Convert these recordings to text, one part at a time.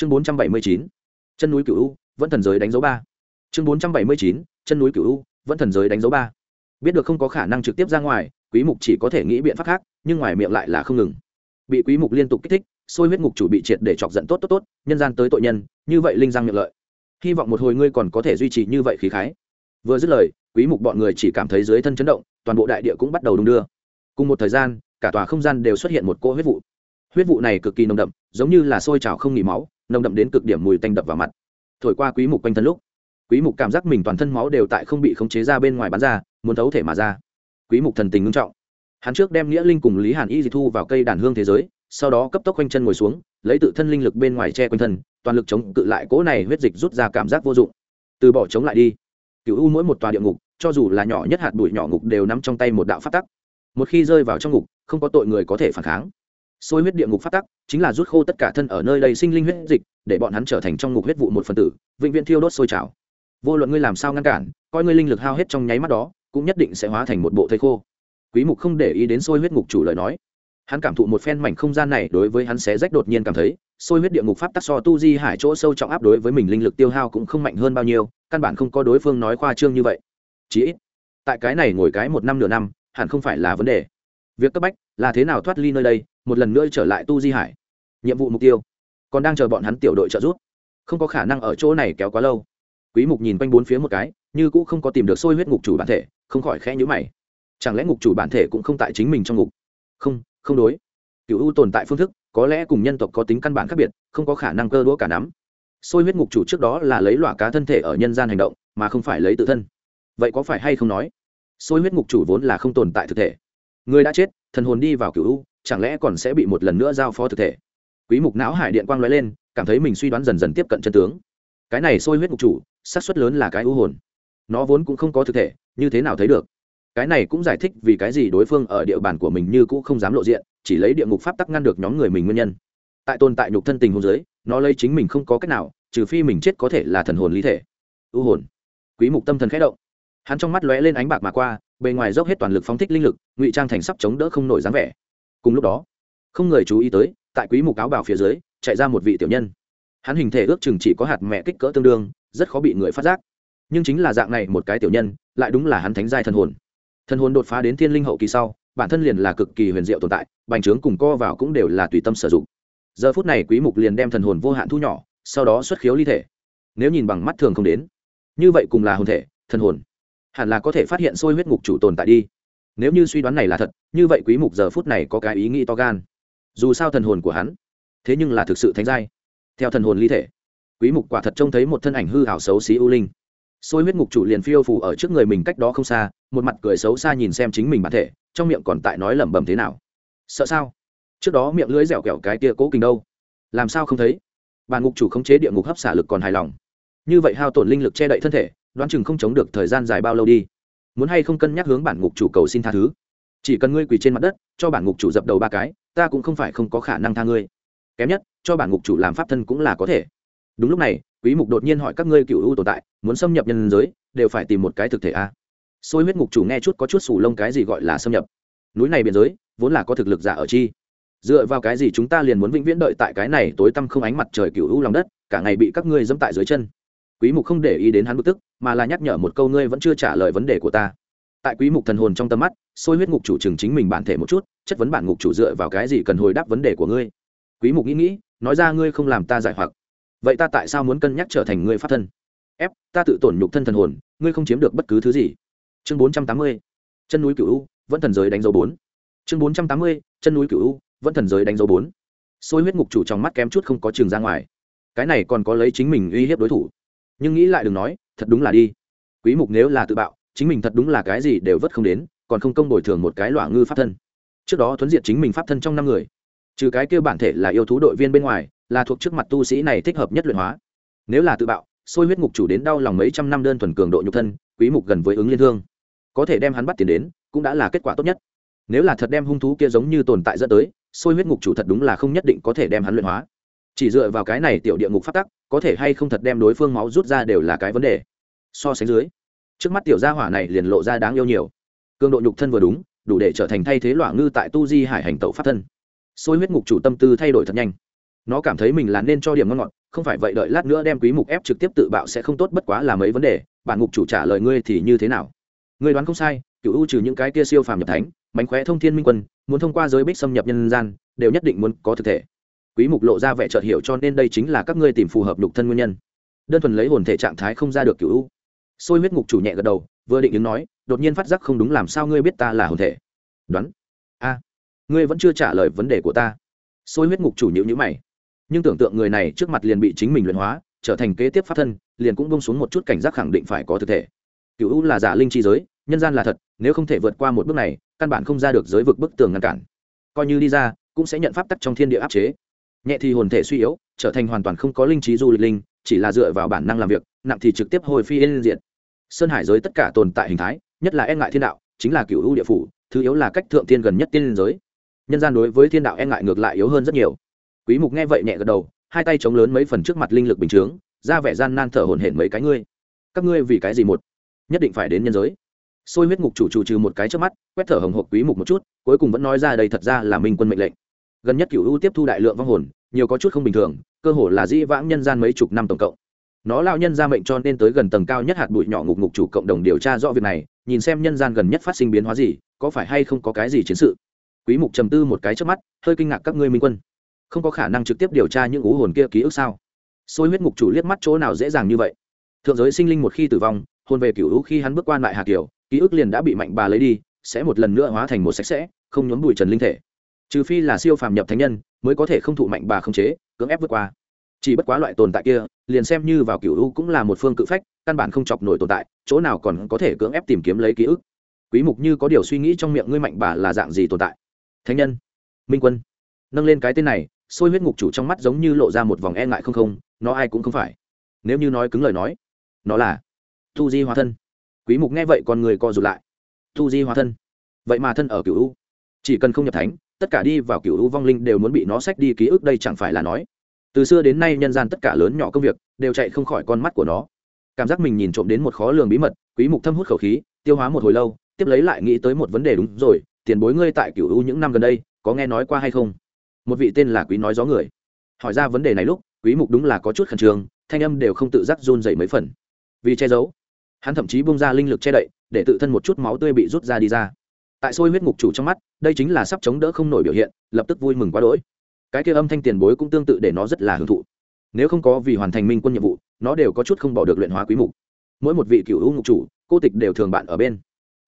chương bốn trăm bảy mươi chín, chân núi cửu u, vẫn thần giới đánh dấu ba. Chương bốn trăm bảy mươi chín, chân núi cửu u, vẫn thần giới đánh dấu ba. Biết được không có khả năng trực tiếp ra ngoài, quý mục chỉ có thể nghĩ biện pháp khác, nhưng ngoài miệng lại là không ngừng. Bị quý mục liên tục kích thích sôi huyết ngục chủ bị triệt để chọc giận tốt tốt tốt, nhân gian tới tội nhân, như vậy linh giang miệng lợi. Hy vọng một hồi ngươi còn có thể duy trì như vậy khí khái. Vừa dứt lời, quý mục bọn người chỉ cảm thấy dưới thân chấn động, toàn bộ đại địa cũng bắt đầu đung đưa. Cùng một thời gian, cả tòa không gian đều xuất hiện một cỗ huyết vụ. Huyết vụ này cực kỳ nồng đậm, giống như là sôi trào không nghỉ máu nồng đậm đến cực điểm mùi tanh đập vào mặt. Thổi qua quý mục quanh thân lúc, quý mục cảm giác mình toàn thân máu đều tại không bị khống chế ra bên ngoài bắn ra, muốn thấu thể mà ra. Quý mục thần tình ngưng trọng. Hắn trước đem nghĩa linh cùng lý hàn y di thu vào cây đàn hương thế giới, sau đó cấp tốc quanh chân ngồi xuống, lấy tự thân linh lực bên ngoài che quanh thân, toàn lực chống cự lại cỗ này huyết dịch rút ra cảm giác vô dụng. Từ bỏ chống lại đi. Cựu u mỗi một tòa địa ngục, cho dù là nhỏ nhất hạt bụi nhỏ ngục đều nắm trong tay một đạo phát tắc. Một khi rơi vào trong ngục, không có tội người có thể phản kháng sôi huyết địa ngục phát tắc, chính là rút khô tất cả thân ở nơi đây sinh linh huyết dịch, để bọn hắn trở thành trong ngục huyết vụ một phần tử, vĩnh viễn thiêu đốt sôi trào. Vô luận ngươi làm sao ngăn cản, coi ngươi linh lực hao hết trong nháy mắt đó, cũng nhất định sẽ hóa thành một bộ thây khô. Quý mục không để ý đến sôi huyết ngục chủ lời nói. Hắn cảm thụ một phen mảnh không gian này, đối với hắn sẽ rách đột nhiên cảm thấy sôi huyết địa ngục pháp tắc so tu di hải chỗ sâu trọng áp đối với mình linh lực tiêu hao cũng không mạnh hơn bao nhiêu, căn bản không có đối phương nói khoa trương như vậy. Chí ít, tại cái này ngồi cái một năm nửa năm, hẳn không phải là vấn đề. Việc cấp bách là thế nào thoát ly nơi đây một lần nữa trở lại tu di hải nhiệm vụ mục tiêu còn đang chờ bọn hắn tiểu đội trợ giúp không có khả năng ở chỗ này kéo quá lâu quý mục nhìn quanh bốn phía một cái như cũng không có tìm được sôi huyết ngục chủ bản thể không khỏi khẽ nhíu mày chẳng lẽ ngục chủ bản thể cũng không tại chính mình trong ngục không không đối cựu u tồn tại phương thức có lẽ cùng nhân tộc có tính căn bản khác biệt không có khả năng cơ đũa cả nắm sôi huyết ngục chủ trước đó là lấy loại cá thân thể ở nhân gian hành động mà không phải lấy tự thân vậy có phải hay không nói sôi huyết ngục chủ vốn là không tồn tại thực thể người đã chết thần hồn đi vào cựu u chẳng lẽ còn sẽ bị một lần nữa giao phó thực thể? Quý mục não hải điện quang lóe lên, cảm thấy mình suy đoán dần dần tiếp cận chân tướng. Cái này sôi huyết ngục chủ, xác suất lớn là cái u hồn. Nó vốn cũng không có thực thể, như thế nào thấy được? Cái này cũng giải thích vì cái gì đối phương ở địa bàn của mình như cũng không dám lộ diện, chỉ lấy địa ngục pháp tắc ngăn được nhóm người mình nguyên nhân. Tại tồn tại nhục thân tình hôn giới nó lấy chính mình không có cách nào, trừ phi mình chết có thể là thần hồn lý thể. U hồn. Quý mục tâm thần khẽ động. Hắn trong mắt lóe lên ánh bạc mà qua, bề ngoài dốc hết toàn lực phóng thích linh lực, ngụy trang thành sắp chống đỡ không nổi dáng vẻ cùng lúc đó, không người chú ý tới, tại quý mục áo bào phía dưới, chạy ra một vị tiểu nhân. Hắn hình thể ước chừng chỉ có hạt mẹ kích cỡ tương đương, rất khó bị người phát giác. Nhưng chính là dạng này một cái tiểu nhân, lại đúng là hắn thánh giai thần hồn. Thần hồn đột phá đến thiên linh hậu kỳ sau, bản thân liền là cực kỳ huyền diệu tồn tại, bành trướng cùng co vào cũng đều là tùy tâm sử dụng. Giờ phút này quý mục liền đem thần hồn vô hạn thu nhỏ, sau đó xuất khiếu ly thể. Nếu nhìn bằng mắt thường không đến, như vậy cùng là hồn thể, thần hồn, hẳn là có thể phát hiện sôi huyết ngục chủ tồn tại đi nếu như suy đoán này là thật, như vậy quý mục giờ phút này có cái ý nghĩ to gan. Dù sao thần hồn của hắn, thế nhưng là thực sự thánh giai. Theo thần hồn ly thể, quý mục quả thật trông thấy một thân ảnh hư ảo xấu xí u linh. Xôi huyết ngục chủ liền phiêu phủ ở trước người mình cách đó không xa, một mặt cười xấu xa nhìn xem chính mình bản thể, trong miệng còn tại nói lẩm bẩm thế nào. Sợ sao? Trước đó miệng lưỡi dẻo kẹo cái kia cố kình đâu? Làm sao không thấy? Bà ngục chủ khống chế địa ngục hấp xả lực còn hài lòng. Như vậy hao tổn linh lực che đậy thân thể, đoán chừng không chống được thời gian dài bao lâu đi muốn hay không cân nhắc hướng bản ngục chủ cầu xin tha thứ? Chỉ cần ngươi quỳ trên mặt đất, cho bản ngục chủ dập đầu ba cái, ta cũng không phải không có khả năng tha ngươi. Kém nhất, cho bản ngục chủ làm pháp thân cũng là có thể. Đúng lúc này, quý mục đột nhiên hỏi các ngươi cựu u tồn tại, muốn xâm nhập nhân giới, đều phải tìm một cái thực thể a. Xôi huyết ngục chủ nghe chút có chút sù lông cái gì gọi là xâm nhập. Núi này biên giới, vốn là có thực lực giả ở chi. Dựa vào cái gì chúng ta liền muốn vĩnh viễn đợi tại cái này tối tăm không ánh mặt trời cựu u lòng đất, cả ngày bị các ngươi dẫm tại dưới chân. Quý mục không để ý đến hắn bực tức mà là nhắc nhở một câu ngươi vẫn chưa trả lời vấn đề của ta. Tại quý mục thần hồn trong tâm mắt sôi huyết ngục chủ chừng chính mình bản thể một chút, chất vấn bản ngục chủ dựa vào cái gì cần hồi đáp vấn đề của ngươi? Quý mục nghĩ nghĩ, nói ra ngươi không làm ta giải hoặc. Vậy ta tại sao muốn cân nhắc trở thành ngươi pháp thân? Ép, ta tự tổn nhục thân thần hồn, ngươi không chiếm được bất cứ thứ gì. Chương bốn trăm tám mươi, chân núi cửu u, vẫn thần giới đánh dấu bốn. Chương bốn trăm tám mươi, chân núi cửu u, vẫn thần giới đánh dấu bốn. Sôi huyết ngục chủ trong mắt kém chút không có trường ra ngoài. Cái này còn có lấy chính mình uy hiếp đối thủ. Nhưng nghĩ lại đừng nói thật đúng là đi. Quý mục nếu là tự bạo, chính mình thật đúng là cái gì đều vất không đến, còn không công bồi thường một cái loạn ngư pháp thân. Trước đó thuấn diệt chính mình pháp thân trong năm người. Trừ cái kia bản thể là yêu thú đội viên bên ngoài, là thuộc trước mặt tu sĩ này thích hợp nhất luyện hóa. Nếu là tự bạo sôi huyết ngục chủ đến đau lòng mấy trăm năm đơn thuần cường độ nhục thân, quý mục gần với ứng liên thương. Có thể đem hắn bắt tiền đến, cũng đã là kết quả tốt nhất. Nếu là thật đem hung thú kia giống như tồn tại dẫn tới sôi huyết ngục chủ thật đúng là không nhất định có thể đem hắn luyện hóa chỉ dựa vào cái này tiểu địa ngục phát tắc, có thể hay không thật đem đối phương máu rút ra đều là cái vấn đề. So sánh dưới, trước mắt tiểu gia hỏa này liền lộ ra đáng yêu nhiều. Cường độ nhục thân vừa đúng, đủ để trở thành thay thế loạ ngư tại tu di hải hành tẩu phát thân. Xôi huyết ngục chủ tâm tư thay đổi thật nhanh. Nó cảm thấy mình là nên cho điểm ngon ngọt, không phải vậy đợi lát nữa đem quý mục ép trực tiếp tự bạo sẽ không tốt bất quá là mấy vấn đề, bản ngục chủ trả lời ngươi thì như thế nào? Ngươi đoán không sai, cựu u trừ những cái kia siêu phàm nhập thánh, mánh khóe thông thiên minh quân, muốn thông qua giới bích xâm nhập nhân gian, đều nhất định muốn có thực thể quý mục lộ ra vẻ chợt hiểu cho nên đây chính là các ngươi tìm phù hợp lục thân nguyên nhân. Đơn thuần lấy hồn thể trạng thái không ra được cửu u. Sôi huyết ngục chủ nhẹ gật đầu, vừa định đứng nói, đột nhiên phát giác không đúng làm sao ngươi biết ta là hồn thể. Đoán. A. Ngươi vẫn chưa trả lời vấn đề của ta. Sôi huyết ngục chủ nhữ nhữ mày. Nhưng tưởng tượng người này trước mặt liền bị chính mình luyện hóa, trở thành kế tiếp pháp thân, liền cũng bông xuống một chút cảnh giác khẳng định phải có thực thể. Cựu u là giả linh chi giới, nhân gian là thật, nếu không thể vượt qua một bước này, căn bản không ra được giới vực bức tường ngăn cản. Coi như đi ra, cũng sẽ nhận pháp tắc trong thiên địa áp chế nhẹ thì hồn thể suy yếu, trở thành hoàn toàn không có linh trí du lịch linh, chỉ là dựa vào bản năng làm việc, nặng thì trực tiếp hồi phi yên diện sơn hải giới tất cả tồn tại hình thái, nhất là e ngại thiên đạo, chính là cựu u địa phủ, thứ yếu là cách thượng tiên gần nhất tiên liên giới. Nhân gian đối với thiên đạo e ngại ngược lại yếu hơn rất nhiều. Quý mục nghe vậy nhẹ gật đầu, hai tay chống lớn mấy phần trước mặt linh lực bình chướng, ra vẻ gian nan thở hổn hển mấy cái ngươi. Các ngươi vì cái gì một? Nhất định phải đến nhân giới. Xôi huyết ngục chủ chủ trừ một cái trước mắt, quét thở hồng hộc quý mục một chút, cuối cùng vẫn nói ra đây thật ra là minh quân mệnh lệnh gần nhất cửu u tiếp thu đại lượng vong hồn, nhiều có chút không bình thường, cơ hồ là dĩ vãng nhân gian mấy chục năm tổng cộng. Nó lao nhân ra mệnh cho nên tới gần tầng cao nhất hạt bụi nhỏ ngục ngục chủ cộng đồng điều tra rõ việc này, nhìn xem nhân gian gần nhất phát sinh biến hóa gì, có phải hay không có cái gì chiến sự. Quý mục trầm tư một cái trước mắt, hơi kinh ngạc các ngươi minh quân. Không có khả năng trực tiếp điều tra những ú hồn kia ký ức sao? Xôi huyết ngục chủ liếc mắt chỗ nào dễ dàng như vậy? Thượng giới sinh linh một khi tử vong, hồn về cửu khi hắn bước qua lại hà kiều, ký ức liền đã bị mạnh bà lấy đi, sẽ một lần nữa hóa thành một sạch sẽ, không nhốn bụi trần linh thể trừ phi là siêu phàm nhập thánh nhân, mới có thể không thụ mạnh bà không chế, cưỡng ép vượt qua. Chỉ bất quá loại tồn tại kia, liền xem như vào cửu u cũng là một phương cự phách, căn bản không chọc nổi tồn tại, chỗ nào còn có thể cưỡng ép tìm kiếm lấy ký ức. Quý mục như có điều suy nghĩ trong miệng ngươi mạnh bà là dạng gì tồn tại? Thánh nhân, minh quân. Nâng lên cái tên này sôi huyết ngục chủ trong mắt giống như lộ ra một vòng e ngại không không, nó ai cũng không phải. Nếu như nói cứng lời nói, nó là tu di hóa thân. Quý mục nghe vậy còn người co rụt lại. Tu di hóa thân. Vậy mà thân ở cửu u, chỉ cần không nhập thánh tất cả đi vào cửu u vong linh đều muốn bị nó sách đi ký ức đây chẳng phải là nói. Từ xưa đến nay nhân gian tất cả lớn nhỏ công việc đều chạy không khỏi con mắt của nó. Cảm giác mình nhìn trộm đến một khó lường bí mật, quý mục thâm hút khẩu khí, tiêu hóa một hồi lâu, tiếp lấy lại nghĩ tới một vấn đề đúng rồi, tiền bối ngươi tại cửu u những năm gần đây, có nghe nói qua hay không? Một vị tên là quý nói gió người. Hỏi ra vấn đề này lúc, quý mục đúng là có chút khẩn trương, thanh âm đều không tự giác run dậy mấy phần. Vì che giấu, hắn thậm chí bung ra linh lực che đậy, để tự thân một chút máu tươi bị rút ra đi ra tại sôi huyết ngục chủ trong mắt, đây chính là sắp chống đỡ không nổi biểu hiện, lập tức vui mừng quá đỗi. Cái kia âm thanh tiền bối cũng tương tự để nó rất là hưởng thụ. Nếu không có vì hoàn thành minh quân nhiệm vụ, nó đều có chút không bỏ được luyện hóa quý mục. Mỗi một vị cựu hữu ngục chủ, cô tịch đều thường bạn ở bên.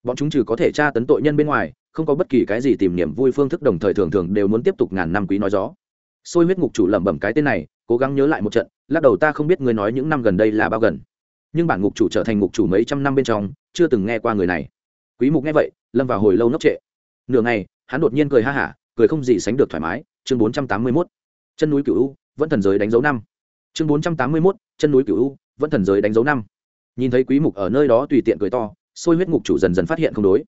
Bọn chúng trừ có thể tra tấn tội nhân bên ngoài, không có bất kỳ cái gì tìm niềm vui phương thức đồng thời thường thường đều muốn tiếp tục ngàn năm quý nói gió. Sôi huyết ngục chủ lẩm bẩm cái tên này, cố gắng nhớ lại một trận, lắc đầu ta không biết người nói những năm gần đây là bao gần. Nhưng bản ngục chủ trở thành ngục chủ mấy trăm năm bên trong, chưa từng nghe qua người này quý mục nghe vậy, lâm vào hồi lâu nốc trệ. Nửa ngày, hắn đột nhiên cười ha hả, cười không gì sánh được thoải mái. Chương 481 chân núi cửu u, vẫn thần giới đánh dấu năm. Chương 481 chân núi cửu u, vẫn thần giới đánh dấu năm. Nhìn thấy quý mục ở nơi đó tùy tiện cười to sôi huyết ngục chủ dần dần phát hiện không đối.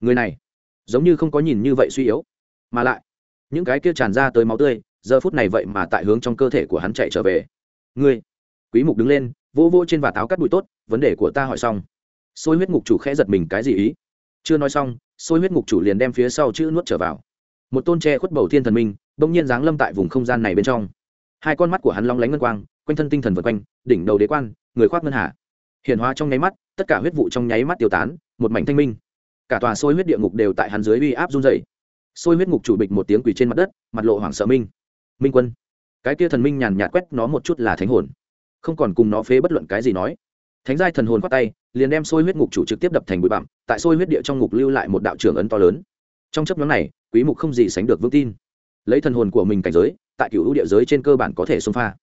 Người này, giống như không có nhìn như vậy suy yếu. Mà lại, những cái kia tràn ra tới máu tươi, giờ phút này vậy mà tại hướng trong cơ thể của hắn chạy trở về. Ngươi, quý mục đứng lên vô vô trên và táo cắt bụi tốt, vấn đề của ta hỏi xong. Sôi huyết ngục chủ khẽ giật mình, cái gì ý? Chưa nói xong sôi huyết ngục chủ liền đem phía sau chữ nuốt trở vào. Một tôn tre khuất bầu thiên thần minh bỗng nhiên giáng lâm tại vùng không gian này bên trong. Hai con mắt của hắn long lánh ngân quang quanh thân tinh thần vượt quanh đỉnh đầu đế quan người khoác ngân hạ, hiện hóa trong nháy mắt tất cả huyết vụ trong nháy mắt tiêu tán một mảnh thanh minh. Cả tòa sôi huyết địa ngục đều tại hắn dưới uy áp run dày sôi huyết ngục chủ bịch một tiếng quỳ trên mặt đất mặt lộ hoảng sợ minh. Minh quân. Cái kia thần minh nhàn nhạt quét nó một chút là thánh hồn. Không còn cùng nó phế bất luận cái gì nói thánh giai thần hồn khoát tay, liền đem sôi huyết ngục chủ trực tiếp đập thành bụi bặm, tại sôi huyết địa trong ngục lưu lại một đạo trưởng ấn to lớn. Trong chấp nhóm này, quý mục không gì sánh được vững tin. Lấy thần hồn của mình cảnh giới, tại cửu ưu địa giới trên cơ bản có thể xông pha.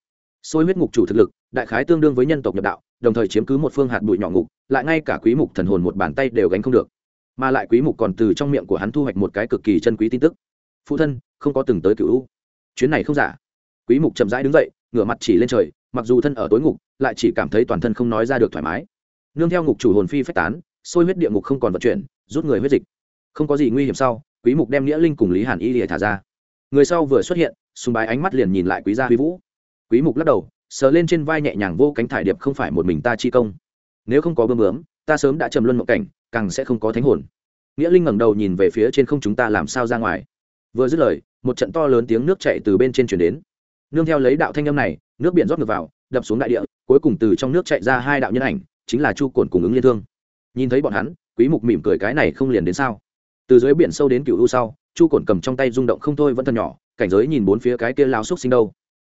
Sôi huyết ngục chủ thực lực, đại khái tương đương với nhân tộc nhập đạo, đồng thời chiếm cứ một phương hạt bụi nhỏ ngục, lại ngay cả quý mục thần hồn một bàn tay đều gánh không được. Mà lại quý mục còn từ trong miệng của hắn thu hoạch một cái cực kỳ chân quý tin tức. Phụ thân, không có từng tới cửu u chuyến này không giả. Quý mục chậm rãi đứng dậy, ngửa mặt chỉ lên trời, mặc dù thân ở tối ngục lại chỉ cảm thấy toàn thân không nói ra được thoải mái. Nương theo ngục chủ hồn phi phách tán sôi huyết địa ngục không còn vận chuyển, rút người huyết dịch. Không có gì nguy hiểm sau, quý mục đem nghĩa linh cùng lý hàn y lìa thả ra. Người sau vừa xuất hiện, sùng bái ánh mắt liền nhìn lại quý gia huy vũ. Quý mục lắc đầu, sờ lên trên vai nhẹ nhàng vô cánh thải điệp không phải một mình ta chi công. Nếu không có bơm bướm, ta sớm đã trầm luân một cảnh, càng sẽ không có thánh hồn. Nghĩa linh ngẩng đầu nhìn về phía trên không chúng ta làm sao ra ngoài. Vừa dứt lời, một trận to lớn tiếng nước chảy từ bên trên chuyển đến. Nương theo lấy đạo thanh âm này, nước biển rót ngược vào, đập xuống đại địa cuối cùng từ trong nước chạy ra hai đạo nhân ảnh, chính là chu cồn cùng ứng liên thương. Nhìn thấy bọn hắn, quý mục mỉm cười cái này không liền đến sao? Từ dưới biển sâu đến cựu u sau, chu cồn cầm trong tay rung động không thôi vẫn thân nhỏ, cảnh giới nhìn bốn phía cái kia lao xúc sinh đâu.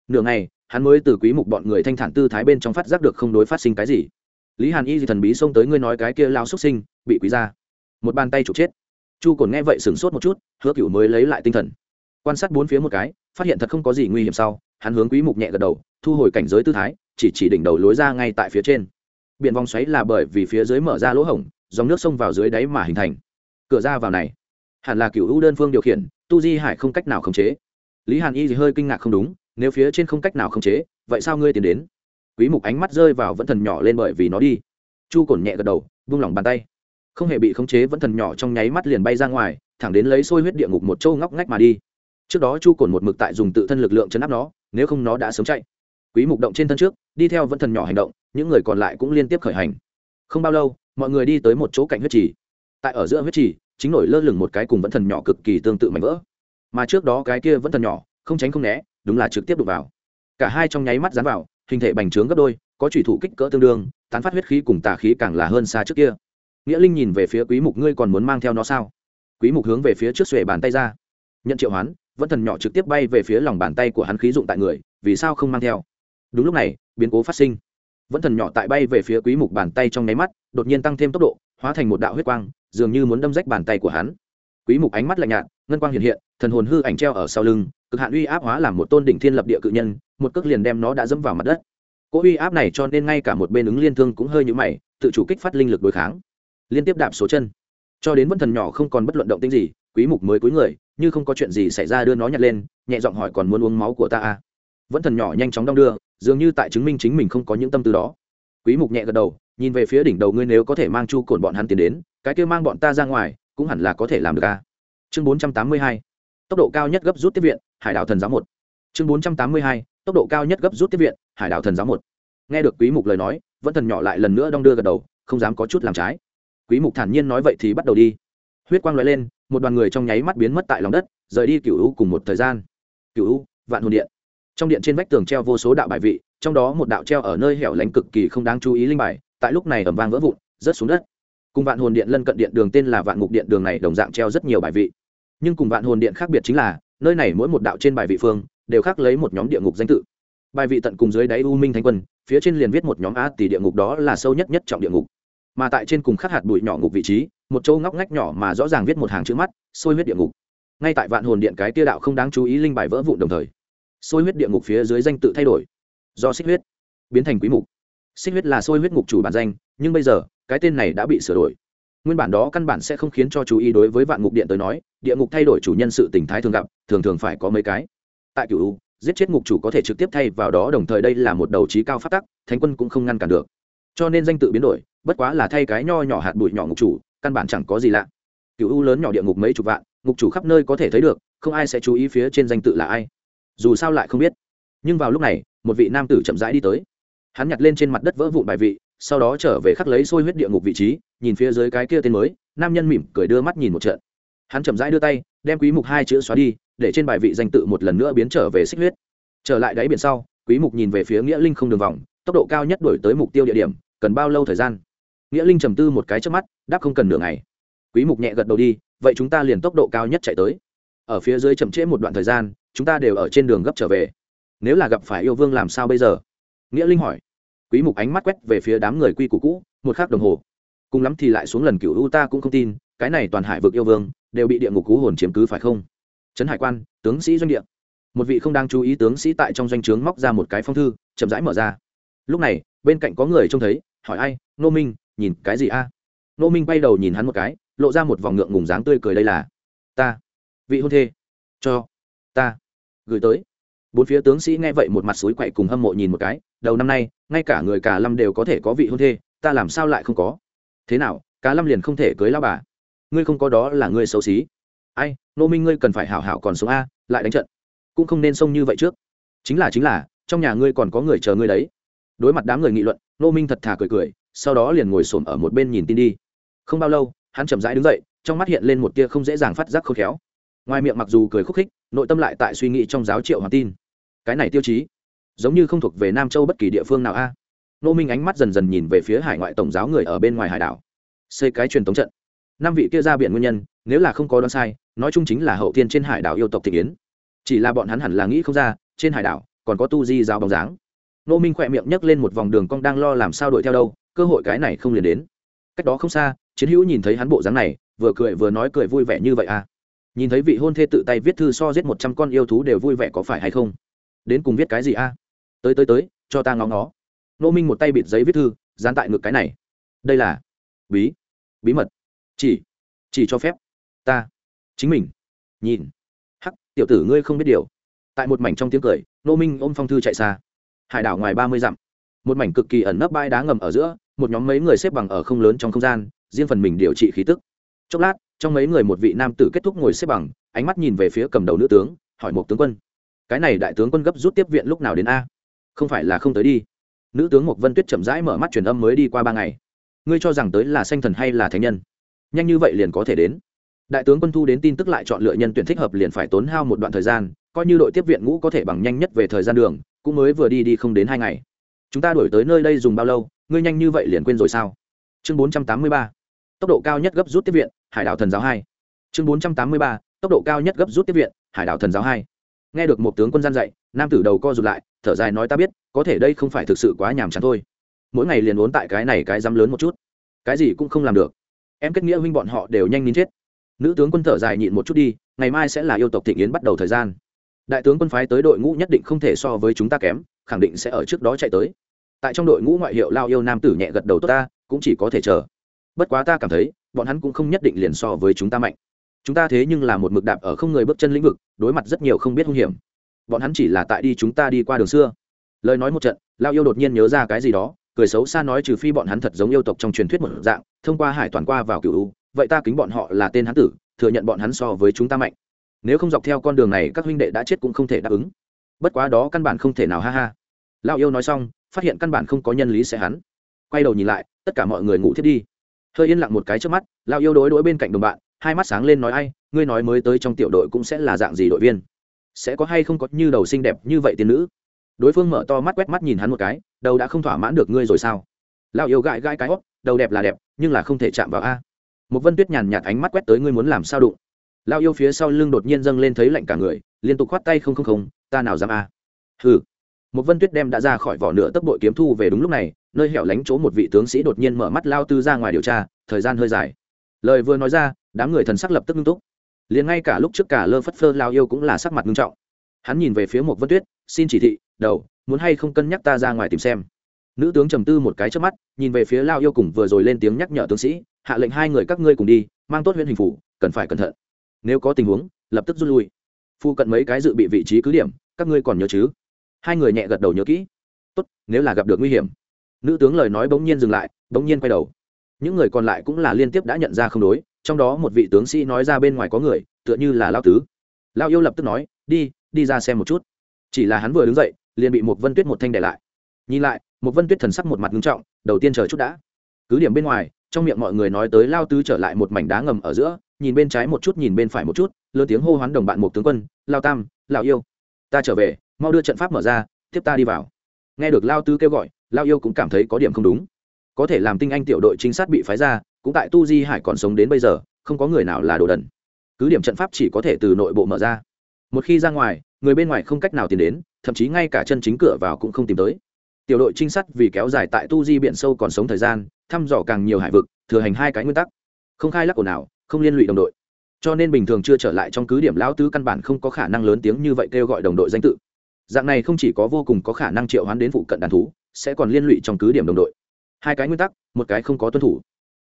Nửa ngày, hắn mới từ quý mục bọn người thanh thản tư thái bên trong phát giác được không đối phát sinh cái gì. Lý hàn y gì thần bí xông tới ngươi nói cái kia lao xúc sinh, bị quý ra. Một bàn tay chụp chết. Chu cồn nghe vậy sửng sốt một chút, hứa cựu mới lấy lại tinh thần. Quan sát bốn phía một cái, phát hiện thật không có gì nguy hiểm sau, hắn hướng quý mục nhẹ gật đầu, thu hồi cảnh giới tư thái chỉ chỉ đỉnh đầu lối ra ngay tại phía trên. Biển vòng xoáy là bởi vì phía dưới mở ra lỗ hổng, dòng nước sông vào dưới đáy mà hình thành. Cửa ra vào này, hẳn là cựu u đơn phương điều khiển, tu di hải không cách nào khống chế. Lý hàn y thì hơi kinh ngạc không đúng, nếu phía trên không cách nào khống chế, vậy sao ngươi tiến đến? Quý mục ánh mắt rơi vào vẫn thần nhỏ lên bởi vì nó đi. Chu cổn nhẹ gật đầu, buông lỏng bàn tay. Không hề bị khống chế, vẫn thần nhỏ trong nháy mắt liền bay ra ngoài, thẳng đến lấy sôi huyết địa ngục một châu ngóc ngách mà đi. Trước đó chu cổn một mực tại dùng tự thân lực lượng chấn áp nó, nếu không nó đã sớm chạy quý mục động trên thân trước, đi theo vẫn thần nhỏ hành động, những người còn lại cũng liên tiếp khởi hành. Không bao lâu, mọi người đi tới một chỗ cạnh huyết trì. Tại ở giữa huyết trì, chính nổi lơ lửng một cái cùng vẫn thần nhỏ cực kỳ tương tự mảnh vỡ. Mà trước đó cái kia vẫn thần nhỏ, không tránh không né, đúng là trực tiếp đụng vào. Cả hai trong nháy mắt dán vào, hình thể bành trướng gấp đôi, có thủy thủ kích cỡ tương đương, tán phát huyết khí cùng tà khí càng là hơn xa trước kia. Nghĩa linh nhìn về phía quý mục, ngươi còn muốn mang theo nó sao? Quý mục hướng về phía trước xuề bàn tay ra. Nhận triệu hoán vẫn thần nhỏ trực tiếp bay về phía lòng bàn tay của hắn khí dụng tại người, vì sao không mang theo? Đúng lúc này, biến cố phát sinh. Vẫn thần nhỏ tại bay về phía quý mục bàn tay trong nháy mắt, đột nhiên tăng thêm tốc độ, hóa thành một đạo huyết quang, dường như muốn đâm rách bàn tay của hắn. Quý mục ánh mắt lạnh nhạt, ngân quang hiện hiện, thần hồn hư ảnh treo ở sau lưng, cực hạn uy áp hóa làm một tôn đỉnh thiên lập địa cự nhân, một cước liền đem nó đã dẫm vào mặt đất. Cỗ uy áp này cho nên ngay cả một bên ứng liên thương cũng hơi nhũ mày, tự chủ kích phát linh lực đối kháng. Liên tiếp đạp số chân. Cho đến vẫn thần nhỏ không còn bất luận động tĩnh gì, quý mục mới cúi người, như không có chuyện gì xảy ra đưa nó nhặt lên, nhẹ giọng hỏi còn muốn uống máu của ta à? Vẫn thần nhỏ nhanh chóng đong đưa dường như tại chứng minh chính mình không có những tâm tư đó. Quý mục nhẹ gật đầu, nhìn về phía đỉnh đầu ngươi nếu có thể mang chu cồn bọn hắn tiến đến, cái kia mang bọn ta ra ngoài, cũng hẳn là có thể làm được a chương 482 tốc độ cao nhất gấp rút tiếp viện, hải đảo thần giáo một. Chương 482 tốc độ cao nhất gấp rút tiếp viện, hải đảo thần giáo một. Nghe được quý mục lời nói, vẫn thần nhỏ lại lần nữa đong đưa gật đầu, không dám có chút làm trái. Quý mục thản nhiên nói vậy thì bắt đầu đi. Huyết quang lóe lên, một đoàn người trong nháy mắt biến mất tại lòng đất, rời đi cửu u cùng một thời gian. Cửu u, vạn hồn điện trong điện trên vách tường treo vô số đạo bài vị, trong đó một đạo treo ở nơi hẻo lánh cực kỳ không đáng chú ý linh bài, tại lúc này ẩm vang vỡ vụn, rớt xuống đất. Cùng vạn hồn điện lân cận điện đường tên là vạn ngục điện đường này đồng dạng treo rất nhiều bài vị. Nhưng cùng vạn hồn điện khác biệt chính là, nơi này mỗi một đạo trên bài vị phương đều khác lấy một nhóm địa ngục danh tự. Bài vị tận cùng dưới đáy u minh thanh quân, phía trên liền viết một nhóm á tỷ địa ngục đó là sâu nhất nhất trọng địa ngục. Mà tại trên cùng khắc hạt bụi nhỏ ngục vị trí, một chỗ ngóc ngách nhỏ mà rõ ràng viết một hàng chữ mắt, sôi huyết địa ngục. Ngay tại vạn hồn điện cái tia đạo không đáng chú ý linh bài vỡ vụn đồng thời sôi huyết địa ngục phía dưới danh tự thay đổi. Do xích huyết biến thành quý mục. Xích huyết là sôi huyết ngục chủ bản danh, nhưng bây giờ, cái tên này đã bị sửa đổi. Nguyên bản đó căn bản sẽ không khiến cho chú ý đối với vạn ngục điện tới nói, địa ngục thay đổi chủ nhân sự tình thái thường gặp, thường thường phải có mấy cái. Tại cựu giết chết ngục chủ có thể trực tiếp thay vào đó đồng thời đây là một đầu trí cao phát tắc, thánh quân cũng không ngăn cản được. Cho nên danh tự biến đổi, bất quá là thay cái nho nhỏ hạt bụi nhỏ ngục chủ, căn bản chẳng có gì lạ. Cựu u lớn nhỏ địa ngục mấy chục vạn, ngục chủ khắp nơi có thể thấy được, không ai sẽ chú ý phía trên danh tự là ai dù sao lại không biết. Nhưng vào lúc này, một vị nam tử chậm rãi đi tới. Hắn nhặt lên trên mặt đất vỡ vụn bài vị, sau đó trở về khắc lấy sôi huyết địa ngục vị trí, nhìn phía dưới cái kia tên mới, nam nhân mỉm cười đưa mắt nhìn một trận. Hắn chậm rãi đưa tay, đem quý mục hai chữ xóa đi, để trên bài vị danh tự một lần nữa biến trở về xích huyết. Trở lại đáy biển sau, quý mục nhìn về phía nghĩa linh không đường vòng, tốc độ cao nhất đổi tới mục tiêu địa điểm, cần bao lâu thời gian? Nghĩa linh trầm tư một cái trước mắt, đáp không cần nửa ngày. Quý mục nhẹ gật đầu đi, vậy chúng ta liền tốc độ cao nhất chạy tới. Ở phía dưới chậm trễ một đoạn thời gian chúng ta đều ở trên đường gấp trở về. Nếu là gặp phải yêu vương làm sao bây giờ? Nghĩa linh hỏi. Quý mục ánh mắt quét về phía đám người quy củ cũ, một khắc đồng hồ. Cùng lắm thì lại xuống lần cửu u ta cũng không tin, cái này toàn hải vực yêu vương đều bị địa ngục cú hồn chiếm cứ phải không? Trấn hải quan, tướng sĩ doanh địa. Một vị không đang chú ý tướng sĩ tại trong doanh trướng móc ra một cái phong thư, chậm rãi mở ra. Lúc này, bên cạnh có người trông thấy, hỏi ai, nô minh, nhìn cái gì a? Nô minh bay đầu nhìn hắn một cái, lộ ra một vòng ngượng ngùng dáng tươi cười đây là ta, vị hôn thê. Cho ta gửi tới. Bốn phía tướng sĩ nghe vậy một mặt suối quậy cùng hâm mộ nhìn một cái, đầu năm nay, ngay cả người cả lâm đều có thể có vị hôn thê, ta làm sao lại không có? Thế nào cá lâm liền không thể cưới lao bà? Ngươi không có đó là ngươi xấu xí. Ai, nô minh ngươi cần phải hảo hảo còn sống a, lại đánh trận. Cũng không nên xông như vậy trước. Chính là chính là, trong nhà ngươi còn có người chờ ngươi đấy. Đối mặt đám người nghị luận, nô minh thật thà cười cười, sau đó liền ngồi xổm ở một bên nhìn tin đi. Không bao lâu, hắn chậm rãi đứng dậy, trong mắt hiện lên một tia không dễ dàng phát giác khôn khéo ngoài miệng mặc dù cười khúc khích, nội tâm lại tại suy nghĩ trong giáo triệu hoàng tin. Cái này tiêu chí, giống như không thuộc về nam châu bất kỳ địa phương nào a. Nô minh ánh mắt dần dần nhìn về phía hải ngoại tổng giáo người ở bên ngoài hải đảo. Xây cái truyền thống trận. Năm vị kia ra biển nguyên nhân, nếu là không có đoán sai, nói chung chính là hậu tiên trên hải đảo yêu tộc thị kiến chỉ là bọn hắn hẳn là nghĩ không ra, trên hải đảo còn có tu di giáo bóng dáng. Nô minh khỏe miệng nhấc lên một vòng đường cong đang lo làm sao đuổi theo đâu, cơ hội cái này không liền đến. Cách đó không xa, chiến hữu nhìn thấy hắn bộ dáng này, vừa cười vừa nói cười vui vẻ như vậy à nhìn thấy vị hôn thê tự tay viết thư so giết một trăm con yêu thú đều vui vẻ có phải hay không? Đến cùng viết cái gì a? À? tới tới tới, cho ta ngó ngó. Nô minh một tay bịt giấy viết thư, dán tại ngực cái này. Đây là bí bí mật. Chỉ chỉ cho phép. Ta, chính mình. Nhìn. Hắc, tiểu tử ngươi không biết điều. Tại một mảnh trong tiếng cười, nô minh ôm phong thư chạy xa. Hải đảo ngoài ba mươi dặm. Một mảnh cực kỳ ẩn nấp bãi đá ngầm ở giữa, một nhóm mấy người xếp bằng ở không lớn trong không gian, riêng phần mình điều trị khí tức. Chốc lát trong mấy người một vị nam tử kết thúc ngồi xếp bằng, ánh mắt nhìn về phía cầm đầu nữ tướng, hỏi một tướng quân, cái này đại tướng quân gấp rút tiếp viện lúc nào đến a? Không phải là không tới đi. Nữ tướng mộc vân tuyết chậm rãi mở mắt truyền âm mới đi qua ba ngày. Ngươi cho rằng tới là sanh thần hay là thánh nhân? Nhanh như vậy liền có thể đến? Đại tướng quân thu đến tin tức lại chọn lựa nhân tuyển thích hợp liền phải tốn hao một đoạn thời gian, coi như đội tiếp viện ngũ có thể bằng nhanh nhất về thời gian đường, cũng mới vừa đi đi không đến hai ngày. Chúng ta đổi tới nơi đây dùng bao lâu? Ngươi nhanh như vậy liền quên rồi sao? Chương bốn trăm tám mươi ba tốc độ cao nhất gấp rút tiếp viện, hải đảo thần giáo hai. Chương bốn trăm tám mươi ba, tốc độ cao nhất gấp rút tiếp viện, hải đảo thần giáo hai. Nghe được một tướng quân gian dạy, nam tử đầu co rụt lại, thở dài nói ta biết, có thể đây không phải thực sự quá nhàm chán thôi. Mỗi ngày liền uốn tại cái này cái dám lớn một chút. Cái gì cũng không làm được. Em kết nghĩa huynh bọn họ đều nhanh nín chết. Nữ tướng quân thở dài nhịn một chút đi, ngày mai sẽ là yêu tộc thịnh yến bắt đầu thời gian. Đại tướng quân phái tới đội ngũ nhất định không thể so với chúng ta kém, khẳng định sẽ ở trước đó chạy tới. Tại trong đội ngũ ngoại hiệu lao yêu nam tử nhẹ gật đầu, tốt ta, cũng chỉ có thể chờ bất quá ta cảm thấy, bọn hắn cũng không nhất định liền so với chúng ta mạnh. Chúng ta thế nhưng là một mực đạp ở không người bước chân lĩnh vực, đối mặt rất nhiều không biết hung hiểm. Bọn hắn chỉ là tại đi chúng ta đi qua đường xưa. Lời nói một trận, lao yêu đột nhiên nhớ ra cái gì đó, cười xấu xa nói trừ phi bọn hắn thật giống yêu tộc trong truyền thuyết một dạng, thông qua hải toàn qua vào cựu vậy ta kính bọn họ là tên hắn tử, thừa nhận bọn hắn so với chúng ta mạnh. Nếu không dọc theo con đường này, các huynh đệ đã chết cũng không thể đáp ứng. Bất quá đó căn bản không thể nào, ha ha. Lao yêu nói xong, phát hiện căn bản không có nhân lý sẽ hắn. Quay đầu nhìn lại, tất cả mọi người ngủ thiết đi hơi yên lặng một cái trước mắt, lao yêu đối đối bên cạnh đồng bạn, hai mắt sáng lên nói ai, ngươi nói mới tới trong tiểu đội cũng sẽ là dạng gì đội viên? Sẽ có hay không có như đầu xinh đẹp như vậy tiên nữ? Đối phương mở to mắt quét mắt nhìn hắn một cái, đầu đã không thỏa mãn được ngươi rồi sao? Lao yêu gãi gãi cái hót đầu đẹp là đẹp, nhưng là không thể chạm vào a. Một vân tuyết nhàn nhạt ánh mắt quét tới ngươi muốn làm sao đụng. Lao yêu phía sau lưng đột nhiên dâng lên thấy lạnh cả người, liên tục khoát tay không không không, ta nào dám a? Hừ một vân tuyết đem đã ra khỏi vỏ nửa tốc bội kiếm thu về đúng lúc này, nơi hẻo lánh chỗ một vị tướng sĩ đột nhiên mở mắt lao tư ra ngoài điều tra, thời gian hơi dài. Lời vừa nói ra, đám người thần sắc lập tức ngưng túc liền ngay cả lúc trước cả lơ phất phơ lao yêu cũng là sắc mặt nghiêm trọng. Hắn nhìn về phía một vân tuyết, xin chỉ thị, đầu, muốn hay không cân nhắc ta ra ngoài tìm xem? Nữ tướng trầm tư một cái trước mắt, nhìn về phía lao yêu cùng vừa rồi lên tiếng nhắc nhở tướng sĩ, hạ lệnh hai người các ngươi cùng đi, mang tốt huyện hình phủ, cần phải cẩn thận. Nếu có tình huống, lập tức rút lui. Phu cận mấy cái dự bị vị trí cứ điểm, các ngươi còn nhớ chứ? Hai người nhẹ gật đầu nhớ kỹ. Tốt, nếu là gặp được nguy hiểm. Nữ tướng lời nói bỗng nhiên dừng lại, bỗng nhiên quay đầu. Những người còn lại cũng là liên tiếp đã nhận ra không đối, trong đó một vị tướng sĩ nói ra bên ngoài có người, tựa như là lao tứ. Lao yêu lập tức nói, đi đi ra xem một chút. Chỉ là hắn vừa đứng dậy, liền bị một vân tuyết một thanh để lại. Nhìn lại, một vân tuyết thần sắc một mặt nghiêm trọng, đầu tiên chờ chút đã. Cứ điểm bên ngoài, trong miệng mọi người nói tới lao tứ trở lại một mảnh đá ngầm ở giữa, nhìn bên trái một chút, nhìn bên phải một chút, lớn tiếng hô hoán đồng bạn một tướng quân lao tam lao yêu, ta trở về mau đưa trận pháp mở ra, tiếp ta đi vào. Nghe được lao Tư kêu gọi, lao yêu cũng cảm thấy có điểm không đúng. Có thể làm tinh anh tiểu đội trinh sát bị phái ra, cũng tại tu di hải còn sống đến bây giờ, không có người nào là đồ đần. Cứ điểm trận pháp chỉ có thể từ nội bộ mở ra. Một khi ra ngoài, người bên ngoài không cách nào tìm đến, thậm chí ngay cả chân chính cửa vào cũng không tìm tới. Tiểu đội trinh sát vì kéo dài tại tu di biển sâu còn sống thời gian, thăm dò càng nhiều hải vực, thừa hành hai cái nguyên tắc. Không khai lắc ồn nào không liên lụy đồng đội. Cho nên bình thường chưa trở lại trong cứ điểm lão tứ căn bản không có khả năng lớn tiếng như vậy kêu gọi đồng đội danh tự dạng này không chỉ có vô cùng có khả năng triệu hoán đến phụ cận đàn thú, sẽ còn liên lụy trong cứ điểm đồng đội. Hai cái nguyên tắc, một cái không có tuân thủ.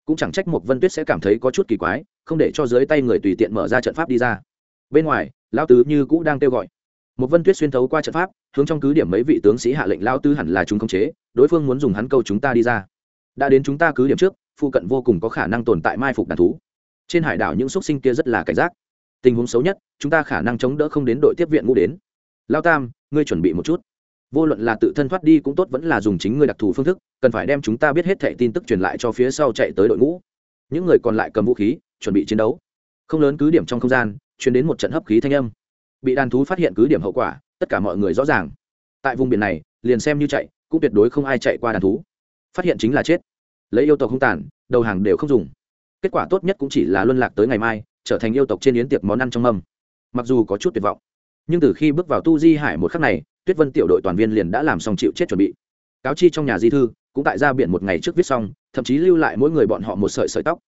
Cũng chẳng trách một vân tuyết sẽ cảm thấy có chút kỳ quái, không để cho dưới tay người tùy tiện mở ra trận pháp đi ra. Bên ngoài, lão tứ như cũ đang kêu gọi. Một vân tuyết xuyên thấu qua trận pháp, hướng trong cứ điểm mấy vị tướng sĩ hạ lệnh lão tứ hẳn là chúng không chế, đối phương muốn dùng hắn câu chúng ta đi ra. Đã đến chúng ta cứ điểm trước, phụ cận vô cùng có khả năng tồn tại mai phục đàn thú. Trên hải đảo những xúc sinh kia rất là cảnh giác. Tình huống xấu nhất, chúng ta khả năng chống đỡ không đến đội tiếp viện ngũ đến. Lao tam ngươi chuẩn bị một chút. Vô luận là tự thân thoát đi cũng tốt, vẫn là dùng chính ngươi đặc thù phương thức, cần phải đem chúng ta biết hết thẻ tin tức truyền lại cho phía sau chạy tới đội ngũ. Những người còn lại cầm vũ khí, chuẩn bị chiến đấu. Không lớn cứ điểm trong không gian chuyển đến một trận hấp khí thanh âm. Bị đàn thú phát hiện cứ điểm hậu quả, tất cả mọi người rõ ràng. Tại vùng biển này, liền xem như chạy, cũng tuyệt đối không ai chạy qua đàn thú. Phát hiện chính là chết. Lấy yêu tộc không tàn, đầu hàng đều không dùng. Kết quả tốt nhất cũng chỉ là luân lạc tới ngày mai, trở thành yêu tộc trên yến tiệc món ăn trong mâm. Mặc dù có chút tuyệt vọng nhưng từ khi bước vào tu di hải một khắc này, tuyết vân tiểu đội toàn viên liền đã làm xong chịu chết chuẩn bị. Cáo chi trong nhà di thư, cũng tại ra biển một ngày trước viết xong, thậm chí lưu lại mỗi người bọn họ một sợi sợi tóc.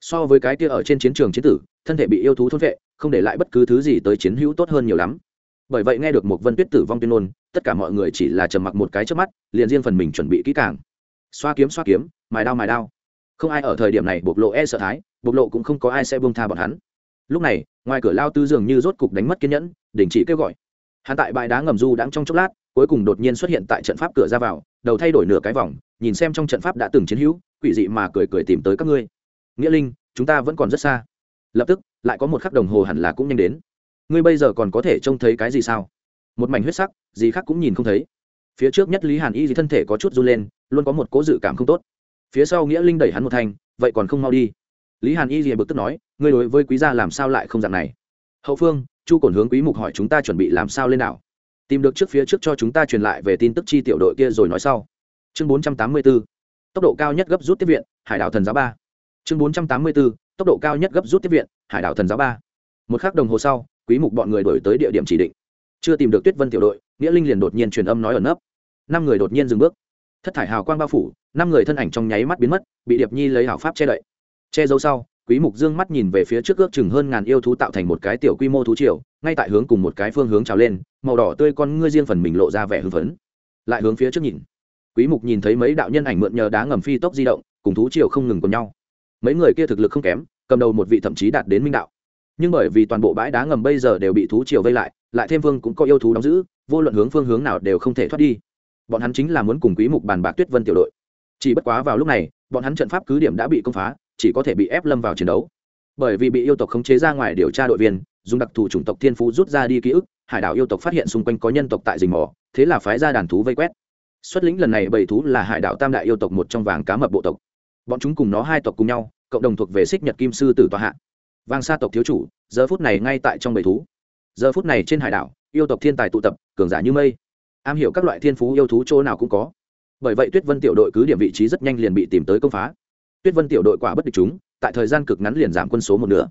So với cái kia ở trên chiến trường chiến tử, thân thể bị yêu thú thôn vệ, không để lại bất cứ thứ gì tới chiến hữu tốt hơn nhiều lắm. Bởi vậy nghe được một vân tuyết tử vong tuyên ngôn, tất cả mọi người chỉ là trầm mặc một cái trước mắt, liền riêng phần mình chuẩn bị kỹ càng. Xoa kiếm xoa kiếm, mài đao mài đao. Không ai ở thời điểm này bộc lộ e sợ thái, bộc lộ cũng không có ai sẽ buông tha bọn hắn. Lúc này, ngoài cửa lao tư dường như rốt cục đánh mất kiên nhẫn đình chỉ kêu gọi. Hắn tại bãi đá ngầm du đang trong chốc lát, cuối cùng đột nhiên xuất hiện tại trận pháp cửa ra vào, đầu thay đổi nửa cái vòng, nhìn xem trong trận pháp đã từng chiến hữu, quỷ dị mà cười cười tìm tới các ngươi. Nghĩa linh, chúng ta vẫn còn rất xa. Lập tức, lại có một khắc đồng hồ hẳn là cũng nhanh đến. Ngươi bây giờ còn có thể trông thấy cái gì sao? Một mảnh huyết sắc, gì khác cũng nhìn không thấy. Phía trước nhất lý hàn y thì thân thể có chút run lên, luôn có một cố dự cảm không tốt. Phía sau nghĩa linh đẩy hắn một thanh, vậy còn không mau đi. Lý hàn y thì bực tức nói, ngươi đối với quý gia làm sao lại không dạng này? Hậu phương chu cổn hướng quý mục hỏi chúng ta chuẩn bị làm sao lên nào tìm được trước phía trước cho chúng ta truyền lại về tin tức chi tiểu đội kia rồi nói sau. Chương 484 tốc độ cao nhất gấp rút tiếp viện, hải đảo thần giáo ba. Chương 484 tốc độ cao nhất gấp rút tiếp viện, hải đảo thần giáo ba. Một khắc đồng hồ sau, quý mục bọn người đổi tới địa điểm chỉ định. Chưa tìm được tuyết vân tiểu đội, nghĩa linh liền đột nhiên truyền âm nói ở nấp. Năm người đột nhiên dừng bước. Thất thải hào quang bao phủ, năm người thân ảnh trong nháy mắt biến mất, bị điệp nhi lấy hảo pháp che đậy. Che giấu sau quý mục dương mắt nhìn về phía trước ước chừng hơn ngàn yêu thú tạo thành một cái tiểu quy mô thú triều, ngay tại hướng cùng một cái phương hướng trào lên, màu đỏ tươi con ngươi riêng phần mình lộ ra vẻ hưng phấn. Lại hướng phía trước nhìn. Quý mục nhìn thấy mấy đạo nhân ảnh mượn nhờ đá ngầm phi tốc di động, cùng thú triều không ngừng cùng nhau. Mấy người kia thực lực không kém, cầm đầu một vị thậm chí đạt đến minh đạo. Nhưng bởi vì toàn bộ bãi đá ngầm bây giờ đều bị thú triều vây lại lại thêm vương cũng có yêu thú đóng giữ, vô luận hướng phương hướng nào đều không thể thoát đi. Bọn hắn chính là muốn cùng quý mục bàn bạc tuyết vân tiểu đội. Chỉ bất quá vào lúc này, bọn hắn trận pháp cứ điểm đã bị công phá chỉ có thể bị ép lâm vào chiến đấu. Bởi vì bị yêu tộc khống chế ra ngoài điều tra đội viên, dùng đặc thù chủng tộc thiên phú rút ra đi ký ức, hải đảo yêu tộc phát hiện xung quanh có nhân tộc tại rình mò, thế là phái ra đàn thú vây quét. Xuất lĩnh lần này bảy thú là hải đảo tam đại yêu tộc một trong vàng cá mập bộ tộc. Bọn chúng cùng nó hai tộc cùng nhau, cộng đồng thuộc về xích nhật kim sư tử tòa hạ. Vàng sa tộc thiếu chủ, giờ phút này ngay tại trong bầy thú. Giờ phút này trên hải đảo, yêu tộc thiên tài tụ tập, cường giả như mây. Am hiểu các loại thiên phú yêu thú chỗ nào cũng có. Bởi vậy tuyết vân tiểu đội cứ điểm vị trí rất nhanh liền bị tìm tới công phá tuyết vân tiểu đội quả bất địch chúng, tại thời gian cực ngắn liền giảm quân số một nửa.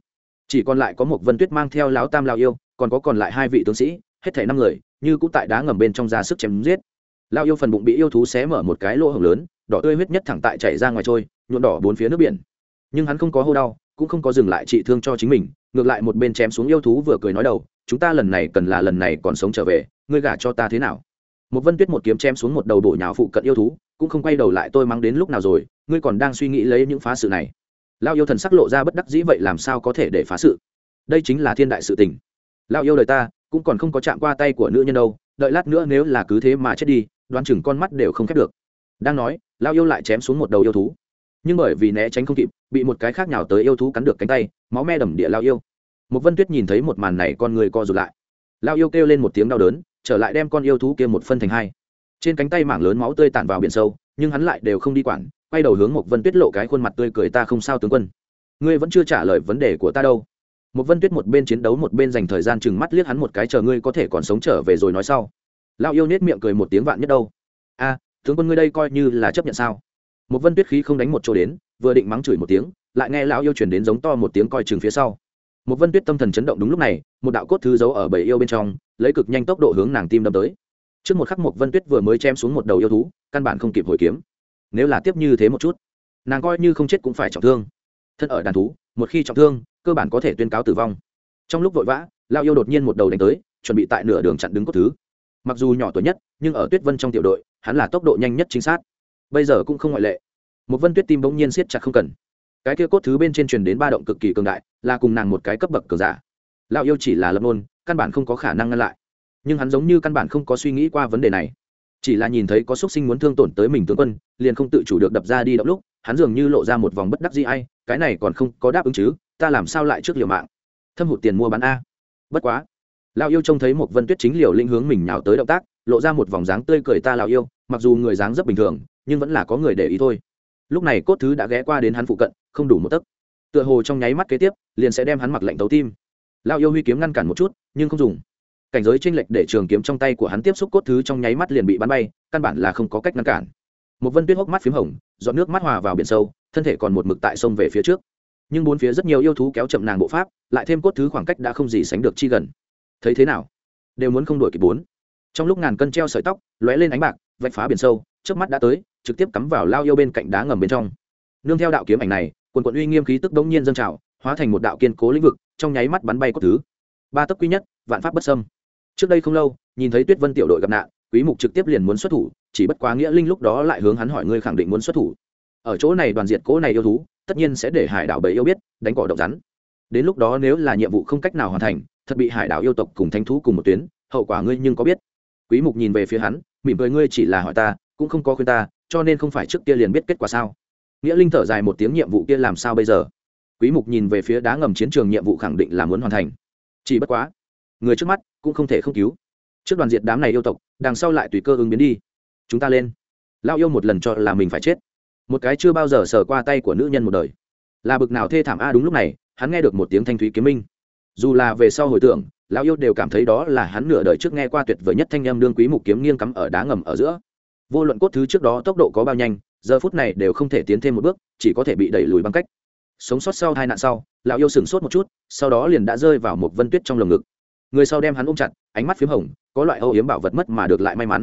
Chỉ còn lại có một vân tuyết mang theo lão tam lao yêu, còn có còn lại hai vị tướng sĩ, hết thảy năm người, như cũng tại đá ngầm bên trong ra sức chém giết. Lao yêu phần bụng bị yêu thú xé mở một cái lỗ hổng lớn, đỏ tươi huyết nhất thẳng tại chảy ra ngoài trôi nhuộn đỏ bốn phía nước biển. Nhưng hắn không có hô đau, cũng không có dừng lại trị thương cho chính mình, ngược lại một bên chém xuống yêu thú vừa cười nói đầu, chúng ta lần này cần là lần này còn sống trở về, ngươi gả cho ta thế nào? Một vân tuyết một kiếm chém xuống một đầu bổ nhào phụ cận yêu thú, cũng không quay đầu lại tôi mang đến lúc nào rồi ngươi còn đang suy nghĩ lấy những phá sự này. Lao yêu thần sắc lộ ra bất đắc dĩ vậy làm sao có thể để phá sự? Đây chính là thiên đại sự tình. Lao yêu đời ta, cũng còn không có chạm qua tay của nữ nhân đâu, đợi lát nữa nếu là cứ thế mà chết đi, đoán chừng con mắt đều không khép được. Đang nói, lao yêu lại chém xuống một đầu yêu thú. Nhưng bởi vì né tránh không kịp, bị một cái khác nhào tới yêu thú cắn được cánh tay, máu me đầm địa lao yêu. Một vân tuyết nhìn thấy một màn này con người co rụt lại. Lao yêu kêu lên một tiếng đau đớn, trở lại đem con yêu thú kia một phân thành hai. Trên cánh tay mảng lớn máu tươi tản vào biển sâu, nhưng hắn lại đều không đi quản quay đầu hướng một vân tuyết lộ cái khuôn mặt tươi cười ta không sao tướng quân. Ngươi vẫn chưa trả lời vấn đề của ta đâu. Một vân tuyết một bên chiến đấu một bên dành thời gian chừng mắt liếc hắn một cái chờ ngươi có thể còn sống trở về rồi nói sau. Lao yêu nết miệng cười một tiếng vạn nhất đâu. A, tướng quân ngươi đây coi như là chấp nhận sao? Một vân tuyết khí không đánh một chỗ đến, vừa định mắng chửi một tiếng, lại nghe lão yêu chuyển đến giống to một tiếng coi chừng phía sau. Một vân tuyết tâm thần chấn động đúng lúc này, một đạo cốt thứ giấu ở bầy yêu bên trong, lấy cực nhanh tốc độ hướng nàng tim đâm tới. Trước một khắc một vân tuyết vừa mới chém xuống một đầu yêu thú, căn bản không kịp hồi kiếm nếu là tiếp như thế một chút, nàng coi như không chết cũng phải trọng thương. Thân ở đàn thú, một khi trọng thương, cơ bản có thể tuyên cáo tử vong. Trong lúc vội vã, lao yêu đột nhiên một đầu đánh tới, chuẩn bị tại nửa đường chặn đứng cốt thứ. Mặc dù nhỏ tuổi nhất, nhưng ở tuyết vân trong tiểu đội, hắn là tốc độ nhanh nhất chính xác. Bây giờ cũng không ngoại lệ. Một vân tuyết tim bỗng nhiên siết chặt không cần. Cái kia cốt thứ bên trên truyền đến ba động cực kỳ cường đại, là cùng nàng một cái cấp bậc cường giả. Lão yêu chỉ là lập nôn căn bản không có khả năng ngăn lại. Nhưng hắn giống như căn bản không có suy nghĩ qua vấn đề này chỉ là nhìn thấy có xúc sinh muốn thương tổn tới mình tướng quân, liền không tự chủ được đập ra đi động lúc, hắn dường như lộ ra một vòng bất đắc gì ai, cái này còn không có đáp ứng chứ, ta làm sao lại trước liều mạng? Thâm hụt tiền mua bán a. Bất quá, lão yêu trông thấy một vân tuyết chính liều linh hướng mình nhào tới động tác, lộ ra một vòng dáng tươi cười ta lão yêu, mặc dù người dáng rất bình thường, nhưng vẫn là có người để ý thôi. Lúc này cốt thứ đã ghé qua đến hắn phụ cận, không đủ một tấc. Tựa hồ trong nháy mắt kế tiếp, liền sẽ đem hắn mặc lệnh tấu tim. Lao yêu huy kiếm ngăn cản một chút, nhưng không dùng cảnh giới chênh lệch để trường kiếm trong tay của hắn tiếp xúc cốt thứ trong nháy mắt liền bị bắn bay, căn bản là không có cách ngăn cản. Một vân tuyết hốc mắt p h í m hồng dọn nước mắt hòa vào biển sâu, thân thể còn một mực tại sông về phía trước. Nhưng bốn phía rất nhiều yêu thú kéo chậm nàng bộ pháp, lại thêm cốt thứ khoảng cách đã không gì sánh được chi gần. Thấy thế nào? Đều muốn không đổi kịp bốn. Trong lúc ngàn cân treo sợi tóc, lóe lên ánh bạc, vạch phá biển sâu trước mắt đã tới, trực tiếp cắm vào lao yêu bên cạnh đá ngầm bên trong. Nương theo đạo kiếm ảnh này, quần quận uy nghiêm khí tức đống nhiên dâng trào, hóa thành một đạo kiên cố lĩnh vực, trong nháy mắt bắn bay cốt thứ. Ba tấc quý nhất, vạn pháp bất sâm trước đây không lâu, nhìn thấy tuyết vân tiểu đội gặp nạn, quý mục trực tiếp liền muốn xuất thủ, chỉ bất quá nghĩa linh lúc đó lại hướng hắn hỏi ngươi khẳng định muốn xuất thủ. Ở chỗ này đoàn diệt cố này yêu thú, tất nhiên sẽ để hải đảo bầy yêu biết, đánh cỏ độc rắn. Đến lúc đó nếu là nhiệm vụ không cách nào hoàn thành, thật bị hải đảo yêu tộc cùng thanh thú cùng một tuyến, hậu quả ngươi nhưng có biết. Quý mục nhìn về phía hắn, mỉm cười ngươi chỉ là hỏi ta, cũng không có khuyên ta, cho nên không phải trước kia liền biết kết quả sao? Nghĩa linh thở dài một tiếng nhiệm vụ kia làm sao bây giờ? Quý mục nhìn về phía đá ngầm chiến trường nhiệm vụ khẳng định là muốn hoàn thành. Chỉ bất quá người trước mắt cũng không thể không cứu. Trước đoàn diệt đám này yêu tộc, đằng sau lại tùy cơ ứng biến đi. Chúng ta lên. Lao yêu một lần cho là mình phải chết. Một cái chưa bao giờ sờ qua tay của nữ nhân một đời. Là bực nào thê thảm a, đúng lúc này, hắn nghe được một tiếng thanh thúy kiếm minh. Dù là về sau hồi tưởng, lão yêu đều cảm thấy đó là hắn nửa đời trước nghe qua tuyệt vời nhất thanh âm đương quý mục kiếm nghiêng cắm ở đá ngầm ở giữa. Vô luận cốt thứ trước đó tốc độ có bao nhanh, giờ phút này đều không thể tiến thêm một bước, chỉ có thể bị đẩy lùi bằng cách. Sống sót sau hai nạn sau, lão yêu sửng sốt một chút, sau đó liền đã rơi vào một vân tuyết trong lồng ngực người sau đem hắn ôm chặt, ánh mắt p h í m hồng, có loại âu yếm bảo vật mất mà được lại may mắn.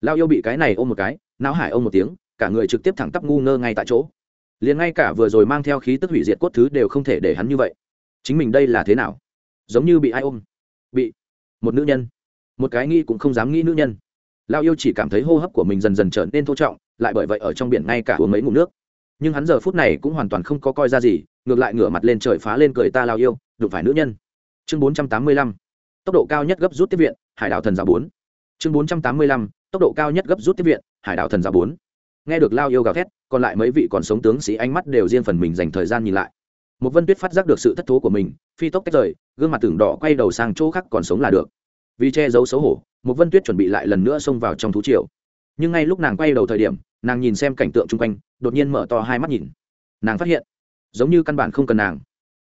Lao yêu bị cái này ôm một cái, não hải ôm một tiếng, cả người trực tiếp thẳng tắp ngu ngơ ngay tại chỗ. Liền ngay cả vừa rồi mang theo khí tức hủy diệt cốt thứ đều không thể để hắn như vậy. Chính mình đây là thế nào? Giống như bị ai ôm? Bị một nữ nhân. Một cái nghĩ cũng không dám nghĩ nữ nhân. Lao yêu chỉ cảm thấy hô hấp của mình dần dần trở nên thô trọng, lại bởi vậy ở trong biển ngay cả uống mấy ngụm nước. Nhưng hắn giờ phút này cũng hoàn toàn không có coi ra gì, ngược lại ngửa mặt lên trời phá lên cười ta lao yêu, đụng phải nữ nhân. Chương bốn trăm tám mươi lăm tốc độ cao nhất gấp rút tiếp viện, hải đảo thần giáo bốn. Chương bốn trăm tám mươi lăm, tốc độ cao nhất gấp rút tiếp viện, hải đảo thần giáo bốn. Nghe được lao yêu gào thét, còn lại mấy vị còn sống tướng sĩ ánh mắt đều riêng phần mình dành thời gian nhìn lại. Một vân tuyết phát giác được sự thất thố của mình, phi tốc tách rời, gương mặt tưởng đỏ quay đầu sang chỗ khác còn sống là được. Vì che giấu xấu hổ, một vân tuyết chuẩn bị lại lần nữa xông vào trong thú triều. Nhưng ngay lúc nàng quay đầu thời điểm, nàng nhìn xem cảnh tượng chung quanh, đột nhiên mở to hai mắt nhìn. Nàng phát hiện, giống như căn bản không cần nàng.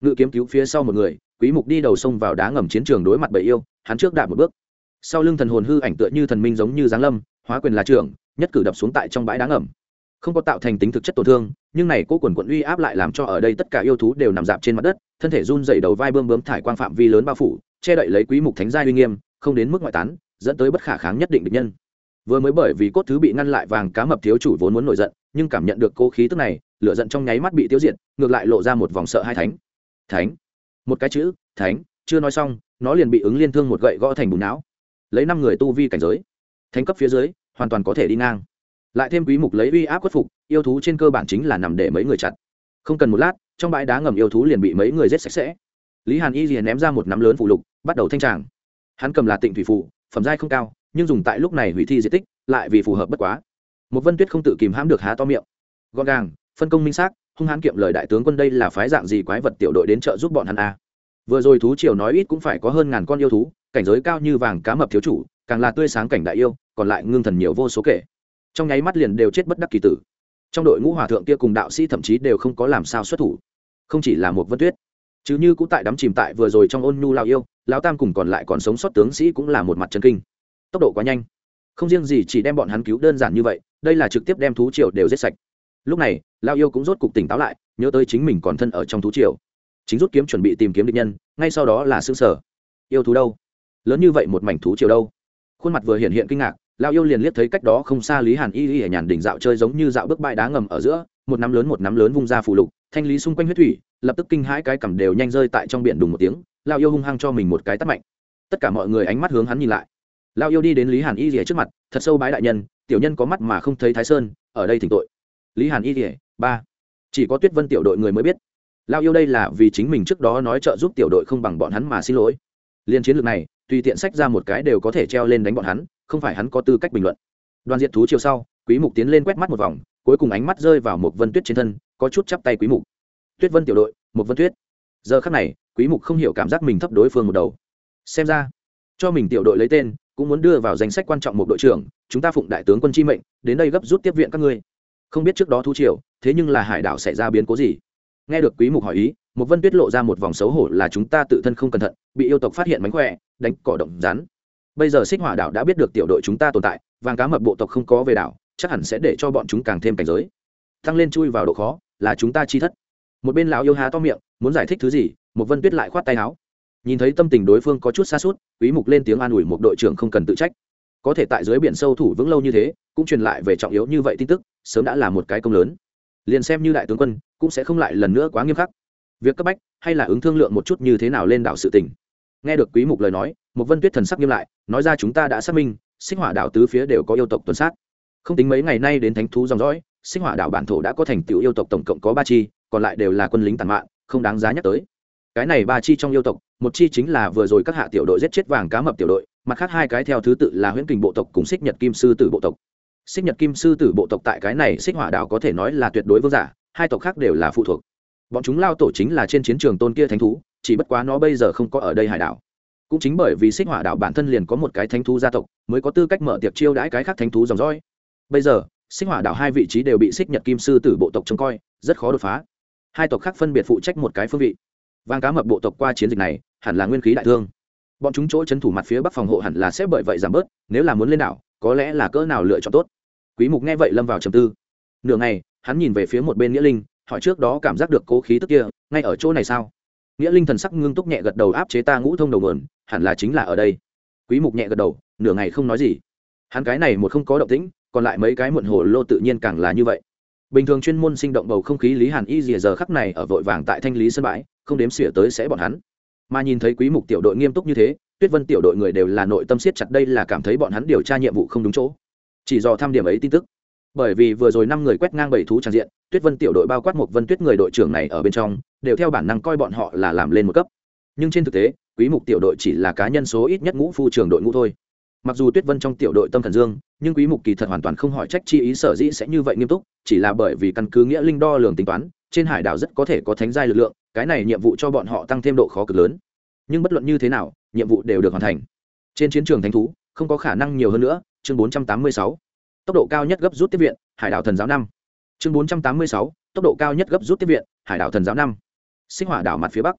Ngự kiếm cứu phía sau một người quý mục đi đầu sông vào đá ngầm chiến trường đối mặt bầy yêu, hắn trước đạp một bước. Sau lưng thần hồn hư ảnh tựa như thần minh giống như giáng lâm, hóa quyền là trưởng, nhất cử đập xuống tại trong bãi đá ngầm. Không có tạo thành tính thực chất tổn thương, nhưng này cô quần quận uy áp lại làm cho ở đây tất cả yêu thú đều nằm dạp trên mặt đất, thân thể run dày đầu vai bơm bướm thải quang phạm vi lớn bao phủ, che đậy lấy quý mục thánh gia uy nghiêm, không đến mức ngoại tán, dẫn tới bất khả kháng nhất định địch nhân. Vừa mới bởi vì cốt thứ bị ngăn lại vàng cá mập thiếu chủ vốn muốn nổi giận, nhưng cảm nhận được cố khí tức này, lửa giận trong nháy mắt bị tiêu diệt, ngược lại lộ ra một vòng sợ hai thánh. Thánh! Một cái chữ, thánh, chưa nói xong, nó liền bị ứng liên thương một gậy gõ thành bùn não. Lấy năm người tu vi cảnh giới, thánh cấp phía dưới, hoàn toàn có thể đi ngang. Lại thêm quý mục lấy uy áp quất phục, yêu thú trên cơ bản chính là nằm để mấy người chặt. Không cần một lát, trong bãi đá ngầm yêu thú liền bị mấy người giết sạch sẽ. Lý hàn y liền ném ra một nắm lớn phụ lục, bắt đầu thanh tràng. Hắn cầm là tịnh thủy phụ phẩm giai không cao, nhưng dùng tại lúc này hủy thi di tích, lại vì phù hợp bất quá. Một vân tuyết không tự kìm hãm được há to miệng. Gọn gàng, phân công minh xác hung hãn kiệm lời đại tướng quân đây là phái dạng gì quái vật tiểu đội đến trợ giúp bọn hắn a vừa rồi thú triều nói ít cũng phải có hơn ngàn con yêu thú, cảnh giới cao như vàng cá mập thiếu chủ, càng là tươi sáng cảnh đại yêu, còn lại ngưng thần nhiều vô số kể. Trong nháy mắt liền đều chết bất đắc kỳ tử. Trong đội ngũ hòa thượng kia cùng đạo sĩ thậm chí đều không có làm sao xuất thủ. Không chỉ là một vân tuyết, chứ như cũng tại đắm chìm tại vừa rồi trong ôn nhu lao yêu, lão tam cùng còn lại còn sống sót tướng sĩ cũng là một mặt chân kinh. Tốc độ quá nhanh. Không riêng gì chỉ đem bọn hắn cứu đơn giản như vậy, đây là trực tiếp đem thú triều đều giết sạch lúc này, lao yêu cũng rốt cục tỉnh táo lại, nhớ tới chính mình còn thân ở trong thú triều. Chính rút kiếm chuẩn bị tìm kiếm địch nhân, ngay sau đó là xương sở. Yêu thú đâu? Lớn như vậy một mảnh thú triều đâu? Khuôn mặt vừa hiện hiện kinh ngạc, lao yêu liền liếc thấy cách đó không xa lý hàn y y ở nhàn đỉnh dạo chơi giống như dạo bước bãi đá ngầm ở giữa, một nắm lớn một nắm lớn vung ra phù lục, thanh lý xung quanh huyết thủy, lập tức kinh hãi cái cầm đều nhanh rơi tại trong biển đùng một tiếng, lao yêu hung hăng cho mình một cái tắt mạnh. Tất cả mọi người ánh mắt hướng hắn nhìn lại. Lao yêu đi đến lý hàn y rỉa trước mặt, thật sâu bái đại nhân, tiểu nhân có mắt mà không thấy thái sơn, ở đây thỉnh tội lý hàn y rỉa ba. Chỉ có tuyết vân tiểu đội người mới biết. Lao yêu đây là vì chính mình trước đó nói trợ giúp tiểu đội không bằng bọn hắn mà xin lỗi. Liên chiến lược này, tùy tiện sách ra một cái đều có thể treo lên đánh bọn hắn, không phải hắn có tư cách bình luận. Đoàn diện thú chiều sau, quý mục tiến lên quét mắt một vòng, cuối cùng ánh mắt rơi vào một vân tuyết trên thân, có chút chắp tay quý mục. Tuyết vân tiểu đội một vân tuyết. Giờ khắc này, quý mục không hiểu cảm giác mình thấp đối phương một đầu. Xem ra, cho mình tiểu đội lấy tên, cũng muốn đưa vào danh sách quan trọng một đội trưởng, chúng ta phụng đại tướng quân chi mệnh, đến đây gấp rút tiếp viện các ngươi không biết trước đó thu triều, thế nhưng là hải đảo xảy ra biến cố gì? Nghe được quý mục hỏi ý một vân tuyết lộ ra một vòng xấu hổ là chúng ta tự thân không cẩn thận, bị yêu tộc phát hiện mánh khỏe, đánh cỏ động rắn. Bây giờ xích hỏa đảo đã biết được tiểu đội chúng ta tồn tại, vàng cá mập bộ tộc không có về đảo, chắc hẳn sẽ để cho bọn chúng càng thêm cảnh giới. Tăng lên chui vào độ khó, là chúng ta chi thất. Một bên lão yêu há to miệng, muốn giải thích thứ gì một vân tuyết lại khoát tay áo. Nhìn thấy tâm tình đối phương có chút xa suốt quý mục lên tiếng an ủi một đội trưởng không cần tự trách. Có thể tại dưới biển sâu thủ vững lâu như thế, cũng truyền lại về trọng yếu như vậy tin tức sớm đã là một cái công lớn. Liền xem như đại tướng quân, cũng sẽ không lại lần nữa quá nghiêm khắc. Việc cấp bách, hay là ứng thương lượng một chút như thế nào lên đảo sự tỉnh nghe được quý mục lời nói một vân tuyết thần sắc nghiêm lại, nói ra chúng ta đã xác minh sinh hỏa đảo tứ phía đều có yêu tộc tuần sát. Không tính mấy ngày nay đến thánh thú dòng dõi sinh hỏa đảo bản thổ đã có thành tựu yêu tộc tổng cộng có ba chi, còn lại đều là quân lính tàn mạng không đáng giá nhắc tới. Cái này ba chi trong yêu tộc, một chi chính là vừa rồi các hạ tiểu đội giết chết vàng cá mập tiểu đội, mặt khác hai cái theo thứ tự là huyễn kình bộ tộc cùng xích nhật kim sư tử bộ tộc xích nhật kim sư tử bộ tộc tại cái này xích hỏa đảo có thể nói là tuyệt đối vương giả, hai tộc khác đều là phụ thuộc. Bọn chúng lao tổ chính là trên chiến trường tôn kia thánh thú, chỉ bất quá nó bây giờ không có ở đây hải đảo. Cũng chính bởi vì xích hỏa đảo bản thân liền có một cái thánh thú gia tộc, mới có tư cách mở tiệc chiêu đãi cái khác thánh thú dòng dõi. Bây giờ, xích hỏa đảo hai vị trí đều bị xích nhật kim sư tử bộ tộc trông coi, rất khó đột phá. Hai tộc khác phân biệt phụ trách một cái phương vị. Vàng cá mập bộ tộc qua chiến dịch này, hẳn là nguyên khí đại thương. Bọn chúng chỗ c thủ mặt phía bắc phòng hộ hẳn là sẽ bởi vậy giảm bớt, nếu là muốn lên đảo, có lẽ là cỡ nào lựa chọn tốt quý mục nghe vậy lâm vào trầm tư. Nửa ngày, hắn nhìn về phía một bên nghĩa linh, hỏi trước đó cảm giác được cố khí tức kia, ngay ở chỗ này sao? Nghĩa linh thần sắc ngưng túc nhẹ gật đầu áp chế ta ngũ thông đầu nguồn, hẳn là chính là ở đây. Quý mục nhẹ gật đầu, nửa ngày không nói gì. Hắn cái này một không có động tĩnh, còn lại mấy cái muộn hồ lô tự nhiên càng là như vậy. Bình thường chuyên môn sinh động bầu không khí lý hàn y dìa giờ khắc này ở vội vàng tại thanh lý sân bãi, không đếm xỉa tới sẽ bọn hắn. Mà nhìn thấy quý mục tiểu đội nghiêm túc như thế, tuyết vân tiểu đội người đều là nội tâm siết chặt, đây là cảm thấy bọn hắn điều tra nhiệm vụ không đúng chỗ chỉ do tham điểm ấy tin tức. Bởi vì vừa rồi năm người quét ngang bảy thú tràn diện, tuyết vân tiểu đội bao quát một vân tuyết người đội trưởng này ở bên trong, đều theo bản năng coi bọn họ là làm lên một cấp. Nhưng trên thực tế, quý mục tiểu đội chỉ là cá nhân số ít nhất ngũ phu trưởng đội ngũ thôi. Mặc dù tuyết vân trong tiểu đội tâm thần dương, nhưng quý mục kỳ thật hoàn toàn không hỏi trách chi ý sở dĩ sẽ như vậy nghiêm túc, chỉ là bởi vì căn cứ nghĩa linh đo lường tính toán, trên hải đảo rất có thể có thánh giai lực lượng, cái này nhiệm vụ cho bọn họ tăng thêm độ khó cực lớn. Nhưng bất luận như thế nào, nhiệm vụ đều được hoàn thành. Trên chiến trường thánh thú, không có khả năng nhiều hơn nữa chương 486 tốc độ cao nhất gấp rút tiếp viện, hải đảo thần giáo năm. Chương 486 tốc độ cao nhất gấp rút tiếp viện, hải đảo thần giáo năm. Sinh hỏa đảo mặt phía bắc.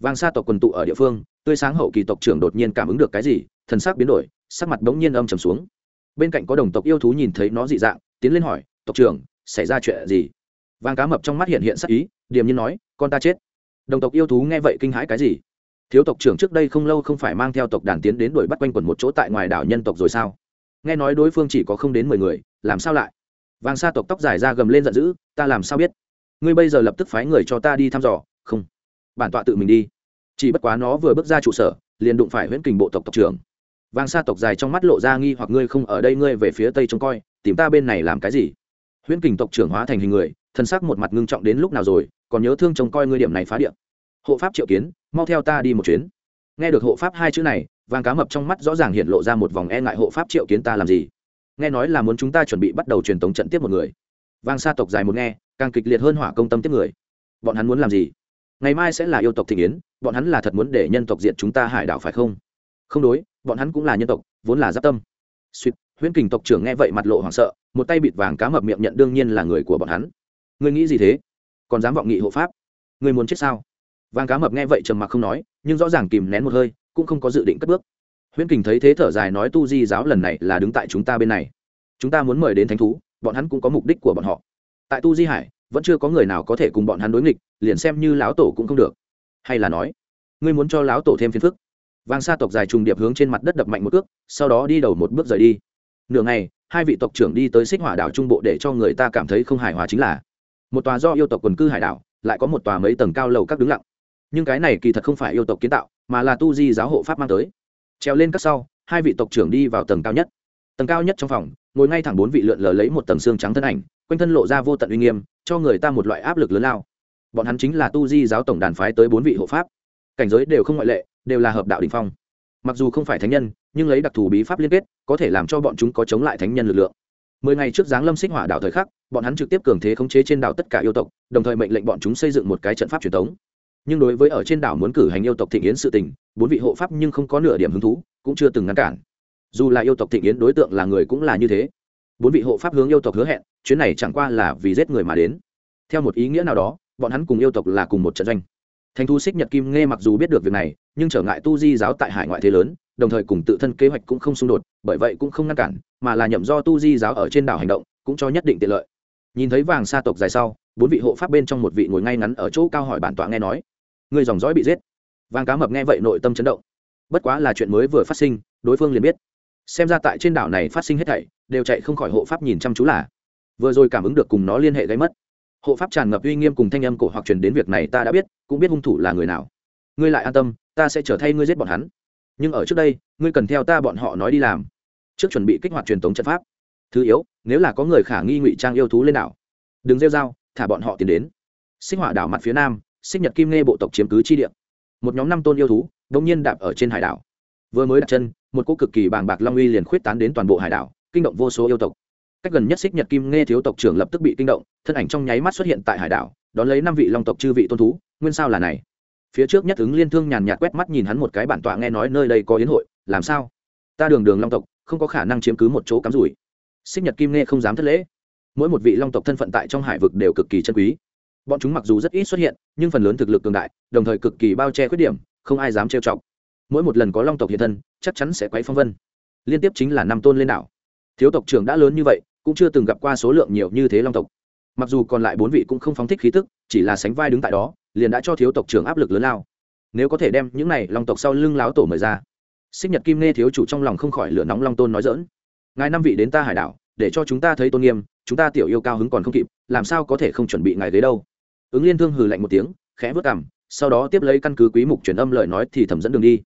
Vàng sa tộc quần tụ ở địa phương, tươi sáng hậu kỳ tộc trưởng đột nhiên cảm ứng được cái gì, thần sắc biến đổi, sắc mặt bỗng nhiên âm trầm xuống. Bên cạnh có đồng tộc yêu thú nhìn thấy nó dị dạng, tiến lên hỏi, tộc trưởng, xảy ra chuyện gì? Vàng cá mập trong mắt hiện hiện sắc ý, điềm nhiên nói, con ta chết. Đồng tộc yêu thú nghe vậy kinh hãi cái gì? Thiếu tộc trưởng trước đây không lâu không phải mang theo tộc đàn tiến đến đuổi bắt quanh quần một chỗ tại ngoài đảo nhân tộc rồi sao? Nghe nói đối phương chỉ có không đến mười người, làm sao lại? Vàng sa tộc tóc dài ra gầm lên giận dữ, ta làm sao biết? Ngươi bây giờ lập tức phái người cho ta đi thăm dò. Không, bản tọa tự mình đi. Chỉ bất quá nó vừa bước ra trụ sở, liền đụng phải huyễn kình bộ tộc tộc trưởng. Vàng sa tộc dài trong mắt lộ ra nghi hoặc, ngươi không ở đây, ngươi về phía tây trông coi, tìm ta bên này làm cái gì? Huyễn kình tộc trưởng hóa thành hình người thân sắc một mặt ngưng trọng đến lúc nào rồi, còn nhớ thương trông coi ngươi điểm này phá điện hộ pháp triệu kiến, mau theo ta đi một chuyến. Nghe được hộ pháp hai chữ này vàng cá mập trong mắt rõ ràng hiện lộ ra một vòng e ngại hộ pháp triệu kiến ta làm gì. Nghe nói là muốn chúng ta chuẩn bị bắt đầu truyền tống trận tiếp một người. Vàng sa tộc dài một nghe, càng kịch liệt hơn hỏa công tâm tiếp người. Bọn hắn muốn làm gì? Ngày mai sẽ là yêu tộc thị yến, bọn hắn là thật muốn để nhân tộc diện chúng ta hải đảo phải không? Không đối, bọn hắn cũng là nhân tộc, vốn là giáp tâm. Suýt, huyễn kình tộc trưởng nghe vậy mặt lộ hoảng sợ, một tay bịt vàng cá mập miệng nhận đương nhiên là người của bọn hắn. Ngươi nghĩ gì thế? Còn dám vọng nghị hộ pháp? Ngươi muốn chết sao? Vàng cá mập nghe vậy trầm mặc không nói, nhưng rõ ràng kìm nén một hơi cũng không có dự định cất bước. Huyễn kình thấy thế thở dài nói, tu di giáo lần này là đứng tại chúng ta bên này. Chúng ta muốn mời đến thánh thú, bọn hắn cũng có mục đích của bọn họ. Tại tu di hải, vẫn chưa có người nào có thể cùng bọn hắn đối nghịch, liền xem như lão tổ cũng không được. Hay là nói, ngươi muốn cho lão tổ thêm phiền phức. Vang sa tộc dài trùng điệp hướng trên mặt đất đập mạnh một cước, sau đó đi đầu một bước rời đi. Nửa ngày, hai vị tộc trưởng đi tới xích hỏa đảo trung bộ để cho người ta cảm thấy không hài hòa chính là, một tòa do yêu tộc quần cư hải đảo, lại có một tòa mấy tầng cao lầu các đứng lặng nhưng cái này kỳ thật không phải yêu tộc kiến tạo, mà là tu di giáo hộ pháp mang tới. Treo lên các sau, hai vị tộc trưởng đi vào tầng cao nhất. Tầng cao nhất trong phòng, ngồi ngay thẳng bốn vị lượn lờ lấy một tầng xương trắng thân ảnh, quanh thân lộ ra vô tận uy nghiêm, cho người ta một loại áp lực lớn lao. Bọn hắn chính là tu di giáo tổng đàn phái tới bốn vị hộ pháp. Cảnh giới đều không ngoại lệ, đều là hợp đạo đình phong. Mặc dù không phải thánh nhân, nhưng lấy đặc thù bí pháp liên kết, có thể làm cho bọn chúng có chống lại thánh nhân lực lượng. Mười ngày trước giáng lâm xích hỏa đảo thời khắc, bọn hắn trực tiếp cường thế khống chế trên đảo tất cả yêu tộc, đồng thời mệnh lệnh bọn chúng xây dựng một cái trận pháp truyền thống nhưng đối với ở trên đảo muốn cử hành yêu tộc thịnh yến sự tình, bốn vị hộ pháp nhưng không có nửa điểm hứng thú, cũng chưa từng ngăn cản. Dù là yêu tộc thịnh yến đối tượng là người cũng là như thế. Bốn vị hộ pháp hướng yêu tộc hứa hẹn, chuyến này chẳng qua là vì giết người mà đến. Theo một ý nghĩa nào đó, bọn hắn cùng yêu tộc là cùng một trận doanh. Thành thu xích nhật kim nghe mặc dù biết được việc này, nhưng trở ngại tu di giáo tại hải ngoại thế lớn, đồng thời cùng tự thân kế hoạch cũng không xung đột, bởi vậy cũng không ngăn cản, mà là nhậm do tu di giáo ở trên đảo hành động, cũng cho nhất định tiện lợi. Nhìn thấy vàng sa tộc dài sau bốn vị hộ pháp bên trong một vị ngồi ngay ngắn ở chỗ cao hỏi bản tọa nghe nói. Người dòng dõi bị giết. Vàng cá mập nghe vậy nội tâm chấn động. Bất quá là chuyện mới vừa phát sinh, đối phương liền biết. Xem ra tại trên đảo này phát sinh hết thảy, đều chạy không khỏi hộ pháp nhìn chăm chú là. Vừa rồi cảm ứng được cùng nó liên hệ gây mất. Hộ pháp tràn ngập uy nghiêm cùng thanh âm cổ hoặc truyền đến việc này ta đã biết, cũng biết hung thủ là người nào. Ngươi lại an tâm, ta sẽ trở thay ngươi giết bọn hắn. Nhưng ở trước đây, ngươi cần theo ta bọn họ nói đi làm. Trước chuẩn bị kích hoạt truyền thống trận pháp. Thứ yếu, nếu là có người khả nghi ngụy trang yêu thú lên đảo, đừng rêu dao thả bọn họ tiến đến. Xích hỏa đảo mặt phía nam xích nhật kim nghe bộ tộc chiếm cứ chi địa. Một nhóm năm tôn yêu thú đông nhiên đạp ở trên hải đảo. Vừa mới đặt chân, một cô cực kỳ bàng bạc long uy liền khuyết tán đến toàn bộ hải đảo, kinh động vô số yêu tộc. Cách gần nhất xích nhật kim nghe thiếu tộc trưởng lập tức bị kinh động, thân ảnh trong nháy mắt xuất hiện tại hải đảo, đón lấy năm vị long tộc chư vị tôn thú, nguyên sao là này? Phía trước nhất ứng liên thương nhàn nhạt quét mắt nhìn hắn một cái bản tọa nghe nói nơi đây có yến hội, làm sao? Ta đường đường long tộc, không có khả năng chiếm cứ một chỗ cắm rủi. Xích nhật kim nghe không dám thất lễ mỗi một vị long tộc thân phận tại trong hải vực đều cực kỳ chân quý. Bọn chúng mặc dù rất ít xuất hiện, nhưng phần lớn thực lực cường đại, đồng thời cực kỳ bao che khuyết điểm, không ai dám trêu chọc. Mỗi một lần có long tộc hiện thân, chắc chắn sẽ quấy phong vân. Liên tiếp chính là năm tôn lên đảo. Thiếu tộc trưởng đã lớn như vậy, cũng chưa từng gặp qua số lượng nhiều như thế long tộc. Mặc dù còn lại bốn vị cũng không phóng thích khí tức, chỉ là sánh vai đứng tại đó, liền đã cho thiếu tộc trưởng áp lực lớn lao. Nếu có thể đem những này long tộc sau lưng láo tổ mời ra. Xích nhật kim nghe thiếu chủ trong lòng không khỏi lửa nóng long tôn nói dỡn ngài năm vị đến ta hải đảo, để cho chúng ta thấy tôn nghiêm chúng ta tiểu yêu cao hứng còn không kịp, làm sao có thể không chuẩn bị ngài ghế đâu? Ứng liên thương hừ lạnh một tiếng, khẽ vớt cảm sau đó tiếp lấy căn cứ quý mục truyền âm lời nói thì thẩm dẫn đường đi.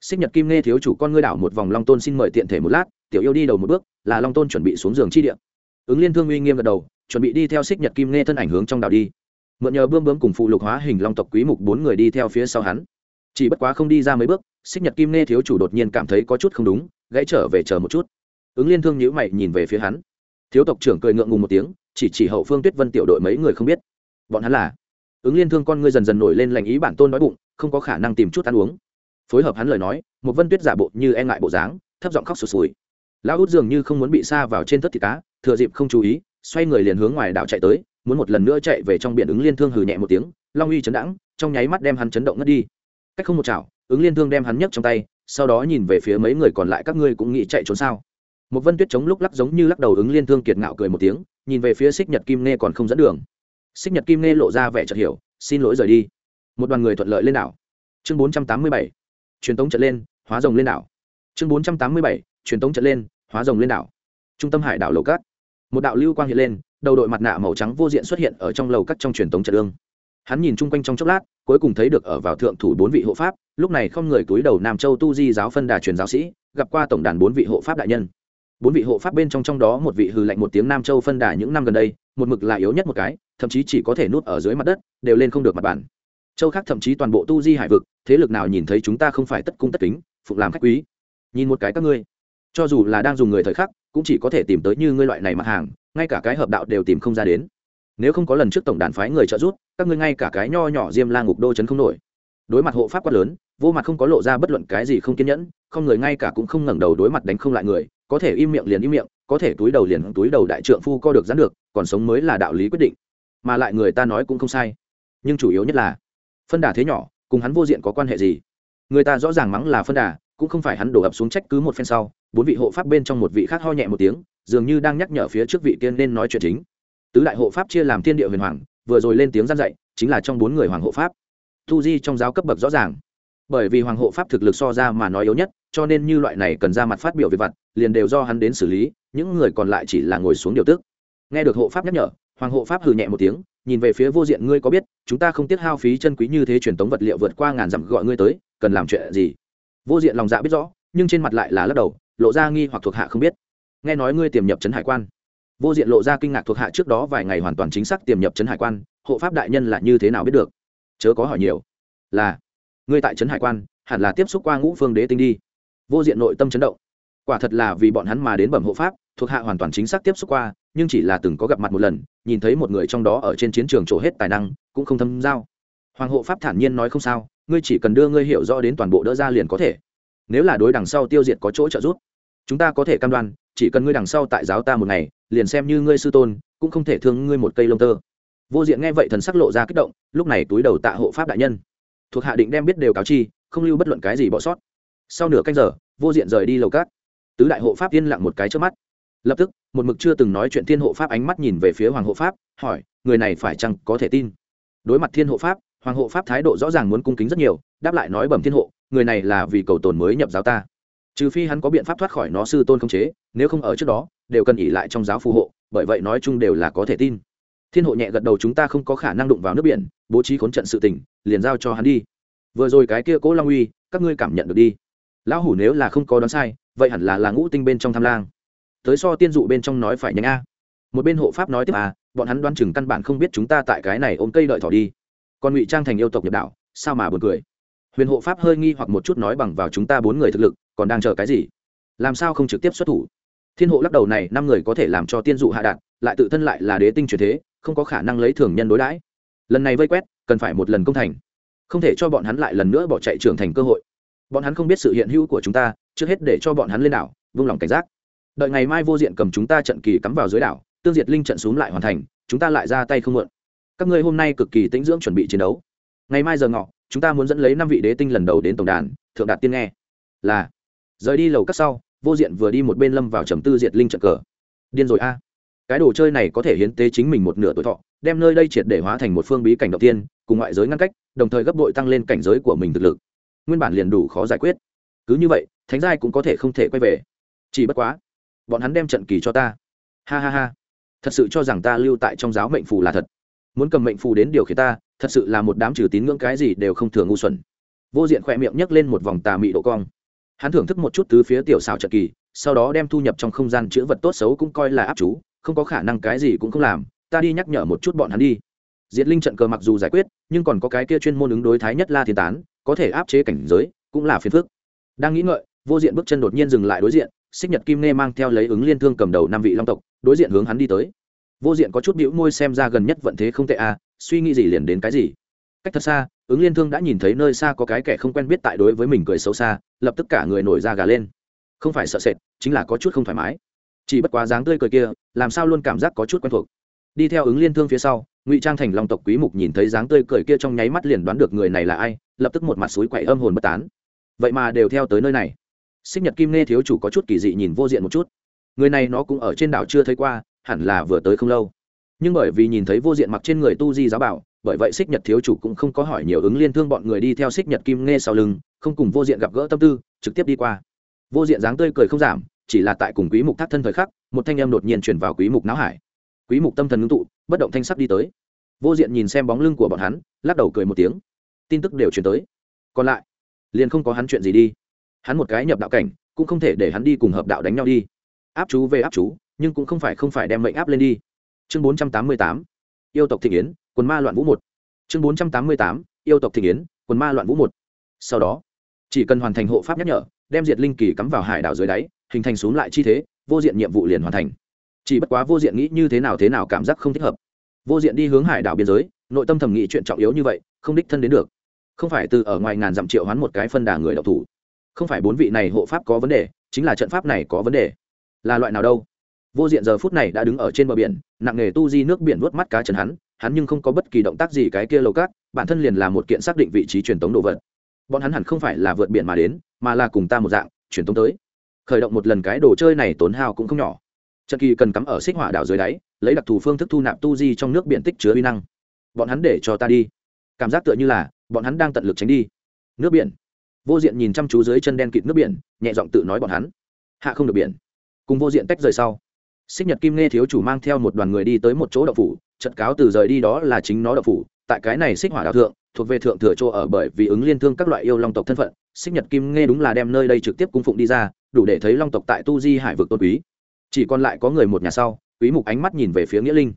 Xích nhật kim nghe thiếu chủ con ngươi đảo một vòng long tôn xin mời tiện thể một lát, tiểu yêu đi đầu một bước, là long tôn chuẩn bị xuống giường chi địa. Ứng liên thương uy nghiêm gật đầu, chuẩn bị đi theo xích nhật kim nghe thân ảnh hướng trong đảo đi. Mượn nhờ bươm bướm cùng phụ lục hóa hình long tộc quý mục bốn người đi theo phía sau hắn. Chỉ bất quá không đi ra mấy bước, xích nhật kim nghe thiếu chủ đột nhiên cảm thấy có chút không đúng, gãy trở về chờ một chút. Ứng liên thương nhíu mày nhìn về phía hắn thiếu tộc trưởng cười ngượng ngùng một tiếng, chỉ chỉ hậu phương tuyết vân tiểu đội mấy người không biết. Bọn hắn là, ứng liên thương con ngươi dần dần nổi lên lành ý bản tôn nói bụng, không có khả năng tìm chút ăn uống. Phối hợp hắn lời nói, một vân tuyết giả bộ như e ngại bộ dáng, thấp giọng khóc sụt sùi. Lão út dường như không muốn bị xa vào trên thất thịt cá, thừa dịp không chú ý, xoay người liền hướng ngoài đảo chạy tới, muốn một lần nữa chạy về trong biển ứng liên thương hừ nhẹ một tiếng, long uy chấn đãng, trong nháy mắt đem hắn chấn động ngất đi. Cách không một chảo, ứng liên thương đem hắn nhấc trong tay, sau đó nhìn về phía mấy người còn lại, các ngươi cũng nghĩ chạy trốn sao? Một vân tuyết chống lúc lắc giống như lắc đầu ứng liên thương kiệt ngạo cười một tiếng, nhìn về phía xích nhật kim nghe còn không dẫn đường. Xích nhật kim nghe lộ ra vẻ chợt hiểu, xin lỗi rời đi. Một đoàn người thuận lợi lên đảo. Chương bốn trăm tám mươi bảy, truyền tống trận lên, hóa rồng lên đảo. Chương bốn trăm tám mươi bảy, truyền tống trận lên, hóa rồng lên đảo. Trung tâm hải đảo lầu cát. Một đạo lưu quang hiện lên, đầu đội mặt nạ màu trắng vô diện xuất hiện ở trong lầu cắt trong truyền tống trận lương. Hắn nhìn chung quanh trong chốc lát, cuối cùng thấy được ở vào thượng thủ bốn vị hộ pháp, lúc này không người túi đầu nam châu tu di giáo phân đà truyền giáo sĩ, gặp qua tổng đàn bốn vị hộ pháp đại nhân bốn vị hộ pháp bên trong trong đó một vị hư lạnh một tiếng nam châu phân đà những năm gần đây, một mực là yếu nhất một cái, thậm chí chỉ có thể nuốt ở dưới mặt đất, đều lên không được mặt bản châu khác thậm chí toàn bộ tu di hải vực, thế lực nào nhìn thấy chúng ta không phải tất cung tất kính, phục làm khách quý. Nhìn một cái các ngươi. Cho dù là đang dùng người thời khắc, cũng chỉ có thể tìm tới như ngươi loại này mặt hàng, ngay cả cái hợp đạo đều tìm không ra đến. Nếu không có lần trước tổng đàn phái người trợ giúp, các ngươi ngay cả cái nho nhỏ diêm la ngục đô chấn không nổi. Đối mặt hộ pháp quát lớn, vô mặt không có lộ ra bất luận cái gì không kiên nhẫn, không người ngay cả cũng không ngẩng đầu đối mặt đánh không lại người có thể im miệng liền im miệng, có thể túi đầu liền túi đầu đại trượng phu co được dán được, còn sống mới là đạo lý quyết định. Mà lại người ta nói cũng không sai. Nhưng chủ yếu nhất là, phân đà thế nhỏ, cùng hắn vô diện có quan hệ gì? Người ta rõ ràng mắng là phân đà, cũng không phải hắn đổ ập xuống trách cứ một phen sau, bốn vị hộ pháp bên trong một vị khác ho nhẹ một tiếng, dường như đang nhắc nhở phía trước vị tiên nên nói chuyện chính. Tứ đại hộ pháp chia làm thiên địa huyền hoàng, vừa rồi lên tiếng gian dạy, chính là trong bốn người hoàng hộ pháp. Thu di trong giáo cấp bậc rõ ràng. Bởi vì hoàng hộ pháp thực lực so ra mà nói yếu nhất, cho nên như loại này cần ra mặt phát biểu về vặt liền đều do hắn đến xử lý, những người còn lại chỉ là ngồi xuống điều tức. Nghe được hộ pháp nhắc nhở, hoàng hộ pháp hừ nhẹ một tiếng, nhìn về phía vô diện, ngươi có biết, chúng ta không tiếc hao phí chân quý như thế truyền tống vật liệu vượt qua ngàn dặm gọi ngươi tới, cần làm chuyện gì? Vô diện lòng dạ biết rõ, nhưng trên mặt lại là lắc đầu, lộ ra nghi hoặc thuộc hạ không biết. Nghe nói ngươi tiềm nhập trấn hải quan. Vô diện lộ ra kinh ngạc thuộc hạ trước đó vài ngày hoàn toàn chính xác tiềm nhập trấn hải quan, hộ pháp đại nhân là như thế nào biết được? Chớ có hỏi nhiều. Là, ngươi tại trấn hải quan, hẳn là tiếp xúc qua ngũ phương đế tinh đi. Vô diện nội tâm chấn động quả thật là vì bọn hắn mà đến bẩm hộ pháp, thuộc hạ hoàn toàn chính xác tiếp xúc qua, nhưng chỉ là từng có gặp mặt một lần, nhìn thấy một người trong đó ở trên chiến trường trổ hết tài năng, cũng không thâm giao. Hoàng hộ pháp thản nhiên nói không sao, ngươi chỉ cần đưa ngươi hiểu rõ đến toàn bộ đỡ ra liền có thể. Nếu là đối đằng sau tiêu diệt có chỗ trợ giúp, chúng ta có thể cam đoan, chỉ cần ngươi đằng sau tại giáo ta một ngày, liền xem như ngươi sư tôn, cũng không thể thương ngươi một cây lông tơ. Vô diện nghe vậy thần sắc lộ ra kích động, lúc này túi đầu tạ hộ pháp đại nhân. Thuộc hạ định đem biết đều cáo chi, không lưu bất luận cái gì bỏ sót. Sau nửa canh giờ, vô diện rời đi lầu cát tứ đại hộ pháp yên lặng một cái trước mắt. Lập tức, một mực chưa từng nói chuyện thiên hộ pháp ánh mắt nhìn về phía hoàng hộ pháp, hỏi, người này phải chăng có thể tin? Đối mặt thiên hộ pháp, hoàng hộ pháp thái độ rõ ràng muốn cung kính rất nhiều, đáp lại nói bẩm thiên hộ, người này là vì cầu tồn mới nhập giáo ta. Trừ phi hắn có biện pháp thoát khỏi nó sư tôn không chế, nếu không ở trước đó, đều cần ỉ lại trong giáo phù hộ, bởi vậy nói chung đều là có thể tin. Thiên hộ nhẹ gật đầu chúng ta không có khả năng đụng vào nước biển, bố trí khốn trận sự tình, liền giao cho hắn đi. Vừa rồi cái kia cố long uy, các ngươi cảm nhận được đi lão hủ nếu là không có đoán sai, vậy hẳn là là ngũ tinh bên trong tham lang. Tới so tiên dụ bên trong nói phải nhanh a. Một bên hộ pháp nói tiếp à bọn hắn đoán chừng căn bản không biết chúng ta tại cái này ôm cây đợi thỏ đi. Còn ngụy trang thành yêu tộc nhập đạo, sao mà buồn cười. Huyền hộ pháp hơi nghi hoặc một chút nói bằng vào chúng ta bốn người thực lực, còn đang chờ cái gì? Làm sao không trực tiếp xuất thủ? Thiên hộ lắc đầu này, năm người có thể làm cho tiên dụ hạ đạn, lại tự thân lại là đế tinh truyền thế, không có khả năng lấy thường nhân đối đãi. Lần này vây quét, cần phải một lần công thành. Không thể cho bọn hắn lại lần nữa bỏ chạy trưởng thành cơ hội bọn hắn không biết sự hiện hữu của chúng ta, trước hết để cho bọn hắn lên đảo, vung lòng cảnh giác. Đợi ngày mai vô diện cầm chúng ta trận kỳ cắm vào dưới đảo, tương diệt linh trận xuống lại hoàn thành, chúng ta lại ra tay không mượn các ngươi hôm nay cực kỳ tĩnh dưỡng chuẩn bị chiến đấu. Ngày mai giờ ngọ, chúng ta muốn dẫn lấy năm vị đế tinh lần đầu đến tổng đàn, thượng đạt tiên nghe. Là. Rời đi lầu cắt sau, vô diện vừa đi một bên lâm vào trầm tư diệt linh trận cờ. Điên rồi a. Cái đồ chơi này có thể hiến tế chính mình một nửa tuổi thọ, đem nơi đây triệt để hóa thành một phương bí cảnh đầu tiên, cùng ngoại giới ngăn cách, đồng thời gấp đội tăng lên cảnh giới của mình thực lực nguyên bản liền đủ khó giải quyết. Cứ như vậy, thánh giai cũng có thể không thể quay về. Chỉ bất quá, bọn hắn đem trận kỳ cho ta. Ha ha ha. Thật sự cho rằng ta lưu tại trong giáo mệnh phù là thật. Muốn cầm mệnh phù đến điều khiển ta, thật sự là một đám trừ tín ngưỡng cái gì đều không thường ngu xuẩn. Vô diện khỏe miệng nhấc lên một vòng tà mị độ cong. Hắn thưởng thức một chút từ phía tiểu xảo trận kỳ, sau đó đem thu nhập trong không gian chữ vật tốt xấu cũng coi là áp chú, không có khả năng cái gì cũng không làm, ta đi nhắc nhở một chút bọn hắn đi. Diệt linh trận cờ mặc dù giải quyết, nhưng còn có cái kia chuyên môn ứng đối thái nhất la thiên tán có thể áp chế cảnh giới, cũng là phiền phức. Đang nghĩ ngợi, vô diện bước chân đột nhiên dừng lại đối diện, xích nhật kim nê mang theo lấy ứng liên thương cầm đầu năm vị long tộc, đối diện hướng hắn đi tới. Vô diện có chút bĩu môi xem ra gần nhất vận thế không tệ à suy nghĩ gì liền đến cái gì. Cách thật xa, ứng liên thương đã nhìn thấy nơi xa có cái kẻ không quen biết tại đối với mình cười xấu xa, lập tức cả người nổi da gà lên. Không phải sợ sệt, chính là có chút không thoải mái. Chỉ bất quá dáng tươi cười kia, làm sao luôn cảm giác có chút quen thuộc. Đi theo ứng liên thương phía sau ngụy trang thành long tộc quý mục nhìn thấy dáng tươi cười kia trong nháy mắt liền đoán được người này là ai, lập tức một mặt suối quậy âm hồn bất tán. Vậy mà đều theo tới nơi này. Xích nhật kim nghe thiếu chủ có chút kỳ dị nhìn vô diện một chút. Người này nó cũng ở trên đảo chưa thấy qua, hẳn là vừa tới không lâu. Nhưng bởi vì nhìn thấy vô diện mặc trên người tu di giáo bảo, bởi vậy xích nhật thiếu chủ cũng không có hỏi nhiều ứng liên thương bọn người đi theo xích nhật kim nghe sau lưng, không cùng vô diện gặp gỡ tâm tư, trực tiếp đi qua. Vô diện dáng tươi cười không giảm, chỉ là tại cùng quý mục thác thân thời khắc, một thanh em đột nhiên chuyển vào quý mục não hải. Quý mục tâm thần ngưng tụ bất động thanh sắc đi tới. Vô diện nhìn xem bóng lưng của bọn hắn, lắc đầu cười một tiếng. Tin tức đều chuyển tới. Còn lại, liền không có hắn chuyện gì đi. Hắn một cái nhập đạo cảnh, cũng không thể để hắn đi cùng hợp đạo đánh nhau đi. Áp chú về áp chú, nhưng cũng không phải không phải đem mệnh áp lên đi. Chương 488 yêu tộc thị yến, quần ma loạn vũ một. Chương 488 yêu tộc thị yến, quần ma loạn vũ một. Sau đó, chỉ cần hoàn thành hộ pháp nhắc nhở, đem diệt linh kỳ cắm vào hải đảo dưới đáy, hình thành xuống lại chi thế, vô diện nhiệm vụ liền hoàn thành chỉ bất quá vô diện nghĩ như thế nào thế nào cảm giác không thích hợp. Vô diện đi hướng hải đảo biên giới, nội tâm thẩm nghĩ chuyện trọng yếu như vậy, không đích thân đến được. Không phải từ ở ngoài ngàn dặm triệu hoán một cái phân đà người đậu thủ. Không phải bốn vị này hộ pháp có vấn đề, chính là trận pháp này có vấn đề. Là loại nào đâu? Vô diện giờ phút này đã đứng ở trên bờ biển, nặng nghề tu di nước biển vuốt mắt cá chân hắn hắn nhưng không có bất kỳ động tác gì cái kia lầu cát, bản thân liền là một kiện xác định vị trí truyền tống đồ vật. Bọn hắn hẳn không phải là vượt biển mà đến, mà là cùng ta một dạng, truyền tống tới. Khởi động một lần cái đồ chơi này tốn hao cũng không nhỏ trận kỳ cần cắm ở xích hỏa đảo dưới đáy, lấy đặc thù phương thức thu nạp tu di trong nước biển tích chứa uy năng. Bọn hắn để cho ta đi. Cảm giác tựa như là, bọn hắn đang tận lực tránh đi. Nước biển. Vô diện nhìn chăm chú dưới chân đen kịt nước biển, nhẹ giọng tự nói bọn hắn. Hạ không được biển. Cùng vô diện tách rời sau. Xích nhật kim nghe thiếu chủ mang theo một đoàn người đi tới một chỗ đậu phủ trận cáo từ rời đi đó là chính nó đậu phủ. Tại cái này xích hỏa đạo thượng, thuộc về thượng thừa chỗ ở bởi vì ứng liên thương các loại yêu long tộc thân phận, xích nhật kim nghe đúng là đem nơi đây trực tiếp cung phụng đi ra, đủ để thấy long tộc tại tu di hải vực tôn quý chỉ còn lại có người một nhà sau, quý mục ánh mắt nhìn về phía nghĩa linh.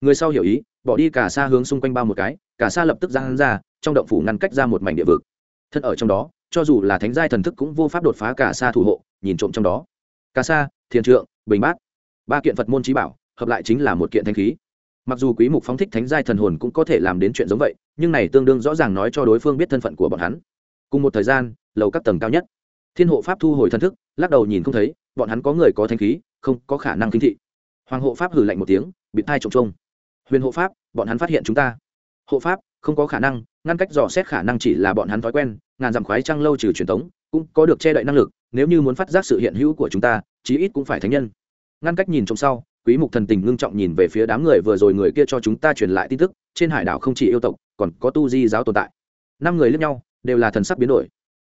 Người sau hiểu ý, bỏ đi cả xa hướng xung quanh bao một cái, cả xa lập tức ra hắn ra, trong động phủ ngăn cách ra một mảnh địa vực. Thân ở trong đó, cho dù là thánh giai thần thức cũng vô pháp đột phá cả xa thủ hộ, nhìn trộm trong đó. Cả xa, thiền trượng, bình bát. Ba kiện phật môn trí bảo, hợp lại chính là một kiện thanh khí. Mặc dù quý mục phóng thích thánh giai thần hồn cũng có thể làm đến chuyện giống vậy, nhưng này tương đương rõ ràng nói cho đối phương biết thân phận của bọn hắn. Cùng một thời gian, lầu các tầng cao nhất. Thiên hộ pháp thu hồi thần thức, lắc đầu nhìn không thấy bọn hắn có người có thanh khí, không có khả năng kinh thị. Hoàng hộ pháp hử lạnh một tiếng, bị thai trồng trông. Huyền hộ pháp, bọn hắn phát hiện chúng ta. Hộ pháp, không có khả năng, ngăn cách dò xét khả năng chỉ là bọn hắn thói quen, ngàn dặm khoái trăng lâu trừ truyền thống cũng có được che đậy năng lực, nếu như muốn phát giác sự hiện hữu của chúng ta, chí ít cũng phải thánh nhân. Ngăn cách nhìn trong sau, quý mục thần tình ngưng trọng nhìn về phía đám người vừa rồi người kia cho chúng ta truyền lại tin tức, trên hải đảo không chỉ yêu tộc, còn có tu di giáo tồn tại. Năm người lẫn nhau, đều là thần sắc biến đổi.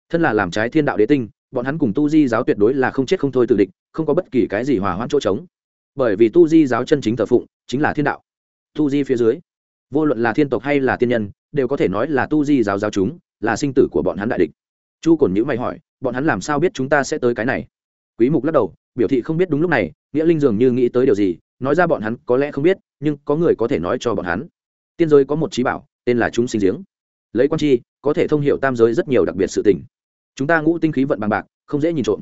Thân là làm trái thiên đạo đế tinh bọn hắn cùng tu di giáo tuyệt đối là không chết không thôi tự địch, không có bất kỳ cái gì hòa hoãn chỗ trống. Bởi vì tu di giáo chân chính thờ phụng chính là thiên đạo. Tu di phía dưới, vô luận là thiên tộc hay là tiên nhân, đều có thể nói là tu di giáo giáo chúng, là sinh tử của bọn hắn đại địch. Chu cổn nhữ mày hỏi, bọn hắn làm sao biết chúng ta sẽ tới cái này? Quý mục lắc đầu, biểu thị không biết đúng lúc này, nghĩa linh dường như nghĩ tới điều gì, nói ra bọn hắn có lẽ không biết, nhưng có người có thể nói cho bọn hắn. Tiên giới có một trí bảo, tên là chúng sinh giếng. Lấy quan chi, có thể thông hiểu tam giới rất nhiều đặc biệt sự tình chúng ta ngũ tinh khí vận bằng bạc, không dễ nhìn trộm.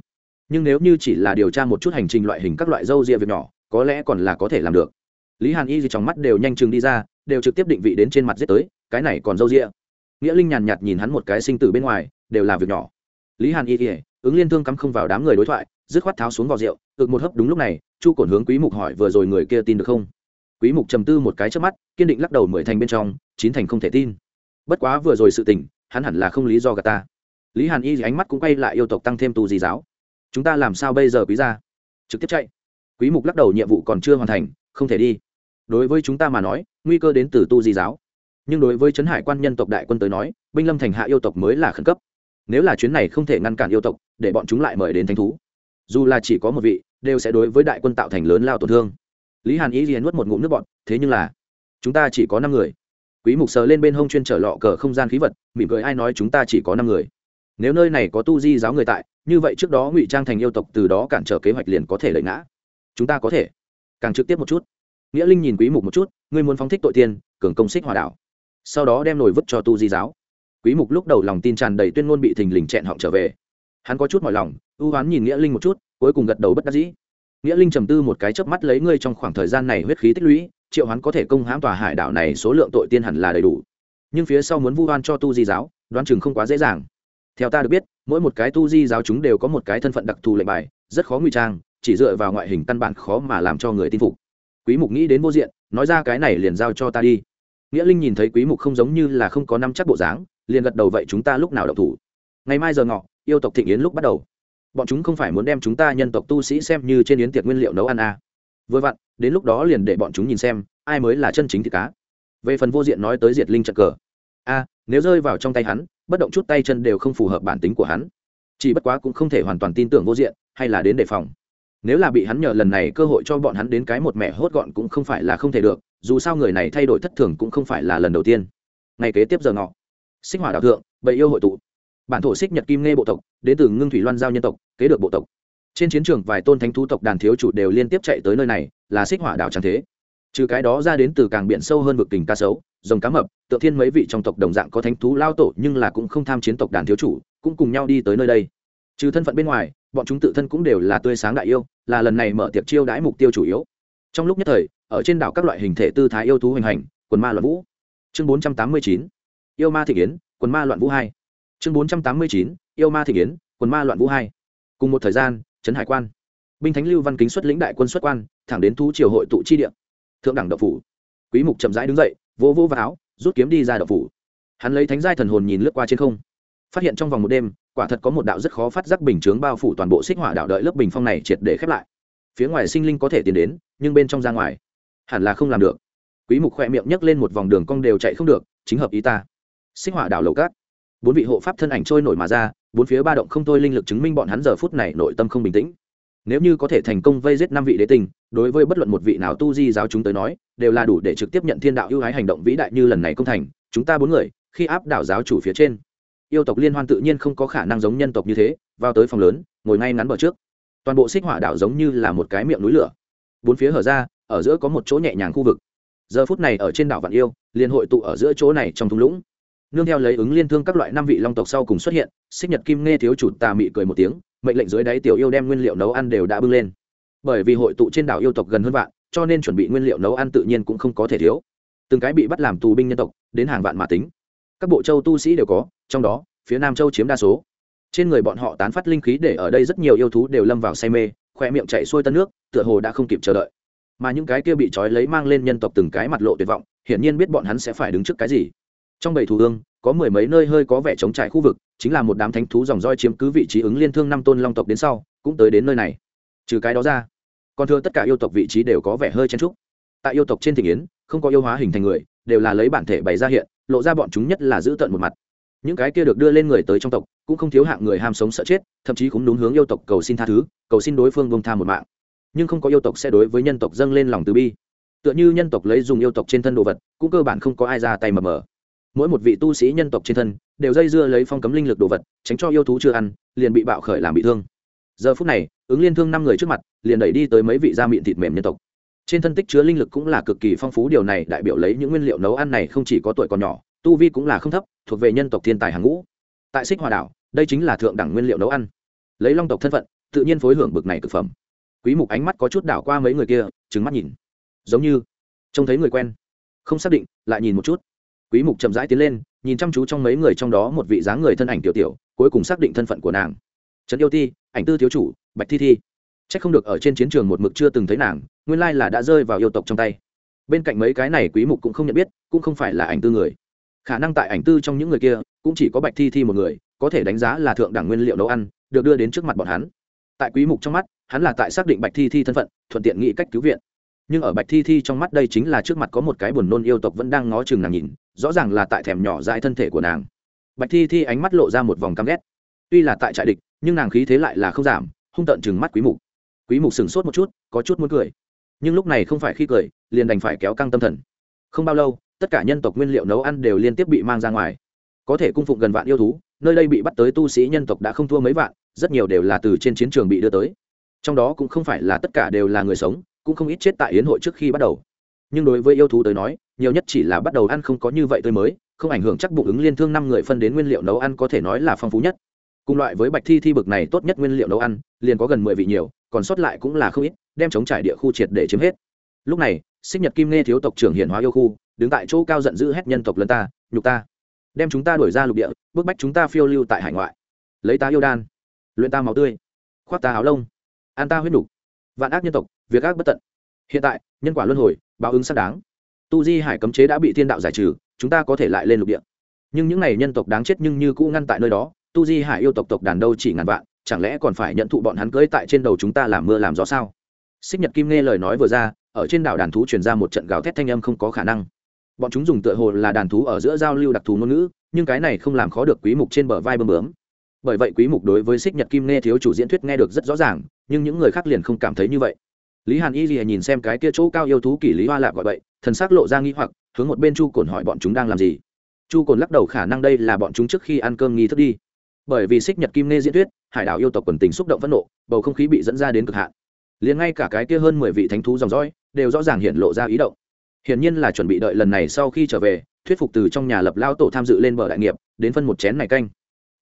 Nhưng nếu như chỉ là điều tra một chút hành trình loại hình các loại dâu ria việc nhỏ, có lẽ còn là có thể làm được. Lý hàn y gì trong mắt đều nhanh chừng đi ra, đều trực tiếp định vị đến trên mặt giết tới, cái này còn dâu ria. Nghĩa linh nhàn nhạt nhìn hắn một cái sinh tử bên ngoài, đều là việc nhỏ. Lý hàn y ỉa ứng liên thương cắm không vào đám người đối thoại, dứt khoát tháo xuống vào rượu, ực một hớp đúng lúc này, chu cổn hướng quý mục hỏi vừa rồi người kia tin được không? Quý mục trầm tư một cái trước mắt, kiên định lắc đầu mười thành bên trong, chín thành không thể tin. Bất quá vừa rồi sự tình, hắn hẳn là không lý do gạt ta lý hàn y thì ánh mắt cũng quay lại yêu tộc tăng thêm tu di giáo. Chúng ta làm sao bây giờ quý ra trực tiếp chạy. Quý mục lắc đầu nhiệm vụ còn chưa hoàn thành, không thể đi. Đối với chúng ta mà nói, nguy cơ đến từ tu di giáo. Nhưng đối với trấn hải quan nhân tộc đại quân tới nói, binh lâm thành hạ yêu tộc mới là khẩn cấp. Nếu là chuyến này không thể ngăn cản yêu tộc, để bọn chúng lại mời đến thánh thú. Dù là chỉ có một vị, đều sẽ đối với đại quân tạo thành lớn lao tổn thương. Lý hàn ý liền nuốt một ngụm nước bọn thế nhưng là, chúng ta chỉ có năm người. Quý mục sờ lên bên hông chuyên trở lọ cờ không gian khí vật, mỉm cười ai nói chúng ta chỉ có năm người nếu nơi này có tu di giáo người tại, như vậy trước đó ngụy trang thành yêu tộc từ đó cản trở kế hoạch liền có thể lợi ngã. Chúng ta có thể. Càng trực tiếp một chút. Nghĩa linh nhìn quý mục một chút, ngươi muốn phóng thích tội tiên, cường công xích hòa đảo sau đó đem nổi vứt cho tu di giáo. Quý mục lúc đầu lòng tin tràn đầy tuyên ngôn bị thình lình chẹn họng trở về. Hắn có chút mỏi lòng, ưu hoán nhìn nghĩa linh một chút, cuối cùng gật đầu bất đắc dĩ. Nghĩa linh trầm tư một cái chớp mắt lấy ngươi trong khoảng thời gian này huyết khí tích lũy, triệu hắn có thể công hãm tòa hải đảo này số lượng tội tiên hẳn là đầy đủ. Nhưng phía sau muốn vu oan cho tu di giáo, đoán chừng không quá dễ dàng theo ta được biết, mỗi một cái tu di giáo chúng đều có một cái thân phận đặc thù lệnh bài, rất khó ngụy trang, chỉ dựa vào ngoại hình căn bản khó mà làm cho người tin phục. Quý mục nghĩ đến vô diện, nói ra cái này liền giao cho ta đi. Nghĩa linh nhìn thấy quý mục không giống như là không có năm chắc bộ dáng, liền gật đầu vậy chúng ta lúc nào động thủ? Ngày mai giờ ngọ, yêu tộc thịnh yến lúc bắt đầu. Bọn chúng không phải muốn đem chúng ta nhân tộc tu sĩ xem như trên yến tiệc nguyên liệu nấu ăn à. vừa vặn, đến lúc đó liền để bọn chúng nhìn xem, ai mới là chân chính thịt cá. Về phần vô diện nói tới diệt linh trận cờ. A nếu rơi vào trong tay hắn bất động chút tay chân đều không phù hợp bản tính của hắn. Chỉ bất quá cũng không thể hoàn toàn tin tưởng vô diện, hay là đến đề phòng. Nếu là bị hắn nhờ lần này cơ hội cho bọn hắn đến cái một mẹ hốt gọn cũng không phải là không thể được, dù sao người này thay đổi thất thường cũng không phải là lần đầu tiên. Ngày kế tiếp giờ ngọ. Sinh hỏa đạo thượng bậy yêu hội tụ. Bản thổ xích nhật kim nghe bộ tộc, đến từ ngưng thủy loan giao nhân tộc, kế được bộ tộc. Trên chiến trường vài tôn thánh thú tộc đàn thiếu chủ đều liên tiếp chạy tới nơi này, là xích hỏa đảo tràng thế. Trừ cái đó ra đến từ càng biển sâu hơn vực tình ca sấu rồng cá mập tự thiên mấy vị trong tộc đồng dạng có thánh thú lao tổ nhưng là cũng không tham chiến tộc đàn thiếu chủ, cũng cùng nhau đi tới nơi đây. Trừ thân phận bên ngoài, bọn chúng tự thân cũng đều là tươi sáng đại yêu, là lần này mở tiệc chiêu đãi mục tiêu chủ yếu. Trong lúc nhất thời, ở trên đảo các loại hình thể tư thái yêu thú hoành hành, quần ma loạn vũ. Chương bốn trăm tám mươi chín, yêu ma thị kiến, quần ma loạn vũ hai. Chương bốn trăm tám mươi chín, yêu ma thị kiến, quần ma loạn vũ hai. Cùng một thời gian, trấn hải quan. Binh thánh lưu văn kính xuất lĩnh đại quân xuất quan, thẳng đến thú triều hội tụ chi địa. Thượng đẳng độc phủ. Quý mục chậm rãi đứng dậy vỗ vỗ vào áo, rút kiếm đi ra đậu phủ. Hắn lấy thánh giai thần hồn nhìn lướt qua trên không. Phát hiện trong vòng một đêm, quả thật có một đạo rất khó phát giác bình chướng bao phủ toàn bộ xích hỏa đạo đợi lớp bình phong này triệt để khép lại. Phía ngoài sinh linh có thể tiến đến, nhưng bên trong ra ngoài, hẳn là không làm được. Quý mục khoe miệng nhấc lên một vòng đường cong đều chạy không được, chính hợp ý ta. Xích hỏa đảo lầu cát. Bốn vị hộ pháp thân ảnh trôi nổi mà ra, bốn phía ba động không thôi linh lực chứng minh bọn hắn giờ phút này nội tâm không bình tĩnh nếu như có thể thành công vây giết năm vị đế tinh, đối với bất luận một vị nào tu di giáo chúng tới nói đều là đủ để trực tiếp nhận thiên đạo ưu ái hành động vĩ đại như lần này công thành chúng ta bốn người khi áp đảo giáo chủ phía trên yêu tộc liên hoan tự nhiên không có khả năng giống nhân tộc như thế vào tới phòng lớn ngồi ngay ngắn bờ trước. Toàn bộ xích hỏa đảo giống như là một cái miệng núi lửa. Bốn phía hở ra ở giữa có một chỗ nhẹ nhàng khu vực. Giờ phút này ở trên đảo vạn yêu liên hội tụ ở giữa chỗ này trong thung lũng. Nương theo lấy ứng liên thương các loại năm vị long tộc sau cùng xuất hiện xích nhật kim nghe thiếu chủ tà mị cười một tiếng mệnh lệnh dưới đáy tiểu yêu đem nguyên liệu nấu ăn đều đã bưng lên. Bởi vì hội tụ trên đảo yêu tộc gần hơn vạn, cho nên chuẩn bị nguyên liệu nấu ăn tự nhiên cũng không có thể thiếu. Từng cái bị bắt làm tù binh nhân tộc, đến hàng vạn mà tính. Các bộ châu tu sĩ đều có, trong đó, phía nam châu chiếm đa số. Trên người bọn họ tán phát linh khí để ở đây rất nhiều yêu thú đều lâm vào say mê, khoe miệng chạy xuôi tân nước, tựa hồ đã không kịp chờ đợi. Mà những cái kia bị trói lấy mang lên nhân tộc từng cái mặt lộ tuyệt vọng, hiển nhiên biết bọn hắn sẽ phải đứng trước cái gì. Trong bảy thủ hương có mười mấy nơi hơi có vẻ chống trải khu vực, chính là một đám thánh thú dòng roi chiếm cứ vị trí ứng liên thương năm tôn long tộc đến sau, cũng tới đến nơi này. Trừ cái đó ra, còn thưa tất cả yêu tộc vị trí đều có vẻ hơi chen trúc tại yêu tộc trên thị yến, không có yêu hóa hình thành người, đều là lấy bản thể bày ra hiện, lộ ra bọn chúng nhất là giữ tận một mặt. Những cái kia được đưa lên người tới trong tộc, cũng không thiếu hạng người ham sống sợ chết, thậm chí cũng đúng hướng yêu tộc cầu xin tha thứ, cầu xin đối phương bông tha một mạng. Nhưng không có yêu tộc sẽ đối với nhân tộc dâng lên lòng từ bi. Tựa như nhân tộc lấy dùng yêu tộc trên thân đồ vật, cũng cơ bản không có ai ra tay mờ mờ mỗi một vị tu sĩ nhân tộc trên thân đều dây dưa lấy phong cấm linh lực đồ vật, tránh cho yêu thú chưa ăn, liền bị bạo khởi làm bị thương. Giờ phút này, ứng liên thương năm người trước mặt, liền đẩy đi tới mấy vị da miệng thịt mềm nhân tộc. Trên thân tích chứa linh lực cũng là cực kỳ phong phú, điều này đại biểu lấy những nguyên liệu nấu ăn này không chỉ có tuổi còn nhỏ, tu vi cũng là không thấp, thuộc về nhân tộc thiên tài hàng ngũ. Tại xích hòa đảo, đây chính là thượng đẳng nguyên liệu nấu ăn. Lấy long tộc thân phận, tự nhiên phối hưởng bực này thực phẩm. Quý mục ánh mắt có chút đảo qua mấy người kia, trừng mắt nhìn. Giống như, trông thấy người quen. Không xác định, lại nhìn một chút quý mục chậm rãi tiến lên, nhìn chăm chú trong mấy người trong đó một vị dáng người thân ảnh tiểu tiểu, cuối cùng xác định thân phận của nàng. Trấn yêu ti, ảnh tư thiếu chủ, bạch thi thi. Chắc không được ở trên chiến trường một mực chưa từng thấy nàng, nguyên lai là đã rơi vào yêu tộc trong tay. Bên cạnh mấy cái này quý mục cũng không nhận biết, cũng không phải là ảnh tư người. Khả năng tại ảnh tư trong những người kia, cũng chỉ có bạch thi thi một người, có thể đánh giá là thượng đẳng nguyên liệu nấu ăn, được đưa đến trước mặt bọn hắn. Tại quý mục trong mắt, hắn là tại xác định bạch thi thi thân phận, thuận tiện nghĩ cách cứu viện. Nhưng ở bạch thi thi trong mắt đây chính là trước mặt có một cái buồn nôn yêu tộc vẫn đang ngó chừng nàng nhìn rõ ràng là tại thèm nhỏ dại thân thể của nàng. Bạch thi thi ánh mắt lộ ra một vòng căm ghét. Tuy là tại trại địch, nhưng nàng khí thế lại là không giảm, hung tận chừng mắt quý mục. Quý mục sừng sốt một chút, có chút muốn cười. Nhưng lúc này không phải khi cười, liền đành phải kéo căng tâm thần. Không bao lâu, tất cả nhân tộc nguyên liệu nấu ăn đều liên tiếp bị mang ra ngoài. Có thể cung phụng gần vạn yêu thú, nơi đây bị bắt tới tu sĩ nhân tộc đã không thua mấy vạn, rất nhiều đều là từ trên chiến trường bị đưa tới. Trong đó cũng không phải là tất cả đều là người sống, cũng không ít chết tại yến hội trước khi bắt đầu nhưng đối với yêu thú tới nói, nhiều nhất chỉ là bắt đầu ăn không có như vậy tươi mới, không ảnh hưởng chắc bụng ứng liên thương năm người phân đến nguyên liệu nấu ăn có thể nói là phong phú nhất. Cùng loại với bạch thi thi bực này tốt nhất nguyên liệu nấu ăn, liền có gần mười vị nhiều, còn sót lại cũng là không ít, đem chống trải địa khu triệt để chiếm hết. Lúc này xích nhật kim nghe thiếu tộc trưởng hiển hóa yêu khu, đứng tại chỗ cao giận dữ hét nhân tộc lân ta, nhục ta. Đem chúng ta đuổi ra lục địa, bức bách chúng ta phiêu lưu tại hải ngoại. Lấy ta yêu đan, luyện ta máu tươi, khoác ta áo lông an ta huyết đủ. vạn ác nhân tộc, việc ác bất tận. Hiện tại, nhân quả luân hồi báo ứng xác đáng. Tu di hải cấm chế đã bị thiên đạo giải trừ, chúng ta có thể lại lên lục địa. Nhưng những n à y nhân tộc đáng chết nhưng như cũ ngăn tại nơi đó, tu di hải yêu tộc tộc đàn đâu chỉ ngàn vạn, chẳng lẽ còn phải nhận thụ bọn hắn cưỡi tại trên đầu chúng ta làm mưa làm gió sao? Xích nhật kim nghe lời nói vừa ra, ở trên đảo đàn thú truyền ra một trận gào thét thanh âm không có khả năng. Bọn chúng dùng tựa hồ là đàn thú ở giữa giao lưu đặc thù ngôn ngữ, nhưng cái này không làm khó được quý mục trên bờ vai bơm bướm. Bởi vậy quý mục đối với xích nhật kim nghe thiếu chủ diễn thuyết nghe được rất rõ ràng, nhưng những người khác liền không cảm thấy như vậy lý hàn y lìa nhìn xem cái kia chỗ cao yêu thú kỷ lý hoa lạp gọi vậy thần sắc lộ ra nghi hoặc, hướng một bên chu cồn hỏi bọn chúng đang làm gì. Chu cồn lắc đầu khả năng đây là bọn chúng trước khi ăn cơm nghi thức đi. Bởi vì xích nhật kim nê diễn thuyết, hải đảo yêu tộc quần tình xúc động phẫn nộ, bầu không khí bị dẫn ra đến cực hạn. Liền ngay cả cái kia hơn mười vị thánh thú dòng dõi, đều rõ ràng hiện lộ ra ý động. Hiển nhiên là chuẩn bị đợi lần này sau khi trở về, thuyết phục từ trong nhà lập lao tổ tham dự lên bờ đại nghiệp, đến phân một chén này canh.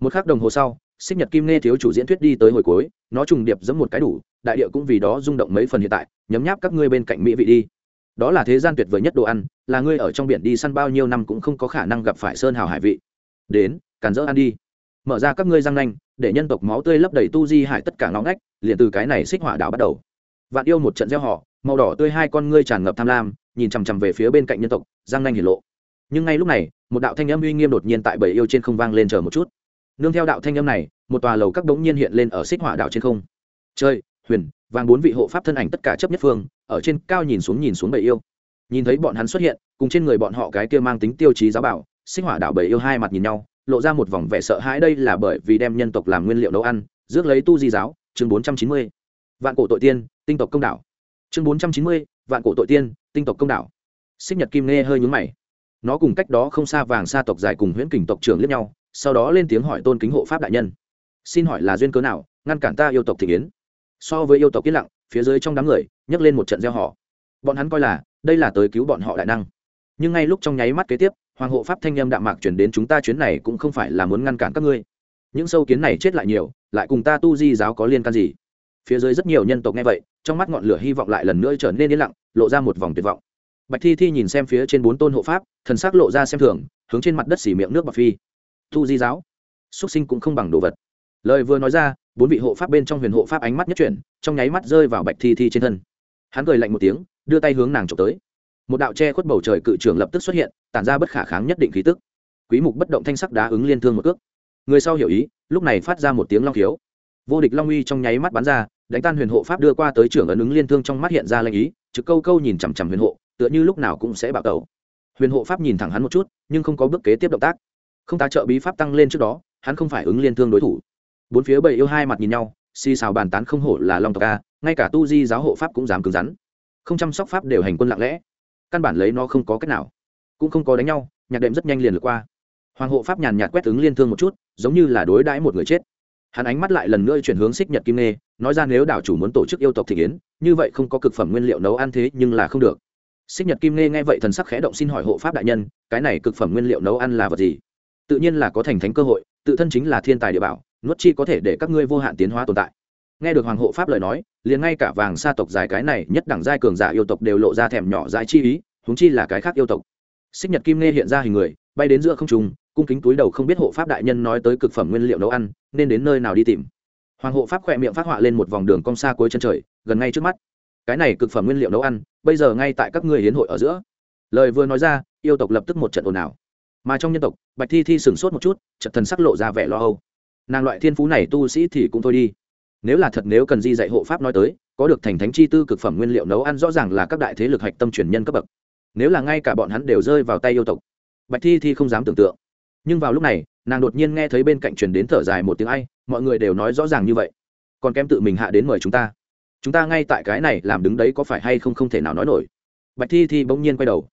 Một khắc đồng hồ sau, xích nhật kim nghe thiếu chủ diễn thuyết đi tới hồi cuối, nó trùng điệp giẫm một cái đủ đại địa cũng vì đó rung động mấy phần hiện tại, nhấm nháp các ngươi bên cạnh mỹ vị đi. Đó là thế gian tuyệt vời nhất đồ ăn, là ngươi ở trong biển đi săn bao nhiêu năm cũng không có khả năng gặp phải sơn hào hải vị. Đến, càn dỡ ăn đi. Mở ra các ngươi răng nanh, để nhân tộc máu tươi lấp đầy tu di hải tất cả ngõ ngách, liền từ cái này xích hỏa đảo bắt đầu. Vạn yêu một trận gieo họ, màu đỏ tươi hai con ngươi tràn ngập tham lam, nhìn chằm chằm về phía bên cạnh nhân tộc, răng nanh hiển lộ. Nhưng ngay lúc này, một đạo thanh âm uy nghiêm đột nhiên tại bầy yêu trên không vang lên chờ một chút. Nương theo đạo thanh âm này, một tòa lầu các đống nhiên hiện lên ở xích hỏa đảo trên không. Chơi huyền vàng bốn vị hộ pháp thân ảnh tất cả chấp nhất phương, ở trên cao nhìn xuống nhìn xuống bầy yêu. Nhìn thấy bọn hắn xuất hiện, cùng trên người bọn họ cái kia mang tính tiêu chí giáo bảo, sinh hỏa đảo bầy yêu hai mặt nhìn nhau, lộ ra một vòng vẻ sợ hãi đây là bởi vì đem nhân tộc làm nguyên liệu nấu ăn, rước lấy tu di giáo, chương bốn trăm chín mươi. Vạn cổ tội tiên, tinh tộc công đảo. Chương bốn trăm chín mươi, vạn cổ tội tiên, tinh tộc công đảo. Xích nhật kim nghe hơi nhúng mày. Nó cùng cách đó không xa vàng xa tộc dài cùng huyễn kình tộc trưởng liếc nhau, sau đó lên tiếng hỏi tôn kính hộ pháp đại nhân. Xin hỏi là duyên cớ nào, ngăn cản ta yêu tộc thị kiến? So với yêu tộc yên lặng, phía dưới trong đám người, nhấc lên một trận gieo họ. Bọn hắn coi là, đây là tới cứu bọn họ đại năng. Nhưng ngay lúc trong nháy mắt kế tiếp, hoàng hộ pháp thanh â m đạm mạc chuyển đến chúng ta chuyến này cũng không phải là muốn ngăn cản các ngươi. Những sâu kiến này chết lại nhiều, lại cùng ta tu di giáo có liên can gì? Phía dưới rất nhiều nhân tộc nghe vậy, trong mắt ngọn lửa hy vọng lại lần nữa trở nên yên lặng, lộ ra một vòng tuyệt vọng. Bạch thi thi nhìn xem phía trên bốn tôn hộ pháp, thần s ắ c lộ ra xem thường, hướng trên mặt đất xỉ miệng nước bạc phi. Tu di giáo? Xuất sinh cũng không bằng đồ vật lời vừa nói ra, bốn vị hộ pháp bên trong huyền hộ pháp ánh mắt nhất chuyển, trong nháy mắt rơi vào bạch thi thi trên thân. Hắn cười lạnh một tiếng, đưa tay hướng nàng trộm tới. Một đạo che khuất bầu trời cự trường lập tức xuất hiện, tản ra bất khả kháng nhất định khí tức. Quý mục bất động thanh sắc đá ứng liên thương một cước. Người sau hiểu ý, lúc này phát ra một tiếng long khiếu. Vô địch long uy trong nháy mắt bắn ra, đánh tan huyền hộ pháp đưa qua tới trưởng ấn ứng liên thương trong mắt hiện ra lanh ý, trực câu câu nhìn chằm chằm huyền hộ, tựa như lúc nào cũng sẽ bạo tẩu. Huyền hộ pháp nhìn thẳng hắn một chút, nhưng không có bước kế tiếp động tác. Không tá trợ bí pháp tăng lên trước đó, hắn không phải ứng liên thương đối thủ bốn phía bầy yêu hai mặt nhìn nhau, xì xào bàn tán không hổ là long tộc a, ngay cả tu di giáo hộ pháp cũng dám cứng rắn. Không chăm sóc pháp đều hành quân lặng lẽ. Căn bản lấy nó không có cách nào. Cũng không có đánh nhau, nhạc đệm rất nhanh liền lượt qua. Hoàng hộ pháp nhàn nhạt quét ứng liên thương một chút, giống như là đối đãi một người chết. Hắn ánh mắt lại lần nữa chuyển hướng xích nhật kim nê, nói ra nếu đảo chủ muốn tổ chức yêu tộc thị kiến, như vậy không có cực phẩm nguyên liệu nấu ăn thế nhưng là không được. Xích nhật kim nê nghe vậy thần sắc khẽ động xin hỏi hộ pháp đại nhân, cái này cực phẩm nguyên liệu nấu ăn là vật gì? Tự nhiên là có thành thánh cơ hội, tự thân chính là thiên tài địa bảo nuốt chi có thể để các ngươi vô hạn tiến hóa tồn tại. Nghe được hoàng hộ pháp lời nói, liền ngay cả vàng sa tộc dài cái này nhất đẳng giai cường giả yêu tộc đều lộ ra thèm nhỏ dãi chi ý húng chi là cái khác yêu tộc. Xích nhật kim nghe hiện ra hình người, bay đến giữa không trùng cung kính túi đầu không biết hộ pháp đại nhân nói tới cực phẩm nguyên liệu nấu ăn, nên đến nơi nào đi tìm. Hoàng hộ pháp khỏe miệng phát họa lên một vòng đường cong xa cuối chân trời, gần ngay trước mắt. Cái này cực phẩm nguyên liệu nấu ăn, bây giờ ngay tại các ngươi hiến hội ở giữa. Lời vừa nói ra, yêu tộc lập tức một trận ồn ào. Mà trong nhân tộc, bạch thi thi sửng sốt một chút trận thần sắc lộ ra vẻ lo âu nàng loại thiên phú này tu sĩ thì cũng thôi đi. Nếu là thật nếu cần di dạy hộ pháp nói tới, có được thành thánh chi tư cực phẩm nguyên liệu nấu ăn rõ ràng là các đại thế lực hạch tâm truyền nhân cấp bậc. Nếu là ngay cả bọn hắn đều rơi vào tay yêu tộc, bạch thi thì không dám tưởng tượng. Nhưng vào lúc này, nàng đột nhiên nghe thấy bên cạnh truyền đến thở dài một tiếng ai, mọi người đều nói rõ ràng như vậy. Còn kém tự mình hạ đến mời chúng ta. Chúng ta ngay tại cái này làm đứng đấy có phải hay không không thể nào nói nổi. Bạch thi thi bỗng nhiên quay đầu,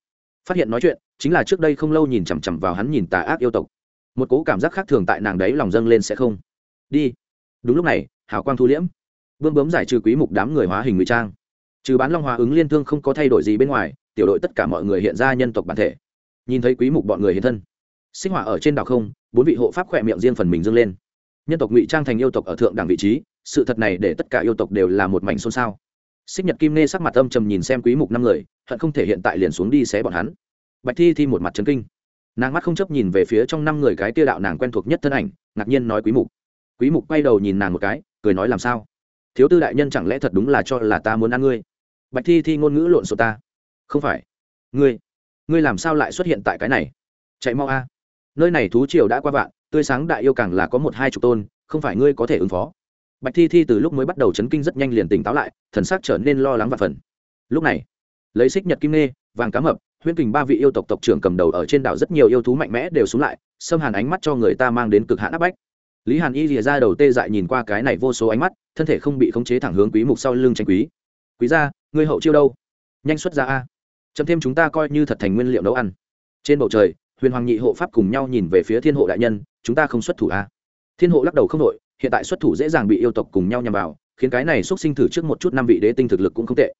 phát hiện nói chuyện, chính là trước đây không lâu nhìn chằm chằm vào hắn nhìn tà ác yêu tộc một cố cảm giác khác thường tại nàng đấy lòng dâng lên sẽ không. Đi. Đúng lúc này, hào quang thu liễm. Vương bướm giải trừ quý mục đám người hóa hình ngụy trang. Trừ bán long hóa ứng liên thương không có thay đổi gì bên ngoài, tiểu đội tất cả mọi người hiện ra nhân tộc bản thể. Nhìn thấy quý mục bọn người hiện thân, sinh hỏa ở trên đảo không, bốn vị hộ pháp khỏe miệng riêng phần mình dâng lên. Nhân tộc ngụy trang thành yêu tộc ở thượng đẳng vị trí, sự thật này để tất cả yêu tộc đều là một mảnh xôn xao. Xích nhật kim nê sắc mặt âm trầm nhìn xem quý mục năm người, hận không thể hiện tại liền xuống đi xé bọn hắn. Bạch thi thi một mặt chấn kinh nàng mắt không chấp nhìn về phía trong năm người cái tia đạo nàng quen thuộc nhất thân ảnh, ngạc nhiên nói quý mục. Quý mục quay đầu nhìn nàng một cái, cười nói làm sao? Thiếu tư đại nhân chẳng lẽ thật đúng là cho là ta muốn ăn ngươi? Bạch thi thi ngôn ngữ lộn xộn ta. Không phải. Ngươi ngươi làm sao lại xuất hiện tại cái này? Chạy mau a. Nơi này thú triều đã qua vạn, tươi sáng đại yêu càng là có một hai chục tôn, không phải ngươi có thể ứng phó. Bạch thi thi từ lúc mới bắt đầu chấn kinh rất nhanh liền tỉnh táo lại, thần sắc trở nên lo lắng và phần lúc này, lấy xích nhật kim nê, vàng cá mập huyễn kình ba vị yêu tộc tộc trưởng cầm đầu ở trên đảo rất nhiều yêu thú mạnh mẽ đều xuống lại, xâm hàn ánh mắt cho người ta mang đến cực hạn áp bách. Lý hàn y rìa ra đầu tê dại nhìn qua cái này vô số ánh mắt, thân thể không bị khống chế thẳng hướng quý mục sau lưng tranh quý. Quý gia, ngươi hậu chiêu đâu? Nhanh xuất ra a. Chấm thêm chúng ta coi như thật thành nguyên liệu nấu ăn. Trên bầu trời, huyền hoàng nhị hộ pháp cùng nhau nhìn về phía thiên hộ đại nhân, chúng ta không xuất thủ a. Thiên hộ lắc đầu không đội hiện tại xuất thủ dễ dàng bị yêu tộc cùng nhau nhằm vào, khiến cái này xuất sinh thử trước một chút năm vị đế tinh thực lực cũng không tệ.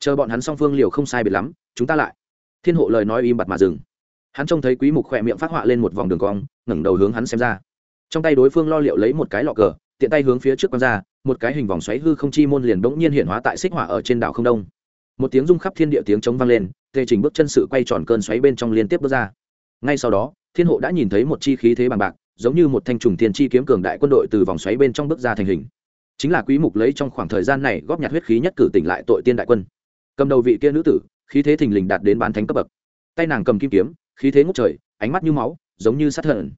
Chờ bọn hắn song phương liều không sai biệt lắm, chúng ta lại thiên hộ lời nói im bặt mà dừng. Hắn trông thấy quý mục khỏe miệng phát họa lên một vòng đường cong, ngẩng đầu hướng hắn xem ra. Trong tay đối phương lo liệu lấy một cái lọ cờ, tiện tay hướng phía trước con ra, một cái hình vòng xoáy hư không chi môn liền bỗng nhiên hiện hóa tại xích hỏa ở trên đảo không đông. Một tiếng rung khắp thiên địa tiếng chống vang lên, tề trình bước chân sự quay tròn cơn xoáy bên trong liên tiếp bước ra. Ngay sau đó, thiên hộ đã nhìn thấy một chi khí thế bằng bạc, giống như một thanh trùng thiên chi kiếm cường đại quân đội từ vòng xoáy bên trong bước ra thành hình. Chính là quý mục lấy trong khoảng thời gian này góp nhặt huyết khí nhất cử tỉnh lại tội tiên đại quân. Cầm đầu vị kia nữ tử khí thế thình lình đạt đến bán thánh cấp bậc. Tay nàng cầm kim kiếm, khí thế ngút trời, ánh mắt như máu, giống như sát hận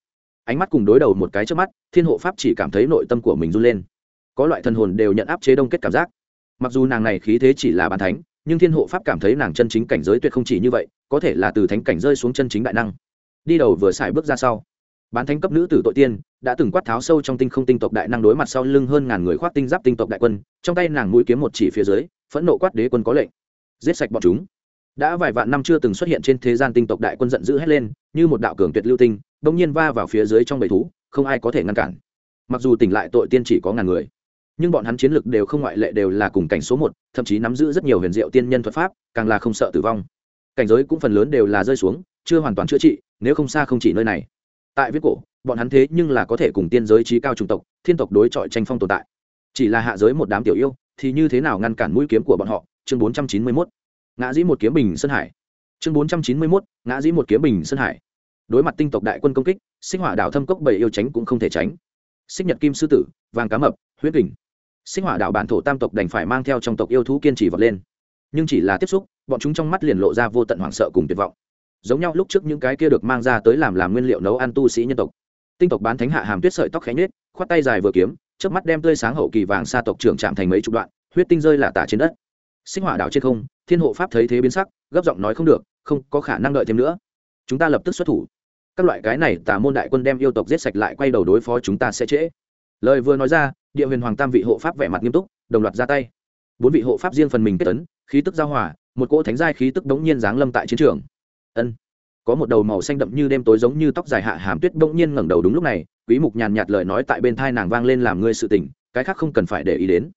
ánh mắt cùng đối đầu một cái trước mắt, thiên hộ pháp chỉ cảm thấy nội tâm của mình run lên. Có loại thần hồn đều nhận áp chế đông kết cảm giác. Mặc dù nàng này khí thế chỉ là bàn thánh, nhưng thiên hộ pháp cảm thấy nàng chân chính cảnh giới tuyệt không chỉ như vậy, có thể là từ thánh cảnh rơi xuống chân chính đại năng. Đi đầu vừa xài bước ra sau, bán thánh cấp nữ tử tội tiên, đã từng quát tháo sâu trong tinh không tinh tộc đại năng đối mặt sau lưng hơn ngàn người khoác tinh giáp tinh tộc đại quân, trong tay nàng mũi kiếm một chỉ phía dưới, phẫn nộ quát đế quân có lệnh. Giết sạch bọn chúng đã vài vạn năm chưa từng xuất hiện trên thế gian tinh tộc đại quân giận dữ hét lên, như một đạo cường tuyệt lưu tinh bỗng nhiên va vào phía dưới trong bầy thú, không ai có thể ngăn cản. Mặc dù tỉnh lại tội tiên chỉ có ngàn người, nhưng bọn hắn chiến lực đều không ngoại lệ đều là cùng cảnh số một, thậm chí nắm giữ rất nhiều huyền diệu tiên nhân thuật pháp, càng là không sợ tử vong. Cảnh giới cũng phần lớn đều là rơi xuống, chưa hoàn toàn chữa trị, nếu không xa không chỉ nơi này. Tại viết cổ, bọn hắn thế nhưng là có thể cùng tiên giới trí cao chủng tộc, thiên tộc đối chọi tranh phong tồn tại. Chỉ là hạ giới một đám tiểu yêu, thì như thế nào ngăn cản mũi kiếm của bọn họ? Chương bốn trăm chín mươi mốt ngã dĩ một kiếm bình sơn hải. Chương bốn trăm chín mươi mốt, ngã dĩ một kiếm bình sơn hải. Đối mặt tinh tộc đại quân công kích sinh hỏa đảo thâm cốc bảy yêu tránh cũng không thể tránh. Xích nhật kim sư tử, vàng cá mập huyết kình. Sinh hỏa đảo bản thổ tam tộc đành phải mang theo trong tộc yêu thú kiên trì vật lên. Nhưng chỉ là tiếp xúc, bọn chúng trong mắt liền lộ ra vô tận hoảng sợ cùng tuyệt vọng. Giống nhau lúc trước những cái kia được mang ra tới làm làm nguyên liệu nấu ăn tu sĩ nhân tộc. Tinh tộc bán thánh hạ hàm tuyết sợi tóc khẽ nhết khoát tay dài vừa kiếm trước mắt đem tươi sáng hậu kỳ vàng xa tộc trưởng chạm thành mấy chục đoạn, huyết tinh rơi là tả trên đất sinh hỏa đảo trên không, thiên hộ pháp thấy thế biến sắc, gấp giọng nói không được, không có khả năng đợi thêm nữa. Chúng ta lập tức xuất thủ. Các loại cái này tà môn đại quân đem yêu tộc giết sạch lại quay đầu đối phó chúng ta sẽ trễ. Lời vừa nói ra, địa huyền hoàng tam vị hộ pháp vẻ mặt nghiêm túc, đồng loạt ra tay. Bốn vị hộ pháp riêng phần mình kết tấn khí tức giao hòa, một cỗ thánh giai khí tức đống nhiên giáng lâm tại chiến trường. Ân. Có một đầu màu xanh đậm như đêm tối giống như tóc dài hạ hàm tuyết bỗng nhiên ngẩng đầu đúng lúc này, quý mục nhàn nhạt lời nói tại bên thai nàng vang lên làm ngươi sự tình cái khác không cần phải để ý đến.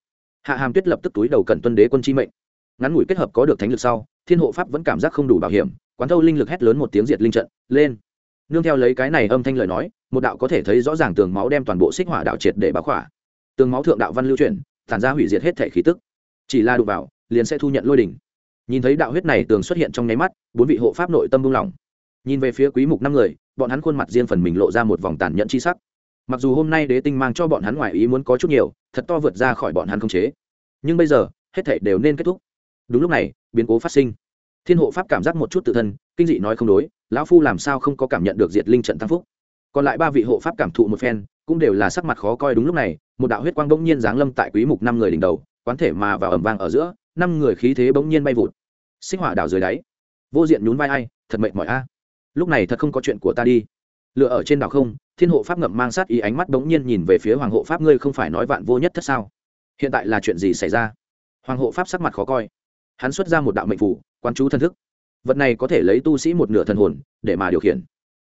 Hạ hàm tuyết lập tức túi đầu cẩn tuân đế quân chi mệnh ngắn ngủi kết hợp có được thánh lực sau, thiên hộ pháp vẫn cảm giác không đủ bảo hiểm, quán thâu linh lực hét lớn một tiếng diệt linh trận, lên. Nương theo lấy cái này âm thanh lời nói, một đạo có thể thấy rõ ràng tường máu đem toàn bộ xích hỏa đạo triệt để báo khỏa. Tường máu thượng đạo văn lưu chuyển tản ra hủy diệt hết thể khí tức. Chỉ la đụng vào, liền sẽ thu nhận lôi đỉnh. Nhìn thấy đạo huyết này tường xuất hiện trong nháy mắt, bốn vị hộ pháp nội tâm buông lỏng. Nhìn về phía quý mục năm người, bọn hắn khuôn mặt riêng phần mình lộ ra một vòng tàn nhẫn chi sắc. Mặc dù hôm nay đế tinh mang cho bọn hắn ngoài ý muốn có chút nhiều, thật to vượt ra khỏi bọn hắn không chế. Nhưng bây giờ, hết thảy đều nên kết thúc đúng lúc này, biến cố phát sinh. Thiên hộ pháp cảm giác một chút tự thân, kinh dị nói không đối, lão phu làm sao không có cảm nhận được diệt linh trận tăng phúc. Còn lại ba vị hộ pháp cảm thụ một phen, cũng đều là sắc mặt khó coi đúng lúc này, một đạo huyết quang bỗng nhiên giáng lâm tại quý mục năm người đỉnh đầu, quán thể mà vào ẩm vang ở giữa, năm người khí thế bỗng nhiên bay vụt. Sinh hỏa đảo dưới đáy, vô diện nhún vai ai, thật mệt mỏi a. Lúc này thật không có chuyện của ta đi. Lựa ở trên đảo không, thiên hộ pháp ngậm mang sát ý ánh mắt bỗng nhiên nhìn về phía hoàng hộ pháp, ngươi không phải nói vạn vô nhất thất sao? Hiện tại là chuyện gì xảy ra? Hoàng hộ pháp sắc mặt khó coi hắn xuất ra một đạo mệnh phủ quan chú thân thức. Vật này có thể lấy tu sĩ một nửa thần hồn để mà điều khiển.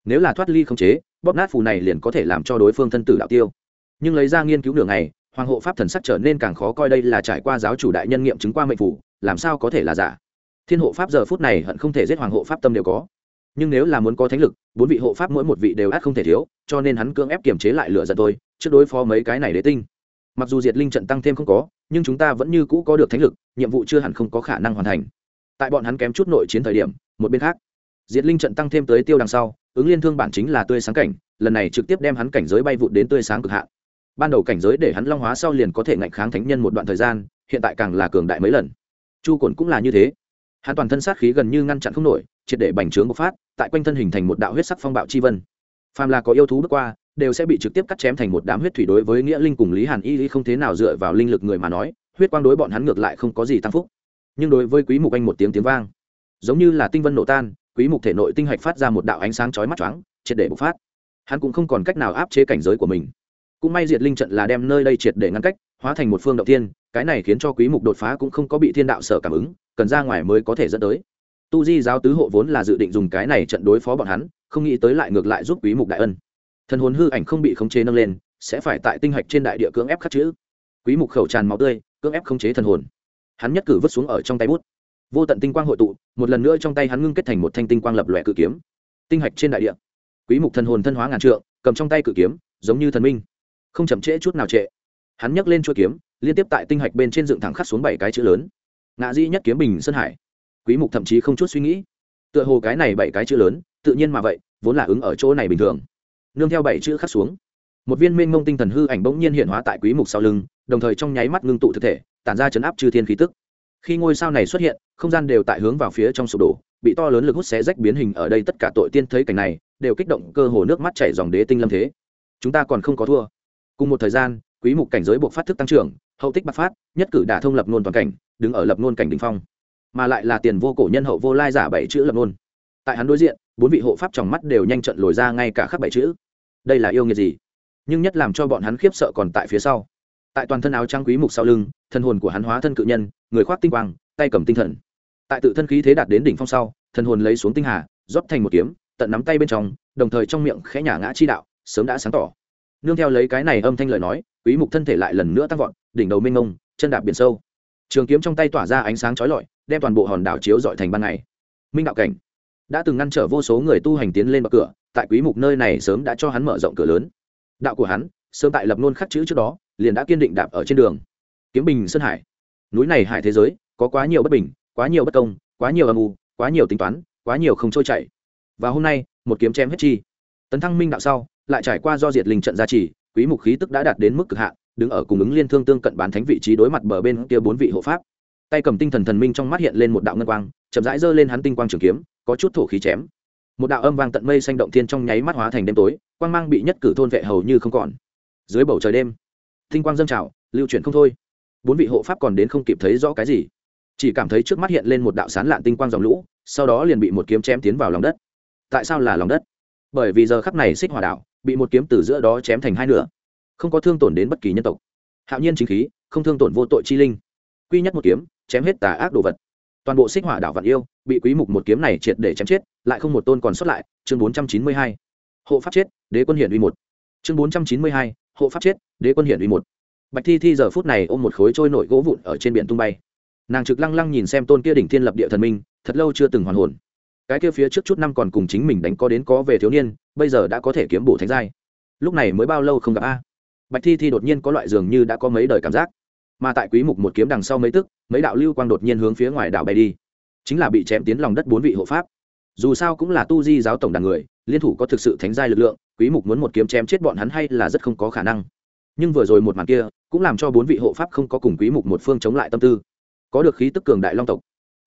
Nếu là thoát ly không chế, bóp nát phù này liền có thể làm cho đối phương thân tử đạo tiêu. Nhưng lấy ra nghiên cứu nửa ngày, hoàng hộ pháp thần sắc trở nên càng khó coi đây là trải qua giáo chủ đại nhân nghiệm chứng qua mệnh phủ, làm sao có thể là giả? Thiên hộ pháp giờ phút này hận không thể giết hoàng hộ pháp tâm đều có. Nhưng nếu là muốn có thánh lực, bốn vị hộ pháp mỗi một vị đều át không thể thiếu, cho nên hắn cưỡng ép kiềm chế lại lửa giận tôi, trước đối phó mấy cái này đế tinh. Mặc dù diệt linh trận tăng thêm không có nhưng chúng ta vẫn như cũ có được thánh lực, nhiệm vụ chưa hẳn không có khả năng hoàn thành. Tại bọn hắn kém chút nội chiến thời điểm, một bên khác, diệt linh trận tăng thêm tới tiêu đằng sau, ứng liên thương bản chính là tươi sáng cảnh, lần này trực tiếp đem hắn cảnh giới bay vụt đến tươi sáng cực hạn. Ban đầu cảnh giới để hắn long hóa sau liền có thể ngạnh kháng thánh nhân một đoạn thời gian, hiện tại càng là cường đại mấy lần. Chu cồn cũng là như thế. Hắn toàn thân sát khí gần như ngăn chặn không nổi, triệt để bành trướng bộc phát, tại quanh thân hình thành một đạo huyết sắc phong bạo chi vân. Phàm là có yêu thú bước qua đều sẽ bị trực tiếp cắt chém thành một đám huyết thủy đối với nghĩa linh cùng lý hàn y lý không thế nào dựa vào linh lực người mà nói, huyết quang đối bọn hắn ngược lại không có gì tăng phúc. Nhưng đối với quý mục anh một tiếng tiếng vang, giống như là tinh vân nổ tan, quý mục thể nội tinh hạch phát ra một đạo ánh sáng chói mắt choáng, triệt để bộc phát. Hắn cũng không còn cách nào áp chế cảnh giới của mình. Cũng may diệt linh trận là đem nơi đây triệt để ngăn cách, hóa thành một phương động thiên, cái này khiến cho quý mục đột phá cũng không có bị thiên đạo sở cảm ứng, cần ra ngoài mới có thể dẫn tới. Tu di giáo tứ hộ vốn là dự định dùng cái này trận đối phó bọn hắn, không nghĩ tới lại ngược lại giúp quý mục đại ân thần hồn hư ảnh không bị khống chế nâng lên, sẽ phải tại tinh hạch trên đại địa cưỡng ép khắc chữ. Quý mục khẩu tràn máu tươi, cưỡng ép khống chế thần hồn. Hắn nhất cử vứt xuống ở trong tay bút. Vô tận tinh quang hội tụ, một lần nữa trong tay hắn ngưng kết thành một thanh tinh quang lập lòe cự kiếm. Tinh hạch trên đại địa. Quý mục thần hồn thân hóa ngàn trượng, cầm trong tay cự kiếm, giống như thần minh. Không chậm trễ chút nào trệ hắn nhấc lên chuôi kiếm, liên tiếp tại tinh hạch bên trên dựng thẳng khắc xuống bảy cái chữ lớn. Ngã dĩ nhất kiếm bình sơn hải. Quý mục thậm chí không chút suy nghĩ. Tựa hồ cái này bảy cái chữ lớn, tự nhiên mà vậy, vốn là ứng ở chỗ này bình thường nương theo bảy chữ khắc xuống. Một viên minh mông tinh thần hư ảnh bỗng nhiên hiện hóa tại quý mục sau lưng, đồng thời trong nháy mắt ngưng tụ thực thể, tản ra chấn áp chư thiên khí tức. Khi ngôi sao này xuất hiện, không gian đều tại hướng vào phía trong sụp đổ, bị to lớn lực hút xé rách biến hình ở đây tất cả tội tiên thấy cảnh này, đều kích động cơ hồ nước mắt chảy dòng đế tinh lâm thế. Chúng ta còn không có thua. Cùng một thời gian, quý mục cảnh giới buộc phát thức tăng trưởng, hậu tích bạc phát, nhất cử đả thông lập nôn toàn cảnh, đứng ở lập nôn cảnh đỉnh phong. Mà lại là tiền vô cổ nhân hậu vô lai giả bảy chữ lập nôn. Tại hắn đối diện bốn vị hộ pháp trong mắt đều nhanh trận lồi ra ngay cả khắc bảy chữ. Đây là yêu nghiệt gì? Nhưng nhất làm cho bọn hắn khiếp sợ còn tại phía sau. Tại toàn thân áo trang quý mục sau lưng thân hồn của hắn hóa thân cự nhân, người khoác tinh quang, tay cầm tinh thần. Tại tự thân khí thế đạt đến đỉnh phong sau thân hồn lấy xuống tinh hà, rót thành một kiếm, tận nắm tay bên trong, đồng thời trong miệng khẽ nhả ngã chi đạo, sớm đã sáng tỏ. Nương theo lấy cái này âm thanh lời nói, quý mục thân thể lại lần nữa tăng vọt, đỉnh đầu mênh mông, chân đạp biển sâu. Trường kiếm trong tay tỏa ra ánh sáng chói lọi, đem toàn bộ hòn đảo chiếu dọi thành ban ngày. Minh đạo cảnh đã từng ngăn trở vô số người tu hành tiến lên bậc cửa, tại quý mục nơi này sớm đã cho hắn mở rộng cửa lớn. Đạo của hắn, sớm tại lập nôn khắc chữ trước đó, liền đã kiên định đạp ở trên đường. Kiếm bình sơn hải. Núi này hải thế giới, có quá nhiều bất bình, quá nhiều bất công, quá nhiều âm u, quá nhiều tính toán, quá nhiều không trôi chảy. Và hôm nay, một kiếm chém hết chi. Tấn thăng minh đạo sau, lại trải qua do diệt linh trận gia trì, quý mục khí tức đã đạt đến mức cực hạn, đứng ở cùng ứng liên thương tương cận bán thánh vị trí đối mặt bờ bên kia bốn vị hộ pháp. Tay cầm tinh thần thần minh trong mắt hiện lên một đạo ngân quang, chậm rãi giơ lên hắn tinh quang trường kiếm có chút thổ khí chém. Một đạo âm vang tận mây xanh động thiên trong nháy mắt hóa thành đêm tối, quang mang bị nhất cử thôn vệ hầu như không còn. Dưới bầu trời đêm, tinh quang dâng trào, lưu chuyển không thôi. Bốn vị hộ pháp còn đến không kịp thấy rõ cái gì. Chỉ cảm thấy trước mắt hiện lên một đạo sán lạn tinh quang dòng lũ, sau đó liền bị một kiếm chém tiến vào lòng đất. Tại sao là lòng đất? Bởi vì giờ khắp này xích hỏa đạo bị một kiếm từ giữa đó chém thành hai nửa, không có thương tổn đến bất kỳ nhân tộc. Hạo nhiên chính khí, không thương tổn vô tội chi linh. Quy nhất một kiếm, chém hết tà ác đồ vật. Toàn bộ xích hỏa đạo vạn yêu bị quý mục một kiếm này triệt để chém chết lại không một tôn còn xuất lại chương 492. hộ pháp chết đế quân hiển uy một. Chương 492, hộ pháp chết đế quân hiển uy một. Bạch thi thi giờ phút này ôm một khối trôi nổi gỗ vụn ở trên biển tung bay. Nàng trực lăng lăng nhìn xem tôn kia đỉnh thiên lập địa thần minh thật lâu chưa từng hoàn hồn. Cái kia phía trước chút năm còn cùng chính mình đánh có đến có về thiếu niên bây giờ đã có thể kiếm bổ thánh giai. Lúc này mới bao lâu không gặp a? Bạch thi thi đột nhiên có loại dường như đã có mấy đời cảm giác. Mà tại quý mục một kiếm đằng sau mấy tức mấy đạo lưu quang đột nhiên hướng phía ngoài đảo bay đi chính là bị chém tiến lòng đất bốn vị hộ pháp. Dù sao cũng là tu di giáo tổng đàn người, liên thủ có thực sự thánh giai lực lượng, quý mục muốn một kiếm chém chết bọn hắn hay là rất không có khả năng. Nhưng vừa rồi một màn kia, cũng làm cho bốn vị hộ pháp không có cùng quý mục một phương chống lại tâm tư. Có được khí tức cường đại long tộc,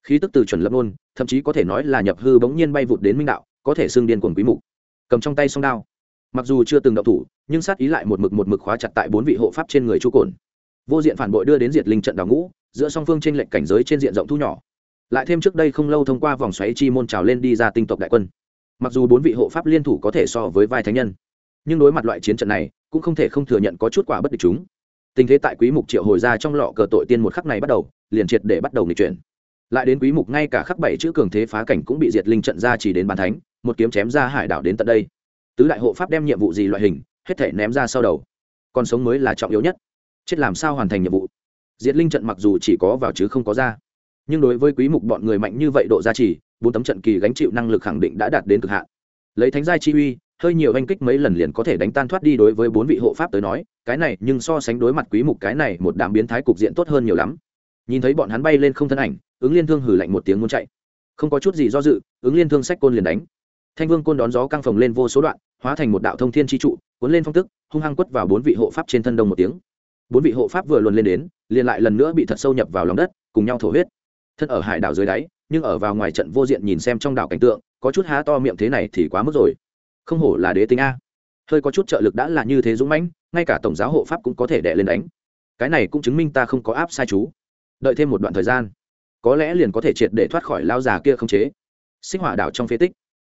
khí tức từ chuẩn lập luôn thậm chí có thể nói là nhập hư bỗng nhiên bay vụt đến minh đạo, có thể xương điên cuồng quý mục. Cầm trong tay song đao. Mặc dù chưa từng động thủ, nhưng sát ý lại một mực một mực khóa chặt tại bốn vị hộ pháp trên người chu cồn vô diện phản bội đưa đến diệt linh trận đào ngũ, giữa song phương trên lệnh cảnh giới trên diện rộng thu nhỏ lại thêm trước đây không lâu thông qua vòng xoáy chi môn trào lên đi ra tinh tộc đại quân. Mặc dù bốn vị hộ pháp liên thủ có thể so với vai thánh nhân, nhưng đối mặt loại chiến trận này, cũng không thể không thừa nhận có chút quả bất địch chúng. Tình thế tại quý mục triệu hồi ra trong lọ cờ tội tiên một khắc này bắt đầu, liền triệt để bắt đầu nghịch chuyển. Lại đến quý mục ngay cả khắc bảy chữ cường thế phá cảnh cũng bị diệt linh trận ra chỉ đến bàn thánh, một kiếm chém ra hải đảo đến tận đây. Tứ đại hộ pháp đem nhiệm vụ gì loại hình, hết thể ném ra sau đầu. Còn sống mới là trọng yếu nhất. Chết làm sao hoàn thành nhiệm vụ? Diệt linh trận mặc dù chỉ có vào chứ không có ra nhưng đối với quý mục bọn người mạnh như vậy độ gia trì, bốn tấm trận kỳ gánh chịu năng lực khẳng định đã đạt đến cực hạn. Lấy thánh giai chi uy, hơi nhiều anh kích mấy lần liền có thể đánh tan thoát đi đối với bốn vị hộ pháp tới nói, cái này nhưng so sánh đối mặt quý mục cái này một đám biến thái cục diện tốt hơn nhiều lắm. Nhìn thấy bọn hắn bay lên không thân ảnh, ứng liên thương hử lạnh một tiếng muốn chạy. Không có chút gì do dự, ứng liên thương sách côn liền đánh. Thanh vương côn đón gió căng phồng lên vô số đoạn, hóa thành một đạo thông thiên chi trụ, cuốn lên phong tức, hung hăng quất vào bốn vị hộ pháp trên thân đông một tiếng. Bốn vị hộ pháp vừa luồn lên đến, liền lại lần nữa bị thật sâu nhập vào lòng đất, cùng nhau thổ huyết thân ở hải đảo dưới đáy, nhưng ở vào ngoài trận vô diện nhìn xem trong đảo cảnh tượng, có chút há to miệng thế này thì quá mức rồi. Không hổ là đế tính a. Hơi có chút trợ lực đã là như thế dũng mãnh, ngay cả tổng giáo hộ pháp cũng có thể đè lên đánh. Cái này cũng chứng minh ta không có áp sai chú. Đợi thêm một đoạn thời gian, có lẽ liền có thể triệt để thoát khỏi lao già kia không chế. Sinh hỏa đảo trong phế tích,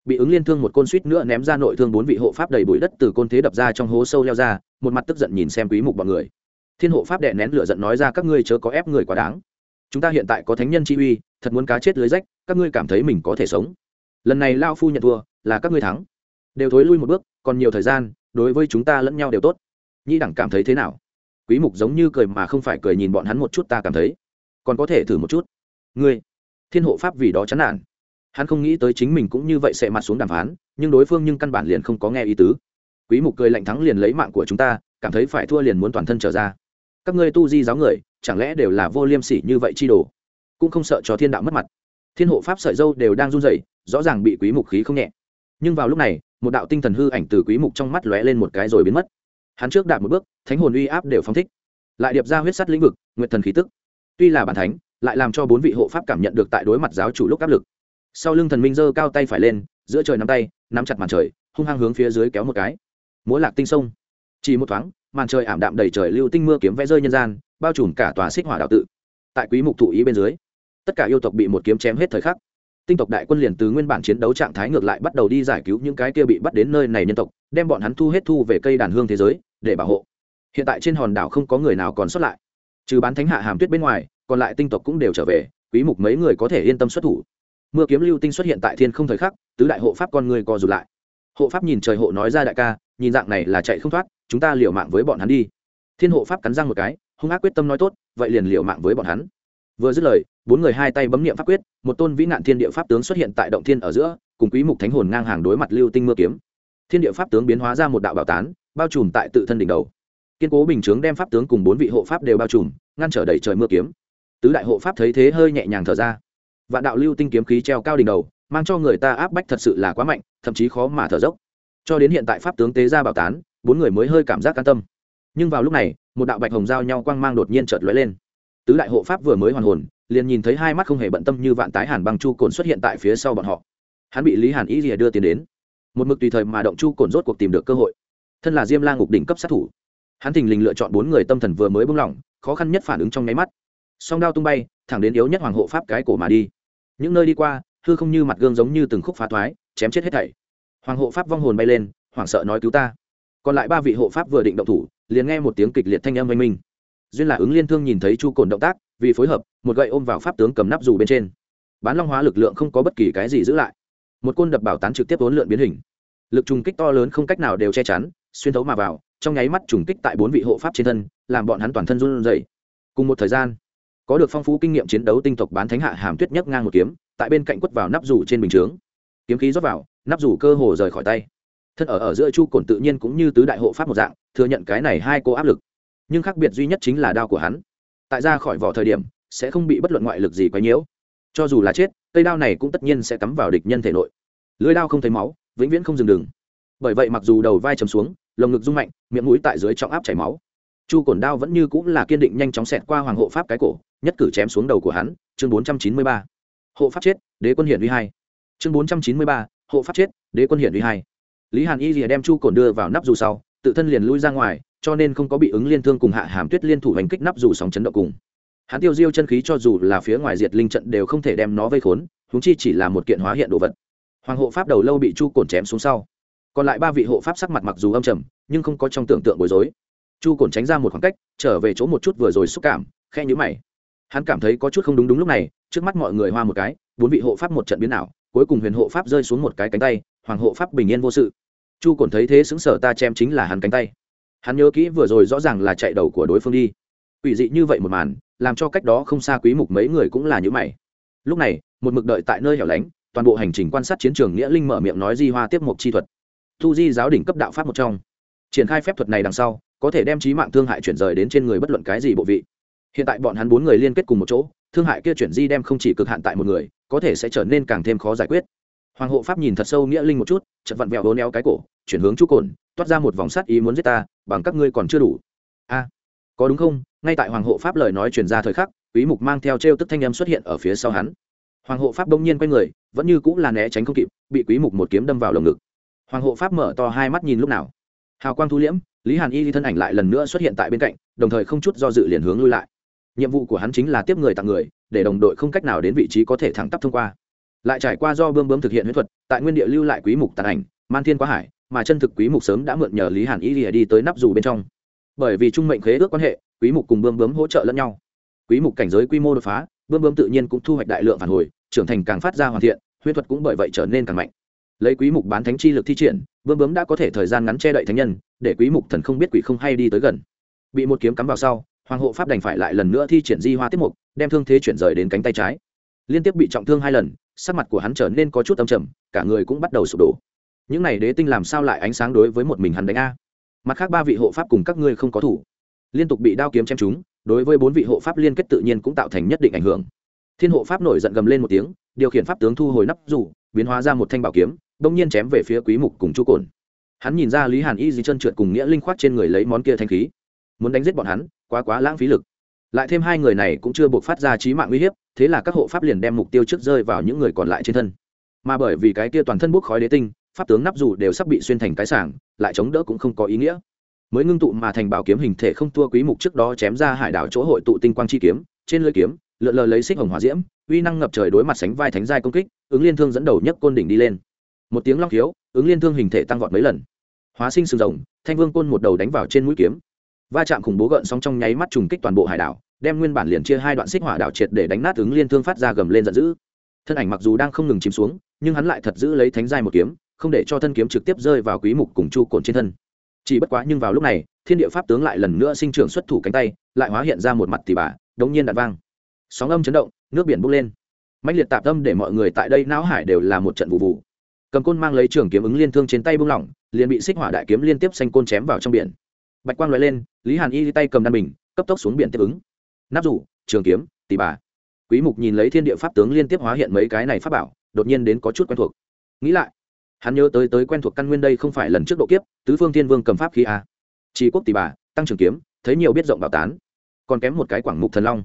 bị ứng liên thương một côn suýt nữa ném ra nội thương bốn vị hộ pháp đầy bụi đất từ côn thế đập ra trong hố sâu leo ra, một mặt tức giận nhìn xem quý mục bọn người. Thiên hộ pháp đệ nén lửa giận nói ra các ngươi chớ có ép người quá đáng chúng ta hiện tại có thánh nhân chi uy, thật muốn cá chết lưới rách, các ngươi cảm thấy mình có thể sống. Lần này lao phu nhận thua, là các ngươi thắng. Đều thối lui một bước, còn nhiều thời gian, đối với chúng ta lẫn nhau đều tốt. Nhi đẳng cảm thấy thế nào? Quý mục giống như cười mà không phải cười nhìn bọn hắn một chút ta cảm thấy. Còn có thể thử một chút. Ngươi, thiên hộ pháp vì đó chán nản. Hắn không nghĩ tới chính mình cũng như vậy sẽ mặt xuống đàm phán, nhưng đối phương nhưng căn bản liền không có nghe ý tứ. Quý mục cười lạnh thắng liền lấy mạng của chúng ta, cảm thấy phải thua liền muốn toàn thân trở ra các ngươi tu di giáo người, chẳng lẽ đều là vô liêm sỉ như vậy chi đồ? Cũng không sợ cho thiên đạo mất mặt. Thiên hộ pháp sợi dâu đều đang run rẩy, rõ ràng bị quý mục khí không nhẹ. Nhưng vào lúc này, một đạo tinh thần hư ảnh từ quý mục trong mắt lóe lên một cái rồi biến mất. Hắn trước đạt một bước, thánh hồn uy áp đều phóng thích. Lại điệp ra huyết sắt lĩnh vực, nguyệt thần khí tức. Tuy là bản thánh, lại làm cho bốn vị hộ pháp cảm nhận được tại đối mặt giáo chủ lúc áp lực. Sau lưng thần minh giơ cao tay phải lên, giữa trời nắm tay, nắm chặt màn trời, hung hăng hướng phía dưới kéo một cái. Múa lạc tinh sông. Chỉ một thoáng màn trời ảm đạm đầy trời lưu tinh mưa kiếm vẽ rơi nhân gian, bao trùm cả tòa xích hỏa đạo tự. Tại quý mục thụ ý bên dưới, tất cả yêu tộc bị một kiếm chém hết thời khắc. Tinh tộc đại quân liền từ nguyên bản chiến đấu trạng thái ngược lại bắt đầu đi giải cứu những cái kia bị bắt đến nơi này nhân tộc, đem bọn hắn thu hết thu về cây đàn hương thế giới, để bảo hộ. Hiện tại trên hòn đảo không có người nào còn xuất lại. Trừ bán thánh hạ hàm tuyết bên ngoài, còn lại tinh tộc cũng đều trở về, quý mục mấy người có thể yên tâm xuất thủ. Mưa kiếm lưu tinh xuất hiện tại thiên không thời khắc, tứ đại hộ pháp con người co rụt lại. Hộ pháp nhìn trời hộ nói ra đại ca nhìn dạng này là chạy không thoát, chúng ta liều mạng với bọn hắn đi. Thiên hộ pháp cắn răng một cái, hung ác quyết tâm nói tốt, vậy liền liều mạng với bọn hắn. Vừa dứt lời, bốn người hai tay bấm niệm pháp quyết, một tôn vĩ nạn thiên địa pháp tướng xuất hiện tại động thiên ở giữa, cùng quý mục thánh hồn ngang hàng đối mặt lưu tinh mưa kiếm. Thiên địa pháp tướng biến hóa ra một đạo bảo tán, bao trùm tại tự thân đỉnh đầu. Kiên cố bình chướng đem pháp tướng cùng bốn vị hộ pháp đều bao trùm, ngăn trở đẩy trời mưa kiếm. Tứ đại hộ pháp thấy thế hơi nhẹ nhàng thở ra. Vạn đạo lưu tinh kiếm khí treo cao đỉnh đầu, mang cho người ta áp bách thật sự là quá mạnh, thậm chí khó mà thở dốc cho đến hiện tại pháp tướng tế ra bảo tán, bốn người mới hơi cảm giác an tâm. Nhưng vào lúc này, một đạo bạch hồng giao nhau quang mang đột nhiên chợt lóe lên. Tứ đại hộ pháp vừa mới hoàn hồn, liền nhìn thấy hai mắt không hề bận tâm như vạn tái hàn băng chu cồn xuất hiện tại phía sau bọn họ. Hắn bị lý hàn y rìa đưa tiền đến. Một mực tùy thời mà động chu cồn rốt cuộc tìm được cơ hội. Thân là diêm la ngục đỉnh cấp sát thủ. Hắn thình lình lựa chọn bốn người tâm thần vừa mới bung lỏng, khó khăn nhất phản ứng trong nháy mắt. Song đao tung bay, thẳng đến yếu nhất hoàng hộ pháp cái cổ mà đi. Những nơi đi qua, hư không như mặt gương giống như từng khúc phá thoái, chém chết hết thảy hoàng hộ pháp vong hồn bay lên, hoảng sợ nói cứu ta. Còn lại ba vị hộ pháp vừa định động thủ, liền nghe một tiếng kịch liệt thanh âm oanh minh. Duyên là ứng liên thương nhìn thấy chu cồn động tác, vì phối hợp, một gậy ôm vào pháp tướng cầm nắp dù bên trên. Bán long hóa lực lượng không có bất kỳ cái gì giữ lại. Một côn đập bảo tán trực tiếp vốn lượn biến hình. Lực trùng kích to lớn không cách nào đều che chắn, xuyên thấu mà vào, trong nháy mắt trùng kích tại bốn vị hộ pháp trên thân, làm bọn hắn toàn thân run rẩy. Cùng một thời gian, có được phong phú kinh nghiệm chiến đấu tinh tộc bán thánh hạ hàm tuyết nhấc ngang một kiếm, tại bên cạnh quất vào nắp dù trên bình chướng kiếm khí rót vào, nắp dù cơ hồ rời khỏi tay. Thân ở ở giữa chu cổn tự nhiên cũng như tứ đại hộ pháp một dạng, thừa nhận cái này hai cô áp lực. Nhưng khác biệt duy nhất chính là đao của hắn. Tại ra khỏi vỏ thời điểm, sẽ không bị bất luận ngoại lực gì quấy nhiễu. Cho dù là chết, cây đao này cũng tất nhiên sẽ cắm vào địch nhân thể nội. Lưới đao không thấy máu, vĩnh viễn không dừng đường. Bởi vậy mặc dù đầu vai chầm xuống, lồng ngực rung mạnh, miệng mũi tại dưới trọng áp chảy máu. Chu cổn đao vẫn như cũng là kiên định nhanh chóng xẹt qua hoàng hộ pháp cái cổ, nhất cử chém xuống đầu của hắn, chương bốn trăm chín mươi ba. Hộ pháp chết, đế quân hiển uy hai chương bốn trăm chín mươi ba, hộ pháp chết, đế quân hiển uy hai. Lý hàn y rìa đem chu cồn đưa vào nắp dù sau, tự thân liền lui ra ngoài, cho nên không có bị ứng liên thương cùng hạ hàm tuyết liên thủ hành kích nắp dù sóng chấn động cùng. Hắn tiêu diêu chân khí cho dù là phía ngoài diệt linh trận đều không thể đem nó vây khốn húng chi chỉ là một kiện hóa hiện đồ vật. Hoàng hộ pháp đầu lâu bị chu cồn chém xuống sau. Còn lại ba vị hộ pháp sắc mặt mặc dù âm trầm, nhưng không có trong tưởng tượng bối rối. Chu cồn tránh ra một khoảng cách, trở về chỗ một chút vừa rồi xúc cảm khe nhữ mày. Hắn cảm thấy có chút không đúng đúng lúc này, trước mắt mọi người hoa một cái, bốn vị hộ pháp một trận biến ảo cuối cùng huyền hộ pháp rơi xuống một cái cánh tay, hoàng hộ pháp bình yên vô sự. Chu còn thấy thế xứng sở ta chém chính là hắn cánh tay. Hắn nhớ kỹ vừa rồi rõ ràng là chạy đầu của đối phương đi. Ủy dị như vậy một màn, làm cho cách đó không xa quý mục mấy người cũng là như mày. Lúc này, một mực đợi tại nơi hẻo lánh, toàn bộ hành trình quan sát chiến trường nghĩa linh mở miệng nói di hoa tiếp mục chi thuật. Thu di giáo đỉnh cấp đạo pháp một trong. Triển khai phép thuật này đằng sau, có thể đem trí mạng thương hại chuyển rời đến trên người bất luận cái gì bộ vị. Hiện tại bọn hắn bốn người liên kết cùng một chỗ thương hại kia chuyển di đem không chỉ cực hạn tại một người, có thể sẽ trở nên càng thêm khó giải quyết. Hoàng hộ pháp nhìn thật sâu nghĩa linh một chút chật vặn vẹo hố neo cái cổ, chuyển hướng chú cồn, toát ra một vòng sắt ý muốn giết ta, bằng các ngươi còn chưa đủ. A, có đúng không? Ngay tại hoàng hộ pháp lời nói truyền ra thời khắc, quý mục mang theo trêu tức thanh âm xuất hiện ở phía sau hắn. Hoàng hộ pháp đông nhiên quay người, vẫn như cũng là né tránh không kịp, bị quý mục một kiếm đâm vào lồng ngực. Hoàng hộ pháp mở to hai mắt nhìn lúc nào. Hào quang thu liễm, lý hàn y thân ảnh lại lần nữa xuất hiện tại bên cạnh, đồng thời không chút do dự liền hướng lui lại nhiệm vụ của hắn chính là tiếp người tặng người, để đồng đội không cách nào đến vị trí có thể thẳng tắp thông qua. Lại trải qua do bươm bướm thực hiện huyết thuật, tại nguyên địa lưu lại quý mục tàn ảnh, man thiên quá hải, mà chân thực quý mục sớm đã mượn nhờ lý hàn y lìa đi tới nắp dù bên trong. Bởi vì trung mệnh khế ước quan hệ, quý mục cùng bươm bướm hỗ trợ lẫn nhau. Quý mục cảnh giới quy mô đột phá, bươm bướm tự nhiên cũng thu hoạch đại lượng phản hồi, trưởng thành càng phát ra hoàn thiện huyết thuật cũng bởi vậy trở nên càng mạnh. Lấy quý mục bán thánh chi lực thi triển, bươm bướm đã có thể thời gian ngắn che đậy thánh nhân, để quý mục thần không biết quỷ không hay đi tới gần. Bị một kiếm cắm vào sau hoàng hộ pháp đành phải lại lần nữa thi triển di hoa tiết mục, đem thương thế chuyển rời đến cánh tay trái. Liên tiếp bị trọng thương hai lần, sắc mặt của hắn trở nên có chút âm trầm, cả người cũng bắt đầu sụp đổ. Những này đế tinh làm sao lại ánh sáng đối với một mình hắn đánh a? Mặt khác ba vị hộ pháp cùng các ngươi không có thủ. Liên tục bị đao kiếm chém chúng đối với bốn vị hộ pháp liên kết tự nhiên cũng tạo thành nhất định ảnh hưởng. Thiên hộ pháp nổi giận gầm lên một tiếng, điều khiển pháp tướng thu hồi nắp dù, biến hóa ra một thanh bảo kiếm, đông nhiên chém về phía quý mục cùng chu cồn hắn nhìn ra lý hàn y di chân trượt cùng nghĩa linh khoát trên người lấy món kia thanh khí muốn đánh giết bọn hắn, quá quá lãng phí lực. Lại thêm hai người này cũng chưa buộc phát ra trí mạng uy hiếp, thế là các hộ pháp liền đem mục tiêu trước rơi vào những người còn lại trên thân. Mà bởi vì cái kia toàn thân bốc khói đế tinh, pháp tướng nắp dù đều sắp bị xuyên thành cái sảng, lại chống đỡ cũng không có ý nghĩa. Mới ngưng tụ mà thành bảo kiếm hình thể không thua quý mục trước đó chém ra hải đảo chỗ hội tụ tinh quang chi kiếm, trên lưỡi kiếm, lượn lờ lấy xích hồng hỏa diễm, uy năng ngập trời đối mặt sánh vai thánh giai công kích, ứng liên thương dẫn đầu nhất côn đỉnh đi lên. Một tiếng long khiếu, ứng liên thương hình thể tăng vọt mấy lần. Hóa sinh sừng rồng, thanh vương côn một đầu đánh vào trên mũi kiếm va chạm khủng bố gợn sóng trong nháy mắt trùng kích toàn bộ hải đảo, đem nguyên bản liền chia hai đoạn xích hỏa đảo triệt để đánh nát ứng liên thương phát ra gầm lên giận dữ. Thân ảnh mặc dù đang không ngừng chìm xuống, nhưng hắn lại thật giữ lấy thánh giai một kiếm, không để cho thân kiếm trực tiếp rơi vào quý mục cùng chu cồn trên thân. Chỉ bất quá nhưng vào lúc này, thiên địa pháp tướng lại lần nữa sinh trưởng xuất thủ cánh tay, lại hóa hiện ra một mặt tỷ bà, đống nhiên đạn vang. Sóng âm chấn động, nước biển bốc lên. Mãnh liệt tạp tâm để mọi người tại đây não hải đều là một trận vụ vụ. Cầm côn mang lấy trường kiếm ứng liên thương trên tay bung lỏng, liền bị xích hỏa đại kiếm liên tiếp xanh côn chém vào trong biển bạch quang loại lên, lý hàn y tay cầm đan bình, cấp tốc xuống biển tiếp ứng. Nắp rủ trường kiếm tỷ bà. Quý mục nhìn lấy thiên địa pháp tướng liên tiếp hóa hiện mấy cái này pháp bảo, đột nhiên đến có chút quen thuộc. Nghĩ lại, hắn nhớ tới tới quen thuộc căn nguyên đây không phải lần trước độ kiếp, tứ phương thiên vương cầm pháp khí a. Chỉ quốc tỷ bà, tăng trường kiếm, thấy nhiều biết rộng bảo tán, còn kém một cái quảng mục thần long.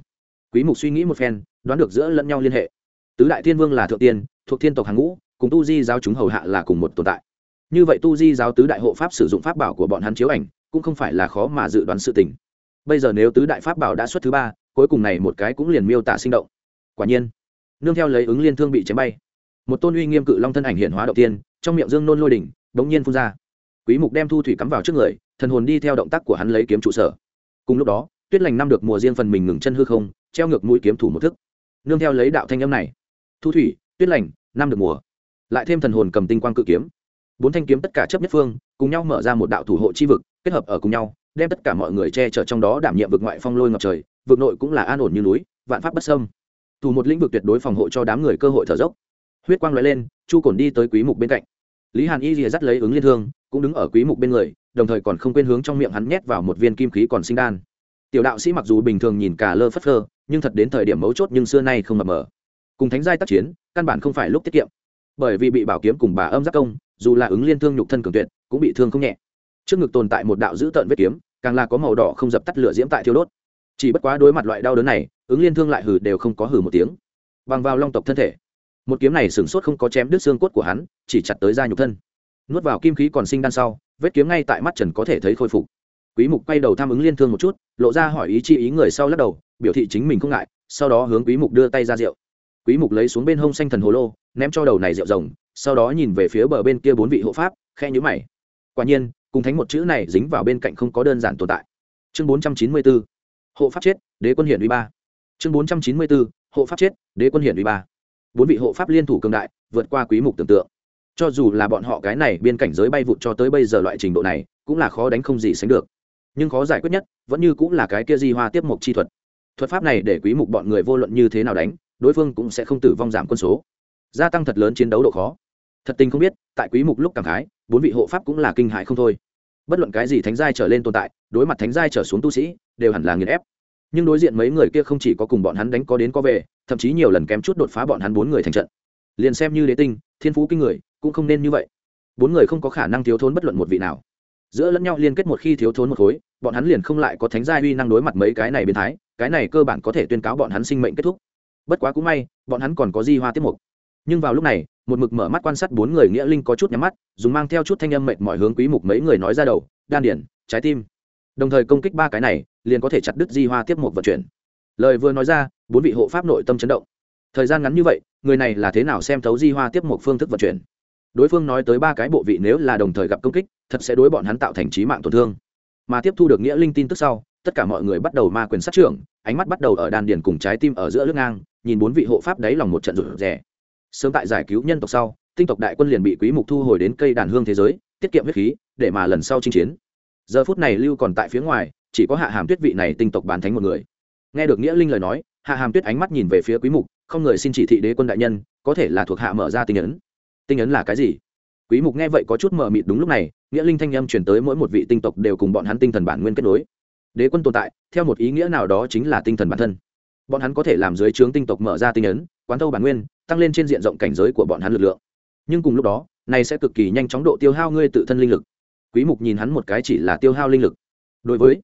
Quý mục suy nghĩ một phen, đoán được giữa lẫn nhau liên hệ. Tứ đại thiên vương là thượng tiên, thuộc thiên tộc hàng ngũ, cùng tu di giáo chúng hầu hạ là cùng một tồn tại. Như vậy tu di giáo tứ đại hộ pháp sử dụng pháp bảo của bọn hắn chiếu ảnh cũng không phải là khó mà dự đoán sự tình. Bây giờ nếu tứ đại pháp bảo đã xuất thứ ba, cuối cùng này một cái cũng liền miêu tả sinh động. Quả nhiên, nương theo lấy ứng liên thương bị chém bay. Một tôn uy nghiêm cự long thân ảnh hiện hóa đầu tiên, trong miệng dương nôn lôi đỉnh, đống nhiên phun ra. Quý mục đem thu thủy cắm vào trước người, thần hồn đi theo động tác của hắn lấy kiếm trụ sở. Cùng lúc đó, tuyết lành năm được mùa riêng phần mình ngừng chân hư không, treo ngược mũi kiếm thủ một thức. Nương theo lấy đạo thanh âm này. Thu thủy, tuyết lành, năm được mùa. Lại thêm thần hồn cầm tinh quang cự kiếm. Bốn thanh kiếm tất cả chấp nhất phương, cùng nhau mở ra một đạo thủ hộ chi vực kết hợp ở cùng nhau, đem tất cả mọi người che chở trong đó đảm nhiệm vực ngoại phong lôi ngập trời, vực nội cũng là an ổn như núi, vạn pháp bất sâm thủ một lĩnh vực tuyệt đối phòng hộ cho đám người cơ hội thở dốc. Huyết quang lóe lên, chu cổn đi tới quý mục bên cạnh. Lý hàn y rìa dắt lấy ứng liên thương, cũng đứng ở quý mục bên người, đồng thời còn không quên hướng trong miệng hắn nhét vào một viên kim khí còn sinh đan. Tiểu đạo sĩ mặc dù bình thường nhìn cả lơ phất phơ, nhưng thật đến thời điểm mấu chốt nhưng xưa nay không mập mờ. Cùng thánh giai tác chiến, căn bản không phải lúc tiết kiệm. Bởi vì bị bảo kiếm cùng bà âm giác công, dù là ứng liên thương nhục thân cường tuyệt, cũng bị thương không nhẹ trước ngực tồn tại một đạo dữ tợn vết kiếm, càng là có màu đỏ không dập tắt lửa diễm tại thiêu đốt. Chỉ bất quá đối mặt loại đau đớn này, ứng liên thương lại hừ đều không có hừ một tiếng. Bằng vào long tộc thân thể, một kiếm này sửng sốt không có chém đứt xương cốt của hắn, chỉ chặt tới da nhục thân. Nuốt vào kim khí còn sinh đan sau, vết kiếm ngay tại mắt trần có thể thấy khôi phục. Quý mục quay đầu tham ứng liên thương một chút, lộ ra hỏi ý chi ý người sau lắc đầu, biểu thị chính mình không ngại, sau đó hướng quý mục đưa tay ra rượu. Quý mục lấy xuống bên hông xanh thần hồ lô, ném cho đầu này rượu rồng, sau đó nhìn về phía bờ bên kia bốn vị hộ pháp khe nhíu mày. Quả nhiên cùng thánh một chữ này dính vào bên cạnh không có đơn giản tồn tại. Chương 494 hộ pháp chết, đế quân hiển uy ba. Chương 494 hộ pháp chết, đế quân hiển uy ba. Bốn vị hộ pháp liên thủ cường đại, vượt qua quý mục tưởng tượng. Cho dù là bọn họ cái này biên cảnh giới bay vụt cho tới bây giờ loại trình độ này, cũng là khó đánh không gì sánh được. Nhưng khó giải quyết nhất, vẫn như cũng là cái kia di hoa tiếp mục chi thuật. Thuật pháp này để quý mục bọn người vô luận như thế nào đánh, đối phương cũng sẽ không tử vong giảm quân số. Gia tăng thật lớn chiến đấu độ khó. Thật tình không biết, tại quý mục lúc cảm khái bốn vị hộ pháp cũng là kinh hại không thôi. Bất luận cái gì thánh giai trở lên tồn tại, đối mặt thánh giai trở xuống tu sĩ, đều hẳn là nghiền ép. Nhưng đối diện mấy người kia không chỉ có cùng bọn hắn đánh có đến có về, thậm chí nhiều lần kém chút đột phá bọn hắn bốn người thành trận. Liền xem như đế tinh, thiên phú kinh người, cũng không nên như vậy. Bốn người không có khả năng thiếu thốn bất luận một vị nào. Giữa lẫn nhau liên kết một khi thiếu thốn một khối, bọn hắn liền không lại có thánh giai uy năng đối mặt mấy cái này biến thái, cái này cơ bản có thể tuyên cáo bọn hắn sinh mệnh kết thúc. Bất quá cũng may, bọn hắn còn có di hoa tiếp mục nhưng vào lúc này, một mực mở mắt quan sát bốn người nghĩa linh có chút nhắm mắt, dùng mang theo chút thanh âm mệt mọi hướng quý mục mấy người nói ra đầu, đan điển, trái tim. Đồng thời công kích ba cái này, liền có thể chặt đứt di hoa tiếp một vận chuyển. Lời vừa nói ra, bốn vị hộ pháp nội tâm chấn động. Thời gian ngắn như vậy, người này là thế nào xem thấu di hoa tiếp một phương thức vận chuyển? Đối phương nói tới ba cái bộ vị nếu là đồng thời gặp công kích, thật sẽ đối bọn hắn tạo thành trí mạng tổn thương. Mà tiếp thu được nghĩa linh tin tức sau, tất cả mọi người bắt đầu ma quyền sát trưởng, ánh mắt bắt đầu ở đan điền cùng trái tim ở giữa lưng ngang, nhìn bốn vị hộ pháp đấy lòng một trận rủ rẻ sớm tại giải cứu nhân tộc sau, tinh tộc đại quân liền bị quý mục thu hồi đến cây đàn hương thế giới, tiết kiệm huyết khí, để mà lần sau chinh chiến. Giờ phút này lưu còn tại phía ngoài, chỉ có hạ hàm tuyết vị này tinh tộc bán thánh một người. Nghe được nghĩa linh lời nói, hạ hàm tuyết ánh mắt nhìn về phía quý mục, không người xin chỉ thị đế quân đại nhân, có thể là thuộc hạ mở ra tinh ấn. Tinh ấn là cái gì? Quý mục nghe vậy có chút mờ mịt đúng lúc này, nghĩa linh thanh âm truyền tới mỗi một vị tinh tộc đều cùng bọn hắn tinh thần bản nguyên kết nối. Đế quân tồn tại, theo một ý nghĩa nào đó chính là tinh thần bản thân. Bọn hắn có thể làm dưới trướng tinh tộc mở ra tinh ấn, quán thâu bản nguyên tăng lên trên diện rộng cảnh giới của bọn hắn lực lượng. Nhưng cùng lúc đó, này sẽ cực kỳ nhanh chóng độ tiêu hao ngươi tự thân linh lực. Quý mục nhìn hắn một cái chỉ là tiêu hao linh lực. Đối với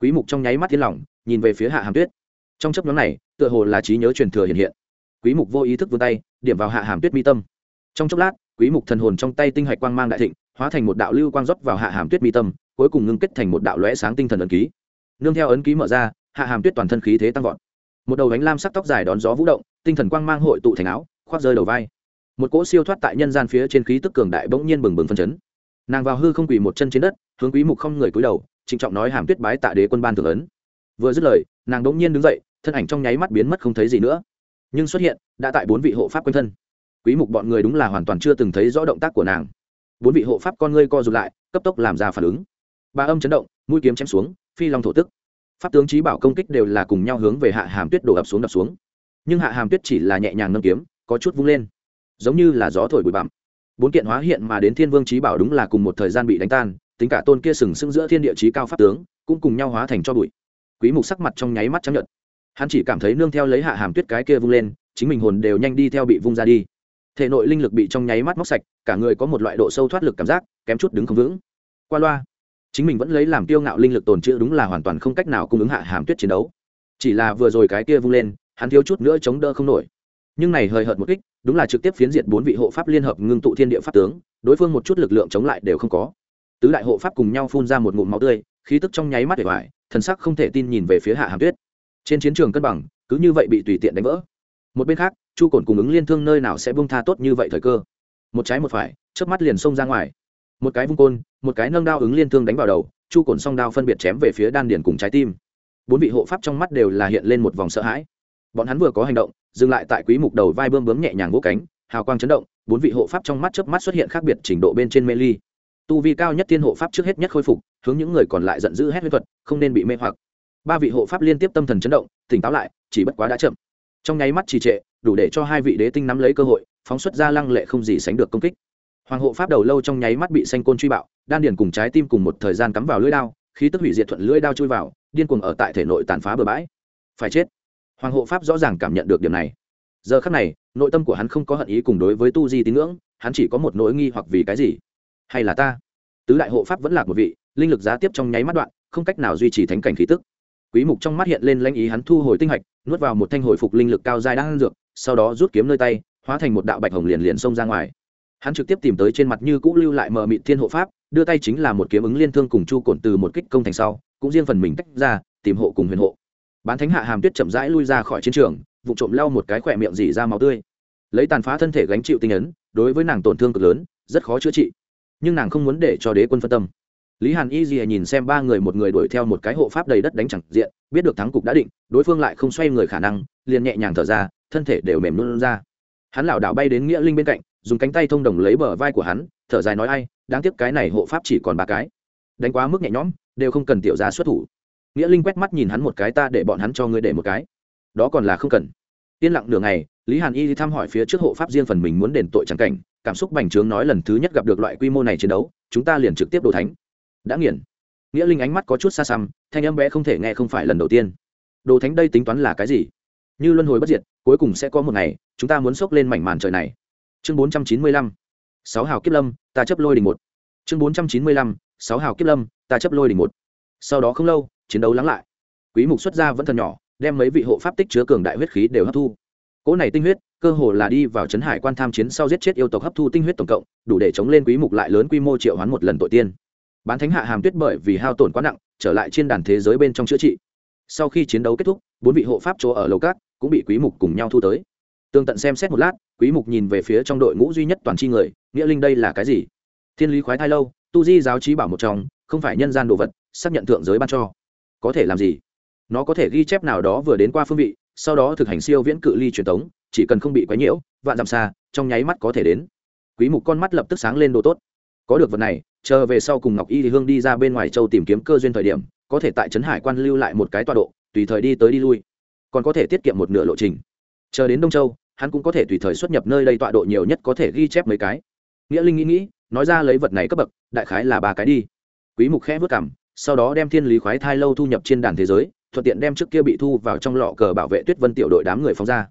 quý mục trong nháy mắt thiên lòng, nhìn về phía hạ hàm tuyết. Trong chấp nhóm này, tựa hồ là trí nhớ truyền thừa hiện hiện. Quý mục vô ý thức vươn tay, điểm vào hạ hàm tuyết mi tâm. Trong chốc lát, quý mục thần hồn trong tay tinh hạch quang mang đại thịnh, hóa thành một đạo lưu quang rót vào hạ hàm tuyết mi tâm, cuối cùng ngưng kết thành một đạo lóe sáng tinh thần ấn ký. Nương theo ấn ký mở ra, hạ hàm tuyết toàn thân khí thế tăng vọt. Một đầu ánh lam sắc tóc dài đón gió vũ động tinh thần quang mang hội tụ thành áo, khoác rơi đầu vai. Một cỗ siêu thoát tại nhân gian phía trên khí tức cường đại bỗng nhiên bừng bừng phân chấn. Nàng vào hư không quỳ một chân trên đất, hướng quý mục không người cúi đầu, trịnh trọng nói hàm tuyết bái tạ đế quân ban thượng ấn vừa dứt lời, nàng bỗng nhiên đứng dậy, thân ảnh trong nháy mắt biến mất không thấy gì nữa. Nhưng xuất hiện, đã tại bốn vị hộ pháp quanh thân. Quý mục bọn người đúng là hoàn toàn chưa từng thấy rõ động tác của nàng. Bốn vị hộ pháp con ngươi co rụt lại, cấp tốc làm ra phản ứng. Ba âm chấn động, mũi kiếm chém xuống, phi long thổ tức. Pháp tướng trí bảo công kích đều là cùng nhau hướng về hạ hàm tuyết đổ ập xuống đập xuống nhưng hạ hàm tuyết chỉ là nhẹ nhàng nâng kiếm, có chút vung lên. Giống như là gió thổi bụi bặm. Bốn kiện hóa hiện mà đến thiên vương trí bảo đúng là cùng một thời gian bị đánh tan, tính cả tôn kia sừng sững giữa thiên địa trí cao pháp tướng, cũng cùng nhau hóa thành cho bụi. Quý mục sắc mặt trong nháy mắt chấp nhận hắn chỉ cảm thấy nương theo lấy hạ hàm tuyết cái kia vung lên, chính mình hồn đều nhanh đi theo bị vung ra đi. Thể nội linh lực bị trong nháy mắt móc sạch, cả người có một loại độ sâu thoát lực cảm giác, kém chút đứng không vững. Qua loa, chính mình vẫn lấy làm tiêu ngạo linh lực tồn trữ đúng là hoàn toàn không cách nào cung ứng hạ hàm tuyết chiến đấu. Chỉ là vừa rồi cái kia vung lên hắn thiếu chút nữa chống đỡ không nổi. Nhưng này hời hợt một kích, đúng là trực tiếp phiến diện bốn vị hộ pháp liên hợp ngưng tụ thiên địa pháp tướng, đối phương một chút lực lượng chống lại đều không có. Tứ đại hộ pháp cùng nhau phun ra một ngụm máu tươi, khí tức trong nháy mắt để hoài thần sắc không thể tin nhìn về phía hạ hàm tuyết. Trên chiến trường cân bằng, cứ như vậy bị tùy tiện đánh vỡ. Một bên khác, chu cổn cùng ứng liên thương nơi nào sẽ bung tha tốt như vậy thời cơ? Một trái một phải trước mắt liền xông ra ngoài. Một cái vung côn, một cái nâng đao ứng liên thương đánh vào đầu, chu cổn song đao phân biệt chém về phía đan điền cùng trái tim. Bốn vị hộ pháp trong mắt đều là hiện lên một vòng sợ hãi bọn hắn vừa có hành động, dừng lại tại quý mục đầu vai bơm bướm nhẹ nhàng vỗ cánh, hào quang chấn động, bốn vị hộ pháp trong mắt chớp mắt xuất hiện khác biệt trình độ bên trên mê ly. Tu vi cao nhất thiên hộ pháp trước hết nhất khôi phục, hướng những người còn lại giận dữ hét huyết thuật, không nên bị mê hoặc. Ba vị hộ pháp liên tiếp tâm thần chấn động, tỉnh táo lại, chỉ bất quá đã chậm. Trong nháy mắt trì trệ, đủ để cho hai vị đế tinh nắm lấy cơ hội, phóng xuất ra lăng lệ không gì sánh được công kích. Hoàng hộ pháp đầu lâu trong nháy mắt bị xanh côn truy bạo, đan điền cùng trái tim cùng một thời gian cắm vào lưỡi đao, khí tức hủy diệt thuận lưỡi đao chui vào, điên cuồng ở tại thể nội tàn phá bừa bãi. Phải chết hoàng hộ pháp rõ ràng cảm nhận được điểm này. Giờ khắc này, nội tâm của hắn không có hận ý cùng đối với tu di tín ngưỡng, hắn chỉ có một nỗi nghi hoặc vì cái gì? Hay là ta? Tứ đại hộ pháp vẫn là một vị, linh lực giá tiếp trong nháy mắt đoạn, không cách nào duy trì thánh cảnh khí tức. Quý mục trong mắt hiện lên lãnh ý hắn thu hồi tinh hạch, nuốt vào một thanh hồi phục linh lực cao dài đang dược, sau đó rút kiếm nơi tay, hóa thành một đạo bạch hồng liền liền xông ra ngoài. Hắn trực tiếp tìm tới trên mặt như cũ lưu lại mờ mịt thiên hộ pháp, đưa tay chính là một kiếm ứng liên thương cùng chu cổn từ một kích công thành sau, cũng riêng phần mình tách ra, tìm hộ cùng huyền hộ bán thánh hạ hàm tuyết chậm rãi lui ra khỏi chiến trường, vụ trộm lau một cái khỏe miệng dỉ ra máu tươi. Lấy tàn phá thân thể gánh chịu tinh ấn, đối với nàng tổn thương cực lớn, rất khó chữa trị. Nhưng nàng không muốn để cho đế quân phân tâm. Lý hàn y dìa nhìn xem ba người một người đuổi theo một cái hộ pháp đầy đất đánh chẳng diện, biết được thắng cục đã định, đối phương lại không xoay người khả năng, liền nhẹ nhàng thở ra, thân thể đều mềm luôn ra. Hắn lảo đảo bay đến nghĩa linh bên cạnh, dùng cánh tay thông đồng lấy bờ vai của hắn, thở dài nói ai, đáng tiếc cái này hộ pháp chỉ còn ba cái. Đánh quá mức nhẹ nhõm, đều không cần tiểu ra xuất thủ nghĩa linh quét mắt nhìn hắn một cái, ta để bọn hắn cho ngươi để một cái. Đó còn là không cần. Yên lặng nửa ngày, lý hàn y đi thăm hỏi phía trước hộ pháp riêng phần mình muốn đền tội trắng cảnh, cảm xúc bành trướng nói lần thứ nhất gặp được loại quy mô này chiến đấu, chúng ta liền trực tiếp đồ thánh. Đã nghiền. Nghĩa linh ánh mắt có chút xa xăm, thanh âm bé không thể nghe không phải lần đầu tiên. Đồ thánh đây tính toán là cái gì? Như luân hồi bất diệt, cuối cùng sẽ có một ngày, chúng ta muốn xốc lên mảnh màn trời này. Chương bốn trăm chín mươi lăm, sáu hào kiếp lâm, ta chấp lôi đình một. Chương bốn trăm chín mươi lăm, sáu hào kiếp lâm, ta chấp lôi đình một. Sau đó không lâu chiến đấu lắng lại. Quý mục xuất ra vẫn thần nhỏ, đem mấy vị hộ pháp tích chứa cường đại huyết khí đều hấp thu. Cỗ này tinh huyết, cơ hồ là đi vào trấn hải quan tham chiến sau giết chết yêu tộc hấp thu tinh huyết tổng cộng, đủ để chống lên quý mục lại lớn quy mô triệu hoán một lần tội tiên. Bán thánh hạ hàm tuyết bởi vì hao tổn quá nặng, trở lại trên đàn thế giới bên trong chữa trị. Sau khi chiến đấu kết thúc, bốn vị hộ pháp chỗ ở lầu cát cũng bị quý mục cùng nhau thu tới. Tương tận xem xét một lát, quý mục nhìn về phía trong đội ngũ duy nhất toàn chi người, nghĩa linh đây là cái gì? Thiên lý khoái thai lâu, tu di giáo trí bảo một trong, không phải nhân gian đồ vật, xác nhận thượng giới ban cho có thể làm gì? Nó có thể ghi chép nào đó vừa đến qua phương vị, sau đó thực hành siêu viễn cự ly truyền thống, chỉ cần không bị quấy nhiễu, vạn dặm xa, trong nháy mắt có thể đến. Quý mục con mắt lập tức sáng lên đồ tốt. Có được vật này, chờ về sau cùng ngọc y thì hương đi ra bên ngoài châu tìm kiếm cơ duyên thời điểm, có thể tại trấn hải quan lưu lại một cái tọa độ, tùy thời đi tới đi lui. Còn có thể tiết kiệm một nửa lộ trình. Chờ đến đông châu, hắn cũng có thể tùy thời xuất nhập nơi đây tọa độ nhiều nhất có thể ghi chép mấy cái. Nghĩa linh nghĩ nghĩ, nói ra lấy vật này cấp bậc, đại khái là ba cái đi. Quý mục khẽ vớt cảm sau đó đem thiên lý khoái thai lâu thu nhập trên đàn thế giới, thuận tiện đem trước kia bị thu vào trong lọ cờ bảo vệ tuyết vân tiểu đội đám người phóng ra.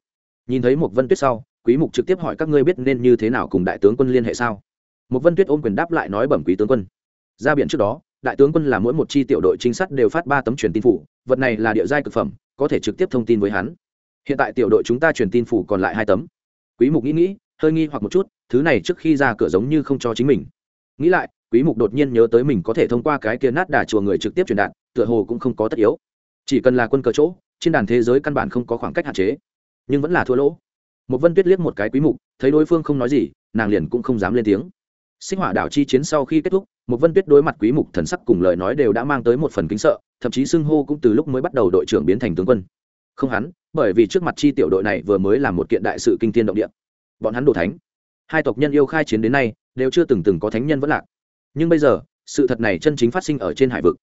Nhìn thấy một vân tuyết sau, quý mục trực tiếp hỏi các ngươi biết nên như thế nào cùng đại tướng quân liên hệ sao? Một vân tuyết ôm quyền đáp lại nói bẩm quý tướng quân. Ra biển trước đó, đại tướng quân là mỗi một chi tiểu đội trinh sát đều phát ba tấm truyền tin phủ, vật này là địa giai cực phẩm, có thể trực tiếp thông tin với hắn. Hiện tại tiểu đội chúng ta truyền tin phủ còn lại hai tấm. Quý mục nghĩ nghĩ, hơi nghi hoặc một chút, thứ này trước khi ra cửa giống như không cho chính mình. Nghĩ lại quý mục đột nhiên nhớ tới mình có thể thông qua cái kia nát đà chùa người trực tiếp truyền đạt, tựa hồ cũng không có tất yếu. Chỉ cần là quân cờ chỗ, trên đàn thế giới căn bản không có khoảng cách hạn chế. Nhưng vẫn là thua lỗ. Một vân tuyết liếc một cái quý mục, thấy đối phương không nói gì, nàng liền cũng không dám lên tiếng. Sinh hỏa đảo chi chiến sau khi kết thúc một vân tuyết đối mặt quý mục thần sắc cùng lời nói đều đã mang tới một phần kính sợ, thậm chí xưng hô cũng từ lúc mới bắt đầu đội trưởng biến thành tướng quân. Không hắn, bởi vì trước mặt chi tiểu đội này vừa mới làm một kiện đại sự kinh thiên động địa. Bọn hắn đồ thánh. Hai tộc nhân yêu khai chiến đến nay, đều chưa từng từng có thánh nhân vẫn lạc nhưng bây giờ, sự thật này chân chính phát sinh ở trên hải vực.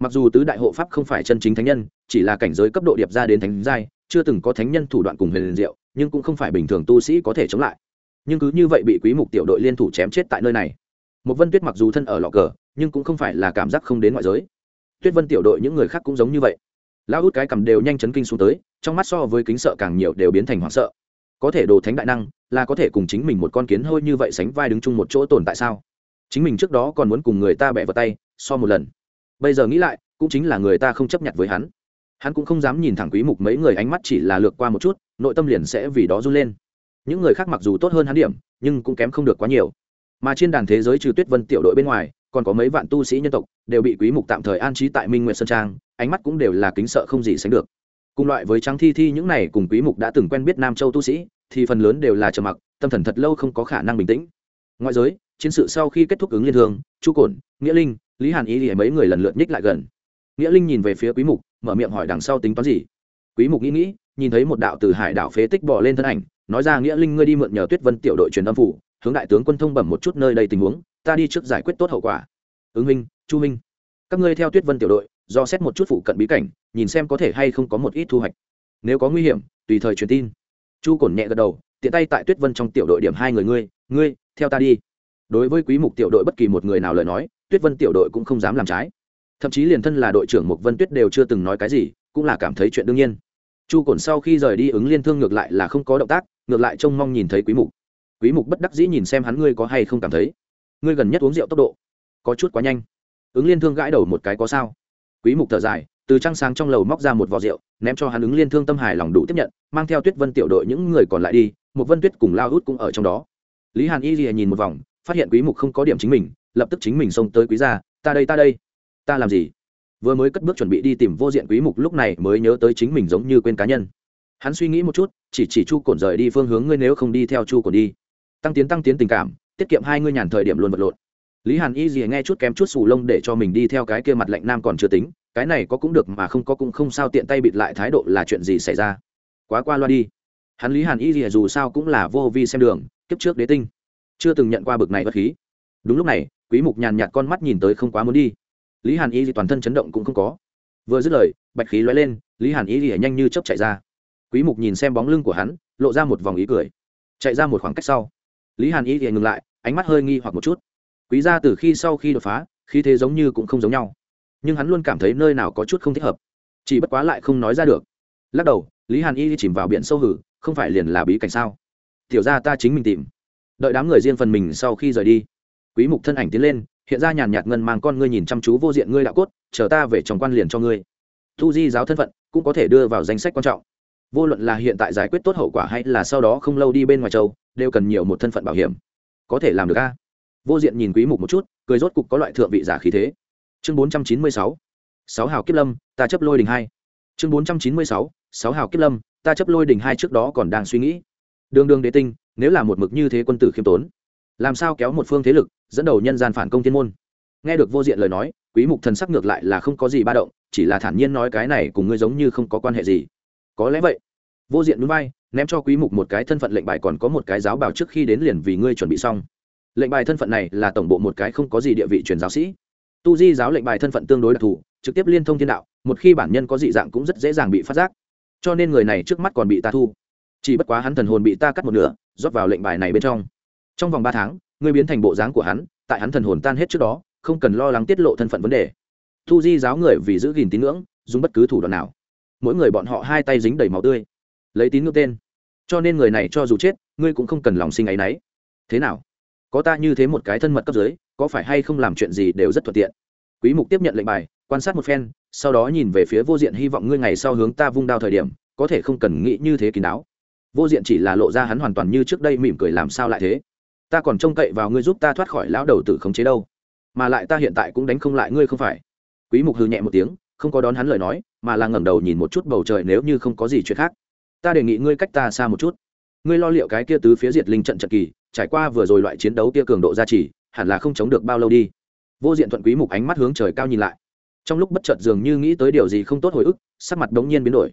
Mặc dù tứ đại hộ pháp không phải chân chính thánh nhân, chỉ là cảnh giới cấp độ điệp ra đến thánh giai, chưa từng có thánh nhân thủ đoạn cùng huyền diệu, nhưng cũng không phải bình thường tu sĩ có thể chống lại. Nhưng cứ như vậy bị quý mục tiểu đội liên thủ chém chết tại nơi này. Một vân tuyết mặc dù thân ở lọ cờ, nhưng cũng không phải là cảm giác không đến ngoại giới. Tuyết vân tiểu đội những người khác cũng giống như vậy. Lão út cái cầm đều nhanh chấn kinh xuống tới, trong mắt so với kính sợ càng nhiều đều biến thành hoảng sợ. Có thể đồ thánh đại năng, là có thể cùng chính mình một con kiến hôi như vậy sánh vai đứng chung một chỗ tồn tại sao? Chính mình trước đó còn muốn cùng người ta bẻ vào tay, so một lần. Bây giờ nghĩ lại, cũng chính là người ta không chấp nhận với hắn. Hắn cũng không dám nhìn thẳng quý mục mấy người ánh mắt chỉ là lược qua một chút, nội tâm liền sẽ vì đó run lên. Những người khác mặc dù tốt hơn hắn điểm, nhưng cũng kém không được quá nhiều. Mà trên đàn thế giới trừ tuyết vân tiểu đội bên ngoài, còn có mấy vạn tu sĩ nhân tộc, đều bị quý mục tạm thời an trí tại minh nguyệt sơn trang, ánh mắt cũng đều là kính sợ không gì sánh được. Cùng loại với trắng thi thi những này cùng quý mục đã từng quen biết nam châu tu sĩ, thì phần lớn đều là trầm mặc, tâm thần thật lâu không có khả năng bình tĩnh. Ngoại giới chiến sự sau khi kết thúc ứng liên thương, chu cổn, nghĩa linh, lý hàn ý thì mấy người lần lượt nhích lại gần. Nghĩa linh nhìn về phía quý mục, mở miệng hỏi đằng sau tính toán gì. Quý mục nghĩ nghĩ, nhìn thấy một đạo từ hải đảo phế tích bỏ lên thân ảnh, nói ra, nghĩa linh, ngươi đi mượn nhờ tuyết vân tiểu đội truyền âm phủ, hướng đại tướng quân thông bẩm một chút nơi đây tình huống, ta đi trước giải quyết tốt hậu quả. Ứng minh, chu minh, các ngươi theo tuyết vân tiểu đội, do xét một chút phụ cận bí cảnh, nhìn xem có thể hay không có một ít thu hoạch. Nếu có nguy hiểm, tùy thời truyền tin. Chu cổn nhẹ gật đầu, tiện tay tại tuyết vân trong tiểu đội điểm hai người ngươi ngươi, theo ta đi đối với quý mục tiểu đội bất kỳ một người nào lời nói, tuyết vân tiểu đội cũng không dám làm trái. Thậm chí liền thân là đội trưởng mục vân tuyết đều chưa từng nói cái gì, cũng là cảm thấy chuyện đương nhiên. Chu cổn sau khi rời đi ứng liên thương ngược lại là không có động tác, ngược lại trông mong nhìn thấy quý mục. Quý mục bất đắc dĩ nhìn xem hắn, ngươi có hay không cảm thấy? Ngươi gần nhất uống rượu tốc độ có chút quá nhanh. Ứng liên thương gãi đầu một cái có sao? Quý mục thở dài, từ trăng sáng trong lầu móc ra một vò rượu, ném cho hắn ứng liên thương tâm hài lòng đủ tiếp nhận, mang theo tuyết vân tiểu đội những người còn lại đi một vân tuyết cùng lao hút cũng ở trong đó. Lý hàn y lìa nhìn một vòng phát hiện quý mục không có điểm chính mình, lập tức chính mình xông tới quý gia, ta đây ta đây, ta làm gì? Vừa mới cất bước chuẩn bị đi tìm vô diện quý mục lúc này mới nhớ tới chính mình giống như quên cá nhân. Hắn suy nghĩ một chút, chỉ chỉ chu cổn rời đi phương hướng ngươi nếu không đi theo chu cổn đi. Tăng tiến tăng tiến tình cảm, tiết kiệm hai ngươi nhàn thời điểm luôn vật lộn. Lý hàn y gì nghe chút kém chút sù lông để cho mình đi theo cái kia mặt lạnh nam còn chưa tính, cái này có cũng được mà không có cũng không sao, tiện tay bịt lại thái độ là chuyện gì xảy ra? Quá qua loa đi. Hắn lý hàn y gì dù sao cũng là vô vi xem đường, kiếp trước đế tinh chưa từng nhận qua bực này bất khí. Đúng lúc này, quý mục nhàn nhạt con mắt nhìn tới không quá muốn đi. Lý hàn y gì toàn thân chấn động cũng không có. Vừa dứt lời, bạch khí lóe lên, lý hàn y gì nhanh như chớp chạy ra. Quý mục nhìn xem bóng lưng của hắn, lộ ra một vòng ý cười. Chạy ra một khoảng cách sau, lý hàn y thì ngừng lại, ánh mắt hơi nghi hoặc một chút. Quý gia từ khi sau khi đột phá, khí thế giống như cũng không giống nhau. Nhưng hắn luôn cảm thấy nơi nào có chút không thích hợp. Chỉ bất quá lại không nói ra được. Lắc đầu, lý hàn y chìm vào biển sâu hử, không phải liền là bí cảnh sao? Tiểu ra ta chính mình tìm đợi đám người riêng phần mình sau khi rời đi. Quý mục thân ảnh tiến lên, hiện ra nhàn nhạt ngân mang con ngươi nhìn chăm chú vô diện ngươi đạo cốt, chờ ta về trong quan liền cho ngươi. Thu di giáo thân phận cũng có thể đưa vào danh sách quan trọng. Vô luận là hiện tại giải quyết tốt hậu quả hay là sau đó không lâu đi bên ngoài châu, đều cần nhiều một thân phận bảo hiểm. Có thể làm được a? Vô diện nhìn quý mục một chút, cười rốt cục có loại thượng vị giả khí thế. Chương 496 sáu hào kiếp lâm, ta chấp lôi đỉnh hai. Chương 496 sáu hào kiếp lâm, ta chấp lôi đỉnh hai trước đó còn đang suy nghĩ đường đường đế tinh, nếu là một mực như thế quân tử khiêm tốn, làm sao kéo một phương thế lực, dẫn đầu nhân gian phản công thiên môn? Nghe được vô diện lời nói, quý mục thần sắc ngược lại là không có gì ba động, chỉ là thản nhiên nói cái này cùng ngươi giống như không có quan hệ gì. Có lẽ vậy. Vô diện núi bay ném cho quý mục một cái thân phận lệnh bài còn có một cái giáo bảo trước khi đến liền vì ngươi chuẩn bị xong. Lệnh bài thân phận này là tổng bộ một cái không có gì địa vị truyền giáo sĩ. Tu di giáo lệnh bài thân phận tương đối đặc thù, trực tiếp liên thông thiên đạo, một khi bản nhân có dị dạng cũng rất dễ dàng bị phát giác. Cho nên người này trước mắt còn bị ta thu chỉ bất quá hắn thần hồn bị ta cắt một nửa, rót vào lệnh bài này bên trong. Trong vòng ba tháng, ngươi biến thành bộ dáng của hắn, tại hắn thần hồn tan hết trước đó, không cần lo lắng tiết lộ thân phận vấn đề. Thu di giáo người vì giữ gìn tín ngưỡng, dùng bất cứ thủ đoạn nào. Mỗi người bọn họ hai tay dính đầy máu tươi. Lấy tín ngưỡng tên. Cho nên người này cho dù chết, ngươi cũng không cần lòng sinh áy náy thế nào? Có ta như thế một cái thân mật cấp dưới, có phải hay không làm chuyện gì đều rất thuận tiện? Quý mục tiếp nhận lệnh bài, quan sát một phen, sau đó nhìn về phía vô diện hy vọng ngươi ngày sau hướng ta vung đao thời điểm, có thể không cần nghĩ như thế kín đáo vô diện chỉ là lộ ra hắn hoàn toàn như trước đây mỉm cười làm sao lại thế? Ta còn trông cậy vào ngươi giúp ta thoát khỏi lão đầu tử khống chế đâu. Mà lại ta hiện tại cũng đánh không lại ngươi không phải. Quý mục hừ nhẹ một tiếng, không có đón hắn lời nói, mà là ngẩng đầu nhìn một chút bầu trời nếu như không có gì chuyện khác. Ta đề nghị ngươi cách ta xa một chút. Ngươi lo liệu cái kia tứ phía diệt linh trận trận kỳ, trải qua vừa rồi loại chiến đấu kia cường độ gia trì, hẳn là không chống được bao lâu đi. Vô diện thuận quý mục ánh mắt hướng trời cao nhìn lại. Trong lúc bất chợt dường như nghĩ tới điều gì không tốt hồi ức, sắc mặt đống nhiên biến đổi.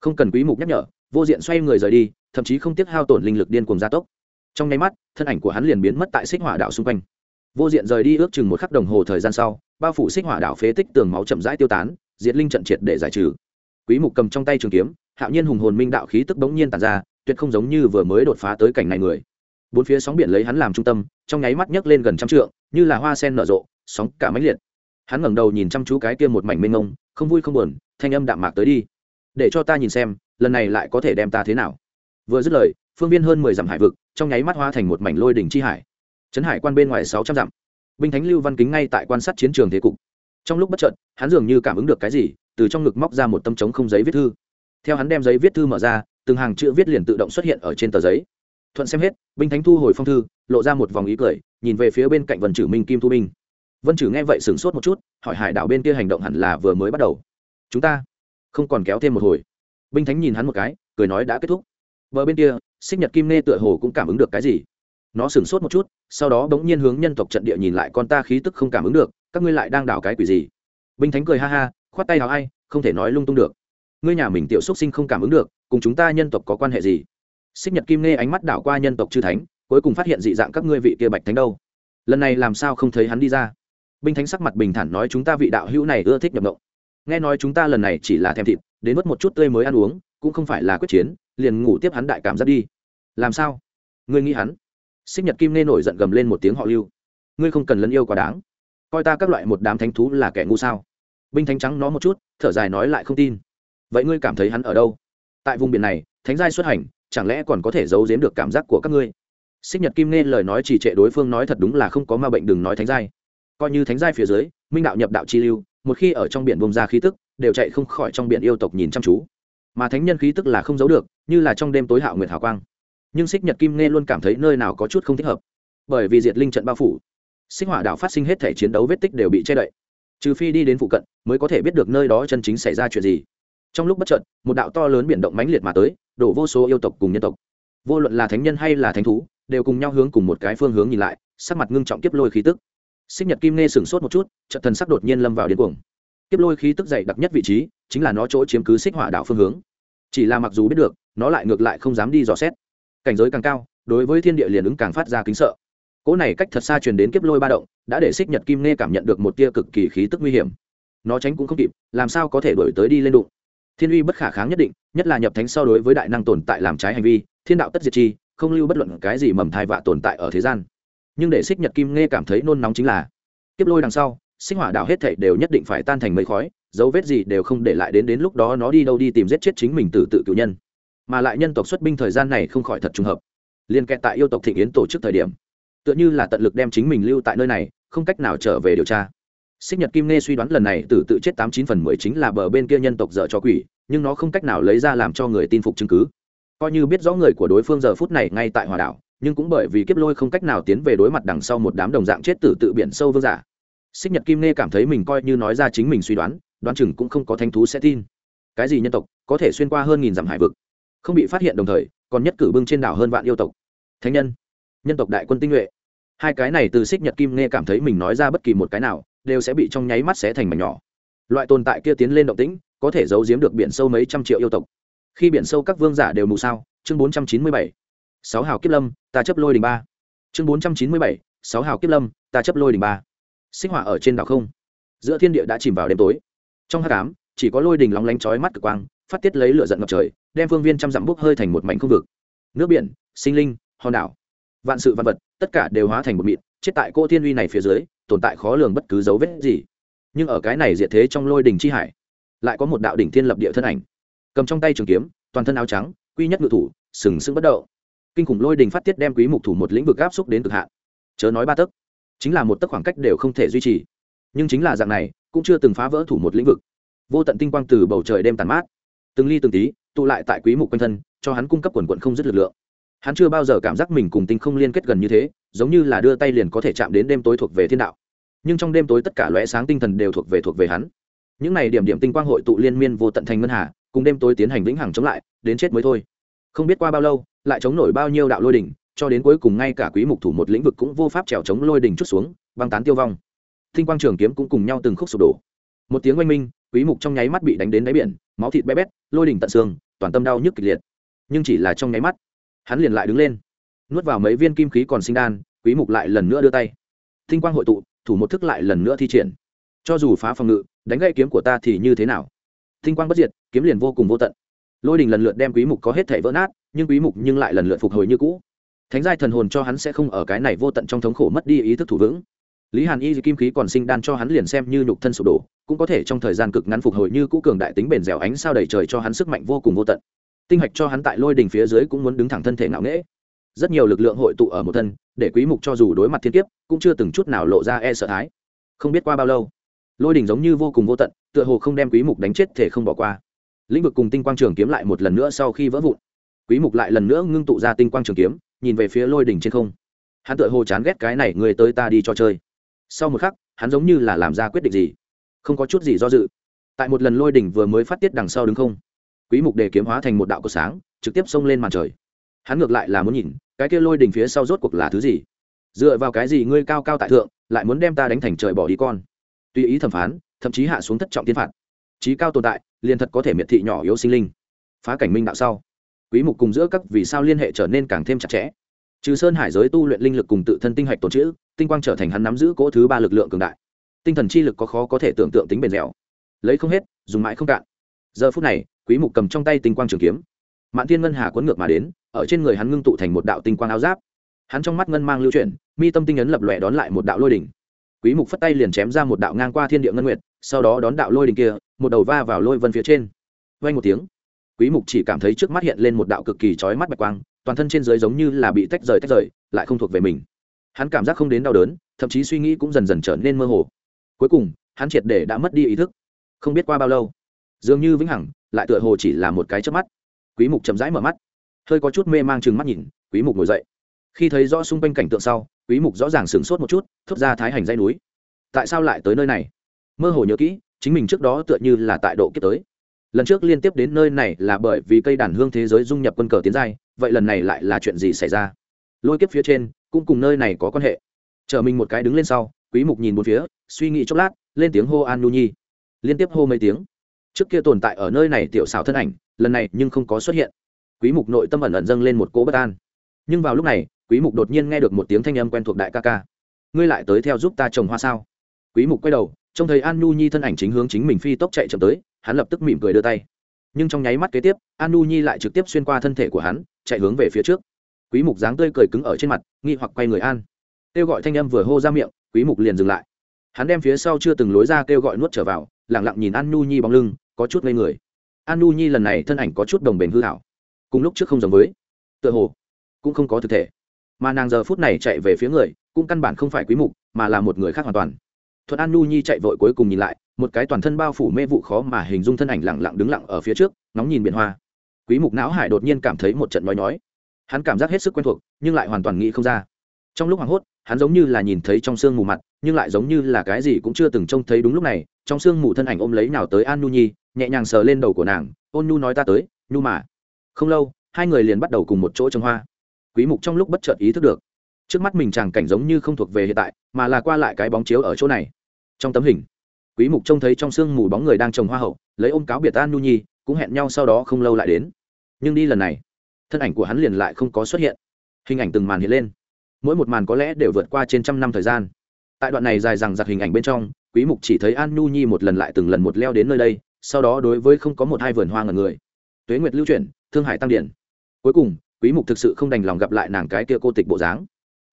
Không cần quý mục nhắc nhở, vô diện xoay người rời đi thậm chí không tiếc hao tổn linh lực điên cuồng gia tốc. Trong nháy mắt, thân ảnh của hắn liền biến mất tại xích hỏa đảo xung quanh. Vô diện rời đi ước chừng một khắc đồng hồ thời gian sau, bao phủ xích hỏa đảo phế tích tường máu chậm rãi tiêu tán, diệt linh trận triệt để giải trừ. Quý mục cầm trong tay trường kiếm, hạo nhiên hùng hồn minh đạo khí tức bỗng nhiên tàn ra, tuyệt không giống như vừa mới đột phá tới cảnh này người. Bốn phía sóng biển lấy hắn làm trung tâm, trong nháy mắt nhấc lên gần trăm trượng, như là hoa sen nở rộ, sóng cả máy liệt. Hắn ngẩng đầu nhìn chăm chú cái kia một mảnh mênh mông, không vui không buồn, thanh âm đạm mạc tới đi. Để cho ta nhìn xem, lần này lại có thể đem ta thế nào? Vừa dứt lời, phương viên hơn mười dặm hải vực, trong nháy mắt hoa thành một mảnh lôi đỉnh chi hải. Trấn hải quan bên ngoài sáu trăm dặm. Binh thánh lưu văn kính ngay tại quan sát chiến trường thế cục. Trong lúc bất chợt, hắn dường như cảm ứng được cái gì, từ trong ngực móc ra một tâm trống không giấy viết thư. Theo hắn đem giấy viết thư mở ra, từng hàng chữ viết liền tự động xuất hiện ở trên tờ giấy. Thuận xem hết, binh thánh thu hồi phong thư, lộ ra một vòng ý cười, nhìn về phía bên cạnh vân chử minh kim thu binh. Vân chử nghe vậy sửng sốt một chút, hỏi hải đảo bên kia hành động hẳn là vừa mới bắt đầu. Chúng ta không còn kéo thêm một hồi. Binh thánh nhìn hắn một cái, cười nói đã kết thúc bờ bên kia, xích nhật kim nê tựa hồ cũng cảm ứng được cái gì. Nó sửng sốt một chút, sau đó bỗng nhiên hướng nhân tộc trận địa nhìn lại con ta khí tức không cảm ứng được, các ngươi lại đang đảo cái quỷ gì? Binh thánh cười ha ha, khoát tay nào ai, không thể nói lung tung được. Ngươi nhà mình tiểu xúc sinh không cảm ứng được, cùng chúng ta nhân tộc có quan hệ gì? Xích nhật kim nê ánh mắt đảo qua nhân tộc chư thánh, cuối cùng phát hiện dị dạng các ngươi vị kia bạch thánh đâu. Lần này làm sao không thấy hắn đi ra? Binh thánh sắc mặt bình thản nói chúng ta vị đạo hữu này ưa thích nhập động nghe nói chúng ta lần này chỉ là thèm thịt, đến mất một chút tươi mới ăn uống, cũng không phải là quyết chiến liền ngủ tiếp hắn đại cảm giác đi. Làm sao? Ngươi nghĩ hắn? Xích nhật kim nên nổi giận gầm lên một tiếng họ lưu. Ngươi không cần lấn yêu quá đáng. Coi ta các loại một đám thánh thú là kẻ ngu sao? Binh thánh trắng nó một chút, thở dài nói lại không tin. Vậy ngươi cảm thấy hắn ở đâu? Tại vùng biển này, thánh giai xuất hành, chẳng lẽ còn có thể giấu giếm được cảm giác của các ngươi? Xích nhật kim nghe lời nói chỉ trệ đối phương nói thật đúng là không có ma bệnh đừng nói thánh giai. Coi như thánh giai phía dưới, minh đạo nhập đạo chi lưu, một khi ở trong biển bông ra khí tức, đều chạy không khỏi trong biển yêu tộc nhìn chăm chú. Mà thánh nhân khí tức là không giấu được như là trong đêm tối hạo nguyệt hào quang. Nhưng xích nhật kim nghe luôn cảm thấy nơi nào có chút không thích hợp. Bởi vì diệt linh trận bao phủ xích hỏa đạo phát sinh hết thể chiến đấu vết tích đều bị che đậy. Trừ phi đi đến phụ cận, mới có thể biết được nơi đó chân chính xảy ra chuyện gì. Trong lúc bất trận một đạo to lớn biển động mãnh liệt mà tới, đổ vô số yêu tộc cùng nhân tộc. Vô luận là thánh nhân hay là thánh thú, đều cùng nhau hướng cùng một cái phương hướng nhìn lại, sắc mặt ngưng trọng kiếp lôi khí tức. Xích nhật kim nghe sửng sốt một chút trận thần sắc đột nhiên lâm vào điên cuồng. Kiếp lôi khí tức dày đặc nhất vị trí, chính là nó chỗ chiếm cứ xích hỏa đạo phương hướng chỉ là mặc dù biết được, nó lại ngược lại không dám đi dò xét. Cảnh giới càng cao, đối với thiên địa liền ứng càng phát ra kính sợ. Cỗ này cách thật xa truyền đến kiếp lôi ba động, đã để xích nhật kim nghe cảm nhận được một tia cực kỳ khí tức nguy hiểm. Nó tránh cũng không kịp, làm sao có thể đổi tới đi lên đụng? Thiên uy bất khả kháng nhất định, nhất là nhập thánh so đối với đại năng tồn tại làm trái hành vi, thiên đạo tất diệt chi, không lưu bất luận cái gì mầm thai vạ tồn tại ở thế gian. Nhưng để xích nhật kim nghe cảm thấy nôn nóng chính là, kiếp lôi đằng sau sinh hỏa đạo hết thảy đều nhất định phải tan thành mây khói dấu vết gì đều không để lại đến đến lúc đó nó đi đâu đi tìm giết chết chính mình từ tự cựu nhân. Mà lại nhân tộc xuất binh thời gian này không khỏi thật trùng hợp. Liên kẹt tại yêu tộc thịnh yến tổ chức thời điểm, tựa như là tận lực đem chính mình lưu tại nơi này, không cách nào trở về điều tra. Xích nhật kim nghe suy đoán lần này từ tự chết tám chín phần mười chính là bờ bên kia nhân tộc dở cho quỷ, nhưng nó không cách nào lấy ra làm cho người tin phục chứng cứ. Coi như biết rõ người của đối phương giờ phút này ngay tại hòa đảo, nhưng cũng bởi vì kiếp lôi không cách nào tiến về đối mặt đằng sau một đám đồng dạng chết từ tự biển sâu vương giả. Xích nhật kim nghe cảm thấy mình coi như nói ra chính mình suy đoán đoán chừng cũng không có thanh thú sẽ tin. Cái gì nhân tộc có thể xuyên qua hơn nghìn dặm hải vực, không bị phát hiện đồng thời, còn nhất cử bưng trên đảo hơn vạn yêu tộc. Thánh nhân nhân tộc đại quân tinh nhuệ. Hai cái này từ xích nhật kim nghe cảm thấy mình nói ra bất kỳ một cái nào, đều sẽ bị trong nháy mắt xé thành mảnh nhỏ. Loại tồn tại kia tiến lên động tĩnh, có thể giấu giếm được biển sâu mấy trăm triệu yêu tộc. Khi biển sâu các vương giả đều mù sao, chương bốn trăm chín mươi bảy. Sáu hào kiếp lâm, ta chấp lôi đình ba. Chương bốn trăm chín mươi bảy. Sáu hào kiếp lâm, ta chấp lôi đình ba. Sinh hỏa ở trên đảo không. Giữa thiên địa đã chìm vào đêm tối trong hát cám chỉ có lôi đình lóng lánh chói mắt cực quang, phát tiết lấy lửa giận ngập trời, đem phương viên trăm dặm bốc hơi thành một mảnh khu vực. Nước biển, sinh linh, hòn đảo, vạn sự vạn vật, tất cả đều hóa thành một mịn chết tại cô thiên uy này phía dưới, tồn tại khó lường bất cứ dấu vết gì. Nhưng ở cái này diệt thế trong lôi đình chi hải, lại có một đạo đỉnh thiên lập địa thân ảnh. Cầm trong tay trường kiếm, toàn thân áo trắng, quy nhất ngự thủ, sừng sững bất động. Kinh khủng lôi đình phát tiết đem quý mục thủ một lĩnh vực áp xúc đến cực hạn. Chớ nói ba tấc, chính là một tấc khoảng cách đều không thể duy trì. Nhưng chính là dạng này cũng chưa từng phá vỡ thủ một lĩnh vực. Vô tận tinh quang từ bầu trời đêm tàn mát. Từng ly từng tí, tụ lại tại quý mục quanh thân, cho hắn cung cấp quần quận không dứt lực lượng. Hắn chưa bao giờ cảm giác mình cùng tinh không liên kết gần như thế, giống như là đưa tay liền có thể chạm đến đêm tối thuộc về thiên đạo. Nhưng trong đêm tối tất cả lóe sáng tinh thần đều thuộc về thuộc về hắn. Những này điểm điểm tinh quang hội tụ liên miên vô tận thành ngân hà, cùng đêm tối tiến hành vĩnh hằng chống lại, đến chết mới thôi. Không biết qua bao lâu, lại chống nổi bao nhiêu đạo lôi đỉnh, cho đến cuối cùng ngay cả quý mục thủ một lĩnh vực cũng vô pháp trèo chống lôi đỉnh chút xuống, băng tán tiêu vong tinh quang trường kiếm cũng cùng nhau từng khúc sụp đổ. Một tiếng oanh minh, quý mục trong nháy mắt bị đánh đến đáy biển, máu thịt bé bét, lôi đỉnh tận xương, toàn tâm đau nhức kịch liệt. Nhưng chỉ là trong nháy mắt, hắn liền lại đứng lên. Nuốt vào mấy viên kim khí còn sinh đan, quý mục lại lần nữa đưa tay. Tinh quang hội tụ, thủ một thức lại lần nữa thi triển. Cho dù phá phòng ngự, đánh gãy kiếm của ta thì như thế nào? Tinh quang bất diệt, kiếm liền vô cùng vô tận. Lôi đình lần lượt đem quý mục có hết thể vỡ nát, nhưng quý mục nhưng lại lần lượt phục hồi như cũ. Thánh giai thần hồn cho hắn sẽ không ở cái này vô tận trong thống khổ mất đi ý thức thủ vững lý hàn y kim khí còn sinh đan cho hắn liền xem như nhục thân sụp đổ, cũng có thể trong thời gian cực ngắn phục hồi như cũ cường đại tính bền dẻo ánh sao đầy trời cho hắn sức mạnh vô cùng vô tận. Tinh hạch cho hắn tại lôi đình phía dưới cũng muốn đứng thẳng thân thể ngạo nghễ. Rất nhiều lực lượng hội tụ ở một thân, để quý mục cho dù đối mặt thiên kiếp, cũng chưa từng chút nào lộ ra e sợ thái. Không biết qua bao lâu, lôi đình giống như vô cùng vô tận, tựa hồ không đem quý mục đánh chết thể không bỏ qua. Lĩnh vực cùng tinh quang trường kiếm lại một lần nữa sau khi vỡ vụn, quý mục lại lần nữa ngưng tụ ra tinh quang trường kiếm, nhìn về phía lôi đỉnh trên không. Hắn tựa hồ chán ghét cái này, người tới ta đi cho chơi sau một khắc, hắn giống như là làm ra quyết định gì. Không có chút gì do dự. Tại một lần lôi đỉnh vừa mới phát tiết đằng sau đứng không, quý mục đề kiếm hóa thành một đạo cột sáng, trực tiếp xông lên màn trời. Hắn ngược lại là muốn nhìn, cái kia lôi đỉnh phía sau rốt cuộc là thứ gì? Dựa vào cái gì ngươi cao cao tại thượng, lại muốn đem ta đánh thành trời bỏ đi con? Tùy ý thẩm phán, thậm chí hạ xuống thất trọng tiên phạt. Trí cao tồn tại, liền thật có thể miệt thị nhỏ yếu sinh linh. Phá cảnh minh đạo sau, quý mục cùng giữa các vì sao liên hệ trở nên càng thêm chặt chẽ trừ sơn hải giới tu luyện linh lực cùng tự thân tinh hạch tồn chữ tinh quang trở thành hắn nắm giữ cỗ thứ ba lực lượng cường đại. Tinh thần chi lực có khó có thể tưởng tượng tính bền dẻo. Lấy không hết, dùng mãi không cạn. Giờ phút này, quý mục cầm trong tay tinh quang trường kiếm. Mạn thiên ngân hà cuốn ngược mà đến, ở trên người hắn ngưng tụ thành một đạo tinh quang áo giáp. Hắn trong mắt ngân mang lưu chuyển, mi tâm tinh ấn lập lòe đón lại một đạo lôi đỉnh. Quý mục phất tay liền chém ra một đạo ngang qua thiên địa ngân nguyệt, sau đó đón đạo lôi đỉnh kia, một đầu va vào lôi vân phía trên. Vang một tiếng, quý mục chỉ cảm thấy trước mắt hiện lên một đạo cực kỳ chói mắt bạch quang toàn thân trên dưới giống như là bị tách rời tách rời, lại không thuộc về mình. Hắn cảm giác không đến đau đớn, thậm chí suy nghĩ cũng dần dần trở nên mơ hồ. Cuối cùng, hắn triệt để đã mất đi ý thức. Không biết qua bao lâu, dường như vĩnh hằng, lại tựa hồ chỉ là một cái chớp mắt. Quý mục chậm rãi mở mắt, hơi có chút mê mang chừng mắt nhìn, quý mục ngồi dậy. Khi thấy rõ xung quanh cảnh tượng sau, quý mục rõ ràng sửng sốt một chút, thốt ra thái hành dây núi. Tại sao lại tới nơi này? Mơ hồ nhớ kỹ, chính mình trước đó tựa như là tại độ kiếp tới. Lần trước liên tiếp đến nơi này là bởi vì cây đàn hương thế giới dung nhập quân cờ tiến giai vậy lần này lại là chuyện gì xảy ra? Lôi kiếp phía trên, cũng cùng nơi này có quan hệ. Chờ mình một cái đứng lên sau, quý mục nhìn một phía, suy nghĩ chốc lát, lên tiếng hô an nu nhi. Liên tiếp hô mấy tiếng. Trước kia tồn tại ở nơi này tiểu xảo thân ảnh, lần này nhưng không có xuất hiện. Quý mục nội tâm ẩn ẩn dâng lên một cỗ bất an. Nhưng vào lúc này, quý mục đột nhiên nghe được một tiếng thanh âm quen thuộc đại ca ca. Ngươi lại tới theo giúp ta trồng hoa sao? Quý mục quay đầu, trông thấy an nu nhi thân ảnh chính hướng chính mình phi tốc chạy chậm tới, hắn lập tức mỉm cười đưa tay. Nhưng trong nháy mắt kế tiếp, an nu nhi lại trực tiếp xuyên qua thân thể của hắn chạy hướng về phía trước. Quý mục dáng tươi cười cứng ở trên mặt, nghi hoặc quay người an. Kêu gọi thanh âm vừa hô ra miệng, quý mục liền dừng lại. Hắn đem phía sau chưa từng lối ra kêu gọi nuốt trở vào, lặng lặng nhìn an nu nhi bóng lưng, có chút ngây người. An nu nhi lần này thân ảnh có chút đồng bền hư hảo. Cùng lúc trước không giống với. Tựa hồ, cũng không có thực thể. Mà nàng giờ phút này chạy về phía người, cũng căn bản không phải quý mục, mà là một người khác hoàn toàn. Thuận an nu nhi chạy vội cuối cùng nhìn lại, một cái toàn thân bao phủ mê vụ khó mà hình dung thân ảnh lặng lặng đứng lặng ở phía trước nóng nhìn biển hoa quý mục não hải đột nhiên cảm thấy một trận nói nói hắn cảm giác hết sức quen thuộc, nhưng lại hoàn toàn nghĩ không ra. Trong lúc hoảng hốt, hắn giống như là nhìn thấy trong sương mù mặt, nhưng lại giống như là cái gì cũng chưa từng trông thấy đúng lúc này, trong sương mù thân ảnh ôm lấy nào tới an nu nhi, nhẹ nhàng sờ lên đầu của nàng, ôn nhu nói ta tới, nhu mà. Không lâu, hai người liền bắt đầu cùng một chỗ trồng hoa. Quý mục trong lúc bất chợt ý thức được, trước mắt mình chàng cảnh giống như không thuộc về hiện tại, mà là qua lại cái bóng chiếu ở chỗ này. Trong tấm hình, quý mục trông thấy trong sương mù bóng người đang trồng hoa hậu, lấy ôm cáo biệt an nu nhi, cũng hẹn nhau sau đó không lâu lại đến nhưng đi lần này, thân ảnh của hắn liền lại không có xuất hiện. Hình ảnh từng màn hiện lên. Mỗi một màn có lẽ đều vượt qua trên trăm năm thời gian. Tại đoạn này dài rằng giặc hình ảnh bên trong, quý mục chỉ thấy an nu nhi một lần lại từng lần một leo đến nơi đây, sau đó đối với không có một hai vườn hoa ngần người. Tuế nguyệt lưu chuyển, thương hải tăng điển. Cuối cùng, quý mục thực sự không đành lòng gặp lại nàng cái kia cô tịch bộ dáng.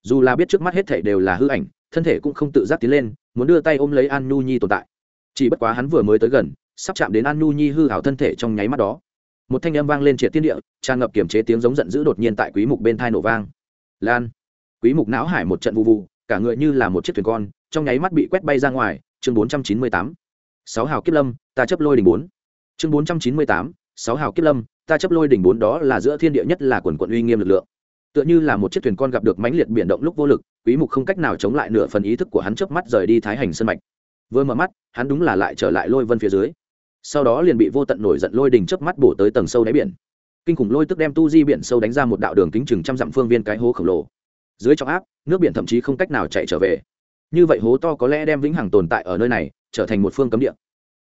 Dù là biết trước mắt hết thảy đều là hư ảnh, thân thể cũng không tự giác tiến lên, muốn đưa tay ôm lấy an nu nhi tồn tại. Chỉ bất quá hắn vừa mới tới gần, sắp chạm đến an nu nhi hư hảo thân thể trong nháy mắt đó một thanh âm vang lên triệt tiên địa, tràn ngập kiểm chế tiếng giống giận dữ đột nhiên tại quý mục bên thai nổ vang. Lan, quý mục não hải một trận vụ vụ cả người như là một chiếc thuyền con, trong nháy mắt bị quét bay ra ngoài. Chương 498 sáu hào kiếp lâm, ta chấp lôi đỉnh bốn. Chương 498 sáu hào kiếp lâm, ta chấp lôi đỉnh bốn đó là giữa thiên địa nhất là quần quận uy nghiêm lực lượng. Tựa như là một chiếc thuyền con gặp được mãnh liệt biển động lúc vô lực, quý mục không cách nào chống lại nửa phần ý thức của hắn chớp mắt rời đi thái hành sân mạch. Vừa mở mắt, hắn đúng là lại trở lại lôi vân phía dưới sau đó liền bị vô tận nổi giận lôi đỉnh chớp mắt bổ tới tầng sâu đáy biển. Kinh khủng lôi tức đem tu di biển sâu đánh ra một đạo đường kính chừng trăm dặm phương viên cái hố khổng lồ. Dưới trọng áp, nước biển thậm chí không cách nào chạy trở về. Như vậy hố to có lẽ đem vĩnh hằng tồn tại ở nơi này trở thành một phương cấm địa.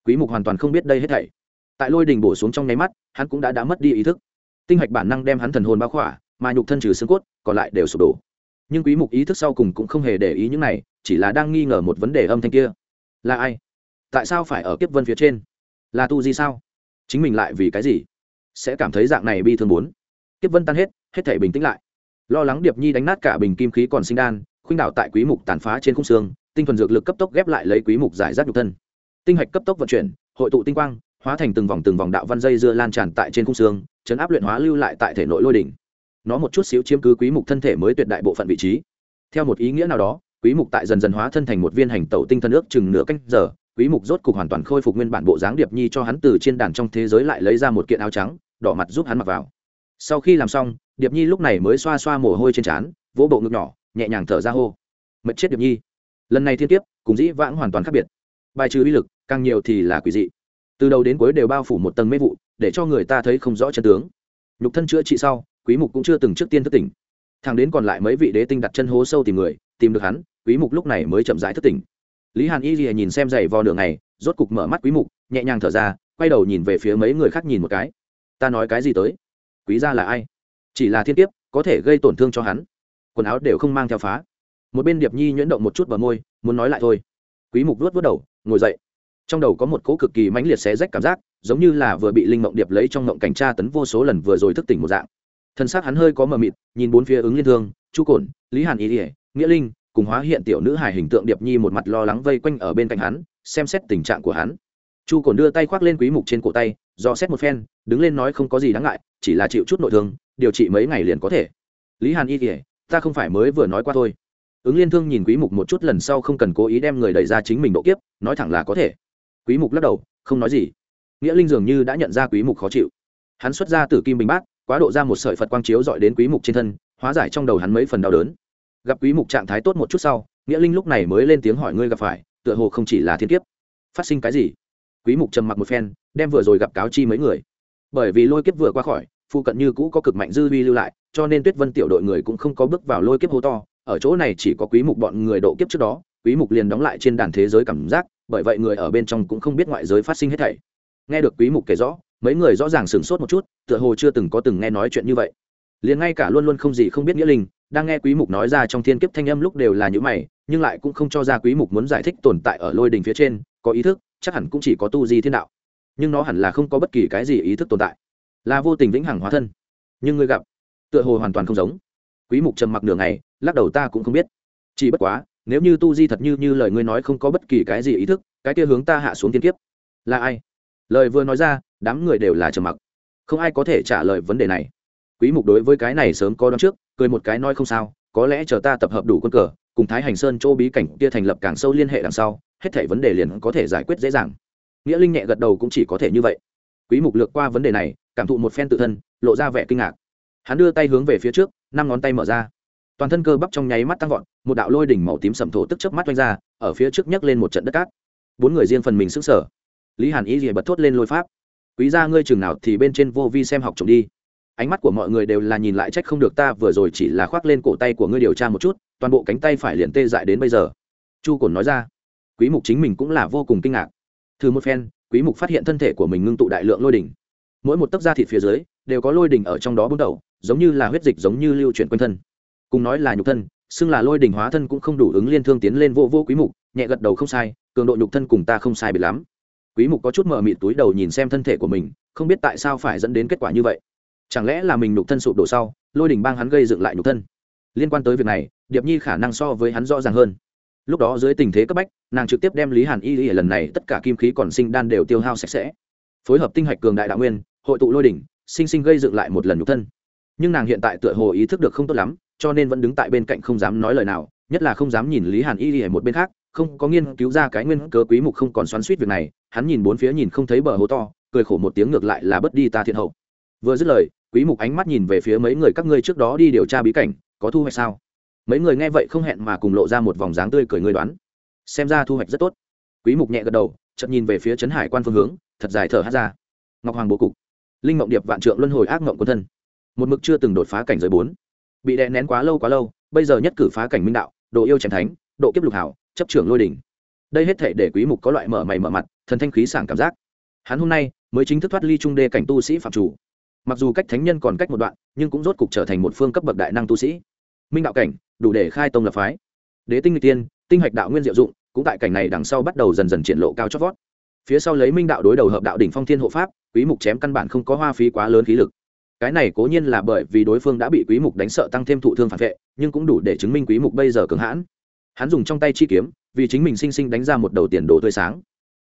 Quý mục hoàn toàn không biết đây hết thảy. Tại lôi đỉnh bổ xuống trong nháy mắt, hắn cũng đã đã mất đi ý thức. Tinh hạch bản năng đem hắn thần hồn bao khỏa, mà nhục thân trừ xương cốt, còn lại đều sụp đổ. Nhưng quý mục ý thức sau cùng cũng không hề để ý những này, chỉ là đang nghi ngờ một vấn đề âm thanh kia. Là ai? Tại sao phải ở kiếp vân phía trên? Là tu di sao? Chính mình lại vì cái gì? Sẽ cảm thấy dạng này bi thương bốn. Kiếp vân tan hết hết thể bình tĩnh lại. Lo lắng điệp nhi đánh nát cả bình kim khí còn sinh đan, khuynh đảo tại quý mục tàn phá trên khung xương, tinh thuần dược lực cấp tốc ghép lại lấy quý mục giải rác nhục thân. Tinh hạch cấp tốc vận chuyển, hội tụ tinh quang, hóa thành từng vòng từng vòng đạo văn dây dưa lan tràn tại trên khung xương, chấn áp luyện hóa lưu lại tại thể nội lôi đỉnh. Nó một chút xíu chiếm cứ quý mục thân thể mới tuyệt đại bộ phận vị trí. Theo một ý nghĩa nào đó, quý mục tại dần dần hóa thân thành một viên hành tẩu tinh thần ước chừng nửa canh giờ quý mục rốt cục hoàn toàn khôi phục nguyên bản bộ dáng điệp nhi cho hắn từ trên đàn trong thế giới lại lấy ra một kiện áo trắng, đỏ mặt giúp hắn mặc vào. Sau khi làm xong, điệp nhi lúc này mới xoa xoa mồ hôi trên trán, vỗ bộ ngực nhỏ, nhẹ nhàng thở ra hô. Mật chết điệp nhi. Lần này thiên tiếp cùng dĩ vãng hoàn toàn khác biệt. Bài trừ uy lực, càng nhiều thì là quỷ dị. Từ đầu đến cuối đều bao phủ một tầng mê vụ, để cho người ta thấy không rõ chân tướng. Nhục thân chữa trị sau, quý mục cũng chưa từng trước tiên thức tỉnh. Thằng đến còn lại mấy vị đế tinh đặt chân hố sâu tìm người, tìm được hắn, quý mục lúc này mới chậm rãi thức tỉnh lý hàn y rìa nhìn xem giày vò nửa ngày, rốt cục mở mắt quý mục, nhẹ nhàng thở ra, quay đầu nhìn về phía mấy người khác nhìn một cái. Ta nói cái gì tới? Quý gia là ai? Chỉ là thiên kiếp, có thể gây tổn thương cho hắn. Quần áo đều không mang theo phá. Một bên điệp nhi nhuyễn động một chút bờ môi, muốn nói lại thôi. Quý mục vuốt vuốt đầu, ngồi dậy. Trong đầu có một cỗ cực kỳ mãnh liệt xé rách cảm giác, giống như là vừa bị linh mộng điệp lấy trong mộng cảnh tra tấn vô số lần vừa rồi thức tỉnh một dạng. Thân xác hắn hơi có mờ mịt, nhìn bốn phía ứng liên thương, chu cổn, lý hàn ý ỉa nghĩa linh cùng hóa hiện tiểu nữ hài hình tượng điệp nhi một mặt lo lắng vây quanh ở bên cạnh hắn, xem xét tình trạng của hắn. Chu cồn đưa tay khoác lên quý mục trên cổ tay, do xét một phen, đứng lên nói không có gì đáng ngại, chỉ là chịu chút nội thương, điều trị mấy ngày liền có thể. Lý hàn y kể ta không phải mới vừa nói qua thôi. Ứng liên thương nhìn quý mục một chút lần sau không cần cố ý đem người đẩy ra chính mình độ kiếp, nói thẳng là có thể. Quý mục lắc đầu, không nói gì. Nghĩa linh dường như đã nhận ra quý mục khó chịu. Hắn xuất ra từ kim bình bát, quá độ ra một sợi phật quang chiếu dọi đến quý mục trên thân, hóa giải trong đầu hắn mấy phần đau đớn gặp quý mục trạng thái tốt một chút sau, nghĩa linh lúc này mới lên tiếng hỏi ngươi gặp phải, tựa hồ không chỉ là thiên kiếp. Phát sinh cái gì? Quý mục trầm mặc một phen, đem vừa rồi gặp cáo chi mấy người. Bởi vì lôi kiếp vừa qua khỏi, phụ cận như cũ có cực mạnh dư vi lưu lại, cho nên tuyết vân tiểu đội người cũng không có bước vào lôi kiếp hố to. Ở chỗ này chỉ có quý mục bọn người độ kiếp trước đó, quý mục liền đóng lại trên đàn thế giới cảm giác, bởi vậy người ở bên trong cũng không biết ngoại giới phát sinh hết thảy. Nghe được quý mục kể rõ, mấy người rõ ràng sửng sốt một chút, tựa hồ chưa từng có từng nghe nói chuyện như vậy. Liền ngay cả luôn luôn không gì không biết nghĩa linh đang nghe quý mục nói ra trong thiên kiếp thanh âm lúc đều là những mày, nhưng lại cũng không cho ra quý mục muốn giải thích tồn tại ở lôi đình phía trên, có ý thức, chắc hẳn cũng chỉ có tu di thiên đạo. Nhưng nó hẳn là không có bất kỳ cái gì ý thức tồn tại. Là vô tình vĩnh hằng hóa thân. Nhưng ngươi gặp, tựa hồ hoàn toàn không giống. Quý mục trầm mặc nửa ngày, lắc đầu ta cũng không biết. Chỉ bất quá, nếu như tu di thật như như lời ngươi nói không có bất kỳ cái gì ý thức, cái kia hướng ta hạ xuống thiên kiếp. Là ai? Lời vừa nói ra, đám người đều là trầm mặc. Không ai có thể trả lời vấn đề này quý mục đối với cái này sớm có đoán trước, cười một cái nói không sao, có lẽ chờ ta tập hợp đủ quân cờ, cùng thái hành sơn chỗ bí cảnh kia thành lập càng sâu liên hệ đằng sau, hết thảy vấn đề liền có thể giải quyết dễ dàng. Nghĩa linh nhẹ gật đầu cũng chỉ có thể như vậy. Quý mục lược qua vấn đề này, cảm thụ một phen tự thân, lộ ra vẻ kinh ngạc. Hắn đưa tay hướng về phía trước, năm ngón tay mở ra. Toàn thân cơ bắp trong nháy mắt tăng vọt, một đạo lôi đỉnh màu tím sầm thổ tức chớp mắt vanh ra, ở phía trước nhấc lên một trận đất cát. Bốn người riêng phần mình sững sờ. Lý hàn ý gì bật thốt lên lôi pháp. Quý gia ngươi trường nào thì bên trên vô vi xem học trộm đi ánh mắt của mọi người đều là nhìn lại trách không được ta vừa rồi chỉ là khoác lên cổ tay của ngươi điều tra một chút, toàn bộ cánh tay phải liền tê dại đến bây giờ. Chu cổn nói ra. Quý mục chính mình cũng là vô cùng kinh ngạc. Thử một phen, quý mục phát hiện thân thể của mình ngưng tụ đại lượng lôi đỉnh. Mỗi một tấc da thịt phía dưới, đều có lôi đỉnh ở trong đó bung đầu, giống như là huyết dịch giống như lưu chuyển quanh thân. Cùng nói là nhục thân, xưng là lôi đỉnh hóa thân cũng không đủ ứng liên thương tiến lên vô vô quý mục, nhẹ gật đầu không sai, cường độ nhục thân cùng ta không sai biệt lắm. Quý mục có chút mở mịt túi đầu nhìn xem thân thể của mình, không biết tại sao phải dẫn đến kết quả như vậy chẳng lẽ là mình nhục thân sụp đổ sau, lôi đỉnh bang hắn gây dựng lại nhục thân? Liên quan tới việc này, điệp nhi khả năng so với hắn rõ ràng hơn. Lúc đó dưới tình thế cấp bách, nàng trực tiếp đem lý hàn y y lần này tất cả kim khí còn sinh đan đều tiêu hao sạch sẽ. Phối hợp tinh hạch cường đại đạo nguyên, hội tụ lôi đỉnh, sinh sinh gây dựng lại một lần nhục thân. Nhưng nàng hiện tại tựa hồ ý thức được không tốt lắm, cho nên vẫn đứng tại bên cạnh không dám nói lời nào, nhất là không dám nhìn lý hàn y y ở một bên khác, không có nghiên cứu ra cái nguyên cớ quý mục không còn xoắn suýt việc này, hắn nhìn bốn phía nhìn không thấy bờ hố to, cười khổ một tiếng ngược lại là bất đi ta thiện hậu vừa dứt lời, quý mục ánh mắt nhìn về phía mấy người các ngươi trước đó đi điều tra bí cảnh, có thu hoạch sao? Mấy người nghe vậy không hẹn mà cùng lộ ra một vòng dáng tươi cười ngươi đoán. Xem ra thu hoạch rất tốt. Quý mục nhẹ gật đầu, chợt nhìn về phía trấn hải quan phương hướng, thật dài thở hát ra. Ngọc hoàng bố cục. Linh mộng điệp vạn trượng luân hồi ác mộng quân thân. Một mực chưa từng đột phá cảnh giới bốn. Bị đè nén quá lâu quá lâu, bây giờ nhất cử phá cảnh minh đạo, độ yêu chém thánh, độ kiếp lục hảo, chấp trưởng lôi đỉnh. Đây hết thể để quý mục có loại mở mày mở mặt, thần thanh khí sảng cảm giác. Hắn hôm nay mới chính thức thoát ly trung đê cảnh tu sĩ phạm chủ mặc dù cách thánh nhân còn cách một đoạn, nhưng cũng rốt cục trở thành một phương cấp bậc đại năng tu sĩ. Minh đạo cảnh, đủ để khai tông lập phái. Đế tinh người tiên, tinh hạch đạo nguyên diệu dụng, cũng tại cảnh này đằng sau bắt đầu dần dần triển lộ cao chót vót. Phía sau lấy minh đạo đối đầu hợp đạo đỉnh phong thiên hộ pháp, quý mục chém căn bản không có hoa phí quá lớn khí lực. Cái này cố nhiên là bởi vì đối phương đã bị quý mục đánh sợ tăng thêm thụ thương phản vệ, nhưng cũng đủ để chứng minh quý mục bây giờ cường hãn. Hắn dùng trong tay chi kiếm, vì chính mình sinh sinh đánh ra một đầu tiền đồ tươi sáng.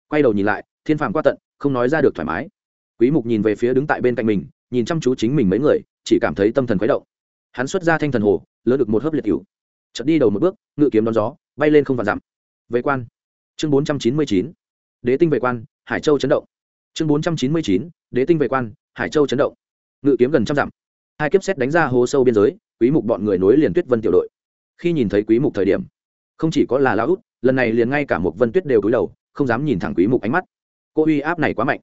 Quay đầu nhìn lại, thiên phàm qua tận, không nói ra được thoải mái. Quý mục nhìn về phía đứng tại bên cạnh mình nhìn chăm chú chính mình mấy người, chỉ cảm thấy tâm thần khuấy động. Hắn xuất ra thanh thần hồ lớn được một hớp liệt cửu. Chợt đi đầu một bước, ngự kiếm đón gió, bay lên không vạn dặm. Về quan. Chương 499 đế tinh về quan, hải châu chấn động. Chương 499 đế tinh về quan, hải châu chấn động. Ngự kiếm gần trăm dặm. Hai kiếp xét đánh ra hố sâu biên giới, quý mục bọn người nối liền tuyết vân tiểu đội. Khi nhìn thấy quý mục thời điểm, không chỉ có là lão út, lần này liền ngay cả một vân tuyết đều cúi đầu, không dám nhìn thẳng quý mục ánh mắt. Cô uy áp này quá mạnh.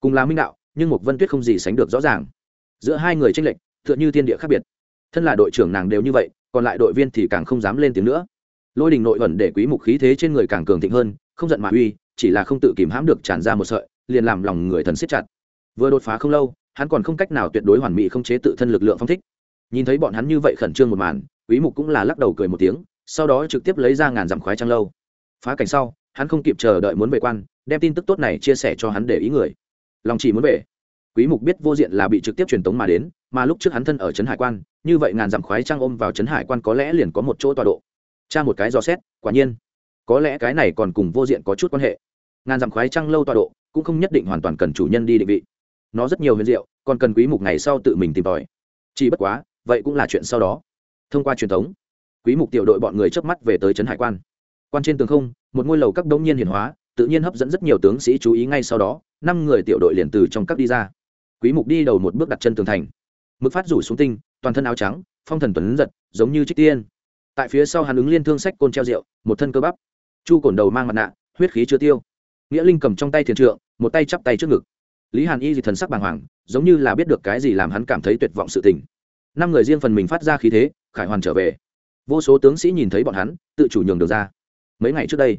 Cùng là minh đạo nhưng một vân tuyết không gì sánh được rõ ràng. Giữa hai người tranh lệch, tựa như thiên địa khác biệt. Thân là đội trưởng nàng đều như vậy, còn lại đội viên thì càng không dám lên tiếng nữa. Lôi đình nội ẩn để quý mục khí thế trên người càng cường thịnh hơn, không giận mà uy, chỉ là không tự kìm hãm được tràn ra một sợi, liền làm lòng người thần siết chặt. Vừa đột phá không lâu, hắn còn không cách nào tuyệt đối hoàn mỹ không chế tự thân lực lượng phong thích. Nhìn thấy bọn hắn như vậy khẩn trương một màn, quý mục cũng là lắc đầu cười một tiếng, sau đó trực tiếp lấy ra ngàn dặm khoái trăng lâu. Phá cảnh sau, hắn không kịp chờ đợi muốn về quan, đem tin tức tốt này chia sẻ cho hắn để ý người lòng chỉ muốn về. Quý mục biết vô diện là bị trực tiếp truyền tống mà đến, mà lúc trước hắn thân ở trấn hải quan, như vậy ngàn dặm khoái trang ôm vào trấn hải quan có lẽ liền có một chỗ tọa độ. Tra một cái dò xét, quả nhiên, có lẽ cái này còn cùng vô diện có chút quan hệ. Ngàn dặm khoái trăng lâu tọa độ, cũng không nhất định hoàn toàn cần chủ nhân đi định vị. Nó rất nhiều huyền diệu, còn cần quý mục ngày sau tự mình tìm tòi. Chỉ bất quá, vậy cũng là chuyện sau đó. Thông qua truyền thống, quý mục tiểu đội bọn người chớp mắt về tới trấn hải quan. Quan trên tường không, một ngôi lầu các đông nhiên hiển hóa tự nhiên hấp dẫn rất nhiều tướng sĩ chú ý ngay sau đó, năm người tiểu đội liền từ trong các đi ra. Quý mục đi đầu một bước đặt chân tường thành. Mực phát rủ xuống tinh, toàn thân áo trắng, phong thần tuấn giật, giống như trích tiên. Tại phía sau hắn ứng liên thương sách côn treo rượu, một thân cơ bắp. Chu cổn đầu mang mặt nạ, huyết khí chưa tiêu. Nghĩa linh cầm trong tay thiền trượng, một tay chắp tay trước ngực. Lý hàn y dị thần sắc bàng hoàng, giống như là biết được cái gì làm hắn cảm thấy tuyệt vọng sự tình. Năm người riêng phần mình phát ra khí thế, khải hoàn trở về. Vô số tướng sĩ nhìn thấy bọn hắn, tự chủ nhường được ra. Mấy ngày trước đây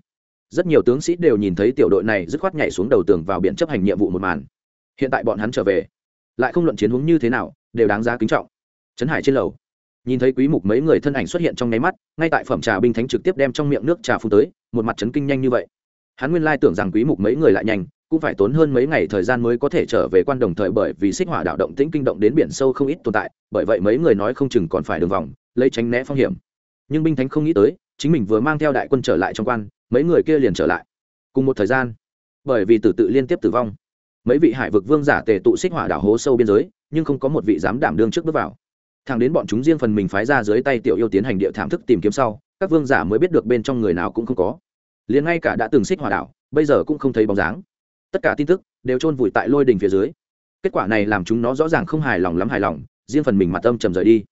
rất nhiều tướng sĩ đều nhìn thấy tiểu đội này dứt khoát nhảy xuống đầu tường vào biển chấp hành nhiệm vụ một màn. Hiện tại bọn hắn trở về. Lại không luận chiến hướng như thế nào, đều đáng giá kính trọng. Trấn hải trên lầu. Nhìn thấy quý mục mấy người thân ảnh xuất hiện trong nháy mắt, ngay tại phẩm trà binh thánh trực tiếp đem trong miệng nước trà phun tới, một mặt chấn kinh nhanh như vậy. Hắn nguyên lai tưởng rằng quý mục mấy người lại nhanh, cũng phải tốn hơn mấy ngày thời gian mới có thể trở về quan đồng thời bởi vì xích hỏa đạo động tĩnh kinh động đến biển sâu không ít tồn tại, bởi vậy mấy người nói không chừng còn phải đường vòng, lấy tránh né phong hiểm. Nhưng binh thánh không nghĩ tới, chính mình vừa mang theo đại quân trở lại trong quan mấy người kia liền trở lại. Cùng một thời gian, bởi vì tử tự liên tiếp tử vong, mấy vị hải vực vương giả tề tụ xích hỏa đảo hố sâu biên giới, nhưng không có một vị dám đảm đương trước bước vào. Thẳng đến bọn chúng riêng phần mình phái ra dưới tay tiểu yêu tiến hành địa thảm thức tìm kiếm sau, các vương giả mới biết được bên trong người nào cũng không có. Liền ngay cả đã từng xích hỏa đảo, bây giờ cũng không thấy bóng dáng. Tất cả tin tức đều chôn vùi tại lôi đình phía dưới. Kết quả này làm chúng nó rõ ràng không hài lòng lắm hài lòng, riêng phần mình mặt âm trầm rời đi.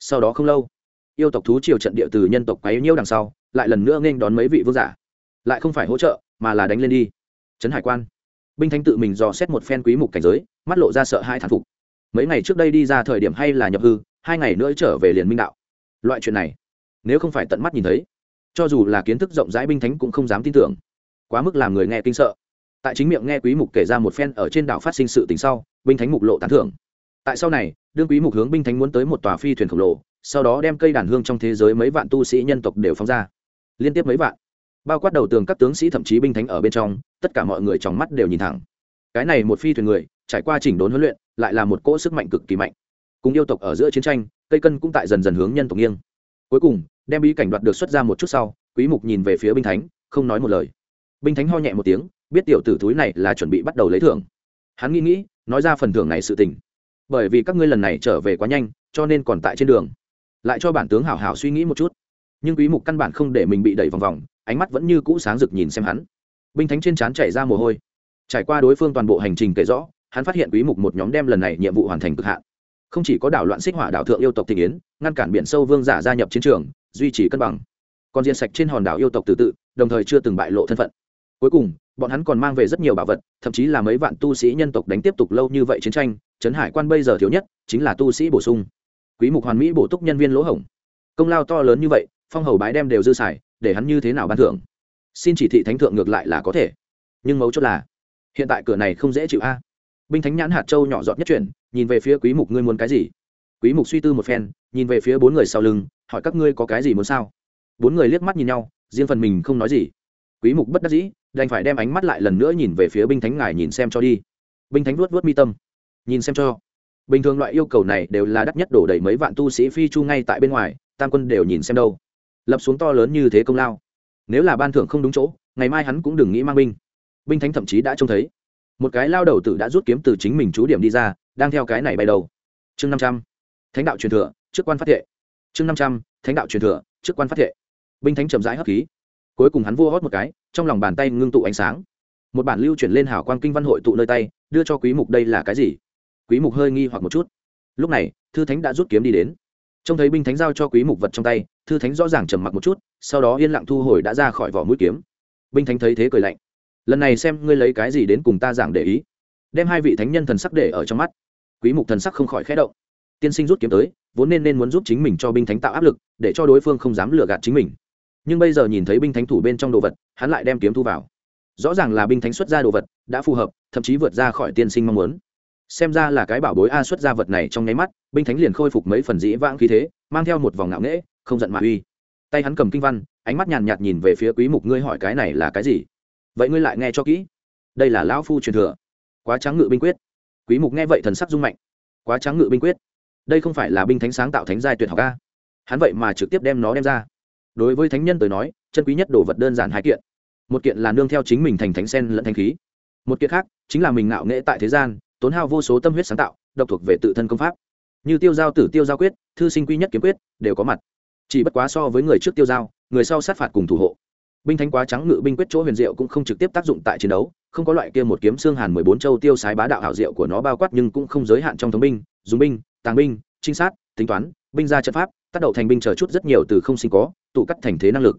Sau đó không lâu, yêu tộc thú triều trận địa từ nhân tộc quấy nhiễu đằng sau, lại lần nữa nghênh đón mấy vị vương giả lại không phải hỗ trợ, mà là đánh lên đi. Trấn hải quan. Binh thánh tự mình dò xét một phen quý mục cảnh giới, mắt lộ ra sợ hai thản phục. Mấy ngày trước đây đi ra thời điểm hay là nhập hư, hai ngày nữa trở về liền minh đạo. Loại chuyện này, nếu không phải tận mắt nhìn thấy, cho dù là kiến thức rộng rãi binh thánh cũng không dám tin tưởng. Quá mức làm người nghe kinh sợ. Tại chính miệng nghe quý mục kể ra một phen ở trên đảo phát sinh sự tình sau, binh thánh mục lộ tán thưởng. Tại sau này, đương quý mục hướng binh thánh muốn tới một tòa phi thuyền khổng lồ, sau đó đem cây đàn hương trong thế giới mấy vạn tu sĩ nhân tộc đều phóng ra. Liên tiếp mấy vạn bao quát đầu tường các tướng sĩ thậm chí binh thánh ở bên trong, tất cả mọi người trong mắt đều nhìn thẳng. Cái này một phi thuyền người, trải qua chỉnh đốn huấn luyện, lại là một cỗ sức mạnh cực kỳ mạnh. Cùng yêu tộc ở giữa chiến tranh, cây cân cũng tại dần dần hướng nhân tộc nghiêng. Cuối cùng, đem bí cảnh đoạt được xuất ra một chút sau, quý mục nhìn về phía binh thánh, không nói một lời. Binh thánh ho nhẹ một tiếng, biết tiểu tử thúi này là chuẩn bị bắt đầu lấy thưởng. Hắn nghĩ nghĩ, nói ra phần thưởng này sự tình. Bởi vì các ngươi lần này trở về quá nhanh, cho nên còn tại trên đường. Lại cho bản tướng hảo hảo suy nghĩ một chút nhưng quý mục căn bản không để mình bị đẩy vòng vòng, ánh mắt vẫn như cũ sáng rực nhìn xem hắn. Binh thánh trên trán chảy ra mồ hôi. Trải qua đối phương toàn bộ hành trình kể rõ, hắn phát hiện quý mục một nhóm đem lần này nhiệm vụ hoàn thành cực hạn. Không chỉ có đảo loạn xích hỏa đảo thượng yêu tộc thịnh yến, ngăn cản biển sâu vương giả gia nhập chiến trường, duy trì cân bằng. Còn diệt sạch trên hòn đảo yêu tộc tự tự, đồng thời chưa từng bại lộ thân phận. Cuối cùng, bọn hắn còn mang về rất nhiều bảo vật, thậm chí là mấy vạn tu sĩ nhân tộc đánh tiếp tục lâu như vậy chiến tranh, trấn hải quan bây giờ thiếu nhất chính là tu sĩ bổ sung. Quý mục hoàn mỹ bổ túc nhân viên lỗ hổng. Công lao to lớn như vậy phong hầu bái đem đều dư xài, để hắn như thế nào ban thưởng? Xin chỉ thị thánh thượng ngược lại là có thể. Nhưng mấu chốt là, hiện tại cửa này không dễ chịu a. Binh thánh nhãn hạt châu nhỏ giọt nhất chuyển, nhìn về phía quý mục ngươi muốn cái gì? Quý mục suy tư một phen, nhìn về phía bốn người sau lưng, hỏi các ngươi có cái gì muốn sao? Bốn người liếc mắt nhìn nhau, riêng phần mình không nói gì. Quý mục bất đắc dĩ, đành phải đem ánh mắt lại lần nữa nhìn về phía binh thánh ngài nhìn xem cho đi. Binh thánh vuốt vuốt mi tâm. Nhìn xem cho. Bình thường loại yêu cầu này đều là đắt nhất đổ đầy mấy vạn tu sĩ phi chu ngay tại bên ngoài, tam quân đều nhìn xem đâu lập xuống to lớn như thế công lao. Nếu là ban thưởng không đúng chỗ, ngày mai hắn cũng đừng nghĩ mang binh. Binh thánh thậm chí đã trông thấy. Một cái lao đầu tử đã rút kiếm từ chính mình chú điểm đi ra, đang theo cái này bay đầu. Chương năm trăm. Thánh đạo truyền thừa, trước quan phát thệ. Chương năm trăm. Thánh đạo truyền thừa, trước quan phát thệ. Binh thánh chậm rãi hấp khí. Cuối cùng hắn vua hót một cái, trong lòng bàn tay ngưng tụ ánh sáng. Một bản lưu chuyển lên hảo quan kinh văn hội tụ nơi tay, đưa cho quý mục đây là cái gì? Quý mục hơi nghi hoặc một chút. Lúc này, thư thánh đã rút kiếm đi đến trông thấy binh thánh giao cho quý mục vật trong tay, thư thánh rõ ràng trầm mặc một chút, sau đó yên lặng thu hồi đã ra khỏi vỏ mũi kiếm. Binh thánh thấy thế cười lạnh. Lần này xem ngươi lấy cái gì đến cùng ta giảng để ý. Đem hai vị thánh nhân thần sắc để ở trong mắt. Quý mục thần sắc không khỏi khẽ động. Tiên sinh rút kiếm tới, vốn nên nên muốn giúp chính mình cho binh thánh tạo áp lực, để cho đối phương không dám lừa gạt chính mình. Nhưng bây giờ nhìn thấy binh thánh thủ bên trong đồ vật, hắn lại đem kiếm thu vào. Rõ ràng là binh thánh xuất ra đồ vật, đã phù hợp, thậm chí vượt ra khỏi tiên sinh mong muốn xem ra là cái bảo bối a xuất ra vật này trong nháy mắt, binh thánh liền khôi phục mấy phần dĩ vãng khí thế, mang theo một vòng ngạo nghễ, không giận mà uy. Tay hắn cầm kinh văn, ánh mắt nhàn nhạt nhìn về phía quý mục ngươi hỏi cái này là cái gì? Vậy ngươi lại nghe cho kỹ. Đây là lão phu truyền thừa. Quá trắng ngự binh quyết. Quý mục nghe vậy thần sắc rung mạnh. Quá trắng ngự binh quyết. Đây không phải là binh thánh sáng tạo thánh giai tuyệt học a. Hắn vậy mà trực tiếp đem nó đem ra. Đối với thánh nhân tới nói, chân quý nhất đồ vật đơn giản hai kiện. Một kiện là nương theo chính mình thành thánh sen lẫn thánh khí. Một kiện khác, chính là mình ngạo nghễ tại thế gian tốn hao vô số tâm huyết sáng tạo, độc thuộc về tự thân công pháp. Như tiêu giao tử, tiêu giao quyết, thư sinh quy nhất kiếm quyết, đều có mặt. Chỉ bất quá so với người trước tiêu giao, người sau sát phạt cùng thủ hộ. Binh thánh quá trắng ngự binh quyết chỗ huyền diệu cũng không trực tiếp tác dụng tại chiến đấu, không có loại kia một kiếm xương hàn mười bốn châu tiêu sái bá đạo hảo diệu của nó bao quát nhưng cũng không giới hạn trong thống binh, dùng binh, tàng binh, trinh sát, tính toán, binh ra trận pháp, tác động thành binh chờ chút rất nhiều từ không sinh có, tụ cắt thành thế năng lực.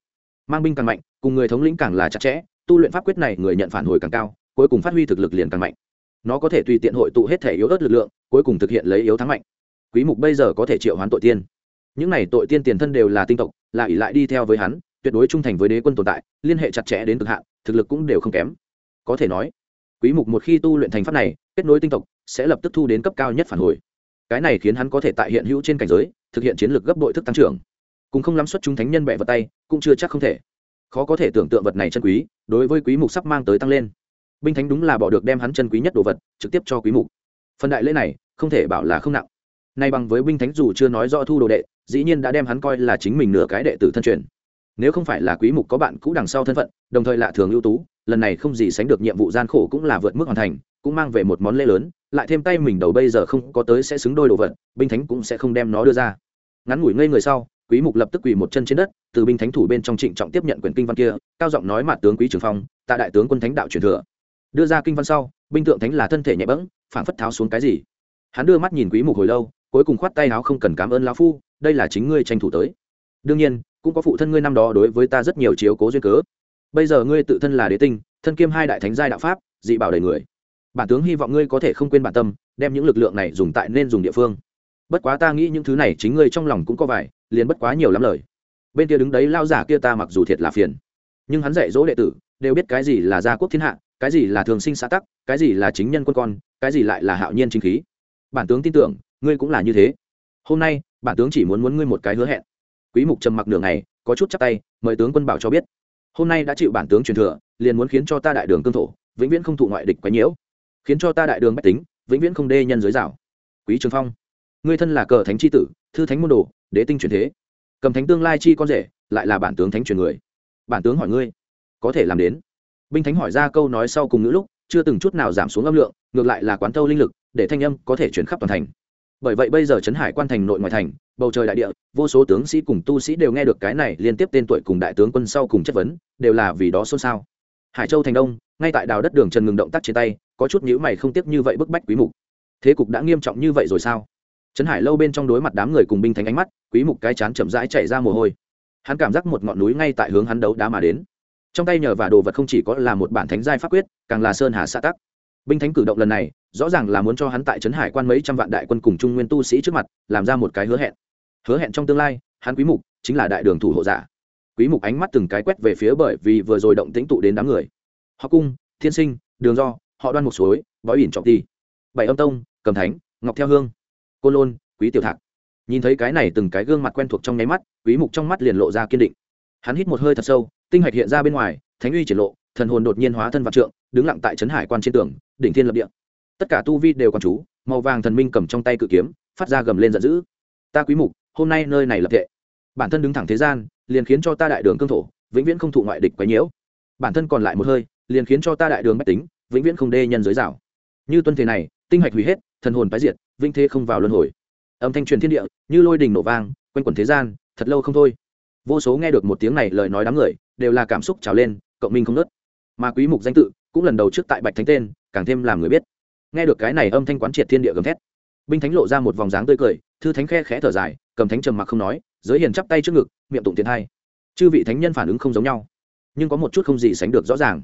Mang binh càng mạnh, cùng người thống lĩnh càng là chặt chẽ, tu luyện pháp quyết này người nhận phản hồi càng cao, cuối cùng phát huy thực lực liền càng mạnh nó có thể tùy tiện hội tụ hết thể yếu ớt lực lượng, cuối cùng thực hiện lấy yếu thắng mạnh. Quý mục bây giờ có thể triệu hoán tội tiên. Những này tội tiên tiền thân đều là tinh tộc, là ỷ lại đi theo với hắn, tuyệt đối trung thành với đế quân tồn tại, liên hệ chặt chẽ đến cực hạn, thực lực cũng đều không kém. Có thể nói, quý mục một khi tu luyện thành pháp này, kết nối tinh tộc, sẽ lập tức thu đến cấp cao nhất phản hồi. Cái này khiến hắn có thể tại hiện hữu trên cảnh giới, thực hiện chiến lược gấp đội thức tăng trưởng. Cùng không lắm xuất chúng thánh nhân bẹ vật tay, cũng chưa chắc không thể. Khó có thể tưởng tượng vật này chân quý, đối với quý mục sắp mang tới tăng lên binh thánh đúng là bỏ được đem hắn chân quý nhất đồ vật, trực tiếp cho quý mục. Phần đại lễ này, không thể bảo là không nặng. Nay bằng với binh thánh dù chưa nói rõ thu đồ đệ, dĩ nhiên đã đem hắn coi là chính mình nửa cái đệ tử thân truyền. Nếu không phải là quý mục có bạn cũ đằng sau thân phận, đồng thời lạ thường ưu tú, lần này không gì sánh được nhiệm vụ gian khổ cũng là vượt mức hoàn thành, cũng mang về một món lễ lớn, lại thêm tay mình đầu bây giờ không có tới sẽ xứng đôi đồ vật, binh thánh cũng sẽ không đem nó đưa ra. Ngắn ngủi ngây người sau, quý mục lập tức quỳ một chân trên đất, từ binh thánh thủ bên trong trịnh trọng tiếp nhận quyển kinh văn kia, cao giọng nói mặt tướng quý trường phong tại đại tướng quân thánh đạo truyền thừa đưa ra kinh văn sau, binh tượng thánh là thân thể nhẹ bẫng phản phất tháo xuống cái gì. Hắn đưa mắt nhìn quý mục hồi lâu, cuối cùng khoát tay áo không cần cảm ơn lão phu, đây là chính ngươi tranh thủ tới. Đương nhiên, cũng có phụ thân ngươi năm đó đối với ta rất nhiều chiếu cố duyên cớ. Bây giờ ngươi tự thân là đế tinh, thân kiêm hai đại thánh giai đạo pháp, dị bảo đầy người. Bản tướng hy vọng ngươi có thể không quên bản tâm, đem những lực lượng này dùng tại nên dùng địa phương. Bất quá ta nghĩ những thứ này chính ngươi trong lòng cũng có vài, liền bất quá nhiều lắm lời. Bên kia đứng đấy lao giả kia ta mặc dù thiệt là phiền. Nhưng hắn dạy dỗ đệ tử, đều biết cái gì là gia quốc thiên hạ cái gì là thường sinh xã tắc, cái gì là chính nhân quân con, cái gì lại là hạo nhiên chính khí. Bản tướng tin tưởng, ngươi cũng là như thế. Hôm nay, bản tướng chỉ muốn muốn ngươi một cái hứa hẹn. Quý mục trầm mặc nửa ngày, có chút chắc tay, mời tướng quân bảo cho biết. Hôm nay đã chịu bản tướng truyền thừa, liền muốn khiến cho ta đại đường cương thổ, vĩnh viễn không thụ ngoại địch quấy nhiễu. Khiến cho ta đại đường bách tính, vĩnh viễn không đê nhân giới rào quý trường phong, ngươi thân là cờ thánh chi tử, thư thánh môn đồ, đế tinh truyền thế. Cầm thánh tương lai chi con rể, lại là bản tướng thánh truyền người. Bản tướng hỏi ngươi, có thể làm đến? Binh thánh hỏi ra câu nói sau cùng ngữ lúc, chưa từng chút nào giảm xuống âm lượng, ngược lại là quán thâu linh lực, để thanh âm có thể chuyển khắp toàn thành. Bởi vậy bây giờ trấn hải quan thành nội ngoại thành, bầu trời đại địa, vô số tướng sĩ cùng tu sĩ đều nghe được cái này liên tiếp tên tuổi cùng đại tướng quân sau cùng chất vấn, đều là vì đó xôn xao. Hải châu thành đông, ngay tại đào đất đường trần ngừng động tác trên tay, có chút nhữ mày không tiếc như vậy bức bách quý mục. Thế cục đã nghiêm trọng như vậy rồi sao? Trấn hải lâu bên trong đối mặt đám người cùng binh thánh ánh mắt, quý mục cái chán chậm rãi chảy ra mồ hôi. Hắn cảm giác một ngọn núi ngay tại hướng hắn đấu đá mà đến trong tay nhờ và đồ vật không chỉ có là một bản thánh giai pháp quyết, càng là sơn hà xã tắc. Binh thánh cử động lần này, rõ ràng là muốn cho hắn tại trấn hải quan mấy trăm vạn đại quân cùng trung nguyên tu sĩ trước mặt, làm ra một cái hứa hẹn. Hứa hẹn trong tương lai, hắn quý mục chính là đại đường thủ hộ giả. Quý mục ánh mắt từng cái quét về phía bởi vì vừa rồi động tĩnh tụ đến đám người. Họ cung, thiên sinh, đường do, họ đoan một suối, bói ỉn trọng ti. Bảy âm tông, cầm thánh, ngọc theo hương. Côn lôn, quý tiểu thạc. Nhìn thấy cái này từng cái gương mặt quen thuộc trong nháy mắt, quý mục trong mắt liền lộ ra kiên định. Hắn hít một hơi thật sâu tinh hạch hiện ra bên ngoài, thánh uy triển lộ, thần hồn đột nhiên hóa thân vạn trượng, đứng lặng tại trấn hải quan trên tường, đỉnh thiên lập địa. Tất cả tu vi đều còn chú, màu vàng thần minh cầm trong tay cự kiếm, phát ra gầm lên giận dữ. Ta quý mục, hôm nay nơi này lập tệ bản thân đứng thẳng thế gian, liền khiến cho ta đại đường cương thổ, vĩnh viễn không thụ ngoại địch quấy nhiễu. Bản thân còn lại một hơi, liền khiến cho ta đại đường bách tính, vĩnh viễn không đê nhân giới rào như tuân thế này, tinh hạch hủy hết, thần hồn tái diệt vinh thế không vào luân hồi. Âm thanh truyền thiên địa, như lôi đình nổ vang, quanh quẩn thế gian, thật lâu không thôi vô số nghe được một tiếng này lời nói đám người, đều là cảm xúc trào lên, cộng minh không nớt mà quý mục danh tự cũng lần đầu trước tại bạch thánh tên, càng thêm làm người biết. Nghe được cái này âm thanh quán triệt thiên địa gầm thét, binh thánh lộ ra một vòng dáng tươi cười, thư thánh khe khẽ thở dài, cầm thánh trầm mặc không nói, giới hiền chắp tay trước ngực, miệng tụng tiến hai chư vị thánh nhân phản ứng không giống nhau, nhưng có một chút không gì sánh được rõ ràng.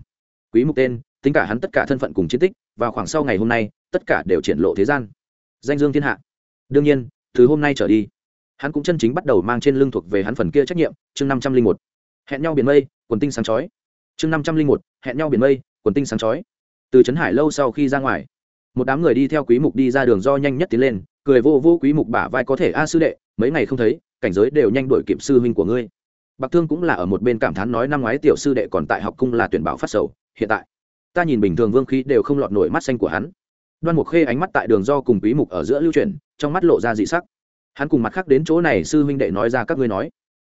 Quý mục tên, tính cả hắn tất cả thân phận cùng chiến tích, vào khoảng sau ngày hôm nay, tất cả đều triển lộ thế gian. Danh dương thiên hạ. Đương nhiên, từ hôm nay trở đi hắn cũng chân chính bắt đầu mang trên lưng thuộc về hắn phần kia trách nhiệm, chương năm trăm linh một. Hẹn nhau biển mây, quần tinh sáng chói. Chương năm trăm linh một, hẹn nhau biển mây, quần tinh sáng chói. Từ trấn hải lâu sau khi ra ngoài, một đám người đi theo quý mục đi ra đường do nhanh nhất tiến lên, cười vô vô quý mục bả vai có thể, a sư đệ, mấy ngày không thấy, cảnh giới đều nhanh đổi kịp sư huynh của ngươi. Bạc thương cũng là ở một bên cảm thán nói, năm ngoái tiểu sư đệ còn tại học cung là tuyển bảo phát sầu, hiện tại, ta nhìn bình thường vương khí đều không lọt nổi mắt xanh của hắn. Đoan mục khê ánh mắt tại đường do cùng quý mục ở giữa lưu truyền trong mắt lộ ra dị sắc hắn cùng mặt khác đến chỗ này sư huynh đệ nói ra các ngươi nói.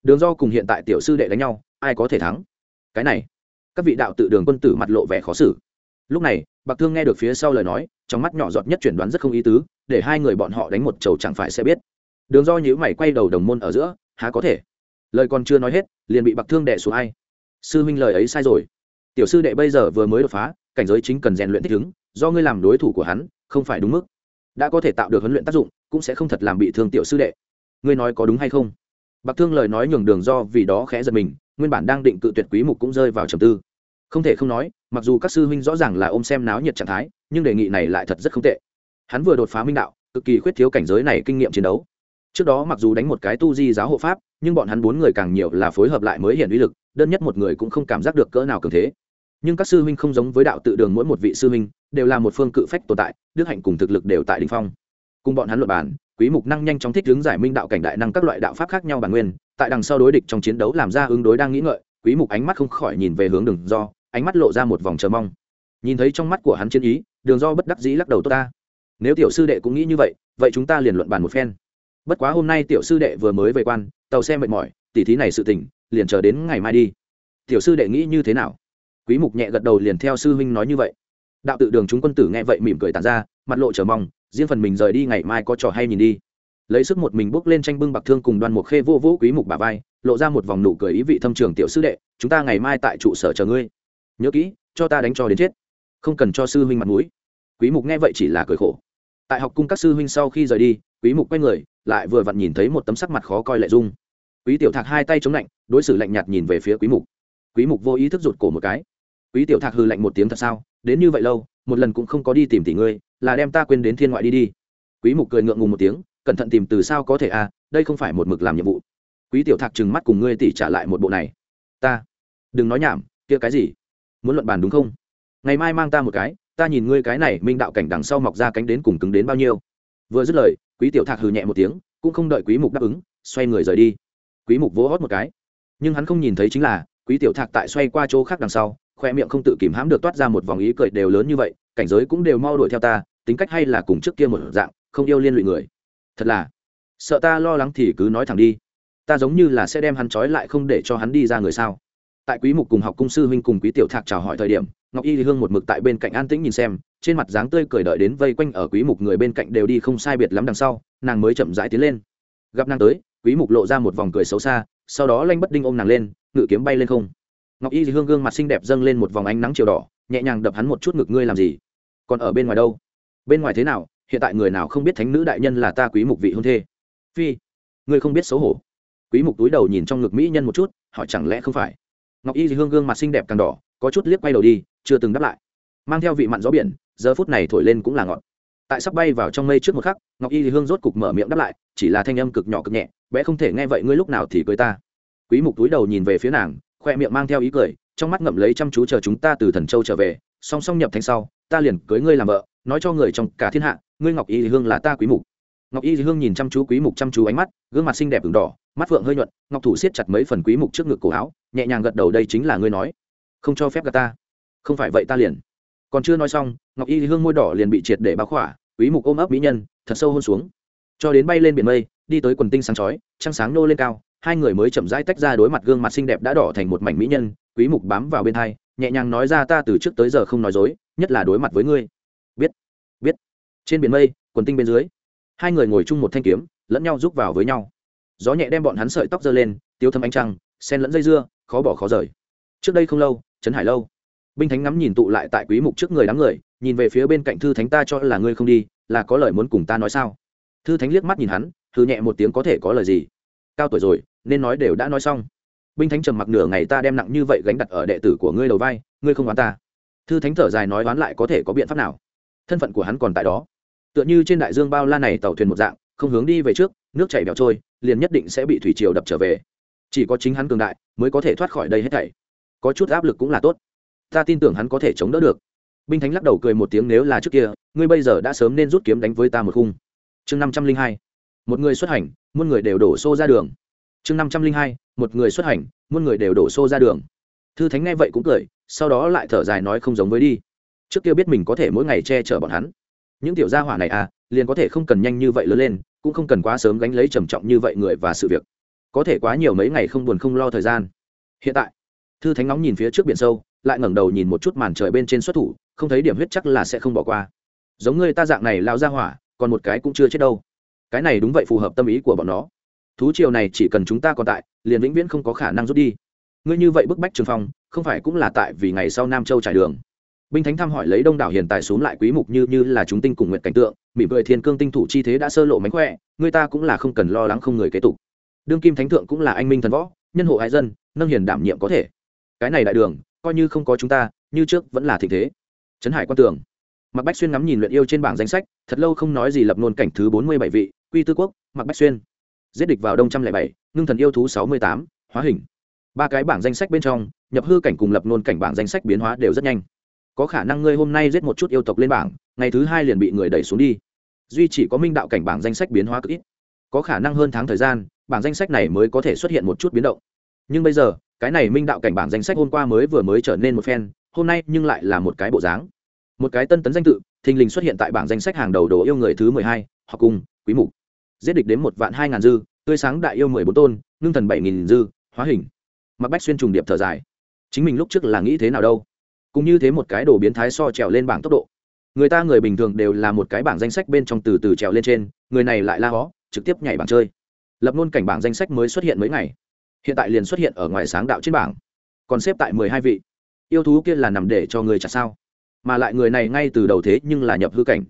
Đường do cùng hiện tại tiểu sư đệ đánh nhau, ai có thể thắng? Cái này, các vị đạo tự đường quân tử mặt lộ vẻ khó xử. Lúc này, bạc thương nghe được phía sau lời nói, trong mắt nhỏ giọt nhất chuyển đoán rất không ý tứ, để hai người bọn họ đánh một chầu chẳng phải sẽ biết. Đường do nhíu mày quay đầu đồng môn ở giữa, há có thể? Lời còn chưa nói hết, liền bị bạc thương đệ xuống ai? Sư huynh lời ấy sai rồi. Tiểu sư đệ bây giờ vừa mới đột phá, cảnh giới chính cần rèn luyện thích ứng, do ngươi làm đối thủ của hắn, không phải đúng mức. Đã có thể tạo được huấn luyện tác dụng cũng sẽ không thật làm bị thương tiểu sư đệ. Ngươi nói có đúng hay không? Bạc thương lời nói nhường đường do vì đó khẽ giật mình, nguyên bản đang định cự tuyệt quý mục cũng rơi vào trầm tư. Không thể không nói, mặc dù các sư huynh rõ ràng là ôm xem náo nhiệt trạng thái, nhưng đề nghị này lại thật rất không tệ. Hắn vừa đột phá minh đạo, cực kỳ khuyết thiếu cảnh giới này kinh nghiệm chiến đấu. Trước đó mặc dù đánh một cái tu di giáo hộ pháp, nhưng bọn hắn bốn người càng nhiều là phối hợp lại mới hiện uy lực, đơn nhất một người cũng không cảm giác được cỡ nào cường thế. Nhưng các sư huynh không giống với đạo tự đường mỗi một vị sư huynh, đều là một phương cự phách tồn tại, đức hạnh cùng thực lực đều tại đình phong cùng bọn hắn luật bản quý mục năng nhanh chóng thích ứng giải minh đạo cảnh đại năng các loại đạo pháp khác nhau bản nguyên, tại đằng sau đối địch trong chiến đấu làm ra ứng đối đang nghĩ ngợi, quý mục ánh mắt không khỏi nhìn về hướng đường do, ánh mắt lộ ra một vòng chờ mong. Nhìn thấy trong mắt của hắn chiến ý, đường do bất đắc dĩ lắc đầu, tốt ta. Nếu tiểu sư đệ cũng nghĩ như vậy vậy chúng ta liền luận bàn một phen. Bất quá hôm nay tiểu sư đệ vừa mới về quan, tàu xe mệt mỏi, tỉ thí này sự tỉnh liền chờ đến ngày mai đi. Tiểu sư đệ nghĩ như thế nào? Quý mục nhẹ gật đầu liền theo sư huynh nói như vậy. Đạo tự đường chúng quân tử nghe vậy mỉm cười tàn ra, mặt lộ chờ mong riêng phần mình rời đi ngày mai có trò hay nhìn đi. Lấy sức một mình bước lên tranh bưng bạc thương cùng đoan một khê vô vũ quý mục bà vai, lộ ra một vòng nụ cười ý vị thâm trường tiểu sư đệ, chúng ta ngày mai tại trụ sở chờ ngươi. Nhớ kỹ, cho ta đánh cho đến chết. Không cần cho sư huynh mặt mũi. Quý mục nghe vậy chỉ là cười khổ. Tại học cung các sư huynh sau khi rời đi, quý mục quay người, lại vừa vặn nhìn thấy một tấm sắc mặt khó coi lệ dung. Quý tiểu thạc hai tay chống lạnh, đối xử lạnh nhạt nhìn về phía quý mục. Quý mục vô ý thức rụt cổ một cái. Quý tiểu thạc hừ lạnh một tiếng thật sao? Đến như vậy lâu, một lần cũng không có đi tìm tỷ ngươi là đem ta quên đến thiên ngoại đi đi. Quý mục cười ngượng ngùng một tiếng, cẩn thận tìm từ sao có thể à đây không phải một mực làm nhiệm vụ. Quý tiểu thạc trừng mắt cùng ngươi tỷ trả lại một bộ này. Ta, đừng nói nhảm, kia cái gì? Muốn luận bàn đúng không? Ngày mai mang ta một cái, ta nhìn ngươi cái này minh đạo cảnh đằng sau mọc ra cánh đến cùng cứng đến bao nhiêu. Vừa dứt lời, quý tiểu thạc hừ nhẹ một tiếng, cũng không đợi quý mục đáp ứng, xoay người rời đi. Quý mục vỗ hót một cái. Nhưng hắn không nhìn thấy chính là, quý tiểu thạc tại xoay qua chỗ khác đằng sau, khoe miệng không tự kìm hãm được toát ra một vòng ý cười đều lớn như vậy cảnh giới cũng đều mau đuổi theo ta, tính cách hay là cùng trước kia một dạng, không yêu liên lụy người. Thật là, sợ ta lo lắng thì cứ nói thẳng đi. Ta giống như là sẽ đem hắn trói lại không để cho hắn đi ra người sao. Tại quý mục cùng học cung sư huynh cùng quý tiểu thạc chào hỏi thời điểm, ngọc y hương một mực tại bên cạnh an tĩnh nhìn xem, trên mặt dáng tươi cười đợi đến vây quanh ở quý mục người bên cạnh đều đi không sai biệt lắm đằng sau, nàng mới chậm rãi tiến lên. Gặp nàng tới, quý mục lộ ra một vòng cười xấu xa, sau đó lanh bất đinh ôm nàng lên, ngự kiếm bay lên không. Ngọc y hương gương mặt xinh đẹp dâng lên một vòng ánh nắng chiều đỏ, nhẹ nhàng đập hắn một chút ngực, ngươi làm gì? Còn ở bên ngoài đâu? Bên ngoài thế nào? Hiện tại người nào không biết thánh nữ đại nhân là ta quý mục vị hôn thê? Phi, ngươi không biết xấu hổ. Quý mục túi đầu nhìn trong ngực mỹ nhân một chút, hỏi chẳng lẽ không phải? Ngọc y hương gương mặt xinh đẹp càng đỏ, có chút liếc quay đầu đi, chưa từng đáp lại. Mang theo vị mặn gió biển, giờ phút này thổi lên cũng là ngọt. Tại sắp bay vào trong mây trước một khắc, ngọc y hương rốt cục mở miệng đáp lại, chỉ là thanh âm cực nhỏ cực nhẹ, bé không thể nghe vậy, ngươi lúc nào thì cưới ta? Quý mục túi đầu nhìn về phía nàng, khoe miệng mang theo ý cười, trong mắt ngậm lấy chăm chú chờ chúng ta từ thần châu trở về, song song nhập thành sau ta liền cưới ngươi làm vợ, nói cho người trong cả thiên hạ, ngươi ngọc y hương là ta quý mục. Ngọc y hương nhìn chăm chú quý mục chăm chú ánh mắt, gương mặt xinh đẹp ửng đỏ, mắt phượng hơi nhuận, ngọc thủ siết chặt mấy phần quý mục trước ngực cổ áo, nhẹ nhàng gật đầu đây chính là ngươi nói. Không cho phép gạt ta. Không phải vậy ta liền. Còn chưa nói xong, ngọc y hương môi đỏ liền bị triệt để báo khỏa, quý mục ôm ấp mỹ nhân, thật sâu hôn xuống. Cho đến bay lên biển mây, đi tới quần tinh sáng chói, trăng sáng nô lên cao, hai người mới chậm rãi tách ra đối mặt gương mặt xinh đẹp đã đỏ thành một mảnh mỹ nhân, quý mục bám vào bên hai, nhẹ nhàng nói ra ta từ trước tới giờ không nói dối nhất là đối mặt với ngươi. Biết biết. Trên biển mây, quần tinh bên dưới, hai người ngồi chung một thanh kiếm, lẫn nhau giúp vào với nhau. Gió nhẹ đem bọn hắn sợi tóc giơ lên, tiêu thâm ánh trăng, sen lẫn dây dưa, khó bỏ khó rời. Trước đây không lâu, trấn hải lâu. Binh thánh ngắm nhìn tụ lại tại quý mục trước người đám người, nhìn về phía bên cạnh thư thánh ta cho là ngươi không đi, là có lời muốn cùng ta nói sao? Thư thánh liếc mắt nhìn hắn thư nhẹ một tiếng có thể có lời gì? Cao tuổi rồi, nên nói đều đã nói xong. Binh thánh trầm mặc nửa ngày ta đem nặng như vậy gánh đặt ở đệ tử của ngươi đầu vai, ngươi không đoán ta thư thánh thở dài nói đoán lại có thể có biện pháp nào? Thân phận của hắn còn tại đó. Tựa như trên đại dương bao la này tàu thuyền một dạng, không hướng đi về trước, nước chảy bèo trôi, liền nhất định sẽ bị thủy triều đập trở về. Chỉ có chính hắn cường đại mới có thể thoát khỏi đây hết thảy. Có chút áp lực cũng là tốt. Ta tin tưởng hắn có thể chống đỡ được. Binh thánh lắc đầu cười một tiếng nếu là trước kia, ngươi bây giờ đã sớm nên rút kiếm đánh với ta một khung. Chương năm trăm linh hai, một người xuất hành, muôn người đều đổ xô ra đường. Chương năm trăm linh hai, một người xuất hành, muôn người đều đổ xô ra đường thư thánh nghe vậy cũng cười, sau đó lại thở dài nói không giống với đi. Trước kia biết mình có thể mỗi ngày che chở bọn hắn. Những tiểu gia hỏa này à liền có thể không cần nhanh như vậy lớn lên, cũng không cần quá sớm gánh lấy trầm trọng như vậy người và sự việc. Có thể quá nhiều mấy ngày không buồn không lo thời gian. Hiện tại, thư thánh nóng nhìn phía trước biển sâu, lại ngẩng đầu nhìn một chút màn trời bên trên xuất thủ, không thấy điểm huyết chắc là sẽ không bỏ qua. Giống ngươi ta dạng này lao ra hỏa, còn một cái cũng chưa chết đâu. Cái này đúng vậy phù hợp tâm ý của bọn nó. Thú triều này chỉ cần chúng ta còn tại, liền vĩnh viễn không có khả năng rút đi ngươi như vậy bức bách trường phong, không phải cũng là tại vì ngày sau nam châu trải đường. Binh thánh thăm hỏi lấy đông đảo hiện tài xuống lại quý mục như như là chúng tinh cùng nguyện cảnh tượng, mỉm cười thiên cương tinh thủ chi thế đã sơ lộ mánh khỏe, người ta cũng là không cần lo lắng không người kế tục. Đương kim thánh thượng cũng là anh minh thần võ, nhân hộ hải dân, nâng hiền đảm nhiệm có thể. Cái này đại đường, coi như không có chúng ta, như trước vẫn là thịnh thế. Trấn hải quan tường. Mặc bách xuyên ngắm nhìn luyện yêu trên bảng danh sách, thật lâu không nói gì lập nôn cảnh thứ bốn mươi bảy vị, quy tư quốc mặc bách xuyên. Giết địch vào đông trăm lẻ bảy, ngưng thần yêu thú sáu mươi tám, hóa hình ba cái bảng danh sách bên trong, nhập hư cảnh cùng lập nôn cảnh bảng danh sách biến hóa đều rất nhanh. Có khả năng ngươi hôm nay giết một chút yêu tộc lên bảng, ngày thứ hai liền bị người đẩy xuống đi. Duy chỉ có minh đạo cảnh bảng danh sách biến hóa cực ít. Có khả năng hơn tháng thời gian, bảng danh sách này mới có thể xuất hiện một chút biến động. Nhưng bây giờ, cái này minh đạo cảnh bảng danh sách hôm qua mới vừa mới trở nên một phen, hôm nay nhưng lại là một cái bộ dáng. Một cái tân tấn danh tự, thình lình xuất hiện tại bảng danh sách hàng đầu đồ yêu người thứ mười hai học cung quý mục. Giết địch đến một vạn hai ngàn dư, tươi sáng đại yêu mười bốn tôn, ngưng thần bảy nghìn dư, hóa hình mặc bách xuyên trùng điệp thở dài. Chính mình lúc trước là nghĩ thế nào đâu? Cũng như thế một cái đồ biến thái so trèo lên bảng tốc độ. Người ta người bình thường đều là một cái bảng danh sách bên trong từ từ trèo lên trên, người này lại la hó, trực tiếp nhảy bảng chơi. Lập nôn cảnh bảng danh sách mới xuất hiện mấy ngày. Hiện tại liền xuất hiện ở ngoài sáng đạo trên bảng. Còn xếp tại mười hai vị. Yêu thú kia là nằm để cho người chặt sao. Mà lại người này ngay từ đầu thế nhưng là nhập hư cảnh.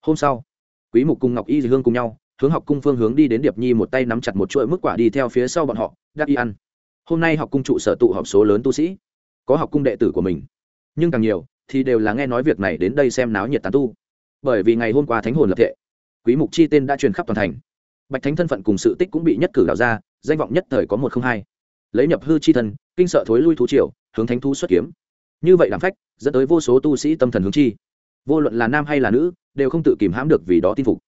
Hôm sau, quý mục cùng ngọc y hương cùng nhau, hướng học cung phương hướng đi đến điệp nhi một tay nắm chặt một chuỗi mức quả đi theo phía sau bọn họ, đắc y ăn hôm nay học cung trụ sở tụ họp số lớn tu sĩ, có học cung đệ tử của mình. Nhưng càng nhiều, thì đều là nghe nói việc này đến đây xem náo nhiệt tán tu. Bởi vì ngày hôm qua thánh hồn lập thệ, quý mục chi tên đã truyền khắp toàn thành. Bạch thánh thân phận cùng sự tích cũng bị nhất cử đào ra, danh vọng nhất thời có một không hai. Lấy nhập hư chi thân kinh sợ thối lui thú triều, hướng thánh thu xuất kiếm. Như vậy làm phách, dẫn tới vô số tu sĩ tâm thần hướng chi. Vô luận là nam hay là nữ, đều không tự kìm hãm được vì đó tin phục.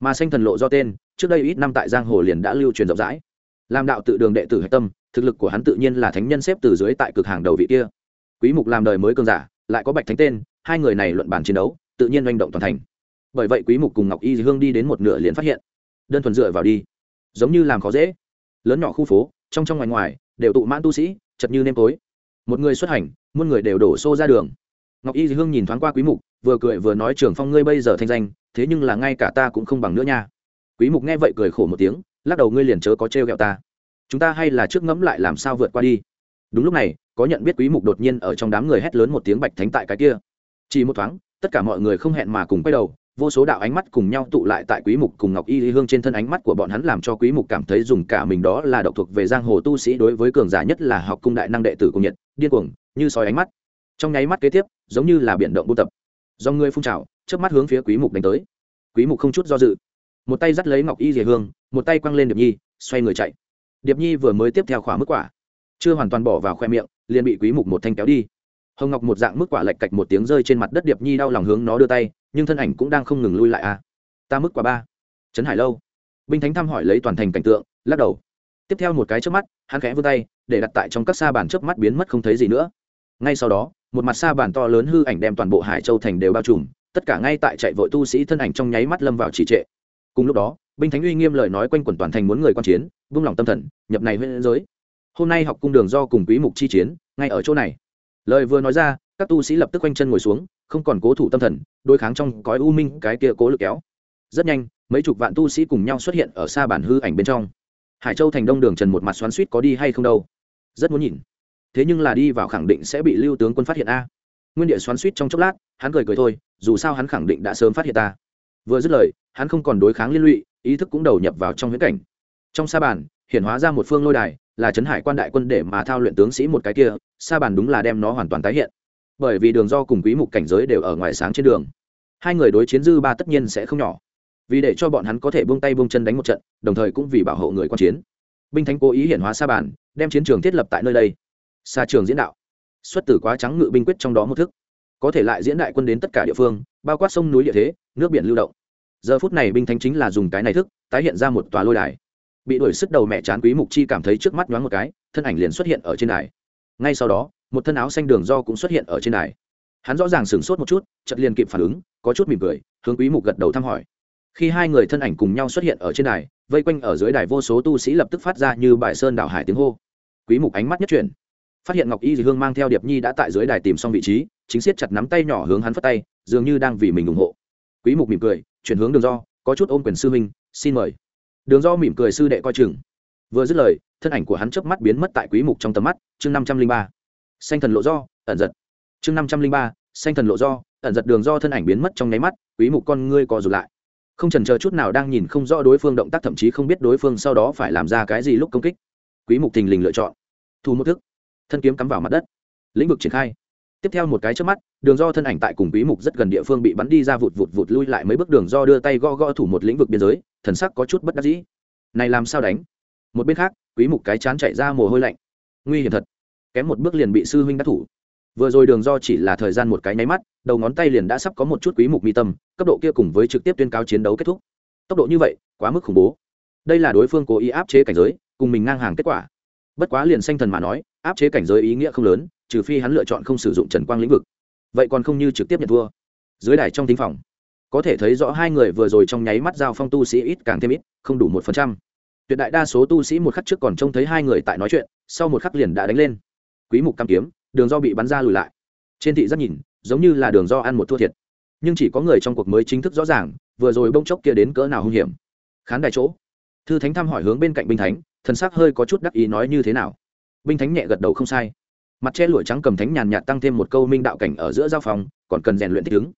Mà sanh thần lộ do tên, trước đây ít năm tại giang hồ liền đã lưu truyền rộng rãi làm đạo tự đường đệ tử hạch tâm, thực lực của hắn tự nhiên là thánh nhân xếp từ dưới tại cực hàng đầu vị kia. Quý mục làm đời mới cường giả, lại có bạch thánh tên, hai người này luận bàn chiến đấu, tự nhiên manh động toàn thành. Bởi vậy quý mục cùng ngọc y hương đi đến một nửa liền phát hiện, đơn thuần dựa vào đi, giống như làm khó dễ. Lớn nhỏ khu phố, trong trong ngoài ngoài, đều tụ mãn tu sĩ, chật như nêm tối. Một người xuất hành, muôn người đều đổ xô ra đường. Ngọc y hương nhìn thoáng qua quý mục, vừa cười vừa nói trưởng phong ngươi bây giờ thanh danh, thế nhưng là ngay cả ta cũng không bằng nữa nha. Quý mục nghe vậy cười khổ một tiếng lắc đầu ngươi liền chớ có trêu ghẹo ta. Chúng ta hay là trước ngẫm lại làm sao vượt qua đi. Đúng lúc này, có nhận biết quý mục đột nhiên ở trong đám người hét lớn một tiếng bạch thánh tại cái kia. Chỉ một thoáng, tất cả mọi người không hẹn mà cùng quay đầu, vô số đạo ánh mắt cùng nhau tụ lại tại quý mục cùng ngọc y hương trên thân ánh mắt của bọn hắn làm cho quý mục cảm thấy dùng cả mình đó là độc thuộc về giang hồ tu sĩ đối với cường giả nhất là học cung đại năng đệ tử của nhiệt điên cuồng, như soi ánh mắt. Trong nháy mắt kế tiếp, giống như là biển động buôn tập. Do người phun trào, chớp mắt hướng phía quý mục đánh tới. Quý mục không chút do dự một tay dắt lấy ngọc y dìa hương, một tay quăng lên điệp nhi, xoay người chạy. Điệp nhi vừa mới tiếp theo khỏa mức quả, chưa hoàn toàn bỏ vào khoe miệng, liền bị quý mục một thanh kéo đi. Hồng ngọc một dạng mức quả lệch cạch một tiếng rơi trên mặt đất, điệp nhi đau lòng hướng nó đưa tay, nhưng thân ảnh cũng đang không ngừng lui lại à. Ta mức quả ba. Trấn hải lâu. Binh thánh thăm hỏi lấy toàn thành cảnh tượng, lắc đầu. Tiếp theo một cái trước mắt, hắn khẽ vươn tay, để đặt tại trong các sa bàn trước mắt biến mất không thấy gì nữa. Ngay sau đó, một mặt sa bàn to lớn hư ảnh đem toàn bộ hải châu thành đều bao trùm, tất cả ngay tại chạy vội tu sĩ thân ảnh trong nháy mắt lâm vào trì trệ cùng lúc đó, binh thánh uy nghiêm lời nói quanh quẩn toàn thành muốn người quan chiến, vung lòng tâm thần, nhập này huyện giới. Hôm nay học cung đường do cùng quý mục chi chiến, ngay ở chỗ này. Lời vừa nói ra, các tu sĩ lập tức quanh chân ngồi xuống, không còn cố thủ tâm thần, đối kháng trong cõi u minh cái kia cố lực kéo. Rất nhanh, mấy chục vạn tu sĩ cùng nhau xuất hiện ở xa bản hư ảnh bên trong. Hải châu thành đông đường trần một mặt xoắn suýt có đi hay không đâu. Rất muốn nhìn. Thế nhưng là đi vào khẳng định sẽ bị lưu tướng quân phát hiện a. Nguyên địa xoắn suýt trong chốc lát, hắn cười cười thôi, dù sao hắn khẳng định đã sớm phát hiện ta vừa dứt lời, hắn không còn đối kháng liên lụy, ý thức cũng đầu nhập vào trong huyễn cảnh. Trong sa bàn hiện hóa ra một phương lôi đài, là trấn hải quan đại quân để mà thao luyện tướng sĩ một cái kia, sa bàn đúng là đem nó hoàn toàn tái hiện. Bởi vì đường do cùng quý mục cảnh giới đều ở ngoài sáng trên đường. Hai người đối chiến dư ba tất nhiên sẽ không nhỏ. Vì để cho bọn hắn có thể buông tay buông chân đánh một trận, đồng thời cũng vì bảo hộ người quan chiến. Binh thánh cố ý hiển hóa sa bàn, đem chiến trường thiết lập tại nơi đây. Xa trường diễn đạo. Xuất tử quá trắng ngự binh quyết trong đó một thức có thể lại diễn đại quân đến tất cả địa phương, bao quát sông núi địa thế, nước biển lưu động. Giờ phút này binh thánh chính là dùng cái này thức, tái hiện ra một tòa lôi đài. Bị đuổi sức đầu mẹ chán quý mục chi cảm thấy trước mắt nhoáng một cái, thân ảnh liền xuất hiện ở trên đài. Ngay sau đó, một thân áo xanh đường do cũng xuất hiện ở trên đài. Hắn rõ ràng sửng sốt một chút, chợt liền kịp phản ứng, có chút mỉm cười, hướng quý mục gật đầu thăm hỏi. Khi hai người thân ảnh cùng nhau xuất hiện ở trên đài, vây quanh ở dưới đài vô số tu sĩ lập tức phát ra như bài sơn đảo hải tiếng hô. Quý mục ánh mắt nhất chuyển phát hiện ngọc y dì hương mang theo điệp nhi đã tại dưới đài tìm xong vị trí, chính siết chặt nắm tay nhỏ hướng hắn phất tay, dường như đang vì mình ủng hộ. Quý mục mỉm cười, chuyển hướng đường do, có chút ôm quyền sư huynh, xin mời. Đường do mỉm cười sư đệ coi chừng. Vừa dứt lời, thân ảnh của hắn chớp mắt biến mất tại quý mục trong tầm mắt, chương 503 xanh thần lộ do, ẩn giật. Chương 503 xanh thần lộ do, ẩn giật đường do thân ảnh biến mất trong nháy mắt, quý mục con ngươi co rụt lại. Không chần chờ chút nào đang nhìn không rõ đối phương động tác, thậm chí không biết đối phương sau đó phải làm ra cái gì lúc công kích. Quý mục thình lình lựa chọn. Thu một thức thân kiếm cắm vào mặt đất. Lĩnh vực triển khai. Tiếp theo một cái trước mắt, đường do thân ảnh tại cùng quý mục rất gần địa phương bị bắn đi ra vụt vụt vụt lui lại mấy bước, đường do đưa tay gõ gõ thủ một lĩnh vực biên giới, thần sắc có chút bất đắc dĩ. Này làm sao đánh? Một bên khác, quý mục cái chán chạy ra mồ hôi lạnh. Nguy hiểm thật. Kém một bước liền bị sư huynh đắc thủ. Vừa rồi đường do chỉ là thời gian một cái nháy mắt, đầu ngón tay liền đã sắp có một chút quý mục mi tâm, cấp độ kia cùng với trực tiếp tuyên cáo chiến đấu kết thúc. Tốc độ như vậy, quá mức khủng bố. Đây là đối phương cố ý áp chế cảnh giới, cùng mình ngang hàng kết quả. Bất quá liền xanh thần mà nói áp chế cảnh giới ý nghĩa không lớn, trừ phi hắn lựa chọn không sử dụng trần quang lĩnh vực. Vậy còn không như trực tiếp nhận thua. Dưới đài trong thính phòng, có thể thấy rõ hai người vừa rồi trong nháy mắt giao phong tu sĩ ít càng thêm ít, không đủ một phần trăm. Tuyệt đại đa số tu sĩ một khắc trước còn trông thấy hai người tại nói chuyện, sau một khắc liền đã đánh lên. Quý mục cam kiếm, đường do bị bắn ra lùi lại. Trên thị rất nhìn, giống như là đường do ăn một thua thiệt. Nhưng chỉ có người trong cuộc mới chính thức rõ ràng, vừa rồi bông chốc kia đến cỡ nào hung hiểm. Khán đài chỗ, thư thánh thăm hỏi hướng bên cạnh binh thánh, thần sắc hơi có chút đắc ý nói như thế nào binh thánh nhẹ gật đầu không sai. Mặt che lụa trắng cầm thánh nhàn nhạt tăng thêm một câu minh đạo cảnh ở giữa giao phòng, còn cần rèn luyện thích ứng.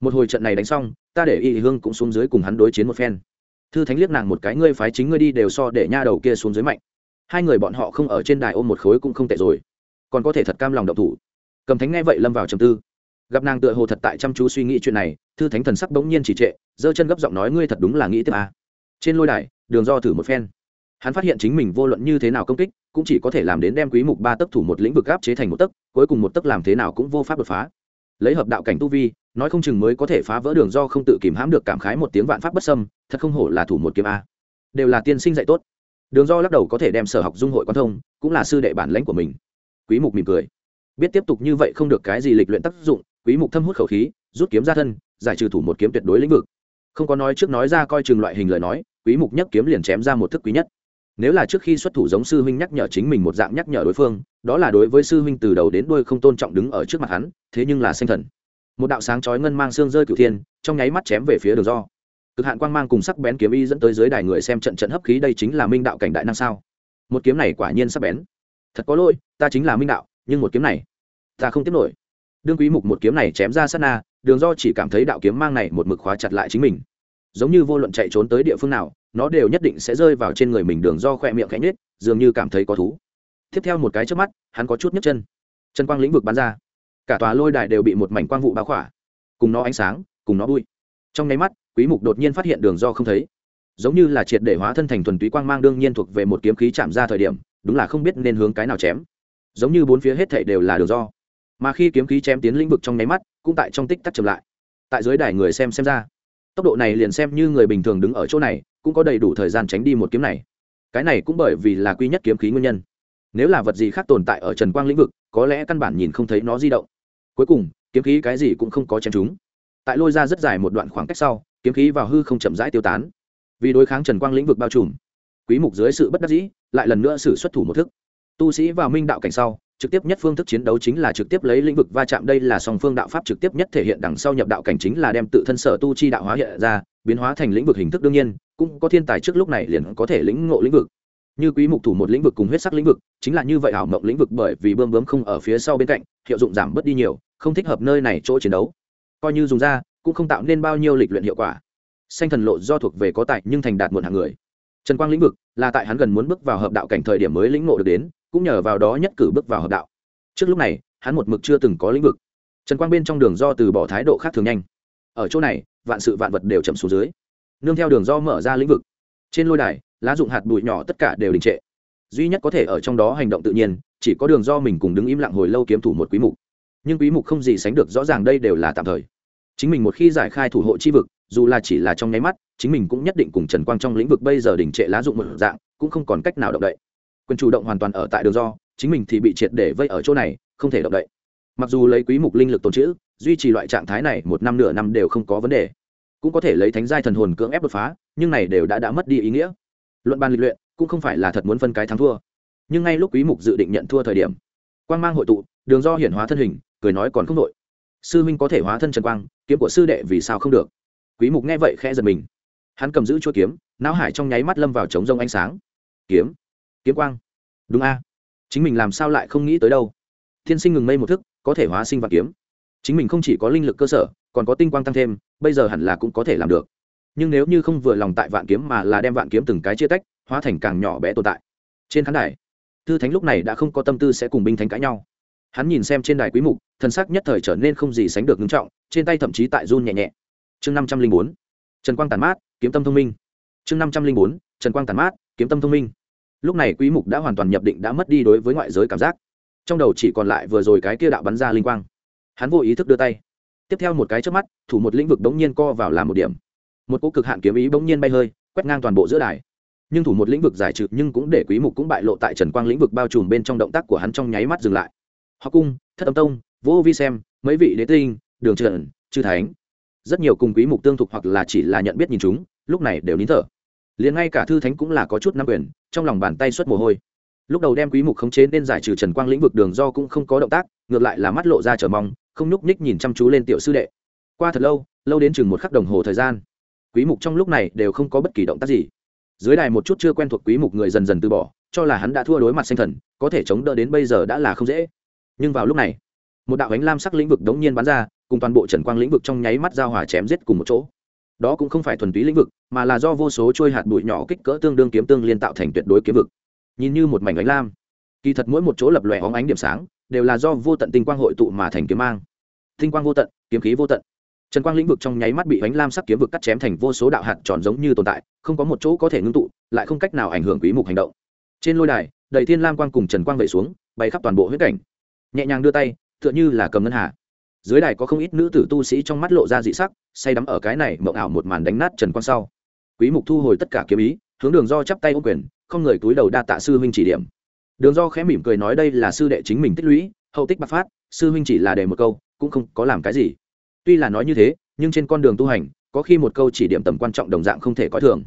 Một hồi trận này đánh xong, ta để y hương cũng xuống dưới cùng hắn đối chiến một phen. Thư thánh liếc nàng một cái, ngươi phái chính ngươi đi đều so để nha đầu kia xuống dưới mạnh. Hai người bọn họ không ở trên đài ôm một khối cũng không tệ rồi. Còn có thể thật cam lòng độc thủ. Cầm thánh nghe vậy lâm vào trầm tư. Gặp nàng tựa hồ thật tại chăm chú suy nghĩ chuyện này, thư thánh thần sắc bỗng nhiên chỉ trệ, giơ chân gấp giọng nói, ngươi thật đúng là nghĩ tiếp à. trên lôi đài, đường do thử một phen. Hắn phát hiện chính mình vô luận như thế nào công kích cũng chỉ có thể làm đến đem quý mục ba tấc thủ một lĩnh vực áp chế thành một tấc, cuối cùng một tấc làm thế nào cũng vô pháp đột phá. Lấy hợp đạo cảnh tu vi, nói không chừng mới có thể phá vỡ đường do không tự kìm hãm được cảm khái một tiếng vạn pháp bất sâm thật không hổ là thủ một kiếm a. Đều là tiên sinh dạy tốt. Đường do lắc đầu có thể đem sở học dung hội quan thông, cũng là sư đệ bản lãnh của mình. Quý mục mỉm cười. Biết tiếp tục như vậy không được cái gì lịch luyện tác dụng, quý mục thâm hút khẩu khí, rút kiếm ra thân, giải trừ thủ một kiếm tuyệt đối lĩnh vực. Không có nói trước nói ra coi chừng loại hình lời nói, quý mục nhất kiếm liền chém ra một thức quý nhất nếu là trước khi xuất thủ giống sư huynh nhắc nhở chính mình một dạng nhắc nhở đối phương, đó là đối với sư huynh từ đầu đến đuôi không tôn trọng đứng ở trước mặt hắn, thế nhưng là sinh thần. Một đạo sáng chói ngân mang xương rơi cửu thiên, trong nháy mắt chém về phía đường do. Cực hạn quang mang cùng sắc bén kiếm y dẫn tới dưới đài người xem trận trận hấp khí, đây chính là minh đạo cảnh đại năng sao? Một kiếm này quả nhiên sắc bén. Thật có lỗi, ta chính là minh đạo, nhưng một kiếm này, ta không tiếp nổi. Đương quý mục một kiếm này chém ra sát na, đường do chỉ cảm thấy đạo kiếm mang này một mực khóa chặt lại chính mình. Giống như vô luận chạy trốn tới địa phương nào nó đều nhất định sẽ rơi vào trên người mình đường do khỏe miệng khẽ nhếch, dường như cảm thấy có thú. Tiếp theo một cái trước mắt hắn có chút nhấc chân. Chân quang lĩnh vực bắn ra. Cả tòa lôi đài đều bị một mảnh quang vụ bao khỏa. Cùng nó ánh sáng cùng nó bụi trong nháy mắt quý mục đột nhiên phát hiện đường do không thấy. Giống như là triệt để hóa thân thành thuần túy quang mang đương nhiên thuộc về một kiếm khí chạm ra thời điểm đúng là không biết nên hướng cái nào chém. Giống như bốn phía hết thảy đều là đường do. Mà khi kiếm khí chém tiến lĩnh vực trong nháy mắt cũng tại trong tích tắc chậm lại. Tại dưới đài người xem xem ra tốc độ này liền xem như người bình thường đứng ở chỗ này cũng có đầy đủ thời gian tránh đi một kiếm này. Cái này cũng bởi vì là quy nhất kiếm khí nguyên nhân. Nếu là vật gì khác tồn tại ở trần quang lĩnh vực, có lẽ căn bản nhìn không thấy nó di động. Cuối cùng, kiếm khí cái gì cũng không có chém chúng tại lôi ra rất dài một đoạn khoảng cách sau, kiếm khí vào hư không chậm rãi tiêu tán. Vì đối kháng trần quang lĩnh vực bao trùm, quý mục dưới sự bất đắc dĩ, lại lần nữa sử xuất thủ một thức. Tu sĩ vào minh đạo cảnh sau trực tiếp nhất phương thức chiến đấu chính là trực tiếp lấy lĩnh vực va chạm. Đây là song phương đạo pháp trực tiếp nhất thể hiện đằng sau nhập đạo cảnh chính là đem tự thân sở tu chi đạo hóa hiện ra, biến hóa thành lĩnh vực hình thức đương nhiên, cũng có thiên tài trước lúc này liền có thể lĩnh ngộ lĩnh vực. Như quý mục thủ một lĩnh vực cùng huyết sắc lĩnh vực, chính là như vậy ảo mộng lĩnh vực bởi vì bơm bướm không ở phía sau bên cạnh, hiệu dụng giảm bớt đi nhiều, không thích hợp nơi này chỗ chiến đấu. Coi như dùng ra, cũng không tạo nên bao nhiêu lịch luyện hiệu quả. Xanh thần lộ do thuộc về có tài nhưng thành đạt muộn hạng người. Trần quang lĩnh vực là tại hắn gần muốn bước vào hợp đạo cảnh thời điểm mới lĩnh ngộ được đến cũng nhờ vào đó nhất cử bước vào hợp đạo. Trước lúc này, hắn một mực chưa từng có lĩnh vực. Trần quang bên trong đường do từ bỏ thái độ khác thường nhanh. Ở chỗ này, vạn sự vạn vật đều chậm xuống dưới. Nương theo đường do mở ra lĩnh vực. Trên lôi đài, lá dụng hạt bụi nhỏ tất cả đều đình trệ. Duy nhất có thể ở trong đó hành động tự nhiên, chỉ có đường do mình cùng đứng im lặng hồi lâu kiếm thủ một quý mục. Nhưng quý mục không gì sánh được rõ ràng đây đều là tạm thời. Chính mình một khi giải khai thủ hộ chi vực, dù là chỉ là trong nháy mắt, chính mình cũng nhất định cùng trần quang trong lĩnh vực bây giờ đình trệ lá dụng một dạng, cũng không còn cách nào động đậy quyền chủ động hoàn toàn ở tại đường do, chính mình thì bị triệt để vây ở chỗ này, không thể động đậy. Mặc dù lấy quý mục linh lực tồn chữ duy trì loại trạng thái này một năm nửa năm đều không có vấn đề. Cũng có thể lấy thánh giai thần hồn cưỡng ép đột phá, nhưng này đều đã đã mất đi ý nghĩa. Luận ban lịch luyện, cũng không phải là thật muốn phân cái thắng thua. Nhưng ngay lúc quý mục dự định nhận thua thời điểm, quang mang hội tụ, đường do hiển hóa thân hình, cười nói còn không đội sư minh có thể hóa thân trần quang, kiếm của sư đệ vì sao không được? Quý mục nghe vậy khẽ giật mình. Hắn cầm giữ chuôi kiếm, não hải trong nháy mắt lâm vào trống rông ánh sáng. Kiếm kiếm quang. Đúng a. Chính mình làm sao lại không nghĩ tới đâu? Thiên sinh ngừng mây một thức, có thể hóa sinh và kiếm. Chính mình không chỉ có linh lực cơ sở, còn có tinh quang tăng thêm, bây giờ hẳn là cũng có thể làm được. Nhưng nếu như không vừa lòng tại vạn kiếm mà là đem vạn kiếm từng cái chia tách, hóa thành càng nhỏ bé tồn tại. Trên khán đài thư thánh lúc này đã không có tâm tư sẽ cùng binh thánh cãi nhau. Hắn nhìn xem trên đài quý mục, thần sắc nhất thời trở nên không gì sánh được ngưng trọng, trên tay thậm chí tại run nhẹ nhẹ. Chương năm trăm linh bốn, trần quang tàn mát, kiếm tâm thông minh. Chương năm trăm linh bốn, trần quang tàn mát, kiếm tâm thông minh lúc này quý mục đã hoàn toàn nhập định đã mất đi đối với ngoại giới cảm giác. Trong đầu chỉ còn lại vừa rồi cái kia đạo bắn ra linh quang. Hắn vô ý thức đưa tay. Tiếp theo một cái trước mắt, thủ một lĩnh vực đống nhiên co vào làm một điểm. Một cỗ cực hạn kiếm ý bỗng nhiên bay hơi, quét ngang toàn bộ giữa đài. Nhưng thủ một lĩnh vực giải trừ nhưng cũng để quý mục cũng bại lộ tại trần quang lĩnh vực bao trùm bên trong động tác của hắn trong nháy mắt dừng lại. Họ cung, thất âm tông, vô vi xem, mấy vị đế tinh, đường trần, chư thánh. Rất nhiều cùng quý mục tương thuộc hoặc là chỉ là nhận biết nhìn chúng, lúc này đều nín thở liền ngay cả thư thánh cũng là có chút nắm quyền, trong lòng bàn tay xuất mồ hôi. Lúc đầu đem quý mục khống chế nên giải trừ trần quang lĩnh vực đường do cũng không có động tác, ngược lại là mắt lộ ra trở mong, không nhúc nhích nhìn chăm chú lên tiểu sư đệ. Qua thật lâu lâu đến chừng một khắc đồng hồ thời gian, quý mục trong lúc này đều không có bất kỳ động tác gì. Dưới đài một chút chưa quen thuộc quý mục người dần dần từ bỏ, cho là hắn đã thua đối mặt sinh thần, có thể chống đỡ đến bây giờ đã là không dễ. Nhưng vào lúc này, một đạo ánh lam sắc lĩnh vực đống nhiên bắn ra, cùng toàn bộ trần quang lĩnh vực trong nháy mắt giao hòa chém giết cùng một chỗ đó cũng không phải thuần túy lĩnh vực, mà là do vô số trôi hạt bụi nhỏ kích cỡ tương đương kiếm tương liên tạo thành tuyệt đối kiếm vực. Nhìn như một mảnh ánh lam, kỳ thật mỗi một chỗ lập lòe hóng ánh điểm sáng, đều là do vô tận tinh quang hội tụ mà thành kiếm mang. Tinh quang vô tận, kiếm khí vô tận. Trần quang lĩnh vực trong nháy mắt bị ánh lam sắc kiếm vực cắt chém thành vô số đạo hạt tròn giống như tồn tại, không có một chỗ có thể ngưng tụ, lại không cách nào ảnh hưởng quý mục hành động. Trên lôi đài, đầy thiên lam quang cùng trần quang vẩy xuống, bay khắp toàn bộ huyết cảnh. Nhẹ nhàng đưa tay, tựa như là cầm ngân hà dưới đài có không ít nữ tử tu sĩ trong mắt lộ ra dị sắc, say đắm ở cái này mộng ảo một màn đánh nát trần quang sau. Quý mục thu hồi tất cả kiếm ý, hướng đường do chắp tay ô quyền, không người túi đầu đa tạ sư huynh chỉ điểm. Đường do khẽ mỉm cười nói đây là sư đệ chính mình tích lũy, hậu tích bạc phát, sư huynh chỉ là để một câu, cũng không có làm cái gì. Tuy là nói như thế, nhưng trên con đường tu hành, có khi một câu chỉ điểm tầm quan trọng đồng dạng không thể coi thường.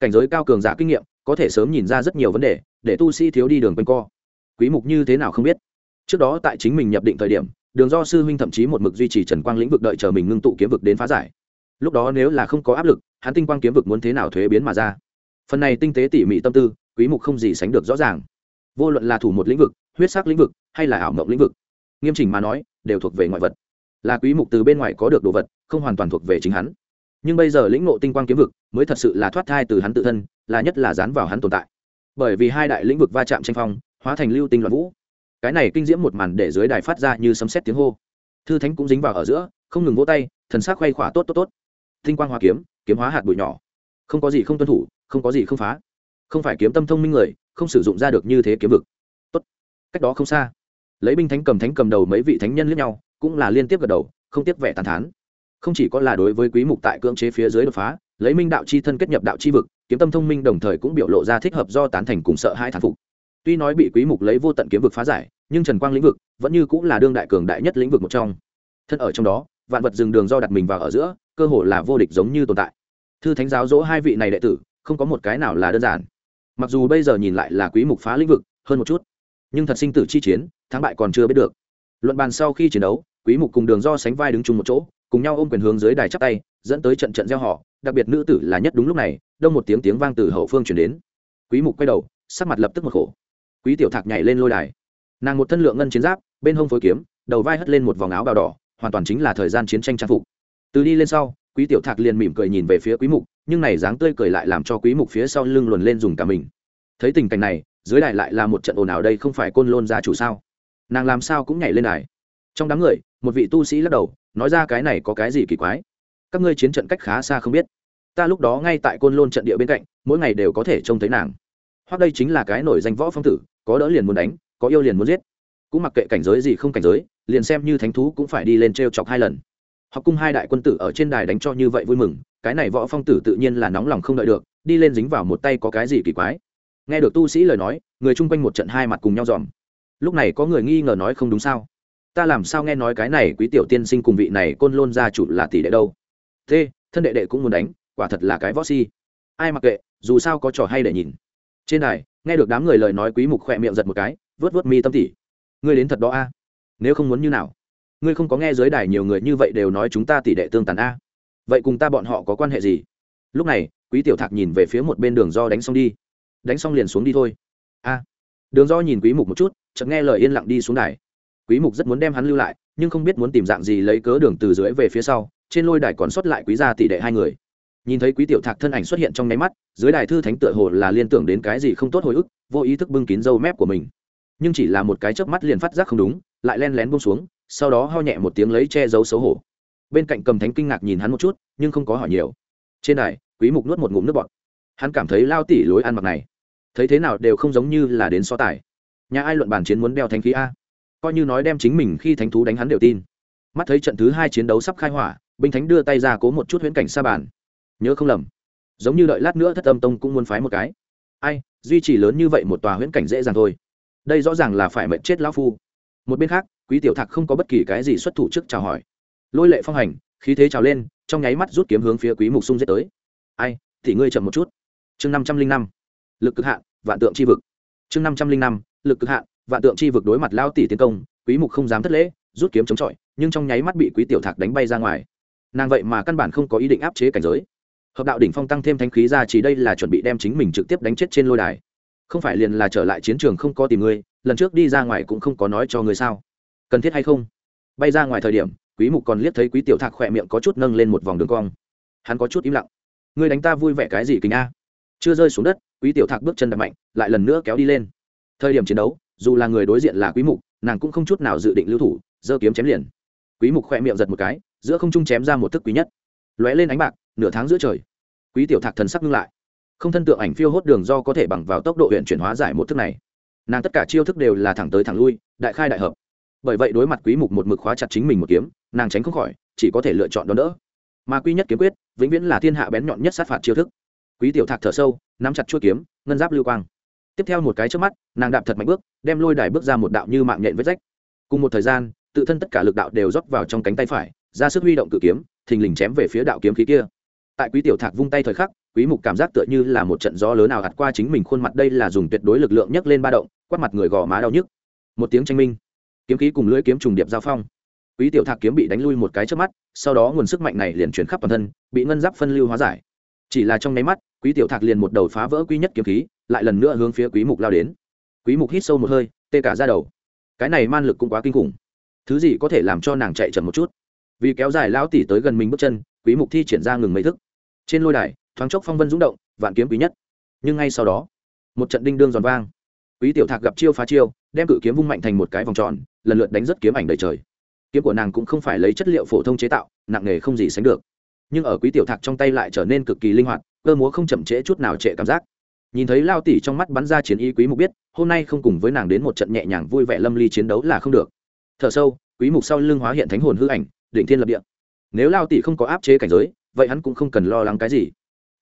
Cảnh giới cao cường giả kinh nghiệm, có thể sớm nhìn ra rất nhiều vấn đề, để tu sĩ thiếu đi đường quanh co. Quý mục như thế nào không biết. Trước đó tại chính mình nhập định thời điểm đường do sư huynh thậm chí một mực duy trì trần quang lĩnh vực đợi chờ mình ngưng tụ kiếm vực đến phá giải. Lúc đó nếu là không có áp lực, hắn tinh quang kiếm vực muốn thế nào thuế biến mà ra? Phần này tinh tế tỉ mỉ tâm tư, quý mục không gì sánh được rõ ràng. Vô luận là thủ một lĩnh vực, huyết sắc lĩnh vực, hay là ảo mộng lĩnh vực, nghiêm chỉnh mà nói, đều thuộc về ngoại vật. Là quý mục từ bên ngoài có được đồ vật, không hoàn toàn thuộc về chính hắn. Nhưng bây giờ lĩnh ngộ tinh quang kiếm vực, mới thật sự là thoát thai từ hắn tự thân, là nhất là dán vào hắn tồn tại. Bởi vì hai đại lĩnh vực va chạm tranh phong, hóa thành lưu tinh loạn vũ cái này kinh diễm một màn để dưới đài phát ra như sấm sét tiếng hô. Thư thánh cũng dính vào ở giữa, không ngừng vỗ tay, thần sắc khoay khỏa tốt tốt tốt. Tinh quang hóa kiếm kiếm hóa hạt bụi nhỏ. Không có gì không tuân thủ, không có gì không phá. Không phải kiếm tâm thông minh người, không sử dụng ra được như thế kiếm vực. Tốt. Cách đó không xa, lấy binh thánh cầm thánh cầm đầu mấy vị thánh nhân lẫn nhau, cũng là liên tiếp gật đầu, không tiếp vẻ tàn thán. Không chỉ có là đối với quý mục tại cưỡng chế phía dưới đột phá, lấy minh đạo chi thân kết nhập đạo chi vực, kiếm tâm thông minh đồng thời cũng biểu lộ ra thích hợp do tán thành cùng sợ hai thán phục. Tuy nói bị quý mục lấy vô tận kiếm vực phá giải nhưng trần quang lĩnh vực vẫn như cũng là đương đại cường đại nhất lĩnh vực một trong. Thân ở trong đó, vạn vật dừng đường do đặt mình vào ở giữa, cơ hồ là vô địch giống như tồn tại. Thư thánh giáo dỗ hai vị này đệ tử, không có một cái nào là đơn giản. Mặc dù bây giờ nhìn lại là quý mục phá lĩnh vực, hơn một chút, nhưng thật sinh tử chi chiến, thắng bại còn chưa biết được. Luận bàn sau khi chiến đấu, quý mục cùng đường do sánh vai đứng chung một chỗ, cùng nhau ôm quyền hướng dưới đài chắp tay, dẫn tới trận trận gieo họ, đặc biệt nữ tử là nhất đúng lúc này, đông một tiếng tiếng vang từ hậu phương truyền đến. Quý mục quay đầu, sắc mặt lập tức một khổ. Quý tiểu thạc nhảy lên lôi đài nàng một thân lượng ngân chiến giáp, bên hông phối kiếm, đầu vai hất lên một vòng áo bào đỏ, hoàn toàn chính là thời gian chiến tranh trang phục. Từ đi lên sau, quý tiểu thạc liền mỉm cười nhìn về phía quý mục, nhưng này dáng tươi cười lại làm cho quý mục phía sau lưng luồn lên dùng cả mình. Thấy tình cảnh này, dưới đài lại là một trận ồn ào đây không phải côn lôn gia chủ sao? Nàng làm sao cũng nhảy lên đài. Trong đám người, một vị tu sĩ lắc đầu, nói ra cái này có cái gì kỳ quái? Các ngươi chiến trận cách khá xa không biết. Ta lúc đó ngay tại côn lôn trận địa bên cạnh, mỗi ngày đều có thể trông thấy nàng. Hoặc đây chính là cái nổi danh võ phong tử, có đỡ liền muốn đánh có yêu liền muốn giết. Cũng mặc kệ cảnh giới gì không cảnh giới, liền xem như thánh thú cũng phải đi lên t r e o chọc hai lần. Học cung hai đại quân tử ở trên đài đánh cho như vậy vui mừng, cái này võ phong tử tự nhiên là nóng lòng không đợi được, đi lên dính vào một tay có cái gì kỳ quái. Nghe được tu sĩ lời nói, người chung quanh một trận hai mặt cùng nhau dòm. Lúc này có người nghi ngờ nói không đúng sao? Ta làm sao nghe nói cái này quý tiểu tiên sinh cùng vị này côn lôn gia chủ là tỷ đệ đâu? Thế, thân đệ đệ cũng muốn đánh, quả thật là cái võ si. Ai mặc kệ, dù sao có trò hay để nhìn. Trên đài, nghe được đám người lời nói quý mục khỏe miệng giật một cái vớt vớt mi tâm tỉ. Ngươi đến thật đó a. Nếu không muốn như nào? Ngươi không có nghe dưới đài nhiều người như vậy đều nói chúng ta tỷ đệ tương tàn a. Vậy cùng ta bọn họ có quan hệ gì? Lúc này, quý tiểu thạc nhìn về phía một bên đường do đánh xong đi. Đánh xong liền xuống đi thôi. A. Đường do nhìn quý mục một chút, chợt nghe lời yên lặng đi xuống đài. Quý mục rất muốn đem hắn lưu lại, nhưng không biết muốn tìm dạng gì lấy cớ đường từ dưới về phía sau, trên lôi đài còn sót lại quý gia tỷ đệ hai người. Nhìn thấy quý tiểu thạc thân ảnh xuất hiện trong nháy mắt, dưới đài thư thánh tựa hồ là liên tưởng đến cái gì không tốt hồi ức, vô ý thức bưng kín râu mép của mình nhưng chỉ là một cái chớp mắt liền phát giác không đúng, lại len lén bông xuống, sau đó ho nhẹ một tiếng lấy che giấu xấu hổ. Bên cạnh cầm thánh kinh ngạc nhìn hắn một chút, nhưng không có hỏi nhiều. Trên đài, quý mục nuốt một ngụm nước bọt. Hắn cảm thấy lao tỉ lối ăn mặc này, thấy thế nào đều không giống như là đến so tài. Nhà ai luận bàn chiến muốn đeo thánh khí a? Coi như nói đem chính mình khi thánh thú đánh hắn đều tin. Mắt thấy trận thứ hai chiến đấu sắp khai hỏa, binh thánh đưa tay ra cố một chút huyễn cảnh xa bàn. Nhớ không lầm, giống như đợi lát nữa thất âm tông cũng muốn phái một cái. Ai, duy trì lớn như vậy một tòa huyễn cảnh dễ dàng thôi đây rõ ràng là phải mệnh chết lão phu. Một bên khác, quý tiểu thạc không có bất kỳ cái gì xuất thủ trước chào hỏi. Lôi lệ phong hành, khí thế trào lên, trong nháy mắt rút kiếm hướng phía quý mục sung giết tới. Ai, thì ngươi chậm một chút. Chương năm trăm linh năm, lực cực hạn, vạn tượng chi vực. Chương năm trăm linh năm, lực cực hạn, vạn tượng chi vực đối mặt lao tỷ tiến công, quý mục không dám thất lễ, rút kiếm chống chọi, nhưng trong nháy mắt bị quý tiểu thạc đánh bay ra ngoài. Nàng vậy mà căn bản không có ý định áp chế cảnh giới. Hợp đạo đỉnh phong tăng thêm thanh khí ra chỉ đây là chuẩn bị đem chính mình trực tiếp đánh chết trên lôi đài không phải liền là trở lại chiến trường không có tìm ngươi, lần trước đi ra ngoài cũng không có nói cho ngươi sao? Cần thiết hay không? Bay ra ngoài thời điểm, quý mục còn liếc thấy quý tiểu thạc khỏe miệng có chút nâng lên một vòng đường cong. Hắn có chút im lặng. Ngươi đánh ta vui vẻ cái gì kính a? Chưa rơi xuống đất, quý tiểu thạc bước chân đập mạnh, lại lần nữa kéo đi lên. Thời điểm chiến đấu, dù là người đối diện là quý mục, nàng cũng không chút nào dự định lưu thủ, giơ kiếm chém liền. Quý mục khỏe miệng giật một cái, giữa không trung chém ra một thức quý nhất. Lóe lên ánh bạc, nửa tháng giữa trời. Quý tiểu thạc thần sắc ngưng lại không thân tượng ảnh phiêu hốt đường do có thể bằng vào tốc độ huyện chuyển hóa giải một thức này. Nàng tất cả chiêu thức đều là thẳng tới thẳng lui, đại khai đại hợp. Bởi vậy đối mặt quý mục một mực khóa chặt chính mình một kiếm, nàng tránh không khỏi, chỉ có thể lựa chọn đón đỡ. Mà quý nhất kiếm quyết, vĩnh viễn là thiên hạ bén nhọn nhất sát phạt chiêu thức. Quý tiểu thạc thở sâu, nắm chặt chuôi kiếm, ngân giáp lưu quang. Tiếp theo một cái trước mắt, nàng đạp thật mạnh bước, đem lôi đài bước ra một đạo như mạng nhện vết rách. Cùng một thời gian, tự thân tất cả lực đạo đều rót vào trong cánh tay phải, ra sức huy động cự kiếm, thình lình chém về phía đạo kiếm khí kia. Tại quý tiểu thạc vung tay thời khắc quý mục cảm giác tựa như là một trận gió lớn nào hạt qua chính mình khuôn mặt, đây là dùng tuyệt đối lực lượng nhấc lên ba động, quát mặt người gò má đau nhức. Một tiếng tranh minh, kiếm khí cùng lưỡi kiếm trùng điệp giao phong. Quý tiểu thạc kiếm bị đánh lui một cái trước mắt, sau đó nguồn sức mạnh này liền chuyển khắp toàn thân, bị ngân giáp phân lưu hóa giải. Chỉ là trong nháy mắt, quý tiểu thạc liền một đầu phá vỡ quý nhất kiếm khí, lại lần nữa hướng phía quý mục lao đến. Quý mục hít sâu một hơi, tê cả ra đầu. Cái này man lực cũng quá kinh khủng. Thứ gì có thể làm cho nàng chạy chậm một chút? Vì kéo dài lão tỷ tới gần mình bước chân, quý mục thi triển ra ngừng mấy thức. Trên lôi đài thoáng chốc phong vân rung động, vạn kiếm quý nhất. Nhưng ngay sau đó, một trận đinh đương giòn vang. Quý tiểu thạc gặp chiêu phá chiêu, đem cự kiếm vung mạnh thành một cái vòng tròn, lần lượt đánh rất kiếm ảnh đầy trời. Kiếm của nàng cũng không phải lấy chất liệu phổ thông chế tạo, nặng nghề không gì sánh được. Nhưng ở quý tiểu thạc trong tay lại trở nên cực kỳ linh hoạt, cơ múa không chậm trễ chút nào trệ cảm giác. Nhìn thấy lao tỷ trong mắt bắn ra chiến ý quý mục biết, hôm nay không cùng với nàng đến một trận nhẹ nhàng vui vẻ lâm ly chiến đấu là không được. Thở sâu, quý mục sau lưng hóa hiện thánh hồn hư ảnh, đỉnh thiên lập địa. Nếu lao tỷ không có áp chế cảnh giới, vậy hắn cũng không cần lo lắng cái gì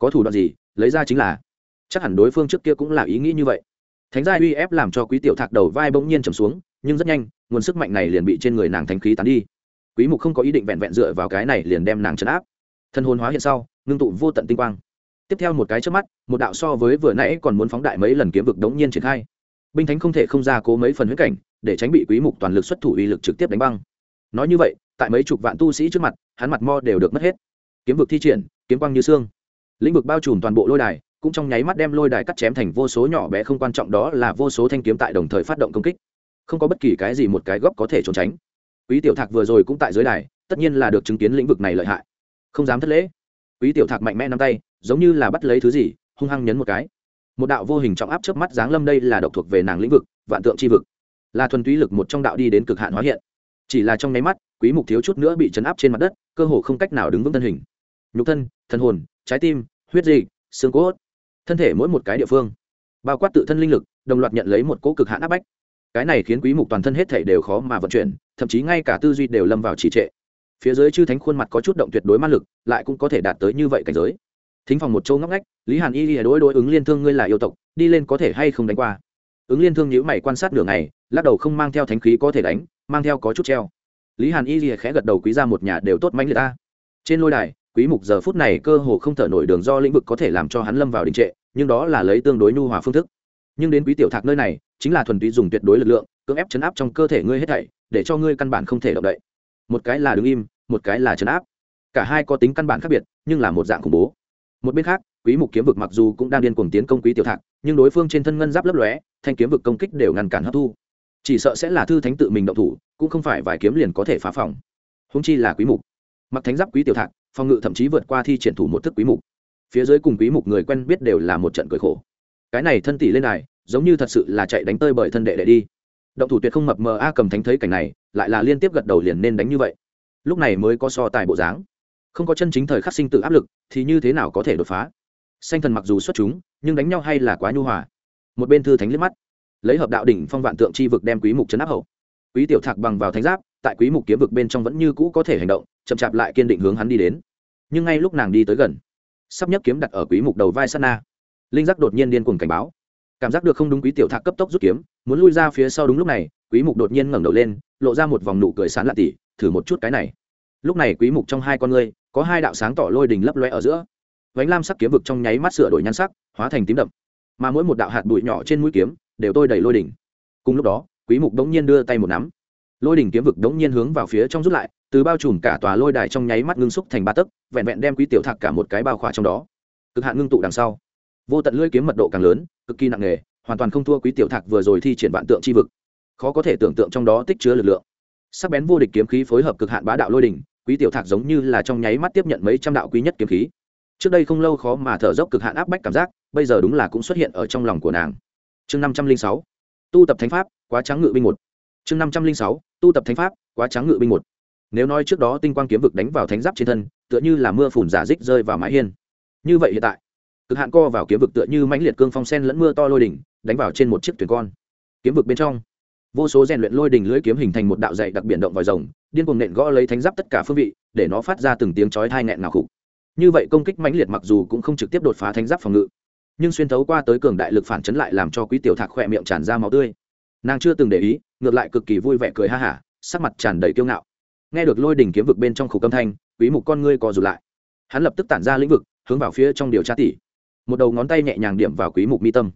có thủ đoạn gì, lấy ra chính là. Chắc hẳn đối phương trước kia cũng là ý nghĩ như vậy. Thánh gia uy ép làm cho quý tiểu thạc đầu vai bỗng nhiên trầm xuống, nhưng rất nhanh, nguồn sức mạnh này liền bị trên người nàng thánh khí tán đi. Quý mục không có ý định vẹn vẹn dựa vào cái này liền đem nàng chấn áp. Thân hồn hóa hiện sau, ngưng tụ vô tận tinh quang. Tiếp theo một cái trước mắt, một đạo so với vừa nãy còn muốn phóng đại mấy lần kiếm vực đống nhiên triển khai. Binh thánh không thể không ra cố mấy phần huyết cảnh, để tránh bị quý mục toàn lực xuất thủ uy lực trực tiếp đánh băng. Nói như vậy, tại mấy chục vạn tu sĩ trước mặt, hắn mặt mo đều được mất hết. Kiếm vực thi triển, kiếm quang như xương lĩnh vực bao trùm toàn bộ lôi đài, cũng trong nháy mắt đem lôi đài cắt chém thành vô số nhỏ bé không quan trọng đó là vô số thanh kiếm tại đồng thời phát động công kích. Không có bất kỳ cái gì một cái góc có thể trốn tránh. Quý tiểu thạc vừa rồi cũng tại dưới đài, tất nhiên là được chứng kiến lĩnh vực này lợi hại. Không dám thất lễ. Quý tiểu thạc mạnh mẽ nắm tay, giống như là bắt lấy thứ gì, hung hăng nhấn một cái. Một đạo vô hình trọng áp trước mắt giáng lâm đây là độc thuộc về nàng lĩnh vực, vạn tượng c h i vực. Là thuần túy lực một trong đạo đi đến cực hạn hóa hiện. Chỉ là trong nháy mắt, quý mục thiếu chút nữa bị chấn áp trên mặt đất, cơ hồ không cách nào đứng vững thân hình. Nhục thân thân hồn, trái tim huyết dịch xương cốt. Thân thể mỗi một cái địa phương, bao quát tự thân linh lực, đồng loạt nhận lấy một cỗ cực hạn áp bách. Cái này khiến quý mục toàn thân hết thể đều khó mà vận chuyển, thậm chí ngay cả tư duy đều lâm vào trì trệ. Phía dưới chư thánh khuôn mặt có chút động tuyệt đối ma lực, lại cũng có thể đạt tới như vậy cảnh giới. Thính phòng một châu ngóc ngách, lý hàn y đối đối ứng liên thương ngươi là yêu tộc, đi lên có thể hay không đánh qua? Ứng liên thương nhíu mày quan sát nửa ngày, lắc đầu không mang theo thánh khí có thể đánh, mang theo có chút treo. Lý hàn y lìa khẽ gật đầu quý ra một nhà đều tốt mánh liệt ta. Trên lôi đài quý mục giờ phút này cơ hồ không thở nổi đường do lĩnh vực có thể làm cho hắn lâm vào đình trệ, nhưng đó là lấy tương đối nhu hòa phương thức. Nhưng đến quý tiểu thạc nơi này, chính là thuần túy dùng tuyệt đối lực lượng, cưỡng ép chấn áp trong cơ thể ngươi hết thảy, để cho ngươi căn bản không thể động đậy. Một cái là đứng im, một cái là chấn áp. Cả hai có tính căn bản khác biệt, nhưng là một dạng khủng bố. Một bên khác, quý mục kiếm vực mặc dù cũng đang điên cuồng tiến công quý tiểu thạc, nhưng đối phương trên thân ngân giáp lấp lóe, thanh kiếm vực công kích đều ngăn cản hấp thu. Chỉ sợ sẽ là thư thánh tự mình động thủ, cũng không phải vài kiếm liền có thể phá phòng. Húng chi là quý mục. Mặc thánh giáp quý tiểu thạc phòng ngự thậm chí vượt qua thi triển thủ một thức quý mục. Phía dưới cùng quý mục người quen biết đều là một trận cười khổ. Cái này thân tỷ lên này, giống như thật sự là chạy đánh tơi bởi thân đệ đệ đi. Động thủ tuyệt không mập mờ a, cầm thánh thấy cảnh này, lại là liên tiếp gật đầu liền nên đánh như vậy. Lúc này mới có so tài bộ dáng. Không có chân chính thời khắc sinh tự áp lực, thì như thế nào có thể đột phá? Xanh thần mặc dù xuất chúng, nhưng đánh nhau hay là quá nhu hòa. Một bên thư thánh liếc mắt. Lấy hợp đạo đỉnh phong vạn tượng chi vực đem quý mục chấn áp hậu. Quý tiểu thạc bằng vào thánh giáp tại quý mục kiếm vực bên trong vẫn như cũ có thể hành động, chậm chạp lại kiên định hướng hắn đi đến. Nhưng ngay lúc nàng đi tới gần, sắp nhất kiếm đặt ở quý mục đầu vai sana linh giác đột nhiên điên cuồng cảnh báo. Cảm giác được không đúng quý tiểu thạc cấp tốc rút kiếm, muốn lui ra phía sau đúng lúc này, quý mục đột nhiên ngẩng đầu lên, lộ ra một vòng nụ cười sán lạ tỉ, thử một chút cái này. Lúc này quý mục trong hai con ngươi, có hai đạo sáng tỏ lôi đình lấp loe ở giữa. Vánh lam sắc kiếm vực trong nháy mắt sửa đổi nhan sắc, hóa thành tím đậm. Mà mỗi một đạo hạt bụi nhỏ trên mũi kiếm, đều tôi đầy lôi đỉnh cùng lúc đó, quý mục đống nhiên đưa tay một nắm lôi đỉnh kiếm vực đống nhiên hướng vào phía trong rút lại, từ bao trùm cả tòa lôi đài trong nháy mắt ngưng xúc thành ba tấc, vẹn vẹn đem quý tiểu thạc cả một cái bao khỏa trong đó. Cực hạn ngưng tụ đằng sau. Vô tận lưỡi kiếm mật độ càng lớn, cực kỳ nặng nề, hoàn toàn không thua quý tiểu thạc vừa rồi thi triển vạn tượng chi vực. Khó có thể tưởng tượng trong đó tích chứa lực lượng. Sắc bén vô địch kiếm khí phối hợp cực hạn bá đạo lôi đỉnh, quý tiểu thạc giống như là trong nháy mắt tiếp nhận mấy trăm đạo quý nhất kiếm khí. Trước đây không lâu khó mà thở dốc cực hạn áp bách cảm giác, bây giờ đúng là cũng xuất hiện ở trong lòng của nàng. Chương năm trăm linh sáu. Tu tập thánh pháp, quá trắng ngự binh một. Chương năm trăm linh sáu tu tập thánh pháp, quá trắng ngự binh một. Nếu nói trước đó tinh quang kiếm vực đánh vào thánh giáp trên thân, tựa như là mưa phùn giả dích rơi vào mái hiên. Như vậy hiện tại, cực hạn co vào kiếm vực tựa như mãnh liệt cương phong sen lẫn mưa to lôi đỉnh, đánh vào trên một chiếc thuyền con. Kiếm vực bên trong, vô số rèn luyện lôi đỉnh lưới kiếm hình thành một đạo dạy đặc biển động vòi rồng, điên cuồng nện gõ lấy thánh giáp tất cả phương vị, để nó phát ra từng tiếng chói thai nghẹn ngào khục như vậy công kích mãnh liệt mặc dù cũng không trực tiếp đột phá thánh giáp phòng ngự, nhưng xuyên thấu qua tới cường đại lực phản chấn lại làm cho quý tiểu thạc khỏe miệng tràn ra máu tươi nàng chưa từng để ý, ngược lại cực kỳ vui vẻ cười ha hả, sắc mặt tràn đầy kiêu ngạo. Nghe được lôi đỉnh kiếm vực bên trong khủ âm thanh, quý mục con ngươi co rụt lại. Hắn lập tức tản ra lĩnh vực, hướng vào phía trong điều tra tỉ. Một đầu ngón tay nhẹ nhàng điểm vào quý mục mi tâm.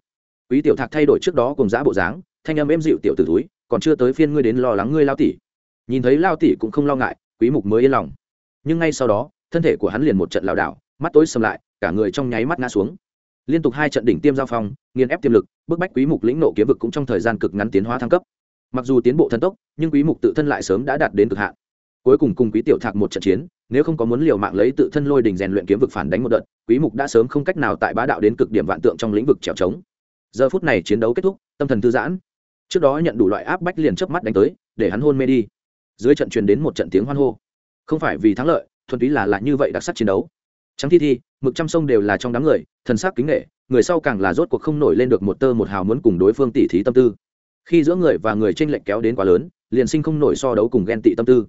Quý tiểu thạc thay đổi trước đó cùng giã bộ dáng, thanh âm êm dịu tiểu tử túi còn chưa tới phiên ngươi đến lo lắng ngươi lao tỉ. Nhìn thấy lao tỉ cũng không lo ngại, quý mục mới yên lòng. Nhưng ngay sau đó, thân thể của hắn liền một trận lảo đảo, mắt tối sầm lại, cả người trong nháy mắt ngã xuống liên tục hai trận đỉnh tiêm giao phong, nghiền ép tiềm lực, bức bách quý mục lĩnh nộ kiếm vực cũng trong thời gian cực ngắn tiến hóa thăng cấp. Mặc dù tiến bộ thần tốc, nhưng quý mục tự thân lại sớm đã đạt đến cực hạn. Cuối cùng cùng quý tiểu thạc một trận chiến, nếu không có muốn liều mạng lấy tự thân lôi đình rèn luyện kiếm vực phản đánh một đợt, quý mục đã sớm không cách nào tại bá đạo đến cực điểm vạn tượng trong lĩnh vực trèo trống. Giờ phút này chiến đấu kết thúc, tâm thần thư giãn. Trước đó nhận đủ loại áp bách liền chớp mắt đánh tới, để hắn hôn mê đi. Dưới trận truyền đến một trận tiếng hoan hô. Không phải vì thắng lợi, thuần túy là lại như vậy đặc sắc chiến đấu trắng thi thi, mực trăm sông đều là trong đám người, thần sắc kính nghệ, người sau càng là rốt cuộc không nổi lên được một tơ một hào muốn cùng đối phương tỉ thí tâm tư. Khi giữa người và người tranh lệch kéo đến quá lớn, liền sinh không nổi so đấu cùng ghen tị tâm tư.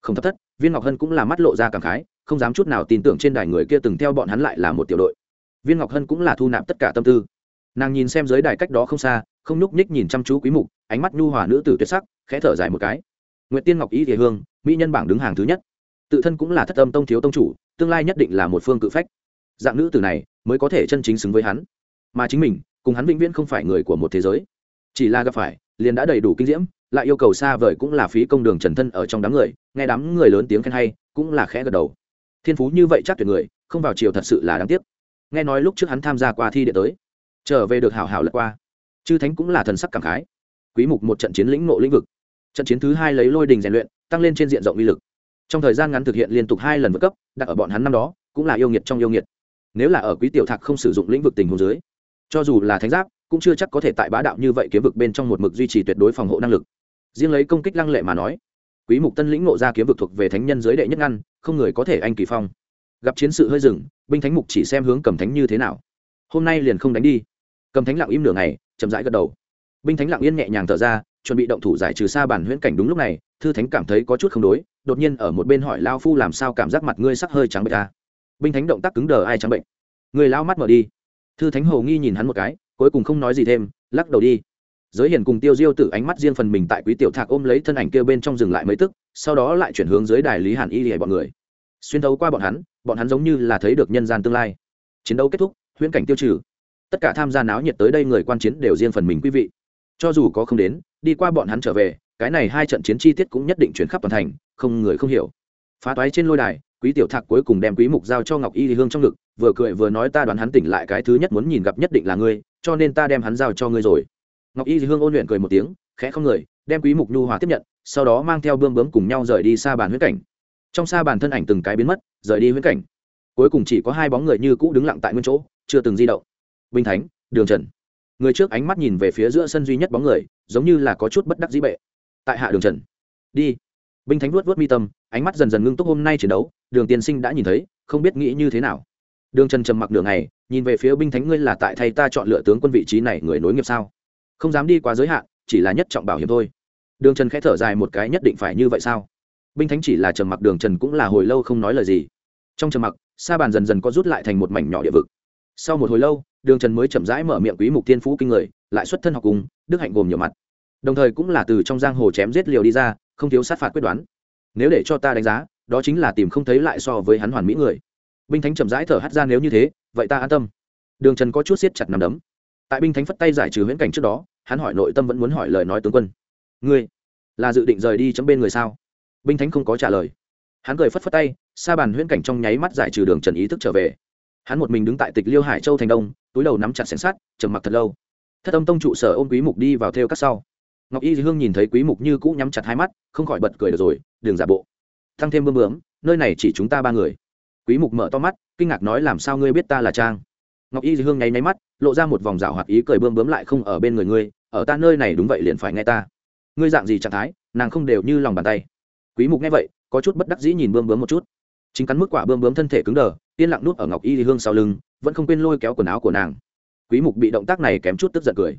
Không thấp thất, viên ngọc hân cũng là mắt lộ ra cảm khái, không dám chút nào tin tưởng trên đài người kia từng theo bọn hắn lại là một tiểu đội. Viên ngọc hân cũng là thu nạp tất cả tâm tư. Nàng nhìn xem dưới đài cách đó không xa, không nhúc nhích nhìn chăm chú quý mục, ánh mắt nhu hòa nữ tử tuyệt sắc, khẽ thở dài một cái. Nguyệt tiên ngọc ý thể hương, mỹ nhân bảng đứng hàng thứ nhất tự thân cũng là thất âm tông thiếu tông chủ, tương lai nhất định là một phương cự phách. Dạng nữ tử này mới có thể chân chính xứng với hắn. Mà chính mình, cùng hắn vĩnh viễn không phải người của một thế giới. Chỉ là gặp phải, liền đã đầy đủ kinh diễm, lại yêu cầu xa vời cũng là phí công đường trần thân ở trong đám người, nghe đám người lớn tiếng khen hay, cũng là khẽ gật đầu. Thiên phú như vậy chắc tuyệt người, không vào chiều thật sự là đáng tiếc. Nghe nói lúc trước hắn tham gia qua thi địa tới, trở về được hảo hảo lật qua. Chư thánh cũng là thần sắc cảm khái. Quý mục một trận chiến lĩnh nộ lĩnh vực. Trận chiến thứ hai lấy lôi đình rèn luyện, tăng lên trên diện rộng uy lực trong thời gian ngắn thực hiện liên tục hai lần vượt cấp, đặt ở bọn hắn năm đó, cũng là yêu nghiệt trong yêu nghiệt. Nếu là ở quý tiểu thạc không sử dụng lĩnh vực tình huống dưới, cho dù là thánh giáp, cũng chưa chắc có thể tại bá đạo như vậy kiếm vực bên trong một mực duy trì tuyệt đối phòng hộ năng lực. Riêng lấy công kích lăng lệ mà nói, quý mục tân lĩnh ngộ ra kiếm vực thuộc về thánh nhân giới đệ nhất ngăn, không người có thể anh kỳ phong. Gặp chiến sự hơi dừng, binh thánh mục chỉ xem hướng cầm thánh như thế nào. Hôm nay liền không đánh đi. Cầm thánh lặng im nửa ngày, chậm rãi gật đầu. Binh thánh lặng yên nhẹ nhàng thở ra, chuẩn bị động thủ giải trừ xa bản huyễn cảnh đúng lúc này, thư thánh cảm thấy có chút không đối đột nhiên ở một bên hỏi lao phu làm sao cảm giác mặt ngươi sắc hơi trắng bệnh ta? Binh thánh động tác cứng đờ, ai trắng bệnh? Người lao mắt mở đi. Thư thánh hồ nghi nhìn hắn một cái, cuối cùng không nói gì thêm, lắc đầu đi. Giới hiền cùng tiêu diêu tử ánh mắt riêng phần mình tại quý tiểu thạc ôm lấy thân ảnh kia bên trong dừng lại mấy tức, sau đó lại chuyển hướng dưới đài lý hàn y lìa bọn người. Xuyên thấu qua bọn hắn bọn hắn giống như là thấy được nhân gian tương lai. Chiến đấu kết thúc, huyễn cảnh tiêu trừ. Tất cả tham gia náo nhiệt tới đây người quan chiến đều riêng phần mình quý vị. Cho dù có không đến, đi qua bọn hắn trở về cái này hai trận chiến chi tiết cũng nhất định chuyển khắp toàn thành, không người không hiểu. Phá toái trên lôi đài, quý tiểu thạc cuối cùng đem quý mục giao cho ngọc y hương trong ngực, vừa cười vừa nói ta đoán hắn tỉnh lại cái thứ nhất muốn nhìn gặp nhất định là ngươi, cho nên ta đem hắn giao cho ngươi rồi. Ngọc y hương ôn luyện cười một tiếng, khẽ không người, đem quý mục nhu hòa tiếp nhận, sau đó mang theo bươm bướm cùng nhau rời đi xa bàn huyết cảnh. Trong xa bàn thân ảnh từng cái biến mất, rời đi huyết cảnh. Cuối cùng chỉ có hai bóng người như cũ đứng lặng tại nguyên chỗ, chưa từng di động. Binh thánh, đường trần. Người trước ánh mắt nhìn về phía giữa sân duy nhất bóng người, giống như là có chút bất đắc dĩ bệ tại hạ đường trần. Đi. Binh thánh vuốt vuốt mi tâm, ánh mắt dần dần ngưng túc hôm nay chiến đấu, đường tiên sinh đã nhìn thấy, không biết nghĩ như thế nào. Đường trần trầm mặc đường này nhìn về phía binh thánh, ngươi là tại thay ta chọn lựa tướng quân vị trí này người nối nghiệp sao? Không dám đi quá giới hạn, chỉ là nhất trọng bảo hiểm thôi. Đường trần khẽ thở dài một cái, nhất định phải như vậy sao? Binh thánh chỉ là trầm mặc, đường trần cũng là hồi lâu không nói lời gì. Trong trầm mặc, sa bàn dần dần có rút lại thành một mảnh nhỏ địa vực. Sau một hồi lâu, đường trần mới chậm rãi mở miệng quý mục tiên phú kinh người, lại xuất thân học cùng, đức hạnh gồm nhiều mặt đồng thời cũng là từ trong giang hồ chém giết liều đi ra, không thiếu sát phạt quyết đoán. Nếu để cho ta đánh giá, đó chính là tìm không thấy lại so với hắn hoàn mỹ người. Binh thánh chậm rãi thở hắt ra nếu như thế, vậy ta an tâm. Đường trần có chút siết chặt nằm đấm. Tại binh thánh phất tay giải trừ huyễn cảnh trước đó, hắn hỏi nội tâm vẫn muốn hỏi lời nói tướng quân. Ngươi, là dự định rời đi chấm bên người sao? Binh thánh không có trả lời. Hắn cười phất phất tay, xa bàn huyễn cảnh trong nháy mắt giải trừ đường trần ý thức trở về. Hắn một mình đứng tại tịch liêu hải châu thành đông, túi đầu nắm chặt xẻng sát trầm mặc thật lâu. Thất âm tông trụ sở ôm quý mục đi vào theo các sau ngọc y hương nhìn thấy quý mục như cũ nhắm chặt hai mắt, không khỏi bật cười được rồi, đừng giả bộ. Thăng thêm bơm bướm, nơi này chỉ chúng ta ba người. Quý mục mở to mắt, kinh ngạc nói, làm sao ngươi biết ta là trang? Ngọc y hương nháy nháy mắt, lộ ra một vòng rào hoạt ý cười bơm bướm lại không ở bên người ngươi, ở ta nơi này đúng vậy liền phải nghe ta. Ngươi dạng gì trạng thái, nàng không đều như lòng bàn tay. Quý mục nghe vậy, có chút bất đắc dĩ nhìn bơm bướm một chút. Chính cắn mức quả bơm bướm thân thể cứng đờ, yên lặng nuốt ở ngọc y hương sau lưng, vẫn không quên lôi kéo quần áo của nàng. Quý mục bị động tác này kém chút tức giận cười.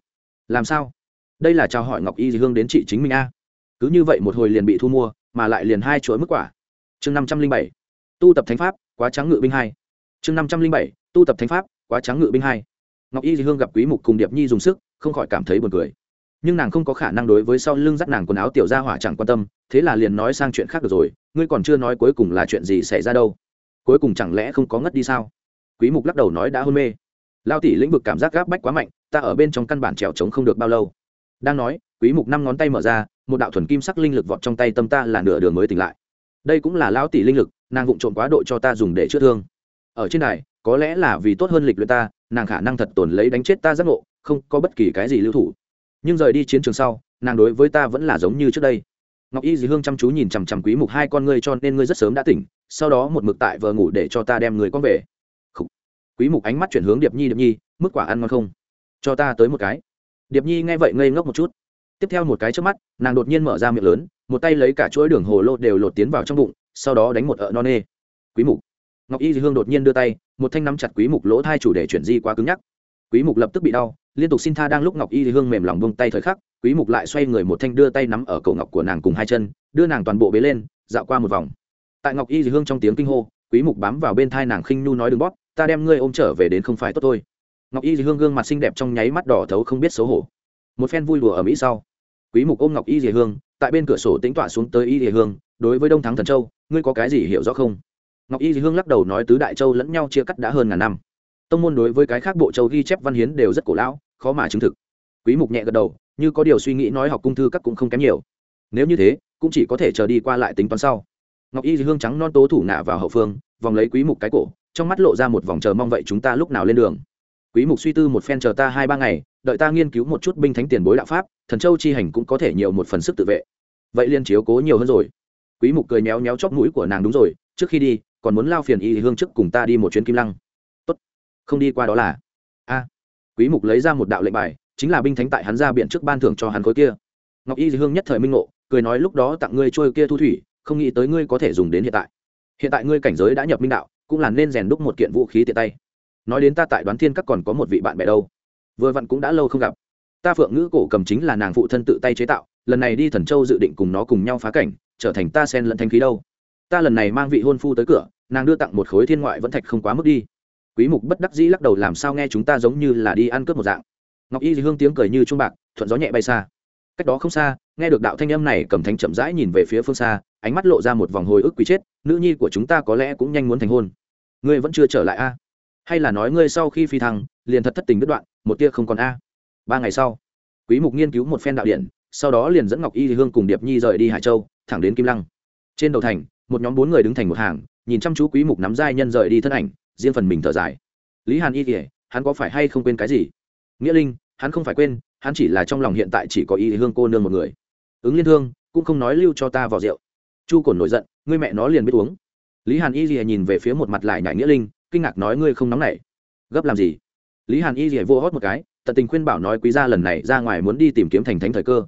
Làm sao? Đây là chào hỏi ngọc y hương đến chị chính mình a. Cứ như vậy một hồi liền bị thu mua, mà lại liền hai chuỗi mức quả. Chương năm trăm linh bảy, tu tập thánh pháp, quá trắng ngự binh hai. Chương năm trăm linh bảy, tu tập thánh pháp, quá trắng ngự binh hai. Ngọc y hương gặp quý mục cùng điệp nhi dùng sức, không khỏi cảm thấy buồn cười. Nhưng nàng không có khả năng đối với sau lưng dắt nàng quần áo tiểu gia hỏa chẳng quan tâm, thế là liền nói sang chuyện khác được rồi, ngươi còn chưa nói cuối cùng là chuyện gì xảy ra đâu. Cuối cùng chẳng lẽ không có ngất đi sao? Quý mục lắc đầu nói đã hôn mê. Lao tỷ lĩnh vực cảm giác gáp bách quá mạnh, ta ở bên trong căn bản trèo trống không được bao lâu đang nói, quý mục năm ngón tay mở ra, một đạo thuần kim sắc linh lực vọt trong tay tâm ta là nửa đường mới tỉnh lại. Đây cũng là lão tỷ linh lực, nàng vụng trộn quá độ cho ta dùng để chữa thương. Ở trên này có lẽ là vì tốt hơn lịch luyện ta, nàng khả năng thật tổn lấy đánh chết ta giác ngộ, không có bất kỳ cái gì lưu thủ. Nhưng rời đi chiến trường sau, nàng đối với ta vẫn là giống như trước đây. Ngọc y dì hương chăm chú nhìn chằm chằm quý mục hai con ngươi cho nên ngươi rất sớm đã tỉnh, sau đó một mực tại vờ ngủ để cho ta đem người con về. Khủ. quý mục ánh mắt chuyển hướng điệp nhi điệp nhi, mức quả ăn ngon không? Cho ta tới một cái điệp nhi nghe vậy ngây ngốc một chút. Tiếp theo một cái trước mắt, nàng đột nhiên mở ra miệng lớn, một tay lấy cả chuỗi đường hồ lô đều lột tiến vào trong bụng, sau đó đánh một ợ non nê. Quý mục. Ngọc y dì hương đột nhiên đưa tay, một thanh nắm chặt quý mục lỗ thai chủ để chuyển di quá cứng nhắc. Quý mục lập tức bị đau, liên tục xin tha đang lúc ngọc y dì hương mềm lòng buông tay thời khắc, quý mục lại xoay người một thanh đưa tay nắm ở cổ ngọc của nàng cùng hai chân, đưa nàng toàn bộ bế lên, dạo qua một vòng. Tại ngọc y dì hương trong tiếng kinh hô, quý mục bám vào bên thai nàng khinh nu nói đừng bóp, ta đem ngươi ôm trở về đến không phải tốt thôi ngọc y dì hương gương mặt xinh đẹp trong nháy mắt đỏ thấu không biết xấu hổ. Một phen vui đùa ở mỹ sau, quý mục ôm ngọc y dì hương, tại bên cửa sổ tính tỏa xuống tới y dì hương, đối với đông thắng thần châu, ngươi có cái gì hiểu rõ không? Ngọc y dì hương lắc đầu nói, tứ đại châu lẫn nhau chia cắt đã hơn ngàn năm. Tông môn đối với cái khác bộ châu ghi chép văn hiến đều rất cổ lão, khó mà chứng thực. Quý mục nhẹ gật đầu, như có điều suy nghĩ nói học cung thư các cũng không kém nhiều. Nếu như thế, cũng chỉ có thể chờ đi qua lại tính toán sau. Ngọc y dì hương trắng non tố thủ nạ vào hậu phương, vòng lấy quý mục cái cổ, trong mắt lộ ra một vòng chờ mong, vậy chúng ta lúc nào lên đường? Quý mục suy tư một phen chờ ta hai ba ngày, đợi ta nghiên cứu một chút binh thánh tiền bối đạo pháp, thần châu chi hành cũng có thể nhiều một phần sức tự vệ. Vậy liên chiếu cố nhiều hơn rồi. Quý mục cười méo méo chóp mũi của nàng đúng rồi, trước khi đi, còn muốn lao phiền y hương trước cùng ta đi một chuyến kim lăng. Tốt, không đi qua đó là. A. Quý mục lấy ra một đạo lệnh bài, chính là binh thánh tại hắn ra biện trước ban thưởng cho hắn khối kia. Ngọc y hương nhất thời minh ngộ, cười nói lúc đó tặng ngươi trôi kia thu thủy, không nghĩ tới ngươi có thể dùng đến hiện tại. Hiện tại ngươi cảnh giới đã nhập minh đạo, cũng là nên rèn đúc một kiện vũ khí tiện tay nói đến ta tại đoán thiên các còn có một vị bạn bè đâu. Vừa vặn cũng đã lâu không gặp. Ta phượng ngữ cổ cầm chính là nàng phụ thân tự tay chế tạo, lần này đi thần châu dự định cùng nó cùng nhau phá cảnh, trở thành ta sen lẫn thanh khí đâu. Ta lần này mang vị hôn phu tới cửa, nàng đưa tặng một khối thiên ngoại vẫn thạch không quá mức đi. Quý mục bất đắc dĩ lắc đầu làm sao nghe chúng ta giống như là đi ăn cướp một dạng. Ngọc y hương tiếng cười như trung bạc, thuận gió nhẹ bay xa. Cách đó không xa, nghe được đạo thanh âm này, cầm thánh chậm rãi nhìn về phía phương xa, ánh mắt lộ ra một vòng hồi ức quý chết, nữ nhi của chúng ta có lẽ cũng nhanh muốn thành hôn. Ngươi vẫn chưa trở lại a? Hay là nói ngươi sau khi phi thăng, liền thật thất tình đứt đoạn, một tia không còn a. Ba ngày sau, quý mục nghiên cứu một phen đạo điện, sau đó liền dẫn ngọc y hương cùng điệp nhi rời đi hải châu, thẳng đến kim lăng. Trên đầu thành, một nhóm bốn người đứng thành một hàng, nhìn chăm chú quý mục nắm giai nhân rời đi thân ảnh, riêng phần mình thở dài. Lý hàn y kể hắn có phải hay không quên cái gì? Nghĩa linh, hắn không phải quên, hắn chỉ là trong lòng hiện tại chỉ có y hương cô nương một người. Ứng liên thương, cũng không nói lưu cho ta vào rượu. Chu cổn nổi giận, ngươi mẹ nó liền biết uống. Lý hàn y rìa nhìn về phía một mặt lại nhảy nghĩa linh kinh ngạc nói ngươi không nóng nảy. Gấp làm gì? Lý hàn y rỉa vô hót một cái, tận tình khuyên bảo nói quý gia lần này ra ngoài muốn đi tìm kiếm thành thánh thời cơ.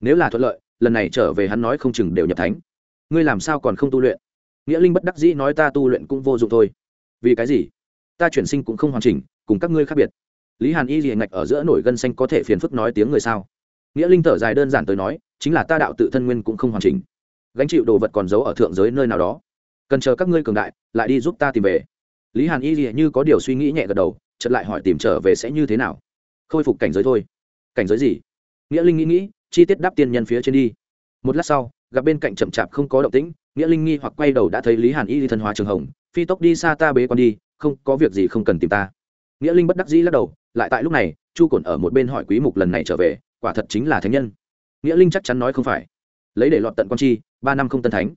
Nếu là thuận lợi, lần này trở về hắn nói không chừng đều nhập thánh. Ngươi làm sao còn không tu luyện? Nghĩa linh bất đắc dĩ nói ta tu luyện cũng vô dụng thôi. Vì cái gì? Ta chuyển sinh cũng không hoàn chỉnh, cùng các ngươi khác biệt. Lý hàn y rỉa ngạch ở giữa nổi gân xanh có thể phiền phức nói tiếng người sao? Nghĩa linh thở dài đơn giản tới nói, chính là ta đạo tự thân nguyên cũng không hoàn chỉnh. Gánh chịu đồ vật còn giấu ở thượng giới nơi nào đó. Cần chờ các ngươi cường đại, lại đi giúp ta tìm về lý hàn y như có điều suy nghĩ nhẹ gật đầu, chợt lại hỏi tìm trở về sẽ như thế nào. Khôi phục cảnh giới thôi. Cảnh giới gì? Nghĩa linh nghĩ nghĩ, chi tiết đáp tiên nhân phía trên đi. Một lát sau, gặp bên cạnh chậm chạp không có động tĩnh, nghĩa linh nghi hoặc quay đầu đã thấy lý hàn y thân hóa trường hồng, phi tốc đi xa ta bế con đi, không có việc gì không cần tìm ta. Nghĩa linh bất đắc dĩ lắc đầu, lại tại lúc này, chu cổn ở một bên hỏi quý mục lần này trở về, quả thật chính là thánh nhân. Nghĩa linh chắc chắn nói không phải. Lấy để lọt tận con chi, ba năm không tân thánh.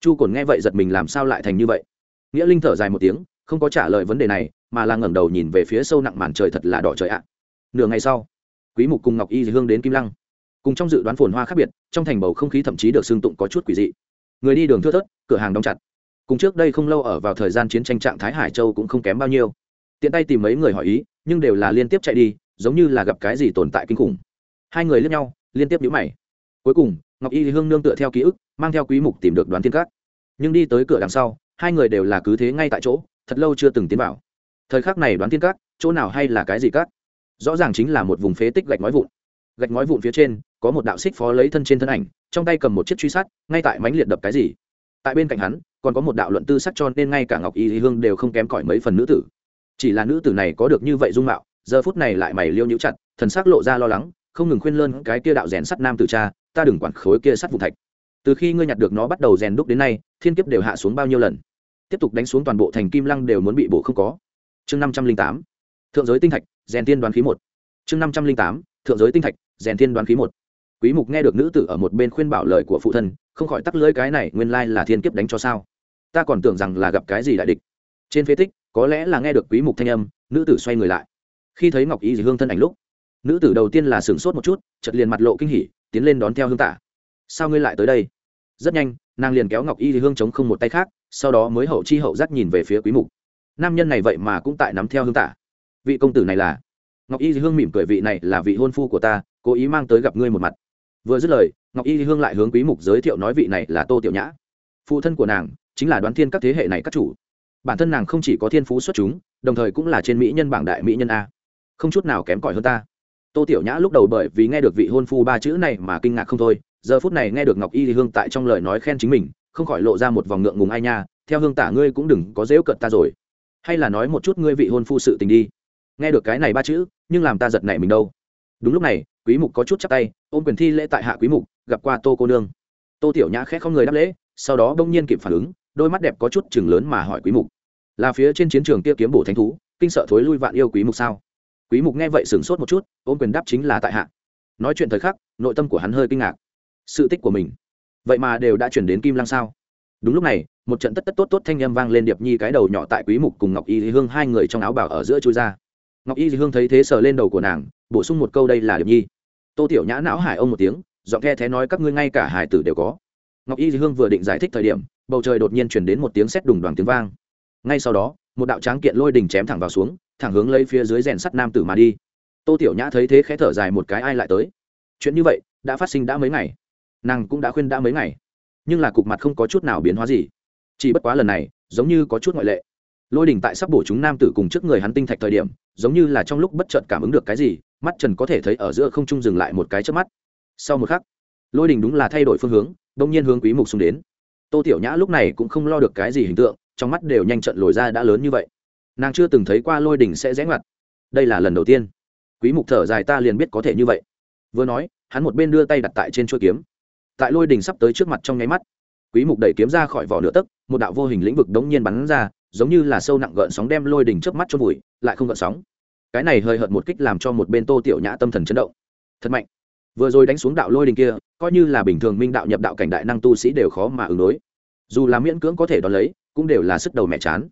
Chu cổn nghe vậy giật mình làm sao lại thành như vậy. Nghĩa linh thở dài một tiếng không có trả lời vấn đề này, mà là ngẩng đầu nhìn về phía sâu nặng màn trời thật là đỏ trời ạ. Nửa ngày sau, quý mục cùng ngọc y hương đến kim lăng. Cùng trong dự đoán phồn hoa khác biệt, trong thành bầu không khí thậm chí được xương tụng có chút quỷ dị. Người đi đường thưa thớt, cửa hàng đóng chặt. Cùng trước đây không lâu ở vào thời gian chiến tranh trạng thái hải châu cũng không kém bao nhiêu. Tiện tay tìm mấy người hỏi ý, nhưng đều là liên tiếp chạy đi, giống như là gặp cái gì tồn tại kinh khủng. Hai người lướt nhau, liên tiếp nhíu mày. Cuối cùng, ngọc y hương nương tựa theo ký ức, mang theo quý mục tìm được đoán thiên cát. Nhưng đi tới cửa đằng sau, hai người đều là cứ thế ngay tại chỗ thật lâu chưa từng tiến vào. Thời khắc này đoán thiên cát, chỗ nào hay là cái gì cát? Rõ ràng chính là một vùng phế tích gạch ngói vụn. Gạch ngói vụn phía trên, có một đạo xích phó lấy thân trên thân ảnh, trong tay cầm một chiếc truy sát, ngay tại mánh liệt đập cái gì. Tại bên cạnh hắn, còn có một đạo luận tư sắc cho nên ngay cả ngọc y hương đều không kém cỏi mấy phần nữ tử. Chỉ là nữ tử này có được như vậy dung mạo, giờ phút này lại mày liêu nhũ chặt, thần sắc lộ ra lo lắng, không ngừng khuyên lơn cái kia đạo rèn sắt nam tử cha, ta đừng quản khối kia sắt vụ thạch. Từ khi ngươi nhặt được nó bắt đầu rèn đúc đến nay, thiên kiếp đều hạ xuống bao nhiêu lần? Tiếp tục đánh xuống toàn bộ thành kim lăng đều muốn bị bổ không có. Chương năm trăm linh tám, thượng giới tinh thạch, rèn tiên đoán khí một. Chương năm trăm linh tám, thượng giới tinh thạch, rèn tiên đoán khí một. Quý mục nghe được nữ tử ở một bên khuyên bảo lời của phụ thân, không khỏi tắc lưỡi cái này nguyên lai là thiên kiếp đánh cho sao? Ta còn tưởng rằng là gặp cái gì đại địch. Trên phế tích, có lẽ là nghe được quý mục thanh âm, nữ tử xoay người lại. Khi thấy ngọc y dì hương thân ảnh lúc, nữ tử đầu tiên là sửng sốt một chút, chợt liền mặt lộ kinh hỉ, tiến lên đón theo hương tả sao ngươi lại tới đây? Rất nhanh, nàng liền kéo ngọc y dì hương chống không một tay khác sau đó mới hậu chi hậu giác nhìn về phía quý mục. Nam nhân này vậy mà cũng tại nắm theo hương tả vị công tử này là? Ngọc y hương mỉm cười, vị này là vị hôn phu của ta, cố ý mang tới gặp ngươi một mặt. Vừa dứt lời, ngọc y hương lại hướng quý mục giới thiệu nói vị này là tô tiểu nhã. Phụ thân của nàng chính là đoán thiên các thế hệ này các chủ. Bản thân nàng không chỉ có thiên phú xuất chúng, đồng thời cũng là trên mỹ nhân bảng đại mỹ nhân a. Không chút nào kém cỏi hơn ta. Tô tiểu nhã lúc đầu bởi vì nghe được vị hôn phu ba chữ này mà kinh ngạc không thôi, giờ phút này nghe được ngọc y thì hương tại trong lời nói khen chính mình không khỏi lộ ra một vòng ngượng ngùng ai nha, theo hương tả ngươi cũng đừng có dễu cận ta rồi. Hay là nói một chút ngươi vị hôn phu sự tình đi. Nghe được cái này ba chữ, nhưng làm ta giật nảy mình đâu. Đúng lúc này, quý mục có chút chắp tay, ôm quyền thi lễ tại hạ quý mục, gặp qua tô cô nương. Tô tiểu nhã khẽ không người đáp lễ, sau đó bỗng nhiên kịp phản ứng, đôi mắt đẹp có chút chừng lớn mà hỏi quý mục. Là phía trên chiến trường kia kiếm bổ thánh thú, kinh sợ thối lui vạn yêu quý mục sao? Quý mục nghe vậy sửng sốt một chút, ôm quyền đáp chính là tại hạ. Nói chuyện thời khắc, nội tâm của hắn hơi kinh ngạc. Sự tích của mình vậy mà đều đã chuyển đến kim lăng sao? Đúng lúc này, một trận tất tất tốt tốt thanh âm vang lên điệp nhi cái đầu nhỏ tại quý mục cùng ngọc y hương hai người trong áo bảo ở giữa chui ra. Ngọc y hương thấy thế sờ lên đầu của nàng, bổ sung một câu đây là điệp nhi. Tô tiểu nhã não hải ông một tiếng, giọng the thế nói các ngươi ngay cả hải tử đều có. Ngọc y hương vừa định giải thích thời điểm, bầu trời đột nhiên chuyển đến một tiếng sét đùng đoàn tiếng vang. Ngay sau đó, một đạo tráng kiện lôi đình chém thẳng vào xuống, thẳng hướng lấy phía dưới rèn sắt nam tử mà đi. Tô tiểu nhã thấy thế khẽ thở dài một cái ai lại tới. Chuyện như vậy, đã phát sinh đã mấy ngày nàng cũng đã khuyên đã mấy ngày. Nhưng là cục mặt không có chút nào biến hóa gì. Chỉ bất quá lần này, giống như có chút ngoại lệ. Lôi đình tại sắp bổ chúng nam tử cùng trước người hắn tinh thạch thời điểm, giống như là trong lúc bất chợt cảm ứng được cái gì, mắt trần có thể thấy ở giữa không trung dừng lại một cái trước mắt. Sau một khắc, lôi đình đúng là thay đổi phương hướng, đông nhiên hướng quý mục xung đến. Tô tiểu nhã lúc này cũng không lo được cái gì hình tượng, trong mắt đều nhanh trận lồi ra đã lớn như vậy. Nàng chưa từng thấy qua lôi đình sẽ rẽ ngoặt. Đây là lần đầu tiên. Quý mục thở dài ta liền biết có thể như vậy. Vừa nói, hắn một bên đưa tay đặt tại trên chuôi kiếm tại lôi đình sắp tới trước mặt trong nháy mắt. Quý mục đẩy kiếm ra khỏi vỏ nửa tấc, một đạo vô hình lĩnh vực đống nhiên bắn ra, giống như là sâu nặng gợn sóng đem lôi đình trước mắt cho vùi, lại không gợn sóng. Cái này hơi hợt một kích làm cho một bên tô tiểu nhã tâm thần chấn động. Thật mạnh. Vừa rồi đánh xuống đạo lôi đình kia, coi như là bình thường minh đạo nhập đạo cảnh đại năng tu sĩ đều khó mà ứng đối. Dù là miễn cưỡng có thể đón lấy, cũng đều là sức đầu mẹ chán.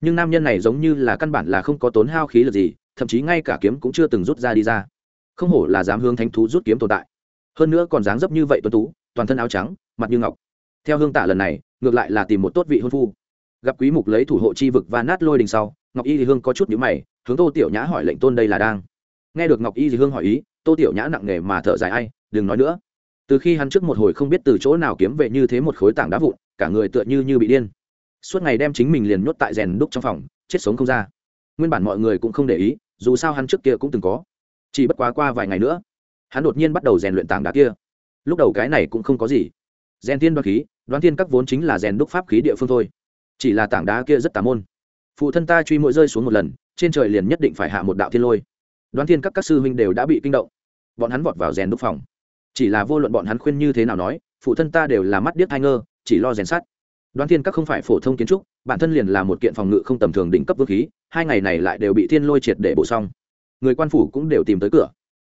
Nhưng nam nhân này giống như là căn bản là không có tốn hao khí lực gì, thậm chí ngay cả kiếm cũng chưa từng rút ra đi ra. Không hổ là dám hướng thánh thú rút kiếm tồn tại. Hơn nữa còn dáng dấp như vậy tuân tú toàn thân áo trắng, mặt như ngọc. Theo hương tả lần này, ngược lại là tìm một tốt vị hôn phu. Gặp quý mục lấy thủ hộ chi vực và nát lôi đình sau, ngọc y thì hương có chút nhíu mày, hướng tô tiểu nhã hỏi lệnh tôn đây là đang. Nghe được ngọc y thì hương hỏi ý, tô tiểu nhã nặng nề mà thở dài ai, đừng nói nữa. Từ khi hắn trước một hồi không biết từ chỗ nào kiếm về như thế một khối tảng đá vụn, cả người tựa như như bị điên. Suốt ngày đem chính mình liền nhốt tại rèn đúc trong phòng, chết sống không ra. Nguyên bản mọi người cũng không để ý, dù sao hắn trước kia cũng từng có. Chỉ bất quá qua vài ngày nữa, hắn đột nhiên bắt đầu rèn luyện tảng đá kia lúc đầu cái này cũng không có gì. Rèn thiên đoán khí, đoán thiên các vốn chính là rèn đúc pháp khí địa phương thôi. Chỉ là tảng đá kia rất tà môn. Phụ thân ta truy mỗi rơi xuống một lần, trên trời liền nhất định phải hạ một đạo thiên lôi. Đoán thiên các các sư huynh đều đã bị kinh động. Bọn hắn vọt vào rèn đúc phòng. Chỉ là vô luận bọn hắn khuyên như thế nào nói, phụ thân ta đều là mắt điếc hai ngơ, chỉ lo rèn sắt. Đoán thiên các không phải phổ thông kiến trúc, bản thân liền là một kiện phòng ngự không tầm thường đỉnh cấp vũ khí, hai ngày này lại đều bị thiên lôi triệt để bổ xong. Người quan phủ cũng đều tìm tới cửa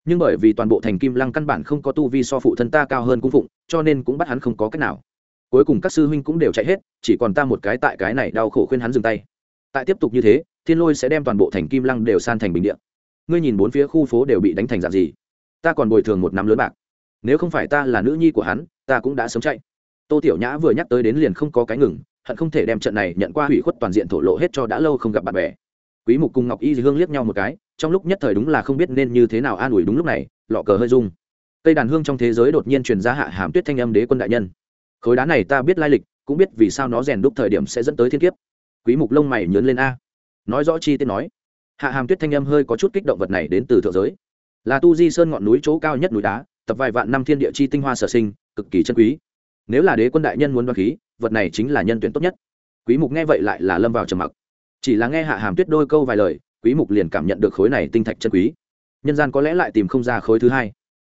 nhưng bởi vì toàn bộ thành kim lăng căn bản không có tu vi so phụ thân ta cao hơn cung phụng, cho nên cũng bắt hắn không có cách nào. Cuối cùng các sư huynh cũng đều chạy hết, chỉ còn ta một cái tại cái này đau khổ khuyên hắn dừng tay. Tại tiếp tục như thế, thiên lôi sẽ đem toàn bộ thành kim lăng đều san thành bình điện ngươi nhìn bốn phía khu phố đều bị đánh thành dạng gì? Ta còn bồi thường một năm lớn bạc. Nếu không phải ta là nữ nhi của hắn, ta cũng đã sớm chạy. Tô tiểu nhã vừa nhắc tới đến liền không có cái ngừng, hận không thể đem trận này nhận qua hủy khuất toàn diện thổ lộ hết cho đã lâu không gặp bạn bè. Quý mục cùng ngọc y hương liếc nhau một cái trong lúc nhất thời đúng là không biết nên như thế nào an ủi đúng lúc này, lọ cờ hơi rung. Cây đàn hương trong thế giới đột nhiên truyền ra hạ hàm tuyết thanh âm đế quân đại nhân. Khối đá này ta biết lai lịch, cũng biết vì sao nó rèn đúc thời điểm sẽ dẫn tới thiên kiếp. Quý mục lông mày nhớn lên a. Nói rõ chi tiết nói. Hạ hàm tuyết thanh âm hơi có chút kích động vật này đến từ thượng giới. Là tu di sơn ngọn núi chỗ cao nhất núi đá, tập vài vạn năm thiên địa chi tinh hoa sở sinh, cực kỳ chân quý. Nếu là đế quân đại nhân muốn đoan khí, vật này chính là nhân tuyển tốt nhất. Quý mục nghe vậy lại là lâm vào trầm mặc. Chỉ là nghe hạ hàm tuyết đôi câu vài lời quý mục liền cảm nhận được khối này tinh thạch chân quý. Nhân gian có lẽ lại tìm không ra khối thứ hai.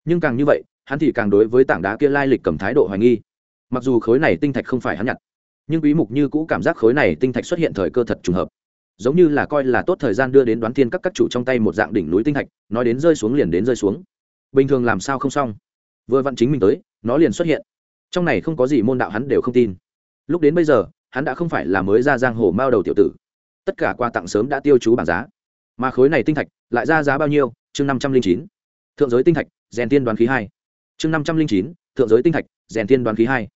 Nhưng càng như vậy, hắn thì càng đối với tảng đá kia lai lịch cầm thái độ hoài nghi. Mặc dù khối này tinh thạch không phải hắn nhặt, nhưng quý mục như cũ cảm giác khối này tinh thạch xuất hiện thời cơ thật trùng hợp. Giống như là coi là tốt thời gian đưa đến đoán thiên các các chủ trong tay một dạng đỉnh núi tinh thạch, nói đến rơi xuống liền đến rơi xuống. Bình thường làm sao không xong? Vừa vặn chính mình tới, nó liền xuất hiện. Trong này không có gì môn đạo hắn đều không tin. Lúc đến bây giờ, hắn đã không phải là mới ra giang hồ mao đầu tiểu tử tất cả quà tặng sớm đã tiêu chú bảng giá. Mà khối này tinh thạch lại ra giá bao nhiêu? Chương năm trăm linh chín, thượng giới tinh thạch, rèn tiên đoán khí hai. Chương năm trăm linh chín, thượng giới tinh thạch, rèn tiên đoán khí hai.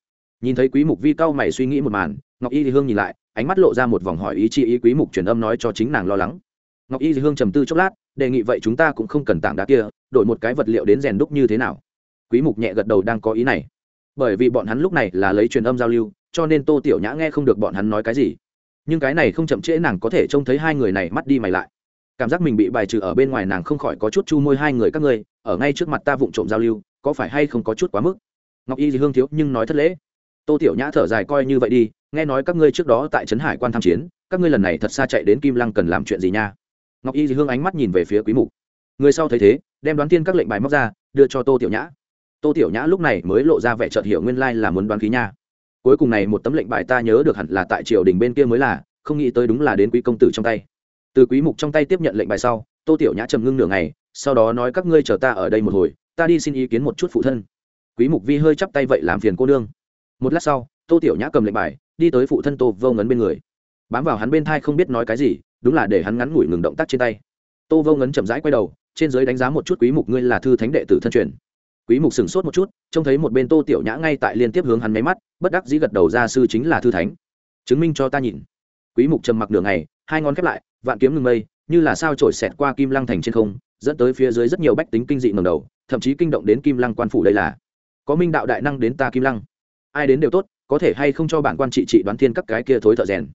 Nhìn thấy quý mục vi cao mày suy nghĩ một màn, ngọc y thì hương nhìn lại, ánh mắt lộ ra một vòng hỏi ý chi ý quý mục truyền âm nói cho chính nàng lo lắng. Ngọc y thì hương trầm tư chốc lát, đề nghị vậy chúng ta cũng không cần tảng đá kia, đổi một cái vật liệu đến rèn đúc như thế nào? Quý mục nhẹ gật đầu đang có ý này. Bởi vì bọn hắn lúc này là lấy truyền âm giao lưu, cho nên tô tiểu nhã nghe không được bọn hắn nói cái gì nhưng cái này không chậm trễ nàng có thể trông thấy hai người này mắt đi mày lại. Cảm giác mình bị bài trừ ở bên ngoài nàng không khỏi có chút chu môi hai người các ngươi, ở ngay trước mặt ta vụng trộm giao lưu, có phải hay không có chút quá mức? Ngọc y thì hương thiếu nhưng nói thất lễ. Tô tiểu nhã thở dài coi như vậy đi, nghe nói các ngươi trước đó tại trấn hải quan tham chiến, các ngươi lần này thật xa chạy đến kim lăng cần làm chuyện gì nha? Ngọc y thì hương ánh mắt nhìn về phía quý mục. Người sau thấy thế, đem đoán tiên các lệnh bài móc ra, đưa cho tô tiểu nhã. Tô tiểu nhã lúc này mới lộ ra vẻ chợt hiểu nguyên lai là muốn đoán khí nha cuối cùng này một tấm lệnh bài ta nhớ được hẳn là tại triều đình bên kia mới là, không nghĩ tới đúng là đến quý công tử trong tay. Từ quý mục trong tay tiếp nhận lệnh bài sau, tô tiểu nhã trầm ngưng nửa ngày, sau đó nói các ngươi chờ ta ở đây một hồi, ta đi xin ý kiến một chút phụ thân. Quý mục vi hơi chắp tay vậy làm phiền cô nương. Một lát sau, tô tiểu nhã cầm lệnh bài, đi tới phụ thân tô vô ngấn bên người. Bám vào hắn bên thai không biết nói cái gì, đúng là để hắn ngắn ngủi ngừng động tác trên tay. Tô vô ngấn chậm rãi quay đầu, trên giới đánh giá một chút quý mục ngươi là thư thánh đệ tử thân truyền quý mục sửng sốt một chút, trông thấy một bên tô tiểu nhã ngay tại liên tiếp hướng hắn máy mắt, bất đắc dĩ gật đầu ra sư chính là thư thánh. Chứng minh cho ta nhìn. Quý mục trầm mặc nửa ngày, hai ngón khép lại, vạn kiếm ngừng mây, như là sao trổi xẹt qua kim lăng thành trên không, dẫn tới phía dưới rất nhiều bách tính kinh dị ngầm đầu, thậm chí kinh động đến kim lăng quan phủ đây là. Có minh đạo đại năng đến ta kim lăng. Ai đến đều tốt, có thể hay không cho bản quan trị trị đoán thiên các cái kia thối thợ rèn.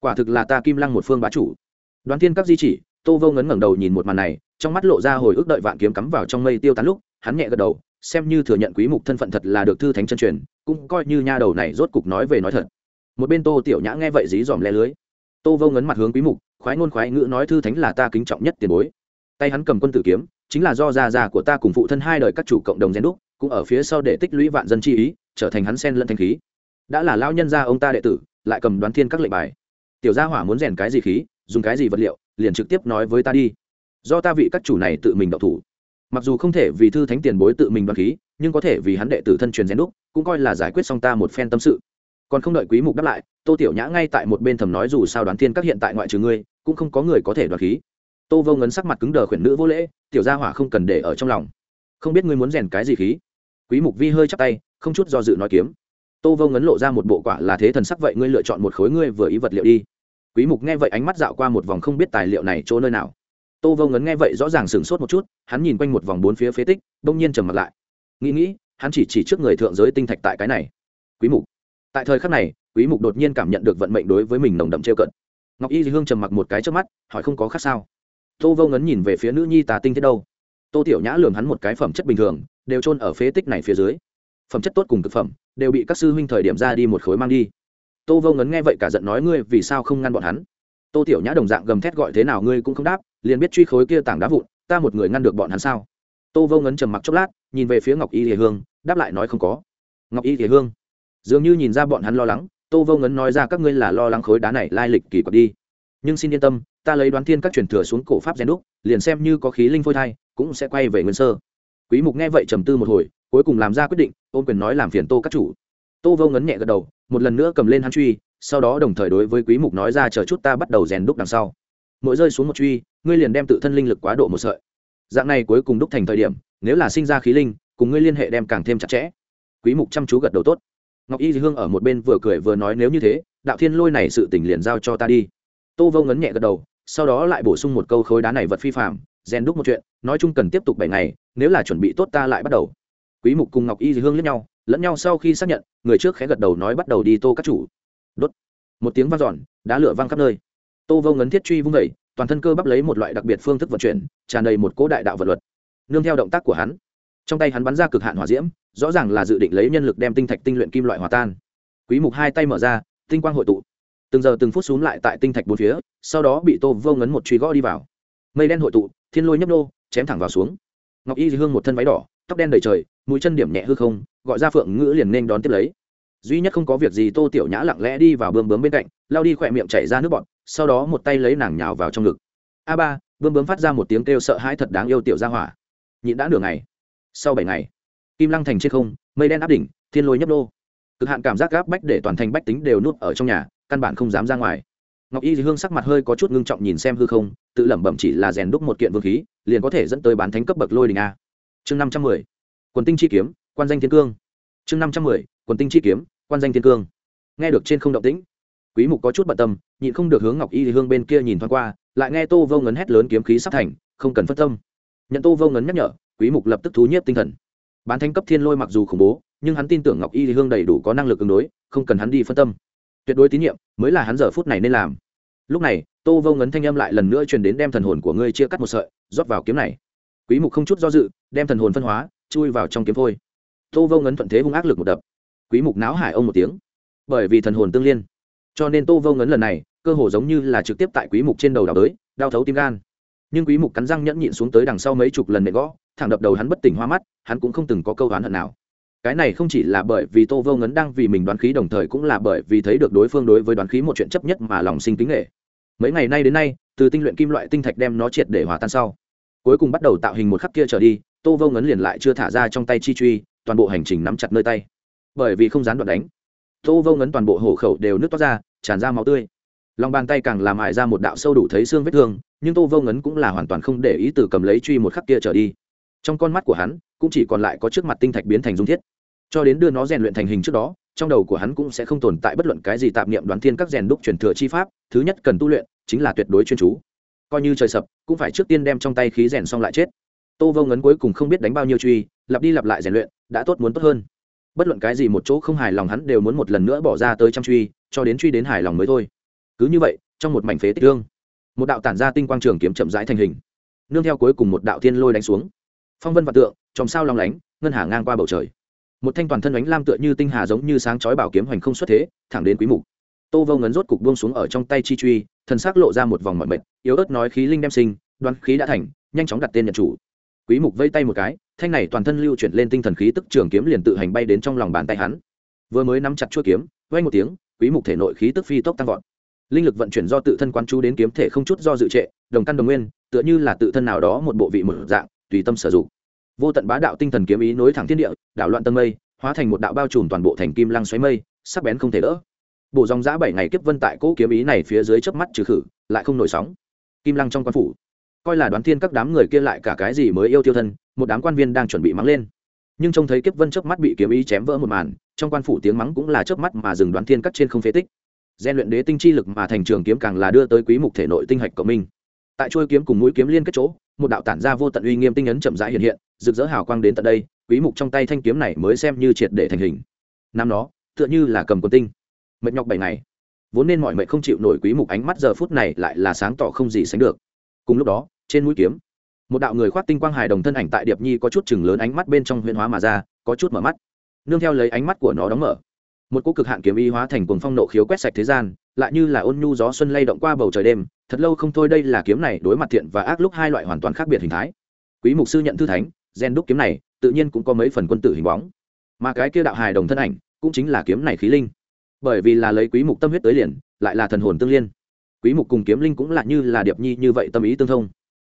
Quả thực là ta kim lăng một phương bá chủ. Đoán thiên các di chỉ, tô vô ngấn ngẩng đầu nhìn một màn này, trong mắt lộ ra hồi ức đợi vạn kiếm cắm vào trong mây tiêu tán lúc, hắn nhẹ gật đầu xem như thừa nhận quý mục thân phận thật là được thư thánh chân truyền, cũng coi như nha đầu này rốt cục nói về nói thật. Một bên tô tiểu nhã nghe vậy dí dòm le lưới. Tô vô ngấn mặt hướng quý mục, khoái ngôn khoái ngữ nói thư thánh là ta kính trọng nhất tiền bối. Tay hắn cầm quân tử kiếm, chính là do già già của ta cùng phụ thân hai đời các chủ cộng đồng gen đúc, cũng ở phía sau để tích lũy vạn dân chi ý, trở thành hắn sen lẫn thanh khí. Đã là lao nhân gia ông ta đệ tử, lại cầm đoán thiên các lệnh bài. Tiểu gia hỏa muốn rèn cái gì khí, dùng cái gì vật liệu, liền trực tiếp nói với ta đi. Do ta vị các chủ này tự mình đậu thủ mặc dù không thể vì thư thánh tiền bối tự mình đoạt khí, nhưng có thể vì hắn đệ tử thân truyền rèn đúc, cũng coi là giải quyết xong ta một phen tâm sự. Còn không đợi quý mục đáp lại, tô tiểu nhã ngay tại một bên thầm nói dù sao đoán thiên các hiện tại ngoại trừ ngươi, cũng không có người có thể đoạt khí. Tô vô ngấn sắc mặt cứng đờ khuyển nữ vô lễ, tiểu gia hỏa không cần để ở trong lòng. Không biết ngươi muốn rèn cái gì khí? Quý mục vi hơi chắp tay, không chút do dự nói kiếm. Tô vô ngấn lộ ra một bộ quả là thế thần sắc vậy ngươi lựa chọn một khối ngươi vừa ý vật liệu đi. Quý mục nghe vậy ánh mắt dạo qua một vòng không biết tài liệu này chỗ nơi nào tô vô ngấn nghe vậy rõ ràng sửng sốt một chút, hắn nhìn quanh một vòng bốn phía phế tích đông nhiên trầm mặt lại. Nghĩ nghĩ, hắn chỉ chỉ trước người thượng giới tinh thạch tại cái này. Quý mục. Tại thời khắc này, quý mục đột nhiên cảm nhận được vận mệnh đối với mình nồng đậm trêu cận. Ngọc y hương trầm mặc một cái trước mắt, hỏi không có khác sao? Tô vô ngấn nhìn về phía nữ nhi tà tinh thế đâu? Tô tiểu nhã lường hắn một cái phẩm chất bình thường, đều trôn ở phế tích này phía dưới. Phẩm chất tốt cùng thực phẩm, đều bị các sư huynh thời điểm ra đi một khối mang đi. Tô vô ngấn nghe vậy cả giận nói, ngươi vì sao không ngăn bọn hắn? Tô tiểu nhã đồng dạng gầm thét gọi, thế nào ngươi cũng không đáp liền biết truy khối kia tảng đá vụn, ta một người ngăn được bọn hắn sao? Tô vô ngấn trầm mặc chốc lát, nhìn về phía ngọc y hề hương, đáp lại nói không có. Ngọc y hề hương, dường như nhìn ra bọn hắn lo lắng, tô vô ngấn nói ra các ngươi là lo lắng khối đá này lai lịch kỳ quặc đi. Nhưng xin yên tâm, ta lấy đoán thiên các truyền thừa xuống cổ pháp gen đúc, liền xem như có khí linh phôi thai, cũng sẽ quay về nguyên sơ. Quý mục nghe vậy trầm tư một hồi, cuối cùng làm ra quyết định ôn quyền nói làm phiền tô các chủ. Tô vô ngấn nhẹ gật đầu, một lần nữa cầm lên hắn truy, sau đó đồng thời đối với quý mục nói ra chờ chút ta bắt đầu rèn đúc đằng sau mỗi rơi xuống một truy, ngươi liền đem tự thân linh lực quá độ một sợi. Dạng này cuối cùng đúc thành thời điểm, nếu là sinh ra khí linh, cùng ngươi liên hệ đem càng thêm chặt chẽ. Quý mục chăm chú gật đầu tốt. Ngọc y hương ở một bên vừa cười vừa nói nếu như thế, đạo thiên lôi này sự tình liền giao cho ta đi. Tô vô ngấn nhẹ gật đầu, sau đó lại bổ sung một câu khối đá này vật phi phạm rèn đúc một chuyện, nói chung cần tiếp tục bảy ngày, nếu là chuẩn bị tốt ta lại bắt đầu. Quý mục cùng ngọc y hương lẫn nhau lẫn nhau sau khi xác nhận, người trước khẽ gật đầu nói bắt đầu đi tô các chủ. Đốt. Một tiếng vang dọn, đá lửa vang khắp nơi tô vô ngấn thiết truy vung vẩy toàn thân cơ bắp lấy một loại đặc biệt phương thức vận chuyển, tràn đầy một cỗ đại đạo vật luật. Nương theo động tác của hắn, trong tay hắn bắn ra cực hạn hỏa diễm, rõ ràng là dự định lấy nhân lực đem tinh thạch tinh luyện kim loại hòa tan. Quý mục hai tay mở ra, tinh quang hội tụ. Từng giờ từng phút xuống lại tại tinh thạch bốn phía, sau đó bị tô vô ngấn một truy gõ đi vào. Mây đen hội tụ, thiên lôi nhấp nô, chém thẳng vào xuống. Ngọc y hương một thân váy đỏ, tóc đen đầy trời, mũi chân điểm nhẹ hư không, gọi ra phượng ngữ liền nên đón tiếp lấy. Duy nhất không có việc gì tô tiểu nhã lặng lẽ đi vào bươm bướm bên cạnh, lao đi khỏe miệng chảy ra nước bọt sau đó một tay lấy nàng nhào vào trong ngực. A ba bơm bướm phát ra một tiếng kêu sợ hãi thật đáng yêu tiểu ra hỏa. Nhịn đã nửa ngày. Sau bảy ngày, kim lăng thành trên không, mây đen áp đỉnh, thiên lôi nhấp nô. Cực hạn cảm giác gáp bách để toàn thành bách tính đều nuốt ở trong nhà, căn bản không dám ra ngoài. Ngọc y hương sắc mặt hơi có chút ngưng trọng nhìn xem hư không, tự lẩm bẩm chỉ là rèn đúc một kiện vương khí, liền có thể dẫn tới bán thánh cấp bậc lôi đình a. Chương năm trăm mười, quần tinh chi kiếm, quan danh thiên cương. Chương năm trăm mười, quần tinh chi kiếm, quan danh thiên cương. Nghe được trên không động tĩnh, quý mục có chút bận tâm nhịn không được hướng ngọc y hương bên kia nhìn thoáng qua, lại nghe tô vô ngấn hét lớn kiếm khí sắp thành, không cần phân tâm. Nhận tô vô ngấn nhắc nhở, quý mục lập tức thú nhiếp tinh thần. Bán thánh cấp thiên lôi mặc dù khủng bố, nhưng hắn tin tưởng ngọc y hương đầy đủ có năng lực ứng đối, không cần hắn đi phân tâm. Tuyệt đối tín nhiệm, mới là hắn giờ phút này nên làm. Lúc này, tô vô ngấn thanh âm lại lần nữa truyền đến đem thần hồn của ngươi chia cắt một sợi, rót vào kiếm này. Quý mục không chút do dự, đem thần hồn phân hóa, chui vào trong kiếm phôi. Tô vô ngấn thuận thế hung ác lực một đập. Quý mục náo hải ông một tiếng. Bởi vì thần hồn tương liên. Cho nên tô vô ngấn lần này cơ hồ giống như là trực tiếp tại quý mục trên đầu đào tới, đau thấu tim gan. Nhưng quý mục cắn răng nhẫn nhịn xuống tới đằng sau mấy chục lần nệ gõ, thẳng đập đầu hắn bất tỉnh hoa mắt, hắn cũng không từng có câu oán hận nào. Cái này không chỉ là bởi vì tô vô ngấn đang vì mình đoán khí đồng thời cũng là bởi vì thấy được đối phương đối với đoán khí một chuyện chấp nhất mà lòng sinh kính nghệ. Mấy ngày nay đến nay, từ tinh luyện kim loại tinh thạch đem nó triệt để hòa tan sau. Cuối cùng bắt đầu tạo hình một khắc kia trở đi, tô vô ngấn liền lại chưa thả ra trong tay chi truy, toàn bộ hành trình nắm chặt nơi tay. Bởi vì không dán đoạn đánh, tô vô ngấn toàn bộ hổ khẩu đều nước toát ra, tràn ra máu tươi lòng bàn tay càng làm hại ra một đạo sâu đủ thấy xương vết thương, nhưng tô vô ngấn cũng là hoàn toàn không để ý từ cầm lấy truy một khắc kia trở đi. Trong con mắt của hắn, cũng chỉ còn lại có trước mặt tinh thạch biến thành dung thiết. Cho đến đưa nó rèn luyện thành hình trước đó, trong đầu của hắn cũng sẽ không tồn tại bất luận cái gì tạp niệm đoán thiên các rèn đúc truyền thừa chi pháp, thứ nhất cần tu luyện, chính là tuyệt đối chuyên chú. Coi như trời sập, cũng phải trước tiên đem trong tay khí rèn xong lại chết. Tô vô ngấn cuối cùng không biết đánh bao nhiêu truy, lặp đi lặp lại rèn luyện, đã tốt muốn tốt hơn. Bất luận cái gì một chỗ không hài lòng hắn đều muốn một lần nữa bỏ ra tới trăm truy, cho đến truy đến hài lòng mới thôi cứ như vậy trong một mảnh phế tích tương, một đạo tản ra tinh quang trường kiếm chậm rãi thành hình. Nương theo cuối cùng một đạo thiên lôi đánh xuống. Phong vân và tượng chòm sao long lánh ngân hà ngang qua bầu trời. Một thanh toàn thân ánh lam tựa như tinh hà giống như sáng chói bảo kiếm hoành không xuất thế thẳng đến quý mục. Tô vô ngấn rốt cục buông xuống ở trong tay chi truy thần sắc lộ ra một vòng mọi mệt yếu ớt nói khí linh đem sinh đoán khí đã thành nhanh chóng đặt tên nhận chủ. Quý mục vây tay một cái thanh này toàn thân lưu chuyển lên tinh thần khí tức trường kiếm liền tự hành bay đến trong lòng bàn tay hắn. Vừa mới nắm chặt chuôi kiếm vang một tiếng quý mục thể nội khí tức phi tốc tăng vọt linh lực vận chuyển do tự thân quán chú đến kiếm thể không chút do dự trệ, đồng căn đồng nguyên, tựa như là tự thân nào đó một bộ vị một dạng, tùy tâm sử dụng. Vô tận bá đạo tinh thần kiếm ý nối thẳng thiên địa, đảo loạn tân mây, hóa thành một đạo bao trùm toàn bộ thành kim lăng xoáy mây, sắc bén không thể đỡ. Bộ dòng giã bảy ngày kiếp vân tại cỗ kiếm ý này phía dưới chớp mắt trừ khử, lại không nổi sóng. Kim lăng trong quan phủ, coi là đoán thiên các đám người kia lại cả cái gì mới yêu tiêu thân, một đám quan viên đang chuẩn bị mắng lên. Nhưng trông thấy kiếp vân chớp mắt bị kiếm ý chém vỡ một màn, trong quan phủ tiếng mắng cũng là chớp mắt mà dừng đoán thiên các trên không phế tích gian luyện đế tinh chi lực mà thành trường kiếm càng là đưa tới quý mục thể nội tinh hạch cộng minh tại chuôi kiếm cùng mũi kiếm liên kết chỗ, một đạo tản ra vô tận uy nghiêm tinh ấn chậm rãi hiện hiện, rực rỡ hào quang đến tận đây, quý mục trong tay thanh kiếm này mới xem như triệt để thành hình. Năm đó, tựa như là cầm quần tinh. Mệt nhọc bảy ngày. Vốn nên mọi mệnh không chịu nổi quý mục ánh mắt giờ phút này lại là sáng tỏ không gì sánh được. Cùng lúc đó, trên mũi kiếm, một đạo người khoác tinh quang hài đồng thân ảnh tại điệp nhi có chút chừng lớn ánh mắt bên trong huyễn hóa mà ra, có chút mở mắt. Nương theo lấy ánh mắt của nó đóng mở một cỗ cực hạn kiếm ý hóa thành cuồng phong nộ khiếu quét sạch thế gian, lại như là ôn nhu gió xuân lay động qua bầu trời đêm, thật lâu không thôi đây là kiếm này đối mặt thiện và ác lúc hai loại hoàn toàn khác biệt hình thái. Quý mục sư nhận thư thánh, gen đúc kiếm này, tự nhiên cũng có mấy phần quân tử hình bóng. Mà cái kia đạo hài đồng thân ảnh, cũng chính là kiếm này khí linh. Bởi vì là lấy quý mục tâm huyết tới liền, lại là thần hồn tương liên. Quý mục cùng kiếm linh cũng là như là điệp nhi như vậy tâm ý tương thông.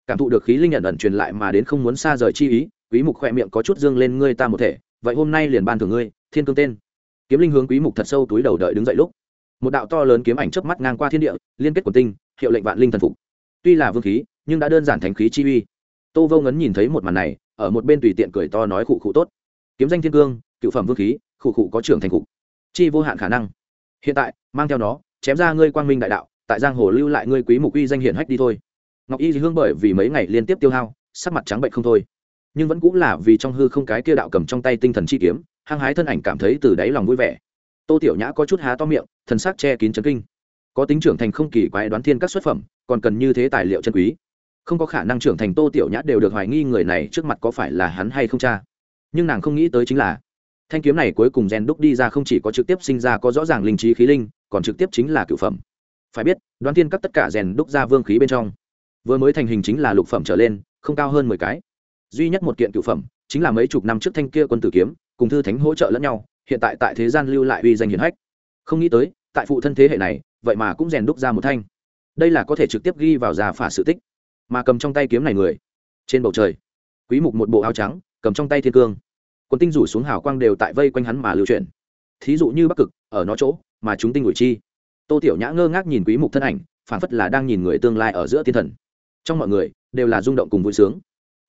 Cảm thụ được khí linh nhận ẩn truyền lại mà đến không muốn xa rời chi ý, quý mục khoe miệng có chút dương lên, ngươi ta một thể, vậy hôm nay liền ban thưởng ngươi, thiên cương tên kiếm linh hướng quý mục thật sâu túi đầu đợi đứng dậy lúc. Một đạo to lớn kiếm ảnh chớp mắt ngang qua thiên địa, liên kết quần tinh, hiệu lệnh vạn linh thần phục. Tuy là vương khí, nhưng đã đơn giản thánh khí chi uy. Tô vô ngấn nhìn thấy một màn này, ở một bên tùy tiện cười to nói khụ khụ tốt. Kiếm danh thiên cương, cựu phẩm vương khí, khụ khụ có trưởng thành cụ chi vô hạn khả năng. Hiện tại, mang theo nó, chém ra ngươi quang minh đại đạo, tại giang hồ lưu lại ngươi quý mục uy danh hiển hách đi thôi. Ngọc y hương bởi vì mấy ngày liên tiếp tiêu hao, sắc mặt trắng bệnh không thôi. Nhưng vẫn cũng là vì trong hư không cái kia đạo cầm trong tay tinh thần chi kiếm hăng hái thân ảnh cảm thấy từ đáy lòng vui vẻ. Tô tiểu nhã có chút há to miệng, thần sắc che kín chấn kinh. Có tính trưởng thành không kỳ quái đoán thiên các xuất phẩm, còn cần như thế tài liệu chân quý. Không có khả năng trưởng thành tô tiểu nhã đều được hoài nghi người này trước mặt có phải là hắn hay không cha. Nhưng nàng không nghĩ tới chính là, thanh kiếm này cuối cùng rèn đúc đi ra không chỉ có trực tiếp sinh ra có rõ ràng linh trí khí linh, còn trực tiếp chính là cựu phẩm. Phải biết, đoán thiên các tất cả rèn đúc ra vương khí bên trong. Vừa mới thành hình chính là lục phẩm trở lên, không cao hơn mười cái. Duy nhất một kiện cựu phẩm, chính là mấy chục năm trước thanh kia quân tử kiếm cùng thư thánh hỗ trợ lẫn nhau, hiện tại tại thế gian lưu lại uy danh hiển hách. Không nghĩ tới, tại phụ thân thế hệ này, vậy mà cũng rèn đúc ra một thanh. Đây là có thể trực tiếp ghi vào già phả sự tích. Mà cầm trong tay kiếm này người, trên bầu trời, quý mục một bộ áo trắng, cầm trong tay thiên cương. Quần tinh rủ xuống hào quang đều tại vây quanh hắn mà lưu chuyển. Thí dụ như bắc cực, ở nó chỗ, mà chúng tinh ủi chi. Tô tiểu nhã ngơ ngác nhìn quý mục thân ảnh, phản phất là đang nhìn người tương lai ở giữa thiên thần. Trong mọi người, đều là rung động cùng vui sướng.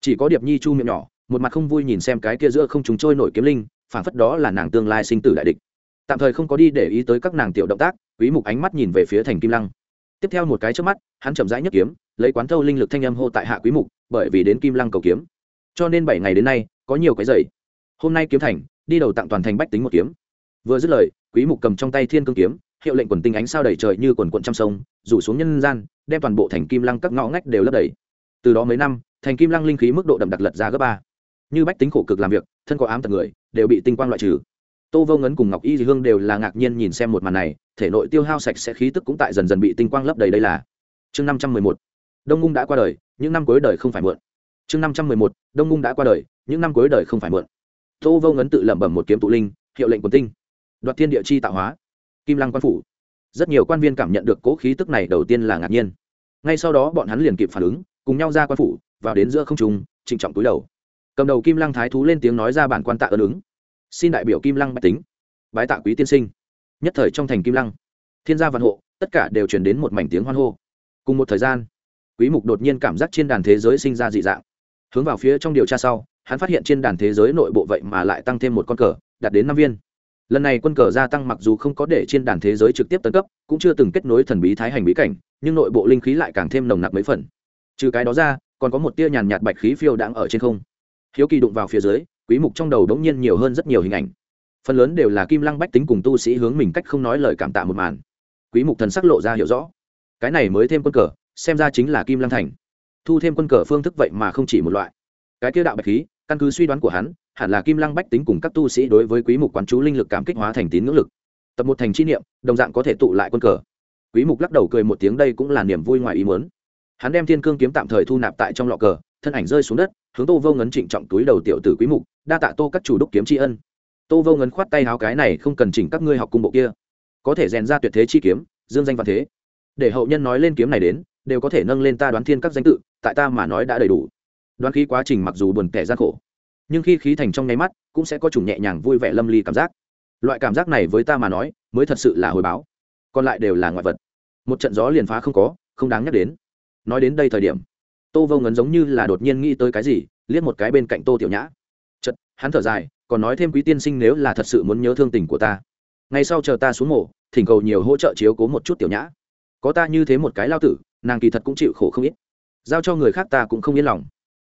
Chỉ có điệp nhi chu miệng nhỏ một mặt không vui nhìn xem cái kia giữa không chúng trôi nổi kiếm linh phản phất đó là nàng tương lai sinh tử đại địch. Tạm thời không có đi để ý tới các nàng tiểu động tác, quý mục ánh mắt nhìn về phía thành kim lăng. Tiếp theo một cái trước mắt, hắn chậm rãi nhấc kiếm, lấy quán thâu linh lực thanh âm hô tại hạ quý mục, bởi vì đến kim lăng cầu kiếm. Cho nên bảy ngày đến nay, có nhiều cái dậy hôm nay kiếm thành, đi đầu tặng toàn thành bách tính một kiếm. Vừa dứt lời, quý mục cầm trong tay thiên cương kiếm, hiệu lệnh quần tinh ánh sao đầy trời như quần cuộn trăm sông, rủ xuống nhân gian, đem toàn bộ thành kim lăng các ngõ ngách đều lấp đầy. Từ đó mấy năm, thành kim lăng linh khí mức độ đậm đặc lật ra gấp ba như bách tính khổ cực làm việc, thân có ám tật người, đều bị tinh quang loại trừ. Tô vô ngấn cùng ngọc y dị hương đều là ngạc nhiên nhìn xem một màn này, thể nội tiêu hao sạch sẽ khí tức cũng tại dần dần bị tinh quang lấp đầy đây là. Chương năm trăm mười một. Đông ngung đã qua đời, những năm cuối đời không phải mượn chương năm trăm mười một. Đông ngung đã qua đời, những năm cuối đời không phải mượn tô vô ngấn tự lẩm bẩm một kiếm tụ linh, hiệu lệnh quần tinh. Đoạt thiên địa chi tạo hóa. Kim lăng quan phủ. Rất nhiều quan viên cảm nhận được cố khí tức này đầu tiên là ngạc nhiên. Ngay sau đó bọn hắn liền kịp phản ứng, cùng nhau ra quan phủ, vào đến giữa không trung, trịnh trọng túi đầu cầm đầu kim lăng thái thú lên tiếng nói ra bản quan tạ ơn ứng. Xin đại biểu kim lăng bạch tính. Bái tạ quý tiên sinh. Nhất thời trong thành kim lăng, thiên gia văn hộ, tất cả đều truyền đến một mảnh tiếng hoan hô. Cùng một thời gian, quý mục đột nhiên cảm giác trên đàn thế giới sinh ra dị dạng. Hướng vào phía trong điều tra sau, hắn phát hiện trên đàn thế giới nội bộ vậy mà lại tăng thêm một con cờ, đạt đến năm viên. Lần này quân cờ gia tăng mặc dù không có để trên đàn thế giới trực tiếp tấn cấp, cũng chưa từng kết nối thần bí thái hành bí cảnh, nhưng nội bộ linh khí lại càng thêm nồng nặc mấy phần. Trừ cái đó ra, còn có một tia nhàn nhạt bạch khí phiêu đang ở trên không hiếu kỳ đụng vào phía dưới, quý mục trong đầu đống nhiên nhiều hơn rất nhiều hình ảnh. Phần lớn đều là kim lăng bách tính cùng tu sĩ hướng mình cách không nói lời cảm tạ một màn. Quý mục thần sắc lộ ra hiểu rõ. Cái này mới thêm quân cờ, xem ra chính là kim lăng thành. Thu thêm quân cờ phương thức vậy mà không chỉ một loại. Cái kia đạo bạch khí, căn cứ suy đoán của hắn, hẳn là kim lăng bách tính cùng các tu sĩ đối với quý mục quán chú linh lực cảm kích hóa thành tín ngưỡng lực. Tập một thành chi niệm, đồng dạng có thể tụ lại quân cờ. Quý mục lắc đầu cười một tiếng đây cũng là niềm vui ngoài ý muốn. Hắn đem thiên cương kiếm tạm thời thu nạp tại trong lọ cờ thân ảnh rơi xuống đất, hướng tô vô ngấn trịnh trọng túi đầu tiểu tử quý mục, đa tạ tô các chủ đúc kiếm tri ân. Tô vô ngấn khoát tay háo, cái này không cần chỉnh các ngươi học cung bộ kia. Có thể rèn ra tuyệt thế chi kiếm, dương danh văn thế. Để hậu nhân nói lên kiếm này đến, đều có thể nâng lên ta đoán thiên các danh tự, tại ta mà nói đã đầy đủ. Đoán khí quá trình mặc dù buồn tẻ gian khổ, nhưng khi khí thành trong nháy mắt, cũng sẽ có chủng nhẹ nhàng vui vẻ lâm ly cảm giác. Loại cảm giác này với ta mà nói, mới thật sự là hồi báo. Còn lại đều là ngoại vật. Một trận gió liền phá không có, không đáng nhắc đến. Nói đến đây thời điểm tô vô ngấn giống như là đột nhiên nghĩ tới cái gì, liếc một cái bên cạnh tô tiểu nhã. Chật hắn thở dài, còn nói thêm quý tiên sinh nếu là thật sự muốn nhớ thương tình của ta. Ngay sau chờ ta xuống mổ thỉnh cầu nhiều hỗ trợ chiếu cố một chút tiểu nhã. Có ta như thế một cái lao tử, nàng kỳ thật cũng chịu khổ không ít. Giao cho người khác ta cũng không yên lòng.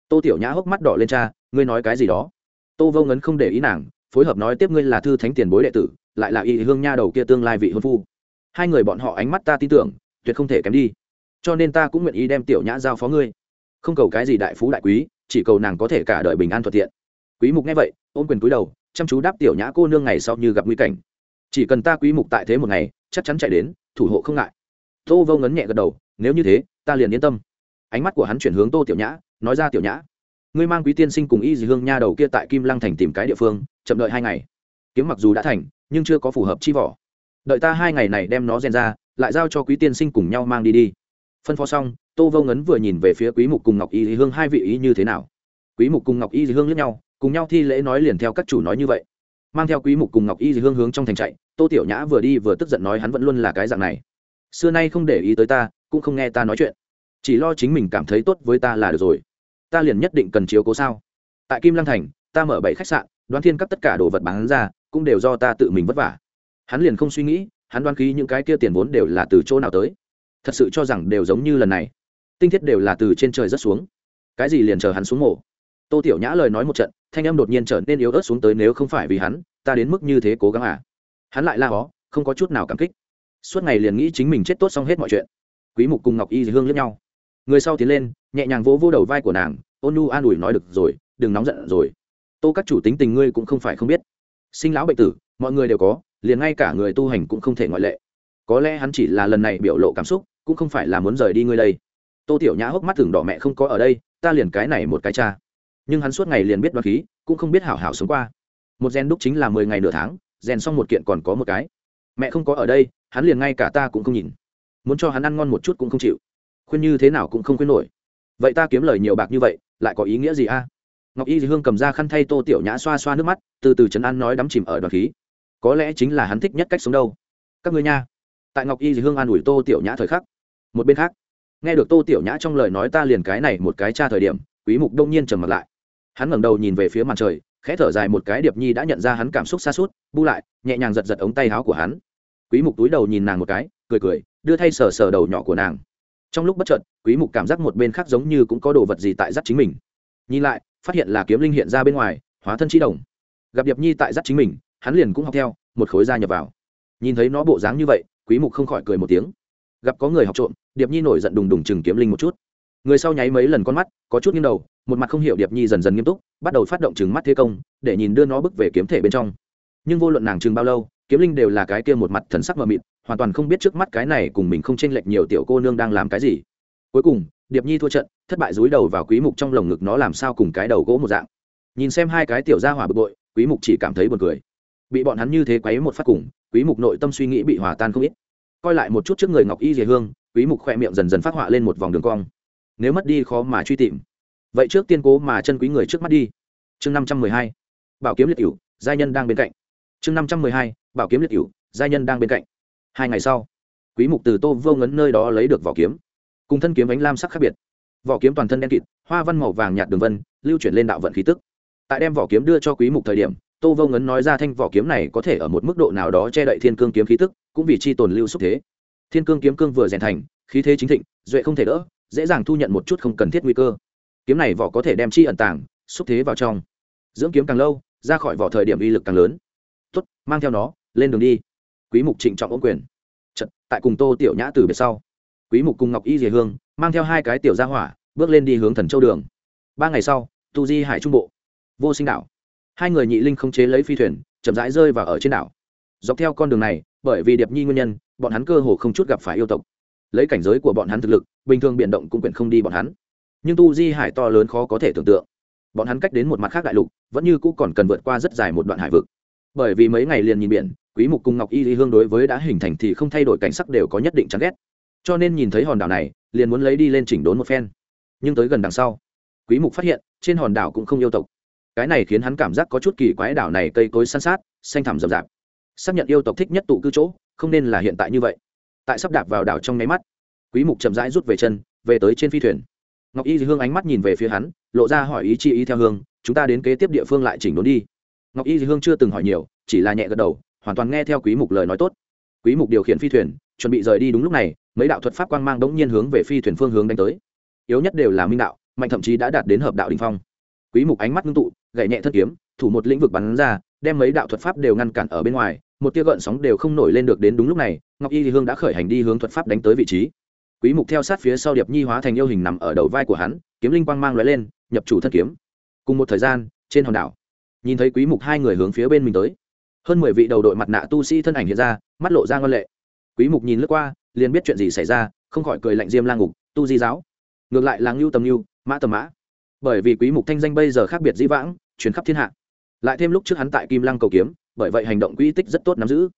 Tô tiểu nhã hốc mắt đỏ lên cha, ngươi nói cái gì đó? Tô vô ngấn không để ý nàng, phối hợp nói tiếp ngươi là thư thánh tiền bối đệ tử, lại là y hương nha đầu kia tương lai vị hôn phu. Hai người bọn họ ánh mắt ta tin tưởng, tuyệt không thể kém đi. Cho nên ta cũng nguyện ý đem tiểu nhã giao phó ngươi không cầu cái gì đại phú đại quý, chỉ cầu nàng có thể cả đời bình an thuận tiện. Quý mục nghe vậy, ôm quyền cúi đầu, chăm chú đáp tiểu nhã cô nương ngày sau như gặp nguy cảnh. Chỉ cần ta quý mục tại thế một ngày, chắc chắn chạy đến, thủ hộ không ngại. Tô vô ngấn nhẹ gật đầu, nếu như thế, ta liền yên tâm. Ánh mắt của hắn chuyển hướng tô tiểu nhã, nói ra tiểu nhã, ngươi mang quý tiên sinh cùng y dì hương nha đầu kia tại kim lăng thành tìm cái địa phương, chậm đợi hai ngày. Kiếm mặc dù đã thành, nhưng chưa có phù hợp chi vỏ. Đợi ta hai ngày này đem nó rèn ra, lại giao cho quý tiên sinh cùng nhau mang đi đi. Phân phó xong tô vô ngấn vừa nhìn về phía quý mục cùng ngọc y dì hương, hai vị ý như thế nào? Quý mục cùng ngọc y dì hương lẫn nhau, cùng nhau thi lễ nói liền theo các chủ nói như vậy. Mang theo quý mục cùng ngọc y dì hương hướng trong thành chạy, tô tiểu nhã vừa đi vừa tức giận nói hắn vẫn luôn là cái dạng này. Xưa nay không để ý tới ta, cũng không nghe ta nói chuyện. Chỉ lo chính mình cảm thấy tốt với ta là được rồi. Ta liền nhất định cần chiếu cố sao? Tại kim lăng thành, ta mở bảy khách sạn, đoán thiên cấp tất cả đồ vật bán ra, cũng đều do ta tự mình vất vả. Hắn liền không suy nghĩ, hắn đoán khí những cái kia tiền vốn đều là từ chỗ nào tới. Thật sự cho rằng đều giống như lần này tinh thiết đều là từ trên trời rất xuống. Cái gì liền chờ hắn xuống mổ? Tô tiểu nhã lời nói một trận, thanh em đột nhiên trở nên yếu ớt xuống tới nếu không phải vì hắn, ta đến mức như thế cố gắng à? Hắn lại la hó, không có chút nào cảm kích. Suốt ngày liền nghĩ chính mình chết tốt xong hết mọi chuyện. Quý mục cùng ngọc y hương lẫn nhau. Người sau tiến lên, nhẹ nhàng vỗ vỗ đầu vai của nàng, ôn nu an ủi nói được rồi, đừng nóng giận rồi. Tô các chủ tính tình ngươi cũng không phải không biết. Sinh lão bệnh tử, mọi người đều có, liền ngay cả người tu hành cũng không thể ngoại lệ. Có lẽ hắn chỉ là lần này biểu lộ cảm xúc, cũng không phải là muốn rời đi ngươi đây tô tiểu nhã hốc mắt thường đỏ mẹ không có ở đây, ta liền cái này một cái cha. Nhưng hắn suốt ngày liền biết đoạt khí, cũng không biết hảo hảo sống qua. Một gen đúc chính là mười ngày nửa tháng rèn xong một kiện còn có một cái. Mẹ không có ở đây, hắn liền ngay cả ta cũng không nhìn. Muốn cho hắn ăn ngon một chút cũng không chịu. Khuyên như thế nào cũng không khuyên nổi. Vậy ta kiếm lời nhiều bạc như vậy, lại có ý nghĩa gì a? Ngọc y hương cầm ra khăn thay tô tiểu nhã xoa xoa nước mắt, từ từ trấn an nói đắm chìm ở đoàn khí. Có lẽ chính là hắn thích nhất cách sống đâu. Các ngươi nha. Tại ngọc y hương an ủi tô tiểu nhã thời khắc. Một bên khác nghe được tô tiểu nhã trong lời nói ta liền cái này một cái tra thời điểm, quý mục đông nhiên trầm mặt lại. Hắn ngẩng đầu nhìn về phía màn trời, khẽ thở dài một cái điệp nhi đã nhận ra hắn cảm xúc xa suốt, bu lại, nhẹ nhàng giật giật ống tay áo của hắn. Quý mục túi đầu nhìn nàng một cái, cười cười, đưa thay sờ sờ đầu nhỏ của nàng. Trong lúc bất chợt, quý mục cảm giác một bên khác giống như cũng có đồ vật gì tại dắt chính mình. Nhìn lại, phát hiện là kiếm linh hiện ra bên ngoài, hóa thân trí đồng. Gặp điệp nhi tại dắt chính mình, hắn liền cũng học theo, một khối da nhập vào. Nhìn thấy nó bộ dáng như vậy, quý mục không khỏi cười một tiếng. Gặp có người học trộm điệp nhi nổi giận đùng đùng chừng kiếm linh một chút. Người sau nháy mấy lần con mắt, có chút nghiêng đầu, một mặt không hiểu điệp nhi dần dần nghiêm túc, bắt đầu phát động chừng mắt thế công, để nhìn đưa nó bước về kiếm thể bên trong. Nhưng vô luận nàng chừng bao lâu, kiếm linh đều là cái kia một mặt thần sắc mờ mịt, hoàn toàn không biết trước mắt cái này cùng mình không chênh lệch nhiều tiểu cô nương đang làm cái gì. Cuối cùng, điệp nhi thua trận, thất bại dúi đầu vào quý mục trong lồng ngực nó làm sao cùng cái đầu gỗ một dạng. Nhìn xem hai cái tiểu gia hỏa bực bội, quý mục chỉ cảm thấy buồn cười. Bị bọn hắn như thế quấy một phát cùng, quý mục nội tâm suy nghĩ bị hòa tan không ít. Coi lại một chút trước người ngọc y dề hương quý mục khoe miệng dần dần phát họa lên một vòng đường cong. Nếu mất đi khó mà truy tìm. Vậy trước tiên cố mà chân quý người trước mắt đi. Chương 512 bảo kiếm liệt cửu gia nhân đang bên cạnh. Chương 512 bảo kiếm liệt cửu gia nhân đang bên cạnh. Hai ngày sau, quý mục từ tô vô ngấn nơi đó lấy được vỏ kiếm. Cùng thân kiếm ánh lam sắc khác biệt. Vỏ kiếm toàn thân đen kịt, hoa văn màu vàng nhạt đường vân, lưu chuyển lên đạo vận khí tức. Tại đem vỏ kiếm đưa cho quý mục thời điểm, tô vô ngấn nói ra thanh vỏ kiếm này có thể ở một mức độ nào đó che đậy thiên cương kiếm khí tức, cũng vì chi tồn lưu xúc thế thiên cương kiếm cương vừa rèn thành khí thế chính thịnh duệ không thể đỡ dễ dàng thu nhận một chút không cần thiết nguy cơ. Kiếm này vỏ có thể đem chi ẩn tàng xúc thế vào trong. Dưỡng kiếm càng lâu ra khỏi vỏ thời điểm uy lực càng lớn. Tuất mang theo nó lên đường đi. Quý mục trịnh trọng ôm quyền. Chật, tại cùng tô tiểu nhã từ biệt sau quý mục cùng ngọc y dìa hương mang theo hai cái tiểu gia hỏa bước lên đi hướng thần châu đường. Ba ngày sau tu di hải trung bộ vô sinh đảo. Hai người nhị linh không chế lấy phi thuyền chậm rãi rơi vào ở trên đảo. Dọc theo con đường này bởi vì điệp nhi nguyên nhân, bọn hắn cơ hồ không chút gặp phải yêu tộc. Lấy cảnh giới của bọn hắn thực lực, bình thường biện động cũng quyển không đi bọn hắn. Nhưng tu di hải to lớn khó có thể tưởng tượng. Bọn hắn cách đến một mặt khác đại lục, vẫn như cũ còn cần vượt qua rất dài một đoạn hải vực. Bởi vì mấy ngày liền nhìn biển, quý mục cùng ngọc y lý hương đối với đã hình thành thì không thay đổi cảnh sắc đều có nhất định chán ghét. Cho nên nhìn thấy hòn đảo này, liền muốn lấy đi lên chỉnh đốn một phen. Nhưng tới gần đằng sau, quý mục phát hiện, trên hòn đảo cũng không yêu tộc. Cái này khiến hắn cảm giác có chút kỳ quái đảo này cây cối san sát, xanh thẳm rậm rạp xác nhận yêu tộc thích nhất tụ cư chỗ, không nên là hiện tại như vậy. Tại sắp đạp vào đảo trong nháy mắt, quý mục chậm rãi rút về chân, về tới trên phi thuyền. Ngọc y hương ánh mắt nhìn về phía hắn, lộ ra hỏi ý chi ý theo hương, chúng ta đến kế tiếp địa phương lại chỉnh đốn đi. Ngọc y hương chưa từng hỏi nhiều, chỉ là nhẹ gật đầu, hoàn toàn nghe theo quý mục lời nói tốt. Quý mục điều khiển phi thuyền, chuẩn bị rời đi đúng lúc này, mấy đạo thuật pháp quang mang đống nhiên hướng về phi thuyền phương hướng đánh tới. Yếu nhất đều là minh đạo, mạnh thậm chí đã đạt đến hợp đạo đỉnh phong. Quý mục ánh mắt ngưng tụ gậy nhẹ thân kiếm, thủ một lĩnh vực bắn ra đem mấy đạo thuật pháp đều ngăn cản ở bên ngoài, một tia gợn sóng đều không nổi lên được đến đúng lúc này, ngọc y hương đã khởi hành đi hướng thuật pháp đánh tới vị trí. Quý mục theo sát phía sau điệp nhi hóa thành yêu hình nằm ở đầu vai của hắn, kiếm linh quang mang lóe lên, nhập chủ thân kiếm. Cùng một thời gian, trên hòn đảo, nhìn thấy quý mục hai người hướng phía bên mình tới. Hơn mười vị đầu đội mặt nạ tu sĩ thân ảnh hiện ra, mắt lộ ra ngon lệ. Quý mục nhìn lướt qua, liền biết chuyện gì xảy ra, không khỏi cười lạnh diêm lang ngục, tu di giáo. Ngược lại là ngưu tầm ngưu, mã tầm mã. Bởi vì quý mục thanh danh bây giờ khác biệt dĩ vãng, truyền khắp thiên hạ lại thêm lúc trước hắn tại kim lăng cầu kiếm, bởi vậy hành động quỹ tích rất tốt nắm giữ.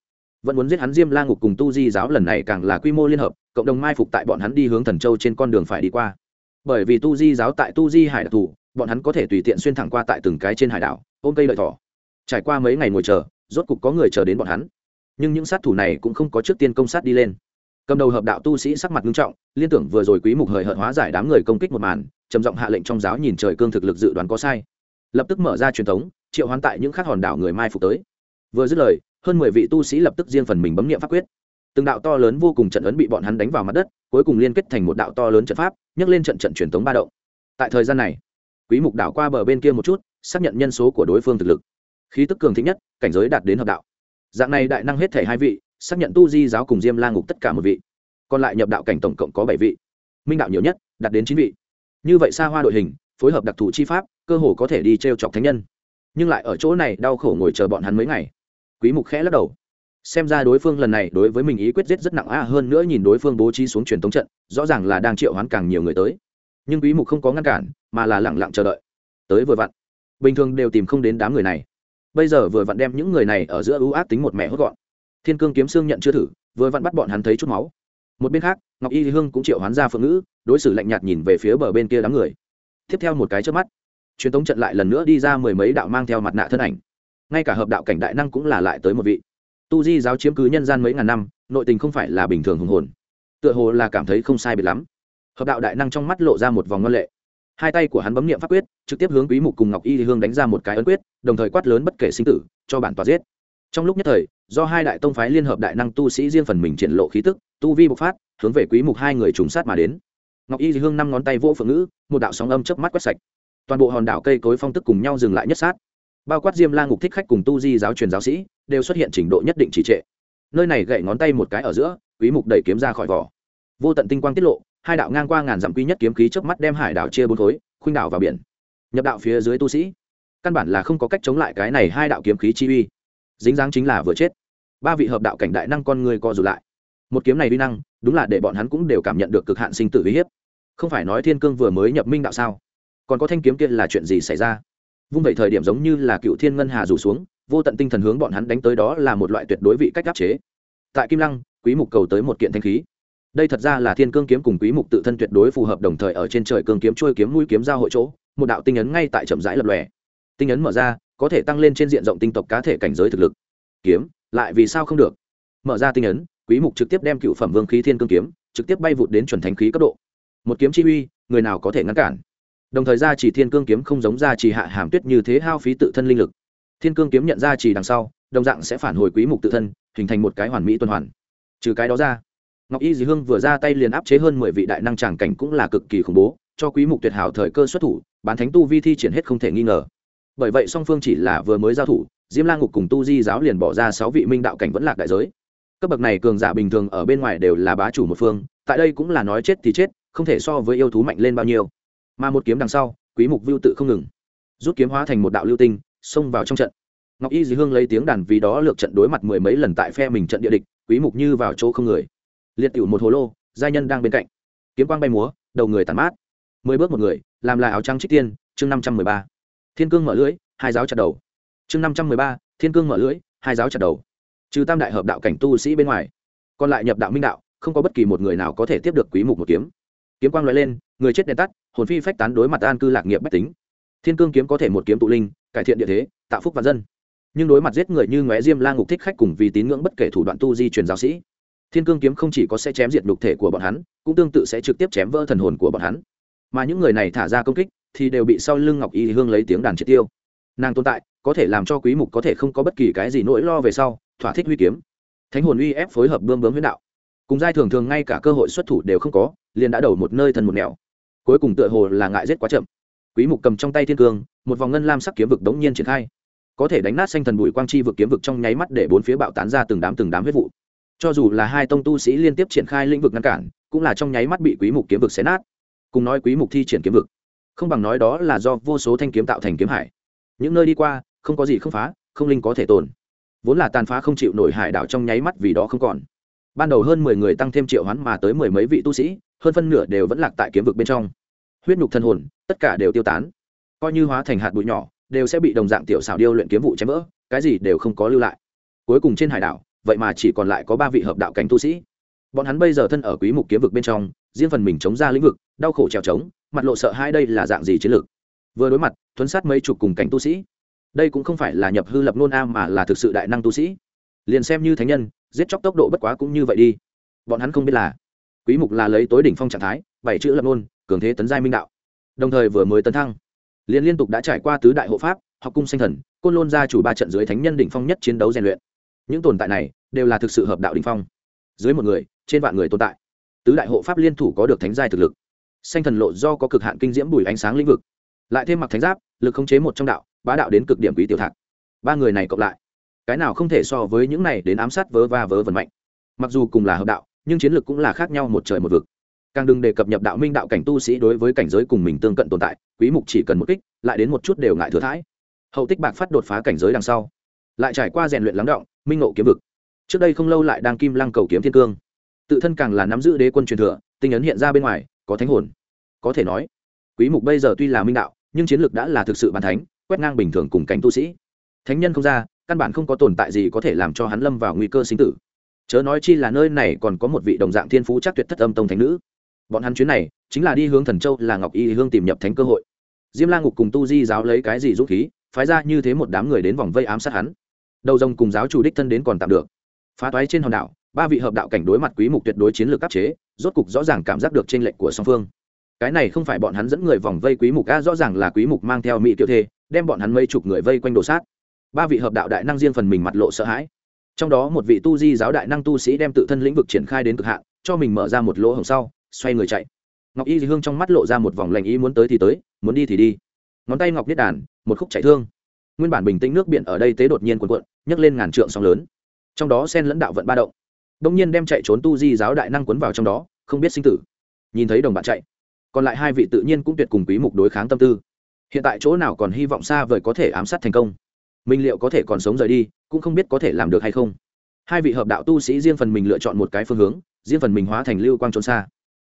Vẫn muốn giết hắn diêm la ngục cùng tu di giáo lần này càng là quy mô liên hợp, cộng đồng mai phục tại bọn hắn đi hướng thần châu trên con đường phải đi qua. Bởi vì tu di giáo tại tu di hải đặc thù, bọn hắn có thể tùy tiện xuyên thẳng qua tại từng cái trên hải đảo, ôm cây lợi thỏ. Trải qua mấy ngày ngồi chờ, rốt cục có người chờ đến bọn hắn. Nhưng những sát thủ này cũng không có trước tiên công sát đi lên. Cầm đầu hợp đạo tu sĩ sắc mặt nghiêm trọng, liên tưởng vừa rồi quý mục hời hợt hóa giải đám người công kích một màn, trầm giọng hạ lệnh trong giáo nhìn trời cương thực lực dự đoán có sai. Lập tức mở ra truyền thống triệu hoán tại những khác hòn đảo người mai phục tới. Vừa dứt lời, hơn mười vị tu sĩ lập tức riêng phần mình bấm nghiệm pháp quyết. Từng đạo to lớn vô cùng trận ấn bị bọn hắn đánh vào mặt đất, cuối cùng liên kết thành một đạo to lớn trận pháp, nhấc lên trận trận truyền thống ba động. Tại thời gian này, quý mục đảo qua bờ bên kia một chút, xác nhận nhân số của đối phương thực lực. Khí tức cường thịnh nhất, cảnh giới đạt đến hợp đạo. Dạng này đại năng hết thể hai vị, xác nhận tu di giáo cùng diêm la ngục tất cả một vị. Còn lại nhập đạo cảnh tổng cộng có bảy vị. Minh đạo nhiều nhất, đạt đến chín vị. Như vậy xa hoa đội hình, phối hợp đặc thù chi pháp, cơ hồ có thể đi t r e o chọc thánh nhân nhưng lại ở chỗ này đau khổ ngồi chờ bọn hắn mấy ngày. Quý mục khẽ lắc đầu. Xem ra đối phương lần này đối với mình ý quyết giết rất nặng a hơn nữa nhìn đối phương bố trí xuống truyền thống trận, rõ ràng là đang triệu hoán càng nhiều người tới. Nhưng quý mục không có ngăn cản, mà là lặng lặng chờ đợi. Tới vừa vặn. Bình thường đều tìm không đến đám người này. Bây giờ vừa vặn đem những người này ở giữa ưu ác tính một mẹ hốt gọn. Thiên cương kiếm xương nhận chưa thử, vừa vặn bắt bọn hắn thấy chút máu. Một bên khác, ngọc y hương cũng triệu hoán ra phượng ngữ, đối xử lạnh nhạt nhìn về phía bờ bên kia đám người. Tiếp theo một cái trước mắt truyền tống trận lại lần nữa đi ra mười mấy đạo mang theo mặt nạ thân ảnh. Ngay cả hợp đạo cảnh đại năng cũng là lại tới một vị. Tu di giáo chiếm cứ nhân gian mấy ngàn năm, nội tình không phải là bình thường hùng hồn. Tựa hồ là cảm thấy không sai biệt lắm. Hợp đạo đại năng trong mắt lộ ra một vòng ngân lệ. Hai tay của hắn bấm nghiệm pháp quyết, trực tiếp hướng quý mục cùng ngọc y hương đánh ra một cái ấn quyết, đồng thời quát lớn bất kể sinh tử, cho bản tòa giết. Trong lúc nhất thời, do hai đại tông phái liên hợp đại năng tu sĩ riêng phần mình triển lộ khí tức, tu vi bộc phát, hướng về quý mục hai người trùng sát mà đến. Ngọc y hương năm ngón tay vỗ phượng ngữ, một đạo sóng âm chớp mắt quét sạch toàn bộ hòn đảo cây cối phong tức cùng nhau dừng lại nhất sát. Bao quát diêm la ngục thích khách cùng tu di giáo truyền giáo sĩ, đều xuất hiện trình độ nhất định trì trệ. Nơi này gậy ngón tay một cái ở giữa, quý mục đẩy kiếm ra khỏi vỏ. Vô tận tinh quang tiết lộ, hai đạo ngang qua ngàn dặm quý nhất kiếm khí trước mắt đem hải đảo chia bốn khối, khuynh đảo vào biển. Nhập đạo phía dưới tu sĩ, căn bản là không có cách chống lại cái này hai đạo kiếm khí chi uy. Dính dáng chính là vừa chết. Ba vị hợp đạo cảnh đại năng con người co rụt lại. Một kiếm này uy năng, đúng là để bọn hắn cũng đều cảm nhận được cực hạn sinh tử uy hiếp. Không phải nói thiên cương vừa mới nhập minh đạo sao? Còn có thanh kiếm kia là chuyện gì xảy ra? Vung vậy thời điểm giống như là cựu thiên ngân hà rủ xuống, vô tận tinh thần hướng bọn hắn đánh tới đó là một loại tuyệt đối vị cách áp chế. Tại kim lăng, quý mục cầu tới một kiện thanh khí. Đây thật ra là thiên cương kiếm cùng quý mục tự thân tuyệt đối phù hợp đồng thời ở trên trời cương kiếm trôi kiếm mũi kiếm giao hội chỗ, một đạo tinh ấn ngay tại chậm rãi lập lòe. Tinh ấn mở ra, có thể tăng lên trên diện rộng tinh tộc cá thể cảnh giới thực lực. Kiếm, lại vì sao không được? Mở ra tinh ấn, quý mục trực tiếp đem cựu phẩm vương khí thiên cương kiếm, trực tiếp bay vụt đến chuẩn thánh khí cấp độ. Một kiếm chi uy, người nào có thể ngăn cản? Đồng thời ra chỉ thiên cương kiếm không giống ra chỉ hạ hàm tuyết như thế hao phí tự thân linh lực. Thiên cương kiếm nhận ra chỉ đằng sau, đồng dạng sẽ phản hồi quý mục tự thân, hình thành một cái hoàn mỹ tuần hoàn. Trừ cái đó ra, ngọc y dì hương vừa ra tay liền áp chế hơn mười vị đại năng tràng cảnh cũng là cực kỳ khủng bố, cho quý mục tuyệt hảo thời cơ xuất thủ, bán thánh tu vi thi triển hết không thể nghi ngờ. Bởi vậy song phương chỉ là vừa mới giao thủ, diêm la ngục cùng tu di giáo liền bỏ ra sáu vị minh đạo cảnh vẫn lạc đại giới. Cấp bậc này cường giả bình thường ở bên ngoài đều là bá chủ một phương, tại đây cũng là nói chết thì chết, không thể so với yêu thú mạnh lên bao nhiêu mà một kiếm đằng sau, quý mục vưu tự không ngừng, rút kiếm hóa thành một đạo lưu tinh, xông vào trong trận. Ngọc y dì hương lấy tiếng đàn vì đó lược trận đối mặt mười mấy lần tại phe mình trận địa địch, quý mục như vào chỗ không người. Liệt tiểu một hồ lô, giai nhân đang bên cạnh. Kiếm quang bay múa, đầu người tàn mát. Mười bước một người, làm lại áo trắng trích tiên, chương năm trăm mười ba. Thiên cương mở lưỡi, hai giáo chặt đầu. Chương năm trăm mười ba, thiên cương mở lưỡi, hai giáo chặt đầu. Trừ tam đại hợp đạo cảnh tu sĩ bên ngoài, còn lại nhập đạo minh đạo, không có bất kỳ một người nào có thể tiếp được quý mục một kiếm kiếm quang loại lên, người chết đèn tắt, hồn phi phách tán đối mặt an cư lạc nghiệp bách tính. Thiên cương kiếm có thể một kiếm tụ linh, cải thiện địa thế, tạo phúc và dân. Nhưng đối mặt giết người như ngóe diêm la ngục thích khách cùng vì tín ngưỡng bất kể thủ đoạn tu di truyền giáo sĩ, thiên cương kiếm không chỉ có sẽ chém diệt nhục thể của bọn hắn, cũng tương tự sẽ trực tiếp chém vỡ thần hồn của bọn hắn. Mà những người này thả ra công kích, thì đều bị sau lưng ngọc y hương lấy tiếng đàn triệt tiêu. Nàng tồn tại, có thể làm cho quý mục có thể không có bất kỳ cái gì nỗi lo về sau, thỏa thích huy kiếm. Thánh hồn uy ép phối hợp bươm bướm huyết đạo. Cùng giai thường thường ngay cả cơ hội xuất thủ đều không có liền đã đầu một nơi thân một nẻo. Cuối cùng tựa hồ là ngại giết quá chậm. Quý mục cầm trong tay thiên cương, một vòng ngân lam sắc kiếm vực đống nhiên triển khai. Có thể đánh nát xanh thần bụi quang chi vực kiếm vực trong nháy mắt để bốn phía bạo tán ra từng đám từng đám huyết vụ. Cho dù là hai tông tu sĩ liên tiếp triển khai lĩnh vực ngăn cản, cũng là trong nháy mắt bị quý mục kiếm vực xé nát. Cùng nói quý mục thi triển kiếm vực, không bằng nói đó là do vô số thanh kiếm tạo thành kiếm hải. Những nơi đi qua, không có gì không phá, không linh có thể tồn. Vốn là tàn phá không chịu nổi hải đảo trong nháy mắt vì đó không còn. Ban đầu hơn mười người tăng thêm triệu hoán mà tới mười mấy vị tu sĩ hơn phân nửa đều vẫn lạc tại kiếm vực bên trong. Huyết nhục thân hồn, tất cả đều tiêu tán. Coi như hóa thành hạt bụi nhỏ, đều sẽ bị đồng dạng tiểu xảo điêu luyện kiếm vụ chém vỡ, cái gì đều không có lưu lại. Cuối cùng trên hải đảo, vậy mà chỉ còn lại có ba vị hợp đạo cảnh tu sĩ. Bọn hắn bây giờ thân ở quý mục kiếm vực bên trong, riêng phần mình chống ra lĩnh vực, đau khổ trèo trống, mặt lộ sợ hai đây là dạng gì chiến lược. Vừa đối mặt, thuấn sát mấy chục cùng cảnh tu sĩ. Đây cũng không phải là nhập hư lập nôn a mà là thực sự đại năng tu sĩ. Liền xem như thánh nhân, giết chóc tốc độ bất quá cũng như vậy đi. Bọn hắn không biết là quý mục là lấy tối đỉnh phong trạng thái, bảy chữ lập nôn cường thế tấn giai minh đạo. Đồng thời vừa mới tấn thăng, liền liên tục đã trải qua tứ đại hộ pháp, học cung sanh thần, côn lôn gia chủ ba trận dưới thánh nhân đỉnh phong nhất chiến đấu rèn luyện. Những tồn tại này đều là thực sự hợp đạo đỉnh phong. Dưới một người, trên vạn người tồn tại. Tứ đại hộ pháp liên thủ có được thánh giai thực lực. Sanh thần lộ do có cực hạn kinh diễm bùi ánh sáng lĩnh vực. Lại thêm mặc thánh giáp, lực khống chế một trong đạo, bá đạo đến cực điểm quý tiểu thạc. Ba người này cộng lại, cái nào không thể so với những này đến ám sát vớ va vớ vẩn mạnh. Mặc dù cùng là hợp đạo nhưng chiến lược cũng là khác nhau một trời một vực. Càng đừng đề cập nhập đạo minh đạo cảnh tu sĩ đối với cảnh giới cùng mình tương cận tồn tại, quý mục chỉ cần một kích, lại đến một chút đều ngại thừa thãi. Hậu tích bạc phát đột phá cảnh giới đằng sau, lại trải qua rèn luyện lắng động, minh ngộ kiếm vực. Trước đây không lâu lại đang kim lăng cầu kiếm thiên cương. Tự thân càng là nắm giữ đế quân truyền thừa, tinh ấn hiện ra bên ngoài, có thánh hồn. Có thể nói, quý mục bây giờ tuy là minh đạo, nhưng chiến lược đã là thực sự bàn thánh, quét ngang bình thường cùng cảnh tu sĩ. Thánh nhân không ra, căn bản không có tồn tại gì có thể làm cho hắn lâm vào nguy cơ sinh tử chớ nói chi là nơi này còn có một vị đồng dạng thiên phú chắc tuyệt thất âm tông thánh nữ. Bọn hắn chuyến này, chính là đi hướng thần châu là ngọc y hương tìm nhập thánh cơ hội. Diêm la ngục cùng tu di giáo lấy cái gì dũng khí, phái ra như thế một đám người đến vòng vây ám sát hắn. Đầu rồng cùng giáo chủ đích thân đến còn tạm được. Phá toái trên hòn đảo, ba vị hợp đạo cảnh đối mặt quý mục tuyệt đối chiến lược áp chế, rốt cục rõ ràng cảm giác được trên lệnh của song phương. Cái này không phải bọn hắn dẫn người vòng vây quý mục, a, rõ ràng là quý mục mang theo mỹ tiểu thê, đem bọn hắn mấy chục người vây quanh đồ sát. Ba vị hợp đạo đại năng riêng phần mình mặt lộ sợ hãi trong đó một vị tu di giáo đại năng tu sĩ đem tự thân lĩnh vực triển khai đến cực hạn, cho mình mở ra một lỗ hổng sau, xoay người chạy. Ngọc y hương trong mắt lộ ra một vòng lành ý muốn tới thì tới, muốn đi thì đi. Ngón tay ngọc niết đàn, một khúc chạy thương. Nguyên bản bình tĩnh nước biển ở đây tế đột nhiên cuộn cuộn, nhấc lên ngàn trượng sóng lớn. Trong đó sen lẫn đạo vận ba động. Đông nhiên đem chạy trốn tu di giáo đại năng quấn vào trong đó, không biết sinh tử. Nhìn thấy đồng bạn chạy. Còn lại hai vị tự nhiên cũng tuyệt cùng quý mục đối kháng tâm tư. Hiện tại chỗ nào còn hy vọng xa vời có thể ám sát thành công? Minh liệu có thể còn sống rời đi, cũng không biết có thể làm được hay không. Hai vị hợp đạo tu sĩ riêng phần mình lựa chọn một cái phương hướng, riêng phần mình hóa thành lưu quang trốn xa.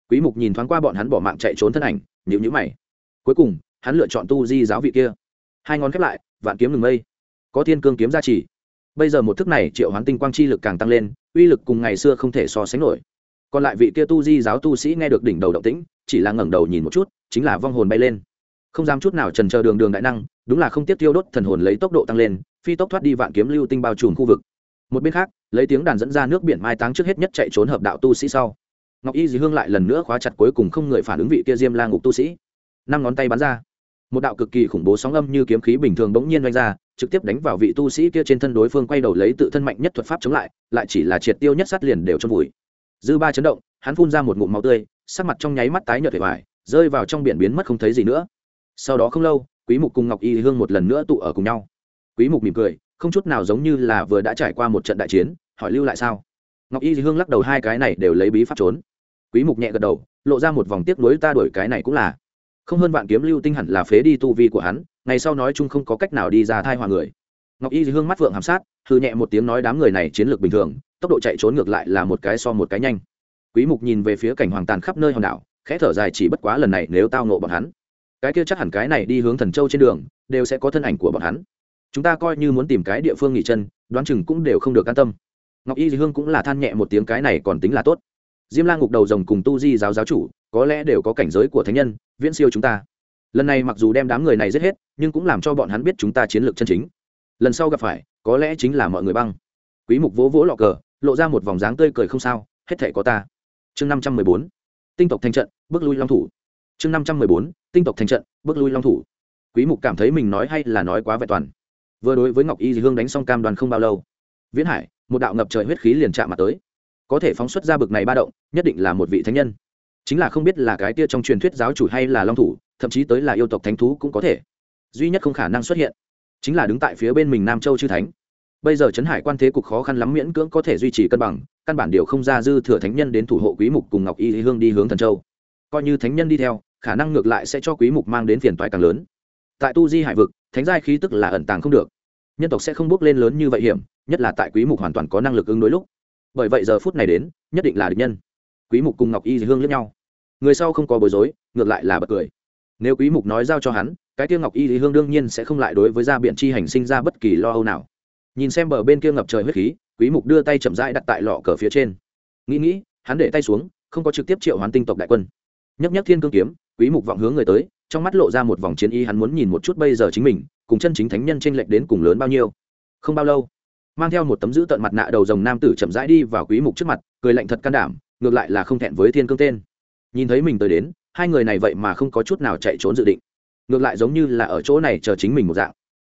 Quý mục nhìn thoáng qua bọn hắn bỏ mạng chạy trốn thân ảnh, nhíu nhíu mày. Cuối cùng, hắn lựa chọn tu di giáo vị kia. Hai ngón khép lại, vạn kiếm ngừng mây. Có thiên cương kiếm gia trì. Bây giờ một thức này triệu hoán tinh quang chi lực càng tăng lên, uy lực cùng ngày xưa không thể so sánh nổi. Còn lại vị kia tu di giáo tu sĩ nghe được đỉnh đầu động tĩnh, chỉ là ngẩng đầu nhìn một chút, chính là vong hồn bay lên không dám chút nào trần chờ đường đường đại năng, đúng là không tiếp tiêu đốt thần hồn lấy tốc độ tăng lên, phi tốc thoát đi vạn kiếm lưu tinh bao trùm khu vực. Một bên khác, lấy tiếng đàn dẫn ra nước biển mai táng trước hết nhất chạy trốn hợp đạo tu sĩ sau. Ngọc y dì hương lại lần nữa khóa chặt cuối cùng không người phản ứng vị kia diêm la ngục tu sĩ. Năm ngón tay bắn ra, một đạo cực kỳ khủng bố sóng âm như kiếm khí bình thường bỗng nhiên oanh ra, trực tiếp đánh vào vị tu sĩ kia trên thân đối phương quay đầu lấy tự thân mạnh nhất thuật pháp chống lại lại chỉ là triệt tiêu nhất sát liền đều trong vùi. Dư ba chấn động, hắn phun ra một ngụm máu tươi, sắc mặt trong nháy mắt tái nhợt vẻ vải, rơi vào trong biển biến mất không thấy gì nữa sau đó không lâu, quý mục cùng ngọc y hương một lần nữa tụ ở cùng nhau. Quý mục mỉm cười, không chút nào giống như là vừa đã trải qua một trận đại chiến, hỏi lưu lại sao? Ngọc y hương lắc đầu hai cái này đều lấy bí pháp trốn. Quý mục nhẹ gật đầu, lộ ra một vòng tiếc nuối ta đuổi cái này cũng là. Không hơn vạn kiếm lưu tinh hẳn là phế đi tu vi của hắn, ngày sau nói chung không có cách nào đi ra thai hòa người. Ngọc y hương mắt vượng hàm sát hư nhẹ một tiếng nói đám người này chiến lược bình thường, tốc độ chạy trốn ngược lại là một cái so một cái nhanh. Quý mục nhìn về phía cảnh hoàng tàn khắp nơi hòn đảo, khẽ thở dài chỉ bất quá lần này nếu tao nộ bọn hắn cái kia chắc hẳn cái này đi hướng thần châu trên đường, đều sẽ có thân ảnh của bọn hắn. Chúng ta coi như muốn tìm cái địa phương nghỉ chân, đoán chừng cũng đều không được an tâm. Ngọc y hương cũng là than nhẹ một tiếng cái này còn tính là tốt. Diêm la ngục đầu rồng cùng tu di giáo giáo chủ, có lẽ đều có cảnh giới của thánh nhân, viễn siêu chúng ta. Lần này mặc dù đem đám người này giết hết, nhưng cũng làm cho bọn hắn biết chúng ta chiến lược chân chính. Lần sau gặp phải, có lẽ chính là mọi người băng. Quý mục vỗ vỗ lọ cờ, lộ ra một vòng dáng tươi cười không sao, hết thể có ta. Chương 514 tinh tộc thanh trận, bước lui long thủ chương 514 tinh tộc thành trận, bước lui long thủ. Quý mục cảm thấy mình nói hay là nói quá vẹn toàn. Vừa đối với ngọc y dì hương đánh xong cam đoàn không bao lâu. Viễn hải, một đạo ngập trời huyết khí liền chạm mặt tới. Có thể phóng xuất ra bực này ba động, nhất định là một vị thánh nhân. Chính là không biết là cái tia trong truyền thuyết giáo chủ hay là long thủ, thậm chí tới là yêu tộc thánh thú cũng có thể. Duy nhất không khả năng xuất hiện, chính là đứng tại phía bên mình nam châu chư thánh. Bây giờ trấn hải quan thế cục khó khăn lắm miễn cưỡng có thể duy trì cân bằng, căn bản điều không ra dư thừa thánh nhân đến thủ hộ quý mục cùng ngọc y hương đi hướng thần châu. Coi như thánh nhân đi theo khả năng ngược lại sẽ cho quý mục mang đến phiền toái càng lớn. Tại tu di hải vực, thánh giai khí tức là ẩn tàng không được. Nhân tộc sẽ không bước lên lớn như vậy hiểm, nhất là tại quý mục hoàn toàn có năng lực ứng đối lúc. Bởi vậy giờ phút này đến, nhất định là địch nhân. Quý mục cùng ngọc y hương lẫn nhau. Người sau không có bối rối, ngược lại là bật cười. Nếu quý mục nói giao cho hắn, cái kia ngọc y hương đương nhiên sẽ không lại đối với gia biện chi hành sinh ra bất kỳ lo âu nào. Nhìn xem bờ bên kia ngập trời huyết khí, quý mục đưa tay chậm rãi đặt tại lọ cờ phía trên. Nghĩ nghĩ, hắn để tay xuống, không có trực tiếp triệu hoán tinh tộc đại quân. Nhấc nhấc thiên cương kiếm quý mục vọng hướng người tới, trong mắt lộ ra một vòng chiến y hắn muốn nhìn một chút bây giờ chính mình, cùng chân chính thánh nhân trên lệch đến cùng lớn bao nhiêu. Không bao lâu, mang theo một tấm giữ tận mặt nạ đầu rồng nam tử chậm rãi đi vào quý mục trước mặt, cười lạnh thật can đảm, ngược lại là không thẹn với thiên cương tên. Nhìn thấy mình tới đến, hai người này vậy mà không có chút nào chạy trốn dự định. Ngược lại giống như là ở chỗ này chờ chính mình một dạng.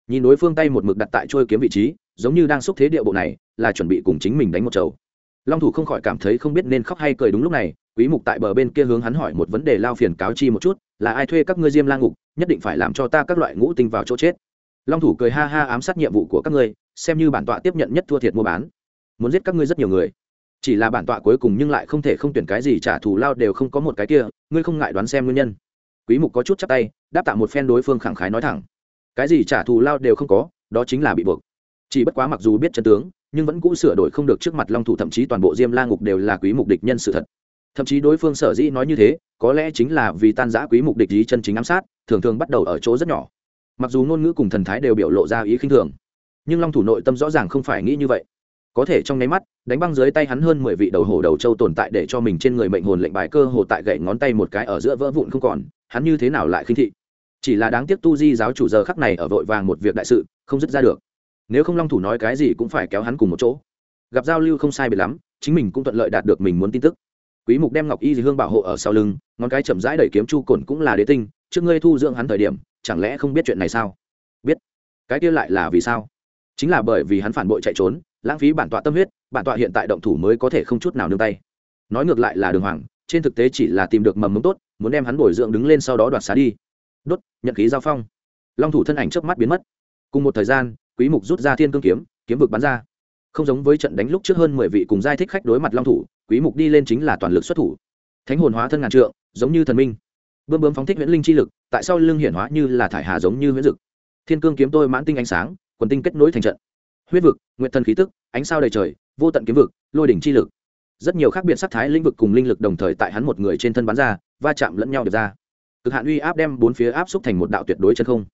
Nhìn đối phương tay một mực đặt tại trôi kiếm vị trí, giống như đang xúc thế địa bộ này, là chuẩn bị cùng chính mình đánh một chầu. Long thủ không khỏi cảm thấy không biết nên khóc hay cười đúng lúc này quý mục tại bờ bên kia hướng hắn hỏi một vấn đề lao phiền cáo chi một chút, là ai thuê các ngươi diêm la ngục, nhất định phải làm cho ta các loại ngũ tinh vào chỗ chết. Long thủ cười ha ha ám sát nhiệm vụ của các ngươi, xem như bản tọa tiếp nhận nhất thua thiệt mua bán. Muốn giết các ngươi rất nhiều người. Chỉ là bản tọa cuối cùng nhưng lại không thể không tuyển cái gì trả thù lao đều không có một cái kia, ngươi không ngại đoán xem nguyên nhân. Quý mục có chút chắp tay, đáp tạ một phen đối phương khẳng khái nói thẳng. Cái gì trả thù lao đều không có, đó chính là bị buộc. Chỉ bất quá mặc dù biết chân tướng, nhưng vẫn cũ sửa đổi không được trước mặt long thủ thậm chí toàn bộ diêm la ngục đều là quý mục địch nhân sự thật thậm chí đối phương sở dĩ nói như thế, có lẽ chính là vì tan giã quý mục địch ý chân chính ám sát, thường thường bắt đầu ở chỗ rất nhỏ. Mặc dù ngôn ngữ cùng thần thái đều biểu lộ ra ý khinh thường, nhưng long thủ nội tâm rõ ràng không phải nghĩ như vậy. Có thể trong nháy mắt, đánh băng dưới tay hắn hơn mười vị đầu hổ đầu châu tồn tại để cho mình trên người mệnh hồn lệnh bài cơ hồ tại gậy ngón tay một cái ở giữa vỡ vụn không còn, hắn như thế nào lại khinh thị? Chỉ là đáng tiếc tu di giáo chủ giờ khắc này ở vội vàng một việc đại sự, không dứt ra được. Nếu không long thủ nói cái gì cũng phải kéo hắn cùng một chỗ. Gặp giao lưu không sai biệt lắm, chính mình cũng thuận lợi đạt được mình muốn tin tức quý mục đem ngọc y hương bảo hộ ở sau lưng, ngón cái chậm rãi đẩy kiếm chu cồn cũng là đế tinh, trước ngươi thu dưỡng hắn thời điểm, chẳng lẽ không biết chuyện này sao? Biết. Cái kia lại là vì sao? Chính là bởi vì hắn phản bội chạy trốn, lãng phí bản tọa tâm huyết, bản tọa hiện tại động thủ mới có thể không chút nào nương tay. Nói ngược lại là đường hoàng, trên thực tế chỉ là tìm được mầm mống tốt, muốn đem hắn bồi dưỡng đứng lên sau đó đoạt xá đi. Đốt, nhận khí giao phong. Long thủ thân ảnh trước mắt biến mất. Cùng một thời gian, quý mục rút ra thiên cương kiếm kiếm vực bắn ra. Không giống với trận đánh lúc trước hơn mười vị cùng giai thích khách đối mặt long thủ quý mục đi lên chính là toàn lực xuất thủ. Thánh hồn hóa thân ngàn trượng, giống như thần minh. Bơm bướm phóng thích huyễn linh chi lực, tại sao lưng hiển hóa như là thải hà giống như huyễn dực. Thiên cương kiếm tôi mãn tinh ánh sáng, quần tinh kết nối thành trận. Huyết vực nguyện thần khí tức, ánh sao đầy trời, vô tận kiếm vực, lôi đỉnh chi lực. Rất nhiều khác biệt sắc thái lĩnh vực cùng linh lực đồng thời tại hắn một người trên thân bắn ra, va chạm lẫn nhau được ra. Cực hạn uy áp đem bốn phía áp xúc thành một đạo tuyệt đối chân không.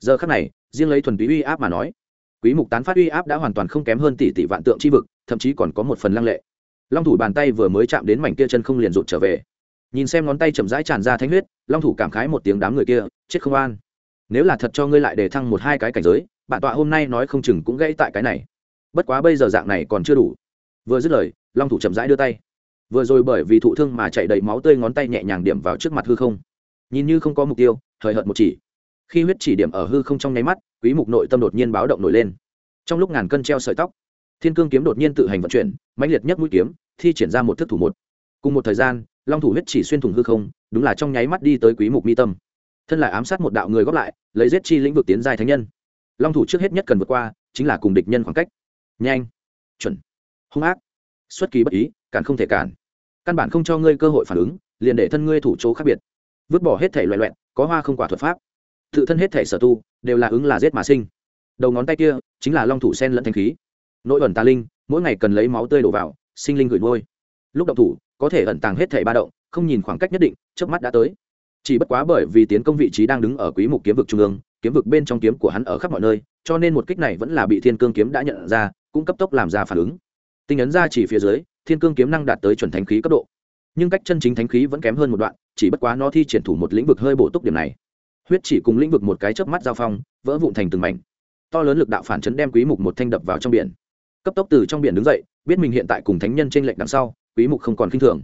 Giờ khắc này, riêng lấy thuần túy uy áp mà nói, quý mục tán phát uy áp đã hoàn toàn không kém hơn tỷ tỷ vạn tượng chi vực, thậm chí còn có một phần lăng lệ long thủ bàn tay vừa mới chạm đến mảnh kia chân không liền rụt trở về. Nhìn xem ngón tay chậm rãi tràn ra thánh huyết, long thủ cảm khái một tiếng đám người kia, chết không an. Nếu là thật cho ngươi lại để thăng một hai cái cảnh giới, bản tọa hôm nay nói không chừng cũng gãy tại cái này. Bất quá bây giờ dạng này còn chưa đủ. Vừa dứt lời, long thủ chậm rãi đưa tay. Vừa rồi bởi vì thụ thương mà chạy đầy máu tươi ngón tay nhẹ nhàng điểm vào trước mặt hư không. Nhìn như không có mục tiêu thời hợt một chỉ. Khi huyết chỉ điểm ở hư không trong nháy mắt, quý mục nội tâm đột nhiên báo động nổi lên. Trong lúc ngàn cân treo sợi tóc thiên cương kiếm đột nhiên tự hành vận chuyển, mãnh liệt nhất mũi kiếm, thi triển ra một thức thủ một. Cùng một thời gian, long thủ huyết chỉ xuyên thủng hư không, đúng là trong nháy mắt đi tới quý mục mi tâm. Thân lại ám sát một đạo người góp lại, lấy giết chi lĩnh vực tiến giai thánh nhân. Long thủ trước hết nhất cần vượt qua, chính là cùng địch nhân khoảng cách. Nhanh, chuẩn, hung ác, xuất kỳ bất ý, cản không thể cản. Căn bản không cho ngươi cơ hội phản ứng, liền để thân ngươi thủ chỗ khác biệt. Vứt bỏ hết thể loại loẹn có hoa không quả thuật pháp. Tự thân hết thể sở tu, đều là ứng là giết mà sinh. Đầu ngón tay kia, chính là long thủ sen lẫn thanh khí nội ẩn tà linh, mỗi ngày cần lấy máu tươi đổ vào, sinh linh gửi nuôi. Lúc động thủ, có thể ẩn tàng hết thể ba động, không nhìn khoảng cách nhất định trước mắt đã tới. Chỉ bất quá bởi vì tiến công vị trí đang đứng ở quý mục kiếm vực trung ương, kiếm vực bên trong kiếm của hắn ở khắp mọi nơi, cho nên một kích này vẫn là bị thiên cương kiếm đã nhận ra, cũng cấp tốc làm ra phản ứng. Tinh ấn ra chỉ phía dưới, thiên cương kiếm năng đạt tới chuẩn thánh khí cấp độ. Nhưng cách chân chính thánh khí vẫn kém hơn một đoạn, chỉ bất quá nó thi triển thủ một lĩnh vực hơi bổ túc điểm này. Huyết chỉ cùng lĩnh vực một cái chớp mắt giao phong, vỡ vụn thành từng mảnh. To lớn lực đạo phản chấn đem quý mục một thanh đập vào trong biển cấp tốc từ trong biển đứng dậy, biết mình hiện tại cùng thánh nhân trên lệnh đằng sau, quý mục không còn kinh thường.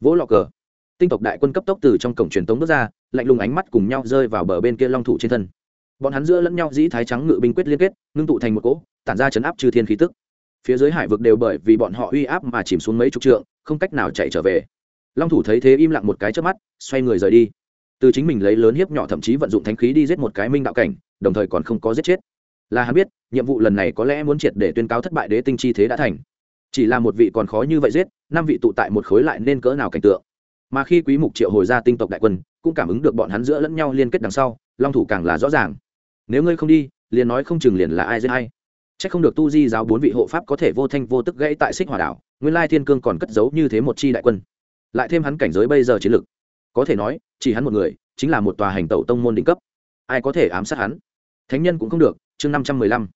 Vỗ lọ cờ. Tinh tộc đại quân cấp tốc từ trong cổng truyền tống bước ra, lạnh lùng ánh mắt cùng nhau rơi vào bờ bên kia long thủ trên thân. Bọn hắn giữa lẫn nhau dĩ thái trắng ngự binh quyết liên kết, ngưng tụ thành một cỗ, tản ra chấn áp trừ thiên khí tức. Phía dưới hải vực đều bởi vì bọn họ uy áp mà chìm xuống mấy chục trượng, không cách nào chạy trở về. Long thủ thấy thế im lặng một cái trước mắt, xoay người rời đi. Từ chính mình lấy lớn hiếp nhỏ thậm chí vận dụng thánh khí đi giết một cái minh đạo cảnh, đồng thời còn không có giết chết là hắn biết, nhiệm vụ lần này có lẽ muốn triệt để tuyên cáo thất bại đế tinh chi thế đã thành. Chỉ là một vị còn khó như vậy giết, năm vị tụ tại một khối lại nên cỡ nào cảnh tượng. Mà khi quý mục triệu hồi ra tinh tộc đại quân, cũng cảm ứng được bọn hắn giữa lẫn nhau liên kết đằng sau, long thủ càng là rõ ràng. Nếu ngươi không đi, liền nói không chừng liền là ai giết ai. Chắc không được tu di giáo bốn vị hộ pháp có thể vô thanh vô tức gãy tại xích hỏa đảo, nguyên lai thiên cương còn cất giấu như thế một chi đại quân. Lại thêm hắn cảnh giới bây giờ chiến lực. Có thể nói, chỉ hắn một người, chính là một tòa hành tẩu tông môn đỉnh cấp. Ai có thể ám sát hắn? Thánh nhân cũng không được chương năm trăm mười lăm,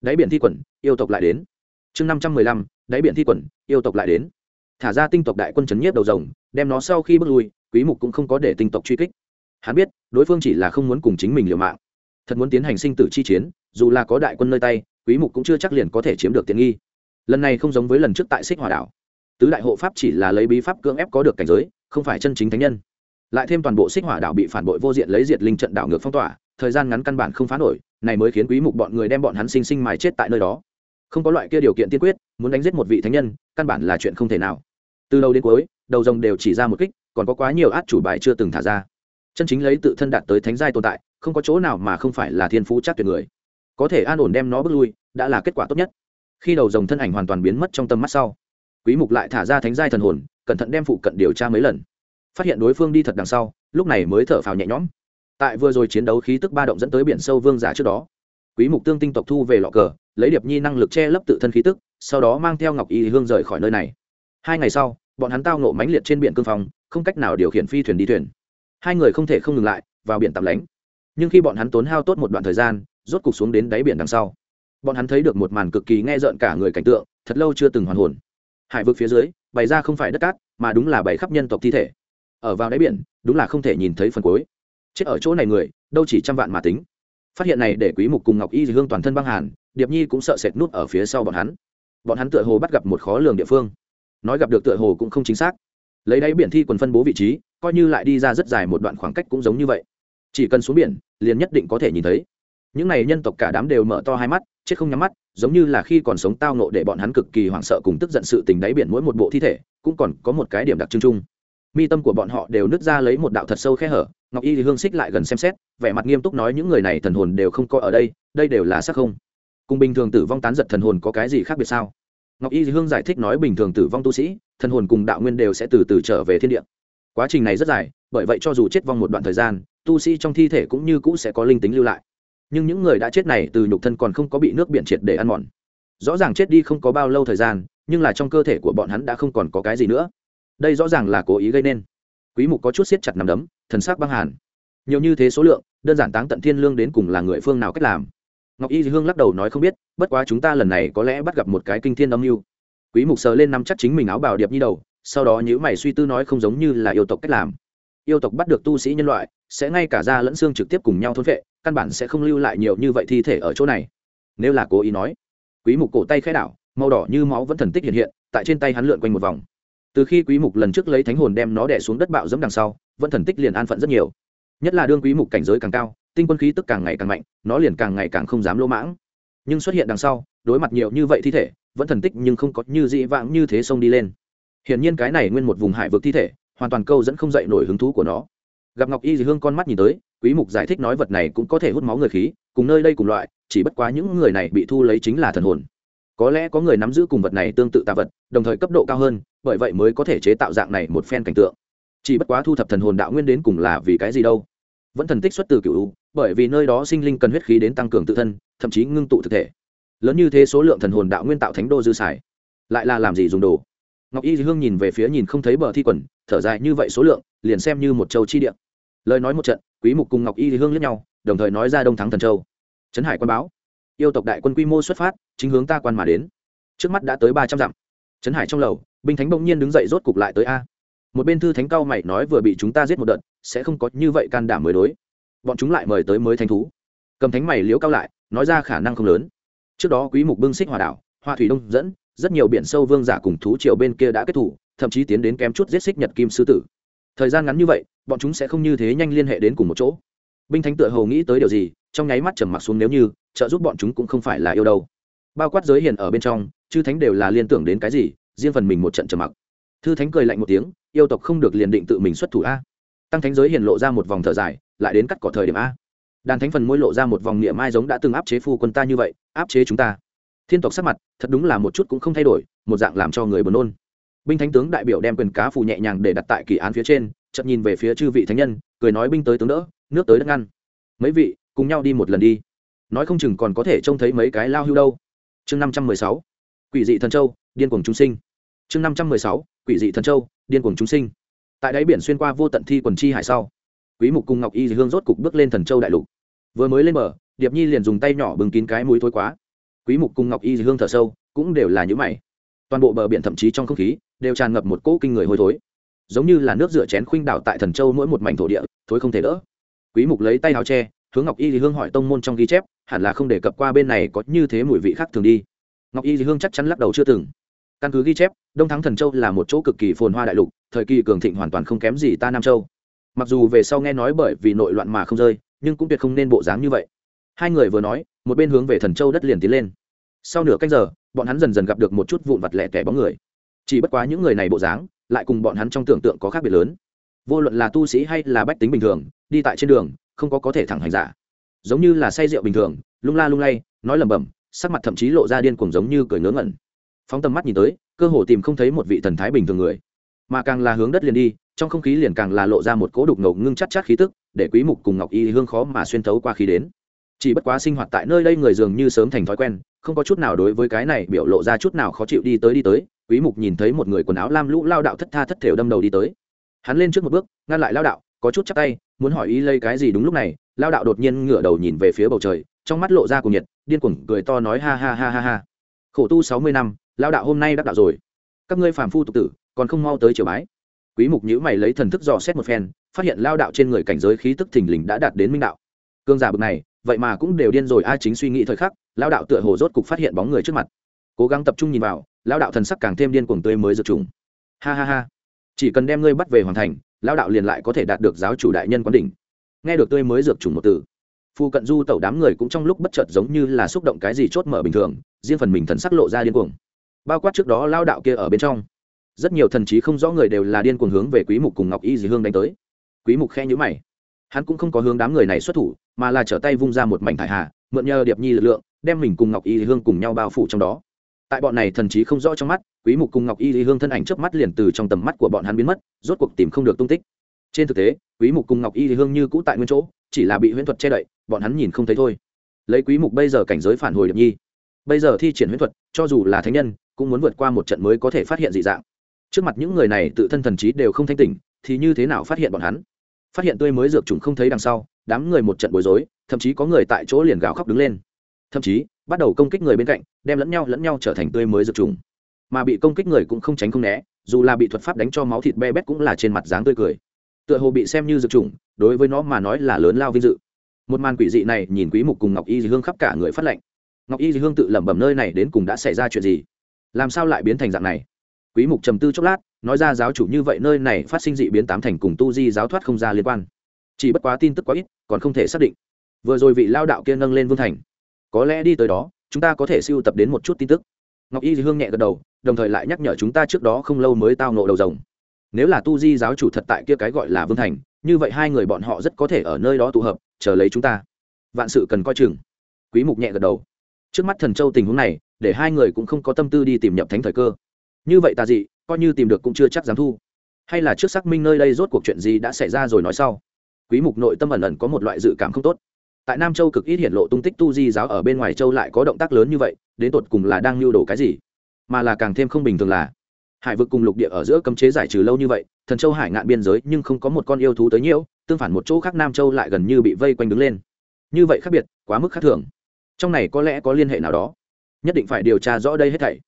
đáy biển thi quẩn yêu tộc lại đến. chương năm trăm mười lăm, đáy biển thi quẩn yêu tộc lại đến. thả ra tinh tộc đại quân chấn nhiếp đầu rồng, đem nó sau khi bước lui, quý mục cũng không có để tinh tộc truy kích. hắn biết, đối phương chỉ là không muốn cùng chính mình liều mạng. thật muốn tiến hành sinh tử chi chiến, dù là có đại quân nơi tay, quý mục cũng chưa chắc liền có thể chiếm được tiện nghi. lần này không giống với lần trước tại xích hỏa đảo. tứ đại hộ pháp chỉ là lấy bí pháp cưỡng ép có được cảnh giới, không phải chân chính thánh nhân. lại thêm toàn bộ xích hỏa đảo bị phản bội vô diện lấy diệt linh trận đảo ngược phong tỏa, thời gian ngắn căn bản không phá nổi này mới khiến quý mục bọn người đem bọn hắn sinh sinh mài chết tại nơi đó. Không có loại kia điều kiện tiên quyết, muốn đánh giết một vị thánh nhân, căn bản là chuyện không thể nào. Từ đầu đến cuối, đầu rồng đều chỉ ra một kích, còn có quá nhiều át chủ bài chưa từng thả ra. Chân chính lấy tự thân đạt tới thánh giai tồn tại, không có chỗ nào mà không phải là thiên phú chắc tuyệt người. Có thể an ổn đem nó bước lui, đã là kết quả tốt nhất. Khi đầu rồng thân ảnh hoàn toàn biến mất trong tầm mắt sau, quý mục lại thả ra thánh giai thần hồn, cẩn thận đem phụ cận điều tra mấy lần. Phát hiện đối phương đi thật đằng sau, lúc này mới thở phào nhẹ nhõm tại vừa rồi chiến đấu khí tức ba động dẫn tới biển sâu vương giả trước đó. Quý mục tương tinh tộc thu về lọ cờ, lấy điệp nhi năng lực che lấp tự thân khí tức, sau đó mang theo ngọc y hương rời khỏi nơi này. Hai ngày sau, bọn hắn tao nộ mãnh liệt trên biển cương phong, không cách nào điều khiển phi thuyền đi thuyền. Hai người không thể không ngừng lại, vào biển tạm lánh. Nhưng khi bọn hắn tốn hao tốt một đoạn thời gian, rốt cục xuống đến đáy biển đằng sau. Bọn hắn thấy được một màn cực kỳ nghe rợn cả người cảnh tượng, thật lâu chưa từng hoàn hồn. Hải vực phía dưới, bày ra không phải đất cát, mà đúng là bày khắp nhân tộc thi thể. Ở vào đáy biển, đúng là không thể nhìn thấy phần cuối chết ở chỗ này người, đâu chỉ trăm vạn mà tính. Phát hiện này để quý mục cùng ngọc y hương toàn thân băng hàn, điệp nhi cũng sợ sệt nút ở phía sau bọn hắn. Bọn hắn tựa hồ bắt gặp một khó lường địa phương. Nói gặp được tựa hồ cũng không chính xác. Lấy đáy biển thi quần phân bố vị trí, coi như lại đi ra rất dài một đoạn khoảng cách cũng giống như vậy. Chỉ cần xuống biển, liền nhất định có thể nhìn thấy. Những này nhân tộc cả đám đều mở to hai mắt, chết không nhắm mắt, giống như là khi còn sống tao nộ để bọn hắn cực kỳ hoảng sợ cùng tức giận sự tình đáy biển mỗi một bộ thi thể, cũng còn có một cái điểm đặc trưng chung. Mi tâm của bọn họ đều nứt ra lấy một đạo thật sâu khe hở ngọc y thì hương xích lại gần xem xét, vẻ mặt nghiêm túc nói những người này thần hồn đều không có ở đây đây đều là sắc không. Cùng bình thường tử vong tán giật thần hồn có cái gì khác biệt sao? Ngọc y thì hương giải thích nói bình thường tử vong tu sĩ, thần hồn cùng đạo nguyên đều sẽ từ từ trở về thiên địa. Quá trình này rất dài, bởi vậy cho dù chết vong một đoạn thời gian, tu sĩ trong thi thể cũng như cũ sẽ có linh tính lưu lại. Nhưng những người đã chết này từ nhục thân còn không có bị nước biển triệt để ăn mòn. Rõ ràng chết đi không có bao lâu thời gian, nhưng là trong cơ thể của bọn hắn đã không còn có cái gì nữa. Đây rõ ràng là cố ý gây nên. Quý mục có chút siết chặt nằm đấm thần sắc băng hàn. Nhiều như thế số lượng, đơn giản táng tận thiên lương đến cùng là người phương nào cách làm. Ngọc y hương lắc đầu nói không biết, bất quá chúng ta lần này có lẽ bắt gặp một cái kinh thiên âm mưu. Quý mục sờ lên nắm chắc chính mình áo bào điệp như đầu, sau đó nhíu mày suy tư nói không giống như là yêu tộc cách làm. Yêu tộc bắt được tu sĩ nhân loại, sẽ ngay cả da lẫn xương trực tiếp cùng nhau thôn vệ căn bản sẽ không lưu lại nhiều như vậy thi thể ở chỗ này. Nếu là cố ý nói, quý mục cổ tay khẽ đảo, màu đỏ như máu vẫn thần tích hiện hiện, tại trên tay hắn lượn quanh một vòng. Từ khi quý mục lần trước lấy thánh hồn đem nó đè xuống đất bạo dẫm đằng sau vẫn thần tích liền an phận rất nhiều. Nhất là đương quý mục cảnh giới càng cao, tinh quân khí tức càng ngày càng mạnh, nó liền càng ngày càng không dám lỗ mãng. Nhưng xuất hiện đằng sau, đối mặt nhiều như vậy thi thể, vẫn thần tích nhưng không có như dị vãng như thế sông đi lên. Hiển nhiên cái này nguyên một vùng hải vực thi thể, hoàn toàn câu dẫn không dậy nổi hứng thú của nó. Gặp ngọc y dì hương con mắt nhìn tới, quý mục giải thích nói vật này cũng có thể hút máu người khí, cùng nơi đây cùng loại, chỉ bất quá những người này bị thu lấy chính là thần hồn. Có lẽ có người nắm giữ cùng vật này tương tự tà vật, đồng thời cấp độ cao hơn, bởi vậy mới có thể chế tạo dạng này một phen cảnh tượng chỉ bất quá thu thập thần hồn đạo nguyên đến cùng là vì cái gì đâu. Vẫn thần tích xuất từ cựu bởi vì nơi đó sinh linh cần huyết khí đến tăng cường tự thân, thậm chí ngưng tụ thực thể. Lớn như thế số lượng thần hồn đạo nguyên tạo thánh đô dư xài. Lại là làm gì dùng đồ? Ngọc y hương nhìn về phía nhìn không thấy bờ thi quần, thở dài như vậy số lượng, liền xem như một châu chi địa. Lời nói một trận, quý mục cùng ngọc y hương lẫn nhau, đồng thời nói ra đông thắng thần châu. Trấn hải quan báo. Yêu tộc đại quân quy mô xuất phát, chính hướng ta quan mà đến. Trước mắt đã tới ba trăm dặm. Trấn hải trong lầu, binh thánh bỗng nhiên đứng dậy rốt cục lại tới a một bên thư thánh cao mày nói vừa bị chúng ta giết một đợt, sẽ không có như vậy can đảm mới đối. Bọn chúng lại mời tới mới thánh thú. Cầm thánh mày liếu cao lại, nói ra khả năng không lớn. Trước đó quý mục bưng xích hòa đảo hoa thủy đông dẫn, rất nhiều biển sâu vương giả cùng thú triều bên kia đã kết thủ, thậm chí tiến đến kém chút giết xích nhật kim sư tử. Thời gian ngắn như vậy, bọn chúng sẽ không như thế nhanh liên hệ đến cùng một chỗ. Binh thánh tựa hồ nghĩ tới điều gì, trong nháy mắt trầm mặc xuống nếu như, trợ giúp bọn chúng cũng không phải là yêu đâu. Bao quát giới hiền ở bên trong, chư thánh đều là liên tưởng đến cái gì, riêng phần mình một trận trầm mặc thư thánh cười lạnh một tiếng, yêu tộc không được liền định tự mình xuất thủ a. Tăng thánh giới hiền lộ ra một vòng thở dài, lại đến cắt cỏ thời điểm a. Đàn thánh phần môi lộ ra một vòng niệm mai giống đã từng áp chế phu quân ta như vậy, áp chế chúng ta. Thiên tộc sắc mặt, thật đúng là một chút cũng không thay đổi, một dạng làm cho người buồn nôn. Binh thánh tướng đại biểu đem quyền cá phù nhẹ nhàng để đặt tại kỳ án phía trên chậm nhìn về phía chư vị thánh nhân, cười nói binh tới tướng đỡ, nước tới đất ngăn. Mấy vị, cùng nhau đi một lần đi. Nói không chừng còn có thể trông thấy mấy cái lao hưu đâu. Chương năm trăm mười sáu. Quỷ dị thần châu, điên cuồng chúng sinh chương năm trăm mười sáu, quỷ dị thần châu, điên cuồng chúng sinh. Tại đáy biển xuyên qua vô tận thi quần chi hải sau, quý mục cùng ngọc y hương rốt cục bước lên thần châu đại lục. Vừa mới lên bờ, điệp nhi liền dùng tay nhỏ bưng kín cái mũi thối quá. Quý mục cùng ngọc y hương thở sâu, cũng đều là những mày. Toàn bộ bờ biển thậm chí trong không khí, đều tràn ngập một cỗ kinh người hôi thối. Giống như là nước rửa chén khuynh đảo tại thần châu mỗi một mảnh thổ địa, thối không thể đỡ. Quý mục lấy tay áo che, hướng ngọc y thì hương hỏi tông môn trong ghi chép, hẳn là không đề cập qua bên này có như thế mùi vị khác thường đi. Ngọc y thì hương chắc chắn lắc đầu chưa từng căn cứ ghi chép, đông thắng thần châu là một chỗ cực kỳ phồn hoa đại lục, thời kỳ cường thịnh hoàn toàn không kém gì ta nam châu. Mặc dù về sau nghe nói bởi vì nội loạn mà không rơi, nhưng cũng tuyệt không nên bộ dáng như vậy. Hai người vừa nói, một bên hướng về thần châu đất liền tiến lên. Sau nửa cách giờ, bọn hắn dần dần gặp được một chút vụn vặt lẻ tẻ bóng người. Chỉ bất quá những người này bộ dáng, lại cùng bọn hắn trong tưởng tượng có khác biệt lớn. Vô luận là tu sĩ hay là bách tính bình thường, đi tại trên đường, không có có thể thẳng hành giả. Giống như là say rượu bình thường, lung la lung lay, nói lẩm bẩm, sắc mặt thậm chí lộ ra điên cuồng giống như cười ngớ ngẩn phóng tầm mắt nhìn tới, cơ hồ tìm không thấy một vị thần thái bình thường người. Mà càng là hướng đất liền đi, trong không khí liền càng là lộ ra một cỗ đục ngầu ngưng chắc chắc khí tức, để quý mục cùng ngọc y hương khó mà xuyên thấu qua khí đến. Chỉ bất quá sinh hoạt tại nơi đây người dường như sớm thành thói quen, không có chút nào đối với cái này biểu lộ ra chút nào khó chịu đi tới đi tới, quý mục nhìn thấy một người quần áo lam lũ lao đạo thất tha thất thểu đâm đầu đi tới. Hắn lên trước một bước, ngăn lại lao đạo, có chút chắp tay, muốn hỏi ý lây cái gì đúng lúc này, lao đạo đột nhiên ngửa đầu nhìn về phía bầu trời, trong mắt lộ ra cùng nhiệt, điên cuồng cười to nói ha ha ha ha ha. Khổ tu sáu mươi năm lao đạo hôm nay đắc đạo rồi. Các ngươi phàm phu tục tử, còn không mau tới triều bái. Quý mục nhữ mày lấy thần thức dò xét một phen, phát hiện lao đạo trên người cảnh giới khí tức thình lình đã đạt đến minh đạo. Cương giả bực này, vậy mà cũng đều điên rồi, ai chính suy nghĩ thời khắc lao đạo tựa hồ rốt cục phát hiện bóng người trước mặt. Cố gắng tập trung nhìn vào lao đạo thần sắc càng thêm điên cuồng tươi mới dược trùng. Ha ha ha. Chỉ cần đem ngươi bắt về hoàn thành lao đạo liền lại có thể đạt được giáo chủ đại nhân quán đỉnh. Nghe được tươi mới dược trùng một từ, phu cận du tẩu đám người cũng trong lúc bất chợt giống như là xúc động cái gì chốt mở bình thường, riêng phần mình thần sắc lộ ra điên cuồng bao quát trước đó lao đạo kia ở bên trong. Rất nhiều thần trí không rõ người đều là điên cuồng hướng về quý mục cùng ngọc y dì hương đánh tới. Quý mục khe nhíu mày. Hắn cũng không có hướng đám người này xuất thủ, mà là trở tay vung ra một mảnh thải hà, mượn nhờ điệp nhi lực lượng, đem mình cùng ngọc y dì hương cùng nhau bao phủ trong đó. Tại bọn này thần trí không rõ trong mắt, quý mục cùng ngọc y dì hương thân ảnh trước mắt liền từ trong tầm mắt của bọn hắn biến mất, rốt cuộc tìm không được tung tích. Trên thực tế, quý mục cùng ngọc y dì hương như cũ tại nguyên chỗ, chỉ là bị huyễn thuật che đậy, bọn hắn nhìn không thấy thôi. Lấy quý mục bây giờ cảnh giới phản hồi điệp nhi. Bây giờ thi triển huyễn thuật, cho dù là thánh nhân cũng muốn vượt qua một trận mới có thể phát hiện dị dạng. Trước mặt những người này tự thân thần trí đều không thanh tỉnh, thì như thế nào phát hiện bọn hắn? Phát hiện tươi mới dược trùng không thấy đằng sau, đám người một trận bối rối, thậm chí có người tại chỗ liền gào khóc đứng lên. Thậm chí, bắt đầu công kích người bên cạnh, đem lẫn nhau lẫn nhau trở thành tươi mới dược trùng mà bị công kích người cũng không tránh không né, dù là bị thuật pháp đánh cho máu thịt be bét cũng là trên mặt dáng tươi cười. Tựa hồ bị xem như dược trùng đối với nó mà nói là lớn lao vinh dự. Một màn quỷ dị này, nhìn quý mục cùng ngọc y dì hương khắp cả người phát lệnh. Ngọc y dì hương tự lẩm bẩm nơi này đến cùng đã xảy ra chuyện gì? Làm sao lại biến thành dạng này? Quý mục trầm tư chốc lát, nói ra giáo chủ như vậy nơi này phát sinh dị biến tám thành cùng tu di giáo thoát không ra liên quan. Chỉ bất quá tin tức quá ít, còn không thể xác định. Vừa rồi vị lao đạo kia nâng lên vương thành. Có lẽ đi tới đó, chúng ta có thể siêu tập đến một chút tin tức. Ngọc y hương nhẹ gật đầu, đồng thời lại nhắc nhở chúng ta trước đó không lâu mới tao nộ đầu rồng. Nếu là tu di giáo chủ thật tại kia cái gọi là vương thành, như vậy hai người bọn họ rất có thể ở nơi đó tụ hợp, chờ lấy chúng ta. Vạn sự cần coi chừng. Quý mục nhẹ gật đầu. Trước mắt thần châu tình huống này để hai người cũng không có tâm tư đi tìm nhập thánh thời cơ. Như vậy tà dị, coi như tìm được cũng chưa chắc dám thu. Hay là trước xác minh nơi đây rốt cuộc chuyện gì đã xảy ra rồi nói sau. Quý mục nội tâm ẩn ẩn có một loại dự cảm không tốt. Tại nam châu cực ít hiện lộ tung tích tu di giáo ở bên ngoài châu lại có động tác lớn như vậy, đến tột cùng là đang lưu đồ cái gì? Mà là càng thêm không bình thường là, hải vực cùng lục địa ở giữa cấm chế giải trừ lâu như vậy, thần châu hải ngạn biên giới nhưng không có một con yêu thú tới nhiễu, tương phản một chỗ khác nam châu lại gần như bị vây quanh đứng lên. Như vậy khác biệt, quá mức khác thường. Trong này có lẽ có liên hệ nào đó nhất định phải điều tra rõ đây hết thảy.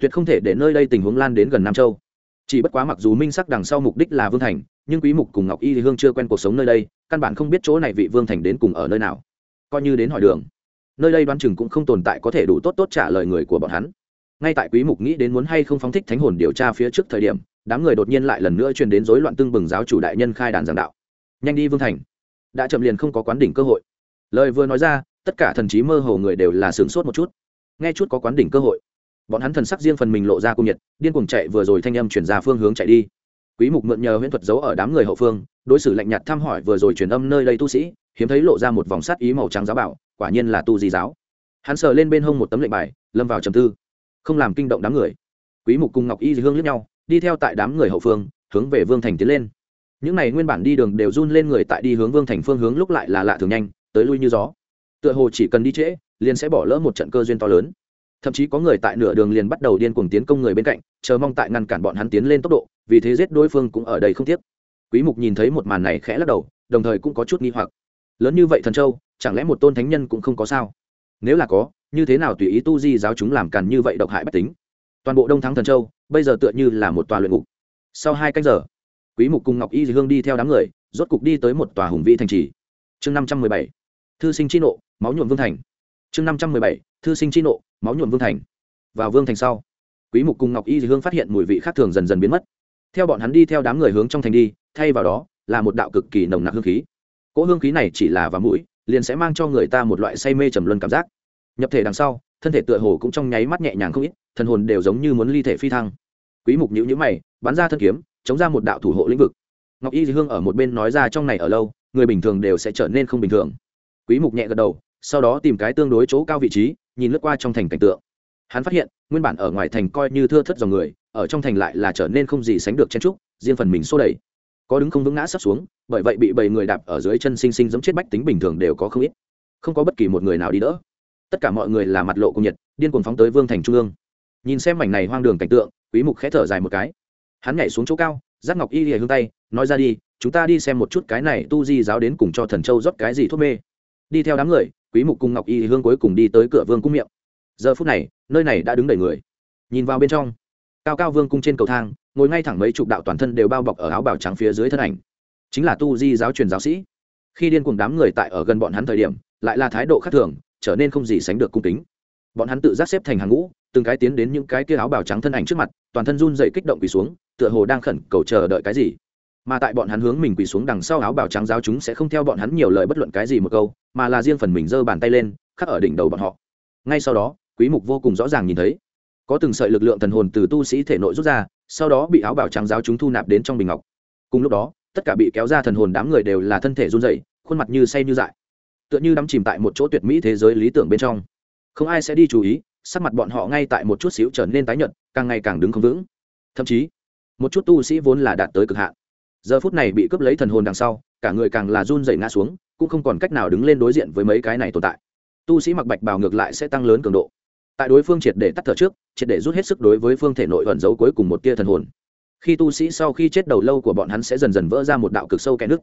Tuyệt không thể để nơi đây tình huống lan đến gần nam châu. Chỉ bất quá mặc dù minh sắc đằng sau mục đích là vương thành, nhưng quý mục cùng ngọc y hương chưa quen cuộc sống nơi đây, căn bản không biết chỗ này vị vương thành đến cùng ở nơi nào. Coi như đến hỏi đường, nơi đây đoán chừng cũng không tồn tại có thể đủ tốt tốt trả lời người của bọn hắn. Ngay tại quý mục nghĩ đến muốn hay không phóng thích thánh hồn điều tra phía trước thời điểm, đám người đột nhiên lại lần nữa truyền đến rối loạn tương bừng giáo chủ đại nhân khai đàn giảng đạo. Nhanh đi vương thành. Đã chậm liền không có quán đỉnh cơ hội. Lời vừa nói ra, tất cả thần trí mơ hồ người đều là sướng sốt một chút nghe chút có quán đỉnh cơ hội. Bọn hắn thần sắc riêng phần mình lộ ra cung nhiệt, điên cuồng chạy vừa rồi thanh âm chuyển ra phương hướng chạy đi. Quý mục mượn nhờ huyễn thuật giấu ở đám người hậu phương, đối xử lạnh nhạt thăm hỏi vừa rồi truyền âm nơi đây tu sĩ, hiếm thấy lộ ra một vòng sắt ý màu trắng giáo bảo, quả nhiên là tu di giáo. Hắn sờ lên bên hông một tấm lệnh bài, lâm vào trầm tư. Không làm kinh động đám người. Quý mục cùng ngọc y hương liếc nhau, đi theo tại đám người hậu phương, hướng về vương thành tiến lên. Những này nguyên bản đi đường đều run lên người tại đi hướng vương thành phương hướng lúc lại là lạ thường nhanh, tới lui như gió. Tựa hồ chỉ cần đi trễ liền sẽ bỏ lỡ một trận cơ duyên to lớn. Thậm chí có người tại nửa đường liền bắt đầu điên cuồng tiến công người bên cạnh, chờ mong tại ngăn cản bọn hắn tiến lên tốc độ, vì thế giết đối phương cũng ở đây không tiếc. Quý mục nhìn thấy một màn này khẽ lắc đầu, đồng thời cũng có chút nghi hoặc. Lớn như vậy thần châu, chẳng lẽ một tôn thánh nhân cũng không có sao? Nếu là có, như thế nào tùy ý tu di giáo chúng làm càn như vậy độc hại bất tính? Toàn bộ đông thắng thần châu, bây giờ tựa như là một tòa luyện ngục. Sau hai canh giờ, quý mục cùng ngọc y hương đi theo đám người, rốt cục đi tới một tòa hùng vĩ thành trì. Chương 517 thư sinh chi nộ, máu nhuộm vương thành chương 517 thư sinh chi nộ, máu nhuộm vương thành. Vào vương thành sau, quý mục cùng ngọc y hương phát hiện mùi vị khác thường dần dần biến mất. Theo bọn hắn đi theo đám người hướng trong thành đi, thay vào đó là một đạo cực kỳ nồng nặc hương khí. Cỗ hương khí này chỉ là vào mũi, liền sẽ mang cho người ta một loại say mê trầm luân cảm giác. Nhập thể đằng sau, thân thể tựa hồ cũng trong nháy mắt nhẹ nhàng không ít, thần hồn đều giống như muốn ly thể phi thăng. Quý mục nhíu nhíu mày, bắn ra thân kiếm, chống ra một đạo thủ hộ lĩnh vực. Ngọc y hương ở một bên nói ra trong này ở lâu, người bình thường đều sẽ trở nên không bình thường. Quý mục nhẹ gật đầu sau đó tìm cái tương đối chỗ cao vị trí, nhìn lướt qua trong thành cảnh tượng. Hắn phát hiện, nguyên bản ở ngoài thành coi như thưa thất dòng người, ở trong thành lại là trở nên không gì sánh được chen trúc riêng phần mình xô đẩy. Có đứng không vững ngã sắp xuống, bởi vậy bị bầy người đạp ở dưới chân sinh sinh giống chết bách tính bình thường đều có không ít. Không có bất kỳ một người nào đi đỡ. Tất cả mọi người là mặt lộ cùng nhiệt, điên cuồng phóng tới vương thành trung ương. Nhìn xem mảnh này hoang đường cảnh tượng, quý mục khẽ thở dài một cái. Hắn nhảy xuống chỗ cao giác ngọc y lìa hướng tay, nói ra đi, chúng ta đi xem một chút cái này tu di giáo đến cùng cho thần châu rót cái gì thuốc mê. Đi theo đám người quý mục cùng ngọc y hương cuối cùng đi tới cửa vương cung miệng. Giờ phút này, nơi này đã đứng đầy người. Nhìn vào bên trong, cao cao vương cung trên cầu thang, ngồi ngay thẳng mấy chục đạo toàn thân đều bao bọc ở áo bào trắng phía dưới thân ảnh. Chính là tu di giáo truyền giáo sĩ. Khi điên cùng đám người tại ở gần bọn hắn thời điểm, lại là thái độ khác thường, trở nên không gì sánh được cung kính. Bọn hắn tự giác xếp thành hàng ngũ, từng cái tiến đến những cái kia áo bào trắng thân ảnh trước mặt, toàn thân run dậy kích động quỳ xuống, tựa hồ đang khẩn cầu chờ đợi cái gì mà tại bọn hắn hướng mình quỳ xuống đằng sau áo bào trắng giáo chúng sẽ không theo bọn hắn nhiều lời bất luận cái gì một câu, mà là riêng phần mình giơ bàn tay lên, khắc ở đỉnh đầu bọn họ. Ngay sau đó, quý mục vô cùng rõ ràng nhìn thấy, có từng sợi lực lượng thần hồn từ tu sĩ thể nội rút ra, sau đó bị áo bào trắng giáo chúng thu nạp đến trong bình ngọc. Cùng lúc đó, tất cả bị kéo ra thần hồn đám người đều là thân thể run rẩy, khuôn mặt như say như dại. Tựa như đắm chìm tại một chỗ tuyệt mỹ thế giới lý tưởng bên trong. Không ai sẽ đi chú ý, sắc mặt bọn họ ngay tại một chút xíu trở nên tái nhợt, càng ngày càng đứng không vững. Thậm chí, một chút tu sĩ vốn là đạt tới cực hạn giờ phút này bị cướp lấy thần hồn đằng sau, cả người càng là run rẩy ngã xuống, cũng không còn cách nào đứng lên đối diện với mấy cái này tồn tại. Tu sĩ mặc bạch bào ngược lại sẽ tăng lớn cường độ. Tại đối phương triệt để tắt thở trước, triệt để rút hết sức đối với phương thể nội ẩn giấu cuối cùng một tia thần hồn. Khi tu sĩ sau khi chết đầu lâu của bọn hắn sẽ dần dần vỡ ra một đạo cực sâu kẽ nước.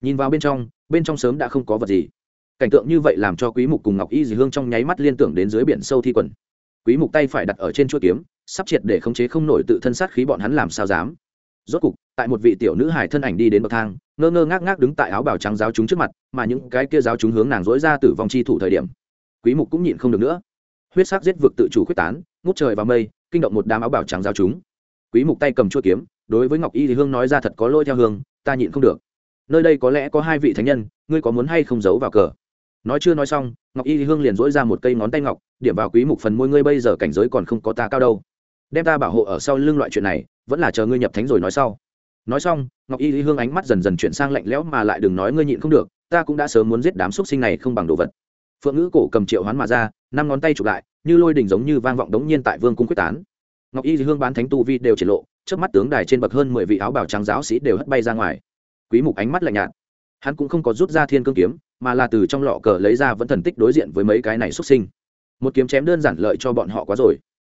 Nhìn vào bên trong bên trong sớm đã không có vật gì. Cảnh tượng như vậy làm cho quý mục cùng ngọc y dì hương trong nháy mắt liên tưởng đến dưới biển sâu thi quần. Quý mục tay phải đặt ở trên chuôi kiếm, sắp triệt để khống chế không nổi tự thân sát khí bọn hắn làm sao dám rốt cục, tại một vị tiểu nữ hải thân ảnh đi đến bậc thang, ngơ ngơ ngác ngác đứng tại áo bào trắng giáo chúng trước mặt, mà những cái kia giáo chúng hướng nàng dối ra tử vong chi thủ thời điểm, quý mục cũng nhịn không được nữa. Huyết sắc giết vực tự chủ quyết tán, ngút trời vào mây, kinh động một đám áo bào trắng giáo chúng. Quý mục tay cầm chuôi kiếm, đối với ngọc y thì hương nói ra thật có lôi theo hương, ta nhịn không được. Nơi đây có lẽ có hai vị thánh nhân, ngươi có muốn hay không giấu vào cờ? Nói chưa nói xong, ngọc y hương liền dỗi ra một cây ngón tay ngọc, điểm vào quý mục phần môi, ngươi bây giờ cảnh giới còn không có ta cao đâu. Đem ta bảo hộ ở sau lưng loại chuyện này vẫn là chờ ngươi nhập thánh rồi nói sau. Nói xong, ngọc y hương ánh mắt dần dần chuyển sang lạnh lẽo mà lại đừng nói ngươi nhịn không được, ta cũng đã sớm muốn giết đám xuất sinh này không bằng đồ vật. Phượng ngữ cổ cầm triệu hoán mà ra, năm ngón tay chụp lại, như lôi đỉnh giống như vang vọng đống nhiên tại vương cung quyết tán. Ngọc y hương bán thánh tu vi đều triển lộ trước mắt tướng đài trên bậc hơn mười vị áo bào trắng giáo sĩ đều hất bay ra ngoài. Quý mục ánh mắt lạnh nhạt. Hắn cũng không có rút ra thiên cương kiếm, mà là từ trong lọ cờ lấy ra vẫn thần tích đối diện với mấy cái này xuất sinh. Một kiếm chém đơn giản lợi cho bọn họ quá rồi.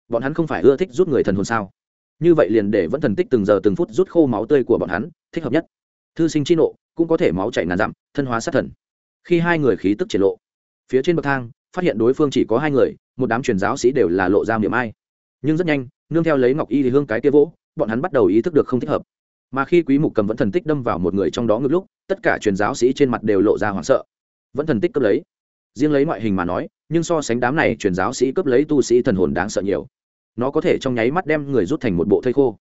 Bọn hắn không phải ưa thích rút người thần hồn sao? Như vậy liền để vẫn thần tích từng giờ từng phút rút khô máu tươi của bọn hắn, thích hợp nhất. Thư sinh chi nộ, cũng có thể máu chảy ngàn dặm, thân hóa sát thần. Khi hai người khí tức triển lộ, phía trên bậc thang, phát hiện đối phương chỉ có hai người, một đám truyền giáo sĩ đều là lộ ra miệng ai. Nhưng rất nhanh, nương theo lấy ngọc y thì hương cái kia vỗ, bọn hắn bắt đầu ý thức được không thích hợp. Mà khi quý mục cầm vẫn thần tích đâm vào một người trong đó ngược lúc, tất cả truyền giáo sĩ trên mặt đều lộ ra hoảng sợ. Vẫn thần tích cấp lấy. Riêng lấy ngoại hình mà nói, nhưng so sánh đám này truyền giáo sĩ cấp lấy tu sĩ thần hồn đáng sợ nhiều nó có thể trong nháy mắt đem người rút thành một bộ thây khô.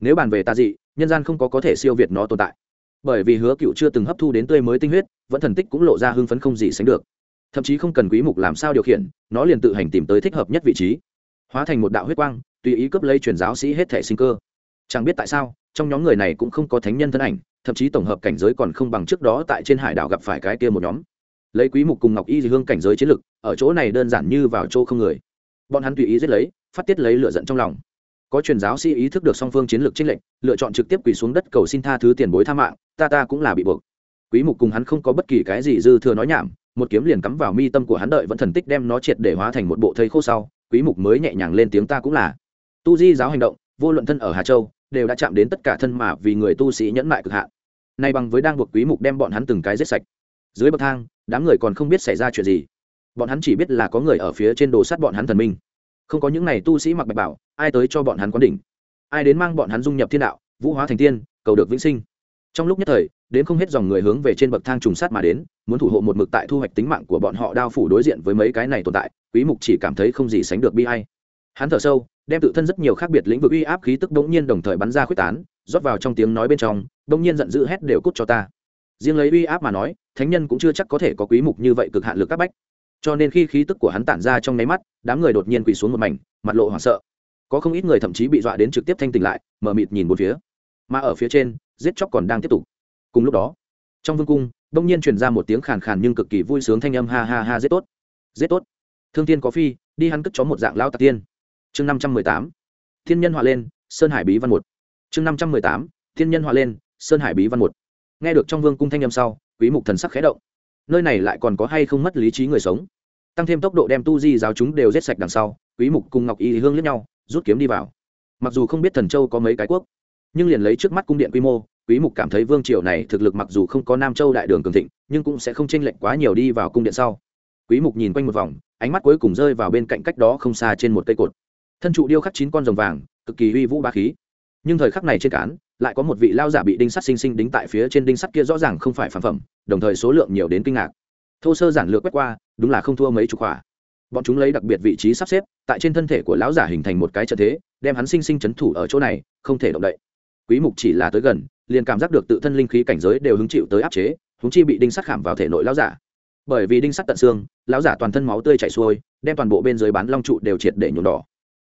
Nếu bàn về tà dị, nhân gian không có có thể siêu việt nó tồn tại. Bởi vì hứa cựu chưa từng hấp thu đến tươi mới tinh huyết, vẫn thần tích cũng lộ ra hưng phấn không gì sánh được. Thậm chí không cần quý mục làm sao điều khiển, nó liền tự hành tìm tới thích hợp nhất vị trí. Hóa thành một đạo huyết quang, tùy ý cướp lấy truyền giáo sĩ hết thể sinh cơ. Chẳng biết tại sao, trong nhóm người này cũng không có thánh nhân thân ảnh, thậm chí tổng hợp cảnh giới còn không bằng trước đó tại trên hải đảo gặp phải cái kia một nhóm. Lấy quý mục cùng ngọc y dị hương cảnh giới chiến lực, ở chỗ này đơn giản như vào chỗ không người. Bọn hắn tùy ý giết lấy phát tiết lấy lửa giận trong lòng. Có truyền giáo sĩ ý thức được song phương chiến lược chênh lệnh lựa chọn trực tiếp quỳ xuống đất cầu xin tha thứ tiền bối tha mạng, ta ta cũng là bị buộc. Quý mục cùng hắn không có bất kỳ cái gì dư thừa nói nhảm, một kiếm liền cắm vào mi tâm của hắn đợi vẫn thần tích đem nó triệt để hóa thành một bộ thây khô sau, quý mục mới nhẹ nhàng lên tiếng ta cũng là. Tu di giáo hành động, vô luận thân ở hà châu, đều đã chạm đến tất cả thân mà vì người tu sĩ nhẫn mại cực hạn. Nay bằng với đang buộc quý mục đem bọn hắn từng cái giết sạch. Dưới bậc thang, đám người còn không biết xảy ra chuyện gì. Bọn hắn chỉ biết là có người ở phía trên đồ sát bọn hắn thần minh không có những này tu sĩ mặc bạch bảo, ai tới cho bọn hắn quán đỉnh? Ai đến mang bọn hắn dung nhập thiên đạo, vũ hóa thành tiên, cầu được vĩnh sinh? Trong lúc nhất thời, đến không hết dòng người hướng về trên bậc thang trùng sát mà đến, muốn thủ hộ một mực tại thu hoạch tính mạng của bọn họ đao phủ đối diện với mấy cái này tồn tại, quý mục chỉ cảm thấy không gì sánh được bi hay hắn thở sâu, đem tự thân rất nhiều khác biệt lĩnh vực uy áp khí tức đống nhiên đồng thời bắn ra khuyết tán, rót vào trong tiếng nói bên trong, đống nhiên giận dữ hét đều cút cho ta. Riêng lấy uy áp mà nói, thánh nhân cũng chưa chắc có thể có quý mục như vậy cực hạn lực các bách cho nên khi khí tức của hắn tản ra trong nháy mắt, đám người đột nhiên quỳ xuống một mảnh, mặt lộ hoảng sợ. Có không ít người thậm chí bị dọa đến trực tiếp thanh tỉnh lại, mở mịt nhìn một phía. Mà ở phía trên, giết chóc còn đang tiếp tục. Cùng lúc đó, trong vương cung, đông nhiên truyền ra một tiếng khàn khàn nhưng cực kỳ vui sướng thanh âm ha ha ha giết tốt. Giết tốt. Thương tiên có phi, đi hắn cất chó một dạng lao tạc tiên. Chương năm trăm mười tám, thiên nhân họa lên, sơn hải bí văn một. Chương năm trăm mười tám, thiên nhân họa lên, sơn hải bí văn một. Nghe được trong vương cung thanh âm sau, quý mục thần sắc khẽ động nơi này lại còn có hay không mất lý trí người sống? Tăng thêm tốc độ đem tu di giáo chúng đều rết sạch đằng sau, quý mục cùng ngọc y hương lẫn nhau, rút kiếm đi vào. Mặc dù không biết thần châu có mấy cái quốc, nhưng liền lấy trước mắt cung điện quy mô, quý mục cảm thấy vương triều này thực lực mặc dù không có nam châu đại đường cường thịnh, nhưng cũng sẽ không chênh lệch quá nhiều đi vào cung điện sau. Quý mục nhìn quanh một vòng, ánh mắt cuối cùng rơi vào bên cạnh cách đó không xa trên một cây cột. Thân trụ điêu khắc chín con rồng vàng, cực kỳ uy vũ bá khí nhưng thời khắc này trên cán, lại có một vị lao giả bị đinh sắt sinh sinh đính tại phía trên đinh sắt kia rõ ràng không phải phản phẩm, đồng thời số lượng nhiều đến kinh ngạc. Thô sơ giản lược quét qua, đúng là không thua mấy chục quả. Bọn chúng lấy đặc biệt vị trí sắp xếp, tại trên thân thể của lão giả hình thành một cái trận thế, đem hắn sinh sinh chấn thủ ở chỗ này, không thể động đậy. Quý mục chỉ là tới gần, liền cảm giác được tự thân linh khí cảnh giới đều hứng chịu tới áp chế húng chi bị đinh sắt khảm vào thể nội lão giả. Bởi vì đinh sắt tận xương, lão giả toàn thân máu tươi chảy xuôi, đem toàn bộ bên dưới bán long trụ đều triệt để nhuộm đỏ.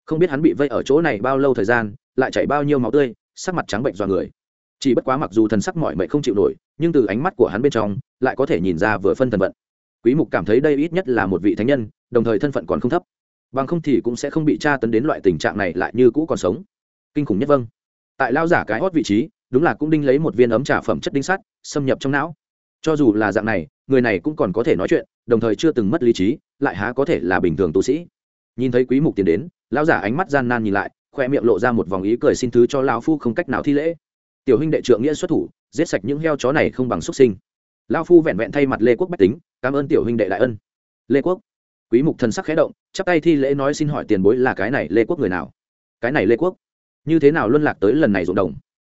Không biết hắn bị vây ở chỗ này bao lâu thời gian lại chảy bao nhiêu máu tươi, sắc mặt trắng bệnh do người. Chỉ bất quá mặc dù thần sắc mọi mệnh không chịu nổi, nhưng từ ánh mắt của hắn bên trong, lại có thể nhìn ra vừa phân thần vận. Quý mục cảm thấy đây ít nhất là một vị thánh nhân, đồng thời thân phận còn không thấp. Bằng không thì cũng sẽ không bị tra tấn đến loại tình trạng này lại như cũ còn sống. Kinh khủng nhất vâng. Tại lao giả cái hót vị trí, đúng là cũng đinh lấy một viên ấm trà phẩm chất đinh sắt xâm nhập trong não. Cho dù là dạng này, người này cũng còn có thể nói chuyện, đồng thời chưa từng mất lý trí, lại há có thể là bình thường tu sĩ. Nhìn thấy quý mục tiến đến, lão giả ánh mắt gian nan nhìn lại khoe miệng lộ ra một vòng ý cười xin thứ cho lão phu không cách nào thi lễ. Tiểu huynh đệ trượng nghĩa xuất thủ, giết sạch những heo chó này không bằng xuất sinh. Lão phu vẹn vẹn thay mặt lê quốc bách tính, cảm ơn tiểu huynh đệ đại ân. Lê quốc, quý mục thần sắc khẽ động, chắp tay thi lễ nói xin hỏi tiền bối là cái này lê quốc người nào? Cái này lê quốc, như thế nào luân lạc tới lần này rộn đồng?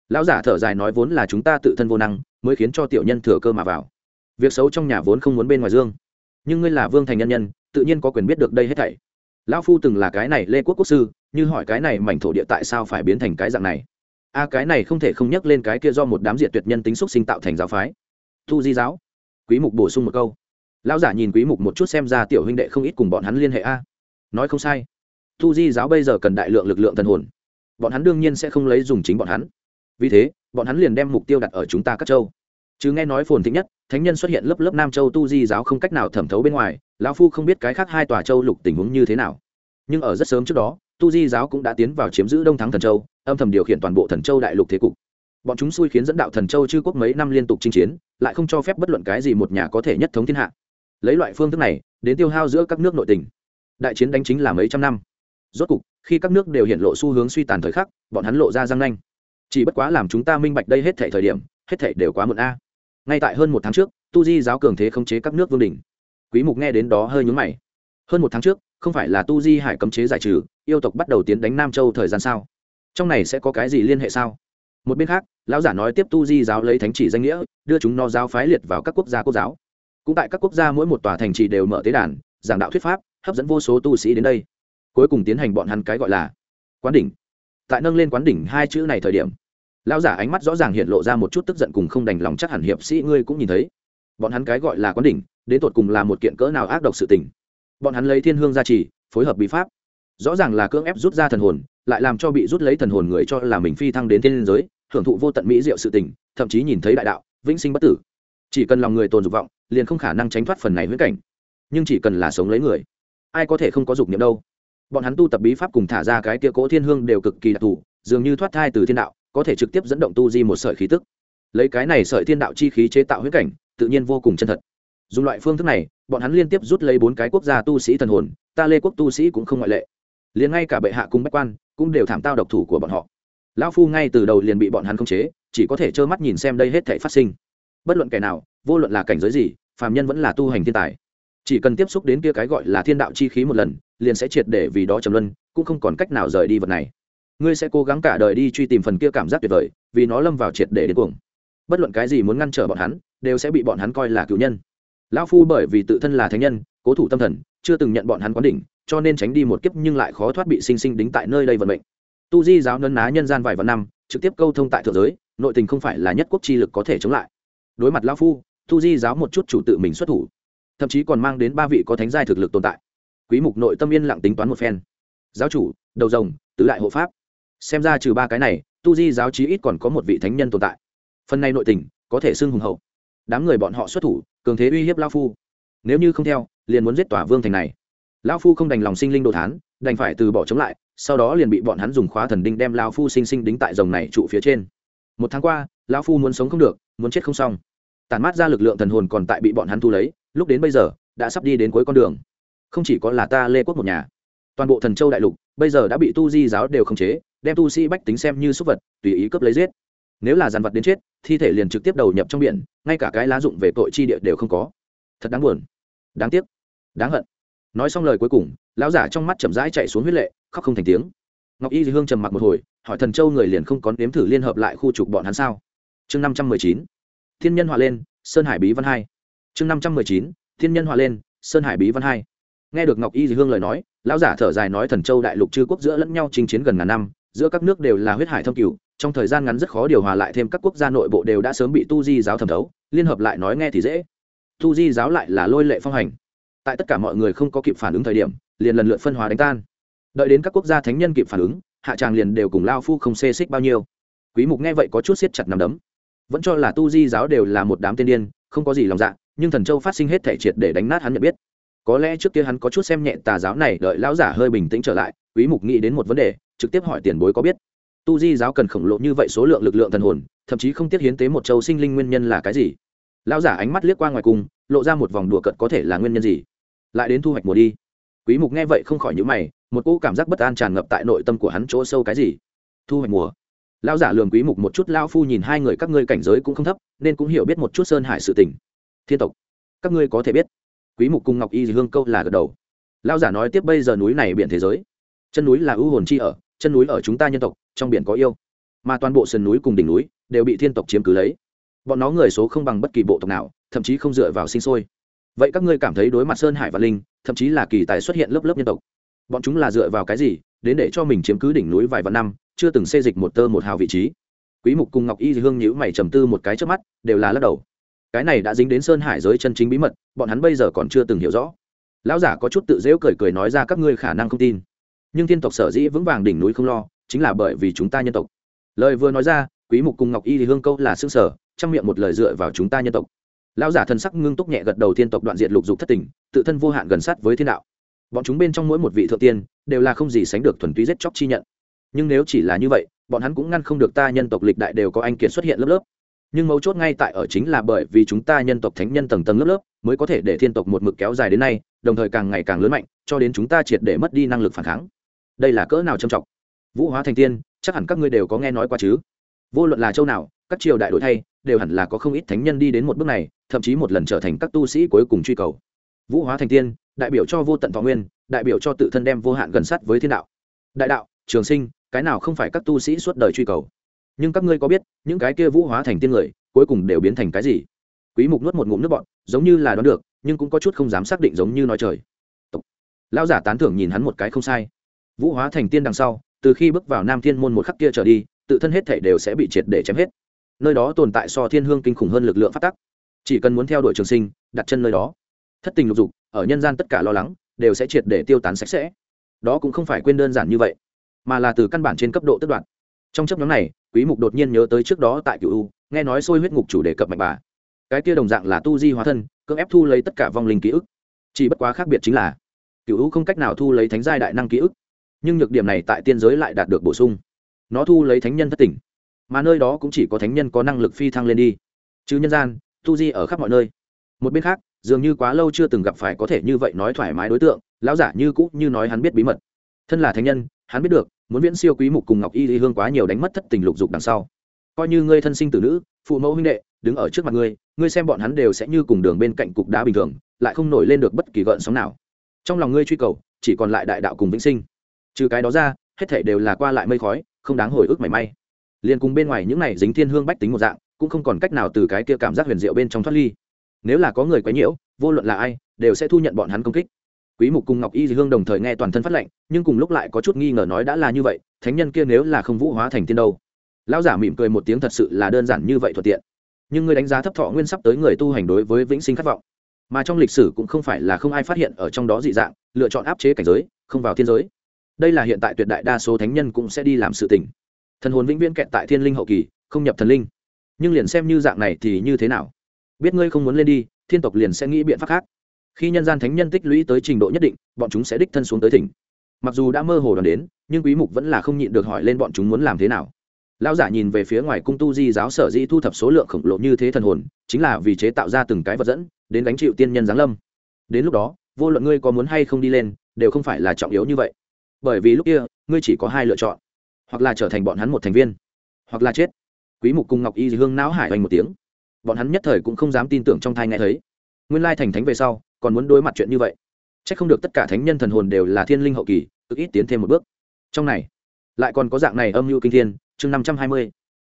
Lão giả thở dài nói vốn là chúng ta tự thân vô năng, mới khiến cho tiểu nhân thừa cơ mà vào. Việc xấu trong nhà vốn không muốn bên ngoài dương. Nhưng ngươi là vương thành nhân nhân, tự nhiên có quyền biết được đây hết thảy lão phu từng là cái này lê quốc quốc sư, như hỏi cái này mảnh thổ địa tại sao phải biến thành cái dạng này? A, cái này không thể không nhắc lên cái kia do một đám diệt tuyệt nhân tính xúc sinh tạo thành giáo phái. Thu di giáo. Quý mục bổ sung một câu. Lão giả nhìn quý mục một chút xem ra tiểu huynh đệ không ít cùng bọn hắn liên hệ a. Nói không sai. Thu di giáo bây giờ cần đại lượng lực lượng thần hồn. Bọn hắn đương nhiên sẽ không lấy dùng chính bọn hắn. Vì thế, bọn hắn liền đem mục tiêu đặt ở chúng ta các châu. Chứ nghe nói phồn thịnh nhất thánh nhân xuất hiện lớp lớp nam châu tu di giáo không cách nào thẩm thấu bên ngoài, lão phu không biết cái khác hai tòa châu lục tình huống như thế nào. Nhưng ở rất sớm trước đó, tu di giáo cũng đã tiến vào chiếm giữ đông thắng thần châu, âm thầm điều khiển toàn bộ thần châu đại lục thế cục. Bọn chúng xui khiến dẫn đạo thần châu chư quốc mấy năm liên tục chinh chiến, lại không cho phép bất luận cái gì một nhà có thể nhất thống thiên hạ. Lấy loại phương thức này, đến tiêu hao giữa các nước nội tình. Đại chiến đánh chính là mấy trăm năm. Rốt cục, khi các nước đều hiện lộ xu hướng suy tàn thời khắc, bọn hắn lộ ra răng nanh. Chỉ bất quá làm chúng ta minh bạch đây hết thể thời điểm, hết thể đều quá muộn a ngay tại hơn một tháng trước, tu di giáo cường thế khống chế các nước vương đình quý mục nghe đến đó hơi nhướng mày. Hơn một tháng trước, không phải là tu di hải cấm chế giải trừ, yêu tộc bắt đầu tiến đánh nam châu thời gian sao? Trong này sẽ có cái gì liên hệ sao? Một bên khác, lão giả nói tiếp tu di giáo lấy thánh chỉ danh nghĩa, đưa chúng nó giáo phái liệt vào các quốc gia quốc giáo. Cũng tại các quốc gia mỗi một tòa thành trì đều mở tế đàn, giảng đạo thuyết pháp, hấp dẫn vô số tu sĩ đến đây. Cuối cùng tiến hành bọn hắn cái gọi là quán đỉnh. Tại nâng lên quán đỉnh hai chữ này thời điểm lão giả ánh mắt rõ ràng hiện lộ ra một chút tức giận cùng không đành lòng, chắc hẳn hiệp sĩ ngươi cũng nhìn thấy. Bọn hắn cái gọi là quán đỉnh, đến tột cùng là một kiện cỡ nào ác độc sự tình. Bọn hắn lấy thiên hương gia trì, phối hợp bí pháp. Rõ ràng là cưỡng ép rút ra thần hồn, lại làm cho bị rút lấy thần hồn người cho là mình phi thăng đến thiên giới hưởng thụ vô tận mỹ diệu sự tình, thậm chí nhìn thấy đại đạo, vĩnh sinh bất tử. Chỉ cần lòng người tồn dục vọng, liền không khả năng tránh thoát phần này huyễn cảnh. Nhưng chỉ cần là sống lấy người, ai có thể không có dục niệm đâu. Bọn hắn tu tập bí pháp cùng thả ra cái kia cỗ thiên hương đều cực kỳ đặc thù, dường như thoát thai từ thiên đạo có thể trực tiếp dẫn động tu di một sợi khí tức. Lấy cái này sợi thiên đạo chi khí chế tạo huyễn cảnh, tự nhiên vô cùng chân thật. Dùng loại phương thức này, bọn hắn liên tiếp rút lấy bốn cái quốc gia tu sĩ thần hồn, ta lê quốc tu sĩ cũng không ngoại lệ. Liền ngay cả bệ hạ cung bách quan cũng đều thảm tao độc thủ của bọn họ. Lão phu ngay từ đầu liền bị bọn hắn khống chế, chỉ có thể trơ mắt nhìn xem đây hết thể phát sinh. Bất luận kẻ nào, vô luận là cảnh giới gì, phàm nhân vẫn là tu hành thiên tài. Chỉ cần tiếp xúc đến kia cái gọi là thiên đạo chi khí một lần, liền sẽ triệt để vì đó trầm luân, cũng không còn cách nào rời đi vật này ngươi sẽ cố gắng cả đời đi truy tìm phần kia cảm giác tuyệt vời, vì nó lâm vào triệt để đến cuồng. Bất luận cái gì muốn ngăn trở bọn hắn, đều sẽ bị bọn hắn coi là cựu nhân. Lão phu bởi vì tự thân là thánh nhân, cố thủ tâm thần, chưa từng nhận bọn hắn quán đỉnh, cho nên tránh đi một kiếp nhưng lại khó thoát bị sinh sinh đính tại nơi đây vận mệnh. Tu di giáo nấn ná nhân gian vài vạn năm, trực tiếp câu thông tại thượng giới, nội tình không phải là nhất quốc chi lực có thể chống lại. Đối mặt lão phu, tu di giáo một chút chủ tự mình xuất thủ, thậm chí còn mang đến ba vị có thánh giai thực lực tồn tại. Quý mục nội tâm yên lặng tính toán một phen. Giáo chủ, đầu rồng, tứ đại hộ pháp xem ra trừ ba cái này, tu di giáo chí ít còn có một vị thánh nhân tồn tại. Phần này nội tình, có thể xưng hùng hậu. Đám người bọn họ xuất thủ, cường thế uy hiếp lao phu. Nếu như không theo, liền muốn giết tỏa vương thành này. Lao phu không đành lòng sinh linh đồ thán, đành phải từ bỏ chống lại, sau đó liền bị bọn hắn dùng khóa thần đinh đem lao phu sinh sinh đính tại rồng này trụ phía trên. Một tháng qua lao phu muốn sống không được, muốn chết không xong. Tàn mát ra lực lượng thần hồn còn tại bị bọn hắn thu lấy, lúc đến bây giờ, đã sắp đi đến cuối con đường. Không chỉ có là ta lê quốc một nhà, toàn bộ thần châu đại lục, bây giờ đã bị tu di giáo đều khống chế đem tu sĩ bách tính xem như súc vật, tùy ý cướp lấy giết. Nếu là dàn vật đến chết, thi thể liền trực tiếp đầu nhập trong biển, ngay cả cái lá dụng về tội chi địa đều không có. Thật đáng buồn. Đáng tiếc. Đáng hận. Nói xong lời cuối cùng, lão giả trong mắt chậm rãi chạy xuống huyết lệ, khóc không thành tiếng. Ngọc y hương trầm mặc một hồi, hỏi thần châu người liền không có nếm thử liên hợp lại khu trục bọn hắn sao? Chương năm trăm mười chín, thiên nhân họa lên, sơn hải bí văn hai. Chương năm trăm mười chín, thiên nhân họa lên, sơn hải bí văn hai. Nghe được ngọc y hương lời nói, lão giả thở dài nói thần châu đại lục chư quốc giữa lẫn nhau chinh chiến gần ngàn năm giữa các nước đều là huyết hải thâm cửu, trong thời gian ngắn rất khó điều hòa lại thêm các quốc gia nội bộ đều đã sớm bị tu di giáo thẩm thấu, liên hợp lại nói nghe thì dễ. Tu di giáo lại là lôi lệ phong hành. Tại tất cả mọi người không có kịp phản ứng thời điểm, liền lần lượt phân hóa đánh tan. Đợi đến các quốc gia thánh nhân kịp phản ứng, hạ tràng liền đều cùng lao phu không xê xích bao nhiêu. Quý mục nghe vậy có chút siết chặt nằm đấm. Vẫn cho là tu di giáo đều là một đám tiên điên, không có gì lòng dạ nhưng thần châu phát sinh hết thể triệt để đánh nát hắn nhận biết. Có lẽ trước kia hắn có chút xem nhẹ tà giáo này, đợi lão giả hơi bình tĩnh trở lại quý mục nghĩ đến một vấn đề, trực tiếp hỏi tiền bối có biết. Tu di giáo cần khổng lồ như vậy số lượng lực lượng thần hồn, thậm chí không tiếc hiến tế một châu sinh linh nguyên nhân là cái gì? Lão giả ánh mắt liếc qua ngoài cùng lộ ra một vòng đùa cận có thể là nguyên nhân gì? Lại đến thu hoạch mùa đi. Quý mục nghe vậy không khỏi nhíu mày, một cỗ cảm giác bất an tràn ngập tại nội tâm của hắn chỗ sâu cái gì? Thu hoạch mùa. Lão giả lườm quý mục một chút, lão phu nhìn hai người, các ngươi cảnh giới cũng không thấp, nên cũng hiểu biết một chút sơn hải sự tình. Thiên tộc, các ngươi có thể biết. Quý mục cùng ngọc y hương câu là gật đầu. Lão giả nói tiếp, bây giờ núi này biển thế giới chân núi là ưu hồn chi ở, chân núi ở chúng ta nhân tộc, trong biển có yêu. Mà toàn bộ sườn núi cùng đỉnh núi đều bị thiên tộc chiếm cứ lấy. Bọn nó người số không bằng bất kỳ bộ tộc nào, thậm chí không dựa vào sinh sôi. Vậy các ngươi cảm thấy đối mặt sơn hải và linh, thậm chí là kỳ tài xuất hiện lớp lớp nhân tộc, bọn chúng là dựa vào cái gì, đến để cho mình chiếm cứ đỉnh núi vài vạn năm, chưa từng xê dịch một tơ một hào vị trí? Quý mục cùng ngọc y hương nhíu mày trầm tư một cái trước mắt, đều là lắc đầu. Cái này đã dính đến sơn hải giới chân chính bí mật, bọn hắn bây giờ còn chưa từng hiểu rõ. Lão giả có chút tự dễu cười cười nói ra các ngươi khả năng không tin nhưng thiên tộc sở dĩ vững vàng đỉnh núi không lo, chính là bởi vì chúng ta nhân tộc. Lời vừa nói ra, quý mục cùng ngọc y thì hương câu là xương sở trong miệng một lời dựa vào chúng ta nhân tộc. Lão giả thần sắc ngưng túc nhẹ gật đầu thiên tộc đoạn diện lục dục thất tình, tự thân vô hạn gần sát với thiên đạo. Bọn chúng bên trong mỗi một vị thượng tiên, đều là không gì sánh được thuần túy giết chóc chi nhận. Nhưng nếu chỉ là như vậy, bọn hắn cũng ngăn không được ta nhân tộc lịch đại đều có anh kiệt xuất hiện lớp lớp. Nhưng mấu chốt ngay tại ở chính là bởi vì chúng ta nhân tộc thánh nhân tầng tầng lớp lớp, mới có thể để thiên tộc một mực kéo dài đến nay, đồng thời càng ngày càng lớn mạnh, cho đến chúng ta triệt để mất đi năng lực phản kháng đây là cỡ nào trầm trọng? Vũ hóa thành tiên, chắc hẳn các ngươi đều có nghe nói qua chứ. Vô luận là châu nào, các triều đại đổi thay, đều hẳn là có không ít thánh nhân đi đến một bước này, thậm chí một lần trở thành các tu sĩ cuối cùng truy cầu. Vũ hóa thành tiên, đại biểu cho vô tận thọ nguyên, đại biểu cho tự thân đem vô hạn gần sát với thiên đạo. Đại đạo, trường sinh, cái nào không phải các tu sĩ suốt đời truy cầu? Nhưng các ngươi có biết, những cái kia vũ hóa thành tiên người, cuối cùng đều biến thành cái gì? Quý mục nuốt một ngụm nước bọn giống như là đoán được, nhưng cũng có chút không dám xác định giống như nói trời. Lão giả tán thưởng nhìn hắn một cái không sai vũ hóa thành tiên đằng sau, từ khi bước vào nam thiên môn một khắc kia trở đi, tự thân hết thể đều sẽ bị triệt để chém hết. Nơi đó tồn tại so thiên hương kinh khủng hơn lực lượng phát tắc. Chỉ cần muốn theo đuổi trường sinh, đặt chân nơi đó. Thất tình lục dục, ở nhân gian tất cả lo lắng, đều sẽ triệt để tiêu tán sạch sẽ. Đó cũng không phải quên đơn giản như vậy, mà là từ căn bản trên cấp độ tất đoạn. Trong chấp nhóm này, quý mục đột nhiên nhớ tới trước đó tại cựu u, nghe nói sôi huyết ngục chủ đề cập mạnh bà. Cái kia đồng dạng là tu di hóa thân, cưỡng ép thu lấy tất cả vong linh ký ức. Chỉ bất quá khác biệt chính là cựu u không cách nào thu lấy thánh giai đại năng ký ức nhưng nhược điểm này tại tiên giới lại đạt được bổ sung. Nó thu lấy thánh nhân thất tỉnh, mà nơi đó cũng chỉ có thánh nhân có năng lực phi thăng lên đi. Chứ nhân gian, tu di ở khắp mọi nơi. Một bên khác, dường như quá lâu chưa từng gặp phải có thể như vậy nói thoải mái đối tượng, lão giả như cũ như nói hắn biết bí mật. Thân là thánh nhân, hắn biết được, muốn viễn siêu quý mục cùng ngọc y thì hương quá nhiều đánh mất thất tình lục dục đằng sau. Coi như ngươi thân sinh tử nữ, phụ mẫu huynh đệ, đứng ở trước mặt ngươi ngươi xem bọn hắn đều sẽ như cùng đường bên cạnh cục đá bình thường, lại không nổi lên được bất kỳ gợn sóng nào. Trong lòng ngươi truy cầu, chỉ còn lại đại đạo cùng vĩnh sinh trừ cái đó ra, hết thể đều là qua lại mây khói, không đáng hồi ức mảy may. Liền cùng bên ngoài những này dính thiên hương bách tính một dạng, cũng không còn cách nào từ cái kia cảm giác huyền diệu bên trong thoát ly. Nếu là có người quấy nhiễu, vô luận là ai, đều sẽ thu nhận bọn hắn công kích. Quý mục cùng ngọc y hương đồng thời nghe toàn thân phát lệnh, nhưng cùng lúc lại có chút nghi ngờ nói đã là như vậy, thánh nhân kia nếu là không vũ hóa thành tiên đâu? Lão giả mỉm cười một tiếng thật sự là đơn giản như vậy thuận tiện. Nhưng người đánh giá thấp thọ nguyên sắp tới người tu hành đối với vĩnh sinh khát vọng. Mà trong lịch sử cũng không phải là không ai phát hiện ở trong đó dị dạng, lựa chọn áp chế cảnh giới, không vào thiên giới đây là hiện tại tuyệt đại đa số thánh nhân cũng sẽ đi làm sự tình. Thần hồn vĩnh viễn kẹt tại thiên linh hậu kỳ, không nhập thần linh. Nhưng liền xem như dạng này thì như thế nào? Biết ngươi không muốn lên đi, thiên tộc liền sẽ nghĩ biện pháp khác. Khi nhân gian thánh nhân tích lũy tới trình độ nhất định, bọn chúng sẽ đích thân xuống tới thỉnh. Mặc dù đã mơ hồ đoàn đến, nhưng quý mục vẫn là không nhịn được hỏi lên bọn chúng muốn làm thế nào. Lão giả nhìn về phía ngoài cung tu di giáo sở di thu thập số lượng khổng lồ như thế thần hồn, chính là vì chế tạo ra từng cái vật dẫn, đến gánh chịu tiên nhân giáng lâm. Đến lúc đó, vô luận ngươi có muốn hay không đi lên, đều không phải là trọng yếu như vậy bởi vì lúc kia, ngươi chỉ có hai lựa chọn, hoặc là trở thành bọn hắn một thành viên, hoặc là chết. Quý mục cùng ngọc y hương não hải oanh một tiếng. Bọn hắn nhất thời cũng không dám tin tưởng trong thai nghe thấy. Nguyên lai thành thánh về sau, còn muốn đối mặt chuyện như vậy. Chắc không được tất cả thánh nhân thần hồn đều là thiên linh hậu kỳ, cực ít tiến thêm một bước. Trong này, lại còn có dạng này âm mưu kinh thiên, chương năm trăm hai mươi.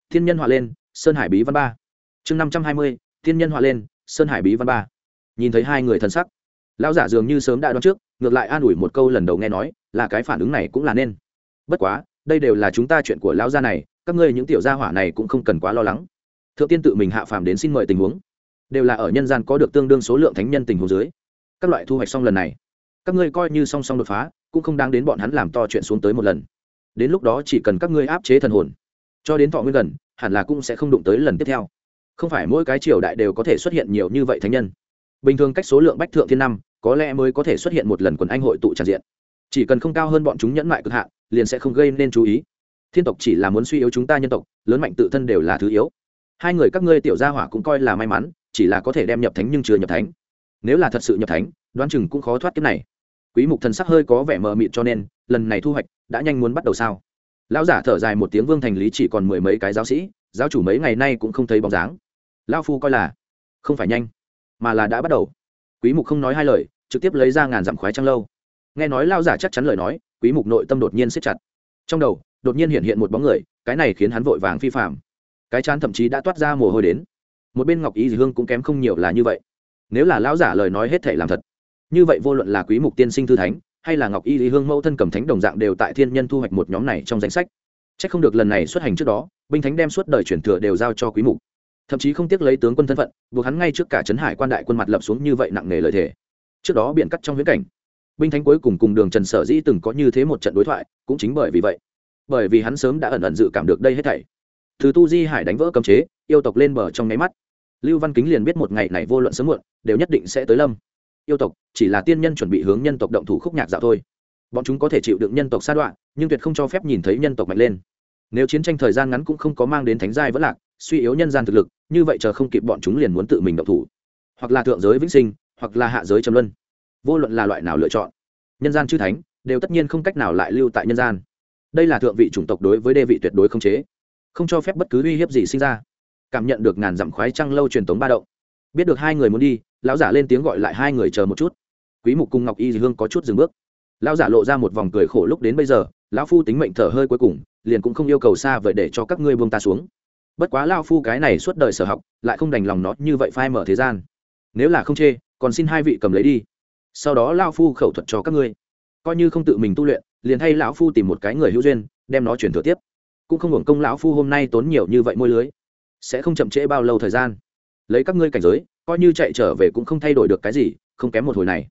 Thiên nhân họa lên, sơn hải bí văn ba. Chương năm trăm hai mươi, thiên nhân họa lên, sơn hải bí văn ba. Nhìn thấy hai người thân sắc, lão giả dường như sớm đã đoán trước, ngược lại an ủi một câu lần đầu nghe nói là cái phản ứng này cũng là nên. Bất quá, đây đều là chúng ta chuyện của lão gia này, các ngươi những tiểu gia hỏa này cũng không cần quá lo lắng. Thượng tiên tự mình hạ phàm đến xin mời tình huống, đều là ở nhân gian có được tương đương số lượng thánh nhân tình huống dưới. Các loại thu hoạch xong lần này, các ngươi coi như song song đột phá, cũng không đáng đến bọn hắn làm to chuyện xuống tới một lần. Đến lúc đó chỉ cần các ngươi áp chế thần hồn, cho đến thọ nguyên gần, hẳn là cũng sẽ không đụng tới lần tiếp theo. Không phải mỗi cái triều đại đều có thể xuất hiện nhiều như vậy thánh nhân. Bình thường cách số lượng bách thượng thiên năm, có lẽ mới có thể xuất hiện một lần quần anh hội tụ tràn diện chỉ cần không cao hơn bọn chúng nhẫn mại cực hạn, liền sẽ không gây nên chú ý. Thiên tộc chỉ là muốn suy yếu chúng ta nhân tộc, lớn mạnh tự thân đều là thứ yếu. Hai người các ngươi tiểu gia hỏa cũng coi là may mắn, chỉ là có thể đem nhập thánh nhưng chưa nhập thánh. Nếu là thật sự nhập thánh, đoán chừng cũng khó thoát kiếp này. Quý mục thần sắc hơi có vẻ mờ mịt cho nên, lần này thu hoạch đã nhanh muốn bắt đầu sao? Lão giả thở dài một tiếng vương thành lý chỉ còn mười mấy cái giáo sĩ, giáo chủ mấy ngày nay cũng không thấy bóng dáng. Lão phu coi là không phải nhanh, mà là đã bắt đầu. Quý mục không nói hai lời, trực tiếp lấy ra ngàn dặm khoái trăng lâu nghe nói lão giả chắc chắn lời nói quý mục nội tâm đột nhiên siết chặt. Trong đầu đột nhiên hiện hiện một bóng người cái này khiến hắn vội vàng phi phạm. Cái chán thậm chí đã toát ra mồ hôi đến. Một bên ngọc ý dì hương cũng kém không nhiều là như vậy. Nếu là lão giả lời nói hết thể làm thật như vậy vô luận là quý mục tiên sinh thư thánh hay là ngọc y lý hương mẫu thân cầm thánh đồng dạng đều tại thiên nhân thu hoạch một nhóm này trong danh sách. Chắc không được lần này xuất hành trước đó, binh thánh đem suốt đời chuyển thừa đều giao cho quý mục. Thậm chí không tiếc lấy tướng quân thân phận, buộc hắn ngay trước cả trấn hải quan đại quân mặt lập xuống như vậy nặng nề lời thề. Trước đó biện cắt trong huyễn cảnh, binh thánh cuối cùng cùng đường Trần Sở Dĩ từng có như thế một trận đối thoại, cũng chính bởi vì vậy. Bởi vì hắn sớm đã ẩn ẩn dự cảm được đây hết thảy. Từ tu di hải đánh vỡ cấm chế, yêu tộc lên bờ trong nháy mắt. Lưu Văn Kính liền biết một ngày này vô luận sớm muộn, đều nhất định sẽ tới lâm. Yêu tộc chỉ là tiên nhân chuẩn bị hướng nhân tộc động thủ khúc nhạc dạo thôi. Bọn chúng có thể chịu đựng nhân tộc sa đoạn, nhưng tuyệt không cho phép nhìn thấy nhân tộc mạnh lên nếu chiến tranh thời gian ngắn cũng không có mang đến thánh giai vẫn lạc suy yếu nhân gian thực lực như vậy chờ không kịp bọn chúng liền muốn tự mình động thủ hoặc là thượng giới vĩnh sinh hoặc là hạ giới trầm luân vô luận là loại nào lựa chọn, nhân gian chư thánh đều tất nhiên không cách nào lại lưu tại nhân gian. Đây là thượng vị chủng tộc đối với đê vị tuyệt đối không chế, không cho phép bất cứ uy hiếp gì sinh ra. Cảm nhận được ngàn dặm khoái trăng lâu truyền tống ba động, biết được hai người muốn đi, lão giả lên tiếng gọi lại hai người chờ một chút. Quý mục cùng ngọc y hương có chút dừng bước. Lão giả lộ ra một vòng cười khổ lúc đến bây giờ, lão phu tính mệnh thở hơi cuối cùng, liền cũng không yêu cầu xa vậy để cho các ngươi buông ta xuống. Bất quá lao phu cái này suốt đời sở học, lại không đành lòng nó như vậy phai mở thế gian. Nếu là không chê, còn xin hai vị cầm lấy đi sau đó lao phu khẩu thuật cho các ngươi. Coi như không tự mình tu luyện, liền thay lão phu tìm một cái người hữu duyên, đem nó chuyển thừa tiếp. Cũng không hưởng công lão phu hôm nay tốn nhiều như vậy môi lưới. Sẽ không chậm trễ bao lâu thời gian. Lấy các ngươi cảnh giới, coi như chạy trở về cũng không thay đổi được cái gì, không kém một hồi này.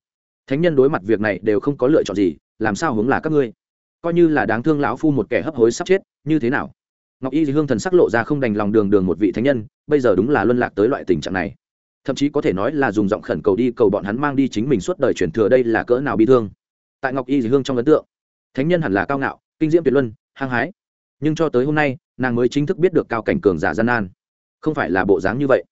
Thánh nhân đối mặt việc này đều không có lựa chọn gì, làm sao hướng là các ngươi? Coi như là đáng thương lão phu một kẻ hấp hối sắp chết, như thế nào? Ngọc y hương thần sắc lộ ra không đành lòng đường đường một vị thánh nhân, bây giờ đúng là luân lạc tới loại tình trạng này thậm chí có thể nói là dùng giọng khẩn cầu đi cầu bọn hắn mang đi chính mình suốt đời truyền thừa đây là cỡ nào bi thương. Tại ngọc y hương trong ấn tượng, thánh nhân hẳn là cao ngạo, kinh diễm tuyệt luân, hăng hái. Nhưng cho tới hôm nay, nàng mới chính thức biết được cao cảnh cường giả gian nan. Không phải là bộ dáng như vậy.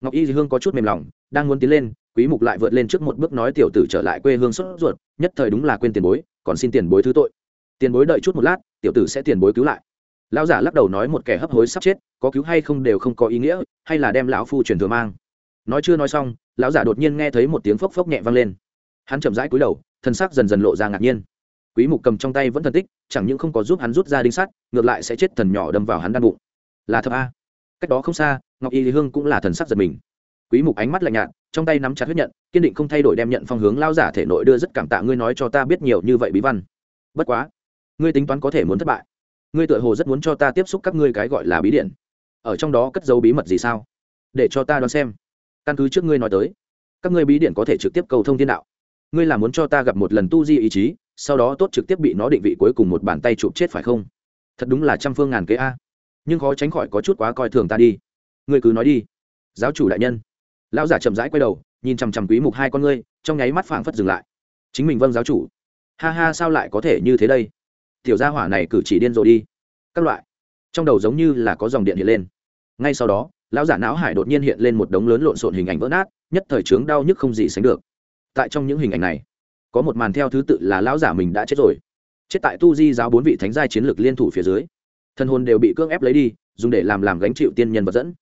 Ngọc y hương có chút mềm lòng, đang muốn tiến lên, quý mục lại vượt lên trước một bước nói tiểu tử trở lại quê hương xuất ruột, nhất thời đúng là quên tiền bối, còn xin tiền bối thứ tội. Tiền bối đợi chút một lát, tiểu tử sẽ tiền bối cứu lại. Lão giả lắc đầu nói một kẻ hấp hối sắp chết, có cứu hay không đều không có ý nghĩa, hay là đem lão phu truyền thừa mang nói chưa nói xong, lão giả đột nhiên nghe thấy một tiếng phốc phốc nhẹ vang lên. Hắn chậm rãi cúi đầu, thân xác dần dần lộ ra ngạc nhiên. Quý mục cầm trong tay vẫn thần tích, chẳng những không có giúp hắn rút ra đinh sắt, ngược lại sẽ chết thần nhỏ đâm vào hắn đan bụng. Là thập a. Cách đó không xa, ngọc y hương cũng là thần sắc giật mình. Quý mục ánh mắt lạnh nhạt, trong tay nắm chặt huyết nhận, kiên định không thay đổi đem nhận phong hướng lao giả thể nội đưa rất cảm tạ ngươi nói cho ta biết nhiều như vậy bí văn. Bất quá, ngươi tính toán có thể muốn thất bại. Ngươi tựa hồ rất muốn cho ta tiếp xúc các ngươi cái gọi là bí điện. Ở trong đó cất dấu bí mật gì sao? Để cho ta đoán xem căn cứ trước ngươi nói tới, các ngươi bí điện có thể trực tiếp cầu thông thiên đạo. Ngươi là muốn cho ta gặp một lần tu di ý chí, sau đó tốt trực tiếp bị nó định vị cuối cùng một bàn tay chụp chết phải không? Thật đúng là trăm phương ngàn kế a. Nhưng khó tránh khỏi có chút quá coi thường ta đi. Ngươi cứ nói đi. Giáo chủ đại nhân. Lão giả chậm rãi quay đầu, nhìn chằm chằm quý mục hai con ngươi, trong nháy mắt phảng phất dừng lại. Chính mình vâng giáo chủ. Ha ha, sao lại có thể như thế đây? Tiểu gia hỏa này cử chỉ điên rồi đi. Các loại. Trong đầu giống như là có dòng điện hiện lên. Ngay sau đó lão giả não hải đột nhiên hiện lên một đống lớn lộn xộn hình ảnh vỡ nát, nhất thời trướng đau nhức không gì sánh được. Tại trong những hình ảnh này, có một màn theo thứ tự là lão giả mình đã chết rồi. Chết tại tu di giáo bốn vị thánh giai chiến lược liên thủ phía dưới. Thân hồn đều bị cưỡng ép lấy đi, dùng để làm làm gánh chịu tiên nhân vật dẫn.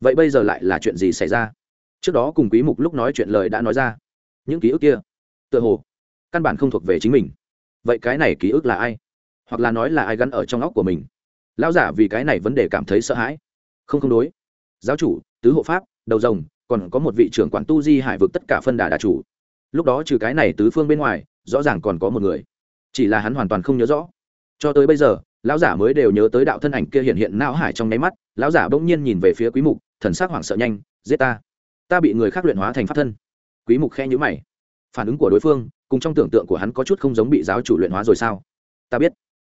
Vậy bây giờ lại là chuyện gì xảy ra? Trước đó cùng quý mục lúc nói chuyện lời đã nói ra. Những ký ức kia, tựa hồ, căn bản không thuộc về chính mình. Vậy cái này ký ức là ai? Hoặc là nói là ai gắn ở trong óc của mình? Lão giả vì cái này vấn đề cảm thấy sợ hãi. Không không đối giáo chủ, tứ hộ pháp, đầu rồng, còn có một vị trưởng quản tu di hải vực tất cả phân đà đà chủ. Lúc đó trừ cái này tứ phương bên ngoài, rõ ràng còn có một người. Chỉ là hắn hoàn toàn không nhớ rõ. Cho tới bây giờ, lão giả mới đều nhớ tới đạo thân ảnh kia hiện hiện não hải trong nháy mắt, lão giả bỗng nhiên nhìn về phía quý mục, thần sắc hoảng sợ nhanh, giết ta! Ta bị người khác luyện hóa thành pháp thân. Quý mục khe nhíu mày. Phản ứng của đối phương, cùng trong tưởng tượng của hắn có chút không giống bị giáo chủ luyện hóa rồi sao? Ta biết.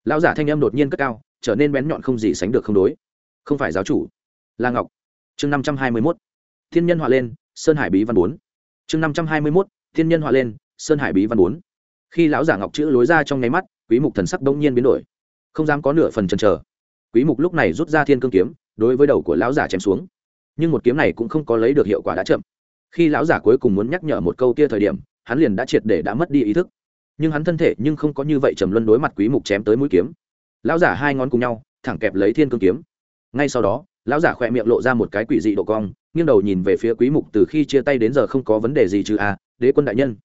Lão giả thanh âm đột nhiên cất cao, trở nên bén nhọn không gì sánh được không đối. Không phải giáo chủ, là ngọc chương năm trăm hai mươi mốt, thiên nhân họa lên, sơn hải bí văn bốn. chương năm trăm hai mươi mốt, thiên nhân họa lên, sơn hải bí văn bốn. khi lão giả ngọc chữ lối ra trong nháy mắt, quý mục thần sắc đông nhiên biến đổi. không dám có nửa phần chần chờ. quý mục lúc này rút ra thiên cương kiếm, đối với đầu của lão giả chém xuống. nhưng một kiếm này cũng không có lấy được hiệu quả đã chậm. khi lão giả cuối cùng muốn nhắc nhở một câu kia thời điểm, hắn liền đã triệt để đã mất đi ý thức. nhưng hắn thân thể nhưng không có như vậy trầm luân đối mặt quý mục chém tới mũi kiếm. lão giả hai ngón cùng nhau, thẳng kẹp lấy thiên cương kiếm. ngay sau đó lão giả khỏe miệng lộ ra một cái quỷ dị độ cong, nghiêng đầu nhìn về phía quý mục từ khi chia tay đến giờ không có vấn đề gì chứ à đế quân đại nhân.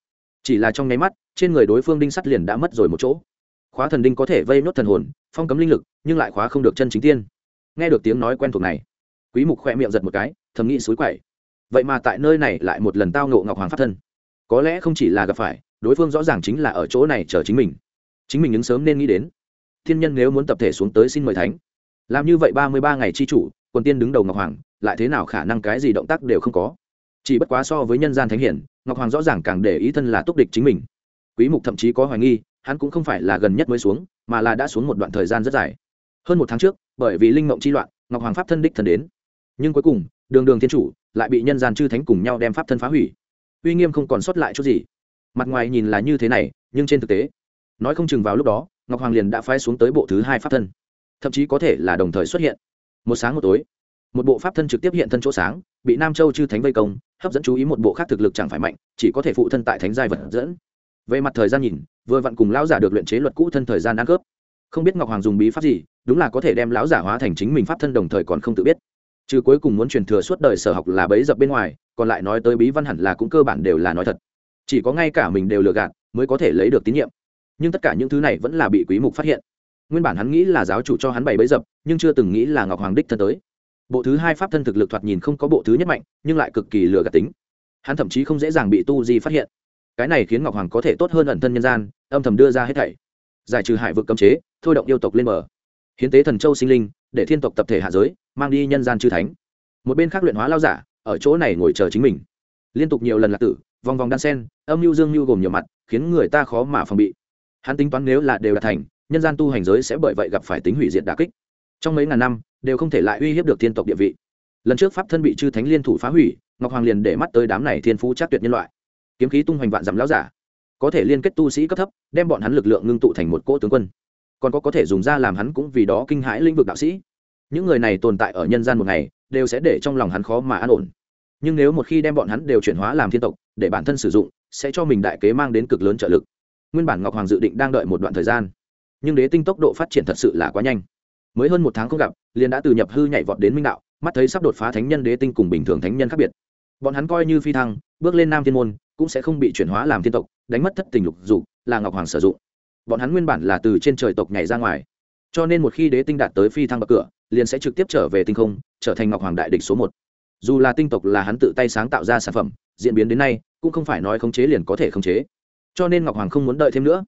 Chỉ là trong nháy mắt, trên người đối phương đinh sắt liền đã mất rồi một chỗ. Khóa thần đinh có thể vây nốt thần hồn, phong cấm linh lực, nhưng lại khóa không được chân chính tiên. Nghe được tiếng nói quen thuộc này, quý mục khỏe miệng giật một cái, thầm nghĩ suối quậy. Vậy mà tại nơi này lại một lần tao ngộ ngọc hoàng pháp thân. Có lẽ không chỉ là gặp phải, đối phương rõ ràng chính là ở chỗ này chờ chính mình. Chính mình ứng sớm nên nghĩ đến. Thiên nhân nếu muốn tập thể xuống tới xin mời thánh. Làm như vậy ba mươi ba ngày chi chủ quần tiên đứng đầu ngọc hoàng, lại thế nào khả năng cái gì động tác đều không có. Chỉ bất quá so với nhân gian thánh hiển, ngọc hoàng rõ ràng càng để ý thân là túc địch chính mình. Quý mục thậm chí có hoài nghi, hắn cũng không phải là gần nhất mới xuống, mà là đã xuống một đoạn thời gian rất dài. Hơn một tháng trước, bởi vì linh mộng chi loạn, ngọc hoàng pháp thân đích thần đến. Nhưng cuối cùng, đường đường thiên chủ lại bị nhân gian chư thánh cùng nhau đem pháp thân phá hủy. Uy nghiêm không còn sót lại chút gì. Mặt ngoài nhìn là như thế này, nhưng trên thực tế, nói không chừng vào lúc đó, ngọc hoàng liền đã phái xuống tới bộ thứ hai pháp thân. Thậm chí có thể là đồng thời xuất hiện một sáng một tối. Một bộ pháp thân trực tiếp hiện thân chỗ sáng, bị nam châu chư thánh vây công, hấp dẫn chú ý một bộ khác thực lực chẳng phải mạnh, chỉ có thể phụ thân tại thánh giai vật dẫn. Về mặt thời gian nhìn, vừa vặn cùng lão giả được luyện chế luật cũ thân thời gian ăn cướp. Không biết ngọc hoàng dùng bí pháp gì, đúng là có thể đem lão giả hóa thành chính mình pháp thân đồng thời còn không tự biết. Chứ cuối cùng muốn truyền thừa suốt đời sở học là bấy dập bên ngoài, còn lại nói tới bí văn hẳn là cũng cơ bản đều là nói thật. Chỉ có ngay cả mình đều lừa gạt, mới có thể lấy được tín nhiệm. Nhưng tất cả những thứ này vẫn là bị quý mục phát hiện nguyên bản hắn nghĩ là giáo chủ cho hắn bày bấy dập, nhưng chưa từng nghĩ là ngọc hoàng đích thân tới. Bộ thứ hai pháp thân thực lực thoạt nhìn không có bộ thứ nhất mạnh, nhưng lại cực kỳ lừa gạt tính. Hắn thậm chí không dễ dàng bị tu di phát hiện. Cái này khiến ngọc hoàng có thể tốt hơn ẩn thân nhân gian, âm thầm đưa ra hết thảy. Giải trừ hải vực cấm chế, thôi động yêu tộc lên mở hiến tế thần châu sinh linh, để thiên tộc tập thể hạ giới, mang đi nhân gian chư thánh. Một bên khác luyện hóa lao giả, ở chỗ này ngồi chờ chính mình. Liên tục nhiều lần lạc tử, vòng vòng đan sen, âm mưu dương mưu gồm nhiều mặt, khiến người ta khó mà phòng bị. Hắn tính toán nếu là đều đạt thành nhân gian tu hành giới sẽ bởi vậy gặp phải tính hủy diệt đà kích. Trong mấy ngàn năm, đều không thể lại uy hiếp được thiên tộc địa vị. Lần trước pháp thân bị chư thánh liên thủ phá hủy, ngọc hoàng liền để mắt tới đám này thiên phú chắc tuyệt nhân loại. Kiếm khí tung hoành vạn dặm lão giả, có thể liên kết tu sĩ cấp thấp, đem bọn hắn lực lượng ngưng tụ thành một cỗ tướng quân. Còn có có thể dùng ra làm hắn cũng vì đó kinh hãi lĩnh vực đạo sĩ. Những người này tồn tại ở nhân gian một ngày, đều sẽ để trong lòng hắn khó mà an ổn. Nhưng nếu một khi đem bọn hắn đều chuyển hóa làm thiên tộc, để bản thân sử dụng, sẽ cho mình đại kế mang đến cực lớn trợ lực. Nguyên bản ngọc hoàng dự định đang đợi một đoạn thời gian nhưng đế tinh tốc độ phát triển thật sự là quá nhanh. Mới hơn một tháng không gặp, liền đã từ nhập hư nhảy vọt đến minh đạo, mắt thấy sắp đột phá thánh nhân đế tinh cùng bình thường thánh nhân khác biệt. Bọn hắn coi như phi thăng, bước lên nam thiên môn, cũng sẽ không bị chuyển hóa làm thiên tộc, đánh mất thất tình lục dục, là ngọc hoàng sử dụng. Bọn hắn nguyên bản là từ trên trời tộc nhảy ra ngoài. Cho nên một khi đế tinh đạt tới phi thăng bậc cửa, liền sẽ trực tiếp trở về tinh không, trở thành ngọc hoàng đại địch số một. Dù là tinh tộc là hắn tự tay sáng tạo ra sản phẩm, diễn biến đến nay, cũng không phải nói khống chế liền có thể khống chế. Cho nên ngọc hoàng không muốn đợi thêm nữa.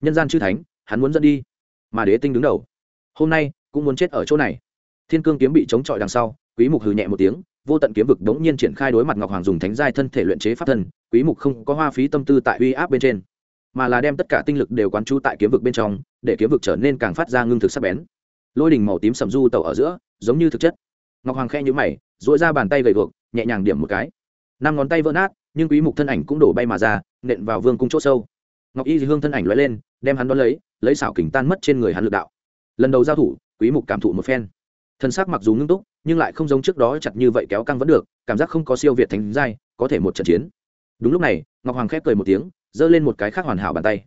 Nhân gian chư thánh hắn muốn dẫn đi. Mà đế tinh đứng đầu. Hôm nay, cũng muốn chết ở chỗ này. Thiên cương kiếm bị chống chọi đằng sau, quý mục hừ nhẹ một tiếng, vô tận kiếm vực đống nhiên triển khai đối mặt ngọc hoàng dùng thánh giai thân thể luyện chế pháp thân, quý mục không có hoa phí tâm tư tại uy áp bên trên, mà là đem tất cả tinh lực đều quán chú tại kiếm vực bên trong, để kiếm vực trở nên càng phát ra ngưng thực sắc bén. Lôi đỉnh màu tím sầm du tẩu ở giữa, giống như thực chất. Ngọc hoàng khe nhíu mày, duỗi ra bàn tay gầy guộc, nhẹ nhàng điểm một cái. Năm ngón tay vỡ nát, nhưng quý mục thân ảnh cũng đổ bay mà ra, nện vào vương cung chỗ sâu ngọc y hương thân ảnh lóe lên, đem hắn đón lấy lấy xảo kình tan mất trên người hắn lực đạo. Lần đầu giao thủ, quý mục cảm thụ một phen. Thân xác mặc dù ngưng túc, nhưng lại không giống trước đó chặt như vậy kéo căng vẫn được, cảm giác không có siêu việt thành giai, có thể một trận chiến. Đúng lúc này, ngọc hoàng khép cười một tiếng, giơ lên một cái khác hoàn hảo bàn tay.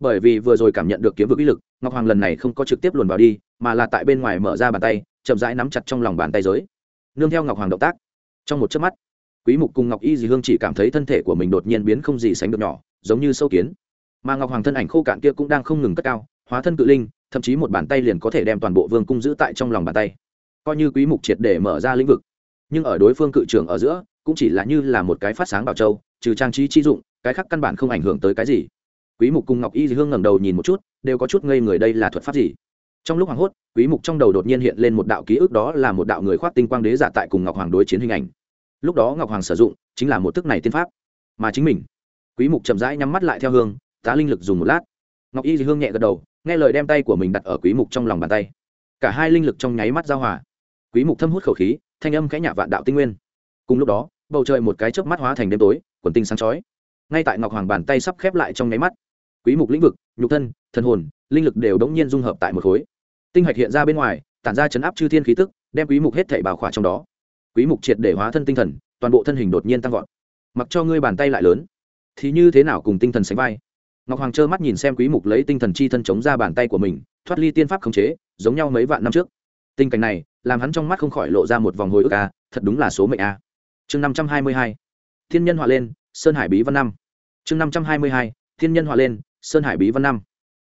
Bởi vì vừa rồi cảm nhận được kiếm vực ý lực, ngọc hoàng lần này không có trực tiếp luồn vào đi, mà là tại bên ngoài mở ra bàn tay, chậm rãi nắm chặt trong lòng bàn tay giới. Nương theo ngọc hoàng động tác, trong một chớp mắt, quý mục cùng ngọc y dì hương chỉ cảm thấy thân thể của mình đột nhiên biến không gì sánh được nhỏ, giống như sâu kiến mà ngọc hoàng thân ảnh khô cạn kia cũng đang không ngừng cất cao hóa thân cự linh thậm chí một bàn tay liền có thể đem toàn bộ vương cung giữ tại trong lòng bàn tay coi như quý mục triệt để mở ra lĩnh vực nhưng ở đối phương cự trưởng ở giữa cũng chỉ là như là một cái phát sáng bảo châu trừ trang trí chi dụng cái khác căn bản không ảnh hưởng tới cái gì quý mục cùng ngọc y hương ngẩng đầu nhìn một chút đều có chút ngây người đây là thuật pháp gì trong lúc hoàng hốt quý mục trong đầu đột nhiên hiện lên một đạo ký ức đó là một đạo người khoác tinh quang đế giả tại cùng ngọc hoàng đối chiến hình ảnh lúc đó ngọc hoàng sử dụng chính là một thức này tiên pháp mà chính mình quý mục chậm rãi nhắm mắt lại theo hương tá linh lực dùng một lát. Ngọc y hương nhẹ gật đầu, nghe lời đem tay của mình đặt ở quý mục trong lòng bàn tay. Cả hai linh lực trong nháy mắt giao hòa. Quý mục thâm hút khẩu khí, thanh âm khẽ nhả vạn đạo tinh nguyên. Cùng lúc đó, bầu trời một cái chớp mắt hóa thành đêm tối, quần tinh sáng chói. Ngay tại ngọc hoàng bàn tay sắp khép lại trong nháy mắt, quý mục lĩnh vực, nhục thân, thần hồn, linh lực đều đống nhiên dung hợp tại một khối. Tinh hạch hiện ra bên ngoài, tản ra chấn áp chư thiên khí tức, đem quý mục hết thảy bảo khỏa trong đó. Quý mục triệt để hóa thân tinh thần, toàn bộ thân hình đột nhiên tăng vọt. Mặc cho ngươi bàn tay lại lớn, thì như thế nào cùng tinh thần sánh vai? Ngọc hoàng trơ mắt nhìn xem quý mục lấy tinh thần chi thân chống ra bàn tay của mình, thoát ly tiên pháp khống chế, giống nhau mấy vạn năm trước. Tình cảnh này, làm hắn trong mắt không khỏi lộ ra một vòng hồi ức a, thật đúng là số mệnh a. Chương năm trăm hai mươi hai, thiên nhân họa lên, sơn hải bí văn năm. Chương năm trăm hai mươi hai, thiên nhân họa lên, sơn hải bí văn năm.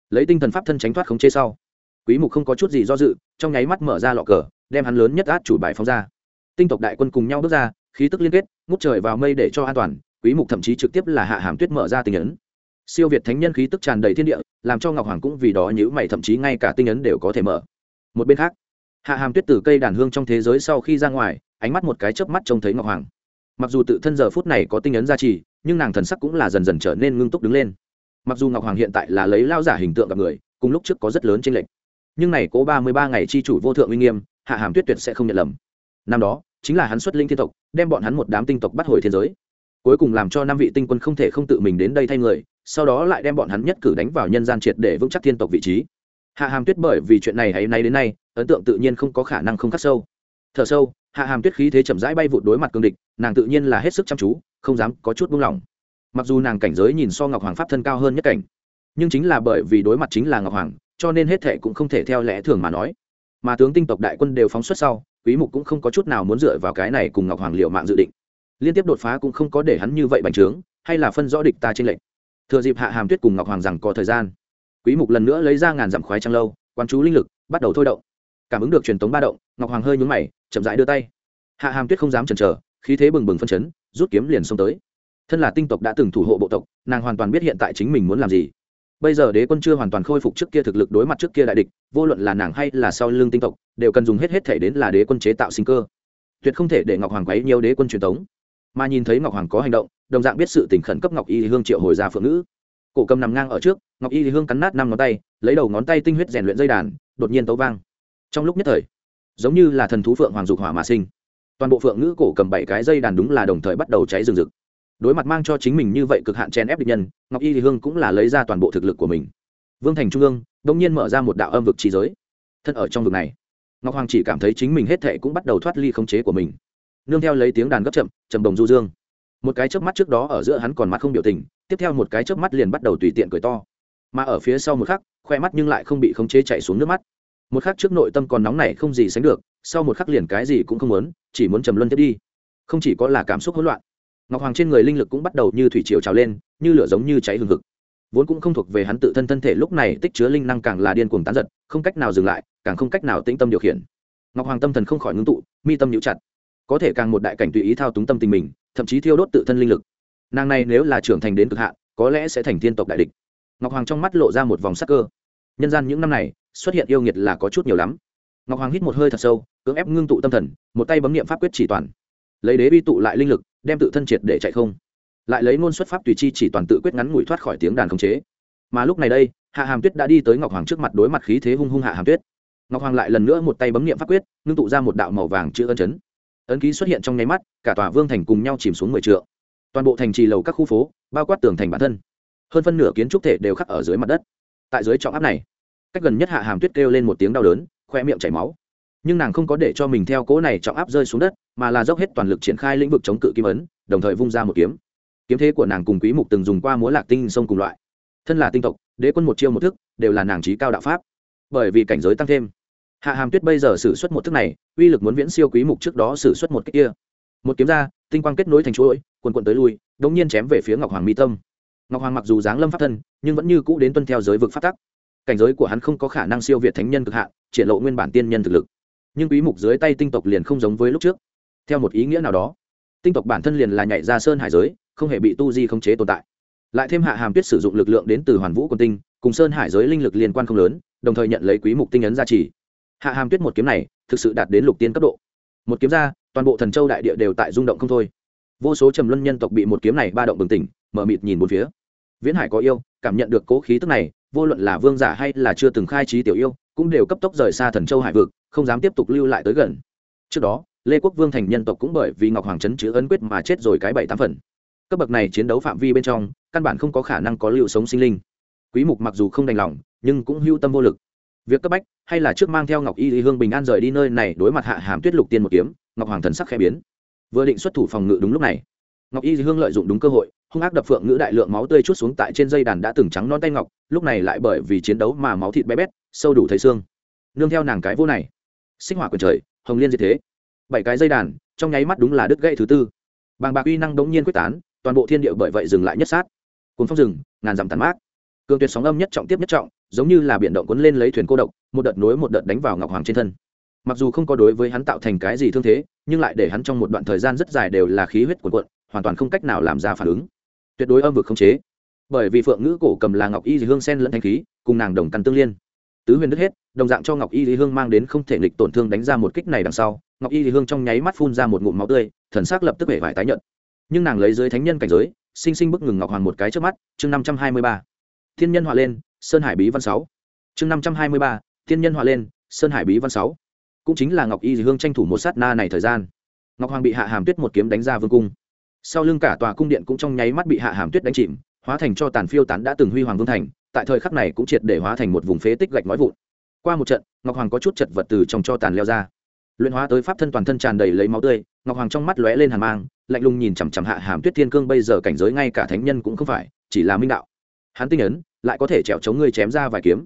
Lấy tinh thần pháp thân tránh thoát khống chế sau, quý mục không có chút gì do dự, trong nháy mắt mở ra lọ cờ, đem hắn lớn nhất át chủ bài phóng ra. Tinh tộc đại quân cùng nhau bước ra, khí tức liên kết, ngút trời vào mây để cho an toàn, quý mục thậm chí trực tiếp là hạ hàm tuyết mở ra tình ấn siêu việt thánh nhân khí tức tràn đầy thiên địa, làm cho ngọc hoàng cũng vì đó nhữ mày, thậm chí ngay cả tinh ấn đều có thể mở. Một bên khác, hạ hàm tuyết từ cây đàn hương trong thế giới sau khi ra ngoài, ánh mắt một cái chớp mắt trông thấy ngọc hoàng. Mặc dù tự thân giờ phút này có tinh ấn gia trì, nhưng nàng thần sắc cũng là dần dần trở nên ngưng túc đứng lên. Mặc dù ngọc hoàng hiện tại là lấy lao giả hình tượng gặp người, cùng lúc trước có rất lớn tranh lệch, nhưng này cố ba mươi ba ngày chi chủ vô thượng uy nghiêm, hạ hàm tuyết tuyệt sẽ không nhận lầm. Năm đó, chính là hắn xuất linh thiên tộc, đem bọn hắn một đám tinh tộc bắt hồi thiên giới. Cuối cùng làm cho năm vị tinh quân không thể không tự mình đến đây thay người sau đó lại đem bọn hắn nhất cử đánh vào nhân gian triệt để vững chắc thiên tộc vị trí. Hạ hàm tuyết bởi vì chuyện này hay nay đến nay, ấn tượng tự nhiên không có khả năng không khắc sâu. Thở sâu, hạ hàm tuyết khí thế chậm rãi bay vụt đối mặt cương địch, nàng tự nhiên là hết sức chăm chú, không dám có chút buông lỏng. Mặc dù nàng cảnh giới nhìn so ngọc hoàng pháp thân cao hơn nhất cảnh, nhưng chính là bởi vì đối mặt chính là ngọc hoàng, cho nên hết thệ cũng không thể theo lẽ thường mà nói. Mà tướng tinh tộc đại quân đều phóng xuất sau, quý mục cũng không có chút nào muốn dựa vào cái này cùng ngọc hoàng liệu mạng dự định. Liên tiếp đột phá cũng không có để hắn như vậy bành trướng, hay là phân rõ địch ta trên lệnh thừa dịp hạ hàm tuyết cùng ngọc hoàng rằng có thời gian, quý mục lần nữa lấy ra ngàn dặm khoái trăng lâu quan chú linh lực, bắt đầu thôi động. Cảm ứng được truyền tống ba động, ngọc hoàng hơi nhướng mày, chậm rãi đưa tay. Hạ hàm tuyết không dám chần chờ, khí thế bừng bừng phân chấn, rút kiếm liền xông tới. Thân là tinh tộc đã từng thủ hộ bộ tộc, nàng hoàn toàn biết hiện tại chính mình muốn làm gì. Bây giờ đế quân chưa hoàn toàn khôi phục trước kia thực lực đối mặt trước kia đại địch, vô luận là nàng hay là sau lưng tinh tộc, đều cần dùng hết hết thể đến là đế quân chế tạo sinh cơ. Tuyệt không thể để ngọc hoàng quấy nhiều đế quân truyền tống mà nhìn thấy ngọc hoàng có hành động, đồng dạng biết sự tình khẩn cấp ngọc y hương triệu hồi ra phượng nữ cổ cầm nằm ngang ở trước, ngọc y hương cắn nát năm ngón tay, lấy đầu ngón tay tinh huyết rèn luyện dây đàn, đột nhiên tấu vang. Trong lúc nhất thời, giống như là thần thú phượng hoàng dục hỏa mà sinh. Toàn bộ phượng ngữ cổ cầm bảy cái dây đàn đúng là đồng thời bắt đầu cháy rừng rực. Đối mặt mang cho chính mình như vậy cực hạn chen ép địch nhân, ngọc y thì hương cũng là lấy ra toàn bộ thực lực của mình. Vương thành trung ương đông nhiên mở ra một đạo âm vực trí giới. Thân ở trong vực này, ngọc hoàng chỉ cảm thấy chính mình hết thệ cũng bắt đầu thoát ly khống chế của mình nương theo lấy tiếng đàn gấp chậm, trầm đồng du dương. Một cái chớp mắt trước đó ở giữa hắn còn mắt không biểu tình, tiếp theo một cái chớp mắt liền bắt đầu tùy tiện cười to. Mà ở phía sau một khắc, khoe mắt nhưng lại không bị khống chế chạy xuống nước mắt. Một khắc trước nội tâm còn nóng này không gì sánh được, sau một khắc liền cái gì cũng không muốn, chỉ muốn trầm luân tiếp đi. Không chỉ có là cảm xúc hỗn loạn, ngọc hoàng trên người linh lực cũng bắt đầu như thủy triều trào lên, như lửa giống như cháy hừng hực. Vốn cũng không thuộc về hắn tự thân thân thể lúc này tích chứa linh năng càng là điên cuồng tán giật, không cách nào dừng lại, càng không cách nào tĩnh tâm điều khiển. Ngọc hoàng tâm thần không khỏi ngưng tụ, mi tâm nhũ chặt có thể càng một đại cảnh tùy ý thao túng tâm tình mình, thậm chí thiêu đốt tự thân linh lực. Nàng này nếu là trưởng thành đến cực hạn, có lẽ sẽ thành thiên tộc đại địch. Ngọc hoàng trong mắt lộ ra một vòng sắc cơ. Nhân gian những năm này, xuất hiện yêu nghiệt là có chút nhiều lắm. Ngọc hoàng hít một hơi thật sâu, cưỡng ép ngưng tụ tâm thần, một tay bấm nghiệm pháp quyết chỉ toàn. Lấy đế uy tụ lại linh lực, đem tự thân triệt để chạy không. Lại lấy ngôn xuất pháp tùy chi chỉ toàn tự quyết ngắn ngủi thoát khỏi tiếng đàn khống chế. Mà lúc này đây, hạ hàm tuyết đã đi tới ngọc hoàng trước mặt đối mặt khí thế hung hung hạ hàm tuyết. Ngọc hoàng lại lần nữa một tay bấm nghiệm pháp quyết, ngưng tụ ra một đạo màu vàng chữ ân chấn ấn ký xuất hiện trong nháy mắt, cả tòa vương thành cùng nhau chìm xuống mười trượng. Toàn bộ thành trì lầu các khu phố, bao quát tường thành bản thân. Hơn phân nửa kiến trúc thể đều khắc ở dưới mặt đất. Tại dưới trọng áp này, cách gần nhất hạ hàm tuyết kêu lên một tiếng đau đớn, khoe miệng chảy máu. Nhưng nàng không có để cho mình theo cỗ này trọng áp rơi xuống đất, mà là dốc hết toàn lực triển khai lĩnh vực chống cự kim ấn, đồng thời vung ra một kiếm. Kiếm thế của nàng cùng quý mục từng dùng qua múa lạc tinh sông cùng loại. Thân là tinh tộc, đế quân một chiêu một thức, đều là nàng trí cao đạo pháp. Bởi vì cảnh giới tăng thêm hạ hàm tuyết bây giờ sử xuất một thức này, uy lực muốn viễn siêu quý mục trước đó sử xuất một cách kia. Một kiếm ra, tinh quang kết nối thành chuỗi quần quần tới lui, đống nhiên chém về phía ngọc hoàng mi tâm. Ngọc hoàng mặc dù dáng lâm pháp thân, nhưng vẫn như cũ đến tuân theo giới vực pháp tắc. Cảnh giới của hắn không có khả năng siêu việt thánh nhân cực hạn triển lộ nguyên bản tiên nhân thực lực. Nhưng quý mục dưới tay tinh tộc liền không giống với lúc trước. Theo một ý nghĩa nào đó, tinh tộc bản thân liền là nhảy ra sơn hải giới, không hề bị tu di khống chế tồn tại. Lại thêm hạ hàm tuyết sử dụng lực lượng đến từ hoàn vũ quân tinh, cùng sơn hải giới linh lực liên quan không lớn, đồng thời nhận lấy quý mục tinh ấn gia trì hạ hàm tuyết một kiếm này thực sự đạt đến lục tiên cấp độ. Một kiếm ra, toàn bộ thần châu đại địa đều tại rung động không thôi. Vô số trầm luân nhân tộc bị một kiếm này ba động bừng tỉnh, mở mịt nhìn bốn phía. Viễn hải có yêu, cảm nhận được cố khí tức này, vô luận là vương giả hay là chưa từng khai trí tiểu yêu, cũng đều cấp tốc rời xa thần châu hải vực, không dám tiếp tục lưu lại tới gần. Trước đó, lê quốc vương thành nhân tộc cũng bởi vì ngọc hoàng trấn chứa ấn quyết mà chết rồi cái bảy tám phần. Cấp bậc này chiến đấu phạm vi bên trong, căn bản không có khả năng có lưu sống sinh linh. Quý mục mặc dù không đành lòng, nhưng cũng hưu tâm vô lực. Việc cấp bách hay là trước mang theo ngọc y lý hương bình an rời đi nơi này đối mặt hạ hàm tuyết lục tiên một kiếm, ngọc hoàng thần sắc khẽ biến. Vừa định xuất thủ phòng ngự đúng lúc này, ngọc y lý hương lợi dụng đúng cơ hội, hung ác đập phượng ngữ đại lượng máu tươi chút xuống tại trên dây đàn đã từng trắng non tay ngọc, lúc này lại bởi vì chiến đấu mà máu thịt bé bét, sâu đủ thấy xương. Nương theo nàng cái vô này, sinh hỏa quyền trời, hồng liên diệt thế. Bảy cái dây đàn, trong nháy mắt đúng là đứt gãy thứ tư. Bàng bạc uy năng đống nhiên quyết tán, toàn bộ thiên địa bởi vậy dừng lại nhất sát. Cuốn phong rừng, ngàn dặm tàn mát. Cường tuyệt sóng âm nhất trọng tiếp nhất trọng, giống như là biển động cuốn lên lấy thuyền cô độc một đợt nối một đợt đánh vào ngọc hoàng trên thân. Mặc dù không có đối với hắn tạo thành cái gì thương thế, nhưng lại để hắn trong một đoạn thời gian rất dài đều là khí huyết cuộn cuộn, hoàn toàn không cách nào làm ra phản ứng. Tuyệt đối âm vực không chế. Bởi vì phượng ngữ cổ cầm là ngọc y dì hương sen lẫn thanh khí, cùng nàng đồng căn tương liên. Tứ huyền đứt hết, đồng dạng cho ngọc y dì hương mang đến không thể nghịch tổn thương đánh ra một kích này đằng sau, ngọc y dì hương trong nháy mắt phun ra một ngụm máu tươi, thần sắc lập tức vẻ vải tái nhận nhưng nàng lấy dưới thánh nhân cảnh giới, sinh sinh bức ngừng ngọc hoàng một cái trước mắt, chương năm trăm hai mươi ba. Thiên nhân họa lên, sơn hải bí văn sáu. Chương năm trăm hai mươi ba thiên nhân họa lên, sơn hải bí văn sáu. Cũng chính là ngọc y hương tranh thủ một sát na này thời gian. Ngọc hoàng bị hạ hàm tuyết một kiếm đánh ra vương cung. Sau lưng cả tòa cung điện cũng trong nháy mắt bị hạ hàm tuyết đánh chìm, hóa thành cho tàn phiêu tán đã từng huy hoàng vương thành, tại thời khắc này cũng triệt để hóa thành một vùng phế tích gạch nói vụn. Qua một trận, ngọc hoàng có chút chật vật từ trong cho tàn leo ra. Luyện hóa tới pháp thân toàn thân tràn đầy lấy máu tươi, ngọc hoàng trong mắt lóe lên hàn mang, lạnh lùng nhìn chằm chằm hạ hàm tuyết thiên cương bây giờ cảnh giới ngay cả thánh nhân cũng không phải, chỉ là minh đạo. Hắn tinh ấn, lại có thể trèo chống ngươi chém ra vài kiếm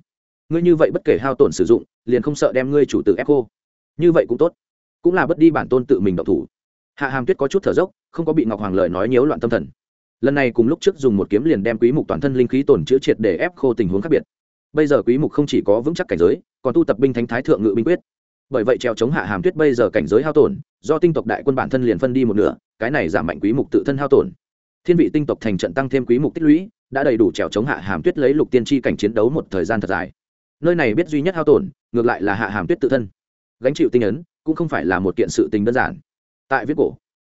ngươi như vậy bất kể hao tổn sử dụng, liền không sợ đem ngươi chủ tử ép cô như vậy cũng tốt. Cũng là bất đi bản tôn tự mình độc thủ. Hạ hàm tuyết có chút thở dốc, không có bị ngọc hoàng lời nói nhiễu loạn tâm thần. Lần này cùng lúc trước dùng một kiếm liền đem quý mục toàn thân linh khí tổn chữa triệt để ép khô tình huống khác biệt. Bây giờ quý mục không chỉ có vững chắc cảnh giới, còn tu tập binh thánh thái thượng ngự binh quyết. Bởi vậy treo chống hạ hàm tuyết bây giờ cảnh giới hao tổn, do tinh tộc đại quân bản thân liền phân đi một nửa, cái này giảm mạnh quý mục tự thân hao tổn. Thiên vị tinh tộc thành trận tăng thêm quý mục tích lũy, đã đầy đủ trèo chống hạ hàm tuyết lấy lục tiên tri cảnh chiến đấu một thời gian thật dài nơi này biết duy nhất hao tổn, ngược lại là hạ hàm tuyết tự thân. Gánh chịu tinh ấn cũng không phải là một kiện sự tình đơn giản. Tại viết cổ,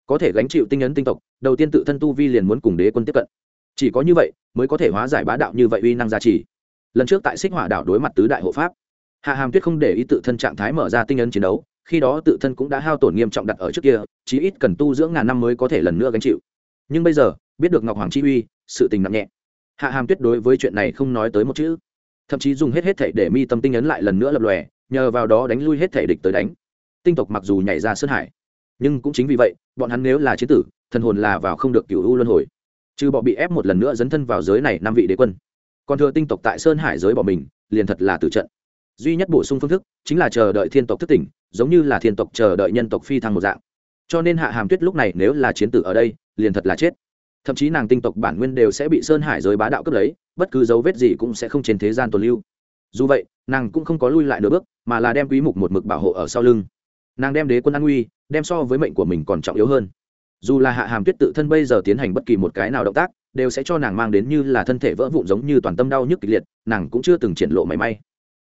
có thể gánh chịu tinh ấn tinh tộc, đầu tiên tự thân tu vi liền muốn cùng đế quân tiếp cận. Chỉ có như vậy mới có thể hóa giải bá đạo như vậy uy năng gia trì. lần trước tại xích hỏa đảo đối mặt tứ đại hộ pháp, hạ hàm tuyết không để ý tự thân trạng thái mở ra tinh ấn chiến đấu, khi đó tự thân cũng đã hao tổn nghiêm trọng đặt ở trước kia, chí ít cần tu dưỡng ngàn năm mới có thể lần nữa gánh chịu. Nhưng bây giờ, biết được ngọc hoàng chi uy, sự tình nặng nhẹ. Hạ hàm tuyết đối với chuyện này không nói tới một chữ thậm chí dùng hết hết thể để mi tâm tinh ấn lại lần nữa lập lòe, nhờ vào đó đánh lui hết thể địch tới đánh. Tinh tộc mặc dù nhảy ra sơn hải, nhưng cũng chính vì vậy, bọn hắn nếu là chế tử, thần hồn là vào không được cựu u luân hồi. Trừ bọn bị ép một lần nữa dấn thân vào giới này năm vị đế quân. Còn thừa tinh tộc tại sơn hải giới bỏ mình, liền thật là tử trận. Duy nhất bổ sung phương thức, chính là chờ đợi thiên tộc thức tỉnh, giống như là thiên tộc chờ đợi nhân tộc phi thăng một dạng. Cho nên hạ hàm tuyết lúc này nếu là chiến tử ở đây, liền thật là chết thậm chí nàng tinh tộc bản nguyên đều sẽ bị sơn hải giới bá đạo cướp lấy, bất cứ dấu vết gì cũng sẽ không trên thế gian tồn lưu. Dù vậy, nàng cũng không có lui lại nửa bước, mà là đem quý mục một mực bảo hộ ở sau lưng. Nàng đem đế quân an nguy đem so với mệnh của mình còn trọng yếu hơn. Dù là hạ hàm tuyết tự thân bây giờ tiến hành bất kỳ một cái nào động tác, đều sẽ cho nàng mang đến như là thân thể vỡ vụn giống như toàn tâm đau nhức kịch liệt, nàng cũng chưa từng triển lộ mảy may.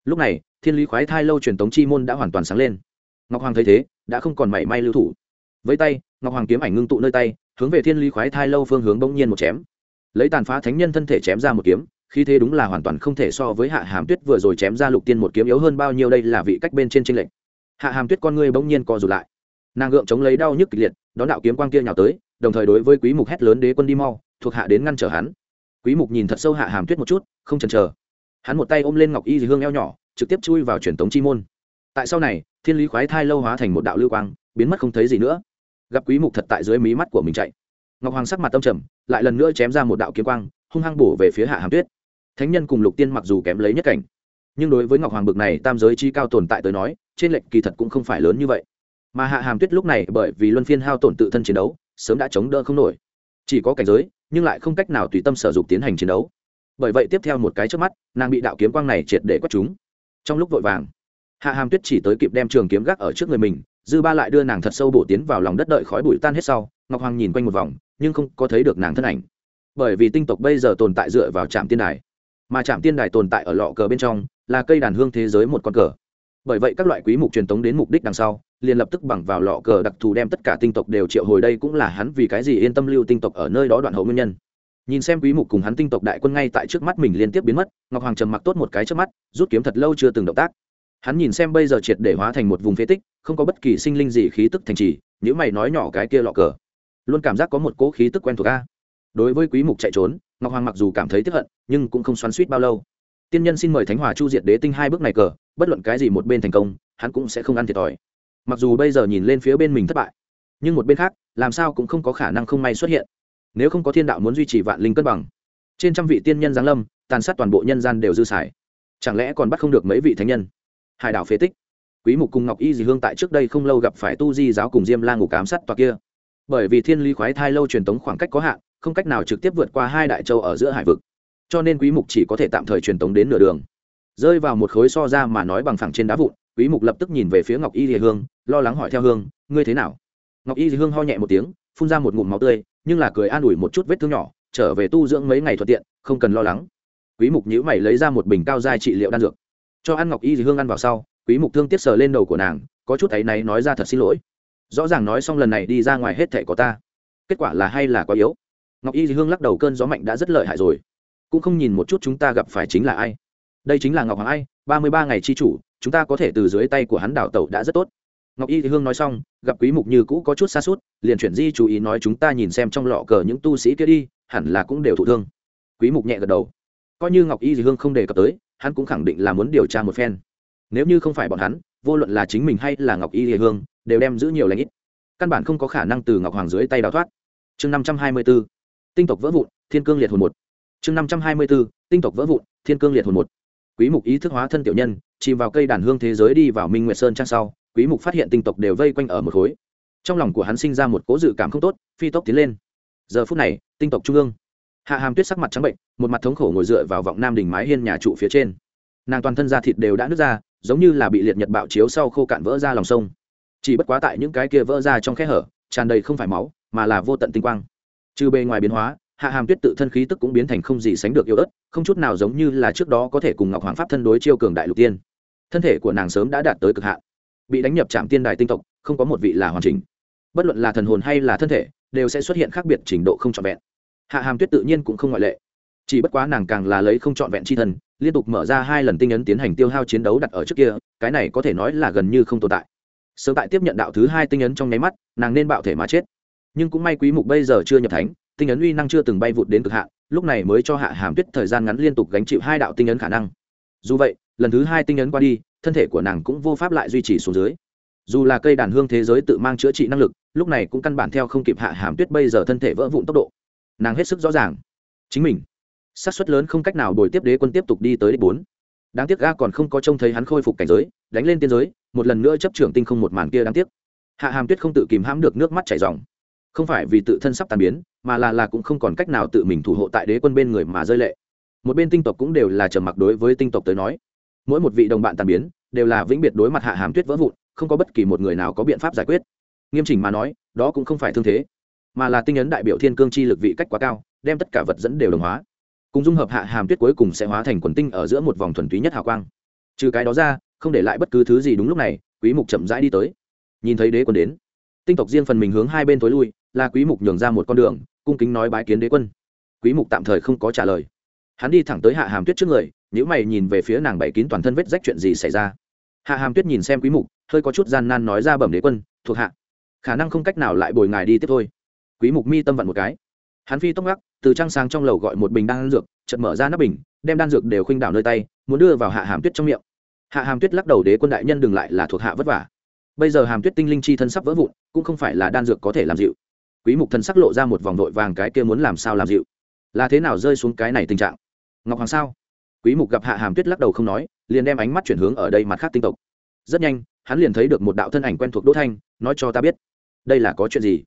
Lúc này, thiên lý khoái thai lâu truyền tống chi môn đã hoàn toàn sáng lên. Ngọc hoàng thấy thế, đã không còn mảy may lưu thủ. Với tay, ngọc hoàng kiếm ảnh ngưng tụ nơi tay hướng về thiên lý khoái thai lâu phương hướng bỗng nhiên một chém. Lấy tàn phá thánh nhân thân thể chém ra một kiếm, khi thế đúng là hoàn toàn không thể so với hạ hàm tuyết vừa rồi chém ra lục tiên một kiếm yếu hơn bao nhiêu đây là vị cách bên trên tranh lệch. Hạ hàm tuyết con ngươi bỗng nhiên co rụt lại. Nàng gượng chống lấy đau nhức kịch liệt, đón đạo kiếm quang kia nhào tới, đồng thời đối với quý mục hét lớn đế quân đi mau, thuộc hạ đến ngăn trở hắn. Quý mục nhìn thật sâu hạ hàm tuyết một chút, không chần chờ. Hắn một tay ôm lên ngọc y dì hương eo nhỏ, trực tiếp chui vào truyền tống chi môn. Tại sau này, thiên lý khoái thai lâu hóa thành một đạo lưu quang, biến mất không thấy gì nữa gặp quý mục thật tại dưới mí mắt của mình chạy. Ngọc hoàng sắc mặt tâm trầm, lại lần nữa chém ra một đạo kiếm quang, hung hăng bổ về phía hạ hàm tuyết. Thánh nhân cùng lục tiên mặc dù kém lấy nhất cảnh, nhưng đối với ngọc hoàng bực này tam giới chi cao tồn tại tới nói, trên lệnh kỳ thật cũng không phải lớn như vậy. Mà hạ hàm tuyết lúc này bởi vì luân phiên hao tổn tự thân chiến đấu, sớm đã chống đỡ không nổi. Chỉ có cảnh giới, nhưng lại không cách nào tùy tâm sở dục tiến hành chiến đấu. Bởi vậy tiếp theo một cái trước mắt, nàng bị đạo kiếm quang này triệt để quất chúng trong lúc vội vàng, hạ hàm tuyết chỉ tới kịp đem trường kiếm gác ở trước người mình dư ba lại đưa nàng thật sâu bổ tiến vào lòng đất đợi khói bụi tan hết sau, ngọc hoàng nhìn quanh một vòng, nhưng không có thấy được nàng thân ảnh. Bởi vì tinh tộc bây giờ tồn tại dựa vào trạm tiên đài, mà trạm tiên đài tồn tại ở lọ cờ bên trong, là cây đàn hương thế giới một con cờ. Bởi vậy các loại quý mục truyền tống đến mục đích đằng sau, liền lập tức bằng vào lọ cờ đặc thù đem tất cả tinh tộc đều triệu hồi đây cũng là hắn vì cái gì yên tâm lưu tinh tộc ở nơi đó đoạn hậu nguyên nhân. Nhìn xem quý mục cùng hắn tinh tộc đại quân ngay tại trước mắt mình liên tiếp biến mất, ngọc hoàng trầm mặc tốt một cái trước mắt, rút kiếm thật lâu chưa từng động tác hắn nhìn xem bây giờ triệt để hóa thành một vùng phế tích, không có bất kỳ sinh linh gì khí tức thành trì, nếu mày nói nhỏ cái kia lọ cờ, luôn cảm giác có một cỗ khí tức quen thuộc a. Đối với quý mục chạy trốn, ngọc hoàng mặc dù cảm thấy tức hận, nhưng cũng không xoắn suýt bao lâu. Tiên nhân xin mời thánh hòa chu diệt đế tinh hai bước này cờ, bất luận cái gì một bên thành công, hắn cũng sẽ không ăn thiệt thòi. Mặc dù bây giờ nhìn lên phía bên mình thất bại, nhưng một bên khác, làm sao cũng không có khả năng không may xuất hiện. Nếu không có thiên đạo muốn duy trì vạn linh cân bằng, trên trăm vị tiên nhân giáng lâm, tàn sát toàn bộ nhân gian đều dư xài. Chẳng lẽ còn bắt không được mấy vị thánh nhân? Hải đảo phế tích. Quý mục cùng ngọc y dì hương tại trước đây không lâu gặp phải tu di giáo cùng diêm la ngủ cám sát tòa kia. Bởi vì thiên lý khoái thai lâu truyền tống khoảng cách có hạn, không cách nào trực tiếp vượt qua hai đại châu ở giữa hải vực. Cho nên quý mục chỉ có thể tạm thời truyền tống đến nửa đường. Rơi vào một khối so ra mà nói bằng phẳng trên đá vụn, quý mục lập tức nhìn về phía ngọc y dì hương, lo lắng hỏi theo hương, ngươi thế nào? Ngọc y dì hương ho nhẹ một tiếng, phun ra một ngụm máu tươi, nhưng là cười an ủi một chút vết thương nhỏ, trở về tu dưỡng mấy ngày thuận tiện, không cần lo lắng. Quý mục nhíu mày lấy ra một bình cao giai trị liệu đan dược cho ăn ngọc y hương ăn vào sau, quý mục thương tiếc sờ lên đầu của nàng, có chút ấy này nói ra thật xin lỗi. Rõ ràng nói xong lần này đi ra ngoài hết thể có ta. Kết quả là hay là quá yếu. Ngọc y hương lắc đầu cơn gió mạnh đã rất lợi hại rồi. Cũng không nhìn một chút chúng ta gặp phải chính là ai. Đây chính là ngọc hoàng ai, ba mươi ba ngày chi chủ, chúng ta có thể từ dưới tay của hắn đảo tẩu đã rất tốt. Ngọc y hương nói xong, gặp quý mục như cũ có chút xa suốt liền chuyển di chú ý nói chúng ta nhìn xem trong lọ cờ những tu sĩ kia đi, hẳn là cũng đều thụ thương. Quý mục nhẹ gật đầu. Coi như ngọc y hương không đề cập tới hắn cũng khẳng định là muốn điều tra một phen. Nếu như không phải bọn hắn, vô luận là chính mình hay là ngọc y hương, đều đem giữ nhiều lãnh ít. Căn bản không có khả năng từ ngọc hoàng dưới tay đào thoát. Chương 524 tinh tộc vỡ vụn, thiên cương liệt hồn một. Chương 524 tinh tộc vỡ vụn, thiên cương liệt hồn một. Quý mục ý thức hóa thân tiểu nhân, chìm vào cây đàn hương thế giới đi vào minh nguyệt sơn trang sau, quý mục phát hiện tinh tộc đều vây quanh ở một khối. Trong lòng của hắn sinh ra một cố dự cảm không tốt, phi tốc tiến lên. Giờ phút này, tinh tộc trung ương hạ hàm tuyết sắc mặt trắng bệnh, một mặt thống khổ ngồi dựa vào vọng nam đỉnh mái hiên nhà trụ phía trên. Nàng toàn thân da thịt đều đã nứt ra, giống như là bị liệt nhật bạo chiếu sau khô cạn vỡ ra lòng sông. Chỉ bất quá tại những cái kia vỡ ra trong khe hở, tràn đầy không phải máu, mà là vô tận tinh quang. Trừ bề ngoài biến hóa, hạ hàm tuyết tự thân khí tức cũng biến thành không gì sánh được yêu ớt, không chút nào giống như là trước đó có thể cùng ngọc hoàng pháp thân đối chiêu cường đại lục tiên. Thân thể của nàng sớm đã đạt tới cực hạn. Bị đánh nhập trạm tiên đài tinh tộc, không có một vị là hoàn chỉnh. Bất luận là thần hồn hay là thân thể, đều sẽ xuất hiện khác biệt trình độ không trọn vẹn hạ hàm tuyết tự nhiên cũng không ngoại lệ. Chỉ bất quá nàng càng là lấy không trọn vẹn c h i thần, liên tục mở ra hai lần tinh ấn tiến hành tiêu hao chiến đấu đặt ở trước kia, cái này có thể nói là gần như không tồn tại. Sớm tại tiếp nhận đạo thứ hai tinh ấn trong nháy mắt, nàng nên bạo thể mà chết. Nhưng cũng may quý mục bây giờ chưa nhập thánh, tinh ấn uy năng chưa từng bay vụt đến cực hạn, lúc này mới cho hạ hàm tuyết thời gian ngắn liên tục gánh chịu hai đạo tinh ấn khả năng. Dù vậy, lần thứ hai tinh ấn qua đi, thân thể của nàng cũng vô pháp lại duy trì xuống dưới. Dù là cây đàn hương thế giới tự mang chữa trị năng lực, lúc này cũng căn bản theo không kịp hạ hàm tuyết bây giờ thân thể vỡ vụn tốc độ nàng hết sức rõ ràng. Chính mình, xác suất lớn không cách nào đổi tiếp đế quân tiếp tục đi tới đích bốn. Đáng tiếc ga còn không có trông thấy hắn khôi phục cảnh giới, đánh lên tiên giới, một lần nữa chấp trưởng tinh không một màn kia đáng tiếc. Hạ hàm tuyết không tự kìm hãm được nước mắt chảy dòng không phải vì tự thân sắp tàn biến, mà là là cũng không còn cách nào tự mình thủ hộ tại đế quân bên người mà rơi lệ. Một bên tinh tộc cũng đều là trầm mặc đối với tinh tộc tới nói. Mỗi một vị đồng bạn tàn biến, đều là vĩnh biệt đối mặt hạ hàm tuyết vỡ vụn, không có bất kỳ một người nào có biện pháp giải quyết. Nghiêm chỉnh mà nói, đó cũng không phải thương thế mà là tinh ấn đại biểu thiên cương chi lực vị cách quá cao, đem tất cả vật dẫn đều đồng hóa. Cùng dung hợp hạ hàm tuyết cuối cùng sẽ hóa thành quần tinh ở giữa một vòng thuần túy nhất hào quang. Trừ cái đó ra, không để lại bất cứ thứ gì đúng lúc này, quý mục chậm rãi đi tới. Nhìn thấy đế quân đến, tinh tộc riêng phần mình hướng hai bên tối lui, là quý mục nhường ra một con đường, cung kính nói bái kiến đế quân. Quý mục tạm thời không có trả lời. Hắn đi thẳng tới hạ hàm tuyết trước người nếu mày nhìn về phía nàng bảy kín toàn thân vết rách chuyện gì xảy ra. Hạ hàm tuyết nhìn xem quý mục, hơi có chút gian nan nói ra bẩm đế quân, thuộc hạ, khả năng không cách nào lại bồi ngài đi tiếp thôi quý mục mi tâm vận một cái. Hắn phi tốc ngắc, từ trang sáng trong lầu gọi một bình đan dược, chợt mở ra nắp bình, đem đan dược đều khuynh đảo nơi tay, muốn đưa vào hạ hàm tuyết trong miệng. Hạ hàm tuyết lắc đầu đế quân đại nhân đừng lại là thuộc hạ vất vả. Bây giờ hàm tuyết tinh linh chi thân sắp vỡ vụn, cũng không phải là đan dược có thể làm dịu. Quý mục thần sắc lộ ra một vòng vội vàng cái kia muốn làm sao làm dịu. Là thế nào rơi xuống cái này tình trạng? Ngọc hoàng sao? Quý mục gặp hạ hàm tuyết lắc đầu không nói, liền đem ánh mắt chuyển hướng ở đây mặt khác tinh tộc. Rất nhanh, hắn liền thấy được một đạo thân ảnh quen thuộc đỗ thanh, nói cho ta biết, đây là có chuyện gì?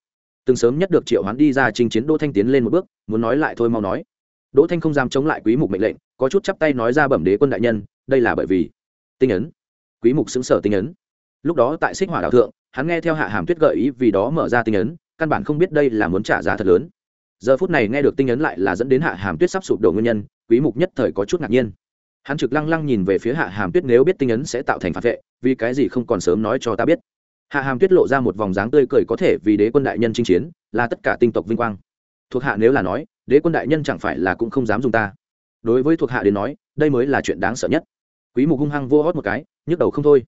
Từng sớm nhất được triệu hoán đi ra trình chiến đỗ thanh tiến lên một bước, muốn nói lại thôi mau nói. Đỗ thanh không dám chống lại quý mục mệnh lệnh, có chút chắp tay nói ra bẩm đế quân đại nhân, đây là bởi vì tinh ấn. Quý mục xứng sở tinh ấn. Lúc đó tại xích hỏa đạo thượng, hắn nghe theo hạ hàm tuyết gợi ý vì đó mở ra tinh ấn, căn bản không biết đây là muốn trả giá thật lớn. Giờ phút này nghe được tinh ấn lại là dẫn đến hạ hàm tuyết sắp sụp đổ nguyên nhân, quý mục nhất thời có chút ngạc nhiên. Hắn trực lăng lăng nhìn về phía hạ hàm tuyết nếu biết tinh ấn sẽ tạo thành phản vệ, vì cái gì không còn sớm nói cho ta biết hạ hàm tuyết lộ ra một vòng dáng tươi cười có thể vì đế quân đại nhân chinh chiến, là tất cả tinh tộc vinh quang. Thuộc hạ nếu là nói, đế quân đại nhân chẳng phải là cũng không dám dùng ta. Đối với thuộc hạ đến nói, đây mới là chuyện đáng sợ nhất. Quý mục hung hăng vô hót một cái, nhức đầu không thôi.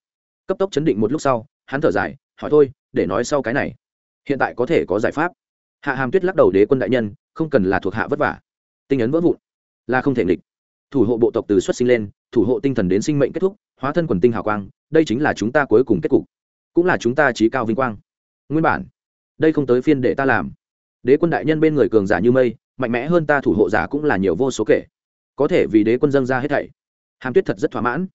Cấp tốc chấn định một lúc sau, hắn thở dài, hỏi thôi, để nói sau cái này. Hiện tại có thể có giải pháp. Hạ hàm tuyết lắc đầu đế quân đại nhân, không cần là thuộc hạ vất vả. Tinh ấn vỡ vụn, là không thể nghịch. Thủ hộ bộ tộc từ xuất sinh lên, thủ hộ tinh thần đến sinh mệnh kết thúc, hóa thân quần tinh hào quang, đây chính là chúng ta cuối cùng kết cục cũng là chúng ta trí cao vinh quang. Nguyên bản, đây không tới phiên để ta làm. Đế quân đại nhân bên người cường giả như mây, mạnh mẽ hơn ta thủ hộ giả cũng là nhiều vô số kể. Có thể vì đế quân dâng ra hết thảy. Hàm tuyết thật rất thỏa mãn.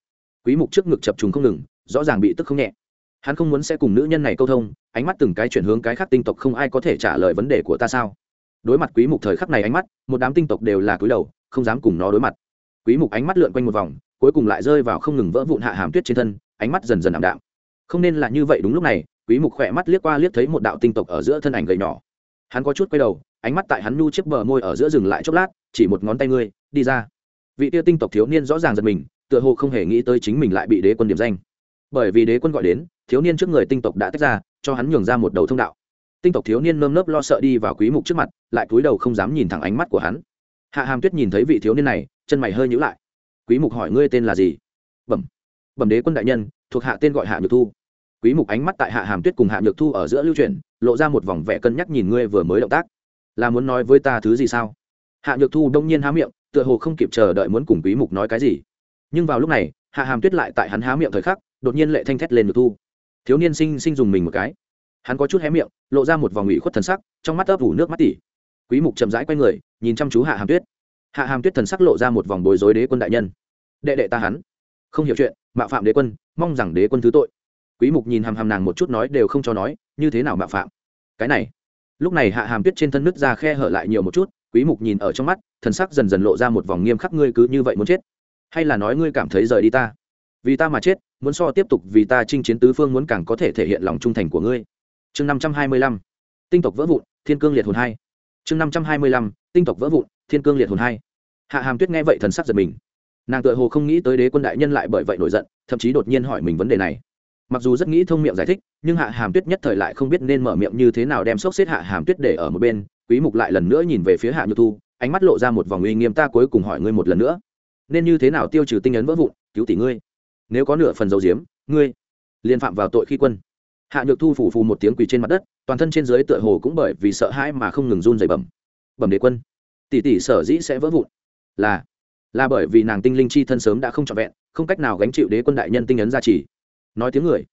Quý mục trước ngực chập trùng không ngừng, rõ ràng bị tức không nhẹ. Hắn không muốn sẽ cùng nữ nhân này câu thông, ánh mắt từng cái chuyển hướng cái khác tinh tộc không ai có thể trả lời vấn đề của ta sao? Đối mặt quý mục thời khắc này ánh mắt, một đám tinh tộc đều là cúi đầu, không dám cùng nó đối mặt. Quý mục ánh mắt lượn quanh một vòng, cuối cùng lại rơi vào không ngừng vỡ vụn hạ hàm tuyết trên thân, ánh mắt dần dần ảm đạm không nên là như vậy đúng lúc này, quý mục khỏe mắt liếc qua liếc thấy một đạo tinh tộc ở giữa thân ảnh gầy nhỏ. Hắn có chút quay đầu, ánh mắt tại hắn nu chiếc bờ môi ở giữa rừng lại chốc lát, chỉ một ngón tay ngươi, đi ra. Vị tiêu tinh tộc thiếu niên rõ ràng giật mình, tựa hồ không hề nghĩ tới chính mình lại bị đế quân điểm danh. Bởi vì đế quân gọi đến, thiếu niên trước người tinh tộc đã tách ra, cho hắn nhường ra một đầu thông đạo. Tinh tộc thiếu niên nơm nớp lo sợ đi vào quý mục trước mặt, lại cúi đầu không dám nhìn thẳng ánh mắt của hắn. Hạ hàm tuyết nhìn thấy vị thiếu niên này, chân mày hơi nhíu lại. Quý mục hỏi ngươi tên là gì? Bẩm. Bẩm đế quân đại nhân thuộc hạ tên gọi hạ nhược thu. Quý mục ánh mắt tại hạ hàm tuyết cùng hạ nhược thu ở giữa lưu chuyển, lộ ra một vòng vẻ cân nhắc nhìn ngươi vừa mới động tác. Là muốn nói với ta thứ gì sao? Hạ nhược thu đông nhiên há miệng, tựa hồ không kịp chờ đợi muốn cùng quý mục nói cái gì. Nhưng vào lúc này, hạ hàm tuyết lại tại hắn há miệng thời khắc, đột nhiên lệ thanh thét lên nhược thu. Thiếu niên sinh sinh dùng mình một cái. Hắn có chút hé miệng, lộ ra một vòng ủy khuất thần sắc, trong mắt ấp ủ nước mắt tỉ. Quý mục chậm rãi quay người, nhìn chăm chú hạ hàm tuyết. Hạ hàm tuyết thần sắc lộ ra một vòng bối rối đế quân đại nhân. Đệ đệ ta hắn. Không hiểu chuyện mạo phạm đế quân, mong rằng đế quân thứ tội. Quý mục nhìn hàm hàm nàng một chút nói đều không cho nói, như thế nào mạo phạm? Cái này. Lúc này hạ hàm tuyết trên thân nứt ra khe hở lại nhiều một chút, quý mục nhìn ở trong mắt, thần sắc dần dần lộ ra một vòng nghiêm khắc, ngươi cứ như vậy muốn chết? Hay là nói ngươi cảm thấy rời đi ta? Vì ta mà chết, muốn so tiếp tục vì ta chinh chiến tứ phương muốn càng có thể thể hiện lòng trung thành của ngươi. Chương 525 tinh tộc vỡ vụn, thiên cương liệt hồn hai. Chương 525 tinh tộc vỡ vụn, thiên cương liệt hồn hai. Hạ hàm tuyết nghe vậy thần sắc giật mình nàng tựa hồ không nghĩ tới đế quân đại nhân lại bởi vậy nổi giận, thậm chí đột nhiên hỏi mình vấn đề này. Mặc dù rất nghĩ thông miệng giải thích, nhưng hạ hàm tuyết nhất thời lại không biết nên mở miệng như thế nào đem sốc xếp hạ hàm tuyết để ở một bên. Quý mục lại lần nữa nhìn về phía hạ nhược thu, ánh mắt lộ ra một vòng uy nghiêm, ta cuối cùng hỏi ngươi một lần nữa, nên như thế nào tiêu trừ tinh ấn vỡ vụn, cứu tỷ ngươi? Nếu có nửa phần dầu diếm ngươi liên phạm vào tội khi quân. Hạ nhược thu phủ phù một tiếng quỳ trên mặt đất, toàn thân trên dưới tựa hồ cũng bởi vì sợ hãi mà không ngừng run dày bẩm. Bẩm đế quân, tỷ tỷ sở dĩ sẽ vỡ vụn là là bởi vì nàng tinh linh chi thân sớm đã không trọn vẹn, không cách nào gánh chịu đế quân đại nhân tinh ấn gia trì. Nói tiếng người,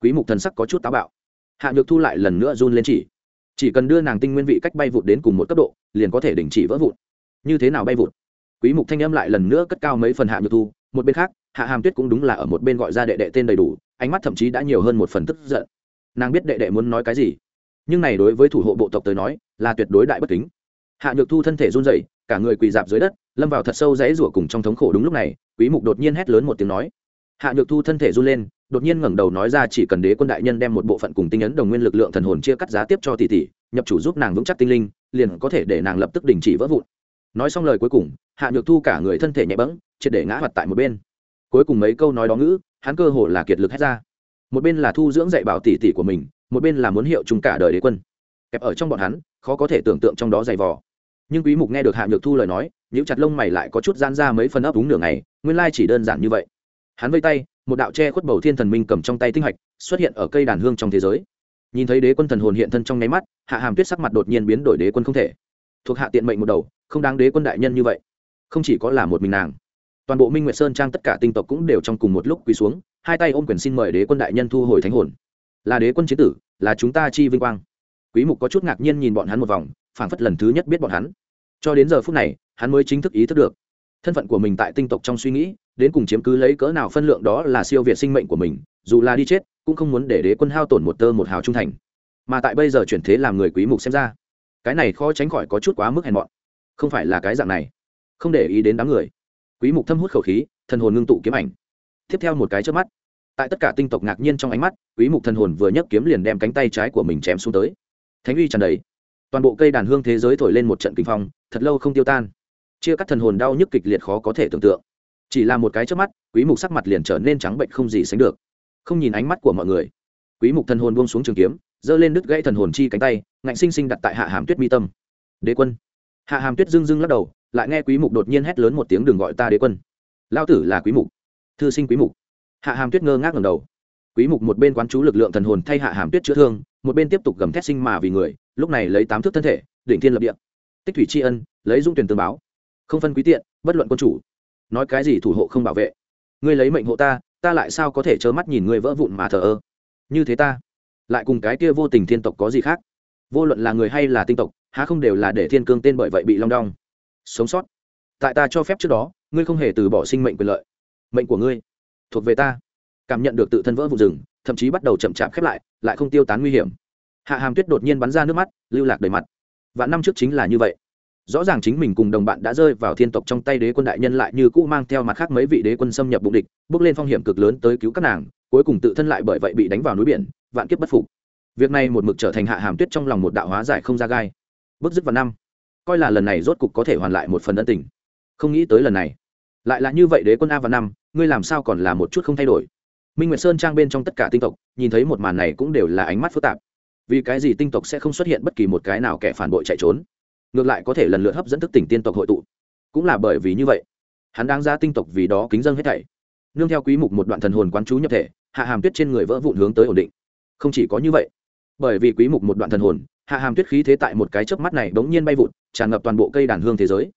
quý mục thần sắc có chút táo bạo. Hạ nhược thu lại lần nữa run lên chỉ. Chỉ cần đưa nàng tinh nguyên vị cách bay vụt đến cùng một cấp độ, liền có thể đình chỉ vỡ vụn. Như thế nào bay vụt? Quý mục thanh âm lại lần nữa cất cao mấy phần hạ nhược thu, một bên khác, hạ hàm tuyết cũng đúng là ở một bên gọi ra đệ đệ tên đầy đủ, ánh mắt thậm chí đã nhiều hơn một phần tức giận. Nàng biết đệ đệ muốn nói cái gì, nhưng này đối với thủ hộ bộ tộc tới nói, là tuyệt đối đại bất kính. Hạ nhược thu thân thể run rẩy, cả người quỳ dạp dưới đất lâm vào thật sâu dãy rủa cùng trong thống khổ đúng lúc này, quý mục đột nhiên hét lớn một tiếng nói. Hạ nhược thu thân thể run lên, đột nhiên ngẩng đầu nói ra chỉ cần đế quân đại nhân đem một bộ phận cùng tinh ấn đồng nguyên lực lượng thần hồn chia cắt giá tiếp cho tỷ tỷ, nhập chủ giúp nàng vững chắc tinh linh, liền có thể để nàng lập tức đình chỉ vỡ vụn. Nói xong lời cuối cùng, hạ nhược thu cả người thân thể nhẹ bẫng, triệt để ngã hoạt tại một bên. Cuối cùng mấy câu nói đó ngữ, hắn cơ hồ là kiệt lực hết ra. Một bên là thu dưỡng dạy bảo tỷ tỷ của mình, một bên là muốn hiệu chung cả đời đế quân. Kẹp ở trong bọn hắn, khó có thể tưởng tượng trong đó dày vò. Nhưng quý mục nghe được hạ nhược thu lời nói nhíu chặt lông mày lại có chút giãn ra mấy phần ấp úng nửa ngày, nguyên lai chỉ đơn giản như vậy. Hắn vây tay, một đạo che khuất bầu thiên thần minh cầm trong tay tinh hạch, xuất hiện ở cây đàn hương trong thế giới. Nhìn thấy đế quân thần hồn hiện thân trong nháy mắt, hạ hàm tuyết sắc mặt đột nhiên biến đổi đế quân không thể. Thuộc hạ tiện mệnh một đầu, không đáng đế quân đại nhân như vậy. Không chỉ có là một mình nàng, toàn bộ minh nguyệt sơn trang tất cả tinh tộc cũng đều trong cùng một lúc quỳ xuống, hai tay ôm quyền xin mời đế quân đại nhân thu hồi thánh hồn. Là đế quân chiến tử, là chúng ta chi vinh quang. Quý mục có chút ngạc nhiên nhìn bọn hắn một vòng, phảng phất lần thứ nhất biết bọn hắn. Cho đến giờ phút này hắn mới chính thức ý thức được. Thân phận của mình tại tinh tộc trong suy nghĩ, đến cùng chiếm cứ lấy cỡ nào phân lượng đó là siêu việt sinh mệnh của mình, dù là đi chết, cũng không muốn để đế quân hao tổn một tơ một hào trung thành. Mà tại bây giờ chuyển thế làm người quý mục xem ra, cái này khó tránh khỏi có chút quá mức hèn mọn. Không phải là cái dạng này. Không để ý đến đám người. Quý mục thâm hút khẩu khí, thần hồn ngưng tụ kiếm ảnh. Tiếp theo một cái chớp mắt, tại tất cả tinh tộc ngạc nhiên trong ánh mắt, quý mục thần hồn vừa nhấc kiếm liền đem cánh tay trái của mình chém xuống tới. Thánh uy tràn đầy. Toàn bộ cây đàn hương thế giới thổi lên một trận kinh phong, thật lâu không tiêu tan chia cắt thần hồn đau nhức kịch liệt khó có thể tưởng tượng. Chỉ là một cái trước mắt, quý mục sắc mặt liền trở nên trắng bệnh không gì sánh được. Không nhìn ánh mắt của mọi người, quý mục thần hồn buông xuống trường kiếm, giơ lên đứt gãy thần hồn chi cánh tay, ngạnh sinh sinh đặt tại hạ hàm tuyết mi tâm. Đế quân. Hạ hàm tuyết dưng dưng lắc đầu, lại nghe quý mục đột nhiên hét lớn một tiếng đừng gọi ta đế quân. Lao tử là quý mục, thư sinh quý mục. Hạ hàm tuyết ngơ ngác ngẩng đầu. Quý mục một bên quán chú lực lượng thần hồn thay hạ hàm tuyết chữa thương, một bên tiếp tục gầm thét sinh mà vì người, lúc này lấy tám thước thân thể, đỉnh thiên lập địa. Tích thủy tri ân, lấy dung tuyển tương báo không phân quý tiện, bất luận quân chủ. Nói cái gì thủ hộ không bảo vệ. Ngươi lấy mệnh hộ ta ta lại sao có thể trơ mắt nhìn ngươi vỡ vụn mà thờ ơ? Như thế ta, lại cùng cái kia vô tình thiên tộc có gì khác? Vô luận là người hay là tinh tộc, há không đều là để thiên cương tên bởi vậy bị long đong? Sống sót. Tại ta cho phép trước đó, ngươi không hề từ bỏ sinh mệnh quyền lợi. Mệnh của ngươi thuộc về ta. Cảm nhận được tự thân vỡ vụ rừng, thậm chí bắt đầu chậm chạp khép lại lại không tiêu tán nguy hiểm. Hạ hàm tuyết đột nhiên bắn ra nước mắt, lưu lạc đầy mặt. Và năm trước chính là như vậy rõ ràng chính mình cùng đồng bạn đã rơi vào thiên tộc trong tay đế quân đại nhân lại như cũ mang theo mặt khác mấy vị đế quân xâm nhập bụng địch, bước lên phong hiểm cực lớn tới cứu các nàng, cuối cùng tự thân lại bởi vậy bị đánh vào núi biển, vạn kiếp bất phục. Việc này một mực trở thành hạ hàm tuyết trong lòng một đạo hóa giải không ra gai. Bước dứt vào năm, coi là lần này rốt cục có thể hoàn lại một phần ân tình. Không nghĩ tới lần này, lại là như vậy đế quân a và năm, ngươi làm sao còn là một chút không thay đổi? Minh nguyệt sơn trang bên trong tất cả tinh tộc, nhìn thấy một màn này cũng đều là ánh mắt phức tạp. Vì cái gì tinh tộc sẽ không xuất hiện bất kỳ một cái nào kẻ phản bội chạy trốn? Ngược lại có thể lần lượt hấp dẫn thức tỉnh tiên tộc hội tụ. Cũng là bởi vì như vậy, hắn đang ra tinh tộc vì đó kính dân hết thảy. Nương theo quý mục một đoạn thần hồn quán chú nhập thể, hạ hàm tuyết trên người vỡ vụn hướng tới ổn định. Không chỉ có như vậy, bởi vì quý mục một đoạn thần hồn, hạ hàm tuyết khí thế tại một cái chớp mắt này bỗng nhiên bay vụn tràn ngập toàn bộ cây đàn hương thế giới.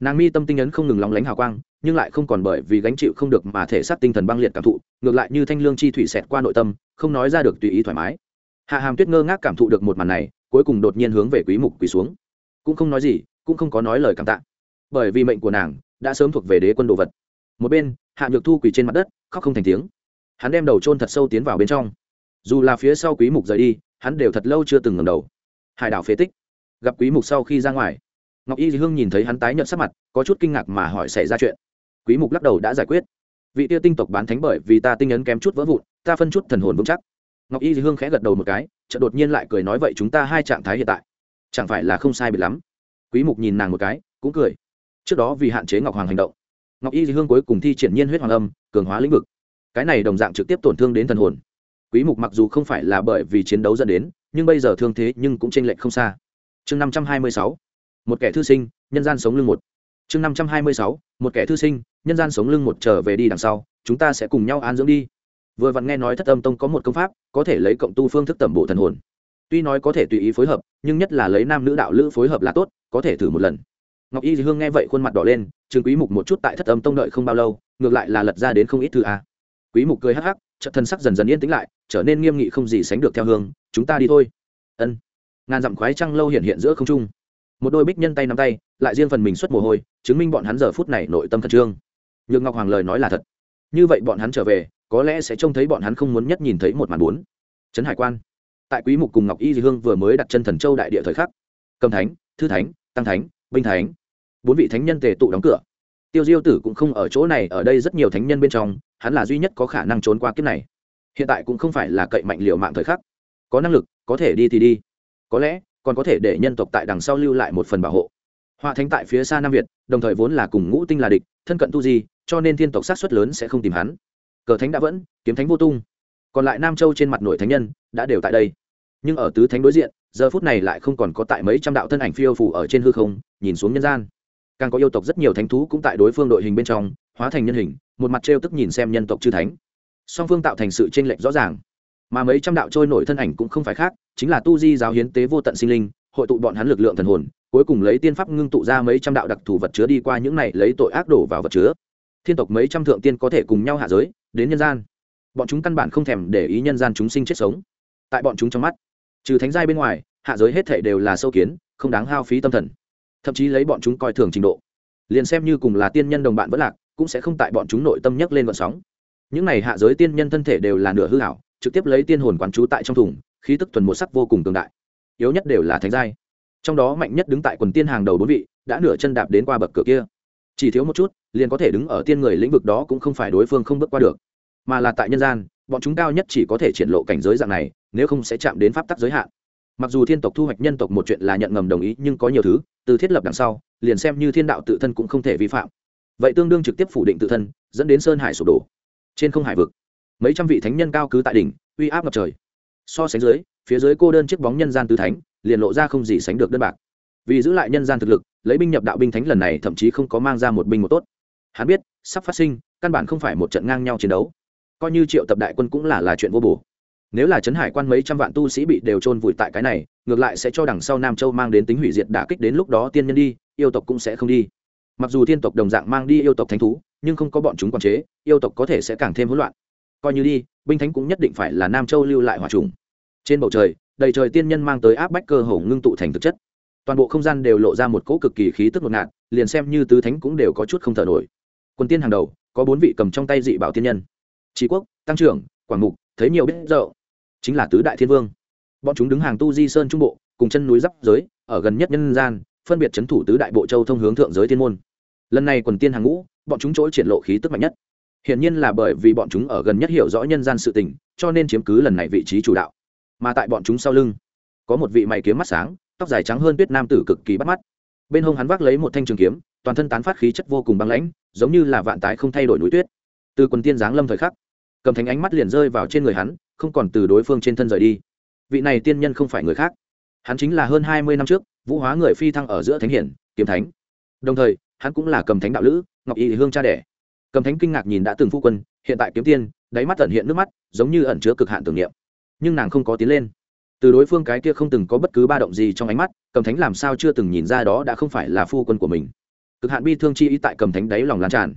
Nàng mi tâm tinh ấn không ngừng lóng lánh hào quang, nhưng lại không còn bởi vì gánh chịu không được mà thể xác tinh thần băng liệt cảm thụ, ngược lại như thanh lương chi thủy xẹt qua nội tâm, không nói ra được tùy ý thoải mái. Hạ hàm tuyết ngơ ngác cảm thụ được một màn này, cuối cùng đột nhiên hướng về quý mục quỳ xuống cũng không nói gì, cũng không có nói lời cảm tạ. Bởi vì mệnh của nàng đã sớm thuộc về đế quân đồ vật. Một bên, hạ nhược thu quỳ trên mặt đất, khóc không thành tiếng. Hắn đem đầu trôn thật sâu tiến vào bên trong. Dù là phía sau quý mục rời đi, hắn đều thật lâu chưa từng ngẩng đầu. Hải đảo phế tích. Gặp quý mục sau khi ra ngoài, ngọc y hương nhìn thấy hắn tái nhợt sắc mặt, có chút kinh ngạc mà hỏi xảy ra chuyện. Quý mục lắc đầu đã giải quyết. Vị tiêu tinh tộc bán thánh bởi vì ta tinh ấn kém chút vỡ vụn, ta phân chút thần hồn vững chắc. Ngọc y hương khẽ gật đầu một cái, chợt đột nhiên lại cười nói vậy chúng ta hai trạng thái hiện tại chẳng phải là không sai biệt lắm. Quý mục nhìn nàng một cái, cũng cười. Trước đó vì hạn chế ngọc hoàng hành động, ngọc y hương cuối cùng thi triển nhiên huyết hoàng âm, cường hóa lĩnh vực. Cái này đồng dạng trực tiếp tổn thương đến thần hồn. Quý mục mặc dù không phải là bởi vì chiến đấu dẫn đến, nhưng bây giờ thương thế nhưng cũng chênh lệch không xa. Chương 526 một kẻ thư sinh, nhân gian sống lưng một. Chương 526 một kẻ thư sinh, nhân gian sống lưng một trở về đi đằng sau, chúng ta sẽ cùng nhau an dưỡng đi. Vừa vặn nghe nói thất âm tông có một công pháp, có thể lấy cộng tu phương thức tẩm bộ thần hồn tuy nói có thể tùy ý phối hợp, nhưng nhất là lấy nam nữ đạo lữ phối hợp là tốt, có thể thử một lần. Ngọc y hương nghe vậy khuôn mặt đỏ lên, trương quý mục một chút tại thất âm tông đợi không bao lâu, ngược lại là lật ra đến không ít thư a. Quý mục cười hắc hắc, chợt thân sắc dần dần yên tĩnh lại, trở nên nghiêm nghị không gì sánh được theo hương, chúng ta đi thôi. Ân. Ngàn dặm khoái trăng lâu hiện hiện giữa không trung. Một đôi bích nhân tay nắm tay, lại riêng phần mình xuất mồ hôi, chứng minh bọn hắn giờ phút này nội tâm khẩn trương. Nhược ngọc hoàng lời nói là thật. Như vậy bọn hắn trở về, có lẽ sẽ trông thấy bọn hắn không muốn nhất nhìn thấy một màn bốn. Trấn hải quan tại quý mục cùng ngọc y di hương vừa mới đặt chân thần châu đại địa thời khắc. Cầm thánh, thư thánh, tăng thánh, binh thánh. Bốn vị thánh nhân tề tụ đóng cửa. Tiêu diêu tử cũng không ở chỗ này, ở đây rất nhiều thánh nhân bên trong, hắn là duy nhất có khả năng trốn qua kiếp này. Hiện tại cũng không phải là cậy mạnh liều mạng thời khắc. Có năng lực, có thể đi thì đi. Có lẽ, còn có thể để nhân tộc tại đằng sau lưu lại một phần bảo hộ. Họa thánh tại phía xa nam việt, đồng thời vốn là cùng ngũ tinh là địch, thân cận tu di, cho nên thiên tộc sát xuất lớn sẽ không tìm hắn. Cờ thánh đã vẫn, kiếm thánh vô tung. Còn lại nam châu trên mặt nội thánh nhân, đã đều tại đây nhưng ở tứ thánh đối diện, giờ phút này lại không còn có tại mấy trăm đạo thân ảnh phiêu phủ ở trên hư không, nhìn xuống nhân gian. Càng có yêu tộc rất nhiều thánh thú cũng tại đối phương đội hình bên trong, hóa thành nhân hình, một mặt trêu tức nhìn xem nhân tộc chư thánh. Song phương tạo thành sự tranh lệch rõ ràng. Mà mấy trăm đạo trôi nổi thân ảnh cũng không phải khác, chính là tu di giáo hiến tế vô tận sinh linh, hội tụ bọn hắn lực lượng thần hồn, cuối cùng lấy tiên pháp ngưng tụ ra mấy trăm đạo đặc thù vật chứa đi qua những này lấy tội ác đổ vào vật chứa. Thiên tộc mấy trăm thượng tiên có thể cùng nhau hạ giới, đến nhân gian. Bọn chúng căn bản không thèm để ý nhân gian chúng sinh chết sống. Tại bọn chúng trong mắt trừ thánh giai bên ngoài, hạ giới hết thể đều là sâu kiến, không đáng hao phí tâm thần. Thậm chí lấy bọn chúng coi thường trình độ. Liền xem như cùng là tiên nhân đồng bạn vẫn lạc, cũng sẽ không tại bọn chúng nội tâm nhấc lên vận sóng. Những này hạ giới tiên nhân thân thể đều là nửa hư hảo trực tiếp lấy tiên hồn quán trú tại trong thùng, khí tức thuần một sắc vô cùng cường đại. Yếu nhất đều là thánh giai. Trong đó mạnh nhất đứng tại quần tiên hàng đầu bốn vị, đã nửa chân đạp đến qua bậc cửa kia. Chỉ thiếu một chút, liền có thể đứng ở tiên người lĩnh vực đó cũng không phải đối phương không bước qua được. Mà là tại nhân gian, bọn chúng cao nhất chỉ có thể triển lộ cảnh giới dạng này nếu không sẽ chạm đến pháp tắc giới hạn. Mặc dù thiên tộc thu hoạch nhân tộc một chuyện là nhận ngầm đồng ý, nhưng có nhiều thứ, từ thiết lập đằng sau, liền xem như thiên đạo tự thân cũng không thể vi phạm. Vậy tương đương trực tiếp phủ định tự thân, dẫn đến sơn hải sụp đổ. Trên không hải vực, mấy trăm vị thánh nhân cao cứ tại đỉnh, uy áp ngập trời. So sánh dưới, phía dưới cô đơn chiếc bóng nhân gian tứ thánh, liền lộ ra không gì sánh được đơn bạc. Vì giữ lại nhân gian thực lực, lấy binh nhập đạo binh thánh lần này thậm chí không có mang ra một binh một tốt. Hắn biết, sắp phát sinh, căn bản không phải một trận ngang nhau chiến đấu. Coi như triệu tập đại quân cũng là là chuyện vô bổ nếu là trấn hải quan mấy trăm vạn tu sĩ bị đều chôn vùi tại cái này, ngược lại sẽ cho đằng sau nam châu mang đến tính hủy diệt đả kích đến lúc đó tiên nhân đi, yêu tộc cũng sẽ không đi. Mặc dù thiên tộc đồng dạng mang đi yêu tộc thánh thú, nhưng không có bọn chúng quản chế, yêu tộc có thể sẽ càng thêm hỗn loạn. Coi như đi, binh thánh cũng nhất định phải là nam châu lưu lại hòa trùng trên bầu trời, đầy trời tiên nhân mang tới áp bách cơ hồ ngưng tụ thành thực chất. Toàn bộ không gian đều lộ ra một cỗ cực kỳ khí tức ngột ngạt, liền xem như tứ thánh cũng đều có chút không thở nổi. Quân tiên hàng đầu, có bốn vị cầm trong tay dị bảo tiên nhân. Trí quốc, tăng trưởng, quảng mục, thấy nhiều biết dậu chính là tứ đại thiên vương. Bọn chúng đứng hàng tu di sơn trung bộ, cùng chân núi giáp giới, ở gần nhất nhân gian, phân biệt c h ấ n thủ tứ đại bộ châu thông hướng thượng giới thiên môn. Lần này quần tiên hàng ngũ, bọn chúng chỗ triển lộ khí tức mạnh nhất. Hiển nhiên là bởi vì bọn chúng ở gần nhất hiểu rõ nhân gian sự tình, cho nên chiếm cứ lần này vị trí chủ đạo. Mà tại bọn chúng sau lưng, có một vị mày kiếm mắt sáng, tóc dài trắng hơn tuyết nam tử cực kỳ bắt mắt. Bên hông hắn vác lấy một thanh trường kiếm, toàn thân tán phát khí chất vô cùng băng lãnh, giống như là vạn tái không thay đổi núi tuyết. Từ quần tiên giáng lâm thời khắc, cầm thánh ánh mắt liền rơi vào trên người hắn không còn từ đối phương trên thân rời đi. Vị này tiên nhân không phải người khác. Hắn chính là hơn hai mươi năm trước, vũ hóa người phi thăng ở giữa thánh hiển, kiếm thánh. Đồng thời, hắn cũng là cầm thánh đạo lữ, ngọc y hương cha đẻ. Cầm thánh kinh ngạc nhìn đã từng phu quân, hiện tại kiếm tiên, đáy mắt tận hiện nước mắt, giống như ẩn chứa cực hạn tưởng niệm. Nhưng nàng không có tiến lên. Từ đối phương cái kia không từng có bất cứ ba động gì trong ánh mắt, cầm thánh làm sao chưa từng nhìn ra đó đã không phải là phu quân của mình. Cực hạn bi thương chi ý tại cầm thánh đáy lòng lan tràn.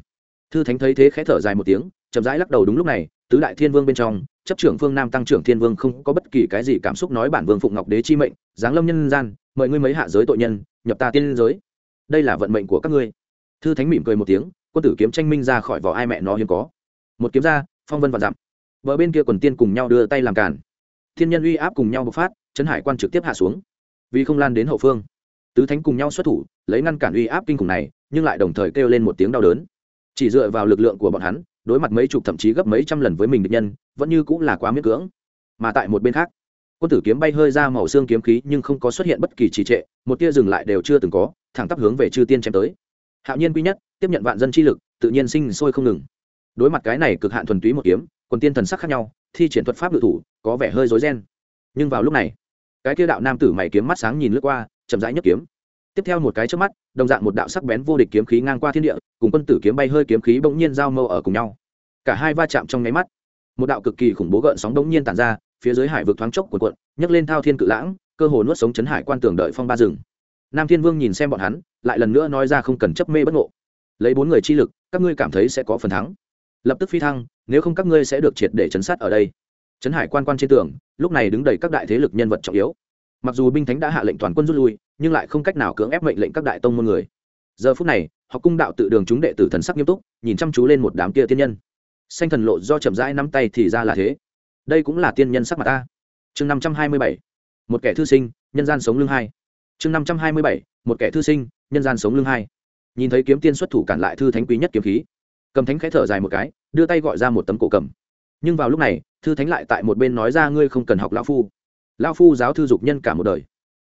Thư thánh thấy thế khẽ thở dài một tiếng, chậm rãi lắc đầu đúng lúc này tứ đại thiên vương bên trong, chấp trưởng phương nam tăng trưởng thiên vương không có bất kỳ cái gì cảm xúc nói bản vương phụng ngọc đế chi mệnh, giáng lâm nhân gian, mời ngươi mấy hạ giới tội nhân, nhập ta tiên giới. Đây là vận mệnh của các ngươi. Thư thánh mỉm cười một tiếng, quân tử kiếm tranh minh ra khỏi vỏ ai mẹ nó hiếm có. Một kiếm ra, phong vân và dặm. Vợ bên kia quần tiên cùng nhau đưa tay làm cản thiên nhân uy áp cùng nhau bộc phát trấn hải quan trực tiếp hạ xuống. Vì không lan đến hậu phương, tứ thánh cùng nhau xuất thủ, lấy ngăn cản uy áp kinh khủng này, nhưng lại đồng thời kêu lên một tiếng đau đớn. Chỉ dựa vào lực lượng của bọn hắn đối mặt mấy chục thậm chí gấp mấy trăm lần với mình địch nhân, vẫn như cũng là quá miễn cưỡng. Mà tại một bên khác, quân tử kiếm bay hơi ra màu xương kiếm khí nhưng không có xuất hiện bất kỳ trì trệ, một tia dừng lại đều chưa từng có, thẳng tắp hướng về chư tiên chém tới. Hạo nhiên quy nhất, tiếp nhận vạn dân chi lực, tự nhiên sinh sôi không ngừng. Đối mặt cái này cực hạn thuần túy một kiếm còn tiên thần sắc khác nhau, thi triển thuật pháp ngự thủ, có vẻ hơi rối ren. Nhưng vào lúc này, cái kia đạo nam tử mày kiếm mắt sáng nhìn lướt qua, chậm rãi nhấc kiếm tiếp theo một cái trước mắt, đồng dạng một đạo sắc bén vô địch kiếm khí ngang qua thiên địa, cùng quân tử kiếm bay hơi kiếm khí bỗng nhiên giao mâu ở cùng nhau. Cả hai va chạm trong nháy mắt, một đạo cực kỳ khủng bố gợn sóng bỗng nhiên tản ra, phía dưới hải vực thoáng chốc cuộn cuộn, nhấc lên thao thiên cự lãng, cơ hồ nuốt sống chấn hải quan tường đợi phong ba rừng. Nam thiên vương nhìn xem bọn hắn, lại lần nữa nói ra không cần chấp mê bất ngộ. Lấy bốn người chi lực, các ngươi cảm thấy sẽ có phần thắng. Lập tức phi thăng, nếu không các ngươi sẽ được triệt để chấn sát ở đây. Chấn hải quan quan trên tường, lúc này đứng đầy các đại thế lực nhân vật trọng yếu. Mặc dù binh thánh đã hạ lệnh toàn quân rút lui nhưng lại không cách nào cưỡng ép mệnh lệnh các đại tông môn người. Giờ phút này, học cung đạo tự đường chúng đệ tử thần sắc nghiêm túc, nhìn chăm chú lên một đám kia tiên nhân. Xanh thần lộ do chậm rãi nắm tay thì ra là thế. Đây cũng là tiên nhân sắc mặt ta. Chương năm trăm hai mươi bảy, một kẻ thư sinh, nhân gian sống lưng hai. Chương năm trăm hai mươi bảy, một kẻ thư sinh, nhân gian sống lưng hai. Nhìn thấy kiếm tiên xuất thủ cản lại thư thánh quý nhất kiếm khí, cầm thánh khẽ thở dài một cái, đưa tay gọi ra một tấm cổ cầm. Nhưng vào lúc này, thư thánh lại tại một bên nói ra ngươi không cần học lão phu. Lão phu giáo thư dục nhân cả một đời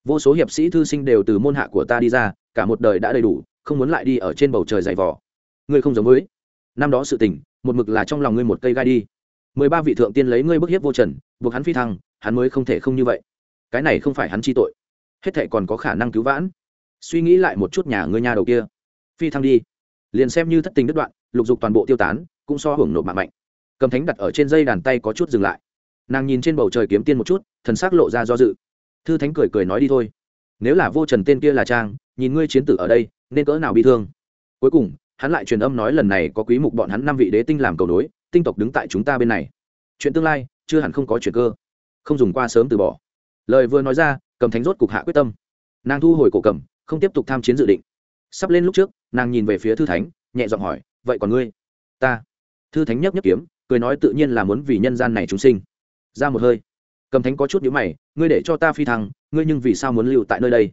vô số hiệp sĩ thư sinh đều từ môn hạ của ta đi ra, cả một đời đã đầy đủ, không muốn lại đi ở trên bầu trời dày vỏ ngươi không giống với. Năm đó sự tình, một mực là trong lòng ngươi một cây gai đi. Mười ba vị thượng tiên lấy ngươi bức hiếp vô trần, buộc hắn phi thăng, hắn mới không thể không như vậy. Cái này không phải hắn chi tội. Hết thệ còn có khả năng cứu vãn. Suy nghĩ lại một chút nhà ngươi nhà đầu kia. Phi thăng đi. Liền xem như thất tình đứt đoạn, lục dục toàn bộ tiêu tán, cũng so hưởng nộp mạng mạnh. Cầm thánh đặt ở trên dây đàn tay có chút dừng lại. Nàng nhìn trên bầu trời kiếm tiên một chút, thần s ắ c lộ ra do dự thư thánh cười cười nói đi thôi. Nếu là vô trần tên kia là trang, nhìn ngươi chiến tử ở đây, nên cỡ nào bị thương. Cuối cùng, hắn lại truyền âm nói lần này có quý mục bọn hắn năm vị đế tinh làm cầu nối, tinh tộc đứng tại chúng ta bên này. Chuyện tương lai, chưa hẳn không có chuyện cơ. Không dùng qua sớm từ bỏ. Lời vừa nói ra, cầm thánh rốt cục hạ quyết tâm. Nàng thu hồi cổ cầm, không tiếp tục tham chiến dự định. Sắp lên lúc trước, nàng nhìn về phía thư thánh, nhẹ giọng hỏi, vậy còn ngươi? Ta. Thư thánh nhấp nhấp kiếm, cười nói tự nhiên là muốn vì nhân gian này chúng sinh. Ra một hơi, cầm thánh có chút nhữ mày ngươi để cho ta phi thăng, ngươi nhưng vì sao muốn lưu tại nơi đây?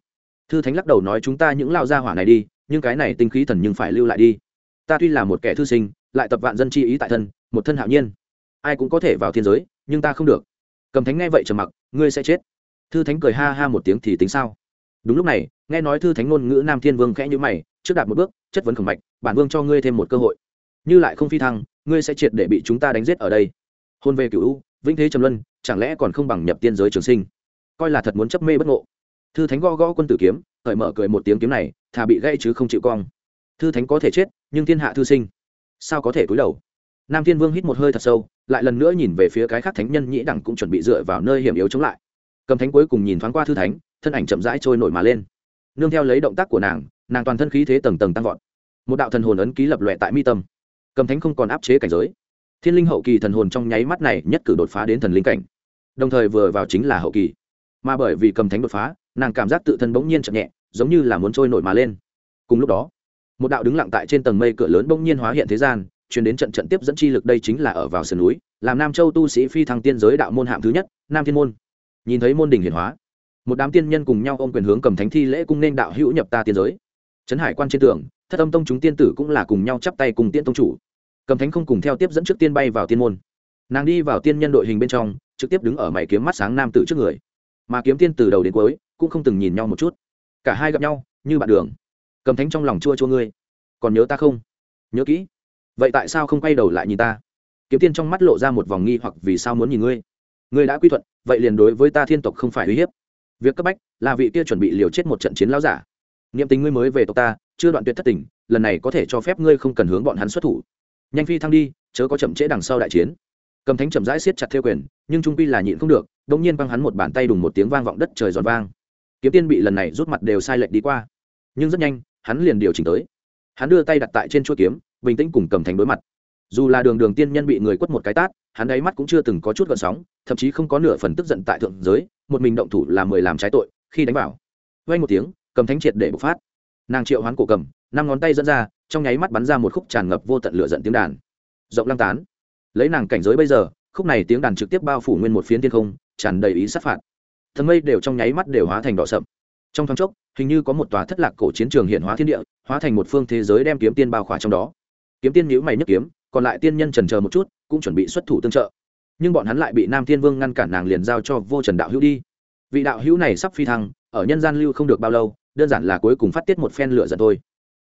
Thư thánh lắc đầu nói, chúng ta những lao gia hỏa này đi, nhưng cái này tinh khí thần nhưng phải lưu lại đi. Ta tuy là một kẻ thư sinh, lại tập vạn dân chi ý tại thân, một thân hạo nhiên. Ai cũng có thể vào thiên giới, nhưng ta không được. Cầm thánh nghe vậy trầm mặc, ngươi sẽ chết. Thư thánh cười ha ha một tiếng thì tính sao? Đúng lúc này, nghe nói thư thánh ngôn ngữ nam thiên vương khẽ như mày, trước đạt một bước, chất vấn khẩn mạch bản vương cho ngươi thêm một cơ hội. Như lại không phi thăng, ngươi sẽ triệt để bị chúng ta đánh giết ở đây. Hôn về cựu u, vĩnh thế trầm luân chẳng lẽ còn không bằng nhập tiên giới trường sinh? Coi là thật muốn chấp mê bất ngộ. Thư thánh gõ gõ quân tử kiếm hởi mở cười một tiếng kiếm này, thà bị gãy chứ không chịu cong. Thư thánh có thể chết, nhưng thiên hạ thư sinh, sao có thể cúi đầu? Nam thiên vương hít một hơi thật sâu, lại lần nữa nhìn về phía cái khác thánh nhân nhĩ đẳng cũng chuẩn bị dựa vào nơi hiểm yếu chống lại. Cầm thánh cuối cùng nhìn thoáng qua thư thánh, thân ảnh chậm rãi trôi nổi mà lên. Nương theo lấy động tác của nàng nàng toàn thân khí thế tầng tầng tăng vọt. Một đạo thần hồn ấn ký lập lòe tại mi tâm. Cầm thánh không còn áp chế cảnh giới. Thiên linh hậu kỳ thần hồn trong nháy mắt này nhất cử đột phá đến thần linh cảnh đồng thời vừa vào chính là hậu kỳ. Mà bởi vì cầm thánh đột phá, nàng cảm giác tự thân bỗng nhiên chậm nhẹ, giống như là muốn trôi nổi mà lên. Cùng lúc đó, một đạo đứng lặng tại trên tầng mây cửa lớn bỗng nhiên hóa hiện thế gian chuyển đến trận trận tiếp dẫn chi lực đây chính là ở vào sườn núi, làm nam châu tu sĩ phi thăng tiên giới đạo môn hạng thứ nhất, nam thiên môn. Nhìn thấy môn đình hiển hóa, một đám tiên nhân cùng nhau ôm quyền hướng cầm thánh thi lễ cung nên đạo hữu nhập ta tiên giới. Trấn hải quan trên tường, thất âm tông chúng tiên tử cũng là cùng nhau chắp tay cùng tiên tông chủ. Cầm thánh không cùng theo tiếp dẫn trước tiên bay vào tiên môn nàng đi vào tiên nhân đội hình bên trong, trực tiếp đứng ở mày kiếm mắt sáng nam tử trước người. Mà kiếm tiên từ đầu đến cuối, cũng không từng nhìn nhau một chút. Cả hai gặp nhau, như bạn đường. Cầm thánh trong lòng chua chua ngươi. Còn nhớ ta không? Nhớ kỹ. Vậy tại sao không quay đầu lại nhìn ta? Kiếm tiên trong mắt lộ ra một vòng nghi hoặc vì sao muốn nhìn ngươi? Ngươi đã quy thuận, vậy liền đối với ta thiên tộc không phải uy hiếp. Việc cấp bách là vị kia chuẩn bị liều chết một trận chiến lão giả. Niệm tình ngươi mới về tộc ta, chưa đoạn tuyệt thất tình, lần này có thể cho phép ngươi không cần hướng bọn hắn xuất thủ. Nhanh phi thăng đi, chớ có chậm trễ đằng sau đại chiến cầm thánh chậm rãi siết chặt theo quyền, nhưng trung pi là nhịn không được đống nhiên băng hắn một bàn tay đùng một tiếng vang vọng đất trời giòn vang. Kiếm tiên bị lần này rút mặt đều sai lệch đi qua. Nhưng rất nhanh, hắn liền điều chỉnh tới. Hắn đưa tay đặt tại trên chuôi kiếm, bình tĩnh cùng cầm thánh đối mặt. Dù là đường đường tiên nhân bị người quất một cái tát, hắn đáy mắt cũng chưa từng có chút gợn sóng, thậm chí không có nửa phần tức giận tại thượng giới, một mình động thủ làm mười làm trái tội, khi đánh vào. Vay một tiếng, cầm thánh triệt để bộc phát. Nàng triệu hoán cổ cầm, năm ngón tay dẫn ra, trong nháy mắt bắn ra một khúc tràn ngập vô tận lửa giận tiếng đàn. Rộng lăng tán lấy nàng cảnh giới bây giờ, khúc này tiếng đàn trực tiếp bao phủ nguyên một phiến thiên không, tràn đầy ý sát phạt. Thần mây đều trong nháy mắt đều hóa thành đỏ sậm. Trong thoáng chốc, hình như có một tòa thất lạc cổ chiến trường hiện hóa thiên địa, hóa thành một phương thế giới đem kiếm tiên bao khỏa trong đó. Kiếm tiên nhữ mày nhấc kiếm, còn lại tiên nhân trần chờ một chút, cũng chuẩn bị xuất thủ tương trợ. Nhưng bọn hắn lại bị nam thiên vương ngăn cản nàng liền giao cho vô trần đạo hữu đi. Vị đạo hữu này sắp phi thăng, ở nhân gian lưu không được bao lâu, đơn giản là cuối cùng phát tiết một phen lửa giận thôi.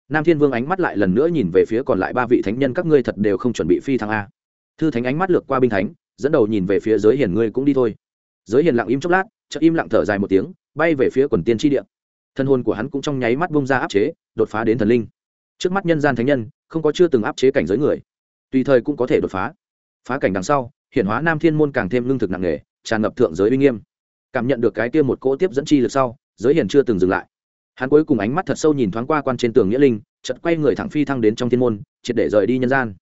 Nam thiên vương ánh mắt lại lần nữa nhìn về phía còn lại ba vị thánh nhân, các ngươi thật đều không chuẩn bị phi thăng a thư thánh ánh mắt lược qua binh thánh, dẫn đầu nhìn về phía giới hiền ngươi cũng đi thôi. Giới hiền lặng im chốc lát, chợt im lặng thở dài một tiếng, bay về phía quần tiên tri địa. Thân hồn của hắn cũng trong nháy mắt bông ra áp chế, đột phá đến thần linh. Trước mắt nhân gian thánh nhân, không có chưa từng áp chế cảnh giới người. Tùy thời cũng có thể đột phá. Phá cảnh đằng sau hiện hóa nam thiên môn càng thêm lương thực nặng nề, tràn ngập thượng giới uy nghiêm. Cảm nhận được cái kia một cỗ tiếp dẫn chi lực sau, giới hiền chưa từng dừng lại. Hắn cuối cùng ánh mắt thật sâu nhìn thoáng qua quan trên tường nghĩa linh chật quay người thẳng phi thăng đến trong thiên môn, triệt để rời đi nhân gian.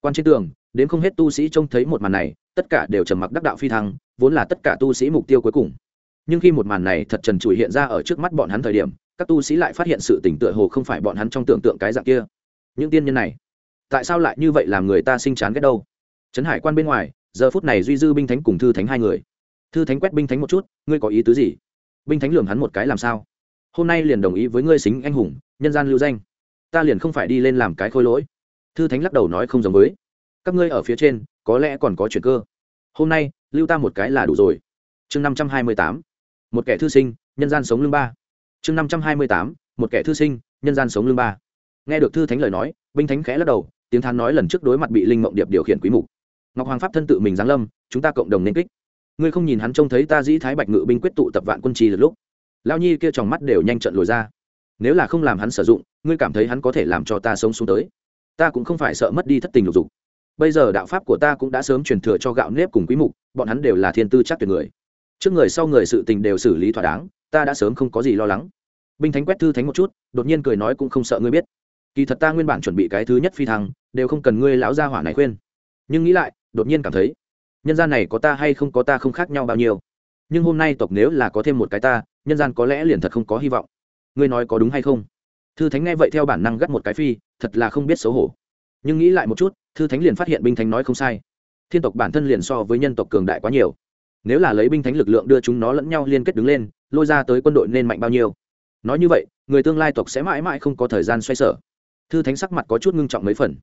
Quan trên tường đến không hết tu sĩ trông thấy một màn này, tất cả đều trầm mặc đắc đạo phi thăng, vốn là tất cả tu sĩ mục tiêu cuối cùng. Nhưng khi một màn này thật trần trụi hiện ra ở trước mắt bọn hắn thời điểm, các tu sĩ lại phát hiện sự tỉnh tựa hồ không phải bọn hắn trong tưởng tượng cái dạng kia. Những tiên nhân này, tại sao lại như vậy làm người ta sinh chán ghét đâu? Trấn hải quan bên ngoài, giờ phút này duy dư binh thánh cùng thư thánh hai người. Thư thánh quét binh thánh một chút, ngươi có ý tứ gì? Binh thánh lường hắn một cái làm sao? Hôm nay liền đồng ý với ngươi xính anh hùng, nhân gian lưu danh. Ta liền không phải đi lên làm cái khôi lỗi. Thư thánh lắc đầu nói không giống với các ngươi ở phía trên, có lẽ còn có chuyện cơ. Hôm nay, lưu ta một cái là đủ rồi. Chương năm trăm hai mươi tám. Một kẻ thư sinh, nhân gian sống lương ba. Chương năm trăm hai mươi tám. Một kẻ thư sinh, nhân gian sống lương ba. Nghe được thư thánh lời nói, binh thánh khẽ lắc đầu, tiếng thán nói lần trước đối mặt bị linh mộng điệp điều khiển quý mục. Ngọc hoàng pháp thân tự mình giáng lâm, chúng ta cộng đồng nên kích. Ngươi không nhìn hắn trông thấy ta dĩ thái bạch ngự binh quyết tụ tập vạn quân trì lượt lúc. Lao nhi kia tròng mắt đều nhanh trận lồi ra. Nếu là không làm hắn sử dụng, ngươi cảm thấy hắn có thể làm cho ta sống xuống tới. Ta cũng không phải sợ mất đi thất tình lục dục bây giờ đạo pháp của ta cũng đã sớm truyền thừa cho gạo nếp cùng quý mục, bọn hắn đều là thiên tư chắc tuyệt người. Trước người sau người sự tình đều xử lý thỏa đáng, ta đã sớm không có gì lo lắng. Binh thánh quét thư thánh một chút, đột nhiên cười nói cũng không sợ ngươi biết. Kỳ thật ta nguyên bản chuẩn bị cái thứ nhất phi thăng, đều không cần ngươi lão gia hỏa này khuyên. Nhưng nghĩ lại, đột nhiên cảm thấy, nhân gian này có ta hay không có ta không khác nhau bao nhiêu. Nhưng hôm nay tộc nếu là có thêm một cái ta, nhân gian có lẽ liền thật không có hy vọng. Ngươi nói có đúng hay không? Thư thánh nghe vậy theo bản năng gắt một cái phi, thật là không biết xấu hổ. Nhưng nghĩ lại một chút thư thánh liền phát hiện binh thánh nói không sai. Thiên tộc bản thân liền so với nhân tộc cường đại quá nhiều. Nếu là lấy binh thánh lực lượng đưa chúng nó lẫn nhau liên kết đứng lên, lôi ra tới quân đội nên mạnh bao nhiêu? Nói như vậy, người tương lai tộc sẽ mãi mãi không có thời gian xoay sở. Thư thánh sắc mặt có chút ngưng trọng mấy phần.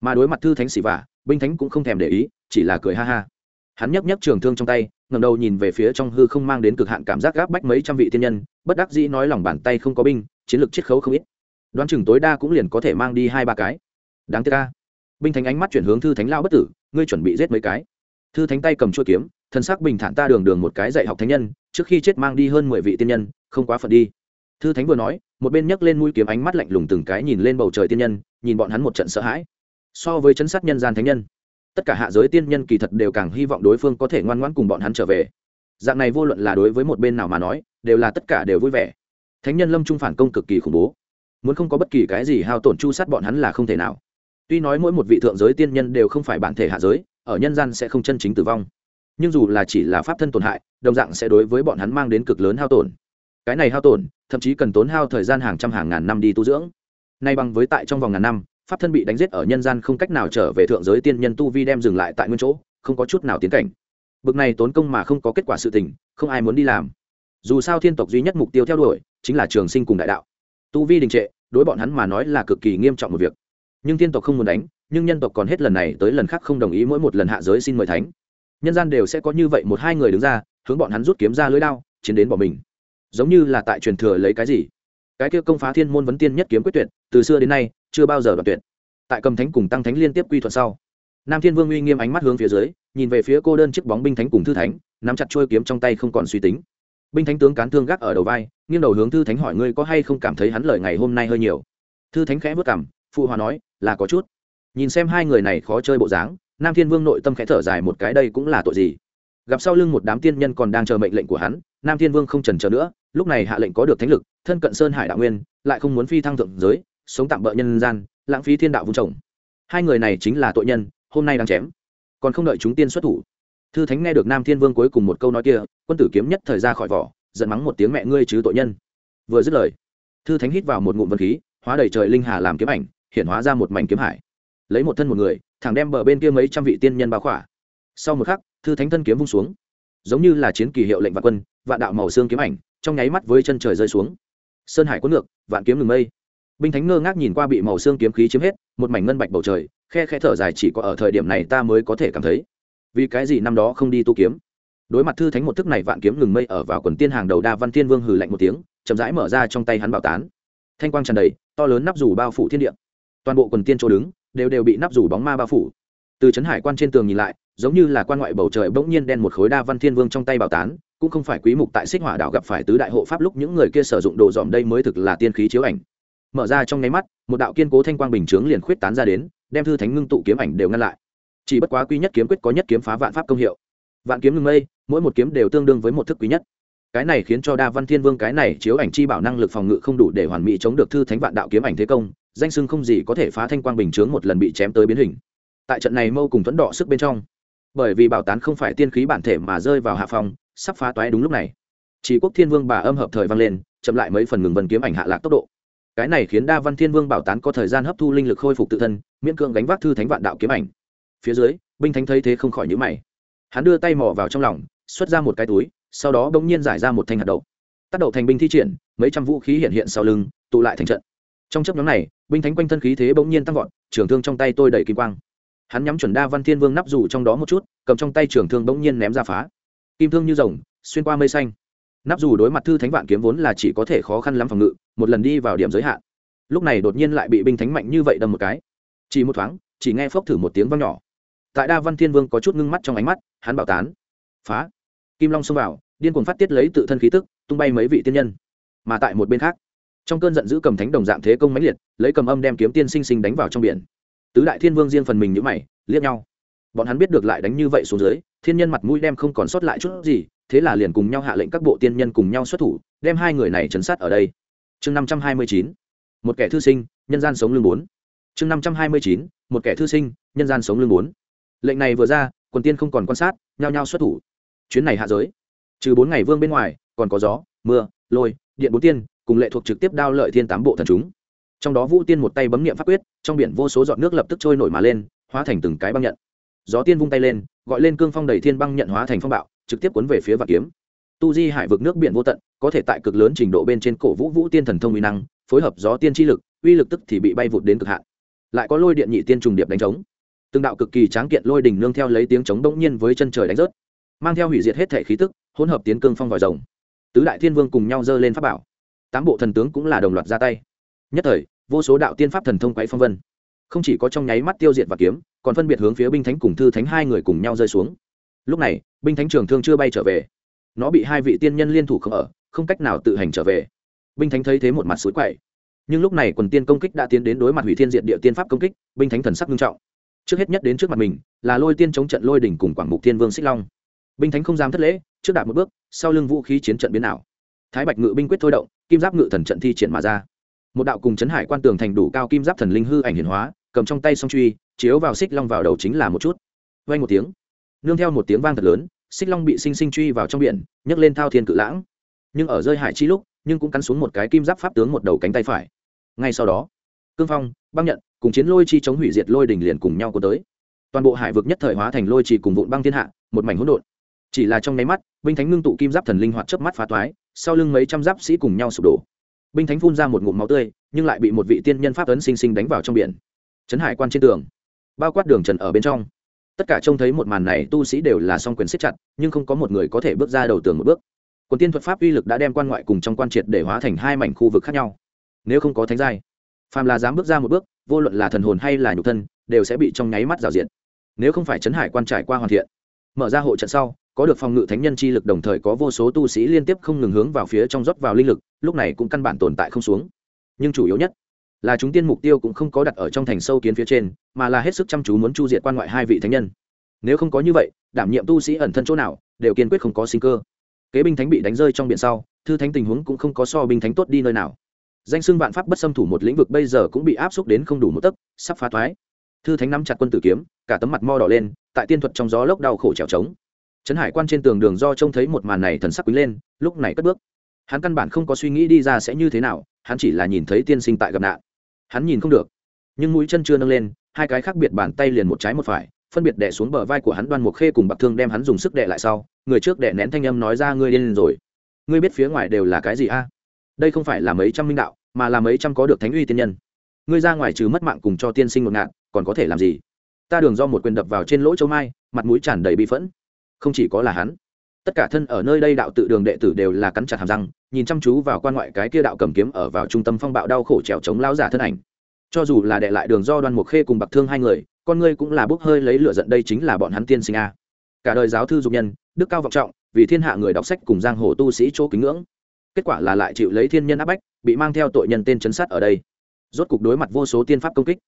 Mà đối mặt thư thánh xỉ vả, binh thánh cũng không thèm để ý, chỉ là cười ha ha. Hắn nhấp nhấp trường thương trong tay ngầm đầu nhìn về phía trong hư không mang đến cực hạn cảm giác gáp bách mấy trăm vị thiên nhân, bất đắc dĩ nói lòng bàn tay không có binh, chiến lược chiết khấu không ít. Đoán chừng tối đa cũng liền có thể mang đi hai ba cái. Đáng tiếc ca binh thánh ánh mắt chuyển hướng thư thánh lao bất tử, ngươi chuẩn bị giết mấy cái? Thư thánh tay cầm chuôi kiếm thân sắc bình thản ta đường đường một cái dạy học thánh nhân, trước khi chết mang đi hơn mười vị tiên nhân, không quá phận đi. Thư thánh vừa nói, một bên nhấc lên mũi kiếm ánh mắt lạnh lùng từng cái nhìn lên bầu trời tiên nhân, nhìn bọn hắn một trận sợ hãi. So với chấn sát nhân gian thánh nhân, tất cả hạ giới tiên nhân kỳ thật đều càng hy vọng đối phương có thể ngoan ngoãn cùng bọn hắn trở về. Dạng này vô luận là đối với một bên nào mà nói, đều là tất cả đều vui vẻ. Thánh nhân lâm trung phản công cực kỳ khủng bố. Muốn không có bất kỳ cái gì hao tổn chu sát bọn hắn là không thể nào tuy nói mỗi một vị thượng giới tiên nhân đều không phải bản thể hạ giới, ở nhân gian sẽ không chân chính tử vong. Nhưng dù là chỉ là pháp thân tổn hại, đồng dạng sẽ đối với bọn hắn mang đến cực lớn hao tổn. Cái này hao tổn, thậm chí cần tốn hao thời gian hàng trăm hàng ngàn năm đi tu dưỡng. Nay bằng với tại trong vòng ngàn năm, pháp thân bị đánh giết ở nhân gian không cách nào trở về thượng giới tiên nhân tu vi đem dừng lại tại nguyên chỗ, không có chút nào tiến cảnh. Bực này tốn công mà không có kết quả sự tình, không ai muốn đi làm. Dù sao thiên tộc duy nhất mục tiêu theo đuổi, chính là trường sinh cùng đại đạo. Tu vi đình trệ, đối bọn hắn mà nói là cực kỳ nghiêm trọng một việc nhưng tiên tộc không muốn đánh, nhưng nhân tộc còn hết lần này tới lần khác không đồng ý mỗi một lần hạ giới xin mời thánh. Nhân gian đều sẽ có như vậy một hai người đứng ra, hướng bọn hắn rút kiếm ra lưới đao, chiến đến bỏ mình. Giống như là tại truyền thừa lấy cái gì? Cái kia công phá thiên môn vấn tiên nhất kiếm quyết tuyệt, từ xưa đến nay, chưa bao giờ đoạt tuyệt. Tại cầm thánh cùng tăng thánh liên tiếp quy thuận sau, nam thiên vương uy nghiêm ánh mắt hướng phía dưới, nhìn về phía cô đơn chiếc bóng binh thánh cùng thư thánh, nắm chặt trôi kiếm trong tay không còn suy tính. Binh thánh tướng cán thương gác ở đầu vai, nghiêng đầu hướng thư thánh hỏi ngươi có hay không cảm thấy hắn lời ngày hôm nay hơi nhiều. Thư thánh khẽ vất cảm phụ hòa nói là có chút. Nhìn xem hai người này khó chơi bộ dáng, nam thiên vương nội tâm khẽ thở dài một cái, đây cũng là tội gì? Gặp sau lưng một đám tiên nhân còn đang chờ mệnh lệnh của hắn, nam thiên vương không trần chờ nữa, lúc này hạ lệnh có được thánh lực, thân cận sơn hải đạo nguyên, lại không muốn phi thăng thượng giới, sống tạm bỡ nhân gian, lãng phí thiên đạo vung trồng. Hai người này chính là tội nhân, hôm nay đang chém, còn không đợi chúng tiên xuất thủ. Thư thánh nghe được nam thiên vương cuối cùng một câu nói kia, quân tử kiếm nhất thời ra khỏi vỏ, giận mắng một tiếng mẹ ngươi chứ tội nhân. Vừa dứt lời, thư thánh hít vào một ngụm vật khí, hóa đầy trời linh hà làm kiếm ảnh hiện hóa ra một mảnh kiếm hải. Lấy một thân một người, thẳng đem bờ bên kia mấy trăm vị tiên nhân báo khỏa. Sau một khắc, thư thánh thân kiếm vung xuống. Giống như là chiến kỳ hiệu lệnh vạn quân, vạn đạo màu xương kiếm ảnh, trong nháy mắt với chân trời rơi xuống. Sơn hải cuốn ngược, vạn kiếm ngừng mây. Binh thánh ngơ ngác nhìn qua bị màu xương kiếm khí chiếm hết, một mảnh ngân bạch bầu trời, khe khe thở dài chỉ có ở thời điểm này ta mới có thể cảm thấy. Vì cái gì năm đó không đi tu kiếm? Đối mặt thư thánh một thức này vạn kiếm ngừng mây ở vào quần tiên hàng đầu đa văn thiên vương hừ lạnh một tiếng, chậm rãi mở ra trong tay hắn bảo tán. Thanh quang tràn đầy, to lớn nắp dù bao phủ thiên địa toàn bộ quần tiên chỗ đứng, đều đều bị nắp rủ bóng ma bao phủ. Từ trấn hải quan trên tường nhìn lại, giống như là quan ngoại bầu trời bỗng nhiên đen một khối đa văn thiên vương trong tay bảo tán, cũng không phải quý mục tại xích hỏa đảo gặp phải tứ đại hộ pháp lúc những người kia sử dụng đồ dòm đây mới thực là tiên khí chiếu ảnh. Mở ra trong nháy mắt, một đạo kiên cố thanh quang bình chướng liền khuyết tán ra đến, đem thư thánh ngưng tụ kiếm ảnh đều ngăn lại. Chỉ bất quá quý nhất kiếm quyết có nhất kiếm phá vạn pháp công hiệu. Vạn kiếm ngưng mây, mỗi một kiếm đều tương đương với một thức quý nhất. Cái này khiến cho đa văn thiên vương cái này chiếu ảnh chi bảo năng lực phòng ngự không đủ để hoàn mỹ chống được thư thánh vạn đạo kiếm ảnh thế công danh sưng không gì có thể phá thanh quang bình chướng một lần bị chém tới biến hình. Tại trận này mâu cùng thuẫn đỏ sức bên trong, bởi vì bảo tán không phải tiên khí bản thể mà rơi vào hạ phòng sắp phá toái đúng lúc này. Chỉ quốc thiên vương bà âm hợp thời vang lên, chậm lại mấy phần ngừng vân kiếm ảnh hạ lạc tốc độ. Cái này khiến đa văn thiên vương bảo tán có thời gian hấp thu linh lực khôi phục tự thân, miễn cưỡng gánh vác thư thánh vạn đạo kiếm ảnh. Phía dưới, binh thánh thấy thế không khỏi nhữ mày. Hắn đưa tay mò vào trong lòng, xuất ra một cái túi, sau đó bỗng nhiên giải ra một thanh hạt đậu. Tác đậu thành binh thi triển, mấy trăm vũ khí hiện hiện sau lưng, tụ lại thành trận trong chấp nhóm này, binh thánh quanh thân khí thế bỗng nhiên tăng vọt, trường thương trong tay tôi đầy kim quang. Hắn nhắm chuẩn đa văn thiên vương nắp dù trong đó một chút, cầm trong tay trường thương bỗng nhiên ném ra phá. Kim thương như rồng, xuyên qua mây xanh. Nắp dù đối mặt thư thánh vạn kiếm vốn là chỉ có thể khó khăn lắm phòng ngự, một lần đi vào điểm giới hạn. Lúc này đột nhiên lại bị binh thánh mạnh như vậy đâm một cái. Chỉ một thoáng, chỉ nghe phốc thử một tiếng vang nhỏ. Tại đa văn thiên vương có chút ngưng mắt trong ánh mắt, hắn bảo tán. Phá. Kim long xông vào, điên cuồng phát tiết lấy tự thân khí tức, tung bay mấy vị tiên nhân. Mà tại một bên khác trong cơn giận dữ cầm thánh đồng dạng thế công mãnh liệt, lấy cầm âm đem kiếm tiên sinh sinh đánh vào trong biển. Tứ đại thiên vương riêng phần mình nhữ mày, liếc nhau. Bọn hắn biết được lại đánh như vậy xuống dưới, thiên nhân mặt mũi đem không còn sót lại chút gì, thế là liền cùng nhau hạ lệnh các bộ tiên nhân cùng nhau xuất thủ, đem hai người này chấn sát ở đây. Chương năm trăm hai mươi chín, một kẻ thư sinh, nhân gian sống lương bốn. Chương năm trăm hai mươi chín, một kẻ thư sinh, nhân gian sống lương bốn. Lệnh này vừa ra, quần tiên không còn quan sát, nhao nhao xuất thủ. Chuyến này hạ giới. Trừ bốn ngày vương bên ngoài, còn có gió, mưa, lôi, điện bốn tiên cùng lệ thuộc trực tiếp đao lợi thiên tám bộ thần chúng. Trong đó vũ tiên một tay bấm nghiệm pháp quyết, trong biển vô số giọt nước lập tức trôi nổi mà lên, hóa thành từng cái băng nhận. Gió tiên vung tay lên, gọi lên cương phong đầy thiên băng nhận hóa thành phong bạo, trực tiếp cuốn về phía vạn kiếm. Tu di hải vực nước biển vô tận, có thể tại cực lớn trình độ bên trên cổ vũ vũ tiên thần thông uy năng, phối hợp gió tiên chi lực, uy lực tức thì bị bay vụt đến cực hạn. Lại có lôi điện nhị tiên trùng điệp đánh trống. Từng đạo cực kỳ tráng kiện lôi đỉnh nương theo lấy tiếng trống đông nhiên với chân trời đánh rớt, mang theo hủy diệt hết thể khí tức, hỗn hợp tiến cương phong vòi rồng. Tứ đại thiên vương cùng nhau dơ lên pháp bảo tám bộ thần tướng cũng là đồng loạt ra tay. Nhất thời, vô số đạo tiên pháp thần thông quấy phong vân. Không chỉ có trong nháy mắt tiêu diệt và kiếm, còn phân biệt hướng phía binh thánh cùng thư thánh hai người cùng nhau rơi xuống. Lúc này, binh thánh trường thương chưa bay trở về. Nó bị hai vị tiên nhân liên thủ không ở, không cách nào tự hành trở về. Binh thánh thấy thế một mặt suối quậy. Nhưng lúc này quần tiên công kích đã tiến đến đối mặt hủy thiên diện địa tiên pháp công kích, binh thánh thần sắc nghiêm trọng. Trước hết nhất đến trước mặt mình, là lôi tiên chống trận lôi đỉnh cùng quảng mục thiên vương xích long. Binh thánh không dám thất lễ, trước đạt một bước, sau lưng vũ khí chiến trận biến ảo thái bạch ngự binh quyết thôi động, kim giáp ngự thần trận thi triển mà ra. Một đạo cùng chấn hải quan tường thành đủ cao kim giáp thần linh hư ảnh hiển hóa, cầm trong tay song truy, chiếu vào xích long vào đầu chính là một chút. Vay một tiếng. Nương theo một tiếng vang thật lớn, xích long bị sinh sinh truy vào trong biển, nhấc lên thao thiên cự lãng. Nhưng ở rơi hải chi lúc, nhưng cũng cắn xuống một cái kim giáp pháp tướng một đầu cánh tay phải. Ngay sau đó, cương phong, băng nhận cùng chiến lôi chi chống hủy diệt lôi đỉnh liền cùng nhau có tới. Toàn bộ hải vực nhất thời hóa thành lôi chỉ cùng vụn băng thiên hạ, một mảnh hỗn độn. Chỉ là trong nháy mắt, binh thánh ngưng tụ kim giáp thần linh hoạt chớp mắt phá toái sau lưng mấy trăm giáp sĩ cùng nhau sụp đổ. Binh thánh phun ra một ngụm máu tươi, nhưng lại bị một vị tiên nhân pháp ấn sinh sinh đánh vào trong biển. Trấn hải quan trên tường, bao quát đường trần ở bên trong. Tất cả trông thấy một màn này, tu sĩ đều là song quyền siết chặt, nhưng không có một người có thể bước ra đầu tường một bước. Quần tiên thuật pháp uy lực đã đem quan ngoại cùng trong quan triệt để hóa thành hai mảnh khu vực khác nhau. Nếu không có thánh giai, phàm là dám bước ra một bước, vô luận là thần hồn hay là nhục thân, đều sẽ bị trong nháy mắt rào diện nếu không phải chấn hải quan trải qua hoàn thiện, mở ra hộ trận sau có được phòng ngự thánh nhân chi lực đồng thời có vô số tu sĩ liên tiếp không ngừng hướng vào phía trong rót vào linh lực, lúc này cũng căn bản tồn tại không xuống. Nhưng chủ yếu nhất là chúng tiên mục tiêu cũng không có đặt ở trong thành sâu kiến phía trên, mà là hết sức chăm chú muốn chu diệt quan ngoại hai vị thánh nhân. Nếu không có như vậy, đảm nhiệm tu sĩ ẩn thân chỗ nào, đều kiên quyết không có sinh cơ. Kế binh thánh bị đánh rơi trong biển sau, thư thánh tình huống cũng không có so binh thánh tốt đi nơi nào. Danh xưng vạn pháp bất xâm thủ một lĩnh vực bây giờ cũng bị áp xúc đến không đủ một tấc, sắp phá thoái. Thư thánh nắm chặt quân tử kiếm, cả tấm mặt mo đỏ lên, tại tiên thuật trong gió lốc đau khổ trèo trống trấn hải quan trên tường đường do trông thấy một màn này thần sắc quý lên, lúc này cất bước. Hắn căn bản không có suy nghĩ đi ra sẽ như thế nào, hắn chỉ là nhìn thấy tiên sinh tại gặp nạn. Hắn nhìn không được. Nhưng mũi chân chưa nâng lên, hai cái khác biệt bàn tay liền một trái một phải, phân biệt đè xuống bờ vai của hắn đoan mục khê cùng bạc thương đem hắn dùng sức đè lại sau, người trước đè nén thanh âm nói ra, ngươi điên rồi. Ngươi biết phía ngoài đều là cái gì a? Đây không phải là mấy trăm minh đạo, mà là mấy trăm có được thánh uy tiên nhân. Ngươi ra ngoài trừ mất mạng cùng cho tiên sinh một ngạn, còn có thể làm gì? Ta đường do một quyền đập vào trên lỗ châu mai, mặt mũi tràn đầy bị phẫn không chỉ có là hắn. Tất cả thân ở nơi đây đạo tự đường đệ tử đều là cắn chặt hàm răng, nhìn chăm chú vào quan ngoại cái kia đạo cầm kiếm ở vào trung tâm phong bạo đau khổ trèo chống lao giả thân ảnh. Cho dù là đệ lại đường do đoan mục khê cùng bạc thương hai người, con ngươi cũng là bốc hơi lấy lửa giận đây chính là bọn hắn tiên sinh a. Cả đời giáo thư dục nhân, đức cao vọng trọng, vì thiên hạ người đọc sách cùng giang hồ tu sĩ chỗ kính ngưỡng. Kết quả là lại chịu lấy thiên nhân áp bách, bị mang theo tội nhân tên chấn sát ở đây. Rốt cục đối mặt vô số tiên pháp công kích.